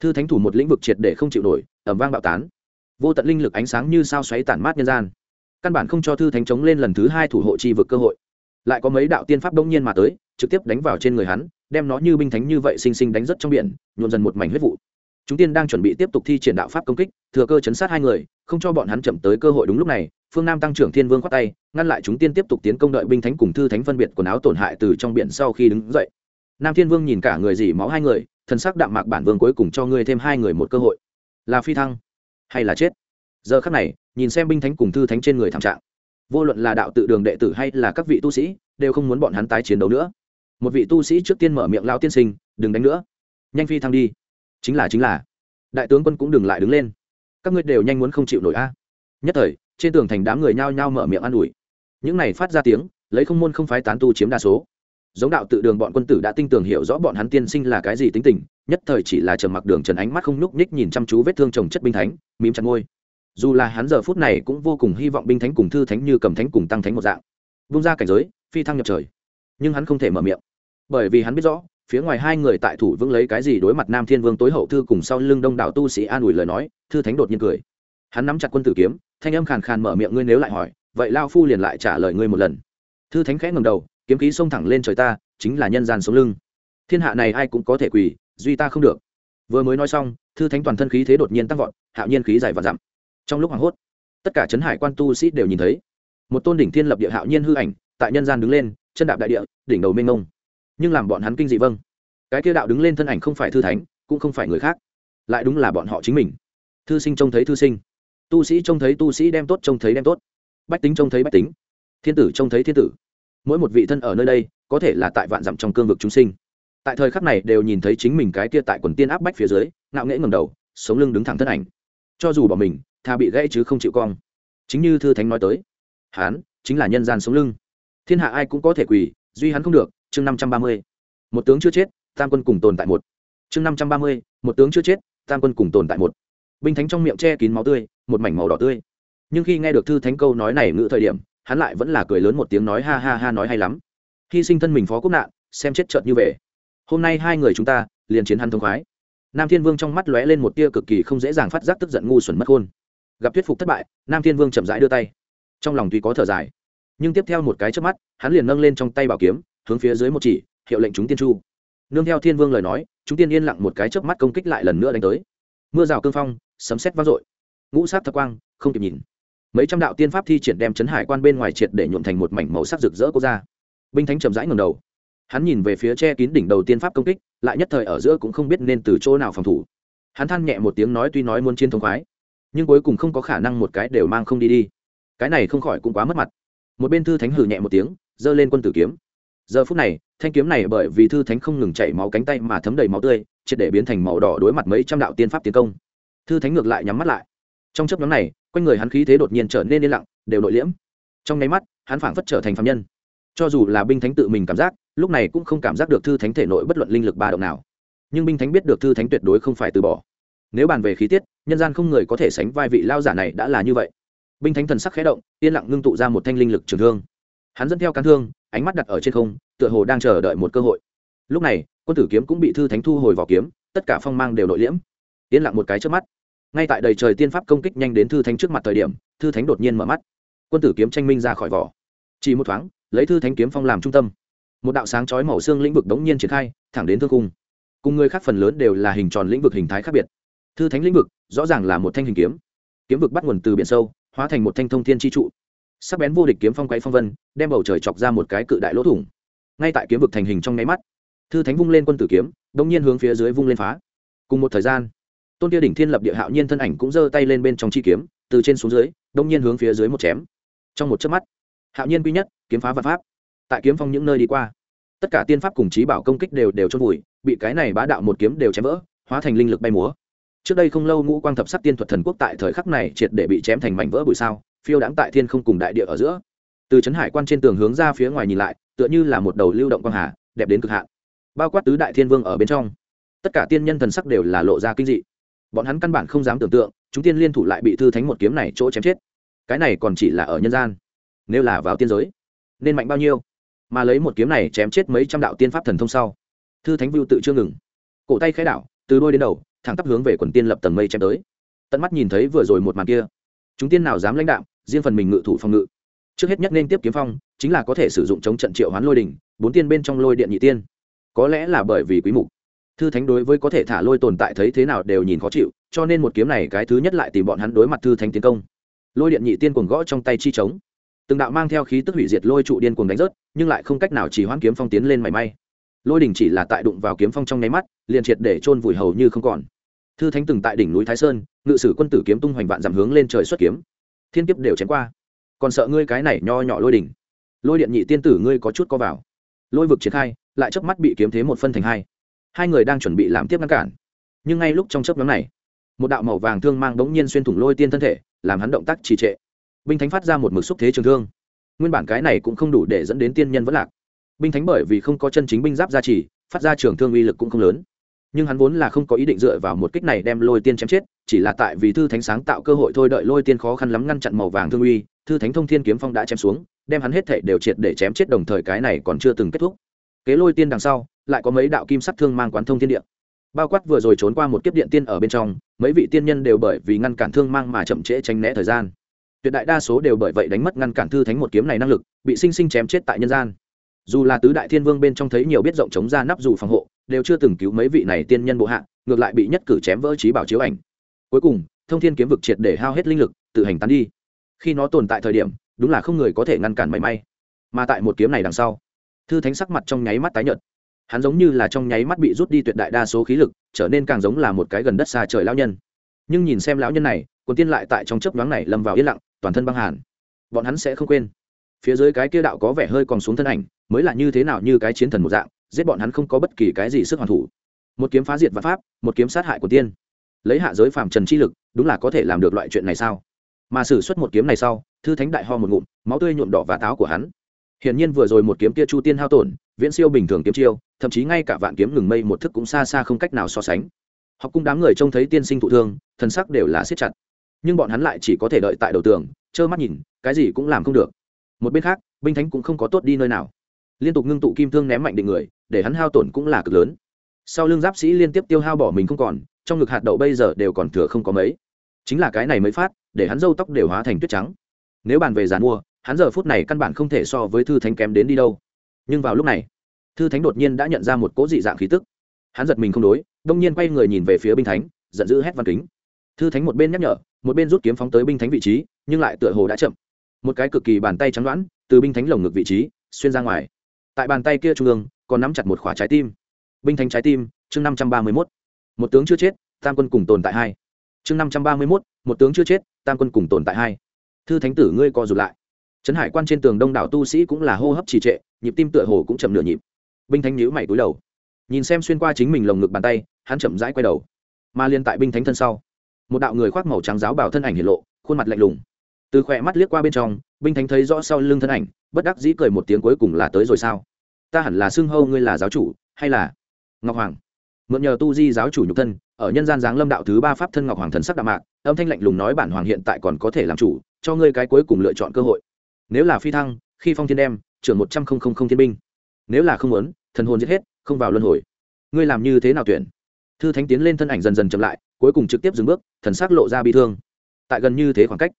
Thư thánh thủ một lĩnh vực triệt để không chịu nổi ẩm vang bạo tán vô tận linh lực ánh sáng như sao xoáy tản mát nhân gian. Căn bản không cho thư thánh chống lên lần thứ hai thủ hộ chi vực cơ hội. Lại có mấy đạo tiên pháp đông nhiên mà tới, trực tiếp đánh vào trên người hắn, đem nó như binh thánh như vậy xinh xinh đánh rất trong biển nhuộn dần một mảnh huyết vụ. Chúng tiên đang chuẩn bị tiếp tục thi triển đạo pháp công kích, thừa cơ chấn sát hai người, không cho bọn hắn chậm tới cơ hội đúng lúc này, phương nam tăng trưởng thiên vương khoát tay, ngăn lại chúng tiên tiếp tục tiến công đợi binh thánh cùng thư thánh phân biệt quần áo tổn hại từ trong biển sau khi đứng dậy. Nam thiên vương nhìn cả người dỉ máu hai người, thần sắc đạm mạc bản vương cuối cùng cho ngươi thêm hai người một cơ hội. Là phi thăng hay là chết? Giờ khắc này, nhìn xem binh thánh cùng thư thánh trên người thảm trạng, vô luận là đạo tự đường đệ tử hay là các vị tu sĩ, đều không muốn bọn hắn tái chiến đấu nữa. Một vị tu sĩ trước tiên mở miệng lao tiên sinh, đừng đánh nữa. Nhanh phi thăng đi. Chính là chính là. Đại tướng quân cũng đừng lại đứng lên. Các ngươi đều nhanh muốn không chịu nổi a. Nhất thời, trên tường thành đám người nhao nhao mở miệng an ủi. Những này phát ra tiếng, lấy không môn không phái tán tu chiếm đa số giống đạo tự đường bọn quân tử đã tinh tường hiểu rõ bọn hắn tiên sinh là cái gì tính tình, nhất thời chỉ là trầm mặc đường trần ánh mắt không nhúc nhích nhìn chăm chú vết thương trồng chất binh thánh, mím chặt ngôi dù là hắn giờ phút này cũng vô cùng hy vọng binh thánh cùng thư thánh như cầm thánh cùng tăng thánh một dạng, vung ra cảnh giới, phi thăng nhập trời. Nhưng hắn không thể mở miệng. Bởi vì hắn biết rõ, phía ngoài hai người tại thủ vững lấy cái gì đối mặt nam thiên vương tối hậu thư cùng sau lưng đông đảo tu sĩ an ủi lời nói, thư thánh đột nhiên cười. Hắn nắm chặt quân tử kiếm, thanh âm khàn khàn mở miệng ngươi nếu lại hỏi, vậy lao phu liền lại trả lời ngươi một lần. Thư thánh khẽ ngầm đầu kiếm khí xông thẳng lên trời ta, chính là nhân gian sống lưng. Thiên hạ này ai cũng có thể quỳ, duy ta không được. Vừa mới nói xong, thư thánh toàn thân khí thế đột nhiên tăng vọt, hạo nhiên khí dài và dặm. Trong lúc hoảng hốt, tất cả chấn hải quan tu sĩ đều nhìn thấy. Một tôn đỉnh thiên lập địa hạo nhiên hư ảnh, tại nhân gian đứng lên, chân đạp đại địa, đỉnh đầu mênh mông. Nhưng làm bọn hắn kinh dị vâng. Cái kia đạo đứng lên thân ảnh không phải thư thánh, cũng không phải người khác, lại đúng là bọn họ chính mình. Thư sinh trông thấy thư sinh. Tu sĩ trông thấy tu sĩ đem tốt, trông thấy đem tốt. Bách tính trông thấy bách tính. Thiên tử trông thấy thiên tử mỗi một vị thân ở nơi đây, có thể là tại vạn dặm trong cương vực chúng sinh. Tại thời khắc này đều nhìn thấy chính mình cái kia tại quần tiên áp bách phía dưới, ngạo nghễ ngầm đầu, sống lưng đứng thẳng thân ảnh. Cho dù bỏ mình thà bị gãy chứ không chịu cong. Chính như thư thánh nói tới hán chính là nhân gian sống lưng. Thiên hạ ai cũng có thể quỳ, duy hắn không được, chương năm trăm ba mươi. Một tướng chưa chết, tam quân cùng tồn tại một. Chương năm trăm ba mươi, một tướng chưa chết, tam quân cùng tồn tại một. Binh thánh trong miệng che kín máu tươi, một mảnh màu đỏ tươi. Nhưng khi nghe được thư thánh câu nói này ngữ thời điểm hắn lại vẫn là cười lớn một tiếng nói ha ha ha nói hay lắm. Hy sinh thân mình phó quốc nạn, xem chết chợt như về. Hôm nay hai người chúng ta, liền chiến hắn thông khoái. Nam thiên vương trong mắt lóe lên một tia cực kỳ không dễ dàng phát giác tức giận ngu xuẩn mất khôn gặp thuyết phục thất bại, nam thiên vương chậm rãi đưa tay. Trong lòng tuy có thở dài, nhưng tiếp theo một cái trước mắt, hắn liền nâng lên trong tay bảo kiếm, hướng phía dưới một chỉ, hiệu lệnh chúng tiên chu. Nương theo thiên vương lời nói, chúng tiên yên lặng một cái chớp mắt công kích lại lần nữa đánh tới. Mưa rào cương phong, sấm xét vang dội. Ngũ sát thập quang, không kịp nhìn mấy trăm đạo tiên pháp thi triển đem chấn hải quan bên ngoài triệt để nhuộm thành một mảnh màu sắc rực rỡ quốc gia binh thánh chậm rãi ngầm đầu. Hắn nhìn về phía che kín đỉnh đầu tiên pháp công kích, lại nhất thời ở giữa cũng không biết nên từ chỗ nào phòng thủ. Hắn than nhẹ một tiếng nói tuy nói muốn chiến thống khoái, nhưng cuối cùng không có khả năng một cái đều mang không đi đi. Cái này không khỏi cũng quá mất mặt. Một bên thư thánh hử nhẹ một tiếng, giơ lên quân tử kiếm. Giờ phút này, thanh kiếm này bởi vì thư thánh không ngừng chảy máu cánh tay mà thấm đầy máu tươi, triệt để biến thành màu đỏ đối mặt mấy trăm đạo tiên pháp tiến công. Thư thánh ngược lại nhắm mắt lại. Trong chấp nhóm này quanh người hắn khí thế đột nhiên trở nên yên lặng, đều nội liễm. Trong nháy mắt, hắn phảng phất trở thành phạm nhân. Cho dù là binh thánh tự mình cảm giác, lúc này cũng không cảm giác được thư thánh thể nội bất luận linh lực ba động nào. Nhưng binh thánh biết được thư thánh tuyệt đối không phải từ bỏ. Nếu bàn về khí tiết, nhân gian không người có thể sánh vai vị lao giả này đã là như vậy. Binh thánh thần sắc khẽ động, yên lặng ngưng tụ ra một thanh linh lực trường thương. Hắn dẫn theo cán thương, ánh mắt đặt ở trên không, tựa hồ đang chờ đợi một cơ hội. Lúc này, quân tử kiếm cũng bị thư thánh thu hồi vào kiếm, tất cả phong mang đều nội liễm. Yên lặng một cái trước mắt ngay tại đầy trời tiên pháp công kích nhanh đến thư thánh trước mặt thời điểm, thư thánh đột nhiên mở mắt. Quân tử kiếm tranh minh ra khỏi vỏ. Chỉ một thoáng, lấy thư thánh kiếm phong làm trung tâm. Một đạo sáng chói màu xương lĩnh vực đống nhiên triển khai, thẳng đến thương cung. Cùng người khác phần lớn đều là hình tròn lĩnh vực hình thái khác biệt. Thư thánh lĩnh vực, rõ ràng là một thanh hình kiếm. Kiếm vực bắt nguồn từ biển sâu, hóa thành một thanh thông thiên tri trụ. Sắc bén vô địch kiếm phong quay phong vân, đem bầu trời chọc ra một cái cự đại lỗ thủng. Ngay tại kiếm vực thành hình trong nháy mắt, thư thánh vung lên quân tử kiếm, đống nhiên hướng phía dưới vung lên phá. Cùng một thời gian tôn kia đỉnh thiên lập địa hạo nhiên thân ảnh cũng giơ tay lên bên trong chi kiếm, từ trên xuống dưới, đông nhiên hướng phía dưới một chém. Trong một chớp mắt, hạo nhiên quy nhất, kiếm phá vật pháp. Tại kiếm phong những nơi đi qua, tất cả tiên pháp cùng trí bảo công kích đều đều chôn vùi, bị cái này bá đạo một kiếm đều chém vỡ, hóa thành linh lực bay múa. Trước đây không lâu ngũ quang thập sắc tiên thuật thần quốc tại thời khắc này triệt để bị chém thành mảnh vỡ bụi sao, phiêu đãng tại thiên không cùng đại địa ở giữa. Từ trấn hải quan trên tường hướng ra phía ngoài nhìn lại, tựa như là một đầu lưu động quang hà, đẹp đến cực hạn. Bao quát tứ đại thiên vương ở bên trong, tất cả tiên nhân thần sắc đều là lộ ra kinh dị bọn hắn căn bản không dám tưởng tượng, chúng tiên liên thủ lại bị thư thánh một kiếm này chỗ chém chết. Cái này còn chỉ là ở nhân gian, nếu là vào tiên giới, nên mạnh bao nhiêu? Mà lấy một kiếm này chém chết mấy trăm đạo tiên pháp thần thông sau, thư thánh vưu tự chưa ngừng. Cổ tay khai đảo, từ đôi đến đầu, thẳng tắp hướng về quần tiên lập tầng mây chém tới. Tận mắt nhìn thấy vừa rồi một màn kia, chúng tiên nào dám lãnh đạo riêng phần mình ngự thủ phòng ngự. Trước hết nhất nên tiếp kiếm phong, chính là có thể sử dụng chống trận triệu hoán lôi đỉnh bốn tiên bên trong lôi điện nhị tiên. Có lẽ là bởi vì quý mục thư thánh đối với có thể thả lôi tồn tại thấy thế nào đều nhìn khó chịu, cho nên một kiếm này cái thứ nhất lại tìm bọn hắn đối mặt thư thánh tiến công. Lôi điện nhị tiên cuồng gõ trong tay chi trống. Từng đạo mang theo khí tức hủy diệt lôi trụ điên cuồng đánh rớt, nhưng lại không cách nào chỉ hoãn kiếm phong tiến lên mảy may. Lôi đỉnh chỉ là tại đụng vào kiếm phong trong nháy mắt, liền triệt để chôn vùi hầu như không còn. Thư thánh từng tại đỉnh núi thái sơn, ngự sử quân tử kiếm tung hoành vạn giảm hướng lên trời xuất kiếm. Thiên kiếp đều chém qua. Còn sợ ngươi cái này nho nhỏ lôi đỉnh. Lôi điện nhị tiên tử ngươi có chút co vào. Lôi vực triển khai, lại chớp mắt bị kiếm thế một phân thành hai hai người đang chuẩn bị làm tiếp ngăn cản. Nhưng ngay lúc trong chớp nhóm này, một đạo màu vàng thương mang đống nhiên xuyên thủng lôi tiên thân thể, làm hắn động tác trì trệ. Binh thánh phát ra một mực xúc thế trường thương. Nguyên bản cái này cũng không đủ để dẫn đến tiên nhân vẫn lạc. Binh thánh bởi vì không có chân chính binh giáp gia trì, phát ra trường thương uy lực cũng không lớn. Nhưng hắn vốn là không có ý định dựa vào một kích này đem lôi tiên chém chết, chỉ là tại vì thư thánh sáng tạo cơ hội thôi đợi lôi tiên khó khăn lắm ngăn chặn màu vàng thương uy, thư thánh thông thiên kiếm phong đã chém xuống, đem hắn hết thể đều triệt để chém chết đồng thời cái này còn chưa từng kết thúc. Kế lôi tiên đằng sau lại có mấy đạo kim sắc thương mang quán thông thiên địa. Bao quát vừa rồi trốn qua một kiếp điện tiên ở bên trong, mấy vị tiên nhân đều bởi vì ngăn cản thương mang mà chậm trễ tránh né thời gian. Tuyệt đại đa số đều bởi vậy đánh mất ngăn cản thư thánh một kiếm này năng lực, bị sinh sinh chém chết tại nhân gian. Dù là tứ đại thiên vương bên trong thấy nhiều biết rộng chống ra nắp dù phòng hộ, đều chưa từng cứu mấy vị này tiên nhân bộ hạ, ngược lại bị nhất cử chém vỡ trí bảo chiếu ảnh. Cuối cùng, thông thiên kiếm vực triệt để hao hết linh lực, tự hành tán đi. Khi nó tồn tại thời điểm, đúng là không người có thể ngăn cản mảy may. Mà tại một kiếm này đằng sau, thư thánh sắc mặt trong nháy mắt tái nhợt hắn giống như là trong nháy mắt bị rút đi tuyệt đại đa số khí lực, trở nên càng giống là một cái gần đất xa trời lão nhân. Nhưng nhìn xem lão nhân này, quần tiên lại tại trong chớp nhoáng này lâm vào yên lặng, toàn thân băng hàn. Bọn hắn sẽ không quên. Phía dưới cái kia đạo có vẻ hơi còn xuống thân ảnh, mới là như thế nào như cái chiến thần một dạng, giết bọn hắn không có bất kỳ cái gì sức hoàn thủ. Một kiếm phá diệt và pháp, một kiếm sát hại của tiên. Lấy hạ giới phàm trần chi lực, đúng là có thể làm được loại chuyện này sao? Mà xử suất một kiếm này sau, thư thánh đại ho một ngụm, máu tươi nhuộm đỏ và táo của hắn hiển nhiên vừa rồi một kiếm kia chu tiên hao tổn, viễn siêu bình thường kiếm chiêu, thậm chí ngay cả vạn kiếm ngừng mây một thức cũng xa xa không cách nào so sánh. Học cung đám người trông thấy tiên sinh thụ thương, thần sắc đều là siết chặt. Nhưng bọn hắn lại chỉ có thể đợi tại đầu tường, trơ mắt nhìn, cái gì cũng làm không được. Một bên khác, binh thánh cũng không có tốt đi nơi nào. Liên tục ngưng tụ kim thương ném mạnh định người, để hắn hao tổn cũng là cực lớn. Sau lưng giáp sĩ liên tiếp tiêu hao bỏ mình không còn, trong ngực hạt đậu bây giờ đều còn thừa không có mấy. Chính là cái này mới phát, để hắn râu tóc đều hóa thành tuyết trắng. Nếu bàn về giàn mua hắn giờ phút này căn bản không thể so với thư thánh kém đến đi đâu. Nhưng vào lúc này, thư thánh đột nhiên đã nhận ra một cỗ dị dạng khí tức. Hắn giật mình không đối, đông nhiên quay người nhìn về phía binh thánh, giận dữ hét văn kính. Thư thánh một bên nhắc nhở, một bên rút kiếm phóng tới binh thánh vị trí, nhưng lại tựa hồ đã chậm. Một cái cực kỳ bàn tay trắng đoán từ binh thánh lồng ngực vị trí, xuyên ra ngoài. Tại bàn tay kia trung ương, còn nắm chặt một khóa trái tim. Binh thánh trái tim, chương năm trăm ba mươi mốt. Một tướng chưa chết, tam quân cùng tồn tại hai. Chương năm trăm ba mươi mốt, một tướng chưa chết, tam quân cùng tồn tại hai. Thư thánh tử, ngươi co rụt lại trấn hải quan trên tường đông đảo tu sĩ cũng là hô hấp trì trệ, nhịp tim tựa hồ cũng chậm nửa nhịp. Binh thánh nhíu mày cúi đầu. Nhìn xem xuyên qua chính mình lồng ngực bàn tay, hắn chậm rãi quay đầu. Mà liên tại binh thánh thân sau. Một đạo người khoác màu trắng giáo bảo thân ảnh hiện lộ, khuôn mặt lạnh lùng. Từ khỏe mắt liếc qua bên trong, binh thánh thấy rõ sau lưng thân ảnh, bất đắc dĩ cười một tiếng cuối cùng là tới rồi sao? Ta hẳn là xưng hâu ngươi là giáo chủ, hay là ngọc hoàng? Mượn nhờ tu di giáo chủ nhục thân, ở nhân gian giáng lâm đạo thứ ba pháp thân ngọc hoàng thần sắc đạm mạc, âm thanh lạnh lùng nói bản hoàng hiện tại còn có thể làm chủ, cho ngươi cái cuối cùng lựa chọn cơ hội nếu là phi thăng, khi phong thiên đem, trưởng một trăm linh thiên binh. Nếu là không muốn, thần hồn giết hết, không vào luân hồi. Ngươi làm như thế nào tuyển? Thư thánh tiến lên thân ảnh dần dần chậm lại, cuối cùng trực tiếp dừng bước, thần sắc lộ ra bi thương. Tại gần như thế khoảng cách,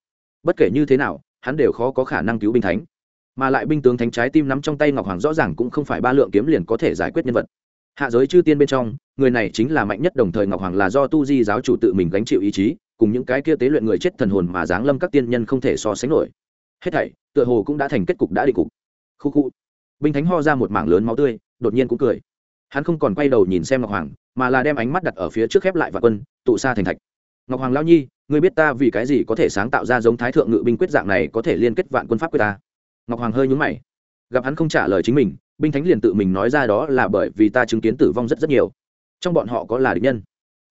bất kể như thế nào, hắn đều khó có khả năng cứu binh thánh. Mà lại binh tướng thánh trái tim nắm trong tay ngọc hoàng rõ ràng cũng không phải ba lượng kiếm liền có thể giải quyết nhân vật. Hạ giới chư tiên bên trong, người này chính là mạnh nhất, đồng thời ngọc hoàng là do tu di giáo chủ tự mình gánh chịu ý chí, cùng những cái kia tế luyện người chết thần hồn mà giáng lâm các tiên nhân không thể so sánh nổi hết thảy, tựa hồ cũng đã thành kết cục đã định cục. Khu khu. Binh thánh ho ra một mảng lớn máu tươi, đột nhiên cũng cười. Hắn không còn quay đầu nhìn xem ngọc hoàng, mà là đem ánh mắt đặt ở phía trước khép lại và quân, tụ xa thành thạch. Ngọc hoàng lao nhi, ngươi biết ta vì cái gì có thể sáng tạo ra giống thái thượng ngự binh quyết dạng này có thể liên kết vạn quân pháp quyết ta? Ngọc hoàng hơi nhúng mày. Gặp hắn không trả lời chính mình binh thánh liền tự mình nói ra đó là bởi vì ta chứng kiến tử vong rất rất nhiều. Trong bọn họ có là địch nhân,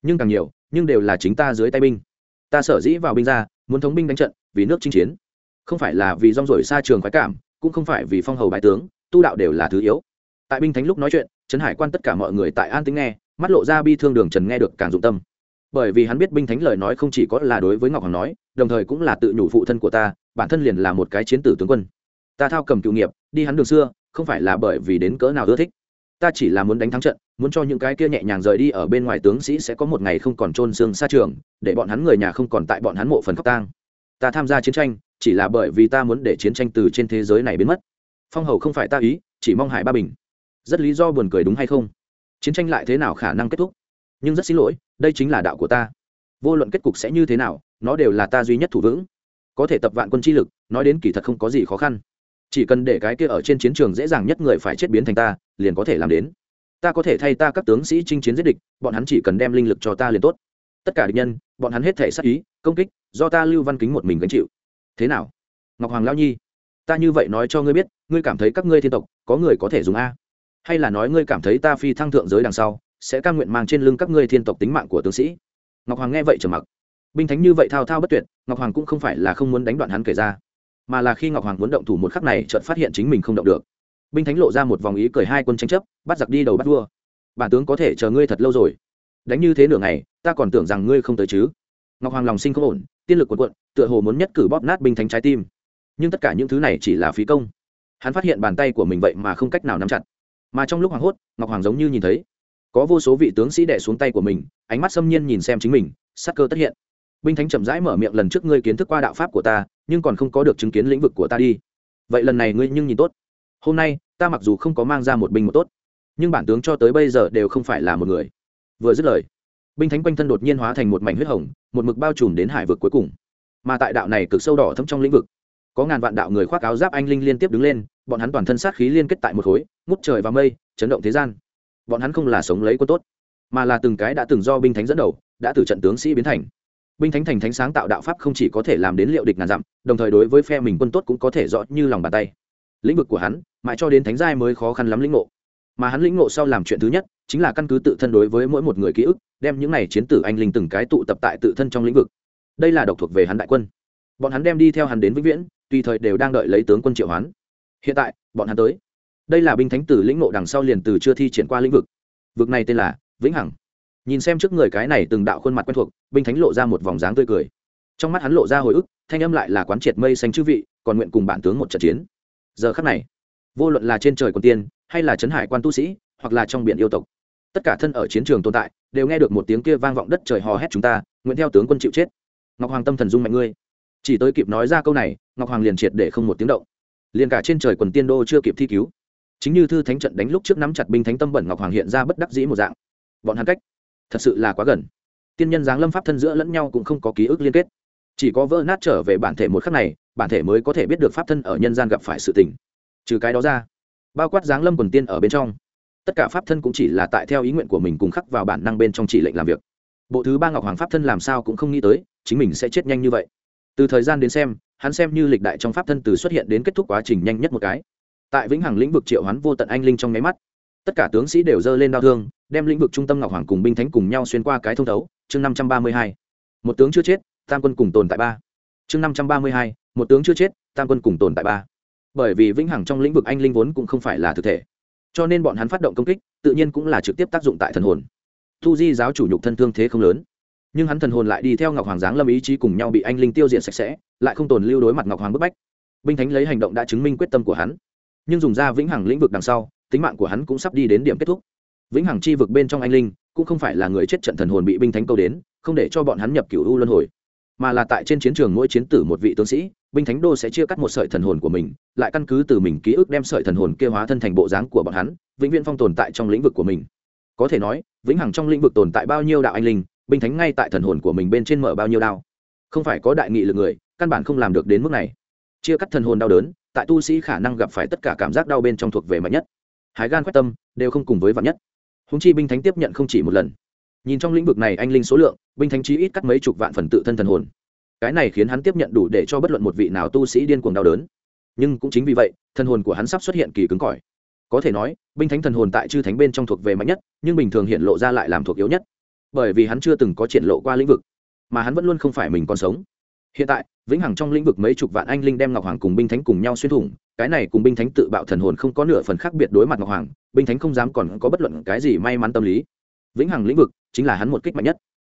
nhưng càng nhiều, nhưng đều là chính ta dưới tay binh. Ta sở dĩ vào binh ra, muốn thống binh đánh trận, vì nước chinh chiến không phải là vì rong rổi xa trường khoái cảm, cũng không phải vì phong hầu bài tướng, tu đạo đều là thứ yếu. Tại binh thánh lúc nói chuyện, trấn hải quan tất cả mọi người tại an tính nghe, mắt lộ ra bi thương đường trần nghe được càng dụng tâm. Bởi vì hắn biết binh thánh lời nói không chỉ có là đối với ngọc hoàng nói, đồng thời cũng là tự nhủ phụ thân của ta, bản thân liền là một cái chiến tử tướng quân. Ta thao cầm cựu nghiệp, đi hắn đường xưa, không phải là bởi vì đến cỡ nào ưa thích. Ta chỉ là muốn đánh thắng trận, muốn cho những cái kia nhẹ nhàng rời đi ở bên ngoài tướng sĩ sẽ có một ngày không còn trôn xương xa trường, để bọn hắn người nhà không còn tại bọn hắn mộ phần khóc tang. Ta tham gia chiến tranh chỉ là bởi vì ta muốn để chiến tranh từ trên thế giới này biến mất. Phong hầu không phải ta ý, chỉ mong hại ba bình. Rất lý do buồn cười đúng hay không? Chiến tranh lại thế nào khả năng kết thúc? Nhưng rất xin lỗi, đây chính là đạo của ta. Vô luận kết cục sẽ như thế nào, nó đều là ta duy nhất thủ vững. Có thể tập vạn quân chi lực, nói đến kỳ thật không có gì khó khăn. Chỉ cần để cái kia ở trên chiến trường dễ dàng nhất người phải chết biến thành ta, liền có thể làm đến. Ta có thể thay ta các tướng sĩ chinh chiến giết địch, bọn hắn chỉ cần đem linh lực cho ta liền tốt. Tất cả địch nhân, bọn hắn hết thể sát ý, công kích, do ta lưu văn kính một mình gánh chịu thế nào? Ngọc hoàng lao nhi, ta như vậy nói cho ngươi biết, ngươi cảm thấy các ngươi thiên tộc, có người có thể dùng a. Hay là nói ngươi cảm thấy ta phi thăng thượng giới đằng sau, sẽ c nguyện mang trên lưng các ngươi thiên tộc tính mạng của tướng sĩ? Ngọc hoàng nghe vậy trầm mặc. Binh thánh như vậy thao thao bất tuyệt, ngọc hoàng cũng không phải là không muốn đánh đoạn hắn kể ra. Mà là khi ngọc hoàng muốn động thủ một khắc này, chợt phát hiện chính mình không động được. Binh thánh lộ ra một vòng ý cười hai quân tranh chấp, bắt giặc đi đầu bắt vua. Bản tướng có thể chờ ngươi thật lâu rồi. Đánh như thế nửa ngày, ta còn tưởng rằng ngươi không tới chứ. Ngọc hoàng lòng sinh không ổn tiên lực quần quận, tựa hồ muốn nhất cử bóp nát binh thánh trái tim. Nhưng tất cả những thứ này chỉ là phí công. Hắn phát hiện bàn tay của mình vậy mà không cách nào nắm chặt. Mà trong lúc hoàng hốt, ngọc hoàng giống như nhìn thấy, có vô số vị tướng sĩ đẻ xuống tay của mình, ánh mắt xâm nhiên nhìn xem chính mình, sắc cơ tất hiện. Binh thánh chậm rãi mở miệng, lần trước ngươi kiến thức qua đạo pháp của ta, nhưng còn không có được chứng kiến lĩnh vực của ta đi. Vậy lần này ngươi nhưng nhìn tốt. Hôm nay, ta mặc dù không có mang ra một binh một tốt, nhưng bản tướng cho tới bây giờ đều không phải là một người. Vừa dứt lời binh thánh quanh thân đột nhiên hóa thành một mảnh huyết hồng, một mực bao trùm đến hải vực cuối cùng. Mà tại đạo này cực sâu đỏ thấm trong lĩnh vực, có ngàn vạn đạo người khoác áo giáp anh linh liên tiếp đứng lên, bọn hắn toàn thân sát khí liên kết tại một khối, ngút trời và mây, chấn động thế gian. Bọn hắn không là sống lấy quân tốt, mà là từng cái đã từng do binh thánh dẫn đầu, đã từ trận tướng sĩ biến thành. Binh thánh thành thánh sáng tạo đạo pháp không chỉ có thể làm đến liệu địch ngàn dặm, đồng thời đối với phe mình quân tốt cũng có thể rõ như lòng bàn tay. Lĩnh vực của hắn, mãi cho đến thánh giai mới khó khăn lắm lĩnh ngộ mà hắn lĩnh ngộ sau làm chuyện thứ nhất chính là căn cứ tự thân đối với mỗi một người ký ức, đem những này chiến tử anh linh từng cái tụ tập tại tự thân trong lĩnh vực. Đây là độc thuộc về hắn đại quân. Bọn hắn đem đi theo hắn đến vĩnh viễn, tùy thời đều đang đợi lấy tướng quân triệu hoán. Hiện tại, bọn hắn tới. Đây là binh thánh tử lĩnh ngộ đằng sau liền từ chưa thi triển qua lĩnh vực. Vực này tên là vĩnh hằng. Nhìn xem trước người cái này từng đạo khuôn mặt quen thuộc, binh thánh lộ ra một vòng dáng tươi cười. Trong mắt hắn lộ ra hồi ức, thanh âm lại là quán triệt mây xanh chữ vị, còn nguyện cùng bản tướng một trận chiến. Giờ khắc này, vô luận là trên trời còn tiên hay là trấn hải quan tu sĩ, hoặc là trong biển yêu tộc. Tất cả thân ở chiến trường tồn tại, đều nghe được một tiếng kia vang vọng đất trời hò hét chúng ta, nguyện theo tướng quân chịu chết. Ngọc hoàng tâm thần dung mạnh ngươi. Chỉ tới kịp nói ra câu này, ngọc hoàng liền triệt để không một tiếng động. Liền cả trên trời quần tiên đô chưa kịp thi cứu. Chính như thư thánh trận đánh lúc trước nắm chặt binh thánh tâm bẩn ngọc hoàng hiện ra bất đắc dĩ một dạng. Bọn hắn cách, thật sự là quá gần. Tiên nhân giáng lâm pháp thân giữa lẫn nhau cũng không có ký ức liên kết. Chỉ có vỡ nát trở về bản thể một khắc này, bản thể mới có thể biết được pháp thân ở nhân gian gặp phải sự tình. Trừ cái đó ra bao quát giáng lâm quần tiên ở bên trong. Tất cả pháp thân cũng chỉ là tại theo ý nguyện của mình cùng khắc vào bản năng bên trong chỉ lệnh làm việc. Bộ thứ ba ngọc hoàng pháp thân làm sao cũng không nghĩ tới, chính mình sẽ chết nhanh như vậy. Từ thời gian đến xem, hắn xem như lịch đại trong pháp thân từ xuất hiện đến kết thúc quá trình nhanh nhất một cái. Tại vĩnh hằng lĩnh vực triệu hoán vô tận anh linh trong nháy mắt, tất cả tướng sĩ đều dơ lên đau thương, đem lĩnh vực trung tâm ngọc hoàng cùng binh thánh cùng nhau xuyên qua cái thông thấu. Chương năm trăm ba mươi hai, một tướng chưa chết, tam quân cùng tồn tại ba. Chương năm trăm ba mươi hai, một tướng chưa chết, tam quân cùng tồn tại ba bởi vì vĩnh hằng trong lĩnh vực anh linh vốn cũng không phải là thực thể. Cho nên bọn hắn phát động công kích, tự nhiên cũng là trực tiếp tác dụng tại thần hồn. Tu di giáo chủ nhục thân thương thế không lớn, nhưng hắn thần hồn lại đi theo ngọc hoàng giáng lâm ý chí cùng nhau bị anh linh tiêu diệt sạch sẽ, lại không tồn lưu đối mặt ngọc hoàng bức bách. Binh thánh lấy hành động đã chứng minh quyết tâm của hắn. Nhưng dùng ra vĩnh hằng lĩnh vực đằng sau, tính mạng của hắn cũng sắp đi đến điểm kết thúc. Vĩnh hằng chi vực bên trong anh linh cũng không phải là người chết trận thần hồn bị binh thánh câu đến, không để cho bọn hắn nhập cửu u luân hồi mà là tại trên chiến trường mỗi chiến tử một vị tướng sĩ, binh thánh đô sẽ chia cắt một sợi thần hồn của mình, lại căn cứ từ mình ký ức đem sợi thần hồn kia hóa thân thành bộ dáng của bọn hắn, vĩnh viễn phong tồn tại trong lĩnh vực của mình. Có thể nói, vĩnh hằng trong lĩnh vực tồn tại bao nhiêu đạo anh linh, binh thánh ngay tại thần hồn của mình bên trên mở bao nhiêu đao. Không phải có đại nghị lực người, căn bản không làm được đến mức này. Chia cắt thần hồn đau đớn, tại tu sĩ khả năng gặp phải tất cả cảm giác đau bên trong thuộc về mạnh nhất. Hái gan quyết tâm, đều không cùng với vạn nhất. Húng chi binh thánh tiếp nhận không chỉ một lần nhìn trong lĩnh vực này anh linh số lượng, binh thánh chí ít cắt mấy chục vạn phần tự thân thần hồn. Cái này khiến hắn tiếp nhận đủ để cho bất luận một vị nào tu sĩ điên cuồng đau đớn. Nhưng cũng chính vì vậy, thần hồn của hắn sắp xuất hiện kỳ cứng cỏi. Có thể nói, binh thánh thần hồn tại chư thánh bên trong thuộc về mạnh nhất, nhưng bình thường hiện lộ ra lại làm thuộc yếu nhất. Bởi vì hắn chưa từng có triển lộ qua lĩnh vực, mà hắn vẫn luôn không phải mình còn sống. Hiện tại, vĩnh hằng trong lĩnh vực mấy chục vạn anh linh đem ngọc hoàng cùng binh thánh cùng nhau xuyên thủng, cái này cùng binh thánh tự bạo thần hồn không có nửa phần khác biệt đối mặt ngọc hoàng, binh thánh không dám còn có bất luận cái gì may mắn tâm lý. Vĩnh hằng lĩnh vực chính là hắn một kích mạnh nhất.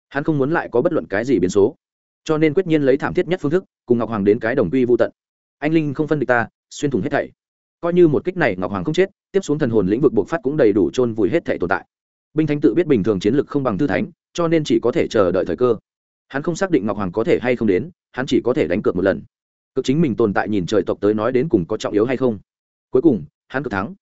Hắn không muốn lại có bất luận cái gì biến số. Cho nên quyết nhiên lấy thảm thiết nhất phương thức, cùng ngọc hoàng đến cái đồng quy vô tận. Anh linh không phân địch ta, xuyên thủng hết thảy. Coi như một kích này ngọc hoàng không chết, tiếp xuống thần hồn lĩnh vực bộc phát cũng đầy đủ chôn vùi hết thảy tồn tại. Binh thánh tự biết bình thường chiến lực không bằng tư thánh, cho nên chỉ có thể chờ đợi thời cơ. Hắn không xác định ngọc hoàng có thể hay không đến, hắn chỉ có thể đánh cược một lần. Cực chính mình tồn tại nhìn trời tộc tới nói đến cùng có trọng yếu hay không. Cuối cùng, hắn cực thắng.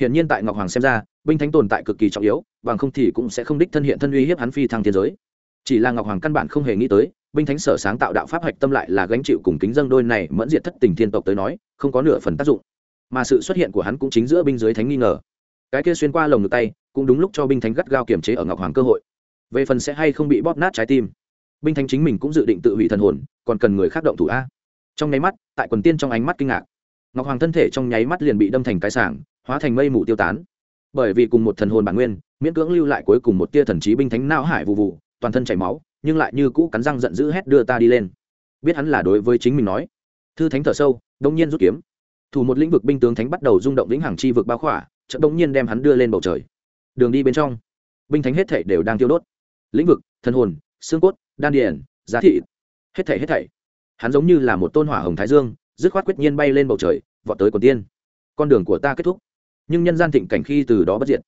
Hiển nhiên tại ngọc hoàng xem ra binh thánh tồn tại cực kỳ trọng yếu, bằng không thì cũng sẽ không đích thân hiện thân uy hiếp hắn phi thăng thiên giới. Chỉ là ngọc hoàng căn bản không hề nghĩ tới, binh thánh sở sáng tạo đạo pháp hạch tâm lại là gánh chịu cùng kính dân đôi này mẫn diệt thất tình thiên tộc tới nói, không có nửa phần tác dụng. Mà sự xuất hiện của hắn cũng chính giữa binh giới thánh nghi ngờ. Cái kia xuyên qua lồng ngực tay, cũng đúng lúc cho binh thánh gắt gao kiềm chế ở ngọc hoàng cơ hội. Về phần sẽ hay không bị bóp nát trái tim, binh thánh chính mình cũng dự định tự hủy thần hồn, còn cần người khác động thủ a. Trong nháy mắt, tại quần tiên trong ánh mắt kinh ngạc, ngọc hoàng thân thể trong nháy mắt liền bị đâm thành cái sảng, hóa thành mây mù tiêu tán bởi vì cùng một thần hồn bản nguyên, miễn cưỡng lưu lại cuối cùng một tia thần trí binh thánh não hải vụ vụ, toàn thân chảy máu, nhưng lại như cũ cắn răng giận dữ hét đưa ta đi lên. Biết hắn là đối với chính mình nói. Thư thánh thở sâu, đông nhiên rút kiếm. Thủ một lĩnh vực binh tướng thánh bắt đầu rung động lĩnh hàng chi vực bao khỏa, chợt đông nhiên đem hắn đưa lên bầu trời. Đường đi bên trong, binh thánh hết thảy đều đang tiêu đốt. Lĩnh vực, thần hồn, xương cốt, đan điển, giá thị. Hết thảy hết thảy. Hắn giống như là một tôn hỏa hồng thái dương, dứt khoát quyết nhiên bay lên bầu trời, vọt tới quần tiên. Con đường của ta kết thúc nhưng nhân gian thịnh cảnh khi từ đó bất diệt.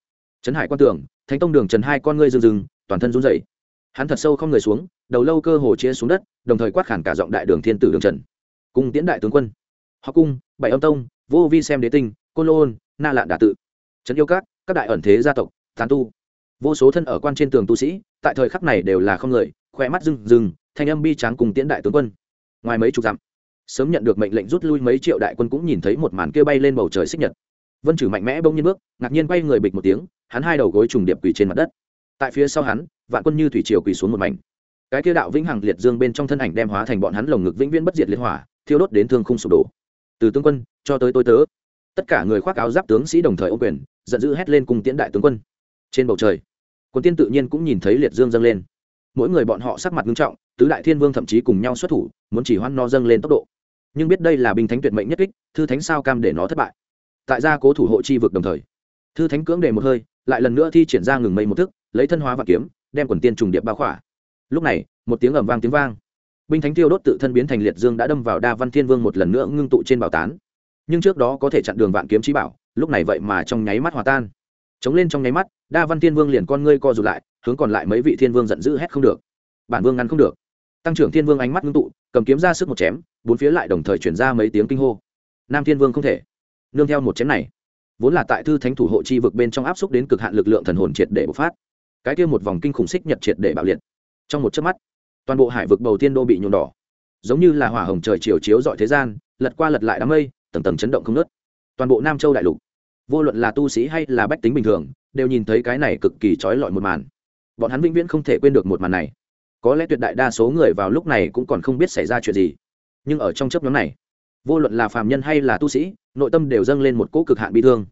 Trấn hải quan tưởng thánh tông đường trần hai con ngươi rừng rừng toàn thân run rẩy. Hắn thật sâu không người xuống, đầu lâu cơ hồ chia xuống đất, đồng thời quát khản cả giọng đại đường thiên tử đường trần. Cung tiễn đại tướng quân. Họ cung, bảy âm tông, vô vi xem đế tinh, côn lô ôn na lạn đà tự. Trấn yêu các các đại ẩn thế gia tộc, tán tu. Vô số thân ở quan trên tường tu sĩ, tại thời khắc này đều là không người khỏe mắt rừng rừng thanh âm bi tráng cùng tiễn đại tướng quân. Ngoài mấy chục dặm, sớm nhận được mệnh lệnh rút lui mấy triệu đại quân cũng nhìn thấy một màn kia bay lên bầu trời xích nhật vân trừ mạnh mẽ bông nhiên bước, ngạc nhiên quay người bịch một tiếng, hắn hai đầu gối trùng điệp quỳ trên mặt đất. Tại phía sau hắn, vạn quân như thủy triều quỳ xuống một mảnh. Cái kia đạo vĩnh hằng liệt dương bên trong thân ảnh đem hóa thành bọn hắn lồng ngực vĩnh viễn bất diệt liên hỏa, thiêu đốt đến thương không sụp đổ. Từ tướng quân, cho tới tôi tớ. Tất cả người khoác áo giáp tướng sĩ đồng thời ô quyền, giận dữ hét lên cùng tiễn đại tướng quân. Trên bầu trời, quân tiên tự nhiên cũng nhìn thấy liệt dương dâng lên. Mỗi người bọn họ sắc mặt nghiêm trọng, tứ đại thiên vương thậm chí cùng nhau xuất thủ, muốn chỉ hoan no dâng lên tốc độ. Nhưng biết đây là binh thánh tuyệt mệnh nhất kích, thư thánh sao cam để nó thất bại tại gia cố thủ hộ chi vực đồng thời. Thư thánh cưỡng để một hơi, lại lần nữa thi triển ra ngừng mây một thức, lấy thân hóa và kiếm, đem quần tiên trùng điệp bao khỏa. Lúc này, một tiếng ầm vang tiếng vang. Binh thánh tiêu đốt tự thân biến thành liệt dương đã đâm vào đa văn thiên vương một lần nữa ngưng tụ trên bảo tán. Nhưng trước đó có thể chặn đường vạn kiếm trí bảo, lúc này vậy mà trong nháy mắt hòa tan. Chống lên trong nháy mắt, đa văn thiên vương liền con ngươi co rụt lại, hướng còn lại mấy vị thiên vương giận dữ hét không được. Bản vương ngăn không được. Tăng trưởng thiên vương ánh mắt ngưng tụ, cầm kiếm ra sức một chém, bốn phía lại đồng thời chuyển ra mấy tiếng kinh hô. Nam thiên vương không thể nương theo một chém này. Vốn là tại thư thánh thủ hộ chi vực bên trong áp xúc đến cực hạn lực lượng thần hồn triệt để bộc phát. Cái kia một vòng kinh khủng xích nhật triệt để bạo liệt. Trong một chớp mắt, toàn bộ hải vực bầu tiên đô bị nhuộm đỏ. Giống như là hỏa hồng trời chiều chiếu dọi thế gian, lật qua lật lại đám mây, tầng tầng chấn động không nớt toàn bộ nam châu đại lục, vô luận là tu sĩ hay là bách tính bình thường, đều nhìn thấy cái này cực kỳ trói lọi một màn. Bọn hắn vĩnh viễn không thể quên được một màn này. Có lẽ tuyệt đại đa số người vào lúc này cũng còn không biết xảy ra chuyện gì. Nhưng ở trong chấp nhóm này vô luận là phàm nhân hay là tu sĩ, nội tâm đều dâng lên một cỗ cực hạn bị thương.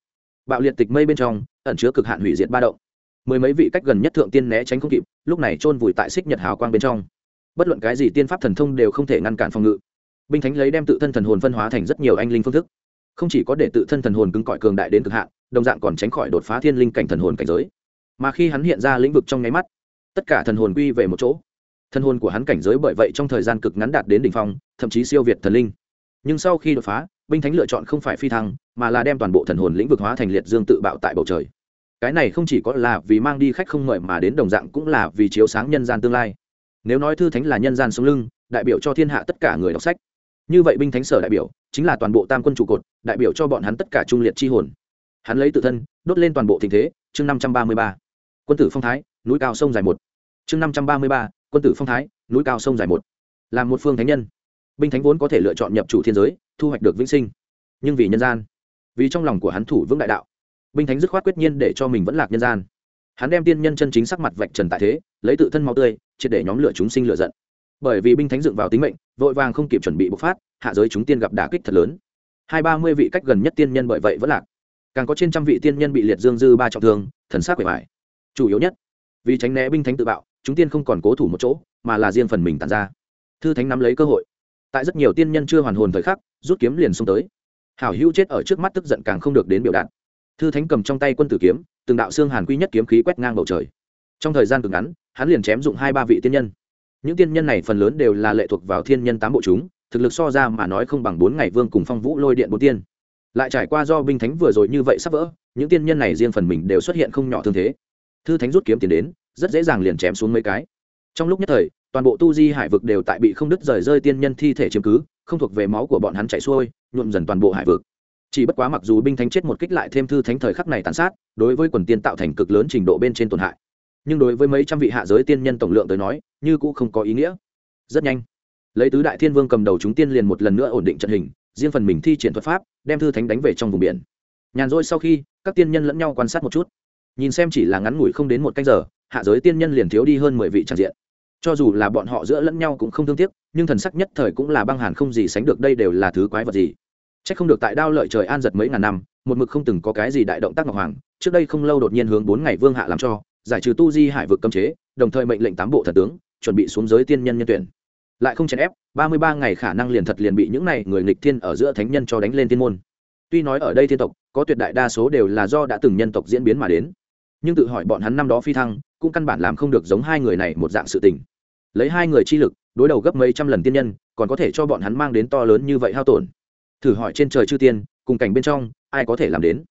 Bạo liệt tịch mây bên trong, ẩn chứa cực hạn hủy diệt ba động. Mười mấy vị cách gần nhất thượng tiên né tránh không kịp, lúc này chôn vùi tại xích nhật hào quang bên trong. Bất luận cái gì tiên pháp thần thông đều không thể ngăn cản phòng ngự. Binh thánh lấy đem tự thân thần hồn phân hóa thành rất nhiều anh linh phương thức. Không chỉ có để tự thân thần hồn cứng cỏi cường đại đến cực hạn, đồng dạng còn tránh khỏi đột phá thiên linh cảnh thần hồn cảnh giới. Mà khi hắn hiện ra lĩnh vực trong nháy mắt, tất cả thần hồn quy về một chỗ. Thần hồn của hắn cảnh giới bởi vậy trong thời gian cực ngắn đạt đến đỉnh phong, thậm chí siêu việt thần linh nhưng sau khi đột phá, binh thánh lựa chọn không phải phi thăng, mà là đem toàn bộ thần hồn lĩnh vực hóa thành liệt dương tự bạo tại bầu trời. Cái này không chỉ có là vì mang đi khách không mời mà đến đồng dạng cũng là vì chiếu sáng nhân gian tương lai. Nếu nói thư thánh là nhân gian sống lưng, đại biểu cho thiên hạ tất cả người đọc sách. Như vậy binh thánh sở đại biểu, chính là toàn bộ tam quân trụ cột, đại biểu cho bọn hắn tất cả trung liệt chi hồn. Hắn lấy tự thân, đốt lên toàn bộ tình thế, chương năm trăm ba mươi ba. Quân tử phong thái, núi cao sông dài một. Chương năm trăm ba mươi ba, quân tử phong thái, núi cao sông dài một. Làm một phương thánh nhân binh thánh vốn có thể lựa chọn nhập chủ thiên giới, thu hoạch được vĩnh sinh. Nhưng vì nhân gian, vì trong lòng của hắn thủ vững đại đạo, binh thánh dứt khoát quyết nhiên để cho mình vẫn lạc nhân gian. Hắn đem tiên nhân chân chính sắc mặt vạch trần tại thế, lấy tự thân máu tươi, triệt để nhóm lửa chúng sinh lửa giận. Bởi vì binh thánh dựng vào tính mệnh, vội vàng không kịp chuẩn bị bộc phát, hạ giới chúng tiên gặp đả kích thật lớn. Hai ba mươi vị cách gần nhất tiên nhân bởi vậy vẫn lạc. Càng có trên trăm vị tiên nhân bị liệt dương dư ba trọng thương, thần sát quệ vải chủ yếu nhất, vì tránh né binh thánh tự bạo, chúng tiên không còn cố thủ một chỗ, mà là riêng phần mình tàn ra. Thư thánh nắm lấy cơ hội tại rất nhiều tiên nhân chưa hoàn hồn thời khắc, rút kiếm liền xông tới. Hảo hữu chết ở trước mắt tức giận càng không được đến biểu đạt. Thư thánh cầm trong tay quân tử kiếm, từng đạo xương hàn quy nhất kiếm khí quét ngang bầu trời. Trong thời gian cực ngắn, hắn liền chém dụng hai ba vị tiên nhân. Những tiên nhân này phần lớn đều là lệ thuộc vào thiên nhân tám bộ chúng, thực lực so ra mà nói không bằng bốn ngày vương cùng phong vũ lôi điện bốn tiên. Lại trải qua do binh thánh vừa rồi như vậy sắp vỡ, những tiên nhân này riêng phần mình đều xuất hiện không nhỏ thương thế. Thư thánh rút kiếm tiền đến, rất dễ dàng liền chém xuống mấy cái. Trong lúc nhất thời toàn bộ tu di hải vực đều tại bị không đứt rời rơi tiên nhân thi thể chiếm cứ, không thuộc về máu của bọn hắn chạy xuôi, nhuộm dần toàn bộ hải vực. Chỉ bất quá mặc dù binh thánh chết một kích lại thêm thư thánh thời khắc này tàn sát, đối với quần tiên tạo thành cực lớn trình độ bên trên tổn hại. Nhưng đối với mấy trăm vị hạ giới tiên nhân tổng lượng tới nói, như cũng không có ý nghĩa. Rất nhanh, lấy tứ đại thiên vương cầm đầu chúng tiên liền một lần nữa ổn định trận hình, riêng phần mình thi triển thuật pháp, đem thư thánh đánh về trong vùng biển. Nhàn rỗi sau khi, các tiên nhân lẫn nhau quan sát một chút. Nhìn xem chỉ là ngắn ngủi không đến một canh giờ, hạ giới tiên nhân liền thiếu đi hơn mười vị tràn diện cho dù là bọn họ giữa lẫn nhau cũng không thương tiếc, nhưng thần sắc nhất thời cũng là băng hàn không gì sánh được đây đều là thứ quái vật gì. C h ắ c không được tại đao lợi trời an giật mấy ngàn năm, một mực không từng có cái gì đại động tác ngọc hoàng, trước đây không lâu đột nhiên hướng bốn ngày vương hạ làm cho, giải trừ tu di hải vực cấm chế, đồng thời mệnh lệnh tám bộ thần tướng, chuẩn bị xuống giới tiên nhân nhân tuyển. Lại không chèn ép, ba mươi ba ngày khả năng liền thật liền bị những này người nghịch thiên ở giữa thánh nhân cho đánh lên thiên môn. Tuy nói ở đây thiên tộc, có tuyệt đại đa số đều là do đã từng nhân tộc diễn biến mà đến nhưng tự hỏi bọn hắn năm đó phi thăng, cũng căn bản làm không được giống hai người này một dạng sự tình. Lấy hai người chi lực, đối đầu gấp mấy trăm lần tiên nhân, còn có thể cho bọn hắn mang đến to lớn như vậy hao tổn. Thử hỏi trên trời chư tiên, cùng cảnh bên trong, ai có thể làm đến?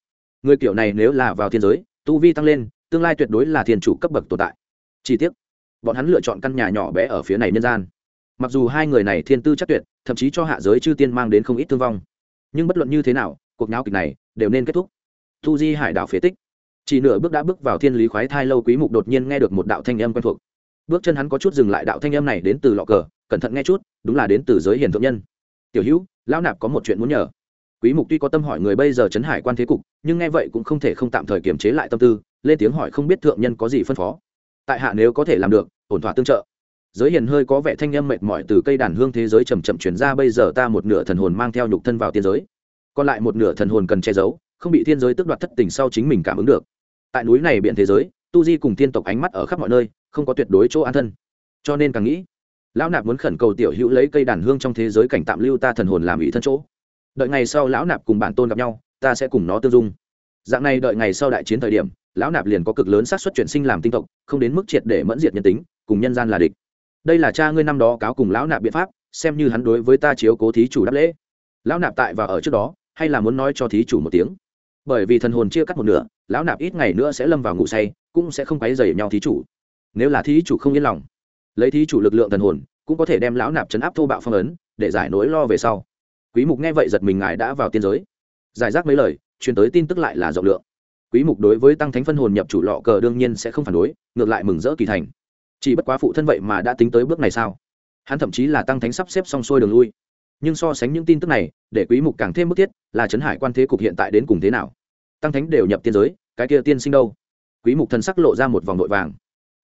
Người kiểu này nếu là vào thiên giới, tu vi tăng lên, tương lai tuyệt đối là thiên chủ cấp bậc tồn tại. Chi tiết bọn hắn lựa chọn căn nhà nhỏ bé ở phía này nhân gian. Mặc dù hai người này thiên tư chắc tuyệt, thậm chí cho hạ giới chư tiên mang đến không ít thương vong. Nhưng bất luận như thế nào, cuộc náo kịch này đều nên kết thúc. Tu di hải đảo phế tích chỉ nửa bước đã bước vào thiên lý khoái thai lâu quý mục đột nhiên nghe được một đạo thanh âm quen thuộc. Bước chân hắn có chút dừng lại đạo thanh âm này đến từ lọ cờ, cẩn thận nghe chút, đúng là đến từ giới hiền thượng nhân. Tiểu hữu, lão nạp có một chuyện muốn nhờ. Quý mục tuy có tâm hỏi người bây giờ chấn hải quan thế cục, nhưng nghe vậy cũng không thể không tạm thời kiềm chế lại tâm tư, lên tiếng hỏi không biết thượng nhân có gì phân phó. Tại hạ nếu có thể làm được, ổn thỏa tương trợ. Giới hiền hơi có vẻ thanh âm mệt mỏi từ cây đàn hương thế giới chậm chậm chuyển ra, bây giờ ta một nửa thần hồn mang theo nhục thân vào tiên giới, còn lại một nửa thần hồn cần che giấu, không bị thiên giới tước đoạt thất tình sau chính mình cảm ứng được tại núi này biện thế giới, tu di cùng tiên tộc ánh mắt ở khắp mọi nơi, không có tuyệt đối chỗ an thân. Cho nên càng nghĩ, lão nạp muốn khẩn cầu tiểu hữu lấy cây đàn hương trong thế giới cảnh tạm lưu ta thần hồn làm ý thân chỗ. Đợi ngày sau lão nạp cùng bản tôn gặp nhau, ta sẽ cùng nó tương dung. Dạng này đợi ngày sau đại chiến thời điểm, lão nạp liền có cực lớn xác suất chuyển sinh làm tinh tộc, không đến mức triệt để mẫn diệt nhân tính, cùng nhân gian là địch. Đây là cha ngươi năm đó cáo cùng lão nạp biện pháp, xem như hắn đối với ta chiếu cố thí chủ đáp lễ. Lão nạp tại và ở trước đó, hay là muốn nói cho thí chủ một tiếng? Bởi vì thần hồn chia cắt một nửa, lão nạp ít ngày nữa sẽ lâm vào ngủ say, cũng sẽ không quấy dày nhau thí chủ. Nếu là thí chủ không yên lòng, lấy thí chủ lực lượng thần hồn, cũng có thể đem lão nạp chấn áp thô bạo phong ấn, để giải nỗi lo về sau. Quý mục nghe vậy giật mình ngài đã vào tiên giới. Giải rác mấy lời, truyền tới tin tức lại là rộng lượng. Quý mục đối với tăng thánh phân hồn nhập chủ lọ cờ đương nhiên sẽ không phản đối, ngược lại mừng rỡ kỳ thành. Chỉ bất quá phụ thân vậy mà đã tính tới bước này sao? Hắn thậm chí là tăng thánh sắp xếp xong xuôi đường lui. Nhưng so sánh những tin tức này, để quý mục càng thêm bức thiết là trấn hải quan thế cục hiện tại đến cùng thế nào? Tăng thánh đều nhập tiên giới, cái kia tiên sinh đâu? Quý mục thần sắc lộ ra một vòng nội vàng.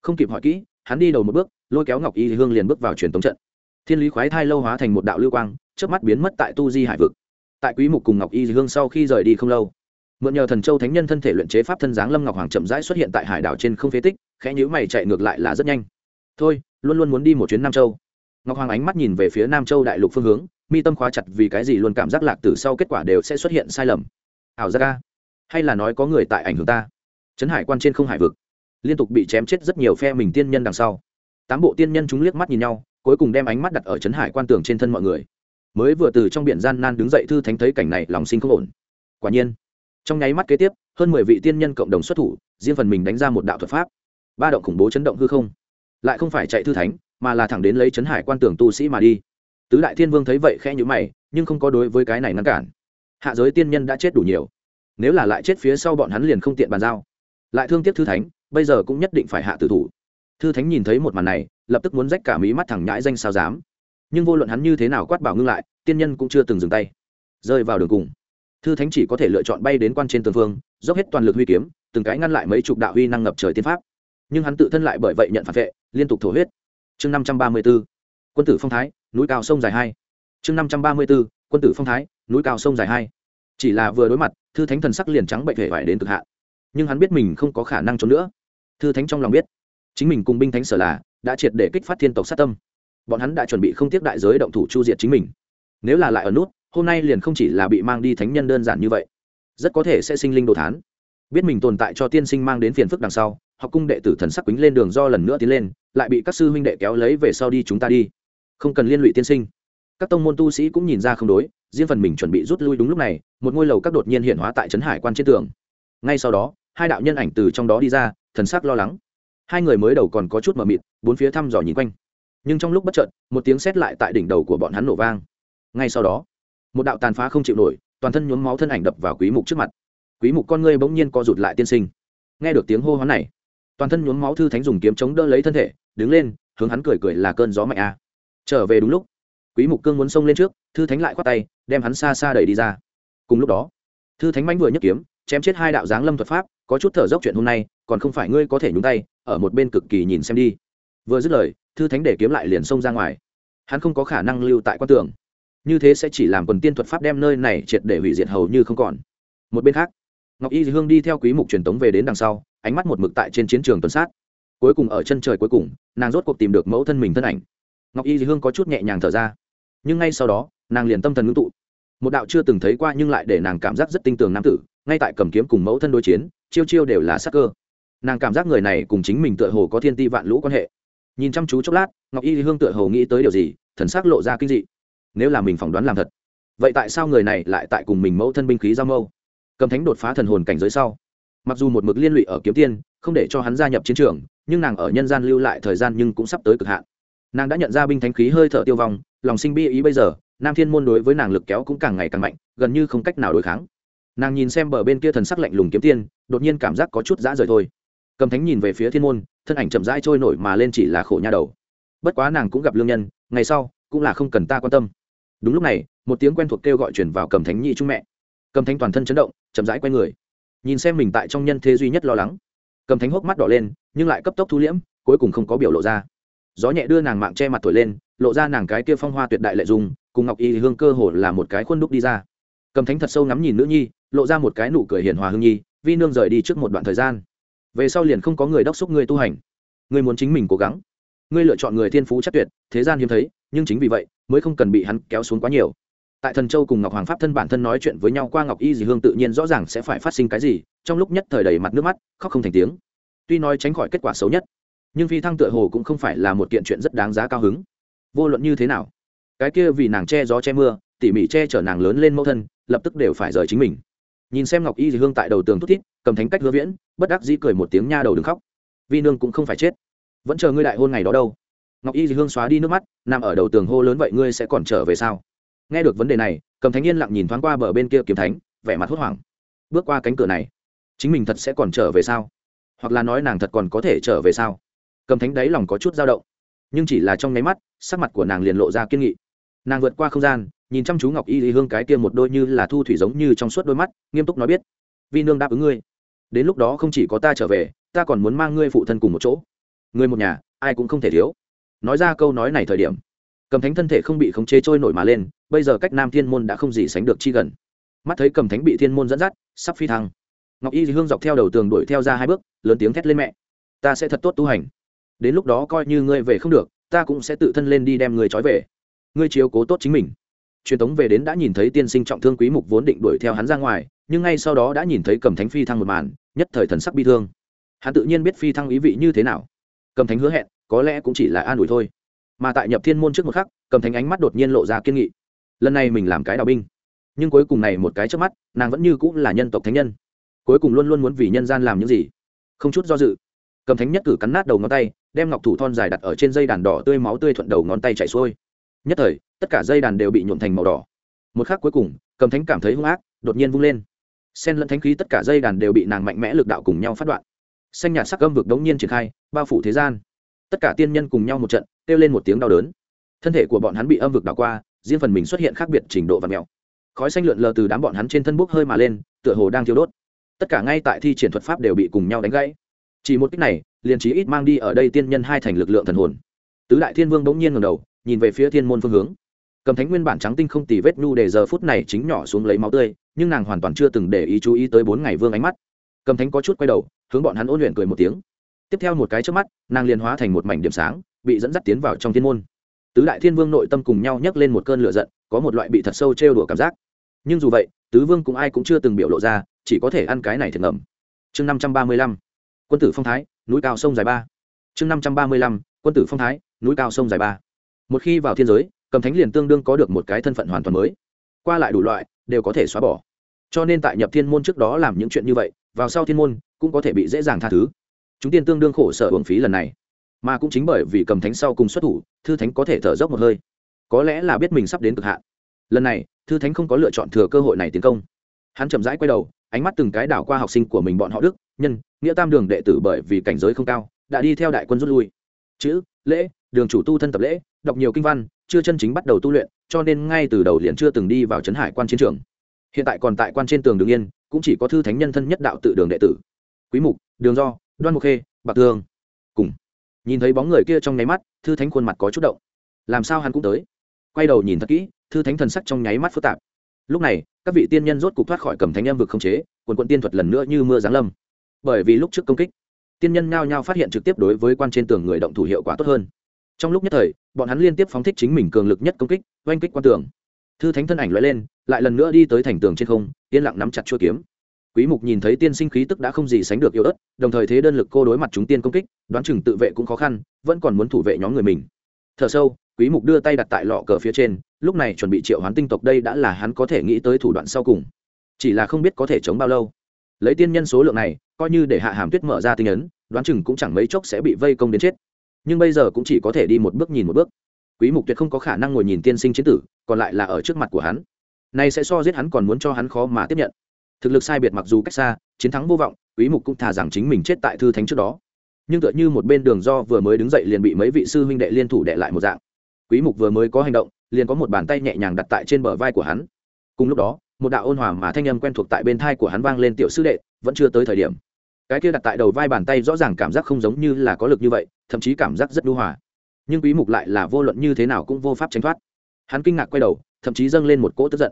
Không kịp hỏi kỹ, hắn đi đầu một bước, lôi kéo ngọc y hương liền bước vào truyền tống trận. Thiên lý khoái thai lâu hóa thành một đạo lưu quang trước mắt biến mất tại tu di hải vực. Tại quý mục cùng ngọc y hương sau khi rời đi không lâu, mượn nhờ thần châu thánh nhân thân thể luyện chế pháp thân dáng lâm ngọc hoàng chậm rãi xuất hiện tại hải đảo trên không phế tích, khẽ nhíu mày chạy ngược lại là rất nhanh. Thôi, luôn luôn muốn đi một chuyến nam châu. Ngọc hoàng ánh mắt nhìn về phía nam châu đại lục phương hướng, mi tâm khóa chặt vì cái gì luôn cảm giác lạc từ sau kết quả đều sẽ xuất hiện sai lầm. Ảo ra ca hay là nói có người tại ảnh hưởng ta? Trấn hải quan trên không hải vực, liên tục bị chém chết rất nhiều phe mình tiên nhân đằng sau. Tám bộ tiên nhân chúng liếc mắt nhìn nhau, cuối cùng đem ánh mắt đặt ở trấn hải quan tường trên thân mọi người. Mới vừa từ trong biển gian nan đứng dậy thư thánh thấy cảnh này, lòng sinh không ổn. Quả nhiên, trong nháy mắt kế tiếp, hơn mười vị tiên nhân cộng đồng xuất thủ, riêng phần mình đánh ra một đạo thuật pháp. Ba động khủng bố chấn động hư không. Lại không phải chạy thư thánh, mà là thẳng đến lấy trấn hải quan tường tu sĩ mà đi. Tứ đại thiên vương thấy vậy khẽ nhữ mày, nhưng không có đối với cái này ngăn cản. Hạ giới tiên nhân đã chết đủ nhiều nếu là lại chết phía sau bọn hắn liền không tiện bàn giao. Lại thương tiếc thư thánh, bây giờ cũng nhất định phải hạ tử thủ. Thư thánh nhìn thấy một màn này, lập tức muốn rách cả mí mắt thẳng nhãi danh sao dám. Nhưng vô luận hắn như thế nào quát bảo ngưng lại, tiên nhân cũng chưa từng dừng tay. Rơi vào đường cùng. Thư thánh chỉ có thể lựa chọn bay đến quan trên tường phương, dốc hết toàn lực huy kiếm, từng cái ngăn lại mấy chục đạo huy năng ngập trời tiên pháp. Nhưng hắn tự thân lại bởi vậy nhận phản vệ, liên tục thổ huyết. Chương năm trăm ba mươi b ố quân tử phong thái, núi cao sông dài hai. Chương năm trăm ba mươi b ố quân tử phong thái, núi cao sông dài hai. Chỉ là vừa đối mặt thư thánh thần sắc liền trắng bệnh hệ vải đến cực hạn. Nhưng hắn biết mình không có khả năng trốn nữa. Thư thánh trong lòng biết, chính mình cùng binh thánh sở là đã triệt để kích phát thiên tộc sát tâm. Bọn hắn đã chuẩn bị không tiếc đại giới động thủ chu diệt chính mình. Nếu là lại ở nút, hôm nay liền không chỉ là bị mang đi thánh nhân đơn giản như vậy, rất có thể sẽ sinh linh đồ thán. Biết mình tồn tại cho tiên sinh mang đến phiền phức đằng sau, học cung đệ tử thần sắc quýnh lên đường do lần nữa tiến lên, lại bị các sư huynh đệ kéo lấy về sau đi chúng ta đi. Không cần liên lụy tiên sinh. Các tông môn tu sĩ cũng nhìn ra không đối riêng phần mình chuẩn bị rút lui đúng lúc này, một ngôi lầu các đột nhiên hiện hóa tại trấn hải quan trên tường. Ngay sau đó, hai đạo nhân ảnh từ trong đó đi ra, thần sắc lo lắng. Hai người mới đầu còn có chút mờ mịt, bốn phía thăm dò nhìn quanh. Nhưng trong lúc bất chợt, một tiếng sét lại tại đỉnh đầu của bọn hắn nổ vang. Ngay sau đó, một đạo tàn phá không chịu nổi, toàn thân nhuốm máu thân ảnh đập vào quý mục trước mặt. Quý mục con ngươi bỗng nhiên co rụt lại tiên sinh. Nghe được tiếng hô hoán này, toàn thân nhuốm máu thư thánh dùng kiếm chống đỡ lấy thân thể, đứng lên, hướng hắn cười cười là cơn gió mạnh a. Trở về đúng lúc quý mục cương muốn xông lên trước, thư thánh lại khoát tay, đem hắn xa xa đẩy đi ra. Cùng lúc đó, thư thánh mãnh vừa nhấc kiếm, chém chết hai đạo giáng lâm thuật pháp, có chút thở dốc chuyện hôm nay, còn không phải ngươi có thể nhúng tay, ở một bên cực kỳ nhìn xem đi. Vừa dứt lời, thư thánh để kiếm lại liền xông ra ngoài. Hắn không có khả năng lưu tại quan tường. Như thế sẽ chỉ làm quần tiên thuật pháp đem nơi này triệt để hủy diệt hầu như không còn. Một bên khác, ngọc y hương đi theo quý mục truyền tống về đến đằng sau, ánh mắt một mực tại trên chiến trường tuần sát. Cuối cùng ở chân trời cuối cùng, nàng rốt cuộc tìm được mẫu thân mình thân ảnh. Ngọc y hương có chút nhẹ nhàng thở ra nhưng ngay sau đó, nàng liền tâm thần ngưng tụ. Một đạo chưa từng thấy qua nhưng lại để nàng cảm giác rất tinh tường nam tử, ngay tại cầm kiếm cùng mẫu thân đối chiến, chiêu chiêu đều là sắc cơ. Nàng cảm giác người này cùng chính mình tựa hồ có thiên ti vạn lũ quan hệ. Nhìn chăm chú chốc lát, ngọc y hương tựa hồ nghĩ tới điều gì, thần s ắ c lộ ra kinh dị. Nếu là mình phỏng đoán làm thật, vậy tại sao người này lại tại cùng mình mẫu thân binh khí giao mâu? Cầm thánh đột phá thần hồn cảnh giới sau, mặc dù một mực liên lụy ở kiếm tiên, không để cho hắn gia nhập chiến trường, nhưng nàng ở nhân gian lưu lại thời gian nhưng cũng sắp tới cực hạn. Nàng đã nhận ra binh thánh khí hơi thở tiêu vong lòng sinh bi ý bây giờ, nam thiên môn đối với nàng lực kéo cũng càng ngày càng mạnh, gần như không cách nào đối kháng. Nàng nhìn xem bờ bên kia thần sắc lạnh lùng kiếm tiên, đột nhiên cảm giác có chút dã rời thôi. Cầm thánh nhìn về phía thiên môn, thân ảnh chậm rãi trôi nổi mà lên chỉ là khổ nha đầu. Bất quá nàng cũng gặp lương nhân, ngày sau cũng là không cần ta quan tâm. Đúng lúc này, một tiếng quen thuộc kêu gọi chuyển vào cầm thánh nhị trung mẹ. Cầm thánh toàn thân chấn động, chậm rãi q u a y người. Nhìn xem mình tại trong nhân thế duy nhất lo lắng. Cầm thánh hốc mắt đỏ lên, nhưng lại cấp tốc thu liễm, cuối cùng không có biểu lộ ra. Gió nhẹ đưa nàng mạng che mặt thổi lên lộ ra nàng cái kia phong hoa tuyệt đại lệ dùng cùng ngọc y hương cơ hồ là một cái khuôn đúc đi ra. Cầm thánh thật sâu ngắm nhìn nữ nhi, lộ ra một cái nụ cười hiền hòa hương nhi, vi nương rời đi trước một đoạn thời gian. Về sau liền không có người đốc xúc ngươi tu hành. Ngươi muốn chính mình cố gắng. Ngươi lựa chọn người thiên phú chắc tuyệt, thế gian hiếm thấy, nhưng chính vì vậy, mới không cần bị hắn kéo xuống quá nhiều. Tại thần châu cùng ngọc hoàng pháp thân bản thân nói chuyện với nhau qua ngọc y dì hương tự nhiên rõ ràng sẽ phải phát sinh cái gì, trong lúc nhất thời đầy mặt nước mắt, khóc không thành tiếng. Tuy nói tránh khỏi kết quả xấu nhất, nhưng phi thăng tựa hồ cũng không phải là một kiện chuyện rất đáng giá cao hứng vô luận như thế nào. Cái kia vì nàng che gió che mưa, tỉ mỉ che chở nàng lớn lên mẫu thân, lập tức đều phải rời chính mình. Nhìn xem ngọc y dì hương tại đầu tường thút thít, cầm thánh cách hứa viễn, bất đắc dĩ cười một tiếng nha đầu đừng khóc. Vi nương cũng không phải chết. Vẫn chờ ngươi đại hôn ngày đó đâu. Ngọc y dì hương xóa đi nước mắt, nằm ở đầu tường hô lớn vậy ngươi sẽ còn trở về sao? Nghe được vấn đề này, cầm thánh yên lặng nhìn thoáng qua bờ bên kia kiếm thánh, vẻ mặt hốt hoảng. Bước qua cánh cửa này, chính mình thật sẽ còn trở về sao? Hoặc là nói nàng thật còn có thể trở về sao? Cầm thánh đáy lòng có chút dao động nhưng chỉ là trong nháy mắt, sắc mặt của nàng liền lộ ra kiên nghị. Nàng vượt qua không gian, nhìn chăm chú ngọc y lý hương cái kia một đôi như là thu thủy giống như trong suốt đôi mắt, nghiêm túc nói biết, vi nương đáp ứng ngươi. Đến lúc đó không chỉ có ta trở về, ta còn muốn mang ngươi phụ thân cùng một chỗ. Người một nhà, ai cũng không thể thiếu. Nói ra câu nói này thời điểm, cầm thánh thân thể không bị khống chế trôi nổi mà lên, bây giờ cách nam thiên môn đã không gì sánh được chi gần. Mắt thấy cầm thánh bị thiên môn dẫn dắt, sắp phi thăng, ngọc y hương dọc theo đầu tường đuổi theo ra hai bước, lớn tiếng thét lên mẹ, ta sẽ thật tốt tu hành đến lúc đó coi như ngươi về không được, ta cũng sẽ tự thân lên đi đem người trói về. Ngươi chiếu cố tốt chính mình. Truyền tống về đến đã nhìn thấy tiên sinh trọng thương quý mục vốn định đuổi theo hắn ra ngoài, nhưng ngay sau đó đã nhìn thấy cầm thánh phi thăng một màn, nhất thời thần sắc bi thương. Hắn tự nhiên biết phi thăng ý vị như thế nào. Cầm thánh hứa hẹn, có lẽ cũng chỉ là an ủi thôi. Mà tại nhập thiên môn trước một khắc, cầm thánh ánh mắt đột nhiên lộ ra kiên nghị. Lần này mình làm cái đào binh. Nhưng cuối cùng này một cái trước mắt, nàng vẫn như cũng là nhân tộc thánh nhân. Cuối cùng luôn luôn muốn vì nhân gian làm những gì? Không chút do dự cầm thánh nhất cử cắn nát đầu ngón tay, đem ngọc thủ thon dài đặt ở trên dây đàn đỏ tươi máu tươi thuận đầu ngón tay chạy xuôi. Nhất thời, tất cả dây đàn đều bị nhuộm thành màu đỏ. Một khắc cuối cùng, cầm thánh cảm thấy hung ác, đột nhiên vung lên. Sen lẫn thánh khí tất cả dây đàn đều bị nàng mạnh mẽ lực đạo cùng nhau phát đoạn. Xanh nhạt sắc âm vực đống nhiên triển khai, bao phủ thế gian. Tất cả tiên nhân cùng nhau một trận, kêu lên một tiếng đau đớn. Thân thể của bọn hắn bị âm vực đảo qua, riêng phần mình xuất hiện khác biệt trình độ và mèo khói xanh lượn lờ từ đám bọn hắn trên thân bốc hơi mà lên, tựa hồ đang thiêu đốt. Tất cả ngay tại thi triển thuật pháp đều bị cùng nhau đánh gãy chỉ một cách này, liền trí ít mang đi ở đây tiên nhân hai thành lực lượng thần hồn. Tứ đại thiên vương bỗng nhiên ngầm đầu, nhìn về phía thiên môn phương hướng. Cầm thánh nguyên bản trắng tinh không tì vết nhu để giờ phút này chính nhỏ xuống lấy máu tươi, nhưng nàng hoàn toàn chưa từng để ý chú ý tới bốn ngày vương ánh mắt. Cầm thánh có chút quay đầu, hướng bọn hắn ôn luyện cười một tiếng. Tiếp theo một cái trước mắt, nàng liền hóa thành một mảnh điểm sáng, bị dẫn dắt tiến vào trong thiên môn. Tứ đại thiên vương nội tâm cùng nhau nhấc lên một cơn lửa giận, có một loại bị thật sâu trêu đùa cảm giác. Nhưng dù vậy, tứ vương cũng ai cũng chưa từng biểu lộ ra, chỉ có thể ăn cái này thiệt ngầm chương năm trăm ba mươi lăm quân tử phong thái, núi cao sông dài ba. Chương năm trăm ba mươi lăm, quân tử phong thái, núi cao sông dài ba. Một khi vào thiên giới, cầm thánh liền tương đương có được một cái thân phận hoàn toàn mới. Qua lại đủ loại, đều có thể xóa bỏ. Cho nên tại nhập thiên môn trước đó làm những chuyện như vậy, vào sau thiên môn, cũng có thể bị dễ dàng tha thứ. Chúng tiên tương đương khổ sở hưởng phí lần này. Mà cũng chính bởi vì cầm thánh sau cùng xuất thủ, thư thánh có thể thở dốc một hơi. Có lẽ là biết mình sắp đến cực hạn. Lần này, thư thánh không có lựa chọn thừa cơ hội này tiến công. Hắn chậm rãi quay đầu, ánh mắt từng cái đảo qua học sinh của mình bọn họ đức nhân, nghĩa tam đường đệ tử bởi vì cảnh giới không cao, đã đi theo đại quân rút lui. Chữ, lễ, đường chủ tu thân tập lễ, đọc nhiều kinh văn, chưa chân chính bắt đầu tu luyện, cho nên ngay từ đầu liền chưa từng đi vào trấn hải quan chiến trường. Hiện tại còn tại quan trên tường đường yên, cũng chỉ có thư thánh nhân thân nhất đạo tự đường đệ tử. Quý mục, đường do, đoan mục khê, bạc thương cùng. Nhìn thấy bóng người kia trong nháy mắt, thư thánh khuôn mặt có chút động. Làm sao hắn cũng tới? Quay đầu nhìn thật kỹ, thư thánh thần sắc trong nháy mắt phức tạp. Lúc này, các vị tiên nhân rốt cục thoát khỏi cầm thánh em vực không chế, quần quận tiên thuật lần nữa như mưa giáng lâm bởi vì lúc trước công kích, tiên nhân nhao nhao phát hiện trực tiếp đối với quan trên tường người động thủ hiệu quả tốt hơn. Trong lúc nhất thời, bọn hắn liên tiếp phóng thích chính mình cường lực nhất công kích, oanh kích quan tường. Thư thánh thân ảnh loại lên, lại lần nữa đi tới thành tường trên không, yên lặng nắm chặt chuôi kiếm. Quý mục nhìn thấy tiên sinh khí tức đã không gì sánh được yếu ớt, đồng thời thế đơn lực cô đối mặt chúng tiên công kích, đoán chừng tự vệ cũng khó khăn, vẫn còn muốn thủ vệ nhóm người mình. Thở sâu, quý mục đưa tay đặt tại lọ cờ phía trên, lúc này chuẩn bị triệu hoán tinh tộc đây đã là hắn có thể nghĩ tới thủ đoạn sau cùng. Chỉ là không biết có thể chống bao lâu. Lấy tiên nhân số lượng này coi như để hạ hàm tuyết mở ra tinh ấn, đoán chừng cũng chẳng mấy chốc sẽ bị vây công đến chết. Nhưng bây giờ cũng chỉ có thể đi một bước nhìn một bước. Quý mục tuyệt không có khả năng ngồi nhìn tiên sinh chiến tử, còn lại là ở trước mặt của hắn. Này sẽ so giết hắn còn muốn cho hắn khó mà tiếp nhận. Thực lực sai biệt mặc dù cách xa, chiến thắng vô vọng, quý mục cũng thà rằng chính mình chết tại thư thánh trước đó. Nhưng tựa như một bên đường do vừa mới đứng dậy liền bị mấy vị sư huynh đệ liên thủ đệ lại một dạng. Quý mục vừa mới có hành động, liền có một bàn tay nhẹ nhàng đặt tại trên bờ vai của hắn. Cùng lúc đó một đạo ôn hòa mà thanh âm quen thuộc tại bên thai của hắn vang lên tiểu sư đệ, vẫn chưa tới thời điểm. Cái kia đặt tại đầu vai bàn tay rõ ràng cảm giác không giống như là có lực như vậy, thậm chí cảm giác rất đu hòa. Nhưng quý mục lại là vô luận như thế nào cũng vô pháp tránh thoát. Hắn kinh ngạc quay đầu, thậm chí dâng lên một cỗ tức giận.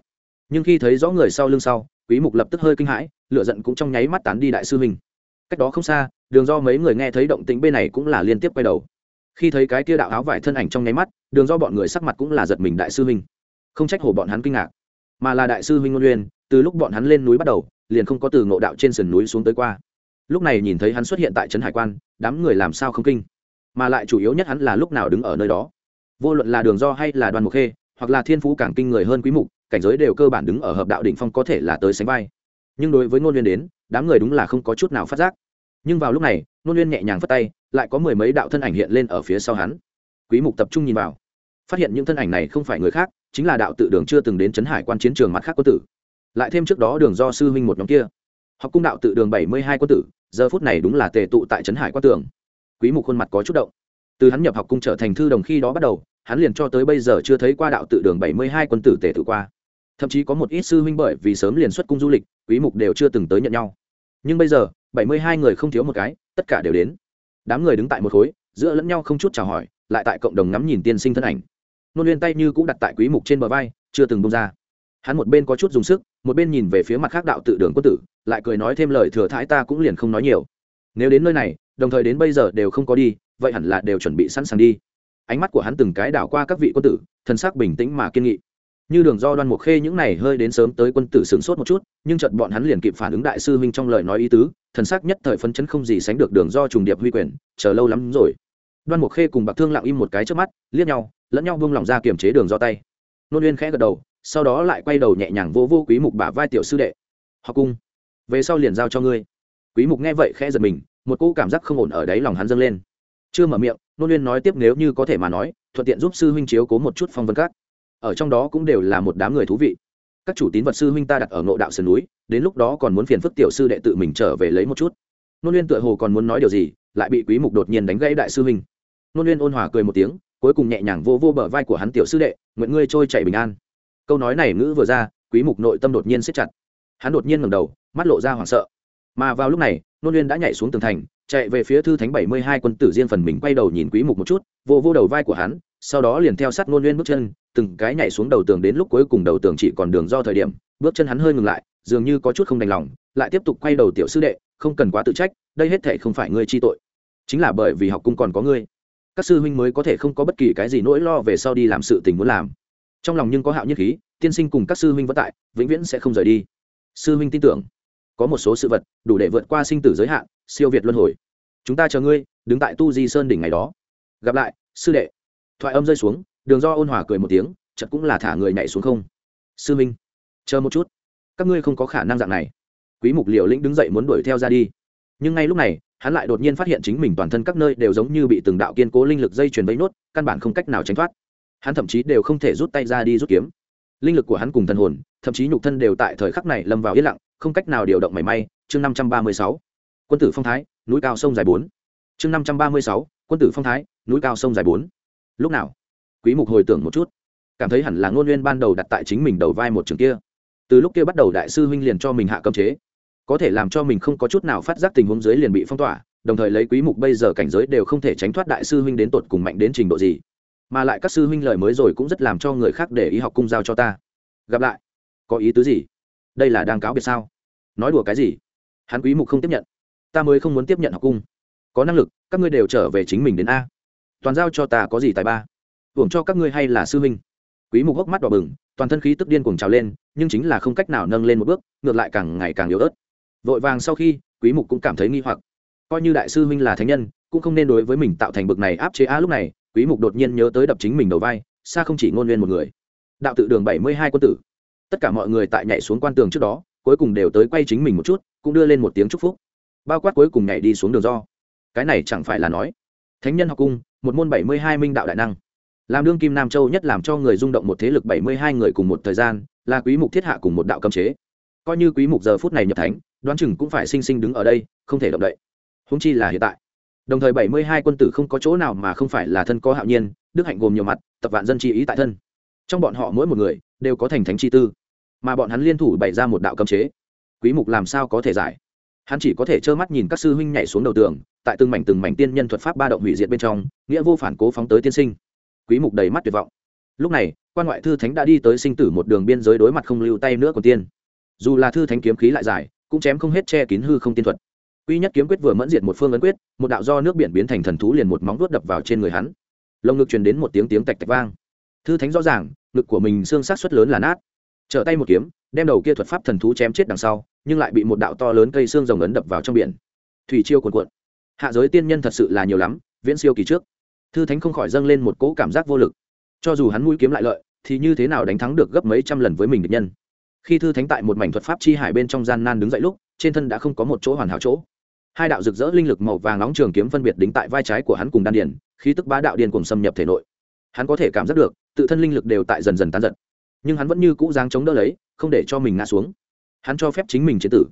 Nhưng khi thấy rõ người sau lưng sau, quý mục lập tức hơi kinh hãi, lửa giận cũng trong nháy mắt tán đi đại sư mình cách đó không xa, đường do mấy người nghe thấy động tĩnh bên này cũng là liên tiếp quay đầu. Khi thấy cái kia đạo áo vải thân ảnh trong nháy mắt, đường do bọn người sắc mặt cũng là giật mình đại sư huynh. Không trách hồ bọn hắn kinh ngạc mà là đại sư huynh ngôn uyên từ lúc bọn hắn lên núi bắt đầu, liền không có từ ngộ đạo trên sườn núi xuống tới qua. Lúc này nhìn thấy hắn xuất hiện tại trấn hải quan, đám người làm sao không kinh? Mà lại chủ yếu nhất hắn là lúc nào đứng ở nơi đó? Vô luận là đường do hay là đoàn mục khê, hoặc là thiên phú càng kinh người hơn quý mục, cảnh giới đều cơ bản đứng ở hợp đạo đỉnh phong có thể là tới sánh vai. Nhưng đối với ngôn nguyên đến, đám người đúng là không có chút nào phát giác. Nhưng vào lúc này, ngôn nguyên nhẹ nhàng phất tay, lại có mười mấy đạo thân ảnh hiện lên ở phía sau hắn. Quý mục tập trung nhìn vào, phát hiện những thân ảnh này không phải người khác chính là đạo tự đường chưa từng đến chấn hải quan chiến trường mặt khác quân tử. Lại thêm trước đó đường do sư huynh một nhóm kia. Học cung đạo tự đường bảy mươi hai quân tử, giờ phút này đúng là tề tụ tại trấn hải quan tường. Quý mục khuôn mặt có chút động. Từ hắn nhập học cung trở thành thư đồng khi đó bắt đầu, hắn liền cho tới bây giờ chưa thấy qua đạo tự đường bảy mươi hai quân tử tề tự qua. Thậm chí có một ít sư huynh bởi vì sớm liền xuất cung du lịch, quý mục đều chưa từng tới nhận nhau. Nhưng bây giờ, bảy mươi hai người không thiếu một cái, tất cả đều đến. Đám người đứng tại một khối, giữa lẫn nhau không chút chào hỏi, lại tại cộng đồng ngắm nhìn tiên sinh thân ảnh nôn liên tay như cũng đặt tại quý mục trên bờ vai, chưa từng bông ra. Hắn một bên có chút dùng sức, một bên nhìn về phía mặt khác đạo tự đường quân tử, lại cười nói thêm lời thừa thãi ta cũng liền không nói nhiều. Nếu đến nơi này, đồng thời đến bây giờ đều không có đi, vậy hẳn là đều chuẩn bị sẵn sàng đi. Ánh mắt của hắn từng cái đảo qua các vị quân tử thân sắc bình tĩnh mà kiên nghị. Như đường do đoan mục khê những này hơi đến sớm tới quân tử sướng sốt một chút, nhưng chợt bọn hắn liền kịp phản ứng đại sư huynh trong lời nói ý tứ, thần sắc nhất thời phấn chấn không gì sánh được đường do trùng điệp huy quyền, chờ lâu lắm rồi đoan mục khê cùng bạc thương lặng im một cái trước mắt liếc nhau lẫn nhau buông lỏng ra kiềm chế đường do tay nôn uyên khẽ gật đầu sau đó lại quay đầu nhẹ nhàng vô vô quý mục bả vai tiểu sư đệ học cung về sau liền giao cho ngươi quý mục nghe vậy khẽ giật mình một cỗ cảm giác không ổn ở đáy lòng hắn dâng lên chưa mở miệng nôn uyên nói tiếp nếu như có thể mà nói thuận tiện giúp sư huynh chiếu cố một chút phong vân các ở trong đó cũng đều là một đám người thú vị các chủ tín vật sư huynh ta đặt ở ngộ đạo sườn núi đến lúc đó còn muốn phiền phức tiểu sư đệ tự mình trở về lấy một chút nôn uyên tựa hồ còn muốn nói điều gì lại bị quý mục đột nhiên đánh gãy đại sư huynh nôn uyên ôn hòa cười một tiếng, cuối cùng nhẹ nhàng vô vô bờ vai của hắn tiểu sư đệ nguyện ngươi trôi chảy bình an. Câu nói này ngữ vừa ra, quý mục nội tâm đột nhiên siết chặt. Hắn đột nhiên ngẩng đầu, mắt lộ ra hoảng sợ. Mà vào lúc này, nôn uyên đã nhảy xuống tường thành, chạy về phía thư thánh bảy mươi hai quân tử riêng phần mình quay đầu nhìn quý mục một chút, vô vô đầu vai của hắn, sau đó liền theo sát nôn uyên bước chân, từng cái nhảy xuống đầu tường đến lúc cuối cùng đầu tường chỉ còn đường do thời điểm, bước chân hắn hơi ngừng lại, dường như có chút không đành lòng, lại tiếp tục quay đầu tiểu sư đệ, không cần quá tự trách, đây hết thể không phải ngươi chi tội. Chính là bởi vì học cung còn có ngươi các sư huynh mới có thể không có bất kỳ cái gì nỗi lo về sau đi làm sự tình muốn làm. Trong lòng nhưng có hạo nhất khí, tiên sinh cùng các sư huynh vẫn tại, vĩnh viễn sẽ không rời đi. Sư huynh tin tưởng. Có một số sự vật, đủ để vượt qua sinh tử giới hạn, siêu việt luân hồi. Chúng ta chờ ngươi, đứng tại tu di sơn đỉnh ngày đó. Gặp lại, sư đệ. Thoại âm rơi xuống, đường do ôn hòa cười một tiếng chật cũng là thả người nhảy xuống không. Sư minh chờ một chút. Các ngươi không có khả năng dạng này. Quý mục liều lĩnh đứng dậy muốn đuổi theo ra đi nhưng ngay lúc này, hắn lại đột nhiên phát hiện chính mình toàn thân các nơi đều giống như bị từng đạo kiên cố linh lực dây chuyền vây nốt, căn bản không cách nào tránh thoát. Hắn thậm chí đều không thể rút tay ra đi rút kiếm. Linh lực của hắn cùng thần hồn, thậm chí nhục thân đều tại thời khắc này lâm vào yên lặng, không cách nào điều động mảy may. Chương năm trăm ba mươi sáu, quân tử phong thái, núi cao sông dài bốn. Chương năm trăm ba mươi sáu, quân tử phong thái, núi cao sông dài bốn. Lúc nào? Quý mục hồi tưởng một chút. Cảm thấy hẳn là ngôn nguyên ban đầu đặt tại chính mình đầu vai một trường kia. Từ lúc kia bắt đầu đại sư huynh liền cho mình hạ cấm chế có thể làm cho mình không có chút nào phát giác tình huống dưới liền bị phong tỏa, đồng thời lấy quý mục bây giờ cảnh giới đều không thể tránh thoát đại sư huynh đến tột cùng mạnh đến trình độ gì. Mà lại các sư huynh lời mới rồi cũng rất làm cho người khác để ý học cung giao cho ta. Gặp lại. Có ý tứ gì? Đây là đang cáo biệt sao? Nói đùa cái gì? Hắn quý mục không tiếp nhận. Ta mới không muốn tiếp nhận học cung. Có năng lực, các ngươi đều trở về chính mình đến a. Toàn giao cho ta có gì tài ba? Hưởng cho các ngươi hay là sư huynh? Quý mục hốc mắt đỏ bừng, toàn thân khí tức điên cuồng trào lên, nhưng chính là không cách nào nâng lên một bước, ngược lại càng ngày càng yếu ớt vội vàng sau khi, quý mục cũng cảm thấy nghi hoặc. Coi như đại sư huynh là thánh nhân, cũng không nên đối với mình tạo thành bực này áp chế a lúc này, quý mục đột nhiên nhớ tới đập chính mình đầu vai, xa không chỉ ngôn nguyên một người. Đạo tự đường 72 quân tử. Tất cả mọi người tại nhảy xuống quan tường trước đó, cuối cùng đều tới quay chính mình một chút, cũng đưa lên một tiếng chúc phúc. Bao quát cuối cùng nhảy đi xuống đường do. Cái này chẳng phải là nói. Thánh nhân học cung, một môn 72 minh đạo đại năng. Làm đương kim nam châu nhất làm cho người rung động một thế lực 72 người cùng một thời gian, là quý mục thiết hạ cùng một đạo cấm chế. Coi như quý mục giờ phút này nhập thánh đoán chừng cũng phải sinh sinh đứng ở đây, không thể động đậy. Húng chi là hiện tại. Đồng thời 72 quân tử không có chỗ nào mà không phải là thân có hạo nhiên, đức hạnh gồm nhiều mặt, tập vạn dân chi ý tại thân. Trong bọn họ mỗi một người đều có thành thánh chi tư, mà bọn hắn liên thủ bày ra một đạo cấm chế. Quý mục làm sao có thể giải? Hắn chỉ có thể trơ mắt nhìn các sư huynh nhảy xuống đầu tường, tại từng mảnh từng mảnh tiên nhân thuật pháp ba động hủy diệt bên trong, nghĩa vô phản cố phóng tới tiên sinh. Quý mục đầy mắt tuyệt vọng. Lúc này, quan ngoại thư thánh đã đi tới sinh tử một đường biên giới đối mặt không lưu tay nữa của tiên. Dù là thư thánh kiếm khí lại dài cũng chém không hết che kín hư không tiên thuật. Quy nhất kiếm quyết vừa mẫn diệt một phương ấn quyết, một đạo do nước biển biến thành thần thú liền một móng vuốt đập vào trên người hắn. Lồng ngực truyền đến một tiếng tiếng tạch tạch vang. Thư thánh rõ ràng, ngực của mình xương sát suất lớn là nát. Trở tay một kiếm, đem đầu kia thuật pháp thần thú chém chết đằng sau, nhưng lại bị một đạo to lớn cây xương rồng ấn đập vào trong biển. Thủy chiêu cuồn cuộn. Hạ giới tiên nhân thật sự là nhiều lắm, viễn siêu kỳ trước. Thư thánh không khỏi dâng lên một cỗ cảm giác vô lực. Cho dù hắn mũi kiếm lại lợi, thì như thế nào đánh thắng được gấp mấy trăm lần với mình địch nhân? Khi thư thánh tại một mảnh thuật pháp chi hải bên trong gian nan đứng dậy lúc, trên thân đã không có một chỗ hoàn hảo chỗ. Hai đạo rực rỡ linh lực màu vàng nóng trường kiếm phân biệt đính tại vai trái của hắn cùng đan điền khi tức bá đạo điên cùng xâm nhập thể nội. Hắn có thể cảm giác được, tự thân linh lực đều tại dần dần tán giật. Nhưng hắn vẫn như cũ dáng chống đỡ lấy, không để cho mình ngã xuống. Hắn cho phép chính mình chế tử,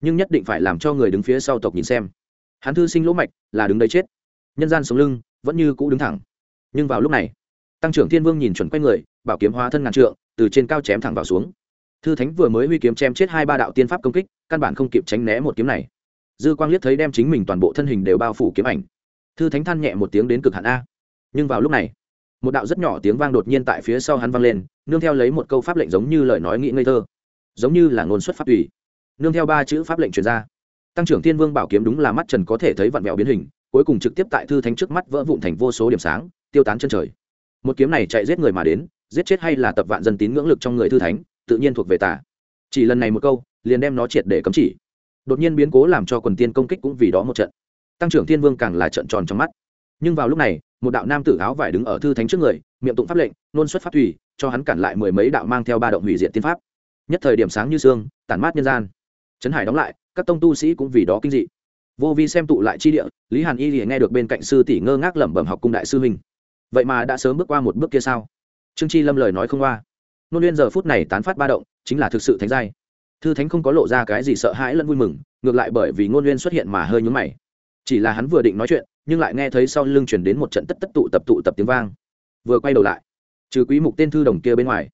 nhưng nhất định phải làm cho người đứng phía sau tộc nhìn xem. Hắn thư sinh lỗ mạch, là đứng đấy chết. Nhân gian sống lưng, vẫn như cũ đứng thẳng. Nhưng vào lúc này, tăng trưởng thiên vương nhìn chuẩn quay người, bảo kiếm hóa thân ngàn trượng, từ trên cao chém thẳng vào xuống thư thánh vừa mới huy kiếm chém chết hai ba đạo tiên pháp công kích, căn bản không kịp tránh né một kiếm này. Dư quang liếc thấy đem chính mình toàn bộ thân hình đều bao phủ kiếm ảnh. Thư thánh than nhẹ một tiếng đến cực hạn a. Nhưng vào lúc này, một đạo rất nhỏ tiếng vang đột nhiên tại phía sau hắn vang lên, nương theo lấy một câu pháp lệnh giống như lời nói nghĩ ngây thơ, giống như là ngôn xuất pháp ủy nương theo ba chữ pháp lệnh truyền ra. Tăng trưởng thiên vương bảo kiếm đúng là mắt trần có thể thấy vặn vẹo biến hình, cuối cùng trực tiếp tại thư thánh trước mắt vỡ vụn thành vô số điểm sáng, tiêu tán chân trời. Một kiếm này chạy giết người mà đến, giết chết hay là tập vạn dân tín ngưỡng lực trong người thư thánh tự nhiên thuộc về tà. Chỉ lần này một câu, liền đem nó triệt để cấm chỉ. Đột nhiên biến cố làm cho quần tiên công kích cũng vì đó một trận. Tăng trưởng thiên vương càng là trận tròn trong mắt. Nhưng vào lúc này, một đạo nam tử áo vải đứng ở thư thánh trước người, miệng tụng pháp lệnh, nôn xuất pháp thủy, cho hắn cản lại mười mấy đạo mang theo ba động hủy diệt tiên pháp. Nhất thời điểm sáng như sương, tản mát nhân gian. Trấn hải đóng lại, các tông tu sĩ cũng vì đó kinh dị. Vô vi xem tụ lại chi địa, lý hàn y liền nghe được bên cạnh sư tỷ ngơ ngác lẩm bẩm học cung đại sư huynh. Vậy mà đã sớm bước qua một bước kia sao? Trương chi lâm lời nói không qua nôn nguyên giờ phút này tán phát ba động, chính là thực sự thánh giai. Thư thánh không có lộ ra cái gì sợ hãi lẫn vui mừng, ngược lại bởi vì ngôn nguyên xuất hiện mà hơi nhúng mày. Chỉ là hắn vừa định nói chuyện, nhưng lại nghe thấy sau lưng chuyển đến một trận tất tất tụ tập tụ tập tiếng vang. Vừa quay đầu lại, trừ quý mục tên thư đồng kia bên ngoài,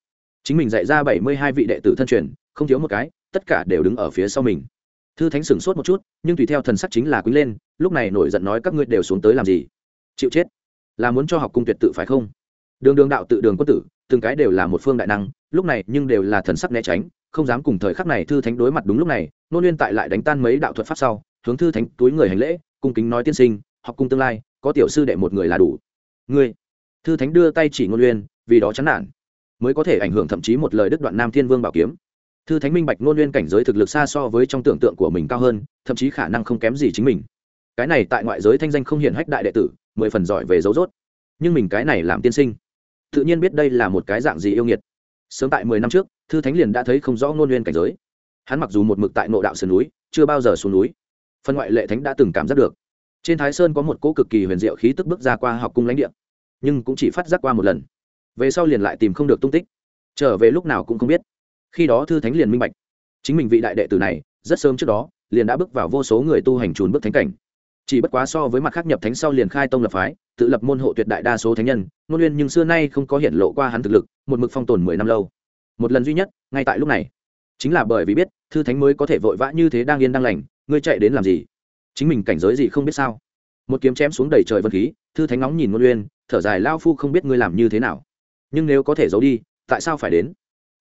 chính mình dạy ra bảy mươi hai vị đệ tử thân truyền, không thiếu một cái, tất cả đều đứng ở phía sau mình. Thư thánh sửng sốt một chút, nhưng tùy theo thần sắc chính là quý lên, lúc này nổi giận nói các ngươi đều xuống tới làm gì? Chịu chết. Là muốn cho học cung tuyệt tự phải không? Đường đường đạo tự đường quân tử từng cái đều là một phương đại năng, lúc này nhưng đều là thần sắc né tránh, không dám cùng thời khắc này thư thánh đối mặt đúng lúc này, nôn nguyên tại lại đánh tan mấy đạo thuật pháp sau, hướng thư thánh túi người hành lễ, cung kính nói tiên sinh, học cung tương lai, có tiểu sư đệ một người là đủ. Ngươi. Thư thánh đưa tay chỉ ngôn nguyên vì đó chán nản, mới có thể ảnh hưởng thậm chí một lời đức đoạn nam thiên vương bảo kiếm. Thư thánh minh bạch ngôn nguyên cảnh giới thực lực xa so với trong tưởng tượng của mình cao hơn, thậm chí khả năng không kém gì chính mình. Cái này tại ngoại giới thanh danh không hiển hách đại đệ tử, mười phần giỏi về dấu dốt nhưng mình cái này làm tiên sinh tự nhiên biết đây là một cái dạng gì yêu nghiệt. Sớm tại mười năm trước, thư thánh liền đã thấy không rõ ngôn nguyên cảnh giới. Hắn mặc dù một mực tại nội đạo sườn núi, chưa bao giờ xuống núi. Phân ngoại lệ thánh đã từng cảm giác được. Trên thái sơn có một cỗ cực kỳ huyền diệu khí tức bước ra qua học cung lãnh địa, nhưng cũng chỉ phát giác qua một lần. Về sau liền lại tìm không được tung tích. Trở về lúc nào cũng không biết. Khi đó thư thánh liền minh bạch. Chính mình vị đại đệ tử này, rất sớm trước đó, liền đã bước vào vô số người tu hành trùn bước thánh cảnh chỉ bất quá so với mặt khác nhập thánh sau liền khai tông lập phái, tự lập môn hộ tuyệt đại đa số thánh nhân nôn nguyên nhưng xưa nay không có hiện lộ qua hắn thực lực, một mực phong tồn mười năm lâu. Một lần duy nhất, ngay tại lúc này. Chính là bởi vì biết, thư thánh mới có thể vội vã như thế đang yên đang lành, ngươi chạy đến làm gì? Chính mình cảnh giới gì không biết sao? Một kiếm chém xuống đầy trời vân khí, thư thánh nóng nhìn ngôn uyên, thở dài lao phu không biết ngươi làm như thế nào. Nhưng nếu có thể giấu đi, tại sao phải đến?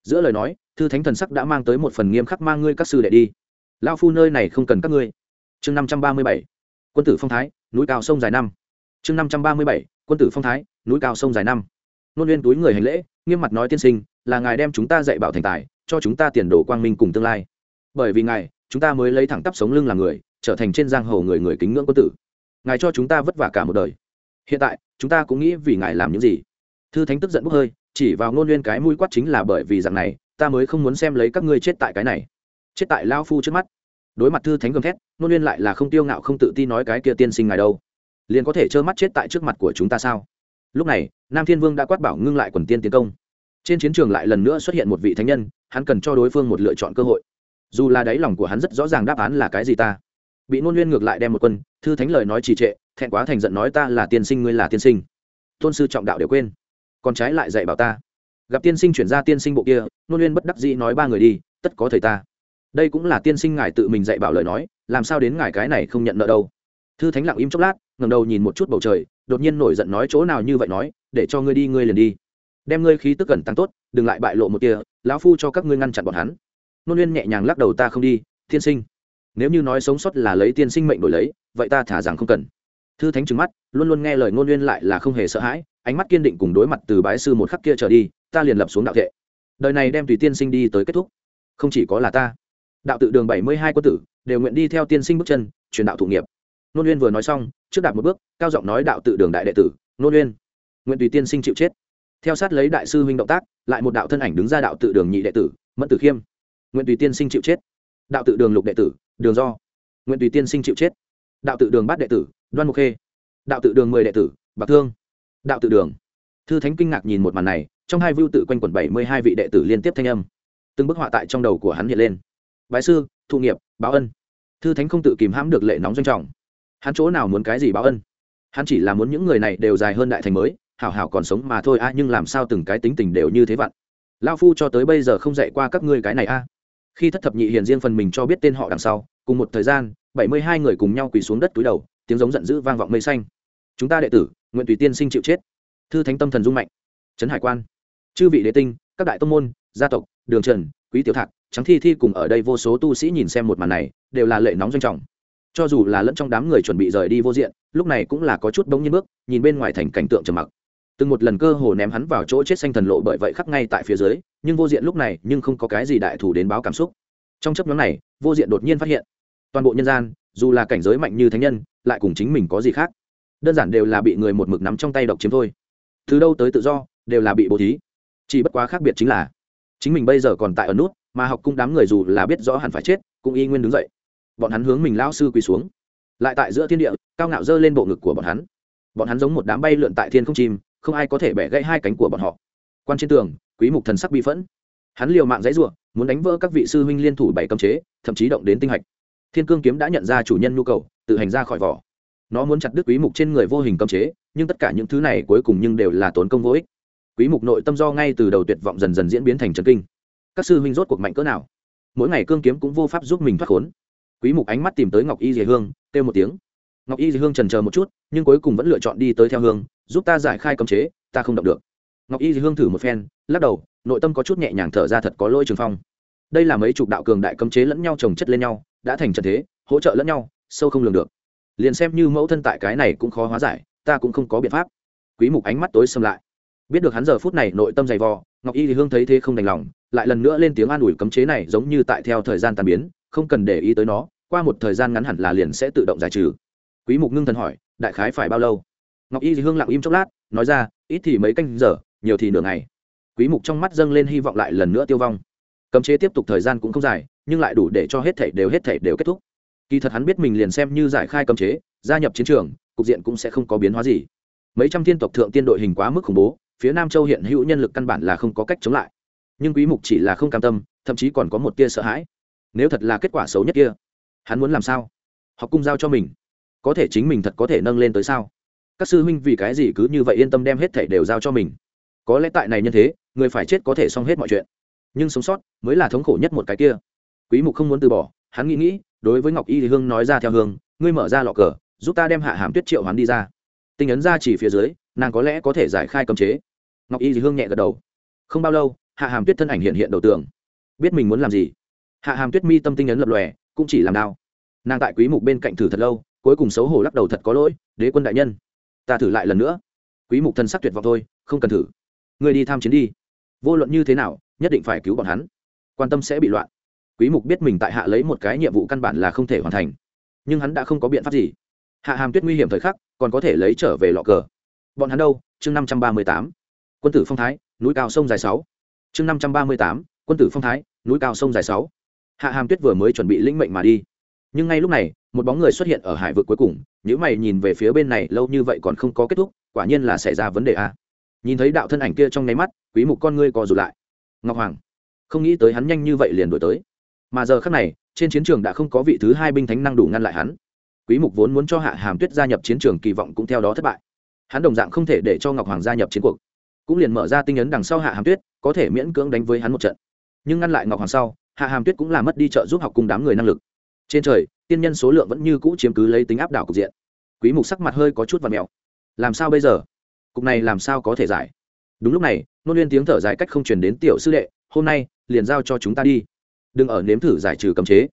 Giữa lời nói, thư thánh thần sắc đã mang tới một phần nghiêm khắc mang ngươi các sư đệ đi. Lao phu nơi này không cần các ngươi. Chương năm trăm ba mươi bảy quân tử phong thái, núi cao sông dài năm. Chương năm trăm ba mươi bảy, quân tử phong thái, núi cao sông dài năm. Nôn nguyên túi người hành lễ, nghiêm mặt nói tiên sinh, là ngài đem chúng ta dạy bảo thành tài, cho chúng ta tiền đồ quang minh cùng tương lai. Bởi vì ngài, chúng ta mới lấy thẳng tắp sống lưng làm người, trở thành trên giang hồ người người kính ngưỡng quân tử. Ngài cho chúng ta vất vả cả một đời. Hiện tại, chúng ta cũng nghĩ vì ngài làm những gì. Thư thánh tức giận bốc hơi, chỉ vào ngôn nguyên cái mũi quát chính là bởi vì rằng này, ta mới không muốn xem lấy các ngươi chết tại cái này. Chết tại lao phu trước mắt đối mặt thư thánh gầm thét, nôn liên lại là không tiêu ngạo không tự tin nói cái kia tiên sinh ngài đâu. Liền có thể trơ mắt chết tại trước mặt của chúng ta sao? Lúc này, nam thiên vương đã quát bảo ngưng lại quần tiên tiến công. Trên chiến trường lại lần nữa xuất hiện một vị thánh nhân, hắn cần cho đối phương một lựa chọn cơ hội. Dù là đáy lòng của hắn rất rõ ràng đáp án là cái gì ta. Bị nôn liên ngược lại đem một quân, thư thánh lời nói trì trệ, thẹn quá thành giận nói ta là tiên sinh ngươi là tiên sinh. Tôn sư trọng đạo đều quên. Còn trái lại dạy bảo ta. Gặp tiên sinh chuyển ra tiên sinh bộ kia, nôn liên bất đắc dĩ nói ba người đi, tất có thầy ta đây cũng là tiên sinh ngài tự mình dạy bảo lời nói, làm sao đến ngài cái này không nhận nợ đâu. Thư thánh lặng im chốc lát ngầm đầu nhìn một chút bầu trời, đột nhiên nổi giận nói chỗ nào như vậy nói, để cho ngươi đi, ngươi liền đi. Đem ngươi khí tức cẩn tăng tốt, đừng lại bại lộ một kia lão phu cho các ngươi ngăn chặn bọn hắn. Nôn nguyên nhẹ nhàng lắc đầu, ta không đi, tiên sinh. Nếu như nói sống sót là lấy tiên sinh mệnh đổi lấy, vậy ta thả rằng không cần. Thư thánh trừng mắt, luôn luôn nghe lời ngôn nguyên lại là không hề sợ hãi, ánh mắt kiên định cùng đối mặt từ bái sư một khắc kia trở đi, ta liền lập xuống đạo thệ. Đời này đem tùy tiên sinh đi tới kết thúc, không chỉ có là ta đạo tự đường bảy mươi hai quân tử, đều nguyện đi theo tiên sinh bước chân, truyền đạo thụ nghiệp. Nôn nguyên vừa nói xong, trước đạt một bước, cao giọng nói đạo tự đường đại đệ tử, nôn nguyên nguyện tùy tiên sinh chịu chết. Theo sát lấy đại sư huynh động tác, lại một đạo thân ảnh đứng ra đạo tự đường nhị đệ tử, mẫn tử khiêm, nguyện tùy tiên sinh chịu chết. Đạo tự đường lục đệ tử, đường do, nguyện tùy tiên sinh chịu chết. Đạo tự đường bát đệ tử, đoan mục khê, đạo tự đường mười đệ tử, bạc thương, đạo tự đường. Thư thánh kinh ngạc nhìn một màn này, trong hai vưu tự quanh quẩn bảy mươi hai vị đệ tử liên tiếp thanh âm, từng bức họa tại trong đầu của hắn hiện lên bái sư, thụ nghiệp, báo ân. Thư thánh không tự kìm hãm được lệ nóng doanh trọng. Hắn chỗ nào muốn cái gì báo ân? Hắn chỉ là muốn những người này đều dài hơn đại thành mới, hảo hảo còn sống mà thôi, a, nhưng làm sao từng cái tính tình đều như thế vặn? Lao phu cho tới bây giờ không dạy qua các ngươi cái này, a. Khi thất thập nhị hiền riêng phần mình cho biết tên họ đằng sau, cùng một thời gian, bảy mươi hai người cùng nhau quỳ xuống đất túi đầu, tiếng giống giận dữ vang vọng mây xanh. Chúng ta đệ tử, nguyện tùy tiên sinh chịu chết. Thư thánh tâm thần dung mạnh. Trấn hải quan. Chư vị đế tinh, các đại tông môn, gia tộc, đường trần, quý tiểu thạc trắng thi thi cùng ở đây vô số tu sĩ nhìn xem một màn này, đều là lệ nóng doanh trọng. Cho dù là lẫn trong đám người chuẩn bị rời đi vô diện, lúc này cũng là có chút bỗng nhiên bước, nhìn bên ngoài thành cảnh tượng trầm mặc. Từng một lần cơ hồ ném hắn vào chỗ chết xanh thần lộ bởi vậy khắc ngay tại phía dưới, nhưng vô diện lúc này nhưng không có cái gì đại thủ đến báo cảm xúc. Trong chấp nhóm này, vô diện đột nhiên phát hiện, toàn bộ nhân gian, dù là cảnh giới mạnh như thánh nhân, lại cùng chính mình có gì khác. Đơn giản đều là bị người một mực nắm trong tay độc chiếm thôi. Từ đâu tới tự do, đều là bị bố thí. Chỉ bất quá khác biệt chính là, chính mình bây giờ còn tại ở nút mà học cung đám người dù là biết rõ hẳn phải chết cũng y nguyên đứng dậy. Bọn hắn hướng mình lao sư quỳ xuống. Lại tại giữa thiên địa cao ngạo dơ lên bộ ngực của bọn hắn. Bọn hắn giống một đám bay lượn tại thiên không chim không ai có thể bẻ gãy hai cánh của bọn họ. Quan trên tường quý mục thần sắc bi phẫn. Hắn liều mạng dãy rủa, muốn đánh vỡ các vị sư huynh liên thủ bảy cấm chế thậm chí động đến tinh hạch. Thiên cương kiếm đã nhận ra chủ nhân nhu cầu tự hành ra khỏi vỏ. Nó muốn chặt đứt quý mục trên người vô hình cấm chế nhưng tất cả những thứ này cuối cùng nhưng đều là tốn công vô ích. Quý mục nội tâm do ngay từ đầu tuyệt vọng dần dần diễn biến thành trần kinh các sư huynh rốt cuộc mạnh cỡ nào? Mỗi ngày cương kiếm cũng vô pháp giúp mình thoát khốn. Quý mục ánh mắt tìm tới ngọc y dì hương, kêu một tiếng. Ngọc y dì hương trần chờ một chút, nhưng cuối cùng vẫn lựa chọn đi tới theo hương, giúp ta giải khai cấm chế, ta không động được. Ngọc y dì hương thử một phen, lắc đầu, nội tâm có chút nhẹ nhàng thở ra thật có lỗi trường phong. Đây là mấy chục đạo cường đại cấm chế lẫn nhau trồng chất lên nhau, đã thành trận thế, hỗ trợ lẫn nhau, sâu không lường được. Liền xem như mẫu thân tại cái này cũng khó hóa giải, ta cũng không có biện pháp. Quý mục ánh mắt tối xâm lại. Biết được hắn giờ phút này nội tâm dày vò, ngọc y thì hương thấy thế không đành lòng lại lần nữa lên tiếng an ủi cấm chế này giống như tại theo thời gian tàn biến, không cần để ý tới nó, qua một thời gian ngắn hẳn là liền sẽ tự động giải trừ. Quý mục ngưng thần hỏi, đại khái phải bao lâu? Ngọc y thì hương lặng im chốc lát, nói ra, ít thì mấy canh giờ, nhiều thì nửa ngày. Quý mục trong mắt dâng lên hy vọng lại lần nữa tiêu vong. Cấm chế tiếp tục thời gian cũng không dài, nhưng lại đủ để cho hết thảy đều hết thảy đều kết thúc. Kỳ thật hắn biết mình liền xem như giải khai cấm chế, gia nhập chiến trường, cục diện cũng sẽ không có biến hóa gì. Mấy trăm thiên tộc thượng tiên đội hình quá mức khủng bố, phía nam châu hiện hữu nhân lực căn bản là không có cách chống lại nhưng quý mục chỉ là không cam tâm, thậm chí còn có một tia sợ hãi. Nếu thật là kết quả xấu nhất kia, hắn muốn làm sao? Học cung giao cho mình, có thể chính mình thật có thể nâng lên tới sao? Các sư huynh vì cái gì cứ như vậy yên tâm đem hết thảy đều giao cho mình? Có lẽ tại này nhân thế, người phải chết có thể xong hết mọi chuyện. Nhưng sống sót mới là thống khổ nhất một cái kia. Quý mục không muốn từ bỏ, hắn nghĩ nghĩ, đối với ngọc y thì hương nói ra theo hương, ngươi mở ra lọ cờ, giúp ta đem hạ hàm tuyết triệu hắn đi ra. Tinh ấn ra chỉ phía dưới, nàng có lẽ có thể giải khai cấm chế. Ngọc y thì hương nhẹ gật đầu. Không bao lâu hạ hàm tuyết thân ảnh hiện hiện đầu tường. Biết mình muốn làm gì? Hạ hàm tuyết mi tâm tinh ấn lập lòe, cũng chỉ làm đao. Nàng tại quý mục bên cạnh thử thật lâu, cuối cùng xấu hổ lắc đầu thật có lỗi, đế quân đại nhân, ta thử lại lần nữa. Quý mục thân sắc tuyệt vọng thôi, không cần thử. Người đi tham chiến đi. Vô luận như thế nào, nhất định phải cứu bọn hắn. Quan tâm sẽ bị loạn. Quý mục biết mình tại hạ lấy một cái nhiệm vụ căn bản là không thể hoàn thành. Nhưng hắn đã không có biện pháp gì. Hạ hàm tuyết nguy hiểm thời khắc, còn có thể lấy trở về lọ cờ. Bọn hắn đâu? Chương năm trăm ba mươi tám. Quân tử phong thái, núi cao sông dài sáu chương năm trăm ba mươi tám, quân tử phong thái, núi cao sông dài sáu. Hạ hàm tuyết vừa mới chuẩn bị lĩnh mệnh mà đi. Nhưng ngay lúc này, một bóng người xuất hiện ở hải vực cuối cùng nếu mày nhìn về phía bên này, lâu như vậy còn không có kết thúc, quả nhiên là xảy ra vấn đề a. Nhìn thấy đạo thân ảnh kia trong nháy mắt, quý mục con ngươi co rụt lại. Ngọc hoàng, không nghĩ tới hắn nhanh như vậy liền đổi tới. Mà giờ khắc này, trên chiến trường đã không có vị thứ hai binh thánh năng đủ ngăn lại hắn. Quý mục vốn muốn cho hạ hàm tuyết gia nhập chiến trường, kỳ vọng cũng theo đó thất bại. Hắn đồng dạng không thể để cho ngọc hoàng gia nhập chiến cuộc cũng liền mở ra tinh ấn đằng sau hạ hàm tuyết, có thể miễn cưỡng đánh với hắn một trận. Nhưng ngăn lại ngọc hoàng sau, hạ hàm tuyết cũng là mất đi trợ giúp học cùng đám người năng lực. Trên trời, tiên nhân số lượng vẫn như cũ chiếm cứ lấy tính áp đảo cục diện. Quý mục sắc mặt hơi có chút và mèo. Làm sao bây giờ? Cục này làm sao có thể giải? Đúng lúc này, nôn liên tiếng thở dài cách không truyền đến tiểu sư đệ, hôm nay, liền giao cho chúng ta đi. Đừng ở nếm thử giải trừ cấm chế.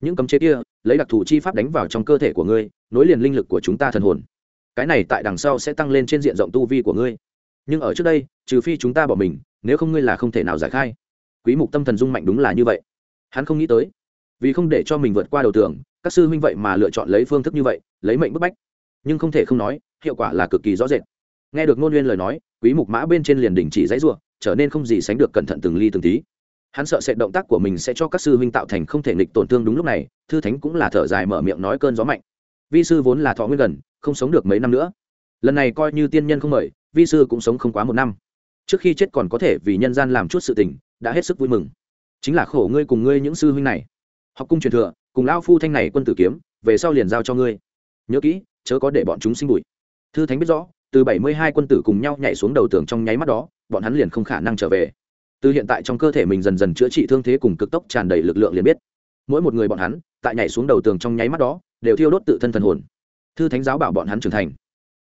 Những cấm chế kia, lấy đặc thù chi pháp đánh vào trong cơ thể của ngươi, nối liền linh lực của chúng ta thần hồn. Cái này tại đằng sau sẽ tăng lên trên diện rộng tu vi của ngươi nhưng ở trước đây, trừ phi chúng ta bỏ mình, nếu không ngươi là không thể nào giải khai. Quý mục tâm thần dung mạnh đúng là như vậy. Hắn không nghĩ tới, vì không để cho mình vượt qua đầu tường, các sư huynh vậy mà lựa chọn lấy phương thức như vậy, lấy mệnh bức bách. Nhưng không thể không nói, hiệu quả là cực kỳ rõ rệt. Nghe được ngôn nguyên lời nói, quý mục mã bên trên liền đình chỉ dãy rủa, trở nên không gì sánh được cẩn thận từng ly từng tí. Hắn sợ sẽ động tác của mình sẽ cho các sư huynh tạo thành không thể nghịch tổn thương đúng lúc này, thư thánh cũng là thở dài mở miệng nói cơn gió mạnh. Vi sư vốn là thọ nguyên gần, không sống được mấy năm nữa. Lần này coi như tiên nhân không mời vi sư cũng sống không quá một năm. Trước khi chết còn có thể vì nhân gian làm chút sự tình, đã hết sức vui mừng. Chính là khổ ngươi cùng ngươi những sư huynh này. Học cung truyền thừa, cùng lao phu thanh này quân tử kiếm, về sau liền giao cho ngươi. Nhớ kỹ, chớ có để bọn chúng sinh bụi. Thư thánh biết rõ, từ bảy mươi hai quân tử cùng nhau nhảy xuống đầu tường trong nháy mắt đó, bọn hắn liền không khả năng trở về. Từ hiện tại trong cơ thể mình dần dần chữa trị thương thế cùng cực tốc tràn đầy lực lượng liền biết. Mỗi một người bọn hắn, tại nhảy xuống đầu tường trong nháy mắt đó, đều thiêu đốt tự thân thần hồn. Thư thánh giáo bảo bọn hắn trưởng thành.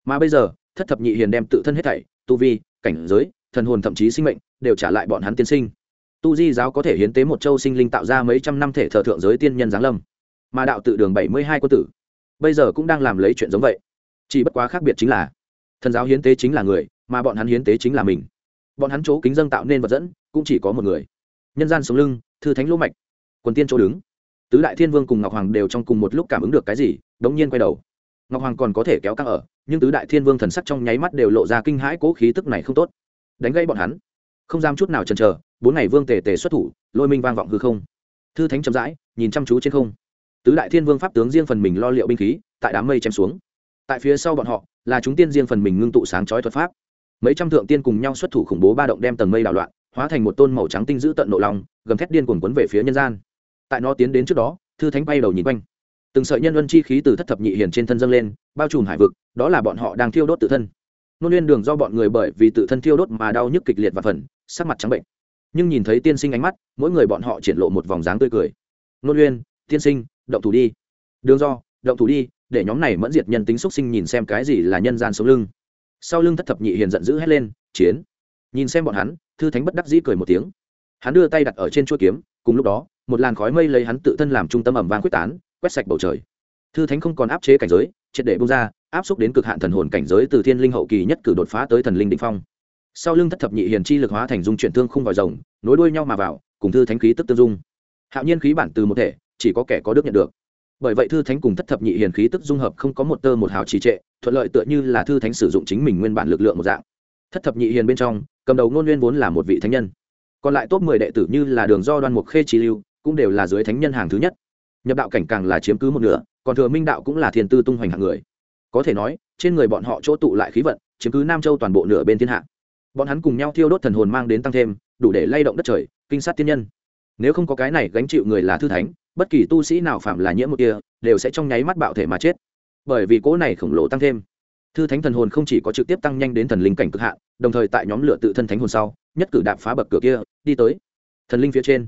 Mà bây giờ thất thập nhị hiền đem tự thân hết thảy, tu vi, cảnh giới, thần hồn thậm chí sinh mệnh, đều trả lại bọn hắn tiên sinh. Tu di giáo có thể hiến tế một châu sinh linh tạo ra mấy trăm năm thể thờ thượng giới tiên nhân giáng lâm. Mà đạo tự đường bảy mươi hai quân tử, bây giờ cũng đang làm lấy chuyện giống vậy. Chỉ bất quá khác biệt chính là, thần giáo hiến tế chính là người, mà bọn hắn hiến tế chính là mình. Bọn hắn chỗ kính dân tạo nên vật dẫn, cũng chỉ có một người. Nhân gian sống lưng, thư thánh lỗ mạch. Quần tiên chỗ đứng. Tứ đại thiên vương cùng ngọc hoàng đều trong cùng một lúc cảm ứng được cái gì, đống nhiên quay đầu. Ngọc hoàng còn có thể kéo căng ở nhưng tứ đại thiên vương thần sắc trong nháy mắt đều lộ ra kinh hãi, cố khí tức này không tốt. Đánh gây bọn hắn. Không dám chút nào chần chờ, bốn ngày vương tề tề xuất thủ, lôi minh vang vọng hư không. Thư thánh chậm rãi, nhìn chăm chú trên không. Tứ đại thiên vương pháp tướng riêng phần mình lo liệu binh khí, tại đám mây chém xuống. Tại phía sau bọn họ, là chúng tiên riêng phần mình ngưng tụ sáng chói thuật pháp. Mấy trăm thượng tiên cùng nhau xuất thủ khủng bố ba động đem tầng mây đảo loạn, hóa thành một tôn màu trắng tinh giữ tận nộ lòng gầm thét điên cuồng quấn về phía nhân gian. Tại nó tiến đến trước đó, thư thánh bay đầu nhìn quanh từng sợi nhân luân chi khí từ thất thập nhị hiền trên thân dâng lên, bao trùm hải vực, đó là bọn họ đang thiêu đốt tự thân. Nôn nguyên đường do bọn người bởi vì tự thân thiêu đốt mà đau nhức kịch liệt và phần, sắc mặt trắng bệnh. Nhưng nhìn thấy tiên sinh ánh mắt, mỗi người bọn họ triển lộ một vòng dáng tươi cười. Nôn nguyên tiên sinh, động thủ đi. Đường do, động thủ đi, để nhóm này mẫn diệt nhân tính xúc sinh nhìn xem cái gì là nhân gian sống lưng. Sau lưng thất thập nhị hiền giận dữ hét lên, chiến. Nhìn xem bọn hắn, thư thánh bất đắc dĩ cười một tiếng. Hắn đưa tay đặt ở trên chuôi kiếm, cùng lúc đó, một làn khói mây lấy hắn tự thân làm trung tâm ẩm vang quyết tán quét sạch bầu trời. Thư thánh không còn áp chế cảnh giới, triệt để bung ra, áp xúc đến cực hạn thần hồn cảnh giới từ thiên linh hậu kỳ nhất cử đột phá tới thần linh định phong. Sau lưng thất thập nhị hiền chi lực hóa thành dung chuyển thương không vòi rồng, nối đuôi nhau mà vào, cùng thư thánh khí tức tương dung. Hạo nhiên khí bản từ một thể, chỉ có kẻ có đức nhận được. Bởi vậy thư thánh cùng thất thập nhị hiền khí tức dung hợp không có một tơ một hào trì trệ, thuận lợi tựa như là thư thánh sử dụng chính mình nguyên bản lực lượng một dạng. Thất thập nhị hiền bên trong, cầm đầu ngôn nguyên vốn là một vị thánh nhân. Còn lại top mười đệ tử như là đường do đoan mục khê trí lưu, cũng đều là dưới thánh nhân hàng thứ nhất nhập đạo cảnh càng là chiếm cứ một nửa, còn thừa minh đạo cũng là thiên tư tung hoành hạng người. Có thể nói, trên người bọn họ chỗ tụ lại khí vận, chiếm cứ nam châu toàn bộ nửa bên thiên hạ. Bọn hắn cùng nhau thiêu đốt thần hồn mang đến tăng thêm, đủ để lay động đất trời, kinh sát tiên nhân. Nếu không có cái này gánh chịu người là thư thánh, bất kỳ tu sĩ nào phạm là nhiễm một kia, đều sẽ trong nháy mắt bạo thể mà chết. Bởi vì cỗ này khổng lồ tăng thêm. Thư thánh thần hồn không chỉ có trực tiếp tăng nhanh đến thần linh cảnh cực hạn, đồng thời tại nhóm lửa tự thân thánh hồn sau, nhất cử đạp phá bậc cửa kia, đi tới thần linh phía trên.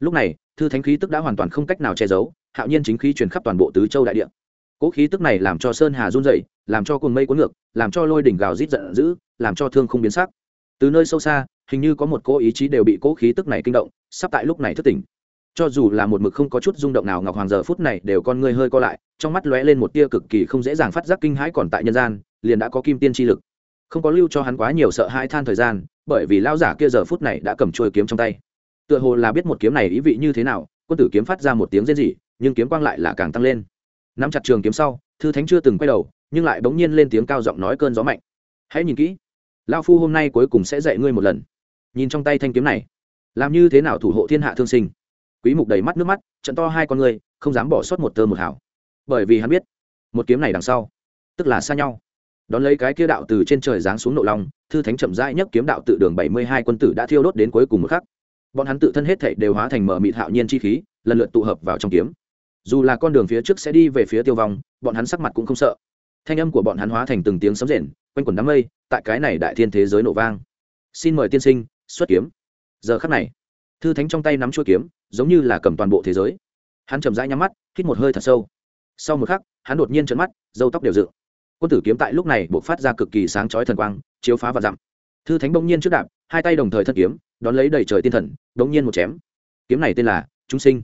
Lúc này thư thánh khí tức đã hoàn toàn không cách nào che giấu, hạo nhiên chính khí truyền khắp toàn bộ tứ châu đại địa. Cỗ khí tức này làm cho sơn hà run dậy làm cho cồn mây cuốn ngược, làm cho lôi đỉnh gào rít giận dữ, làm cho thương không biến sắc. Từ nơi sâu xa, hình như có một cỗ ý chí đều bị cỗ khí tức này kinh động, sắp tại lúc này thức tỉnh. Cho dù là một mực không có chút rung động nào ngọc hoàng giờ phút này đều con ngươi hơi co lại, trong mắt lóe lên một tia cực kỳ không dễ dàng phát giác kinh hãi còn tại nhân gian, liền đã có kim tiên chi lực. Không có lưu cho hắn quá nhiều sợ hãi than thời gian, bởi vì lao giả kia giờ phút này đã cầm trôi kiếm trong tay tựa hồ là biết một kiếm này ý vị như thế nào, quân tử kiếm phát ra một tiếng rên rỉ, nhưng kiếm quang lại là càng tăng lên. Nắm chặt trường kiếm sau, thư thánh chưa từng quay đầu, nhưng lại bỗng nhiên lên tiếng cao giọng nói cơn gió mạnh. Hãy nhìn kỹ lao phu hôm nay cuối cùng sẽ dạy ngươi một lần. Nhìn trong tay thanh kiếm này, làm như thế nào thủ hộ thiên hạ thương sinh. Quý mục đầy mắt nước mắt, trận to hai con người, không dám bỏ sót một tơ một hào. Bởi vì hắn biết, một kiếm này đằng sau, tức là xa nhau. Đón lấy cái kia đạo từ trên trời giáng xuống nộ long thư thánh chậm rãi nhất kiếm đạo tự đường 72 quân tử đã thiêu đốt đến cuối cùng một khắc bọn hắn tự thân hết thảy đều hóa thành mở mịt hạo nhiên chi khí, lần lượt tụ hợp vào trong kiếm. Dù là con đường phía trước sẽ đi về phía tiêu vong, bọn hắn sắc mặt cũng không sợ. Thanh âm của bọn hắn hóa thành từng tiếng sấm rền, quanh quần đám mây, tại cái này đại thiên thế giới nổ vang. Xin mời tiên sinh, xuất kiếm. Giờ khắc này, thư thánh trong tay nắm chuôi kiếm, giống như là cầm toàn bộ thế giới. Hắn chậm rãi nhắm mắt, hít một hơi thật sâu. Sau một khắc, hắn đột nhiên trấn mắt dâu tóc đều dựng. Quân tử kiếm tại lúc này buộc phát ra cực kỳ sáng chói thần quang, chiếu phá và dặm. Thư thánh bỗng nhiên trước đạp hai tay đồng thời thân kiếm, đón lấy đầy trời tiên thần, đống nhiên một chém. Kiếm này tên là chúng sinh.